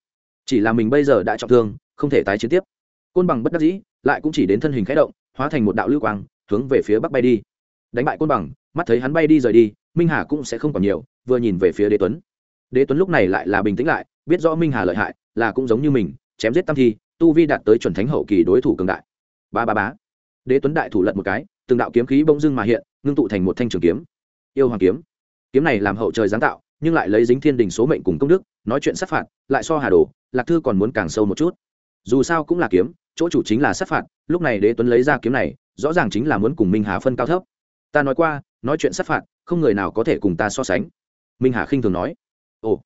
Chỉ là mình bây giờ đã trọng thương, không thể tái chiến tiếp. Côn bằng bất đắc dĩ, lại cũng chỉ đến thân hình khẽ động, hóa thành một đạo lưu quang, hướng về phía bắc bay đi. Đánh bại côn bằng, mắt thấy hắn bay đi rời đi, minh hà cũng sẽ không còn nhiều, vừa nhìn về phía đế tuấn. Đế tuấn lúc này lại là bình tĩnh lại, biết rõ minh hà lợi hại, là cũng giống như mình, chém giết tam thi, tu vi đạt tới chuẩn thánh hậu kỳ đối thủ cường đại. Ba ba bá đế tuấn đại thủ lật một cái từng đạo kiếm khí bỗng dưng mà hiện, ngưng tụ thành một thanh trường kiếm. Yêu hoàng kiếm. Kiếm này làm hậu trời giáng tạo, nhưng lại lấy dính thiên đình số mệnh cùng công đức, nói chuyện sát phạt, lại so hà đồ, lạc thư còn muốn càng sâu một chút. Dù sao cũng là kiếm, chỗ chủ chính là sát phạt, lúc này đế tuấn lấy ra kiếm này, rõ ràng chính là muốn cùng minh hà phân cao thấp. Ta nói qua, nói chuyện sát phạt, không người nào có thể cùng ta so sánh. Minh hà khinh thường nói. Ồ,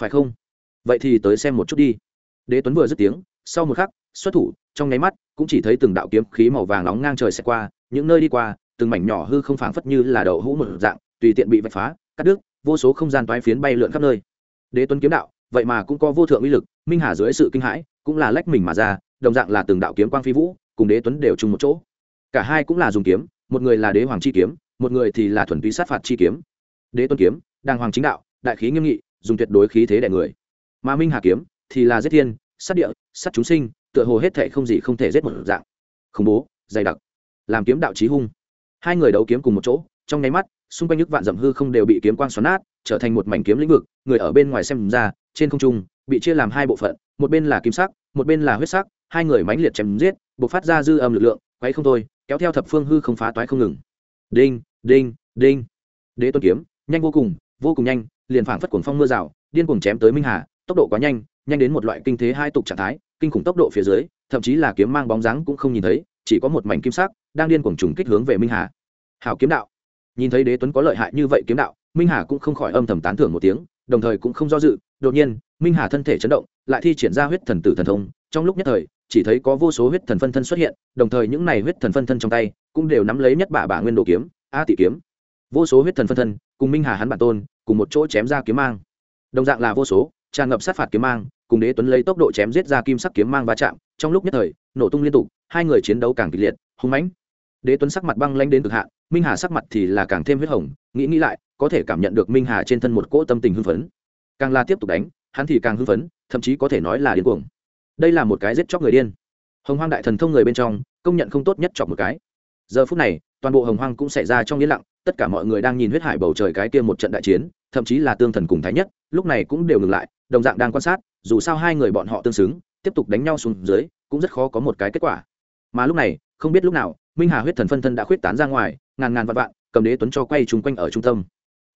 phải không? Vậy thì tới xem một chút đi. Đế tuấn vừa dứt tiếng, sau một khắc, xuất thủ, trong nháy mắt, cũng chỉ thấy từng đạo kiếm khí màu vàng nóng ngang trời xẹt qua những nơi đi qua, từng mảnh nhỏ hư không phảng phất như là đậu hũ một dạng, tùy tiện bị vạch phá, cắt đứt, vô số không gian toái phiến bay lượn khắp nơi. Đế tuấn kiếm đạo, vậy mà cũng có vô thượng uy lực, minh hà dưới sự kinh hãi, cũng là lách mình mà ra, đồng dạng là từng đạo kiếm quang phi vũ, cùng đế tuấn đều chung một chỗ. Cả hai cũng là dùng kiếm, một người là đế hoàng chi kiếm, một người thì là thuần túy sát phạt chi kiếm. Đế tuấn kiếm, đàng hoàng chính đạo, đại khí nghiêm nghị, dùng tuyệt đối khí thế đẻ người. Mà minh hà kiếm thì là giết thiên, sát địa, sát chúng sinh, tựa hồ hết thệ không gì không thể giết một dạng. Khủng bố, dày đặc làm kiếm đạo trí hung. Hai người đấu kiếm cùng một chỗ, trong nháy mắt, xung quanh nhức vạn dặm hư không đều bị kiếm quang xoắn nát, trở thành một mảnh kiếm lĩnh vực, người ở bên ngoài xem ra, trên không trung, bị chia làm hai bộ phận, một bên là kim sắc, một bên là huyết sắc, hai người mãnh liệt chém giết buộc phát ra dư âm lực lượng, quấy không thôi, kéo theo thập phương hư không phá toái không ngừng. Đinh đinh đinh. Đế tuấn kiếm, nhanh vô cùng vô cùng nhanh, liền phảng phất cuồng phong mưa rào, điên cuồng chém tới minh hà, tốc độ quá nhanh nhanh đến một loại kinh thế hai tục trạng thái, kinh khủng tốc độ phía dưới, thậm chí là kiếm mang bóng dáng cũng không nhìn thấy chỉ có một mảnh kim sắc, đang điên cuồng trùng kích hướng về minh hà. Hảo kiếm đạo. Nhìn thấy đế tuấn có lợi hại như vậy kiếm đạo, minh hà cũng không khỏi âm thầm tán thưởng một tiếng, đồng thời cũng không do dự, đột nhiên, minh hà thân thể chấn động, lại thi triển ra huyết thần tử thần thông. Trong lúc nhất thời, chỉ thấy có vô số huyết thần phân thân xuất hiện, đồng thời những này huyết thần phân thân trong tay cũng đều nắm lấy nhất bả bả nguyên đồ kiếm, a tỷ kiếm. Vô số huyết thần phân thân cùng minh hà hắn bản tôn cùng một chỗ chém ra kiếm mang. Đồng dạng là vô số tràn ngập sát phạt kiếm mang, cùng đế tuấn lấy tốc độ chém giết ra kim sắc kiếm mang va chạm, trong lúc nhất thời nổ tung liên tục, hai người chiến đấu càng kịch liệt, hung mãnh. Đế tuấn sắc mặt băng lanh đến cực hạn, minh hà sắc mặt thì là càng thêm huyết hồng, nghĩ nghĩ lại, có thể cảm nhận được minh hà trên thân một cỗ tâm tình hưng phấn. Càng là tiếp tục đánh, hắn thì càng hưng phấn, thậm chí có thể nói là điên cuồng. Đây là một cái giết chóc người điên. Hồng hoang đại thần thông người bên trong, công nhận không tốt nhất chọc một cái. Giờ phút này, toàn bộ hồng hoang cũng xảy ra trong yên lặng, tất cả mọi người đang nhìn huyết hải bầu trời cái kia một trận đại chiến, thậm chí là tương thần cùng thái nhất, lúc này cũng đều ngừng lại, đồng dạng đang quan sát, dù sao hai người bọn họ tương xứng, tiếp tục đánh nhau xuống dưới cũng rất khó có một cái kết quả. Mà lúc này, không biết lúc nào, minh hà huyết thần phân thân đã khuyết tán ra ngoài, ngàn ngàn vạn vạn, cầm đế tuấn cho quay chung quanh ở trung tâm.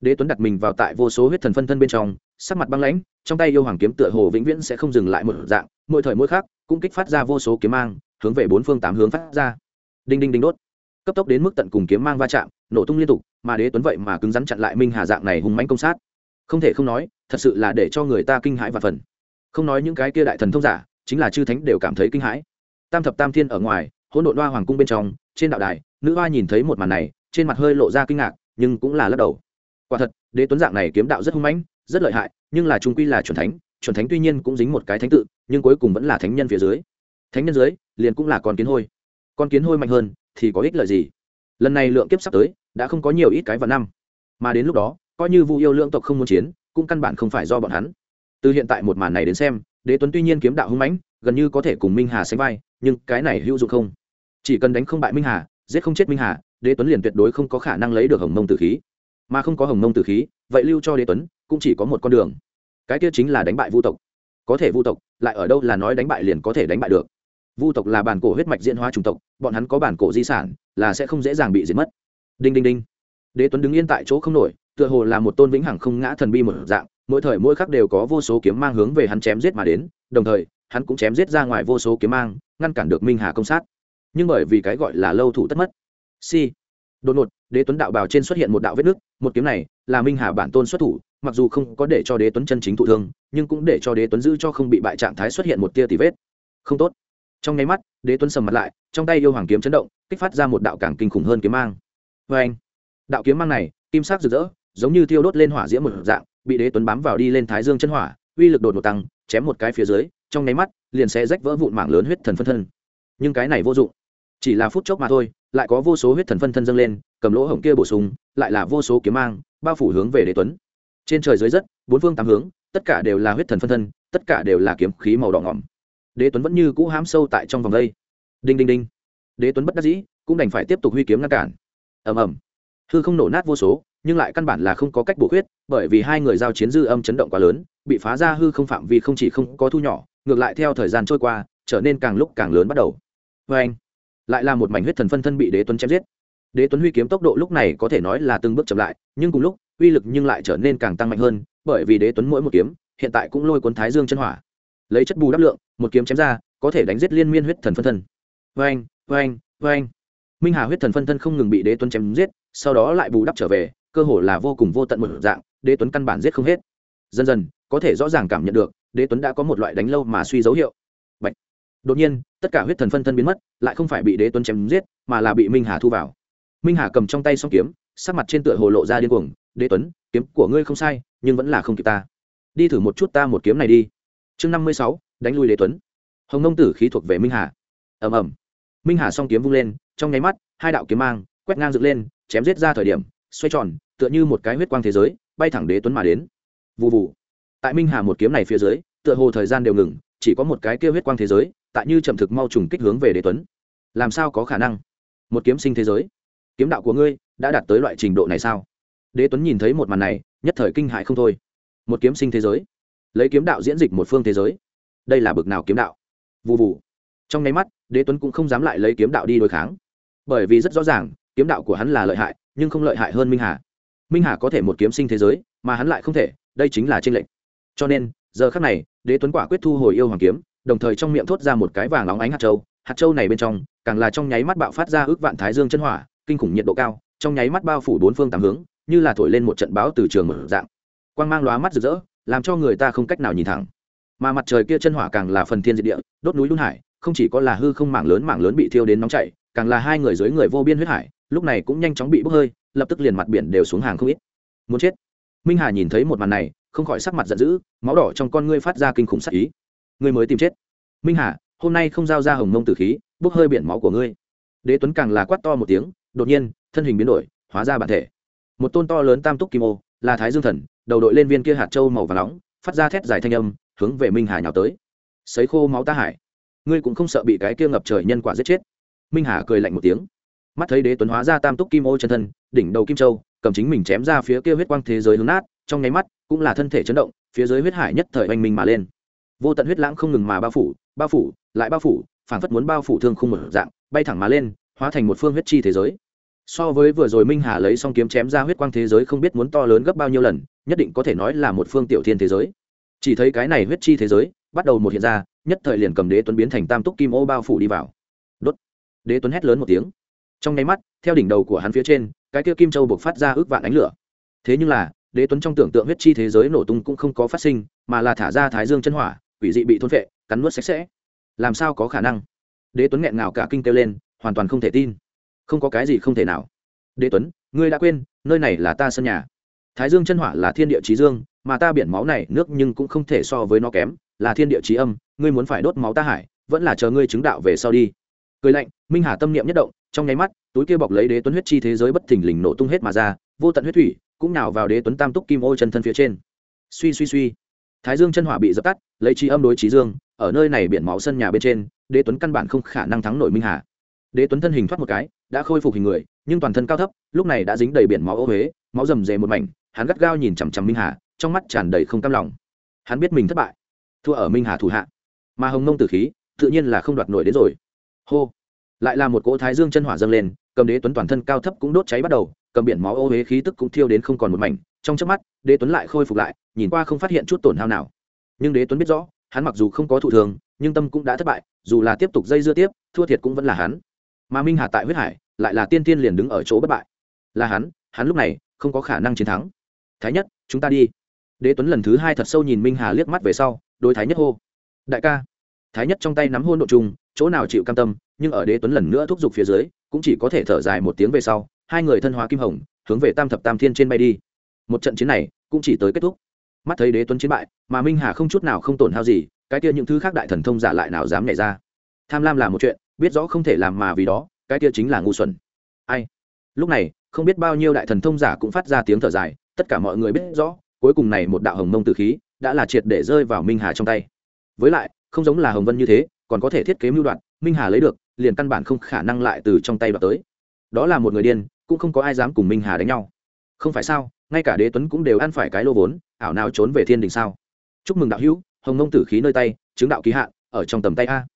Đế tuấn đặt mình vào tại vô số huyết thần phân thân bên trong, sắc mặt băng lãnh, trong tay yêu hoàng kiếm tựa hồ vĩnh viễn sẽ không dừng lại một dạng, mỗi thời mỗi khác cũng kích phát ra vô số kiếm mang, hướng về bốn phương tám hướng phát ra. Đinh đinh đinh đốt. Cấp tốc đến mức tận cùng kiếm mang va chạm, nổ tung liên tục, mà đế tuấn vậy mà cứng rắn chặn lại minh hà dạng này hùng mãnh công sát. Không thể không nói, thật sự là để cho người ta kinh hãi và phần không nói những cái kia đại thần thông giả chính là chư thánh đều cảm thấy kinh hãi. Tam thập tam thiên ở ngoài, hỗn độn hoa hoàng cung bên trong, trên đạo đài, nữ hoa nhìn thấy một màn này, trên mặt hơi lộ ra kinh ngạc, nhưng cũng là lắc đầu. Quả thật, đế tuấn dạng này kiếm đạo rất hung mãnh, rất lợi hại, nhưng là trung quy là chuẩn thánh chuẩn thánh tuy nhiên cũng dính một cái thánh tự, nhưng cuối cùng vẫn là thánh nhân phía dưới. Thánh nhân dưới, liền cũng là con kiến hôi. Con kiến hôi mạnh hơn, thì có ích lợi gì? Lần này lượng kiếp sắp tới, đã không có nhiều ít cái vào năm. Mà đến lúc đó, coi như vu yêu lượng tộc không muốn chiến, cũng căn bản không phải do bọn hắn. Từ hiện tại một màn này đến xem đế tuấn tuy nhiên kiếm đạo hung mãnh, gần như có thể cùng minh hà sánh vai, nhưng cái này hữu dụng không? Chỉ cần đánh không bại minh hà, giết không chết minh hà, đế tuấn liền tuyệt đối không có khả năng lấy được hồng mông tử khí. Mà không có hồng mông tử khí, vậy lưu cho đế tuấn, cũng chỉ có một con đường. Cái kia chính là đánh bại vu tộc. Có thể vu tộc, lại ở đâu là nói đánh bại liền có thể đánh bại được. Vu tộc là bản cổ huyết mạch diễn hóa chủng tộc, bọn hắn có bản cổ di sản, là sẽ không dễ dàng bị diệt mất. Đinh đinh đinh. Đế tuấn đứng yên tại chỗ không nổi, tựa hồ là một tôn vĩnh hằng không ngã thần bi một dạng mỗi thời mỗi khắc đều có vô số kiếm mang hướng về hắn chém giết mà đến, đồng thời, hắn cũng chém giết ra ngoài vô số kiếm mang, ngăn cản được minh hà công sát. Nhưng bởi vì cái gọi là lâu thủ tất mất, si, đột ngột, đế tuấn đạo bào trên xuất hiện một đạo vết nứt một kiếm này là minh hà bản tôn xuất thủ, mặc dù không có để cho đế tuấn chân chính thụ thương, nhưng cũng để cho đế tuấn giữ cho không bị bại trạng thái xuất hiện một tia tì vết. Không tốt. Trong nháy mắt, đế tuấn sầm mặt lại, trong tay yêu hoàng kiếm chấn động, kích phát ra một đạo càng kinh khủng hơn kiếm mang. Vê anh đạo kiếm mang này, kim sắc rực rỡ, giống như thiêu đốt lên hỏa diễm một dạng bị đế tuấn bám vào đi lên thái dương chân hỏa, uy lực đột ngột tăng, chém một cái phía dưới, trong nháy mắt, liền sẽ rách vỡ vụn mạng lớn huyết thần phân thân. Nhưng cái này vô dụng. Chỉ là phút chốc mà thôi, lại có vô số huyết thần phân thân dâng lên, cầm lỗ hổng kia bổ sung, lại là vô số kiếm mang, bao phủ hướng về đế tuấn. Trên trời dưới đất bốn phương tám hướng, tất cả đều là huyết thần phân thân, tất cả đều là kiếm khí màu đỏ ngỏm. Đế tuấn vẫn như cũ hám sâu tại trong vòng đây. Đinh đinh đinh. Đế tuấn bất đắc dĩ, cũng đành phải tiếp tục huy kiếm ngăn cản. Ầm ầm. Hư không nổ nát vô số nhưng lại căn bản là không có cách bổ khuyết, bởi vì hai người giao chiến dư âm chấn động quá lớn, bị phá ra hư không phạm vi không chỉ không có thu nhỏ, ngược lại theo thời gian trôi qua, trở nên càng lúc càng lớn bắt đầu. Vê anh, lại là một mảnh huyết thần phân thân bị đế tuấn chém giết. Đế tuấn huy kiếm tốc độ lúc này có thể nói là từng bước chậm lại, nhưng cùng lúc, uy lực nhưng lại trở nên càng tăng mạnh hơn, bởi vì đế tuấn mỗi một kiếm, hiện tại cũng lôi cuốn thái dương chân hỏa. Lấy chất bù đắp lượng, một kiếm chém ra, có thể đánh giết liên miên huyết thần phân thân. Vê anh vê anh vê anh minh hà huyết thần phân thân không ngừng bị đế tuấn chém giết, sau đó lại bù đắp trở về, cơ hồ là vô cùng vô tận một dạng, đế tuấn căn bản giết không hết. Dần dần, có thể rõ ràng cảm nhận được, đế tuấn đã có một loại đánh lâu mà suy dấu hiệu. Bạch. đột nhiên, tất cả huyết thần phân thân biến mất, lại không phải bị đế tuấn chém giết, mà là bị minh hà thu vào. Minh hà cầm trong tay xong kiếm, sắc mặt trên tựa hồ lộ ra điên cuồng, đế tuấn, kiếm của ngươi không sai, nhưng vẫn là không kịp ta. Đi thử một chút ta một kiếm này đi. Chương năm mươi sáu, đánh lui đế tuấn. Hồng nông tử khí thuộc về minh hà. Ầm ầm minh hà s kiếm vung lên, trong nháy mắt, hai đạo kiếm mang, quét ngang dựng lên, chém giết ra thời điểm, xoay tròn, tựa như một cái huyết quang thế giới, bay thẳng đế tuấn mà đến. Vụ vụ tại minh hà một kiếm này phía dưới, tựa hồ thời gian đều ngừng, chỉ có một cái kia huyết quang thế giới, tại như chậm thực mau trùng kích hướng về đế tuấn. Làm sao có khả năng? Một kiếm sinh thế giới. Kiếm đạo của ngươi đã đạt tới loại trình độ này sao? Đế tuấn nhìn thấy một màn này, nhất thời kinh hại không thôi. Một kiếm sinh thế giới. Lấy kiếm đạo diễn dịch một phương thế giới. Đây là bực nào kiếm đạo? Vụ vụ trong nháy mắt đế tuấn cũng không dám lại lấy kiếm đạo đi đối kháng. Bởi vì rất rõ ràng, kiếm đạo của hắn là lợi hại, nhưng không lợi hại hơn minh hà. Minh hà có thể một kiếm sinh thế giới, mà hắn lại không thể, đây chính là tranh lệch. Cho nên, giờ khắc này, đế tuấn quả quyết thu hồi yêu hoàng kiếm, đồng thời trong miệng thốt ra một cái vàng óng ánh hạt châu. Hạt châu này bên trong, càng là trong nháy mắt bạo phát ra ước vạn thái dương chân hỏa, kinh khủng nhiệt độ cao, trong nháy mắt bao phủ bốn phương tám hướng, như là thổi lên một trận báo từ trường mở dạng. Quang mang lóa mắt rực rỡ, làm cho người ta không cách nào nhìn thẳng. Mà mặt trời kia chân hỏa càng là phần thiên diệt địa, đốt núi đun hải không chỉ có là hư không mảng lớn mảng lớn bị thiêu đến nóng chảy, càng là hai người dưới người vô biên huyết hải, lúc này cũng nhanh chóng bị bốc hơi, lập tức liền mặt biển đều xuống hàng không ít. Muốn chết. Minh hà nhìn thấy một màn này, không khỏi sắc mặt giận dữ, máu đỏ trong con ngươi phát ra kinh khủng sắc ý. Ngươi mới tìm chết. Minh hà, hôm nay không giao ra hồng mông tử khí, bốc hơi biển máu của ngươi. Đế tuấn càng là quát to một tiếng, đột nhiên, thân hình biến đổi, hóa ra bản thể. Một tôn to lớn tam túc kim ô, là thái dương thần, đầu đội lên viên kia hạt châu màu và nóng, phát ra thét dài thanh âm, hướng về minh hà nhào tới. Sấy khô máu ta hải ngươi cũng không sợ bị cái kia ngập trời nhân quả giết chết. Minh hà cười lạnh một tiếng. Mắt thấy đế tuấn hóa ra tam túc kim ô chân thân, đỉnh đầu kim châu, cầm chính mình chém ra phía kia huyết quang thế giới hướng nát, trong nháy mắt, cũng là thân thể chấn động, phía dưới huyết hải nhất thời oanh minh mà lên. Vô tận huyết lãng không ngừng mà bao phủ bao phủ, lại bao phủ, phảng phất muốn bao phủ thương khung một dạng, bay thẳng mà lên, hóa thành một phương huyết chi thế giới. So với vừa rồi minh hà lấy xong kiếm chém ra huyết quang thế giới không biết muốn to lớn gấp bao nhiêu lần, nhất định có thể nói là một phương tiểu thiên thế giới. Chỉ thấy cái này huyết chi thế giới bắt đầu một hiện ra nhất thời liền cầm đế tuấn biến thành tam túc kim ô bao phủ đi vào. Đốt. Đế tuấn hét lớn một tiếng. Trong nháy mắt, theo đỉnh đầu của hắn phía trên, cái kia kim châu buộc phát ra ước vạn ánh lửa. Thế nhưng là, đế tuấn trong tưởng tượng huyết chi thế giới nổ tung cũng không có phát sinh, mà là thả ra thái dương chân hỏa, quỷ dị bị thôn phệ, cắn nuốt sạch sẽ. Làm sao có khả năng? Đế tuấn nghẹn ngào cả kinh kêu lên, hoàn toàn không thể tin. Không có cái gì không thể nào. Đế tuấn, ngươi đã quên, nơi này là ta sân nhà. Thái dương chân hỏa là thiên địa trí dương, mà ta biển máu này nước nhưng cũng không thể so với nó kém, là thiên địa trí âm ngươi muốn phải đốt máu ta hải, vẫn là chờ ngươi chứng đạo về sau đi. Cười lạnh, minh hà tâm niệm nhất động, trong nháy mắt, túi kia bọc lấy đế tuấn huyết chi thế giới bất thình lình nổ tung hết mà ra, vô tận huyết thủy cũng nào vào đế tuấn tam túc kim ô chân thân phía trên. Suy suy suy. Thái dương chân hỏa bị dập tắt, lấy trí âm đối trí dương, ở nơi này biển máu sân nhà bên trên, đế tuấn căn bản không khả năng thắng nổi minh hà. Đế tuấn thân hình thoát một cái, đã khôi phục hình người, nhưng toàn thân cao thấp, lúc này đã dính đầy biển máu ô huế, máu rầm rề một mảnh, hắn gắt gao nhìn chằm chằm minh hà, trong mắt tràn đầy không cam lòng. Hắn biết mình thất bại. Thua ở minh hà thủ hạ mà hồng nông tử khí tự nhiên là không đoạt nổi đến rồi. Hô. Lại là một cỗ thái dương chân hỏa dâng lên, cầm đế tuấn toàn thân cao thấp cũng đốt cháy bắt đầu, cầm biển máu ô huế khí tức cũng thiêu đến không còn một mảnh. Trong chớp mắt, đế tuấn lại khôi phục lại, nhìn qua không phát hiện chút tổn hao nào. Nhưng đế tuấn biết rõ, hắn mặc dù không có thụ thường, nhưng tâm cũng đã thất bại, dù là tiếp tục dây dưa tiếp, thua thiệt cũng vẫn là hắn. Mà minh hà tại huyết hải, lại là tiên tiên liền đứng ở chỗ bất bại. Là hắn hắn lúc này không có khả năng chiến thắng. Thái nhất, chúng ta đi. Đế tuấn lần thứ hai thật sâu nhìn minh hà liếc mắt về sau đôi thái nhất hô đại ca, thái nhất trong tay nắm hôn độ chung chỗ nào chịu cam tâm, nhưng ở đế tuấn lần nữa thúc giục phía dưới, cũng chỉ có thể thở dài một tiếng về sau, hai người thân hóa kim hồng, hướng về tam thập tam thiên trên bay đi. Một trận chiến này, cũng chỉ tới kết thúc. Mắt thấy đế tuấn chiến bại, mà minh hà không chút nào không tổn hao gì, cái kia những thứ khác đại thần thông giả lại nào dám nhảy ra. Tham lam là một chuyện, biết rõ không thể làm mà vì đó, cái kia chính là ngu xuẩn. Ai? Lúc này, không biết bao nhiêu đại thần thông giả cũng phát ra tiếng thở dài, tất cả mọi người biết rõ, cuối cùng này một đạo hồng mông tử khí, đã là triệt để rơi vào minh hà trong tay với lại, không giống là hồng vân như thế, còn có thể thiết kế mưu đoạn, minh hà lấy được, liền căn bản không khả năng lại từ trong tay đoạt tới. Đó là một người điên, cũng không có ai dám cùng minh hà đánh nhau. Không phải sao, ngay cả đế tuấn cũng đều ăn phải cái lô vốn, ảo nào trốn về thiên đình sao? Chúc mừng đạo hữu, hồng Nông tử khí nơi tay, chứng đạo ký hạn, ở trong tầm tay a.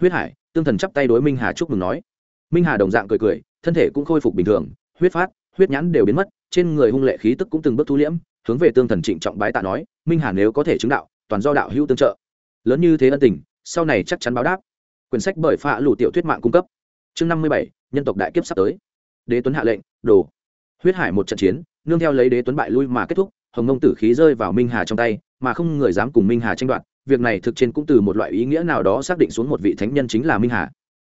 Huyết hải, tương thần chắp tay đối minh hà chúc mừng nói. Minh hà đồng dạng cười cười, thân thể cũng khôi phục bình thường, huyết phát, huyết nhãn đều biến mất, trên người hung lệ khí tức cũng từng bước thu liễm, hướng về tương thần trịnh trọng bái tạ nói, minh hà nếu có thể chứng đạo, toàn do đạo hữu tương trợ lớn như thế ân tình, sau này chắc chắn báo đáp. Quyển sách bởi phạ lụ tiểu thuyết mạng cung cấp. Chương năm mươi bảy, nhân tộc đại kiếp sắp tới. Đế tuấn hạ lệnh, đồ. Huyết hải một trận chiến, nương theo lấy đế tuấn bại lui mà kết thúc, hồng nông tử khí rơi vào minh hà trong tay, mà không người dám cùng minh hà tranh đoạt, việc này thực trên cũng từ một loại ý nghĩa nào đó xác định xuống một vị thánh nhân chính là minh hà.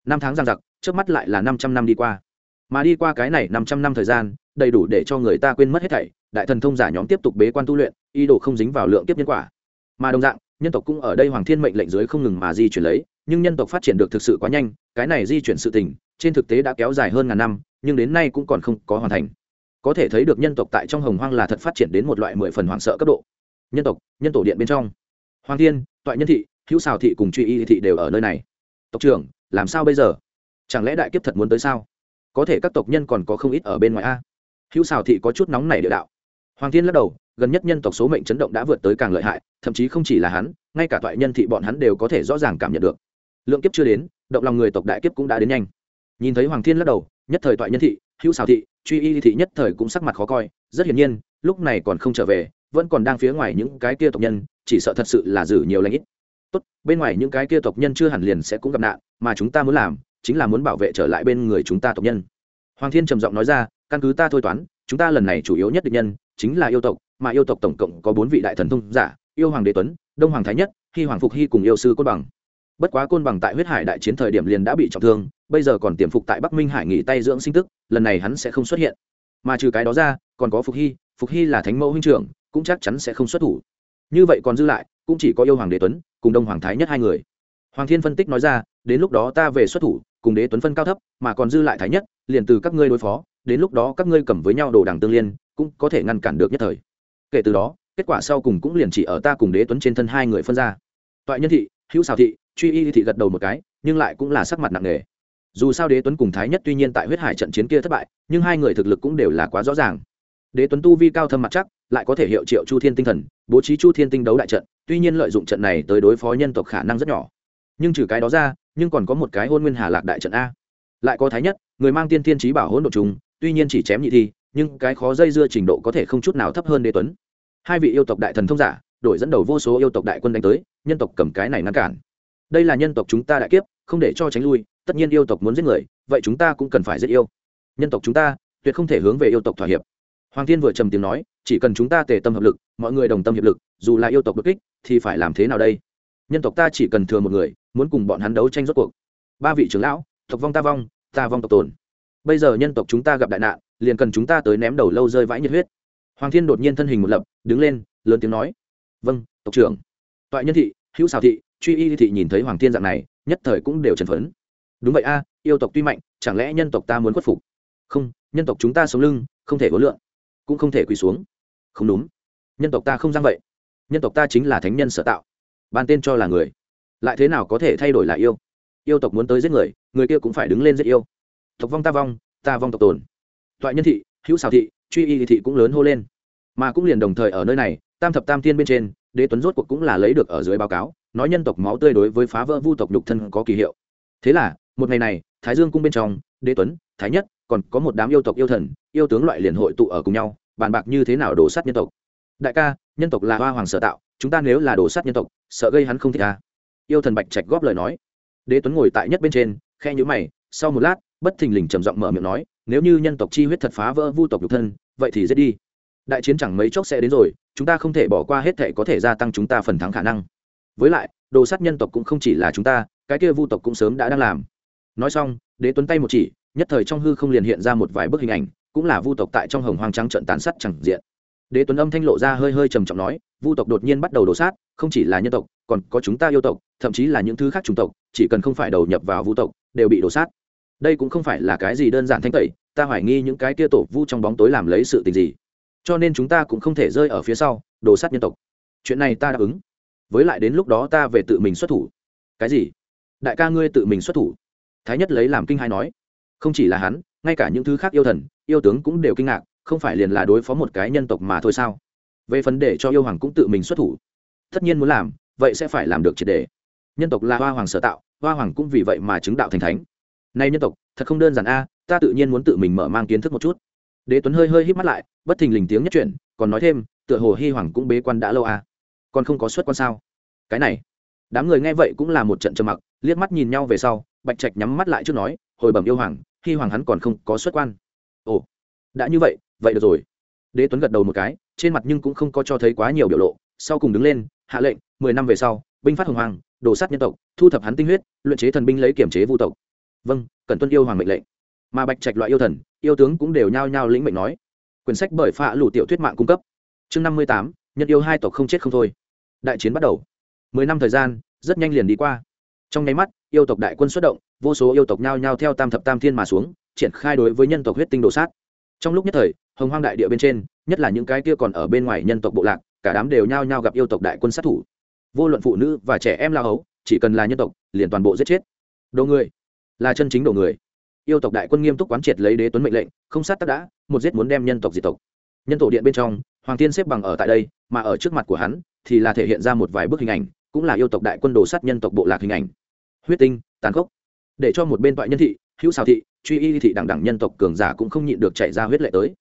Năm tháng giang giặc, trước mắt lại là năm trăm năm đi qua. Mà đi qua cái này năm trăm năm thời gian, đầy đủ để cho người ta quên mất hết thảy, đại thần thông giả nhóm tiếp tục bế quan tu luyện, ý đồ không dính vào lượng tiếp nhân quả. Mà đồng dạng nhân tộc cũng ở đây hoàng thiên mệnh lệnh dưới không ngừng mà di chuyển lấy, nhưng nhân tộc phát triển được thực sự quá nhanh, cái này di chuyển sự tình, trên thực tế đã kéo dài hơn ngàn năm, nhưng đến nay cũng còn không có hoàn thành. Có thể thấy được nhân tộc tại trong hồng hoang là thật phát triển đến một loại mười phần hoảng sợ cấp độ. Nhân tộc, nhân tổ điện bên trong. Hoàng thiên, toại nhân thị, hữu xào thị cùng truy y thị đều ở nơi này. Tộc trưởng, làm sao bây giờ? Chẳng lẽ đại kiếp thật muốn tới sao? Có thể các tộc nhân còn có không ít ở bên ngoài a. Hữu xào thị có chút nóng này địa đạo. Hoàng thiên lắc đầu gần nhất nhân tộc số mệnh chấn động đã vượt tới càng lợi hại, thậm chí không chỉ là hắn, ngay cả toại nhân thị bọn hắn đều có thể rõ ràng cảm nhận được. Lượng kiếp chưa đến, động lòng người tộc đại kiếp cũng đã đến nhanh. Nhìn thấy hoàng thiên lắc đầu, nhất thời toại nhân thị, hữu xào thị, truy y thị nhất thời cũng sắc mặt khó coi, rất hiển nhiên, lúc này còn không trở về, vẫn còn đang phía ngoài những cái kia tộc nhân, chỉ sợ thật sự là giữ nhiều lãnh ít. Tốt, bên ngoài những cái kia tộc nhân chưa hẳn liền sẽ cũng gặp nạn, mà chúng ta muốn làm, chính là muốn bảo vệ trở lại bên người chúng ta tộc nhân. Hoàng thiên trầm giọng nói ra, căn cứ ta thôi toán, chúng ta lần này chủ yếu nhất định nhân, chính là yêu tộc mà yêu tộc tổng cộng có bốn vị đại thần thông giả, yêu hoàng đế tuấn, đông hoàng thái nhất, hy hoàng phục hy cùng yêu sư côn bằng. Bất quá côn bằng tại huyết hải đại chiến thời điểm liền đã bị trọng thương, bây giờ còn tiềm phục tại bắc minh hải nghỉ tay dưỡng sinh tức, lần này hắn sẽ không xuất hiện. Mà trừ cái đó ra, còn có phục hy phục hy là thánh mẫu huynh trưởng, cũng chắc chắn sẽ không xuất thủ. Như vậy còn dư lại, cũng chỉ có yêu hoàng đế tuấn, cùng đông hoàng thái nhất hai người. Hoàng thiên phân tích nói ra, đến lúc đó ta về xuất thủ, cùng đế tuấn phân cao thấp, mà còn dư lại thái nhất, liền từ các ngươi đối phó, đến lúc đó các ngươi cầm với nhau đồ đảng tương liên, cũng có thể ngăn cản được nhất thời kể từ đó, kết quả sau cùng cũng liền chỉ ở ta cùng đế tuấn trên thân hai người phân ra. Toại nhân thị, hữu xào thị, truy y thị gật đầu một cái, nhưng lại cũng là sắc mặt nặng nề. Dù sao đế tuấn cùng thái nhất tuy nhiên tại huyết hải trận chiến kia thất bại, nhưng hai người thực lực cũng đều là quá rõ ràng. Đế tuấn tu vi cao thâm mặt chắc, lại có thể hiệu triệu chu thiên tinh thần, bố trí chu thiên tinh đấu đại trận, tuy nhiên lợi dụng trận này tới đối phó nhân tộc khả năng rất nhỏ. Nhưng trừ cái đó ra, nhưng còn có một cái hôn nguyên hà lạc đại trận a. Lại có thái nhất, người mang tiên tiên trí bảo hỗn độ chúng tuy nhiên chỉ chém nhị thi nhưng cái khó dây dưa trình độ có thể không chút nào thấp hơn đế tuấn. Hai vị yêu tộc đại thần thông giả, đổi dẫn đầu vô số yêu tộc đại quân đánh tới, nhân tộc cầm cái này ngăn cản. Đây là nhân tộc chúng ta đại kiếp, không để cho tránh lui, tất nhiên yêu tộc muốn giết người, vậy chúng ta cũng cần phải giết yêu. Nhân tộc chúng ta, tuyệt không thể hướng về yêu tộc thỏa hiệp. Hoàng thiên vừa trầm tiếng nói, chỉ cần chúng ta tề tâm hợp lực, mọi người đồng tâm hiệp lực, dù là yêu tộc bất kích, thì phải làm thế nào đây? Nhân tộc ta chỉ cần thừa một người, muốn cùng bọn hắn đấu tranh rốt cuộc. Ba vị trưởng lão, tộc vong ta vong ta vong tộc tồn bây giờ nhân tộc chúng ta gặp đại nạn, liền cần chúng ta tới ném đầu lâu rơi vãi nhiệt huyết. Hoàng thiên đột nhiên thân hình một lập, đứng lên, lớn tiếng nói. Vâng tộc trưởng. Toại nhân thị, hữu xào thị, truy y thị nhìn thấy hoàng thiên dạng này, nhất thời cũng đều trần phấn. Đúng vậy a, yêu tộc tuy mạnh, chẳng lẽ nhân tộc ta muốn khuất phục? Không, nhân tộc chúng ta sống lưng, không thể có lượng cũng không thể quỳ xuống. Không đúng. Nhân tộc ta không giang vậy. Nhân tộc ta chính là thánh nhân sở tạo. Ban tên cho là người. Lại thế nào có thể thay đổi là yêu? Yêu tộc muốn tới giết người người kia cũng phải đứng lên giết yêu tộc vong ta vong ta vong tộc tồn. Toại nhân thị, hữu xào thị, truy y thị cũng lớn hô lên. Mà cũng liền đồng thời ở nơi này, tam thập tam thiên bên trên, đế tuấn rốt cuộc cũng là lấy được ở dưới báo cáo, nói nhân tộc máu tươi đối với phá vỡ vu tộc nhục thân có kỳ hiệu. Thế là, một ngày này, thái dương cung bên trong, đế tuấn, thái nhất, còn có một đám yêu tộc yêu thần, yêu tướng loại liền hội tụ ở cùng nhau, bàn bạc như thế nào đổ sát nhân tộc. Đại ca, nhân tộc là hoa hoàng sở tạo, chúng ta nếu là đổ sát nhân tộc, sợ gây hắn không thích ta yêu thần bạch trạch góp lời nói. Đế tuấn ngồi tại nhất bên trên khe nhữ mày sau một lát, bất thình lình trầm giọng mở miệng nói, nếu như nhân tộc chi huyết thật phá vỡ vu tộc nhục thân, vậy thì giết đi. Đại chiến chẳng mấy chốc sẽ đến rồi, chúng ta không thể bỏ qua hết thể có thể gia tăng chúng ta phần thắng khả năng. Với lại, đồ sát nhân tộc cũng không chỉ là chúng ta, cái kia vu tộc cũng sớm đã đang làm. Nói xong, đế tuấn tay một chỉ, nhất thời trong hư không liền hiện ra một vài bức hình ảnh, cũng là vu tộc tại trong hồng hoang trắng trận tán sắt chẳng diện. Đế tuấn âm thanh lộ ra hơi hơi trầm trọng nói, vu tộc đột nhiên bắt đầu đổ sát, không chỉ là nhân tộc, còn có chúng ta yêu tộc, thậm chí là những thứ khác chủng tộc, chỉ cần không phải đầu nhập vào vu tộc, đều bị đổ sát đây cũng không phải là cái gì đơn giản thanh tẩy, ta hoài nghi những cái kia tổ vu trong bóng tối làm lấy sự tình gì. Cho nên chúng ta cũng không thể rơi ở phía sau, đồ sát nhân tộc. Chuyện này ta đáp ứng. Với lại đến lúc đó ta về tự mình xuất thủ. Cái gì? Đại ca ngươi tự mình xuất thủ? Thái nhất lấy làm kinh hai nói. Không chỉ là hắn, ngay cả những thứ khác yêu thần, yêu tướng cũng đều kinh ngạc, không phải liền là đối phó một cái nhân tộc mà thôi sao? Về phần để cho yêu hoàng cũng tự mình xuất thủ, tất nhiên muốn làm, vậy sẽ phải làm được triệt đề nhân tộc là hoa hoàng sở tạo, hoa hoàng cũng vì vậy mà chứng đạo thành thánh nay nhân tộc, thật không đơn giản a, ta tự nhiên muốn tự mình mở mang kiến thức một chút. Đế tuấn hơi hơi hít mắt lại, bất thình lình tiếng nhất chuyển, còn nói thêm, tựa hồ hy hoàng cũng bế quan đã lâu a. Còn không có xuất quan sao? Cái này, đám người nghe vậy cũng là một trận trầm mặc, liếc mắt nhìn nhau về sau, bạch trạch nhắm mắt lại trước nói, hồi bẩm yêu hoàng hy hoàng hắn còn không có xuất quan. Ồ, đã như vậy vậy được rồi. Đế tuấn gật đầu một cái, trên mặt nhưng cũng không có cho thấy quá nhiều biểu lộ, sau cùng đứng lên, hạ lệnh, mười năm về sau, binh phát hồng hoàng đổ sát nhân tộc, thu thập hắn tinh huyết, luyện chế thần binh lấy kiểm chế vu tộc vâng cần tuân yêu hoàng mệnh lệnh. Mà bạch trạch loại yêu thần, yêu tướng cũng đều nhao nhao lĩnh mệnh nói. Quyển sách bởi phạ lủ tiểu thuyết mạng cung cấp. Chương năm mươi tám, nhân yêu hai tộc không chết không thôi. Đại chiến bắt đầu. Mười năm thời gian, rất nhanh liền đi qua. Trong nháy mắt, yêu tộc đại quân xuất động, vô số yêu tộc nhao nhao theo tam thập tam thiên mà xuống, triển khai đối với nhân tộc huyết tinh đồ sát. Trong lúc nhất thời, hồng hoang đại địa bên trên, nhất là những cái kia còn ở bên ngoài nhân tộc bộ lạc, cả đám đều nhao nhao gặp yêu tộc đại quân sát thủ. Vô luận phụ nữ và trẻ em lao hấu, chỉ cần là nhân tộc, liền toàn bộ giết chết. Đồ người là chân chính đồ người. Yêu tộc đại quân nghiêm túc quán triệt lấy đế tuấn mệnh lệnh, không sát tác đã, một giết muốn đem nhân tộc diệt tộc. Nhân tổ điện bên trong, hoàng tiên xếp bằng ở tại đây, mà ở trước mặt của hắn thì là thể hiện ra một vài bức hình ảnh, cũng là yêu tộc đại quân đồ sát nhân tộc bộ lạc hình ảnh. Huyết tinh, tàn khốc. Để cho một bên toại nhân thị, hữu xào thị, truy y thị đẳng đẳng nhân tộc cường giả cũng không nhịn được chạy ra huyết lệ tới.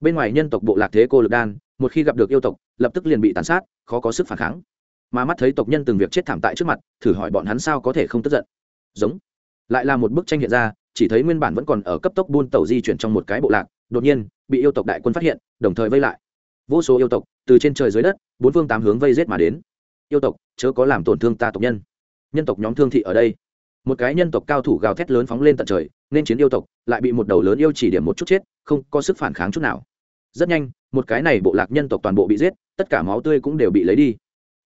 Bên ngoài nhân tộc bộ lạc thế cô lực đan, một khi gặp được yêu tộc, lập tức liền bị tàn sát, khó có sức phản kháng. Mà mắt thấy tộc nhân từng việc chết thảm tại trước mặt, thử hỏi bọn hắn sao có thể không tức giận. Giống lại là một bức tranh hiện ra, chỉ thấy nguyên bản vẫn còn ở cấp tốc buôn tàu di chuyển trong một cái bộ lạc, đột nhiên, bị yêu tộc đại quân phát hiện, đồng thời vây lại. Vô số yêu tộc, từ trên trời dưới đất, bốn phương tám hướng vây rết mà đến. Yêu tộc, chớ có làm tổn thương ta tộc nhân. Nhân tộc nhóm thương thị ở đây. Một cái nhân tộc cao thủ gào thét lớn phóng lên tận trời, nên chiến yêu tộc, lại bị một đầu lớn yêu chỉ điểm một chút chết, không có sức phản kháng chút nào. Rất nhanh, một cái này bộ lạc nhân tộc toàn bộ bị giết, tất cả máu tươi cũng đều bị lấy đi.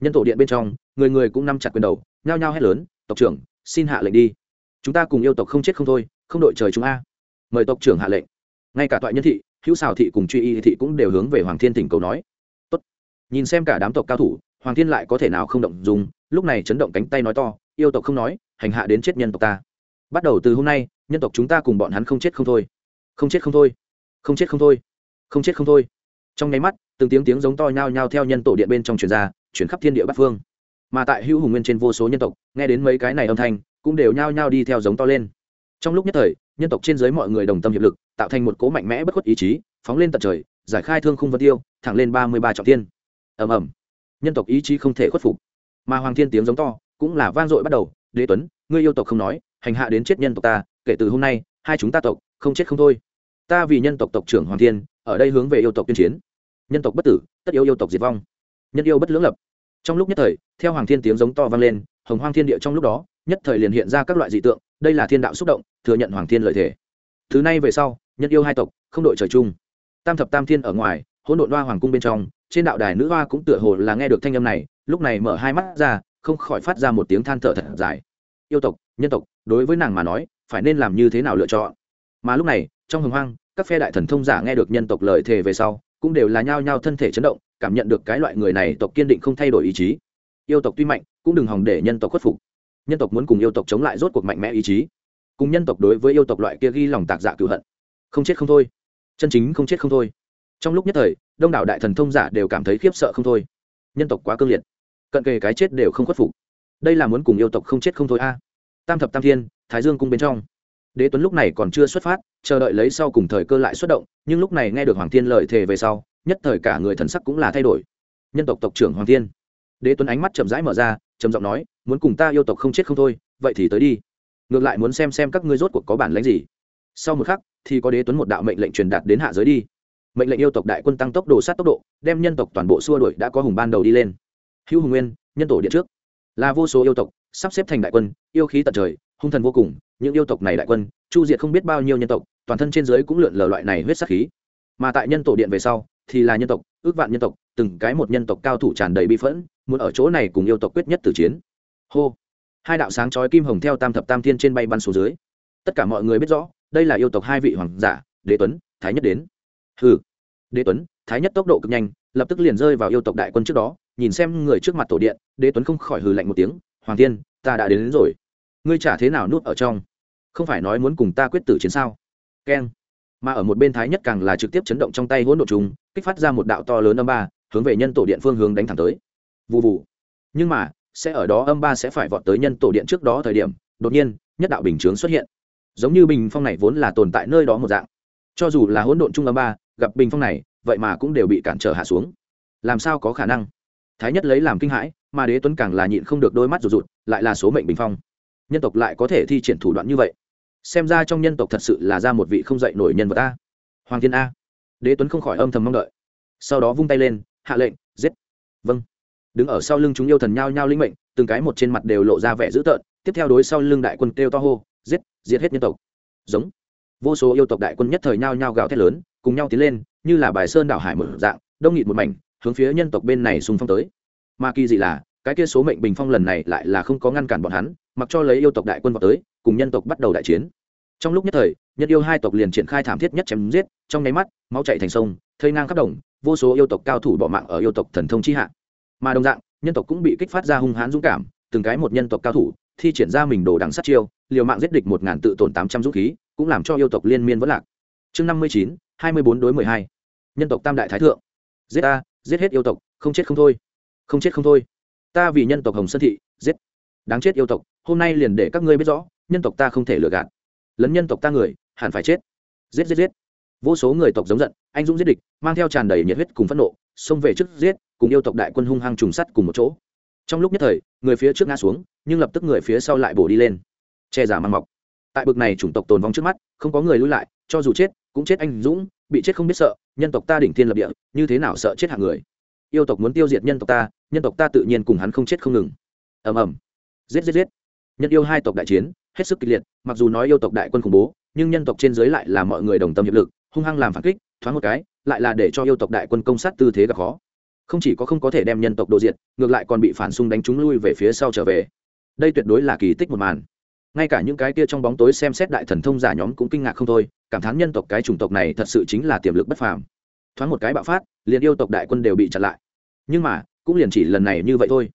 Nhân tổ điện bên trong, người người cũng nắm chặt quyền đầu, nhao nhao hét lớn, tộc trưởng, xin hạ lệnh đi chúng ta cùng yêu tộc không chết không thôi, không đội trời chúng a. Mời tộc trưởng hạ lệnh. Ngay cả toại nhân thị, hữu xào thị cùng truy y thị cũng đều hướng về hoàng thiên tỉnh cầu nói. Tốt. nhìn xem cả đám tộc cao thủ, hoàng thiên lại có thể nào không động dùng, lúc này chấn động cánh tay nói to, yêu tộc không nói, hành hạ đến chết nhân tộc ta. Bắt đầu từ hôm nay, nhân tộc chúng ta cùng bọn hắn không chết không thôi. Không chết không thôi. Không chết không thôi. Không chết không thôi. Trong nháy mắt, từng tiếng tiếng giống to nhao nhao theo nhân tổ điện bên trong truyền ra chuyển khắp thiên địa bát phương. Mà tại hữu hùng nguyên trên vô số nhân tộc, nghe đến mấy cái này âm thanh cũng đều nhao nhao đi theo giống to lên. Trong lúc nhất thời, nhân tộc trên dưới mọi người đồng tâm hiệp lực, tạo thành một cố mạnh mẽ bất khuất ý chí, phóng lên tận trời, giải khai thương khung vân tiêu, thẳng lên ba mươi ba trọng thiên. Ầm ầm. Nhân tộc ý chí không thể khuất phục. Mà hoàng thiên tiếng giống to cũng là vang dội bắt đầu, đế tuấn, ngươi yêu tộc không nói, hành hạ đến chết nhân tộc ta, kể từ hôm nay, hai chúng ta tộc không chết không thôi. Ta vì nhân tộc tộc trưởng hoàng thiên, ở đây hướng về yêu tộc tuyên chiến. Nhân tộc bất tử, tất yêu yêu tộc diệt vong. Nhân yêu bất lưỡng lập. Trong lúc nhất thời, theo hoàng thiên tiếng giống to vang lên, hồng hoang thiên địa trong lúc đó nhất thời liền hiện ra các loại dị tượng, đây là thiên đạo xúc động, thừa nhận hoàng thiên lợi thể thứ này về sau nhân yêu hai tộc, không đội trời chung. Tam thập tam thiên ở ngoài, hỗn độn hoa hoàng cung bên trong, trên đạo đài nữ hoa cũng tựa hồ là nghe được thanh âm này, lúc này mở hai mắt ra, không khỏi phát ra một tiếng than thở thật dài. Yêu tộc, nhân tộc, đối với nàng mà nói, phải nên làm như thế nào lựa chọn? Mà lúc này, trong hồng hoang, các phe đại thần thông giả nghe được nhân tộc lời thề về sau, cũng đều là nhao nhao thân thể chấn động, cảm nhận được cái loại người này tộc kiên định không thay đổi ý chí. Yêu tộc tuy mạnh, cũng đừng hòng để nhân tộc khuất phục nhân tộc muốn cùng yêu tộc chống lại rốt cuộc mạnh mẽ ý chí. Cùng nhân tộc đối với yêu tộc loại kia ghi lòng tạc dạ cựu hận. Không chết không thôi. Chân chính không chết không thôi. Trong lúc nhất thời, đông đảo đại thần thông giả đều cảm thấy khiếp sợ không thôi. Nhân tộc quá cương liệt. Cận kề cái chết đều không khuất phục. Đây là muốn cùng yêu tộc không chết không thôi a. Tam thập tam thiên, thái dương cung bên trong. Đế tuấn lúc này còn chưa xuất phát, chờ đợi lấy sau cùng thời cơ lại xuất động, nhưng lúc này nghe được hoàng thiên lời thề về sau, nhất thời cả người thần sắc cũng là thay đổi. Nhân tộc tộc trưởng hoàng thiên. Đế tuấn ánh mắt chậm rãi mở ra trầm giọng nói, muốn cùng ta yêu tộc không chết không thôi, vậy thì tới đi. Ngược lại muốn xem xem các ngươi rốt cuộc có bản lãnh gì. Sau một khắc, thì có đế tuấn một đạo mệnh lệnh truyền đạt đến hạ giới đi. Mệnh lệnh yêu tộc đại quân tăng tốc độ sát tốc độ, đem nhân tộc toàn bộ xua đuổi đã có hùng ban đầu đi lên. Hữu hùng nguyên, nhân tổ điện trước. Là vô số yêu tộc, sắp xếp thành đại quân, yêu khí tận trời, hung thần vô cùng, những yêu tộc này đại quân, chu diệt không biết bao nhiêu nhân tộc, toàn thân trên giới cũng lượn lờ loại này huyết sắc khí. Mà tại nhân tổ điện về sau, thì là nhân tộc ước vạn nhân tộc từng cái một nhân tộc cao thủ tràn đầy bi phẫn muốn ở chỗ này cùng yêu tộc quyết nhất tử chiến. Hô. Hai đạo sáng chói kim hồng theo tam thập tam thiên trên bay bắn xuống dưới. Tất cả mọi người biết rõ đây là yêu tộc hai vị hoàng giả đế tuấn thái nhất đến. Hừ. Đế tuấn thái nhất tốc độ cực nhanh lập tức liền rơi vào yêu tộc đại quân trước đó nhìn xem người trước mặt tổ điện đế tuấn không khỏi hừ lạnh một tiếng hoàng tiên ta đã đến, đến rồi. Ngươi trả thế nào nuốt ở trong? Không phải nói muốn cùng ta quyết tử chiến sao? Keng. Mà ở một bên thái nhất càng là trực tiếp chấn động trong tay hỗn độ trùng kích phát ra một đạo to lớn âm ba, hướng về nhân tổ điện phương hướng đánh thẳng tới. Vụ vụ nhưng mà, sẽ ở đó âm ba sẽ phải vọt tới nhân tổ điện trước đó thời điểm, đột nhiên, nhất đạo bình chướng xuất hiện. Giống như bình phong này vốn là tồn tại nơi đó một dạng. Cho dù là hỗn độn trung âm ba, gặp bình phong này, vậy mà cũng đều bị cản trở hạ xuống. Làm sao có khả năng? Thái nhất lấy làm kinh hãi, mà đế tuấn càng là nhịn không được đôi mắt rụt rụt, lại là số mệnh bình phong. Nhân tộc lại có thể thi triển thủ đoạn như vậy? Xem ra trong nhân tộc thật sự là ra một vị không dạy nổi nhân vật a hoàng thiên a đế tuấn không khỏi âm thầm mong đợi. Sau đó vung tay lên, hạ lệnh, giết. Vâng. Đứng ở sau lưng chúng yêu thần nhao nhao linh mệnh, từng cái một trên mặt đều lộ ra vẻ dữ tợn, tiếp theo đối sau lưng đại quân kêu to hô, giết giết hết nhân tộc. Giống. Vô số yêu tộc đại quân nhất thời nhao nhao gào thét lớn, cùng nhau tiến lên, như là bài sơn đảo hải mở dạng, đông nghịt một mảnh, hướng phía nhân tộc bên này xung phong tới. Mà kỳ dị là, cái kia số mệnh bình phong lần này lại là không có ngăn cản bọn hắn, mặc cho lấy yêu tộc đại quân vào tới, cùng nhân tộc bắt đầu đại chiến trong lúc nhất thời, nhân yêu hai tộc liền triển khai thảm thiết nhất chém giết, trong nháy mắt, máu chạy thành sông, thây ngang khắp đồng, vô số yêu tộc cao thủ bỏ mạng ở yêu tộc thần thông chi hạ. Mà đồng dạng, nhân tộc cũng bị kích phát ra hung hãn dũng cảm, từng cái một nhân tộc cao thủ, thi triển ra mình đồ đằng sát chiêu, liều mạng giết địch một ngàn tự tổn tám trăm dũng khí, cũng làm cho yêu tộc liên miên vẫn lạc. Chương năm mươi chín, hai mươi bốn đối mười hai. Nhân tộc tam đại thái thượng. Giết ta, giết hết yêu tộc, không chết không thôi. Không chết không thôi. Ta vì nhân tộc hồng sơn thị, giết. Đáng chết yêu tộc, hôm nay liền để các ngươi biết rõ, nhân tộc ta không thể lừa gạt lấn nhân tộc ta người, hẳn phải chết. Giết giết giết. Vô số người tộc giống giận, anh dũng giết địch, mang theo tràn đầy nhiệt huyết cùng phẫn nộ, xông về trước giết, cùng yêu tộc đại quân hung hăng trùng sắt cùng một chỗ. Trong lúc nhất thời, người phía trước ngã xuống, nhưng lập tức người phía sau lại bổ đi lên. Che giả mang mọc. Tại bực này chủng tộc tồn vong trước mắt, không có người lui lại, cho dù chết, cũng chết anh dũng, bị chết không biết sợ, nhân tộc ta đỉnh thiên lập địa, như thế nào sợ chết hạng người? Yêu tộc muốn tiêu diệt nhân tộc ta, nhân tộc ta tự nhiên cùng hắn không chết không ngừng. Ầm ầm. Giết giết giết. Nhân yêu hai tộc đại chiến hết sức kịch liệt mặc dù nói yêu tộc đại quân khủng bố nhưng nhân tộc trên dưới lại là mọi người đồng tâm hiệp lực hung hăng làm phản kích thoáng một cái lại là để cho yêu tộc đại quân công sát tư thế gặp khó. Không chỉ có không có thể đem nhân tộc độ diện, ngược lại còn bị phản xung đánh chúng lui về phía sau trở về. Đây tuyệt đối là kỳ tích một màn. Ngay cả những cái kia trong bóng tối xem xét đại thần thông giả nhóm cũng kinh ngạc không thôi cảm thán nhân tộc cái chủng tộc này thật sự chính là tiềm lực bất phàm. Thoáng một cái bạo phát liền yêu tộc đại quân đều bị chặn lại. Nhưng mà cũng liền chỉ lần này như vậy thôi.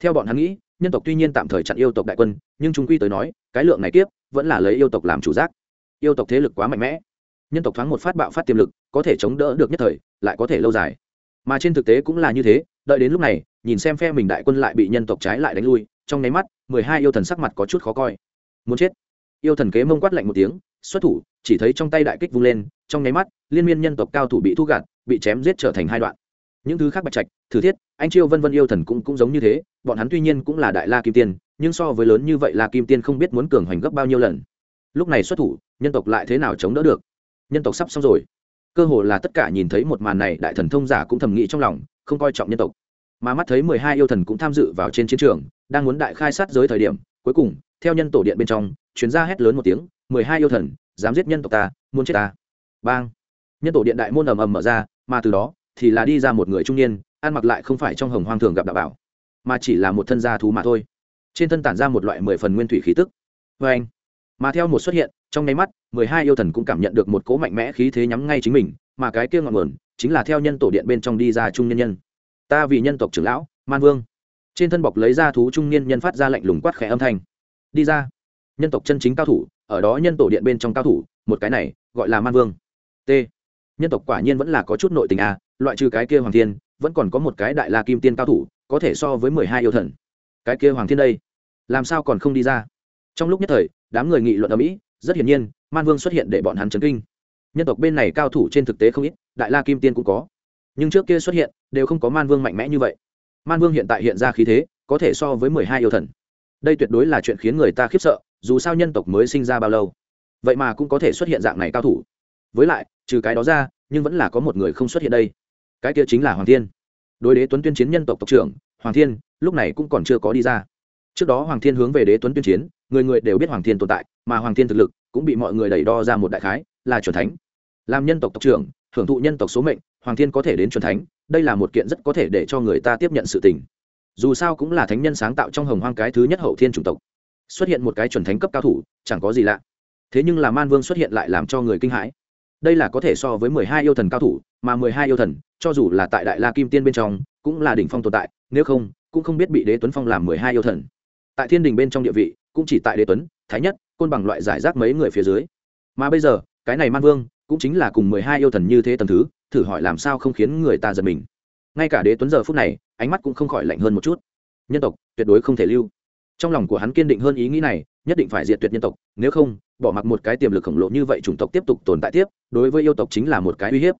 Theo bọn hắn nghĩ nhân tộc tuy nhiên tạm thời chặn yêu tộc đại quân, nhưng chúng quy tới nói, cái lượng này tiếp vẫn là lấy yêu tộc làm chủ giác. Yêu tộc thế lực quá mạnh mẽ. Nhân tộc thoáng một phát bạo phát tiềm lực, có thể chống đỡ được nhất thời, lại có thể lâu dài. Mà trên thực tế cũng là như thế, đợi đến lúc này, nhìn xem phe mình đại quân lại bị nhân tộc trái lại đánh lui, trong nháy mắt, mười hai yêu thần sắc mặt có chút khó coi. Muốn chết. Yêu thần kế mông quát lạnh một tiếng, xuất thủ, chỉ thấy trong tay đại kích vung lên, trong nháy mắt, liên miên nhân tộc cao thủ bị thu gạt, bị chém giết trở thành hai đoạn. Những thứ khác bạch trạch, thử thiết, anh chiêu vân vân yêu thần cũng cũng giống như thế bọn hắn tuy nhiên cũng là đại la kim tiên, nhưng so với lớn như vậy la kim tiên không biết muốn cường hoành gấp bao nhiêu lần. Lúc này xuất thủ, nhân tộc lại thế nào chống đỡ được? Nhân tộc sắp xong rồi. Cơ hồ là tất cả nhìn thấy một màn này, đại thần thông giả cũng thầm nghĩ trong lòng, không coi trọng nhân tộc. Mà mắt thấy mười hai yêu thần cũng tham dự vào trên chiến trường, đang muốn đại khai sát giới thời điểm, cuối cùng, theo nhân tổ điện bên trong, chuyến ra hét lớn một tiếng, mười hai yêu thần, dám giết nhân tộc ta, muốn chết ta. Bang. Nhân tổ điện đại môn ầm ầm mở ra, mà từ đó, thì là đi ra một người trung niên, ăn mặc lại không phải trong hồng hoang thường gặp đạo bảo mà chỉ là một thân gia thú mà thôi. Trên thân tản ra một loại mười phần nguyên thủy khí tức. Vê anh mà theo một xuất hiện trong nháy mắt mười hai yêu thần cũng cảm nhận được một cỗ mạnh mẽ khí thế nhắm ngay chính mình mà cái kia ngọn nguồn chính là theo nhân tổ điện bên trong đi ra trung nhân nhân. Ta vì nhân tộc trưởng lão man vương. Trên thân bọc lấy ra thú trung niên nhân phát ra lạnh lùng quát khẽ âm thanh. Đi ra. Nhân tộc chân chính cao thủ ở đó nhân tổ điện bên trong cao thủ một cái này gọi là man vương. T. Nhân tộc quả nhiên vẫn là có chút nội tình a à, loại trừ cái kia hoàng thiên vẫn còn có một cái đại la kim tiên cao thủ có thể so với mười hai yêu thần. Cái kia hoàng thiên đây, làm sao còn không đi ra? Trong lúc nhất thời, đám người nghị luận ở mỹ, rất hiển nhiên, man vương xuất hiện để bọn hắn chấn kinh. Nhân tộc bên này cao thủ trên thực tế không ít, đại la kim tiên cũng có. Nhưng trước kia xuất hiện, đều không có man vương mạnh mẽ như vậy. Man vương hiện tại hiện ra khí thế, có thể so với mười hai yêu thần. Đây tuyệt đối là chuyện khiến người ta khiếp sợ, dù sao nhân tộc mới sinh ra bao lâu. Vậy mà cũng có thể xuất hiện dạng này cao thủ. Với lại, trừ cái đó ra, nhưng vẫn là có một người không xuất hiện đây. Cái kia chính là hoàng thiên đối đế tuấn tuyên chiến nhân tộc tộc trưởng, hoàng thiên, lúc này cũng còn chưa có đi ra. Trước đó hoàng thiên hướng về đế tuấn tuyên chiến, người người đều biết hoàng thiên tồn tại, mà hoàng thiên thực lực cũng bị mọi người đẩy đo ra một đại khái, là c thánh. Làm nhân tộc tộc trưởng hưởng thụ nhân tộc số mệnh, hoàng thiên có thể đến c thánh, đây là một kiện rất có thể để cho người ta tiếp nhận sự tình. Dù sao cũng là thánh nhân sáng tạo trong hồng hoang cái thứ nhất hậu thiên chủng tộc. Xuất hiện một cái chuẩn thánh cấp cao thủ, chẳng có gì lạ. Thế nhưng là man vương xuất hiện lại làm cho người kinh hãi. Đây là có thể so với mười hai yêu thần cao thủ mà mười hai yêu thần, cho dù là tại đại la kim tiên bên trong, cũng là đỉnh phong tồn tại, nếu không, cũng không biết bị đế tuấn phong làm mười hai yêu thần. Tại thiên đình bên trong địa vị, cũng chỉ tại đế tuấn, thái nhất, côn bằng loại giải rác mấy người phía dưới. Mà bây giờ, cái này man vương, cũng chính là cùng mười hai yêu thần như thế tầm thứ, thử hỏi làm sao không khiến người ta giật mình. Ngay cả đế tuấn giờ phút này, ánh mắt cũng không khỏi lạnh hơn một chút. Nhân tộc, tuyệt đối không thể lưu. Trong lòng của hắn kiên định hơn ý nghĩ này, nhất định phải diệt tuyệt nhân tộc, nếu không, bỏ mặc một cái tiềm lực khổng lồ như vậy chủng tộc tiếp tục tồn tại tiếp, đối với yêu tộc chính là một cái uy hiếp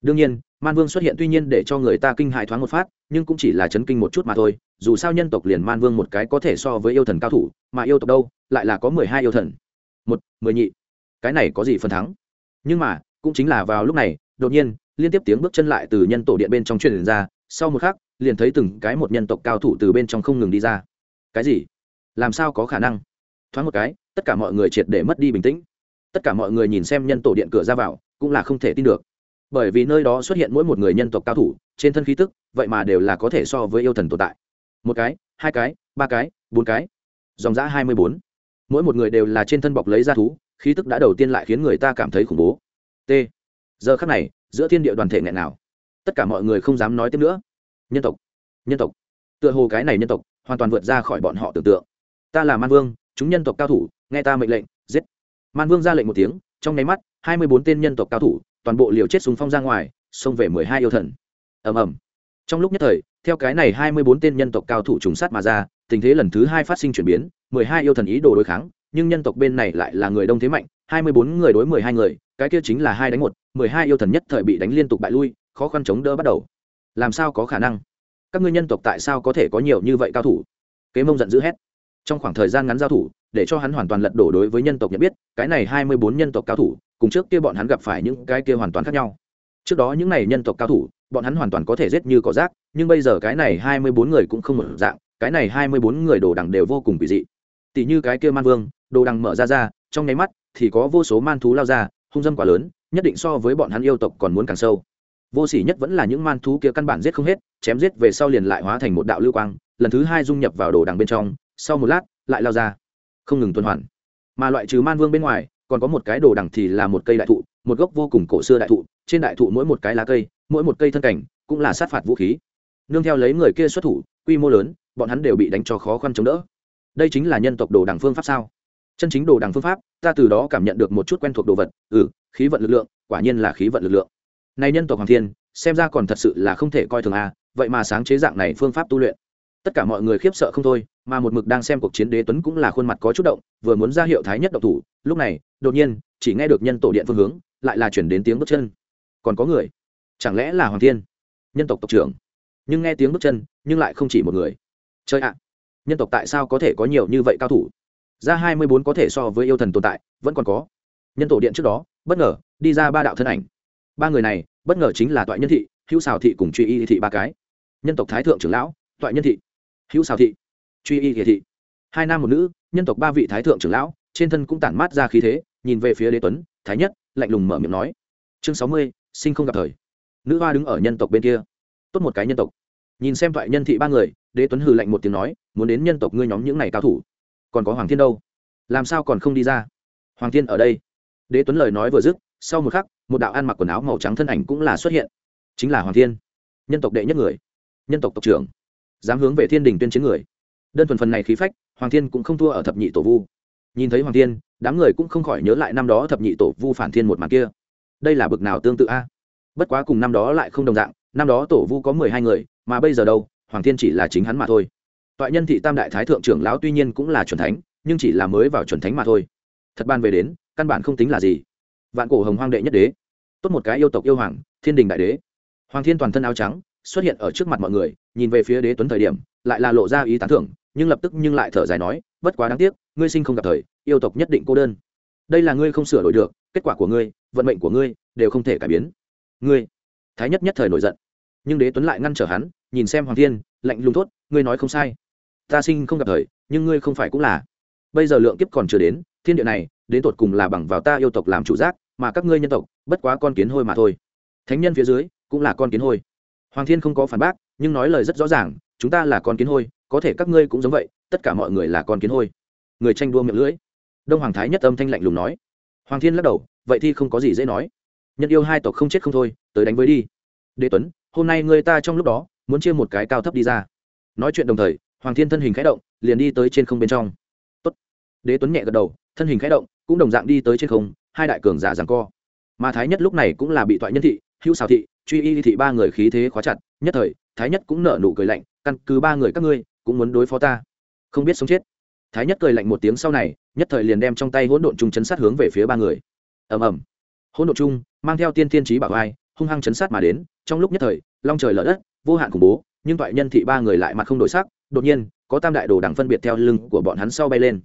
đương nhiên, man vương xuất hiện tuy nhiên để cho người ta kinh hại thoáng một phát, nhưng cũng chỉ là chấn kinh một chút mà thôi. Dù sao nhân tộc liền man vương một cái có thể so với yêu thần cao thủ, mà yêu tộc đâu, lại là có mười hai yêu thần. Một, mười nhị. Cái này có gì phần thắng? Nhưng mà, cũng chính là vào lúc này, đột nhiên, liên tiếp tiếng bước chân lại từ nhân tổ điện bên trong truyền ra. Sau một khắc, liền thấy từng cái một nhân tộc cao thủ từ bên trong không ngừng đi ra. Cái gì? Làm sao có khả năng? Thoáng một cái, tất cả mọi người triệt để mất đi bình tĩnh. Tất cả mọi người nhìn xem nhân tổ điện cửa ra vào, cũng là không thể tin được bởi vì nơi đó xuất hiện mỗi một người nhân tộc cao thủ, trên thân khí tức, vậy mà đều là có thể so với yêu thần tồn tại. Một cái, hai cái, ba cái, bốn cái. Dòng giã hai mươi bốn. Mỗi một người đều là trên thân bọc lấy ra thú, khí tức đã đầu tiên lại khiến người ta cảm thấy khủng bố. T. Giờ khắc này, giữa thiên địa đoàn thể nghẹn nào. Tất cả mọi người không dám nói tiếp nữa. Nhân tộc nhân tộc. Tựa hồ cái này nhân tộc, hoàn toàn vượt ra khỏi bọn họ tưởng tượng. Ta là man vương, chúng nhân tộc cao thủ, nghe ta mệnh lệnh, giết. Man vương ra lệnh một tiếng, trong nháy mắt, hai mươi bốn tên nhân tộc cao thủ toàn bộ liều chết súng phong ra ngoài, xông về mười hai yêu thần. Ầm ầm. Trong lúc nhất thời, theo cái này hai mươi bốn tên nhân tộc cao thủ trùng sát mà ra, tình thế lần thứ hai phát sinh chuyển biến, mười hai yêu thần ý đồ đối kháng, nhưng nhân tộc bên này lại là người đông thế mạnh, hai mươi bốn người đối mười hai người, cái kia chính là hai đánh một, mười hai yêu thần nhất thời bị đánh liên tục bại lui, khó khăn chống đỡ bắt đầu. Làm sao có khả năng? Các ngươi nhân tộc tại sao có thể có nhiều như vậy cao thủ? Kế mông giận dữ hét. Trong khoảng thời gian ngắn giao thủ, để cho hắn hoàn toàn lật đổ đối với nhân tộc nhận biết, cái này hai mươi bốn nhân tộc cao thủ cùng trước kia bọn hắn gặp phải những cái kia hoàn toàn khác nhau. Trước đó những này nhân tộc cao thủ, bọn hắn hoàn toàn có thể giết như cỏ rác, nhưng bây giờ cái này hai mươi bốn người cũng không một dạng, cái này hai mươi bốn người đồ đằng đều vô cùng kỳ dị. Tỷ như cái kia man vương, đồ đằng mở ra ra, trong nháy mắt thì có vô số man thú lao ra, hung dâm quá lớn, nhất định so với bọn hắn yêu tộc còn muốn càng sâu. Vô sỉ nhất vẫn là những man thú kia căn bản giết không hết, chém giết về sau liền lại hóa thành một đạo lưu quang, lần thứ hai dung nhập vào đồ đằng bên trong, sau một lát, lại lao ra. Không ngừng tuần hoàn. Mà loại trừ man vương bên ngoài còn có một cái đồ đằng thì là một cây đại thụ, một gốc vô cùng cổ xưa đại thụ, trên đại thụ mỗi một cái lá cây, mỗi một cây thân cảnh cũng là sát phạt vũ khí. Nương theo lấy người kia xuất thủ, quy mô lớn, bọn hắn đều bị đánh cho khó khăn chống đỡ. Đây chính là nhân tộc đồ đằng phương pháp sao? Chân chính đồ đằng phương pháp, ta từ đó cảm nhận được một chút quen thuộc đồ vật ừ khí vận lực lượng, quả nhiên là khí vận lực lượng. Này nhân tộc hoàng thiên, xem ra còn thật sự là không thể coi thường a, vậy mà sáng chế dạng này phương pháp tu luyện. Tất cả mọi người khiếp sợ không thôi mà một mực đang xem cuộc chiến đế tuấn cũng là khuôn mặt có chút động, vừa muốn ra hiệu thái nhất độc thủ, lúc này, đột nhiên, chỉ nghe được nhân tổ điện phương hướng, lại là chuyển đến tiếng bước chân. Còn có người? Chẳng lẽ là hoàng thiên? Nhân tộc tộc trưởng. Nhưng nghe tiếng bước chân, nhưng lại không chỉ một người. Chơi ạ! Nhân tộc tại sao có thể có nhiều như vậy cao thủ? Ra hai mươi bốn có thể so với yêu thần tồn tại, vẫn còn có. Nhân tổ điện trước đó, bất ngờ, đi ra ba đạo thân ảnh. Ba người này, bất ngờ chính là toại nhân thị, hữu xào thị cùng truy y thị ba cái. Nhân tộc thái thượng trưởng lão, toại nhân thị. Hữu xào thị truy y thị. Hai nam một nữ, nhân tộc ba vị thái thượng trưởng lão, trên thân cũng tản mát ra khí thế, nhìn về phía đế tuấn, thái nhất, lạnh lùng mở miệng nói. Chương sáu mươi, sinh không gặp thời. Nữ hoa đứng ở nhân tộc bên kia. Tốt một cái nhân tộc. Nhìn xem thoại nhân thị ba người, đế tuấn hừ lạnh một tiếng nói, muốn đến nhân tộc ngươi nhóm những này cao thủ. Còn có hoàng thiên đâu? Làm sao còn không đi ra? Hoàng thiên ở đây. Đế tuấn lời nói vừa dứt, sau một khắc, một đạo ăn mặc quần áo màu trắng thân ảnh cũng là xuất hiện. Chính là hoàng thiên. Nhân tộc đệ nhất người. Nhân tộc tộc trưởng. Dám hướng về thiên đình tuyên chiến người đơn thuần phần này khí phách, hoàng thiên cũng không thua ở thập nhị tổ vu. Nhìn thấy hoàng thiên, đám người cũng không khỏi nhớ lại năm đó thập nhị tổ vu phản thiên một màn kia. Đây là bực nào tương tự a? Bất quá cùng năm đó lại không đồng dạng, năm đó tổ vu có mười hai người, mà bây giờ đâu, hoàng thiên chỉ là chính hắn mà thôi. Toại nhân thị tam đại thái thượng trưởng lão tuy nhiên cũng là chuẩn thánh, nhưng chỉ là mới vào chuẩn thánh mà thôi. Thật ban về đến, căn bản không tính là gì. Vạn cổ hồng hoang đệ nhất đế, tốt một cái yêu tộc yêu hoàng, thiên đình đại đế. Hoàng thiên toàn thân áo trắng, xuất hiện ở trước mặt mọi người, nhìn về phía đế tuấn thời điểm, lại là lộ ra ý tán thưởng nhưng lập tức nhưng lại thở dài nói, bất quá đáng tiếc, ngươi sinh không gặp thời, yêu tộc nhất định cô đơn. Đây là ngươi không sửa đổi được, kết quả của ngươi, vận mệnh của ngươi đều không thể cải biến. Ngươi, thái nhất nhất thời nổi giận. Nhưng đế tuấn lại ngăn trở hắn, nhìn xem hoàng thiên, lạnh lùng thốt, ngươi nói không sai. Ta sinh không gặp thời, nhưng ngươi không phải cũng là. Bây giờ lượng kiếp còn chưa đến, thiên địa này, đến tột cùng là bằng vào ta yêu tộc làm chủ giác, mà các ngươi nhân tộc, bất quá con kiến hôi mà thôi. Thánh nhân phía dưới, cũng là con kiến hôi. Hoàng thiên không có phản bác, nhưng nói lời rất rõ ràng, chúng ta là con kiến hôi có thể các ngươi cũng giống vậy, tất cả mọi người là con kiến hôi. Người tranh đua miệng lưỡi. Đông hoàng thái nhất âm thanh lạnh lùng nói. Hoàng thiên lắc đầu, vậy thì không có gì dễ nói. Nhân yêu hai tộc không chết không thôi, tới đánh với đi. Đế tuấn, hôm nay người ta trong lúc đó, muốn chia một cái cao thấp đi ra. Nói chuyện đồng thời, hoàng thiên thân hình khẽ động, liền đi tới trên không bên trong. Tốt. đế tuấn nhẹ gật đầu, thân hình khẽ động, cũng đồng dạng đi tới trên không, hai đại cường giả giằng co. Mà thái nhất lúc này cũng là bị toại nhân thị, hữu xào thị, truy y thị ba người khí thế khóa chặt, nhất thời, thái nhất cũng nở nụ cười lạnh, căn cứ ba người các ngươi cũng muốn đối phó ta. Không biết sống chết. Thái nhất cười lạnh một tiếng sau này, nhất thời liền đem trong tay hỗn độn chung chấn sát hướng về phía ba người. Ầm ầm. Hỗn độn chung mang theo tiên thiên trí bảo vai, hung hăng chấn sát mà đến, trong lúc nhất thời, long trời lở đất, vô hạn khủng bố, nhưng toại nhân thị ba người lại mặt không đổi sắc, đột nhiên, có tam đại đồ đằng phân biệt theo lưng của bọn hắn sau bay lên.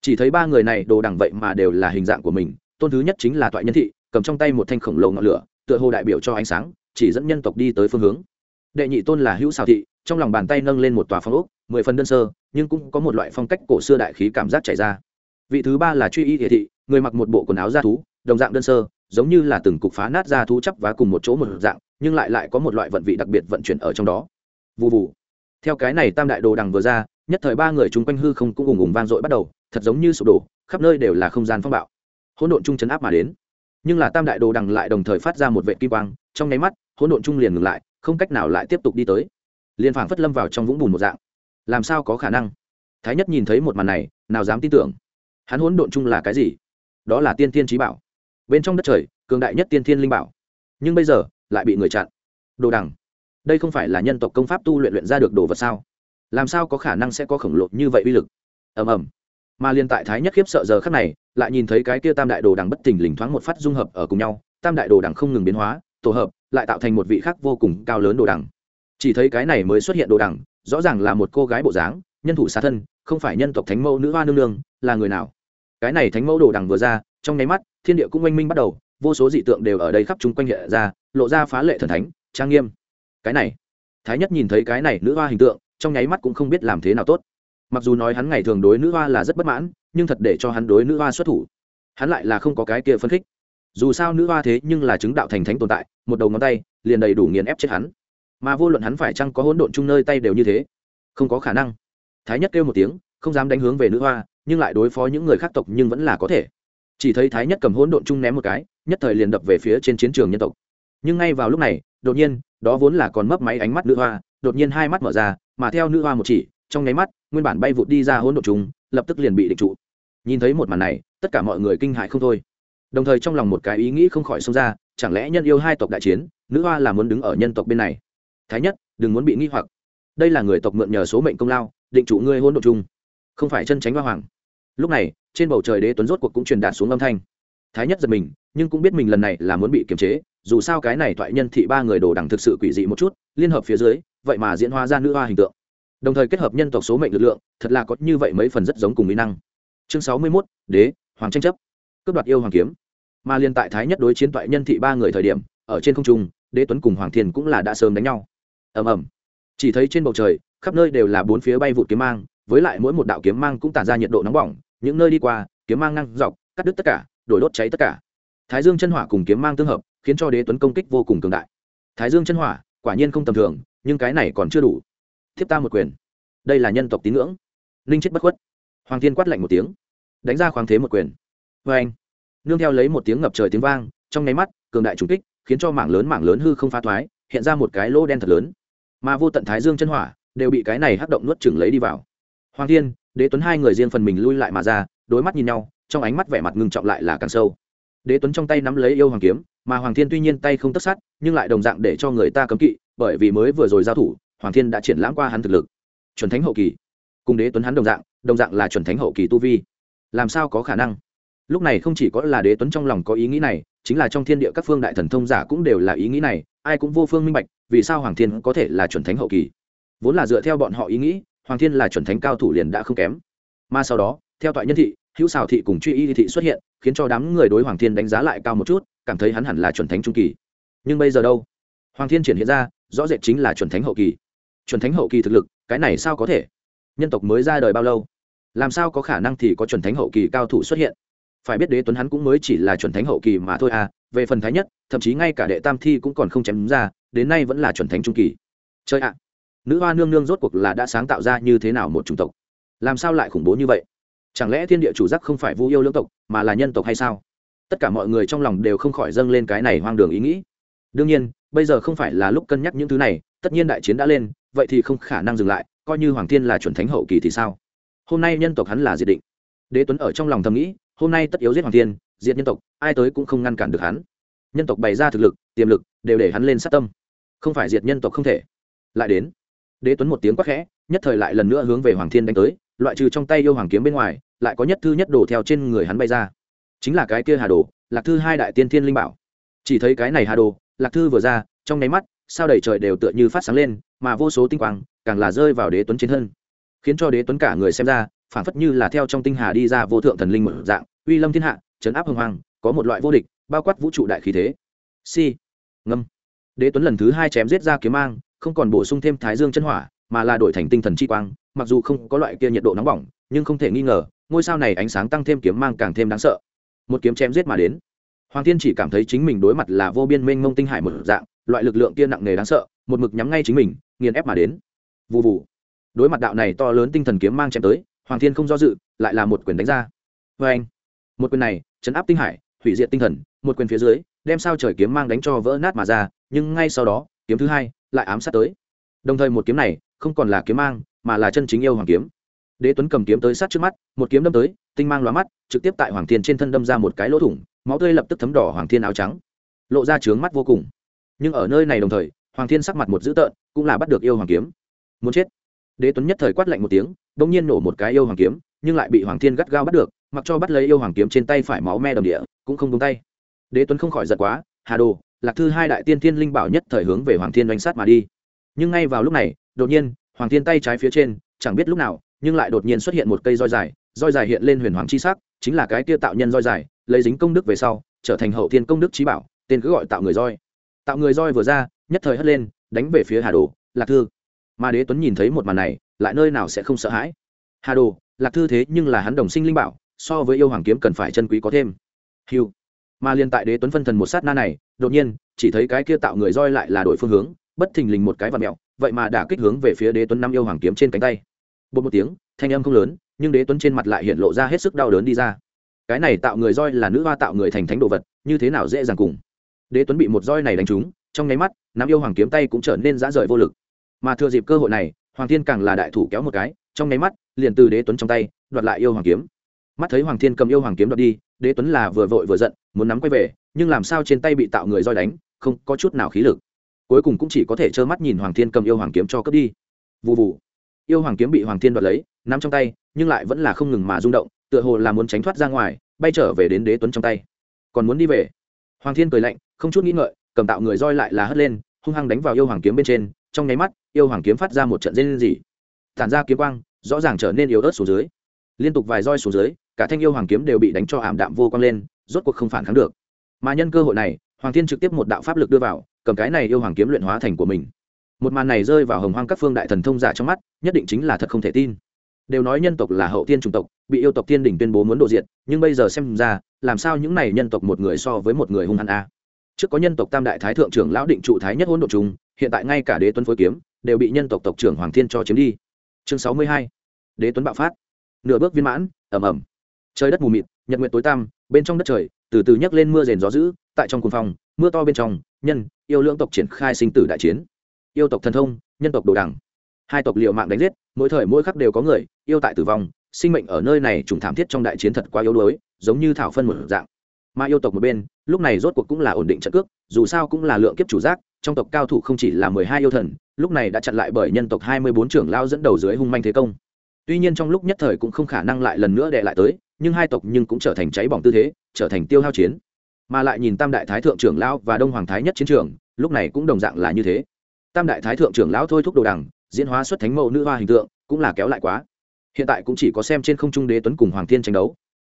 Chỉ thấy ba người này đồ đằng vậy mà đều là hình dạng của mình, tôn thứ nhất chính là toại nhân thị, cầm trong tay một thanh khổng lồ ngọn lửa, tựa hồ đại biểu cho ánh sáng, chỉ dẫn nhân tộc đi tới phương hướng. Đệ nhị tôn là hữu xào thị, trong lòng bàn tay nâng lên một tòa phong ốc mười phần đơn sơ, nhưng cũng có một loại phong cách cổ xưa đại khí cảm giác chảy ra. Vị thứ ba là truy y địa thị, người mặc một bộ quần áo da thú, đồng dạng đơn sơ, giống như là từng cục phá nát da thú chắp và cùng một chỗ một dạng, nhưng lại lại có một loại vận vị đặc biệt vận chuyển ở trong đó. Vụ vụ theo cái này tam đại đồ đằng vừa ra, nhất thời ba người chung quanh hư không cũng ùng ùng vang dội bắt đầu, thật giống như sụp đổ, khắp nơi đều là không gian phong bạo. Hỗn độn chung chấn áp mà đến. Nhưng là tam đại đồ đằng lại đồng thời phát ra một vệ kim quang, trong nháy mắt, hỗn độn chung liền ngừng lại, không cách nào lại tiếp tục đi tới. Liền phảng phất lâm vào trong vũng bùn một dạng làm sao có khả năng? Thái nhất nhìn thấy một màn này, nào dám tin tưởng. Hắn hỗn độn chung là cái gì? Đó là tiên thiên trí bảo. Bên trong đất trời, cường đại nhất tiên thiên linh bảo. Nhưng bây giờ, lại bị người chặn. Đồ đằng. Đây không phải là nhân tộc công pháp tu luyện luyện ra được đồ vật sao? Làm sao có khả năng sẽ có khổng lồ như vậy uy lực? Ầm ầm. Mà liên tại thái nhất khiếp sợ giờ khắc này, lại nhìn thấy cái kia tam đại đồ đằng bất tỉnh lình thoáng một phát dung hợp ở cùng nhau, tam đại đồ đằng không ngừng biến hóa, tổ hợp, lại tạo thành một vị khác vô cùng cao lớn đồ đằng. Chỉ thấy cái này mới xuất hiện đồ đằng rõ ràng là một cô gái bộ dáng, nhân thủ xá thân, không phải nhân tộc thánh mẫu nữ hoa nương nương, là người nào? Cái này thánh mẫu đồ đằng vừa ra, trong nháy mắt, thiên địa cũng oanh minh bắt đầu, vô số dị tượng đều ở đây khắp chung quanh hiện ra, lộ ra phá lệ thần thánh, trang nghiêm. Cái này, thái nhất nhìn thấy cái này nữ hoa hình tượng, trong nháy mắt cũng không biết làm thế nào tốt. Mặc dù nói hắn ngày thường đối nữ hoa là rất bất mãn, nhưng thật để cho hắn đối nữ hoa xuất thủ. Hắn lại là không có cái kia phân khích. Dù sao nữ hoa thế nhưng là chứng đạo thành thánh tồn tại, một đầu ngón tay, liền đầy đủ nghiền ép chết hắn mà vô luận hắn phải chăng có hỗn độn chung nơi tay đều như thế. Không có khả năng. Thái nhất kêu một tiếng, không dám đánh hướng về nữ hoa, nhưng lại đối phó những người khác tộc nhưng vẫn là có thể. Chỉ thấy thái nhất cầm hỗn độn chung ném một cái, nhất thời liền đập về phía trên chiến trường nhân tộc. Nhưng ngay vào lúc này, đột nhiên, đó vốn là còn mấp máy ánh mắt nữ hoa, đột nhiên hai mắt mở ra, mà theo nữ hoa một chỉ, trong nháy mắt, nguyên bản bay vụt đi ra hỗn độn chung, lập tức liền bị định trụ. Nhìn thấy một màn này, tất cả mọi người kinh hại không thôi. Đồng thời trong lòng một cái ý nghĩ không khỏi xông ra, chẳng lẽ nhân yêu hai tộc đại chiến, nữ hoa là muốn đứng ở nhân tộc bên này? Thái nhất, đừng muốn bị nghi hoặc. Đây là người tộc mượn nhờ số mệnh công lao, định chủ ngươi hôn đ ộ chung. Không phải chân tránh hoa hoàng. Lúc này, trên bầu trời đế tuấn rốt cuộc cũng truyền đạt xuống âm thanh. Thái nhất giật mình, nhưng cũng biết mình lần này là muốn bị kiềm chế, dù sao cái này thoại nhân thị ba người đồ đằng thực sự quỷ dị một chút, liên hợp phía dưới, vậy mà diễn hóa ra nữ hoa hình tượng. Đồng thời kết hợp nhân tộc số mệnh lực lượng, thật là có như vậy mấy phần rất giống cùng mỹ năng. Chương sáu mươi mốt, đế, hoàng tranh chấp. Cướp đoạt yêu hoàng kiếm. Mà liên tại thái nhất đối chiến thoại nhân thị ba người thời điểm, ở trên không trung, đế tuấn cùng hoàng thiên cũng là đã sớm đánh nhau ầm ầm. Chỉ thấy trên bầu trời, khắp nơi đều là bốn phía bay vụt kiếm mang, với lại mỗi một đạo kiếm mang cũng tản ra nhiệt độ nóng bỏng, những nơi đi qua, kiếm mang năng dọc, cắt đứt tất cả, đổi đốt cháy tất cả. Thái dương chân hỏa cùng kiếm mang tương hợp, khiến cho đế tuấn công kích vô cùng cường đại. Thái dương chân hỏa, quả nhiên không tầm thường, nhưng cái này còn chưa đủ. Thiếp ta một quyền. Đây là nhân tộc tín ngưỡng. Linh chết bất khuất. Hoàng thiên quát lạnh một tiếng. Đánh ra khoáng thế một quyền. Vê anh, nương theo lấy một tiếng ngập trời tiếng vang, trong nháy mắt, cường đại trùng kích, khiến cho mảng lớn mảng lớn hư không phá thoái, hiện ra một cái lỗ đen thật lớn mà vô tận thái dương chân hỏa đều bị cái này hắc động nuốt chửng lấy đi vào. Hoàng thiên, đế tuấn hai người riêng phần mình lui lại mà ra, đối mắt nhìn nhau, trong ánh mắt vẻ mặt ngưng trọng lại là càng sâu. Đế tuấn trong tay nắm lấy yêu hoàng kiếm, mà hoàng thiên tuy nhiên tay không tất sát, nhưng lại đồng dạng để cho người ta cấm kỵ, bởi vì mới vừa rồi giao thủ, hoàng thiên đã triển lãm qua hắn thực lực. Chuẩn thánh hậu kỳ. Cùng đế tuấn hắn đồng dạng đồng dạng là chuẩn thánh hậu kỳ tu vi. Làm sao có khả năng? Lúc này không chỉ có là đế tuấn trong lòng có ý nghĩ này, chính là trong thiên địa các phương đại thần thông giả cũng đều là ý nghĩ này ai cũng vô phương minh bạch, vì sao hoàng thiên có thể là chuẩn thánh hậu kỳ? Vốn là dựa theo bọn họ ý nghĩ, hoàng thiên là chuẩn thánh cao thủ liền đã không kém. Mà sau đó, theo toại nhân thị, hữu xào thị cùng truy y thị xuất hiện, khiến cho đám người đối hoàng thiên đánh giá lại cao một chút, cảm thấy hắn hẳn là chuẩn thánh trung kỳ. Nhưng bây giờ đâu? Hoàng thiên triển hiện ra, rõ rệt chính là chuẩn thánh hậu kỳ. Chuẩn thánh hậu kỳ thực lực, cái này sao có thể? Nhân tộc mới ra đời bao lâu? Làm sao có khả năng thì có chuẩn thánh hậu kỳ cao thủ xuất hiện? Phải biết đế tuấn hắn cũng mới chỉ là chuẩn thánh hậu kỳ mà thôi à về phần thái nhất, thậm chí ngay cả đệ tam thi cũng còn không chém ra, đến nay vẫn là chuẩn thánh trung kỳ. Chơi ạ! Nữ hoa nương nương rốt cuộc là đã sáng tạo ra như thế nào một chủng tộc? Làm sao lại khủng bố như vậy? Chẳng lẽ thiên địa chủ giác không phải vu yêu lưỡng tộc, mà là nhân tộc hay sao? Tất cả mọi người trong lòng đều không khỏi dâng lên cái này hoang đường ý nghĩ. Đương nhiên, bây giờ không phải là lúc cân nhắc những thứ này, tất nhiên đại chiến đã lên, vậy thì không khả năng dừng lại, coi như hoàng thiên là chuẩn thánh hậu kỳ thì sao? Hôm nay nhân tộc hắn là diệt định. Đế tuấn ở trong lòng thầm nghĩ, hôm nay tất yếu giết hoàng thiên diệt nhân tộc, ai tới cũng không ngăn cản được hắn. Nhân tộc bày ra thực lực, tiềm lực, đều để hắn lên sát tâm. Không phải diệt nhân tộc không thể. Lại đến. Đế tuấn một tiếng quát khẽ, nhất thời lại lần nữa hướng về hoàng thiên đánh tới, loại trừ trong tay yêu hoàng kiếm bên ngoài, lại có nhất thư nhất đồ theo trên người hắn bay ra. Chính là cái kia hà đồ, lạc thư hai đại tiên thiên linh bảo. Chỉ thấy cái này hà đồ, lạc thư vừa ra, trong nháy mắt, sao đầy trời đều tựa như phát sáng lên, mà vô số tinh quang, càng là rơi vào đế tuấn trên thân. Khiến cho đế tuấn cả người xem ra phản phất như là theo trong tinh hà đi ra vô thượng thần linh một dạng, uy lâm thiên hạ trấn áp hưng hoang, có một loại vô địch, bao quát vũ trụ đại khí thế. Si ngâm. Đế tuấn lần thứ hai chém giết ra kiếm mang, không còn bổ sung thêm thái dương chân hỏa, mà là đổi thành tinh thần chi quang, mặc dù không có loại kia nhiệt độ nóng bỏng, nhưng không thể nghi ngờ, ngôi sao này ánh sáng tăng thêm kiếm mang càng thêm đáng sợ. Một kiếm chém giết mà đến. Hoàng thiên chỉ cảm thấy chính mình đối mặt là vô biên mênh mông tinh hải một dạng, loại lực lượng kia nặng nề đáng sợ, một mực nhắm ngay chính mình, nghiền ép mà đến. Vụ vụ đối mặt đạo này to lớn tinh thần kiếm mang chém tới, hoàng thiên không do dự, lại là một quyền đánh ra. Vê anh một quyền này, chấn áp tinh hải, hủy diệt tinh thần, một quyền phía dưới, đem sao trời kiếm mang đánh cho vỡ nát mà ra, nhưng ngay sau đó, kiếm thứ hai lại ám sát tới. Đồng thời một kiếm này, không còn là kiếm mang, mà là chân chính yêu hoàng kiếm. Đế tuấn cầm kiếm tới sát trước mắt, một kiếm đâm tới, tinh mang loa mắt, trực tiếp tại hoàng thiên trên thân đâm ra một cái lỗ thủng, máu tươi lập tức thấm đỏ hoàng thiên áo trắng. Lộ ra trướng mắt vô cùng. Nhưng ở nơi này đồng thời, hoàng thiên sắc mặt một dữ tợn, cũng là bắt được yêu hoàng kiếm. Muốn chết. Đế tuấn nhất thời quát lạnh một tiếng đ ỗ n g nhiên nổ một cái yêu hoàng kiếm, nhưng lại bị hoàng thiên gắt gao bắt được mặc cho bắt lấy yêu hoàng kiếm trên tay phải máu me đầm địa, cũng không đúng tay. Đế tuấn không khỏi giật quá, hà đồ, lạc thư hai đại tiên thiên linh bảo nhất thời hướng về hoàng thiên doanh sát mà đi. Nhưng ngay vào lúc này, đột nhiên, hoàng thiên tay trái phía trên, chẳng biết lúc nào, nhưng lại đột nhiên xuất hiện một cây roi dài roi dài hiện lên huyền hoàng chi sắc, chính là cái kia tạo nhân roi dài, lấy dính công đức về sau, trở thành hậu thiên công đức trí bảo, tên cứ gọi tạo người roi. Tạo người roi vừa ra, nhất thời hất lên, đánh về phía hà đồ, lạc thư. Mà đế tuấn nhìn thấy một màn này, lại nơi nào sẽ không sợ hãi. Hà đồ, lạc thư thế nhưng là hắn đồng sinh linh bảo so với yêu hoàng kiếm cần phải chân quý có thêm. Hiu mà liên tại đế tuấn phân thần một sát na này, đột nhiên, chỉ thấy cái kia tạo người roi lại là đổi phương hướng, bất thình lình một cái vật mẹo, vậy mà đã kích hướng về phía đế tuấn năm yêu hoàng kiếm trên cánh tay. Bột một tiếng, thanh âm không lớn, nhưng đế tuấn trên mặt lại hiện lộ ra hết sức đau đớn đi ra. Cái này tạo người roi là nữ hoa tạo người thành thánh đồ vật, như thế nào dễ dàng cùng. Đế tuấn bị một roi này đánh trúng, trong nháy mắt nắm yêu hoàng kiếm tay cũng trở nên dã rời vô lực. Mà thừa dịp cơ hội này, hoàng thiên càng là đại thủ kéo một cái, trong nháy mắt, liền từ đế tuấn trong tay, đoạt lại yêu hoàng kiếm mắt thấy hoàng thiên cầm yêu hoàng kiếm đoạt đi, đế tuấn là vừa vội vừa giận, muốn nắm quay về, nhưng làm sao trên tay bị tạo người roi đánh, không có chút nào khí lực. Cuối cùng cũng chỉ có thể trơ mắt nhìn hoàng thiên cầm yêu hoàng kiếm cho cướp đi. Vụ vụ yêu hoàng kiếm bị hoàng thiên đoạt lấy, nắm trong tay, nhưng lại vẫn là không ngừng mà rung động, tựa hồ là muốn tránh thoát ra ngoài, bay trở về đến đế tuấn trong tay. Còn muốn đi về. Hoàng thiên cười lạnh, không chút nghĩ ngợi, cầm tạo người roi lại là hất lên, hung hăng đánh vào yêu hoàng kiếm bên trên, trong nháy mắt, yêu hoàng kiếm phát ra một trận dây lên gì tản ra kiếm quang, rõ ràng trở nên yếu ớt xuống dưới. Liên tục vài roi xuống dưới cả thanh yêu hoàng kiếm đều bị đánh cho ảm đạm vô quang lên, rốt cuộc không phản kháng được. Mà nhân cơ hội này, hoàng thiên trực tiếp một đạo pháp lực đưa vào, cầm cái này yêu hoàng kiếm luyện hóa thành của mình. Một màn này rơi vào hồng hoang các phương đại thần thông giả trong mắt, nhất định chính là thật không thể tin. Đều nói nhân tộc là hậu tiên chủng tộc, bị yêu tộc tiên đỉnh tuyên bố muốn độ diệt, nhưng bây giờ xem ra, làm sao những này nhân tộc một người so với một người hung hăng a? Trước có nhân tộc tam đại thái thượng trưởng lão định trụ thái nhất hỗn độ chúng hiện tại ngay cả đế tuấn phối kiếm, đều bị nhân tộc tộc trưởng hoàng thiên cho chiếm đi. Chương sáu mươi hai, đế tuấn bạo phát. Nửa bước viên mãn ẩm ẩm trời đất mù mịt, nhật nguyện tối tăm, bên trong đất trời, từ từ nhấc lên mưa rền gió dữ, tại trong cuồng phòng mưa to bên trong, nhân, yêu lưỡng tộc triển khai sinh tử đại chiến. Yêu tộc thần thông, nhân tộc đồ đẳng hai tộc liệu mạng đánh giết, mỗi thời mỗi khắc đều có người, yêu tại tử vong, sinh mệnh ở nơi này trùng thảm thiết trong đại chiến thật quá yếu đuối, giống như thảo phân một dạng. Mà yêu tộc một bên, lúc này rốt cuộc cũng là ổn định trận cước, dù sao cũng là lượng kiếp chủ giác, trong tộc cao thủ không chỉ là mười hai yêu thần, lúc này đã chặn lại bởi nhân tộc hai mươi bốn trưởng lao dẫn đầu dưới hung manh thế công tuy nhiên trong lúc nhất thời cũng không khả năng lại lần nữa đệ lại tới, nhưng hai tộc nhưng cũng trở thành cháy bỏng tư thế, trở thành tiêu hao chiến. Mà lại nhìn tam đại thái thượng trưởng lão và đông hoàng thái nhất chiến trường, lúc này cũng đồng dạng là như thế. Tam đại thái thượng trưởng lão thôi thúc đồ đằng, diễn hóa xuất thánh mẫu nữ hoa hình tượng, cũng là kéo lại quá. Hiện tại cũng chỉ có xem trên không trung đế tuấn cùng hoàng thiên tranh đấu.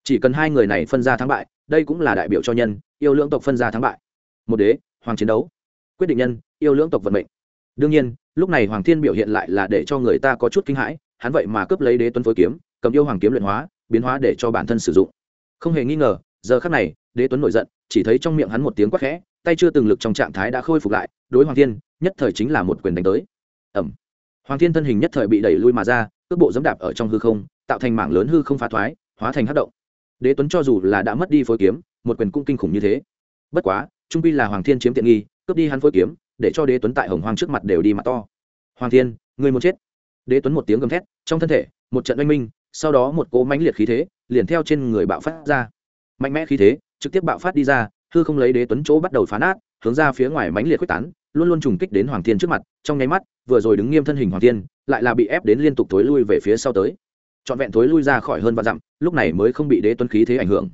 Chỉ cần hai người này phân ra thắng bại, đây cũng là đại biểu cho nhân, yêu lưỡng tộc phân ra thắng bại. Một đế, hoàng chiến đấu. Quyết định nhân, yêu lưỡng tộc vận mệnh. Đương nhiên, lúc này hoàng thiên biểu hiện lại là để cho người ta có chút kinh hãi hắn vậy mà cướp lấy đế tuấn phối kiếm, cầm yêu hoàng kiếm luyện hóa, biến hóa để cho bản thân sử dụng. Không hề nghi ngờ, giờ khắc này, đế tuấn nổi giận, chỉ thấy trong miệng hắn một tiếng quát khẽ, tay chưa từng lực trong trạng thái đã khôi phục lại, đối hoàng thiên, nhất thời chính là một quyền đánh tới. Ẩm hoàng thiên thân hình nhất thời bị đẩy lui mà ra, cước bộ dẫm đạp ở trong hư không, tạo thành mảng lớn hư không phá thoái, hóa thành hát động. Đế tuấn cho dù là đã mất đi phối kiếm, một quyền cũng kinh khủng như thế. Bất quá, trung pi là hoàng thiên chiếm tiện nghi, cướp đi hắn phối kiếm, để cho đế tuấn tại hồng hoang trước mặt đều đi mặt to. Hoàng thiên người muốn chết? Đế tuấn một tiếng gầm thét, trong thân thể, một trận oanh minh, sau đó một cỗ mãnh liệt khí thế, liền theo trên người bạo phát ra. Mạnh mẽ khí thế, trực tiếp bạo phát đi ra, hư không lấy đế tuấn chỗ bắt đầu phá nát, hướng ra phía ngoài mãnh liệt quyết tán, luôn luôn trùng kích đến hoàng thiên trước mặt, trong nháy mắt, vừa rồi đứng nghiêm thân hình hoàng thiên, lại là bị ép đến liên tục thối lui về phía sau tới. Trọn vẹn thối lui ra khỏi hơn và dặm, lúc này mới không bị đế tuấn khí thế ảnh hưởng.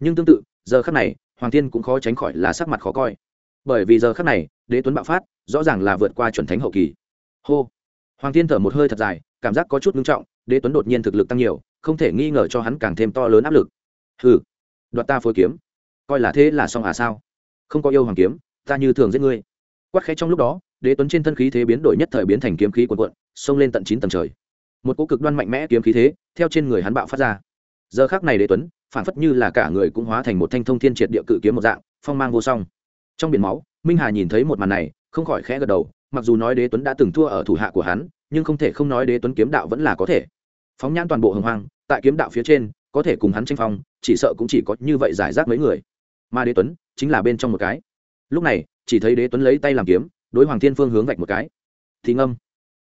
Nhưng tương tự, giờ khắc này, hoàng thiên cũng khó tránh khỏi là sắc mặt khó coi. Bởi vì giờ khắc này, đế tuấn bạo phát, rõ ràng là vượt qua chuẩn thánh hậu kỳ. Hô! Hoàng thiên thở một hơi thật dài, cảm giác có chút ngưng trọng, đế tuấn đột nhiên thực lực tăng nhiều, không thể nghi ngờ cho hắn càng thêm to lớn áp lực. Hừ, đoạt ta phối kiếm. Coi là thế là xong à sao? Không có yêu hoàng kiếm, ta như thường giết ngươi. Quát khẽ trong lúc đó, đế tuấn trên thân khí thế biến đổi nhất thời biến thành kiếm khí cuồn cuộn, xông lên tận chín tầng trời. Một cỗ cực đoan mạnh mẽ kiếm khí thế, theo trên người hắn bạo phát ra. Giờ khác này đế tuấn, phản phất như là cả người cũng hóa thành một thanh thông thiên triệt địa cự kiếm một dạng, phong mang vô song. Trong biển máu, minh hà nhìn thấy một màn này, không khỏi khẽ gật đầu mặc dù nói đế tuấn đã từng thua ở thủ hạ của hắn, nhưng không thể không nói đế tuấn kiếm đạo vẫn là có thể. Phóng nhãn toàn bộ hồng hoang, tại kiếm đạo phía trên, có thể cùng hắn tranh phong, chỉ sợ cũng chỉ có như vậy giải rác mấy người. Mà đế tuấn chính là bên trong một cái. Lúc này, chỉ thấy đế tuấn lấy tay làm kiếm, đối hoàng thiên phương hướng vạch một cái. Thì ngâm.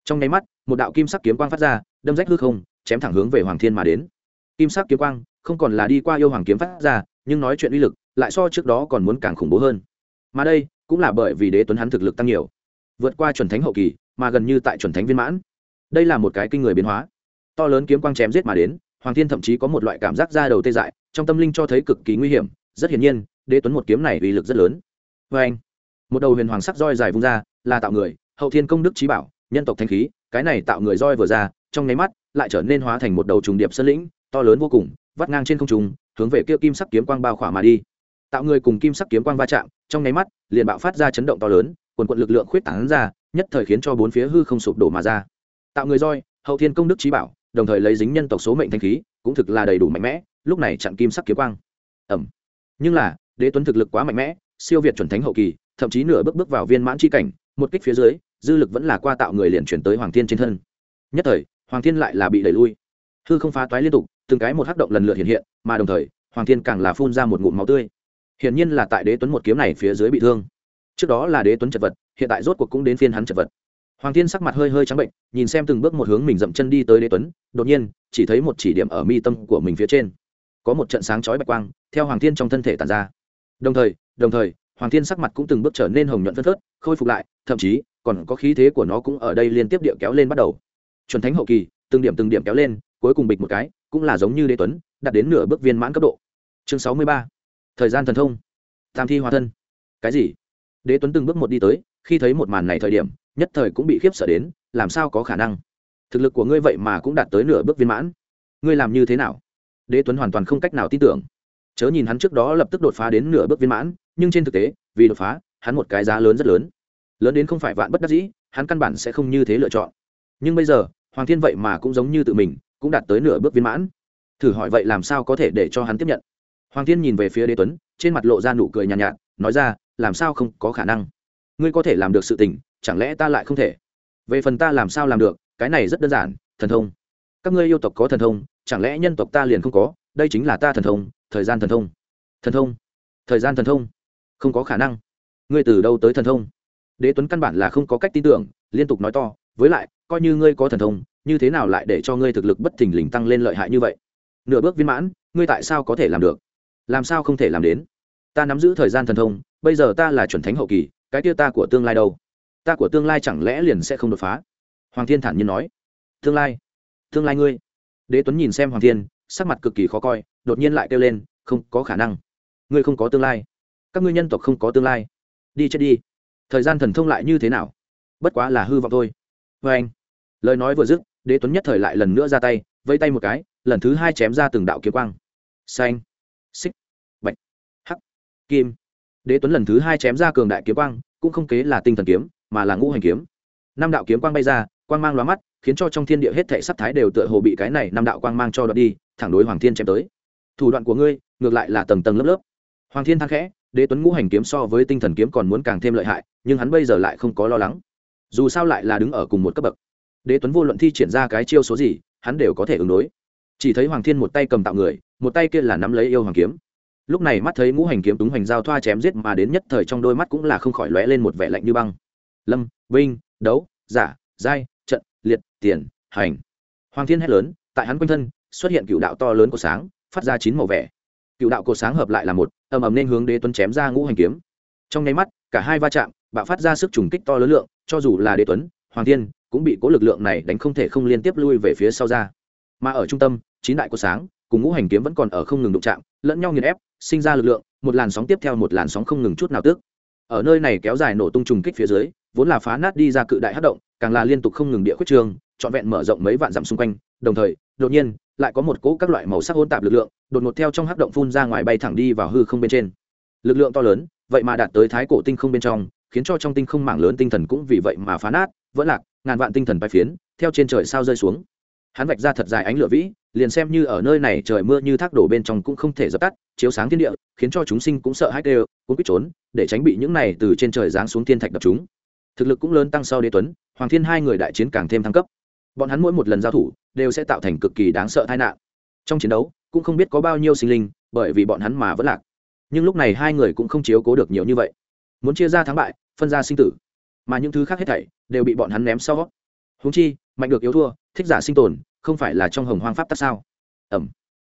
Trong nháy mắt, một đạo kim sắc kiếm quang phát ra, đâm rách hư không, chém thẳng hướng về hoàng thiên mà đến. Kim sắc kiếm quang, không còn là đi qua yêu hoàng kiếm phát ra, nhưng nói chuyện uy lực, lại so trước đó còn muốn càng khủng bố hơn. Mà đây, cũng là bởi vì đế tuấn hắn thực lực tăng nhiều vượt qua chuẩn thánh hậu kỳ, mà gần như tại chuẩn thánh viên mãn. Đây là một cái kinh người biến hóa. To lớn kiếm quang chém giết mà đến, hoàng thiên thậm chí có một loại cảm giác ra đầu tê dại, trong tâm linh cho thấy cực kỳ nguy hiểm, rất hiển nhiên, đế tuấn một kiếm này uy lực rất lớn. Vê anh, một đầu huyền hoàng sắc roi dài vung ra, là tạo người, hậu thiên công đức trí bảo, nhân tộc thanh khí, cái này tạo người roi vừa ra, trong nháy mắt, lại trở nên hóa thành một đầu trùng điệp sơn lĩnh, to lớn vô cùng, vắt ngang trên không trung, hướng về kia kim sắc kiếm quang bao khỏa mà đi. Tạo người cùng kim sắc kiếm quang va chạm, trong nháy mắt, liền bạo phát ra chấn động to lớn quần quận lực lượng khuyết tảng ra, nhất thời khiến cho bốn phía hư không sụp đổ mà ra. Tạo người roi, hậu thiên công đức trí bảo, đồng thời lấy dính nhân tộc số mệnh thanh khí, cũng thực là đầy đủ mạnh mẽ, lúc này chặn kim sắc kiếm quang. Ẩm. Nhưng là, đế tuấn thực lực quá mạnh mẽ, siêu việt chuẩn thánh hậu kỳ, thậm chí nửa bước bước vào viên mãn c h i cảnh, một kích phía dưới, dư lực vẫn là qua tạo người liền chuyển tới hoàng thiên trên thân. Nhất thời, hoàng thiên lại là bị đẩy lui. Hư không phá toái liên tục, từng cái một hắc động lần lượt hiện hiện, mà đồng thời, hoàng thiên càng là phun ra một ngụm máu tươi. Hiển nhiên là tại đế tuấn một kiếm này phía dưới bị thương trước đó là đế tuấn chật vật, hiện tại rốt cuộc cũng đến phiên hắn chật vật. Hoàng thiên sắc mặt hơi hơi trắng bệnh, nhìn xem từng bước một hướng mình dậm chân đi tới đế tuấn, đột nhiên, chỉ thấy một chỉ điểm ở mi tâm của mình phía trên. Có một trận sáng chói bạch quang, theo hoàng thiên trong thân thể tàn ra. Đồng thời đồng thời, hoàng thiên sắc mặt cũng từng bước trở nên hồng nhuận phân phớt, khôi phục lại, thậm chí, còn có khí thế của nó cũng ở đây liên tiếp địa kéo lên bắt đầu. Chuẩn thánh hậu kỳ, từng điểm từng điểm kéo lên, cuối cùng bịch một cái, cũng là giống như đế tuấn, đạt đến nửa bước viên mãn cấp độ. Chương sáu mươi ba. Thời gian thần thông. Tam thi hóa thân. Cái gì? Đế tuấn từng bước một đi tới khi thấy một màn này thời điểm nhất thời cũng bị khiếp sợ đến làm sao có khả năng? Thực lực của ngươi vậy mà cũng đạt tới nửa bước viên mãn. Ngươi làm như thế nào? Đế tuấn hoàn toàn không cách nào tin tưởng. Chớ nhìn hắn trước đó lập tức đột phá đến nửa bước viên mãn nhưng trên thực tế vì đột phá hắn một cái giá lớn rất lớn. Lớn đến không phải vạn bất đắc dĩ hắn căn bản sẽ không như thế lựa chọn. Nhưng bây giờ hoàng thiên vậy mà cũng giống như tự mình cũng đạt tới nửa bước viên mãn. Thử hỏi vậy làm sao có thể để cho hắn tiếp nhận? Hoàng thiên nhìn về phía đế tuấn trên mặt lộ ra nụ cười nhàn nhạt, nhạt nói ra làm sao không có khả năng? Ngươi có thể làm được sự tình, chẳng lẽ ta lại không thể? Về phần ta làm sao làm được, cái này rất đơn giản, thần thông. Các ngươi yêu tộc có thần thông, chẳng lẽ nhân tộc ta liền không có? Đây chính là ta thần thông, thời gian thần thông. Thần thông? Thời gian thần thông? Không có khả năng. Ngươi từ đâu tới thần thông? Đế tuấn căn bản là không có cách tin tưởng, liên tục nói to, với lại, coi như ngươi có thần thông, như thế nào lại để cho ngươi thực lực bất thình lình tăng lên lợi hại như vậy? Nửa bước viên mãn, ngươi tại sao có thể làm được? Làm sao không thể làm đến? Ta nắm giữ thời gian thần thông bây giờ ta là chuẩn thánh hậu kỳ, cái kia ta của tương lai đâu? Ta của tương lai chẳng lẽ liền sẽ không đột phá? Hoàng thiên thản nhiên nói. Tương lai tương lai ngươi. Đế tuấn nhìn xem hoàng thiên, sắc mặt cực kỳ khó coi, đột nhiên lại kêu lên, không có khả năng. Ngươi không có tương lai. Các ngươi nhân tộc không có tương lai. Đi chết đi. Thời gian thần thông lại như thế nào? Bất quá là hư vọng thôi. Vê anh, lời nói vừa dứt, đế tuấn nhất thời lại lần nữa ra tay vây tay một cái, lần thứ hai chém ra từng đạo kiếm quang. Xanh. Xích. Bạch. Hắc. Kim đế tuấn lần thứ hai chém ra cường đại kiếm quang, cũng không kế là tinh thần kiếm, mà là ngũ hành kiếm. Năm đạo kiếm quang bay ra, quang mang lóa mắt, khiến cho trong thiên địa hết thệ sắc thái đều tựa hồ bị cái này năm đạo quang mang cho đoạt đi, thẳng đối hoàng thiên chém tới. Thủ đoạn của ngươi, ngược lại là tầng tầng lớp lớp. Hoàng thiên thang khẽ, đế tuấn ngũ hành kiếm so với tinh thần kiếm còn muốn càng thêm lợi hại, nhưng hắn bây giờ lại không có lo lắng. Dù sao lại là đứng ở cùng một cấp bậc. Đế tuấn vô luận thi triển ra cái chiêu số gì, hắn đều có thể ứng đối. Chỉ thấy hoàng thiên một tay cầm tạo người, một tay kia là nắm lấy yêu hoàng kiếm lúc này mắt thấy ngũ hành kiếm túng hoành giao thoa chém giết mà đến nhất thời trong đôi mắt cũng là không khỏi lóe lên một vẻ lạnh như băng. Lâm, vinh, đấu, giả, giai, trận, liệt, tiền, hành. Hoàng thiên hét lớn, tại hắn quanh thân, xuất hiện cựu đạo to lớn của sáng, phát ra chín màu vẻ. Cựu đạo cột sáng hợp lại là một, ầm ầm nên hướng đế tuấn chém ra ngũ hành kiếm. Trong nháy mắt, cả hai va chạm, bạo phát ra sức trùng kích to lớn lượng, cho dù là đế tuấn, hoàng thiên cũng bị cố lực lượng này đánh không thể không liên tiếp lui về phía sau ra. Mà ở trung tâm, chín đại cột sáng, cùng ngũ hành kiếm vẫn còn ở không ngừng đụng chạm lẫn nhau nghiền ép, sinh ra lực lượng, một làn sóng tiếp theo một làn sóng không ngừng chút nào tức. Ở nơi này kéo dài nổ tung trùng kích phía dưới, vốn là phá nát đi ra cự đại hát động, càng là liên tục không ngừng địa khuyết trường, trọn vẹn mở rộng mấy vạn dặm xung quanh, đồng thời, đột nhiên, lại có một cỗ các loại màu sắc hỗn tạp lực lượng, đột ngột theo trong hát động phun ra ngoài bay thẳng đi vào hư không bên trên. Lực lượng to lớn, vậy mà đạt tới thái cổ tinh không bên trong, khiến cho trong tinh không mảng lớn tinh thần cũng vì vậy mà phá nát vỡ lạc, ngàn vạn tinh thần bay phiến, theo trên trời sao rơi xuống. Hắn vạch ra thật dài ánh lửa vĩ liền xem như ở nơi này trời mưa như thác đổ bên trong cũng không thể dập tắt, chiếu sáng thiên địa, khiến cho chúng sinh cũng sợ hãi đều, cũng biết trốn, để tránh bị những này từ trên trời giáng xuống thiên thạch đập chúng. Thực lực cũng lớn tăng sau đế tuấn, hoàng thiên hai người đại chiến càng thêm thăng cấp. Bọn hắn mỗi một lần giao thủ, đều sẽ tạo thành cực kỳ đáng sợ tai nạn. Trong chiến đấu, cũng không biết có bao nhiêu sinh linh, bởi vì bọn hắn mà vẫn lạc. Nhưng lúc này hai người cũng không chiếu cố được nhiều như vậy. Muốn chia ra thắng bại, phân ra sinh tử. Mà những thứ khác hết thảy, đều bị bọn hắn ném sau. Húng chi, mạnh được yếu thua, thích giả sinh tồn không phải là trong hồng hoang pháp tắc sao? Ẩm.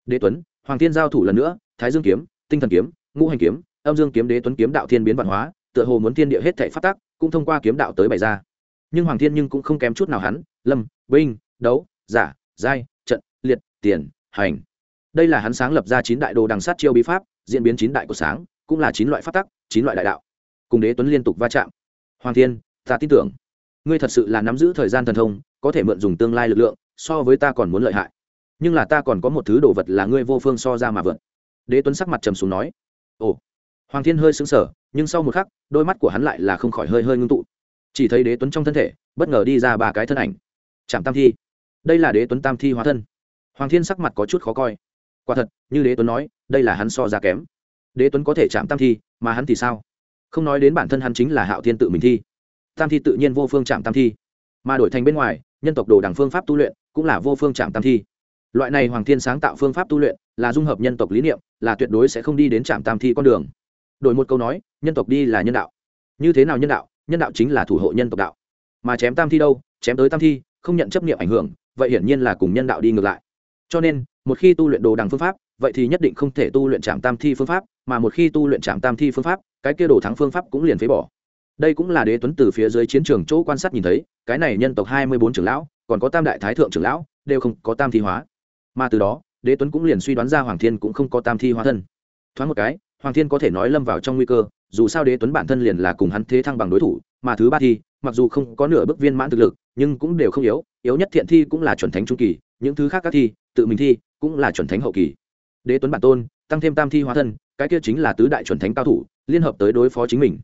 Đế tuấn, hoàng thiên giao thủ lần nữa, thái dương kiếm, tinh thần kiếm, ngũ hành kiếm, âm dương kiếm, đế tuấn kiếm, đạo thiên biến văn hóa, tựa hồ muốn thiên địa hết thảy pháp tắc, cũng thông qua kiếm đạo tới bày ra. Nhưng hoàng thiên nhưng cũng không kém chút nào hắn, lâm binh đấu, giả, giai, trận, liệt, tiền, hành. Đây là hắn sáng lập ra chín đại đồ đằng sát chiêu bí pháp, diễn biến chín đại của sáng, cũng là chín loại pháp tắc, chín loại đại đạo. Cùng đế tuấn liên tục va chạm. Hoàng thiên, ta tin tưởng, ngươi thật sự là nắm giữ thời gian thần thông, có thể mượn dùng tương lai lực lượng so với ta còn muốn lợi hại. Nhưng là ta còn có một thứ đồ vật là ngươi vô phương so ra mà vượt. Đế tuấn sắc mặt trầm xuống nói. Ồ. Hoàng thiên hơi sững sờ, nhưng sau một khắc, đôi mắt của hắn lại là không khỏi hơi hơi ngưng tụ. Chỉ thấy đế tuấn trong thân thể, bất ngờ đi ra ba cái thân ảnh. Chạm tam thi. Đây là đế tuấn tam thi hóa thân. Hoàng thiên sắc mặt có chút khó coi. Quả thật, như đế tuấn nói, đây là hắn so ra kém. Đế tuấn có thể chạm tam thi, mà hắn thì sao? Không nói đến bản thân hắn chính là hạo thiên tự mình thi. Tam thi tự nhiên vô phương chạm tam thi. Mà đổi thành bên ngoài, nhân tộc đồ đẳng phương pháp tu luyện cũng là vô phương chạm tam thi. Loại này hoàng thiên sáng tạo phương pháp tu luyện là dung hợp nhân tộc lý niệm, là tuyệt đối sẽ không đi đến trạm tam thi con đường. Đổi một câu nói, nhân tộc đi là nhân đạo. Như thế nào nhân đạo? Nhân đạo chính là thủ hộ nhân tộc đạo. Mà chém tam thi đâu? Chém tới tam thi, không nhận chấp nghiệm ảnh hưởng, vậy hiển nhiên là cùng nhân đạo đi ngược lại. Cho nên, một khi tu luyện đồ đằng phương pháp, vậy thì nhất định không thể tu luyện trạm tam thi phương pháp, mà một khi tu luyện trạm tam thi phương pháp, cái kia đồ thắng phương pháp cũng liền phế bỏ đây cũng là đế tuấn từ phía dưới chiến trường chỗ quan sát nhìn thấy, cái này nhân tộc hai mươi bốn trưởng lão, còn có tam đại thái thượng trưởng lão, đều không có tam thi hóa. Mà từ đó, đế tuấn cũng liền suy đoán ra hoàng thiên cũng không có tam thi hóa thân. Thoáng một cái, hoàng thiên có thể nói lâm vào trong nguy cơ, dù sao đế tuấn bản thân liền là cùng hắn thế thăng bằng đối thủ, mà thứ ba thi, mặc dù không có nửa bước viên mãn thực lực, nhưng cũng đều không yếu yếu nhất thiện thi cũng là chuẩn thánh trung kỳ, những thứ khác các thi, tự mình thi, cũng là chuẩn thánh hậu kỳ. Đế tuấn bản tôn, tăng thêm tam thi hóa thân, cái kia chính là tứ đại chuẩn thánh cao thủ, liên hợp tới đối phó chính mình.